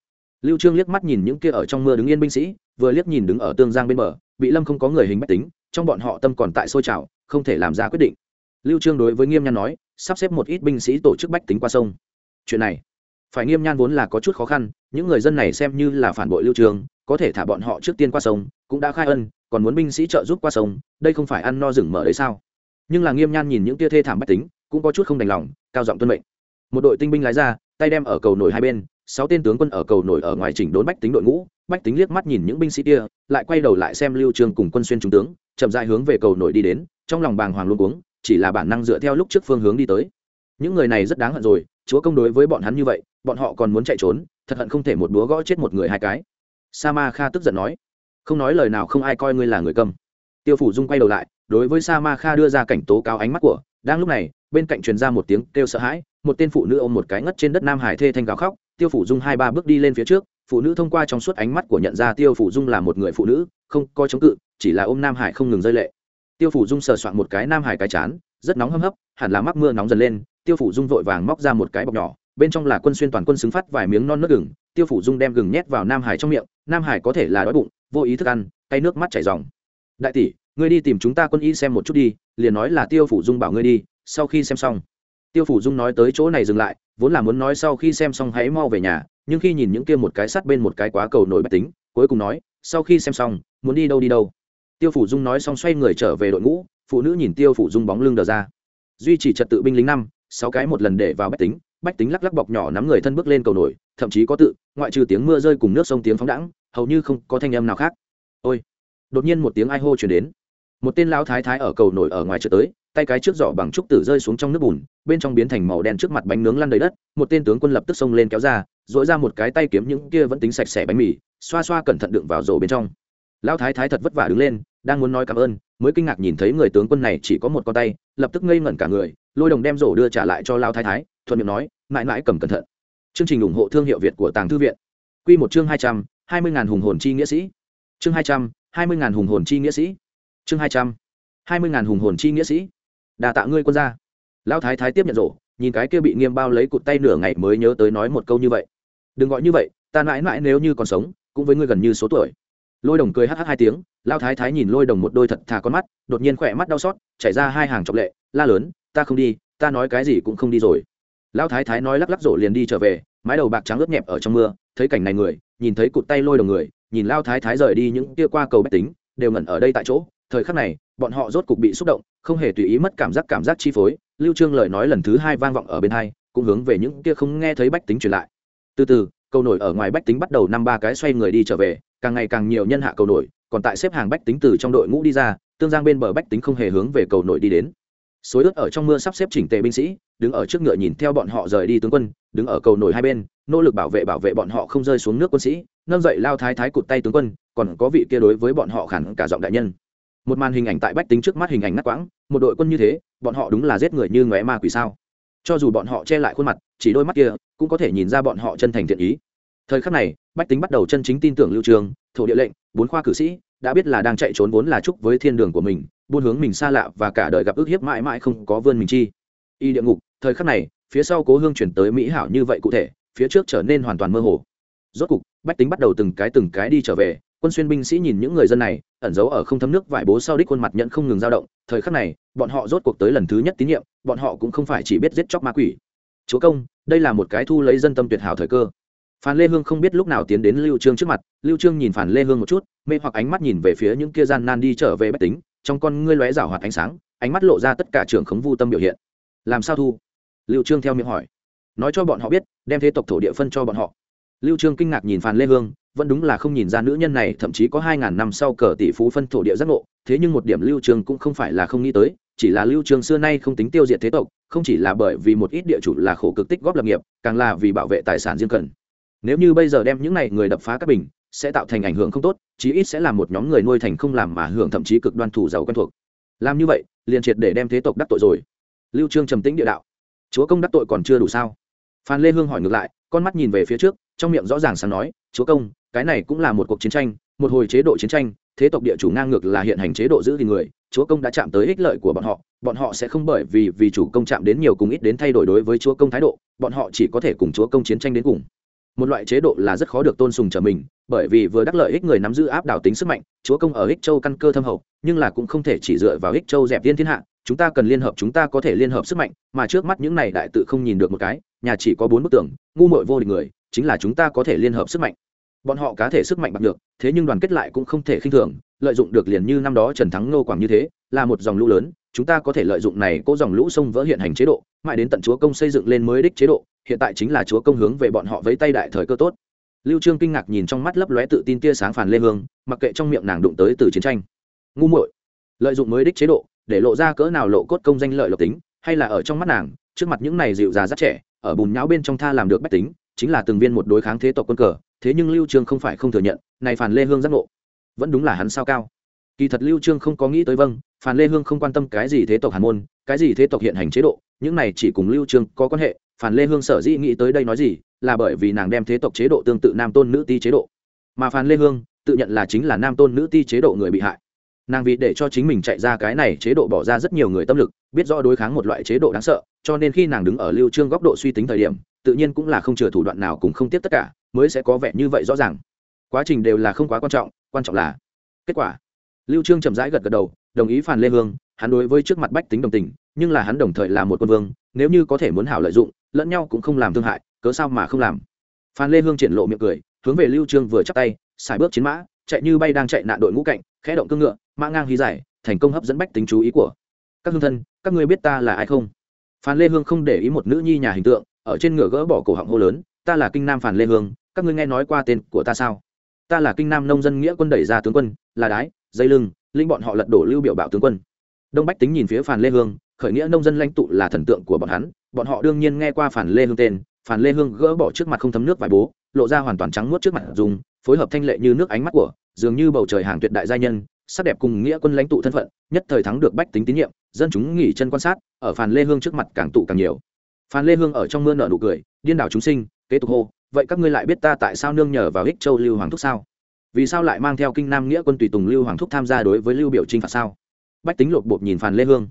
Lưu trương liếc mắt nhìn những kia ở trong mưa đứng yên binh sĩ, vừa liếc nhìn đứng ở tương giang bên bờ, bị lâm không có người hình bách tính, trong bọn họ tâm còn tại sôi trào, không thể làm ra quyết định. Lưu trương đối với nghiêm nhan nói, sắp xếp một ít binh sĩ tổ chức bách tính qua sông. Chuyện này phải nghiêm nhan vốn là có chút khó khăn những người dân này xem như là phản bội lưu Trường, có thể thả bọn họ trước tiên qua sông cũng đã khai ân còn muốn binh sĩ trợ giúp qua sông đây không phải ăn no rừng mở đấy sao? Nhưng là nghiêm nhan nhìn những tia thê thảm bách tính cũng có chút không đành lòng cao giọng tuân mệnh. Một đội tinh binh lái ra tay đem ở cầu nổi hai bên sáu tên tướng quân ở cầu nổi ở ngoài chỉnh đốn bách tính đội ngũ bách tính liếc mắt nhìn những binh sĩ kia lại quay đầu lại xem lưu Trường cùng quân xuyên trung tướng chậm rãi hướng về cầu nổi đi đến trong lòng bàng hoàng luôn cuống chỉ là bản năng dựa theo lúc trước phương hướng đi tới. Những người này rất đáng hận rồi chúa công đối với bọn hắn như vậy, bọn họ còn muốn chạy trốn, thật hận không thể một búa gõ chết một người hai cái. Sa ma kha tức giận nói, không nói lời nào không ai coi ngươi là người cầm. Tiêu phủ dung quay đầu lại, đối với sa ma kha đưa ra cảnh tố cáo ánh mắt của, đang lúc này, bên cạnh truyền ra một tiếng kêu sợ hãi, một tên phụ nữ ôm một cái ngất trên đất nam hải thê thanh gào khóc, tiêu phủ dung hai ba bước đi lên phía trước, phụ nữ thông qua trong suốt ánh mắt của nhận ra tiêu phủ dung là một người phụ nữ, không coi chống cự, chỉ là ôm nam hải không ngừng rơi lệ. Tiêu phủ dung sờ soạn một cái nam hải cái chán, rất nóng hâm hấp, hẳn là mắc mưa nóng dần lên tiêu phủ dung vội vàng móc ra một cái bọc nhỏ, bên trong là quân xuyên toàn quân xứng phát vài miếng non nước gừng. Tiêu phủ dung đem gừng nhét vào nam hải trong miệng, nam hải có thể là đói bụng, vô ý thức ăn, tay nước mắt chảy dòng đại tỷ, ngươi đi tìm chúng ta quân y xem một chút đi, liền nói là tiêu phủ dung bảo ngươi đi, sau khi xem xong. Tiêu phủ dung nói tới chỗ này dừng lại, vốn là muốn nói sau khi xem xong hãy mau về nhà, nhưng khi nhìn những kia một cái sắt bên một cái quá cầu nổi bạch tính, cuối cùng nói, sau khi xem xong, muốn đi đâu đi đâu. Tiêu phủ dung nói xong xoay người trở về đội ngũ, phụ nữ nhìn tiêu phủ dung bóng lưng đờ ra. Duy trì trật tự binh lính năm sáu cái một lần để vào bách tính bách tính lắc lắc bọc nhỏ nắm người thân bước lên cầu nổi, thậm chí có tự, ngoại trừ tiếng mưa rơi cùng nước sông tiếng phóng đãng, hầu như không có thanh âm nào khác. Ôi! Đột nhiên một tiếng ai hô chuyển đến. Một tên lão thái thái ở cầu nổi ở ngoài chợ tới, tay cái trước giỏ bằng trúc tử rơi xuống trong nước bùn, bên trong biến thành màu đen trước mặt bánh nướng lăn đầy đất, một tên tướng quân lập tức xông lên kéo ra dội ra một cái tay kiếm những kia vẫn tính sạch sẽ bánh mì, xoa xoa cẩn thận đựng vào rổ bên trong lão thái thái thật vất vả đứng lên, đang muốn nói cảm ơn, mới kinh ngạc nhìn thấy người tướng quân này chỉ có một con tay, lập tức ngây ngẩn cả người, lôi đồng đem rổ đưa trả lại cho lão thái thái, thuận miệng nói, mãi mãi cầm cẩn thận. Chương trình ủng hộ thương hiệu việt của tàng thư viện. Q một chương hai trăm, hai mươi ngàn hùng hồn chi nghĩa sĩ. Chương hai trăm, hai mươi ngàn hùng hồn chi nghĩa sĩ. Chương hai trăm, hai mươi ngàn hùng hồn chi nghĩa sĩ. Đà tạ ngươi quân gia. Lão thái thái tiếp nhận rổ, nhìn cái kia bị nghiêm bao lấy cụt tay nửa ngày mới nhớ tới nói một câu như vậy. Đừng gọi như vậy, ta mãi mãi nếu như còn sống, cũng với ngươi gần như số tuổi lôi đồng cười hh hai tiếng lao thái thái nhìn lôi đồng một đôi thật thà con mắt, đột nhiên khỏe mắt đau xót, chảy ra hai hàng chọc lệ, la lớn, ta không đi, ta nói cái gì cũng không đi rồi. Lao thái thái nói lắc lắc rổ liền đi trở về, mái đầu bạc trắng ướt nhẹp ở trong mưa, thấy cảnh này người, nhìn thấy cụt tay lôi đồng người, nhìn lao thái thái rời đi những kia qua cầu bách tính, đều ngẩn ở đây tại chỗ. Thời khắc này, bọn họ rốt cục bị xúc động, không hề tùy ý mất cảm giác cảm giác chi phối. Lưu trương lời nói lần thứ hai vang vọng ở bên hai, cũng hướng về những kia không nghe thấy bách tính truyền lại. Từ từ, câu nổi ở ngoài bách tính bắt đầu năm ba cái xoay người đi trở về càng ngày càng nhiều nhân hạ cầu nổi, còn tại xếp hàng bách tính từ trong đội ngũ đi ra, tương giang bên bờ bách tính không hề hướng về cầu nổi đi đến. Suối ướt ở trong mưa sắp xếp chỉnh tề binh sĩ, đứng ở trước ngựa nhìn theo bọn họ rời đi tướng quân, đứng ở cầu nổi hai bên, nỗ lực bảo vệ bảo vệ bọn họ không rơi xuống nước quân sĩ, nâng dậy lao thái thái cụt tay tướng quân, còn có vị kia đối với bọn họ khẳng cả giọng đại nhân. Một màn hình ảnh tại bách tính trước mắt hình ảnh ngắt quãng, một đội quân như thế, bọn họ đúng là giết người như ngóe ma quỷ sao. Cho dù bọn họ che lại khuôn mặt, chỉ đôi mắt kia, cũng có thể nhìn ra bọn họ chân thành thiện ý. Thời khắc này bách tính bắt đầu chân chính tin tưởng lưu trường, thổ địa lệnh, bốn khoa cử sĩ, đã biết là đang chạy trốn vốn là chúc với thiên đường của mình, buôn hướng mình xa lạ và cả đời gặp ước hiếp mãi mãi không có vươn mình chi. Y địa ngục, thời khắc này, phía sau cố hương chuyển tới mỹ hảo như vậy cụ thể, phía trước trở nên hoàn toàn mơ hồ. Rốt cục, bách tính bắt đầu từng cái từng cái đi trở về, quân xuyên binh sĩ nhìn những người dân này, ẩn giấu ở không thấm nước vải bố sau đích khuôn mặt nhận không ngừng dao động, thời khắc này, bọn họ rốt cuộc tới lần thứ nhất tín nhiệm, bọn họ cũng không phải chỉ biết giết chóc ma quỷ. Chúa công, đây là một cái thu lấy dân tâm tuyệt hảo thời cơ phan lê hương không biết lúc nào tiến đến lưu trương trước mặt, lưu trương nhìn phan lê hương một chút, mê hoặc ánh mắt nhìn về phía những kia gian nan đi trở về bách tính, trong con ngươi lóe rảo hoạt ánh sáng, ánh mắt lộ ra tất cả trưởng khống vu tâm biểu hiện. Làm sao thu? Lưu trương theo miệng hỏi. Nói cho bọn họ biết, đem thế tộc thổ địa phân cho bọn họ. Lưu trương kinh ngạc nhìn phan lê hương, vẫn đúng là không nhìn ra nữ nhân này, thậm chí có hai ngàn năm sau cờ tỷ phú phân thổ địa giác ngộ, thế nhưng một điểm lưu trương cũng không phải là không nghĩ tới, chỉ là lưu trương xưa nay không tính tiêu diệt thế tộc, không chỉ là bởi vì một ít địa chủ là khổ cực tích góp lập nghiệp, càng là vì bảo vệ tài sản riêng cần nếu như bây giờ đem những này người đập phá các bình, sẽ tạo thành ảnh hưởng không tốt, chí ít sẽ làm một nhóm người nuôi thành không làm mà hưởng thậm chí cực đoan thủ giàu quen thuộc. Làm như vậy, liền triệt để đem thế tộc đắc tội rồi. Lưu trương trầm tĩnh địa đạo. Chúa công đắc tội còn chưa đủ sao? Phan lê hương hỏi ngược lại, con mắt nhìn về phía trước, trong miệng rõ ràng sáng nói, chúa công, cái này cũng là một cuộc chiến tranh, một hồi chế độ chiến tranh, thế tộc địa chủ ngang ngược là hiện hành chế độ giữ gìn người, chúa công đã chạm tới ích lợi của bọn họ bọn họ sẽ không bởi vì vì chủ công chạm đến nhiều cùng ít đến thay đổi đối với chúa công thái độ, bọn họ chỉ có thể cùng chúa công chiến tranh đến cùng một loại chế độ là rất khó được tôn sùng trở mình, bởi vì vừa đắc lợi ích người nắm giữ áp đảo tính sức mạnh, chúa công ở ích châu căn cơ thâm hậu, nhưng là cũng không thể chỉ dựa vào ích châu dẹp tiên thiên hạ, chúng ta cần liên hợp, chúng ta có thể liên hợp sức mạnh, mà trước mắt những này đại tự không nhìn được một cái, nhà chỉ có bốn bức tường, ngu muội vô địch người, chính là chúng ta có thể liên hợp sức mạnh bọn họ cá thể sức mạnh bạc được, thế nhưng đoàn kết lại cũng không thể khinh thường, lợi dụng được liền như năm đó trần thắng nô quảng như thế, là một dòng lũ lớn, chúng ta có thể lợi dụng này cố dòng lũ sông vỡ hiện hành chế độ, mãi đến tận chúa công xây dựng lên mới đích chế độ, hiện tại chính là chúa công hướng về bọn họ với tay đại thời cơ tốt. Lưu trương kinh ngạc nhìn trong mắt lấp lóe tự tin tia sáng phản lê hương, mặc kệ trong miệng nàng đụng tới từ chiến tranh. Ngu muội, lợi dụng mới đích chế độ, để lộ ra cỡ nào lộ cốt công danh lợi lộc tính, hay là ở trong mắt nàng, trước mặt những này dịu già rất trẻ, ở bùn nhão bên trong tha làm được bách tính, chính là từng viên một đối kháng thế tộc quân cờ thế nhưng lưu trương không phải không thừa nhận, này phản lê hương giác ngộ, vẫn đúng là hắn sao cao. Kỳ thật lưu trương không có nghĩ tới vâng phản lê hương không quan tâm cái gì thế tộc hàn môn, cái gì thế tộc hiện hành chế độ, những này chỉ cùng lưu trương có quan hệ phản lê hương sở dĩ nghĩ tới đây nói gì, là bởi vì nàng đem thế tộc chế độ tương tự nam tôn nữ ti chế độ. Mà phản lê hương, tự nhận là chính là nam tôn nữ ti chế độ người bị hại. Nàng vì để cho chính mình chạy ra cái này chế độ bỏ ra rất nhiều người tâm lực, biết rõ đối kháng một loại chế độ đáng sợ, cho nên khi nàng đứng ở lưu trương góc độ suy tính thời điểm tự nhiên cũng là không chừa thủ đoạn nào cũng không tiếp tất cả, mới sẽ có vẻ như vậy rõ ràng. Quá trình đều là không quá quan trọng quan trọng là kết quả. Lưu trương chậm rãi gật gật đầu, đồng ý phản lê hương, hắn đối với trước mặt bách tính đồng tình, nhưng là hắn đồng thời là một quân vương, nếu như có thể muốn hảo lợi dụng, lẫn nhau cũng không làm thương hại, cớ sao mà không làm. Phan lê hương triển lộ miệng cười, hướng về lưu trương vừa chắp tay, xài bước chiến mã, chạy như bay đang chạy nạn đội ngũ cạnh, khẽ động cương ngựa, mã ngang hí giải thành công hấp dẫn bách tính chú ý của các hương thân, các ngươi biết ta là ai không? Phan lê hương không để ý một nữ nhi nhà hình tượng ở trên ngựa gỡ bỏ cổ họng hô lớn, ta là kinh nam phản lê hương, các ngươi nghe nói qua tên của ta sao? Ta là kinh nam nông dân nghĩa quân đẩy ra tướng quân, là đái, dây lưng, linh bọn họ lật đổ lưu biểu bảo tướng quân. Đông bách tính nhìn phía phản lê hương, khởi nghĩa nông dân lãnh tụ là thần tượng của bọn hắn, bọn họ đương nhiên nghe qua phản lê hương tên, phản lê hương gỡ bỏ trước mặt không thấm nước vải bố, lộ ra hoàn toàn trắng muốt trước mặt dùng, phối hợp thanh lệ như nước ánh mắt của, dường như bầu trời hàng tuyệt đại gia nhân, sắc đẹp cùng nghĩa quân lãnh tụ thân phận, nhất thời thắng được bách tính tín nhiệm, dân chúng nghỉ chân quan sát, ở phản lê hương trước mặt càng tụ càng nhiều phan lê hương ở trong mưa nở nụ cười, điên đảo chúng sinh, kế tục hô, vậy các ngươi lại biết ta tại sao nương nhờ vào ích châu lưu hoàng thúc sao? Vì sao lại mang theo kinh nam nghĩa quân tùy tùng lưu hoàng thúc tham gia đối với lưu biểu trinh phạt sao? Bách tính lột bột nhìn phàn lê hương.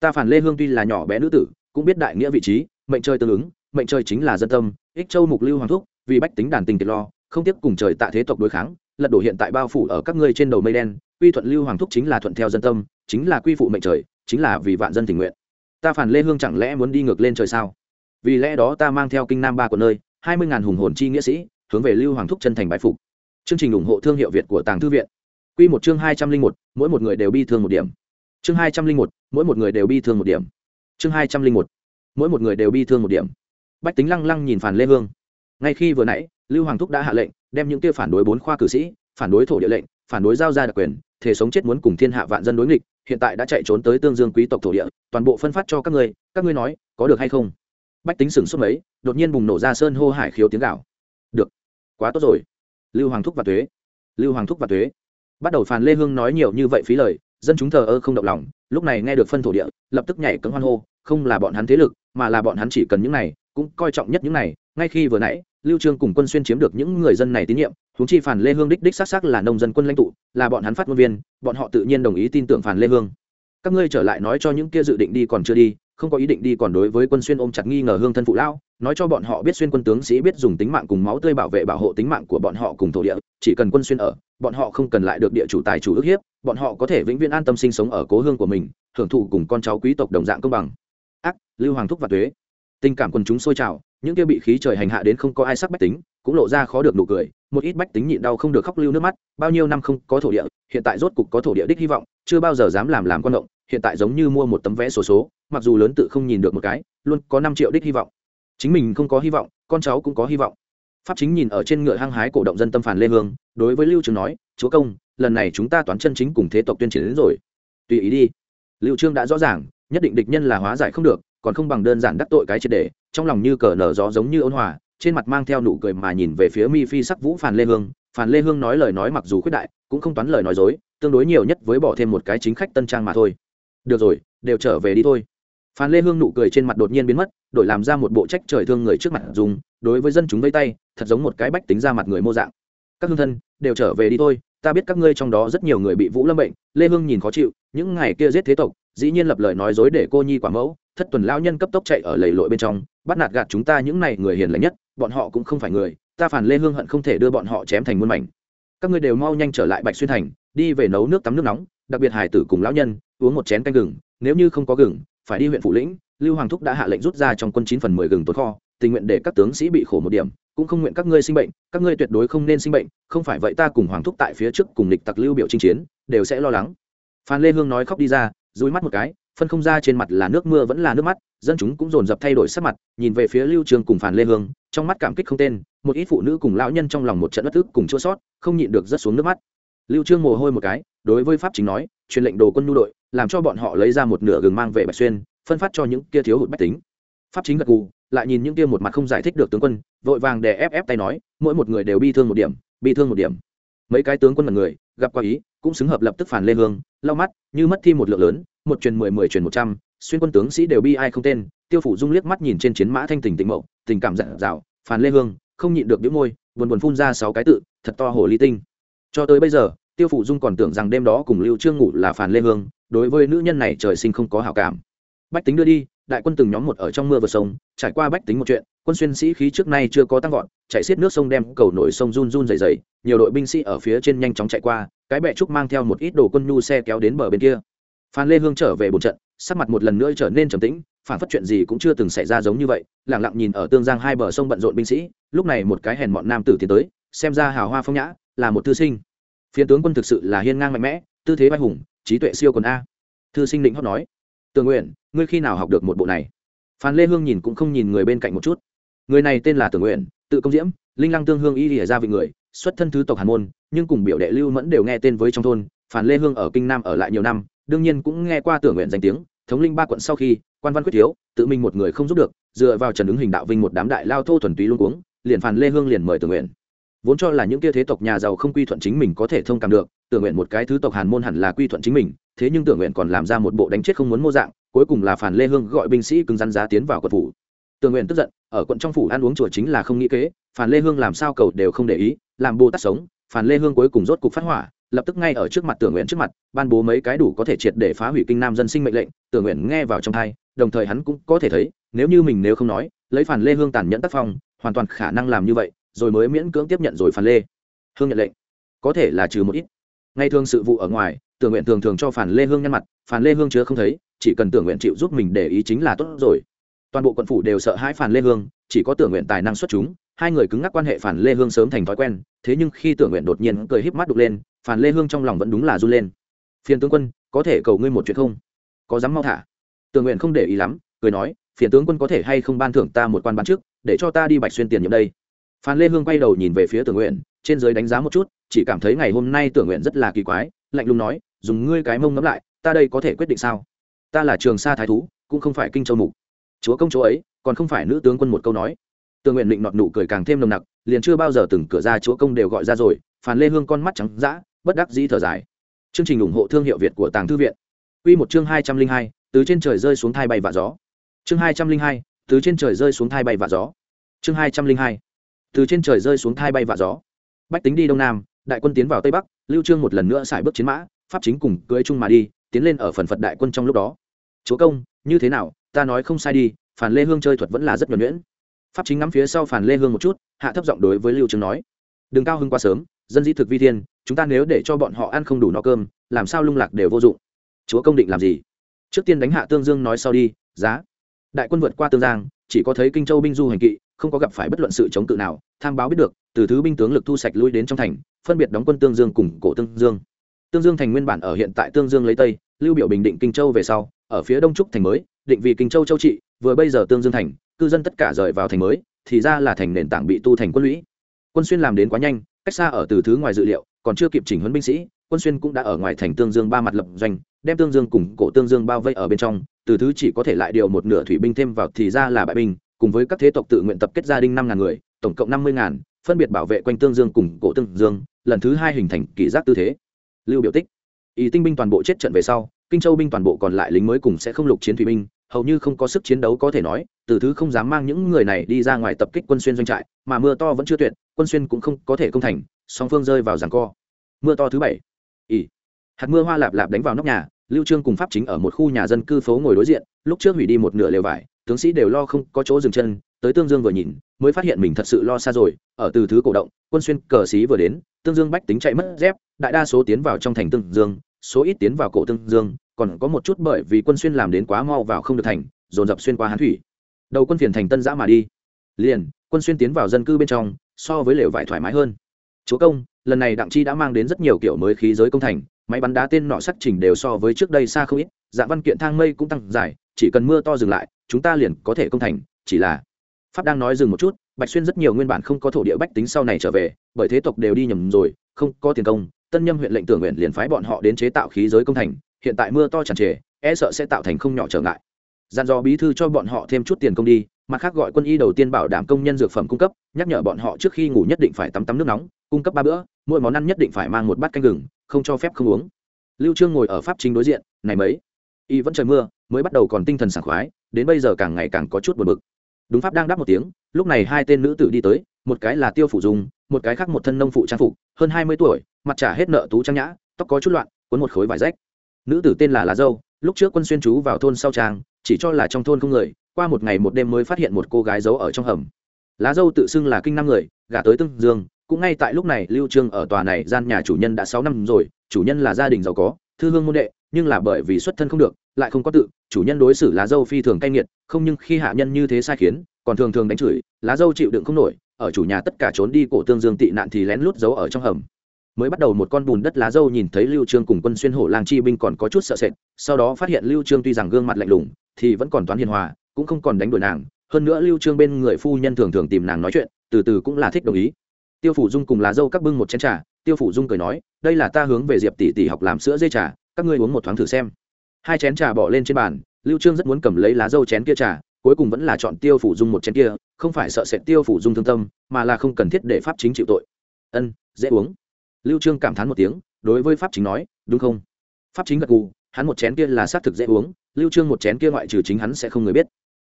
Ta Phan lê hương tuy là nhỏ bé nữ tử, cũng biết đại nghĩa vị trí, mệnh trời tương ứng, mệnh trời chính là dân tâm ích châu mục lưu hoàng thúc, vì bách tính đàn tình kiệt lo, không tiếp cùng trời tạ thế tộc đối kháng, lật đổ hiện tại bao phủ ở các ngươi trên đầu mây đen, quy thuận lưu hoàng thúc chính là thuận theo dân tâm, chính là quy phụ mệnh trời, chính là vì vạn dân tình nguyện ta phản lê hương chẳng lẽ muốn đi ngược lên trời sao? Vì lẽ đó ta mang theo kinh nam ba của nơi, hai mươi ngàn hùng hồn chi nghĩa sĩ, hướng về lưu hoàng thúc chân thành bái phục. Chương trình ủng hộ thương hiệu việt của tàng thư viện. Q một chương hai trăm linh một, mỗi một người đều bi thương một điểm. Chương hai trăm linh một, mỗi một người đều bi thương một điểm. Chương hai trăm linh một, mỗi một người đều bi thương một điểm. Bách tính lăng lăng nhìn phản lê hương. Ngay khi vừa nãy, lưu hoàng thúc đã hạ lệnh, đem những kia phản đối bốn khoa cử sĩ, phản đối thổ địa lệnh, phản đối giao ra đặc quyền thể sống chết muốn cùng thiên hạ vạn dân đối nghịch hiện tại đã chạy trốn tới tương dương quý tộc thổ địa, toàn bộ phân phát cho các ngươi các ngươi nói, có được hay không? Bách tính sửng sốt mấy, đột nhiên bùng nổ ra sơn hô hải khiếu tiếng gạo được, quá tốt rồi. Lưu hoàng thúc và thuế lưu hoàng thúc và thuế bắt đầu phàn lê hương nói nhiều như vậy phí lời, dân chúng thờ ơ không động lòng, lúc này nghe được phân thổ địa, lập tức nhảy cấm hoan hô, không là bọn hắn thế lực, mà là bọn hắn chỉ cần những này, cũng coi trọng nhất những này ngay khi vừa nãy, lưu trương cùng quân xuyên chiếm được những người dân này tín nhiệm chúng chi phản lê hương đích đích xác xác là nông dân quân lãnh tụ, là bọn hắn phát ngôn viên, bọn họ tự nhiên đồng ý tin tưởng phản lê hương. Các ngươi trở lại nói cho những kia dự định đi còn chưa đi, không có ý định đi còn đối với quân xuyên ôm chặt nghi ngờ hương thân phụ lão, nói cho bọn họ biết xuyên quân tướng sĩ biết dùng tính mạng cùng máu tươi bảo vệ bảo hộ tính mạng của bọn họ cùng thổ địa, chỉ cần quân xuyên ở, bọn họ không cần lại được địa chủ tài chủ ức hiếp, bọn họ có thể vĩnh viễn an tâm sinh sống ở cố hương của mình, hưởng thụ cùng con cháu quý tộc đồng dạng công bằng. Ác, lưu hoàng thúc và thuế tình cảm quần chúng sôi trào những kia bị khí trời hành hạ đến không có ai sắc bách tính cũng lộ ra khó được nụ cười một ít bách tính nhịn đau không được khóc lưu nước mắt bao nhiêu năm không có thổ địa hiện tại rốt cục có thổ địa đích hy vọng chưa bao giờ dám làm làm con động hiện tại giống như mua một tấm vé sổ số, số mặc dù lớn tự không nhìn được một cái luôn có năm triệu đích hy vọng. Chính mình không có hy vọng con cháu cũng có hy vọng. Pháp chính nhìn ở trên ngựa hăng hái cổ động dân tâm phản lê hương đối với lưu trương nói chúa công lần này chúng ta toán chân chính cùng thế tộc tuyên triển đến rồi. Tùy ý đi. Lưu trương đã rõ ràng nhất định địch nhân là hóa giải không được còn không bằng đơn giản đắc tội cái triệt để, trong lòng như cờ nở gió giống như ôn hòa, trên mặt mang theo nụ cười mà nhìn về phía mi phi sắc vũ phàn lê hương. Phàn lê hương nói lời nói mặc dù khuyết đại, cũng không toán lời nói dối, tương đối nhiều nhất với bỏ thêm một cái chính khách tân trang mà thôi. Được rồi, đều trở về đi thôi. Phàn lê hương nụ cười trên mặt đột nhiên biến mất, đổi làm ra một bộ trách trời thương người trước mặt dùng, đối với dân chúng vây tay, thật giống một cái bách tính ra mặt người mô dạng. Các hương thân, đều trở về đi thôi, ta biết các ngươi trong đó rất nhiều người bị vũ lâm bệnh, lê hương nhìn khó chịu, những ngày kia giết thế tộc, dĩ nhiên lập lời nói dối để cô nhi quả mẫu thất tuần lao nhân cấp tốc chạy ở lầy lội bên trong, bắt nạt gạt chúng ta những này người hiền lành nhất, bọn họ cũng không phải người, ta phản lê hương hận không thể đưa bọn họ chém thành muôn mảnh. Các ngươi đều mau nhanh trở lại bạch xuyên thành, đi về nấu nước tắm nước nóng, đặc biệt hải tử cùng lão nhân, uống một chén canh gừng, nếu như không có gừng, phải đi huyện phụ lĩnh, lưu hoàng thúc đã hạ lệnh rút ra trong quân chín phần mười gừng tồn kho, tình nguyện để các tướng sĩ bị khổ một điểm, cũng không nguyện các ngươi sinh bệnh, các ngươi tuyệt đối không nên sinh bệnh, không phải vậy ta cùng hoàng thúc tại phía trước cùng địch tặc lưu biểu chinh chiến, đều sẽ lo lắng. Phan lê hương nói khóc đi ra dúi mắt một cái phân không ra trên mặt là nước mưa vẫn là nước mắt, dân chúng cũng dồn dập thay đổi sắc mặt, nhìn về phía lưu trường cùng phản lê hương, trong mắt cảm kích không tên, một ít phụ nữ cùng lão nhân trong lòng một trận bất ức cùng chua sót, không nhịn được rất xuống nước mắt. Lưu trương mồ hôi một cái, đối với pháp chính nói, truyền lệnh đồ quân nhu đội, làm cho bọn họ lấy ra một nửa gừng mang về bạch xuyên, phân phát cho những kia thiếu hụt bách tính. Pháp chính gật gù, lại nhìn những kia một mặt không giải thích được tướng quân, vội vàng đè ép ép tay nói, mỗi một người đều bi thương một điểm, bi thương một điểm. Mấy cái tướng quân là người, gặp qua ý, cũng xứng hợp lập tức phản lê hương, lau mắt, như mất thi một lượng lớn một truyền mười mười truyền một trăm, xuyên quân tướng sĩ đều bi ai không tên, tiêu phủ dung liếc mắt nhìn trên chiến mã thanh tình tịnh mậu, tình cảm dặn dào phản lê hương, không nhịn được đĩu môi, buồn buồn phun ra sáu cái tự, thật to hồ ly tinh. Cho tới bây giờ, tiêu phủ dung còn tưởng rằng đêm đó cùng lưu trương ngủ là phản lê hương, đối với nữ nhân này trời sinh không có hảo cảm. Bách tính đưa đi, đại quân từng nhóm một ở trong mưa vượt sông, trải qua bách tính một chuyện, quân xuyên sĩ khí trước nay chưa có tăng vọt, chạy xiết nước sông đem cầu nổi sông run run dày dày nhiều đội binh sĩ ở phía trên nhanh chóng chạy qua, cái bệ trúc mang theo một ít đồ quân nhu xe kéo đến bờ bên kia phan lê hương trở về bồn trận, sắc mặt một lần nữa trở nên trầm tĩnh, phản phát chuyện gì cũng chưa từng xảy ra giống như vậy lẳng lặng nhìn ở tương giang hai bờ sông bận rộn binh sĩ, lúc này một cái hèn mọn nam tử tiến tới, xem ra hào hoa phong nhã, là một thư sinh. Phiến tướng quân thực sự là hiên ngang mạnh mẽ, tư thế vai hùng, trí tuệ siêu quần a. Thư sinh định hót nói, tường nguyện, ngươi khi nào học được một bộ này? Phan lê hương nhìn cũng không nhìn người bên cạnh một chút. Người này tên là tường nguyện, tự công diễm, linh lăng tương hương y lìa ra vị người, xuất thân thứ tộc hàn môn, nhưng cùng biểu đệ lưu mẫn đều nghe tên với trong thôn, phan lê hương ở kinh nam ở lại nhiều năm đương nhiên cũng nghe qua tưởng nguyện danh tiếng, thống linh ba quận sau khi, quan văn quyết thiếu, tự mình một người không giúp được, dựa vào trần ứng hình đạo vinh một đám đại lao thô thuần túy luôn cuống, liền phàn lê hương liền mời tưởng nguyện. Vốn cho là những kia thế tộc nhà giàu không quy thuận chính mình có thể thông cảm được, tưởng nguyện một cái thứ tộc hàn môn hẳn là quy thuận chính mình, thế nhưng tưởng nguyện còn làm ra một bộ đánh chết không muốn mô dạng, cuối cùng là phản lê hương gọi binh sĩ cứng rắn giá tiến vào quận phủ. Tưởng nguyện tức giận, ở quận trong phủ ăn uống chùa chính là không nghĩ kế phản lê hương làm sao cầu đều không để ý, làm bồ tát sống phản lê hương cuối cùng rốt cục phát hỏa lập tức ngay ở trước mặt tưởng nguyện trước mặt, ban bố mấy cái đủ có thể triệt để phá hủy kinh nam dân sinh mệnh lệnh, tưởng nguyện nghe vào trong thai, đồng thời hắn cũng có thể thấy, nếu như mình nếu không nói, lấy phản lê hương tàn nhẫn tác phong, hoàn toàn khả năng làm như vậy, rồi mới miễn cưỡng tiếp nhận rồi phản lê. Hương nhận lệnh. Có thể là trừ một ít. Ngay thường sự vụ ở ngoài, tưởng nguyện thường thường cho phản lê hương nhăn mặt, phản lê hương chứa không thấy, chỉ cần tưởng nguyện chịu giúp mình để ý chính là tốt rồi. Toàn bộ quận phủ đều sợ hãi phản lê hương, chỉ có tưởng nguyện tài năng xuất chúng, hai người cứng ngắc quan hệ phản lê hương sớm thành thói quen, thế nhưng khi tưởng nguyện đột nhiên cười híp mắt đục lên phản lê hương trong lòng vẫn đúng là run lên. Phiền tướng quân, có thể cầu ngươi một chuyện không? Có dám mau thả? Tường nguyện không để ý lắm, cười nói, phiền tướng quân có thể hay không ban thưởng ta một quan bán trước, để cho ta đi bạch xuyên tiền nhiệm đây. Phan lê hương quay đầu nhìn về phía tưởng nguyện, trên giới đánh giá một chút, chỉ cảm thấy ngày hôm nay tưởng nguyện rất là kỳ quái, lạnh lùng nói, dùng ngươi cái mông ngẫm lại, ta đây có thể quyết định sao? Ta là trường sa thái thú, cũng không phải kinh châu mục. Chúa công chúa ấy, còn không phải nữ tướng quân một câu nói. Tưởng nguyện định nọt nụ cười càng thêm nồng nặc, liền chưa bao giờ từng cửa ra chúa công đều gọi ra rồi phan lê hương con mắt trắng dã bất đắc dĩ thở dài. Chương trình ủng hộ thương hiệu việt của tàng thư viện. Quy một chương hai trăm linh hai, từ trên trời rơi xuống thai bay và gió. Chương hai trăm linh hai, từ trên trời rơi xuống thai bay và gió. Chương hai trăm linh hai, từ trên trời rơi xuống thai bay và gió. Bách tính đi đông nam, đại quân tiến vào tây bắc, lưu trương một lần nữa xài bước chiến mã, pháp chính cùng cưỡi chung mà đi, tiến lên ở phần phật đại quân trong lúc đó. Chúa công, như thế nào? Ta nói không sai đi phản lê hương chơi thuật vẫn là rất nhuần nhuyễn. Pháp chính ngắm phía sau phản lê hương một chút, hạ thấp giọng đối với lưu trương nói. Đừng cao hưng quá sớm, dân dĩ thực vi thiên chúng ta nếu để cho bọn họ ăn không đủ no cơm, làm sao lung lạc đều vô dụng. Chúa công định làm gì? Trước tiên đánh hạ tương dương nói sau đi, giá. Đại quân vượt qua tương giang, chỉ có thấy kinh châu binh du hành kỵ, không có gặp phải bất luận sự chống cự nào, tham báo biết được, từ thứ binh tướng lực thu sạch lui đến trong thành, phân biệt đóng quân tương dương cùng cổ tương dương. Tương dương thành nguyên bản ở hiện tại tương dương lấy tây, lưu biểu bình định kinh châu về sau, ở phía đông trúc thành mới, định vì kinh châu châu trị, vừa bây giờ tương dương thành, cư dân tất cả rời vào thành mới, thì ra là thành nền tảng bị tu thành quân lũy. Quân xuyên làm đến quá nhanh, cách xa ở từ thứ ngoài dự liệu còn chưa kịp chỉnh huấn binh sĩ, quân xuyên cũng đã ở ngoài thành tương dương ba mặt lập doanh, đem tương dương cùng cổ tương dương bao vây ở bên trong, từ thứ chỉ có thể lại điều một nửa thủy binh thêm vào thì ra là bại binh, cùng với các thế tộc tự nguyện tập kết gia đình năm ngàn người, tổng cộng năm mươi ngàn, phân biệt bảo vệ quanh tương dương cùng cổ tương dương, lần thứ hai hình thành kỷ giác tư thế. Lưu biểu tích. Ý tinh binh toàn bộ chết trận về sau, kinh châu binh toàn bộ còn lại lính mới cùng sẽ không lục chiến thủy binh, hầu như không có sức chiến đấu có thể nói, từ thứ không dám mang những người này đi ra ngoài tập kích quân xuyên doanh trại, mà mưa to vẫn chưa tuyệt, quân xuyên cũng không có thể công thành song phương rơi vào giằng co. Mưa to thứ bảy. Ỉ hạt mưa hoa lạp lạp đánh vào nóc nhà, lưu trương cùng pháp chính ở một khu nhà dân cư phố ngồi đối diện, lúc trước hủy đi một nửa lều vải, tướng sĩ đều lo không có chỗ dừng chân, tới tương dương vừa nhìn, mới phát hiện mình thật sự lo xa rồi, ở từ thứ cổ động, quân xuyên cờ xí vừa đến, tương dương bách tính chạy mất dép, đại đa số tiến vào trong thành tương dương, số ít tiến vào cổ tương dương, còn có một chút bởi vì quân xuyên làm đến quá mau vào không được thành, dồn dập xuyên qua hán thủy. Đầu quân phiền thành tân giã mà đi. Liền, quân xuyên tiến vào dân cư bên trong, so với lều vải thoải mái hơn chúa công, lần này đặng chi đã mang đến rất nhiều kiểu mới khí giới công thành, máy bắn đá tên nọ sắc trình đều so với trước đây xa không ít dạ văn kiện thang mây cũng tăng dài, chỉ cần mưa to dừng lại, chúng ta liền có thể công thành, chỉ là pháp đang nói dừng một chút, bạch xuyên rất nhiều nguyên bản không có thổ địa bách tính sau này trở về, bởi thế tộc đều đi nhầm rồi, không có tiền công, tân nhâm huyện lệnh tưởng nguyện liền phái bọn họ đến chế tạo khí giới công thành, hiện tại mưa to tràn trề e sợ sẽ tạo thành không nhỏ trở ngại gian dò bí thư cho bọn họ thêm chút tiền công đi, mặt khác gọi quân y đầu tiên bảo đảm công nhân dược phẩm cung cấp, nhắc nhở bọn họ trước khi ngủ nhất định phải tắm tắm nước nóng, cung cấp ba bữa, mỗi món ăn nhất định phải mang một bát canh gừng, không cho phép không uống. Lưu trương ngồi ở pháp chính đối diện, này mấy, y vẫn trời mưa, mới bắt đầu còn tinh thần sảng khoái, đến bây giờ càng ngày càng có chút buồn bực. Đúng pháp đang đáp một tiếng, lúc này hai tên nữ tử đi tới, một cái là tiêu phủ dung, một cái khác một thân nông phụ trang phục, hơn hai mươi tuổi, mặt trả hết nợ tú trang nhã, tóc có chút loạn, cuốn một khối vải rách. Nữ tử tên là lá dâu, lúc trước quân xuyên chú vào thôn sau trang chỉ cho là trong thôn không người, qua một ngày một đêm mới phát hiện một cô gái giấu ở trong hầm. Lá dâu tự xưng là kinh năm người, gả tới tương dương, cũng ngay tại lúc này lưu trương ở tòa này gian nhà chủ nhân đã sáu năm rồi, chủ nhân là gia đình giàu có, thư hương môn đệ, nhưng là bởi vì xuất thân không được, lại không có tự, chủ nhân đối xử lá dâu phi thường cay nghiệt, không nhưng khi hạ nhân như thế sai khiến, còn thường thường đánh chửi, lá dâu chịu đựng không nổi, ở chủ nhà tất cả trốn đi cổ tương dương tị nạn thì lén lút giấu ở trong hầm. Mới bắt đầu một con bùn đất lá dâu nhìn thấy lưu trương cùng quân xuyên hổ lang chi binh còn có chút sợ sệt, sau đó phát hiện lưu trương tuy rằng gương mặt lạnh lùng thì vẫn còn toán hiền hòa, cũng không còn đánh đuổi nàng. Hơn nữa lưu trương bên người phu nhân thường thường tìm nàng nói chuyện, từ từ cũng là thích đồng ý. Tiêu phủ dung cùng lá dâu các bưng một chén trà. Tiêu phủ dung cười nói, đây là ta hướng về diệp tỷ tỷ học làm sữa dây trà, các ngươi uống một thoáng thử xem. Hai chén trà bỏ lên trên bàn, lưu trương rất muốn cầm lấy lá dâu chén kia trà, cuối cùng vẫn là chọn tiêu phủ dung một chén kia, không phải sợ sệt tiêu phủ dung thương tâm, mà là không cần thiết để pháp chính chịu tội. Ân, dễ uống. Lưu trương cảm thán một tiếng, đối với pháp chính nói, đúng không? Pháp chính gật gù, hắn một chén kia là xác thực dễ uống lưu trương một chén kia ngoại trừ chính hắn sẽ không người biết.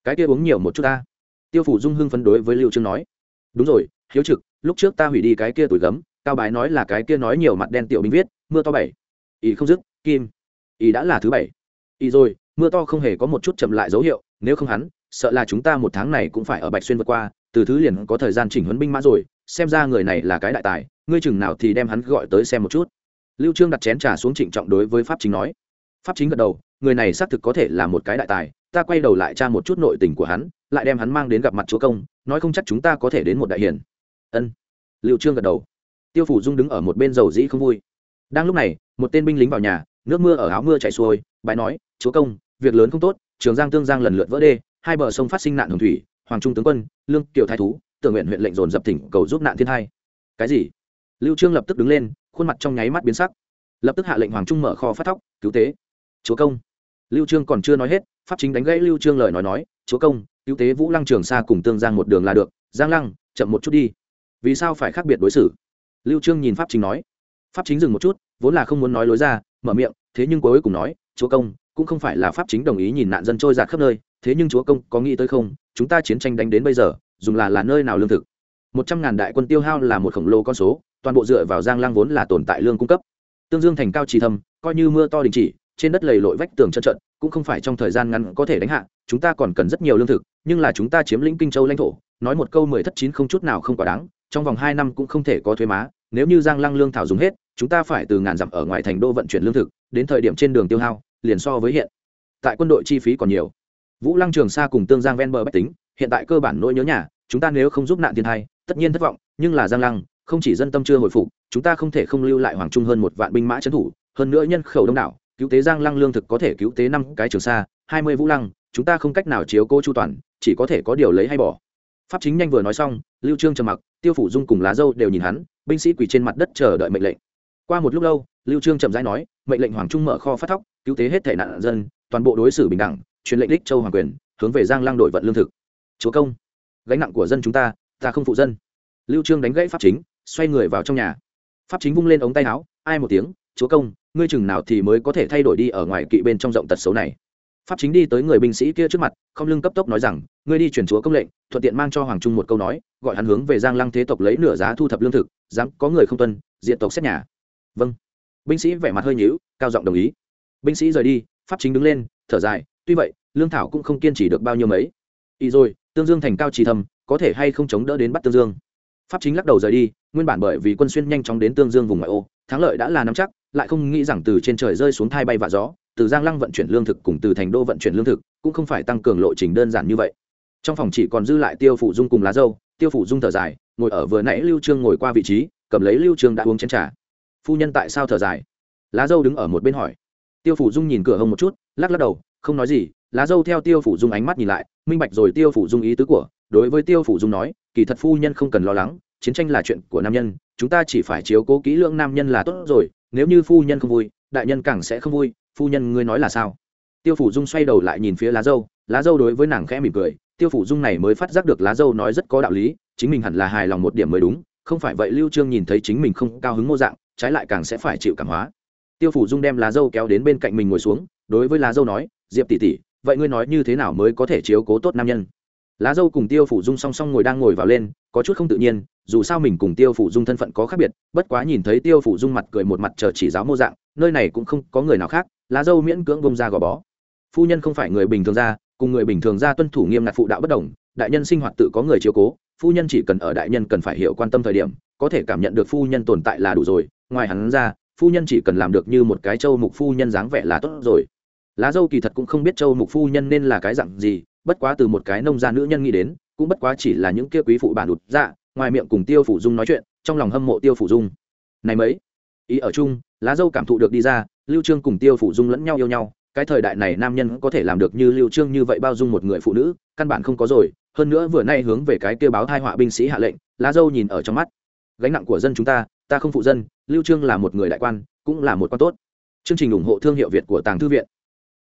Cái kia uống nhiều một chút ta. Tiêu phủ dung hưng phấn đối với lưu trương nói. Đúng rồi, hiếu trực, lúc trước ta hủy đi cái kia tuổi gấm, cao bái nói là cái kia nói nhiều mặt đen tiểu binh viết, mưa to bảy. Ý không dứt, kim. Ý đã là thứ bảy. Ý rồi, mưa to không hề có một chút chậm lại dấu hiệu, nếu không hắn, sợ là chúng ta một tháng này cũng phải ở bạch xuyên vượt qua, từ thứ liền có thời gian chỉnh huấn binh mã rồi, xem ra người này là cái đại tài, ngươi chừng nào thì đem hắn gọi tới xem một chút. Lưu trương đặt chén trà xuống trịnh trọng đối với pháp chính nói. Pháp chính gật đầu người này xác thực có thể là một cái đại tài, ta quay đầu lại tra một chút nội tình của hắn, lại đem hắn mang đến gặp mặt chúa công, nói không chắc chúng ta có thể đến một đại hiển ân. Liệu trương gật đầu. Tiêu phủ dung đứng ở một bên dầu dĩ không vui. Đang lúc này, một tên binh lính vào nhà, nước mưa ở áo mưa chảy xuôi, bái nói, chúa công, việc lớn không tốt, trường giang tương giang lần lượt vỡ đê, hai bờ sông phát sinh nạn hồng thủy, hoàng trung tướng quân, lương kiều thái thú, tưởng nguyện huyện lệnh dồn dập tỉnh cầu giúp nạn thiên hai cái gì? Lưu trương lập tức đứng lên, khuôn mặt trong nháy mắt biến sắc. Lập tức hạ lệnh hoàng trung mở kho phát thóc, cứu tế. Chúa công lưu trương còn chưa nói hết, pháp chính đánh gãy lưu trương lời nói nói, chúa công, cứu tế vũ lăng trường xa cùng tương giang một đường là được, giang lăng, chậm một chút đi. Vì sao phải khác biệt đối xử? Lưu trương nhìn pháp chính nói. Pháp chính dừng một chút, vốn là không muốn nói lối ra, mở miệng, thế nhưng cuối cùng nói, chúa công, cũng không phải là pháp chính đồng ý nhìn nạn dân trôi giạt khắp nơi, thế nhưng chúa công, có nghĩ tới không? Chúng ta chiến tranh đánh đến bây giờ, dùng là là nơi nào lương thực? Một trăm ngàn đại quân tiêu hao là một khổng lồ con số, toàn bộ dựa vào giang lang vốn là tồn tại lương cung cấp. Tương dương thành cao trì thâm, coi như mưa to đình chỉ trên đất lầy lội vách tường chân trận cũng không phải trong thời gian ngắn có thể đánh hạ, chúng ta còn cần rất nhiều lương thực, nhưng là chúng ta chiếm lĩnh kinh châu lãnh thổ, nói một câu mười thất chín không chút nào không quá đáng, trong vòng hai năm cũng không thể có thuế má, nếu như giang lăng lương thảo dùng hết, chúng ta phải từ ngàn dặm ở ngoài thành đô vận chuyển lương thực, đến thời điểm trên đường tiêu hao, liền so với hiện tại quân đội chi phí còn nhiều. Vũ lăng trường sa cùng tương giang ven bờ bách tính, hiện tại cơ bản nỗi nhớ nhà, chúng ta nếu không giúp nạn thiên thai, tất nhiên thất vọng, nhưng là giang lăng, không chỉ dân tâm chưa hồi phục, chúng ta không thể không lưu lại hoàng trung hơn một vạn binh mã trấn thủ, hơn nữa nhân khẩu đông đảo cứu tế giang lăng lương thực có thể cứu tế năm cái trường sa, hai mươi vũ lăng, chúng ta không cách nào chiếu cô chu toàn, chỉ có thể có điều lấy hay bỏ. Pháp chính nhanh vừa nói xong, lưu trương trầm mặc, tiêu phủ dung cùng lá dâu đều nhìn hắn, binh sĩ quỳ trên mặt đất chờ đợi mệnh lệnh. Qua một lúc lâu, lưu trương chậm rãi nói, mệnh lệnh hoàng trung mở kho phát thóc, cứu tế hết thể nạn dân, toàn bộ đối xử bình đẳng, truyền lệnh đích châu hoàng quyền, hướng về giang lăng đội vận lương thực. Chúa công, gánh nặng của dân chúng ta ta không phụ dân. Lưu trương đánh gãy pháp chính, xoay người vào trong nhà. Pháp chính vung lên ống tay áo, ai một tiếng chúa công, ngươi chừng nào thì mới có thể thay đổi đi ở ngoài kỵ bên trong rộng tật xấu này. Pháp chính đi tới người binh sĩ kia trước mặt, không lưng cấp tốc nói rằng, ngươi đi truyền chúa công lệnh, thuận tiện mang cho hoàng trung một câu nói, gọi hắn hướng về giang lăng thế tộc lấy nửa giá thu thập lương thực, dám có người không tuân diện tộc xét nhà. Vâng. Binh sĩ vẻ mặt hơi nhíu, cao giọng đồng ý. Binh sĩ rời đi, pháp chính đứng lên, thở dài, tuy vậy, lương thảo cũng không kiên trì được bao nhiêu mấy. Ý rồi, tương dương thành cao trì thầm, có thể hay không chống đỡ đến bắt tương dương? Pháp chính lắc đầu rời đi, nguyên bản bởi vì quân xuyên nhanh chóng đến tương dương vùng ngoại ô, thắng lợi đã là nắm chắc lại không nghĩ rằng từ trên trời rơi xuống thai bay vạ gió, từ giang lăng vận chuyển lương thực cùng từ thành đô vận chuyển lương thực cũng không phải tăng cường lộ trình đơn giản như vậy. Trong phòng chỉ còn dư lại tiêu phủ dung cùng lá dâu, tiêu phủ dung thở dài, ngồi ở vừa nãy lưu trương ngồi qua vị trí, cầm lấy lưu trương đã uống chén trà. Phu nhân tại sao thở dài? Lá dâu đứng ở một bên hỏi. Tiêu phủ dung nhìn cửa hông một chút, lắc lắc đầu, không nói gì, lá dâu theo tiêu phủ dung ánh mắt nhìn lại, minh bạch rồi tiêu phủ dung ý tứ của, đối với tiêu phủ dung nói, kỳ thật phu nhân không cần lo lắng chiến tranh là chuyện của nam nhân, chúng ta chỉ phải chiếu cố kỹ lưỡng nam nhân là tốt rồi, nếu như phu nhân không vui, đại nhân càng sẽ không vui, phu nhân ngươi nói là sao? Tiêu phủ dung xoay đầu lại nhìn phía lá dâu lá dâu đối với nàng khẽ mỉm cười, tiêu phủ dung này mới phát giác được lá dâu nói rất có đạo lý, chính mình hẳn là hài lòng một điểm mới đúng, không phải vậy lưu trương nhìn thấy chính mình không cao hứng mô dạng, trái lại càng sẽ phải chịu cảm hóa. Tiêu phủ dung đem lá dâu kéo đến bên cạnh mình ngồi xuống, đối với lá dâu nói, diệp tỷ tỷ, vậy ngươi nói như thế nào mới có thể chiếu cố tốt nam nhân? Lá dâu cùng tiêu phủ dung song song ngồi đang ngồi vào lên, có chút không tự nhiên, dù sao mình cùng tiêu phủ dung thân phận có khác biệt, bất quá nhìn thấy tiêu phủ dung mặt cười một mặt chờ chỉ giáo mô dạng, nơi này cũng không có người nào khác, lá dâu miễn cưỡng bông ra gò bó. Phu nhân không phải người bình thường ra, cùng người bình thường ra tuân thủ nghiêm ngặt phụ đạo bất đồng, đại nhân sinh hoạt tự có người chiếu cố, phu nhân chỉ cần ở đại nhân cần phải hiểu quan tâm thời điểm, có thể cảm nhận được phu nhân tồn tại là đủ rồi, ngoài hắn ra, phu nhân chỉ cần làm được như một cái châu mục phu nhân dáng vẻ là tốt rồi. Lá dâu kỳ thật cũng không biết châu mục phu nhân nên là cái dặn gì bất quá từ một cái nông gia nữ nhân nghĩ đến, cũng bất quá chỉ là những kia quý phụ bản đụt dạ ngoài miệng cùng tiêu phủ dung nói chuyện, trong lòng hâm mộ tiêu phủ dung. Này mấy? Ý ở chung, lá dâu cảm thụ được đi ra, lưu trương cùng tiêu phủ dung lẫn nhau yêu nhau, cái thời đại này nam nhân có thể làm được như lưu trương như vậy bao dung một người phụ nữ, căn bản không có rồi, hơn nữa vừa nay hướng về cái kia báo thai họa binh sĩ hạ lệnh, lá dâu nhìn ở trong mắt. Gánh nặng của dân chúng ta ta không phụ dân, lưu trương là một người đại quan, cũng là một quan tốt. Chương trình ủng hộ thương hiệu việt của tàng thư viện.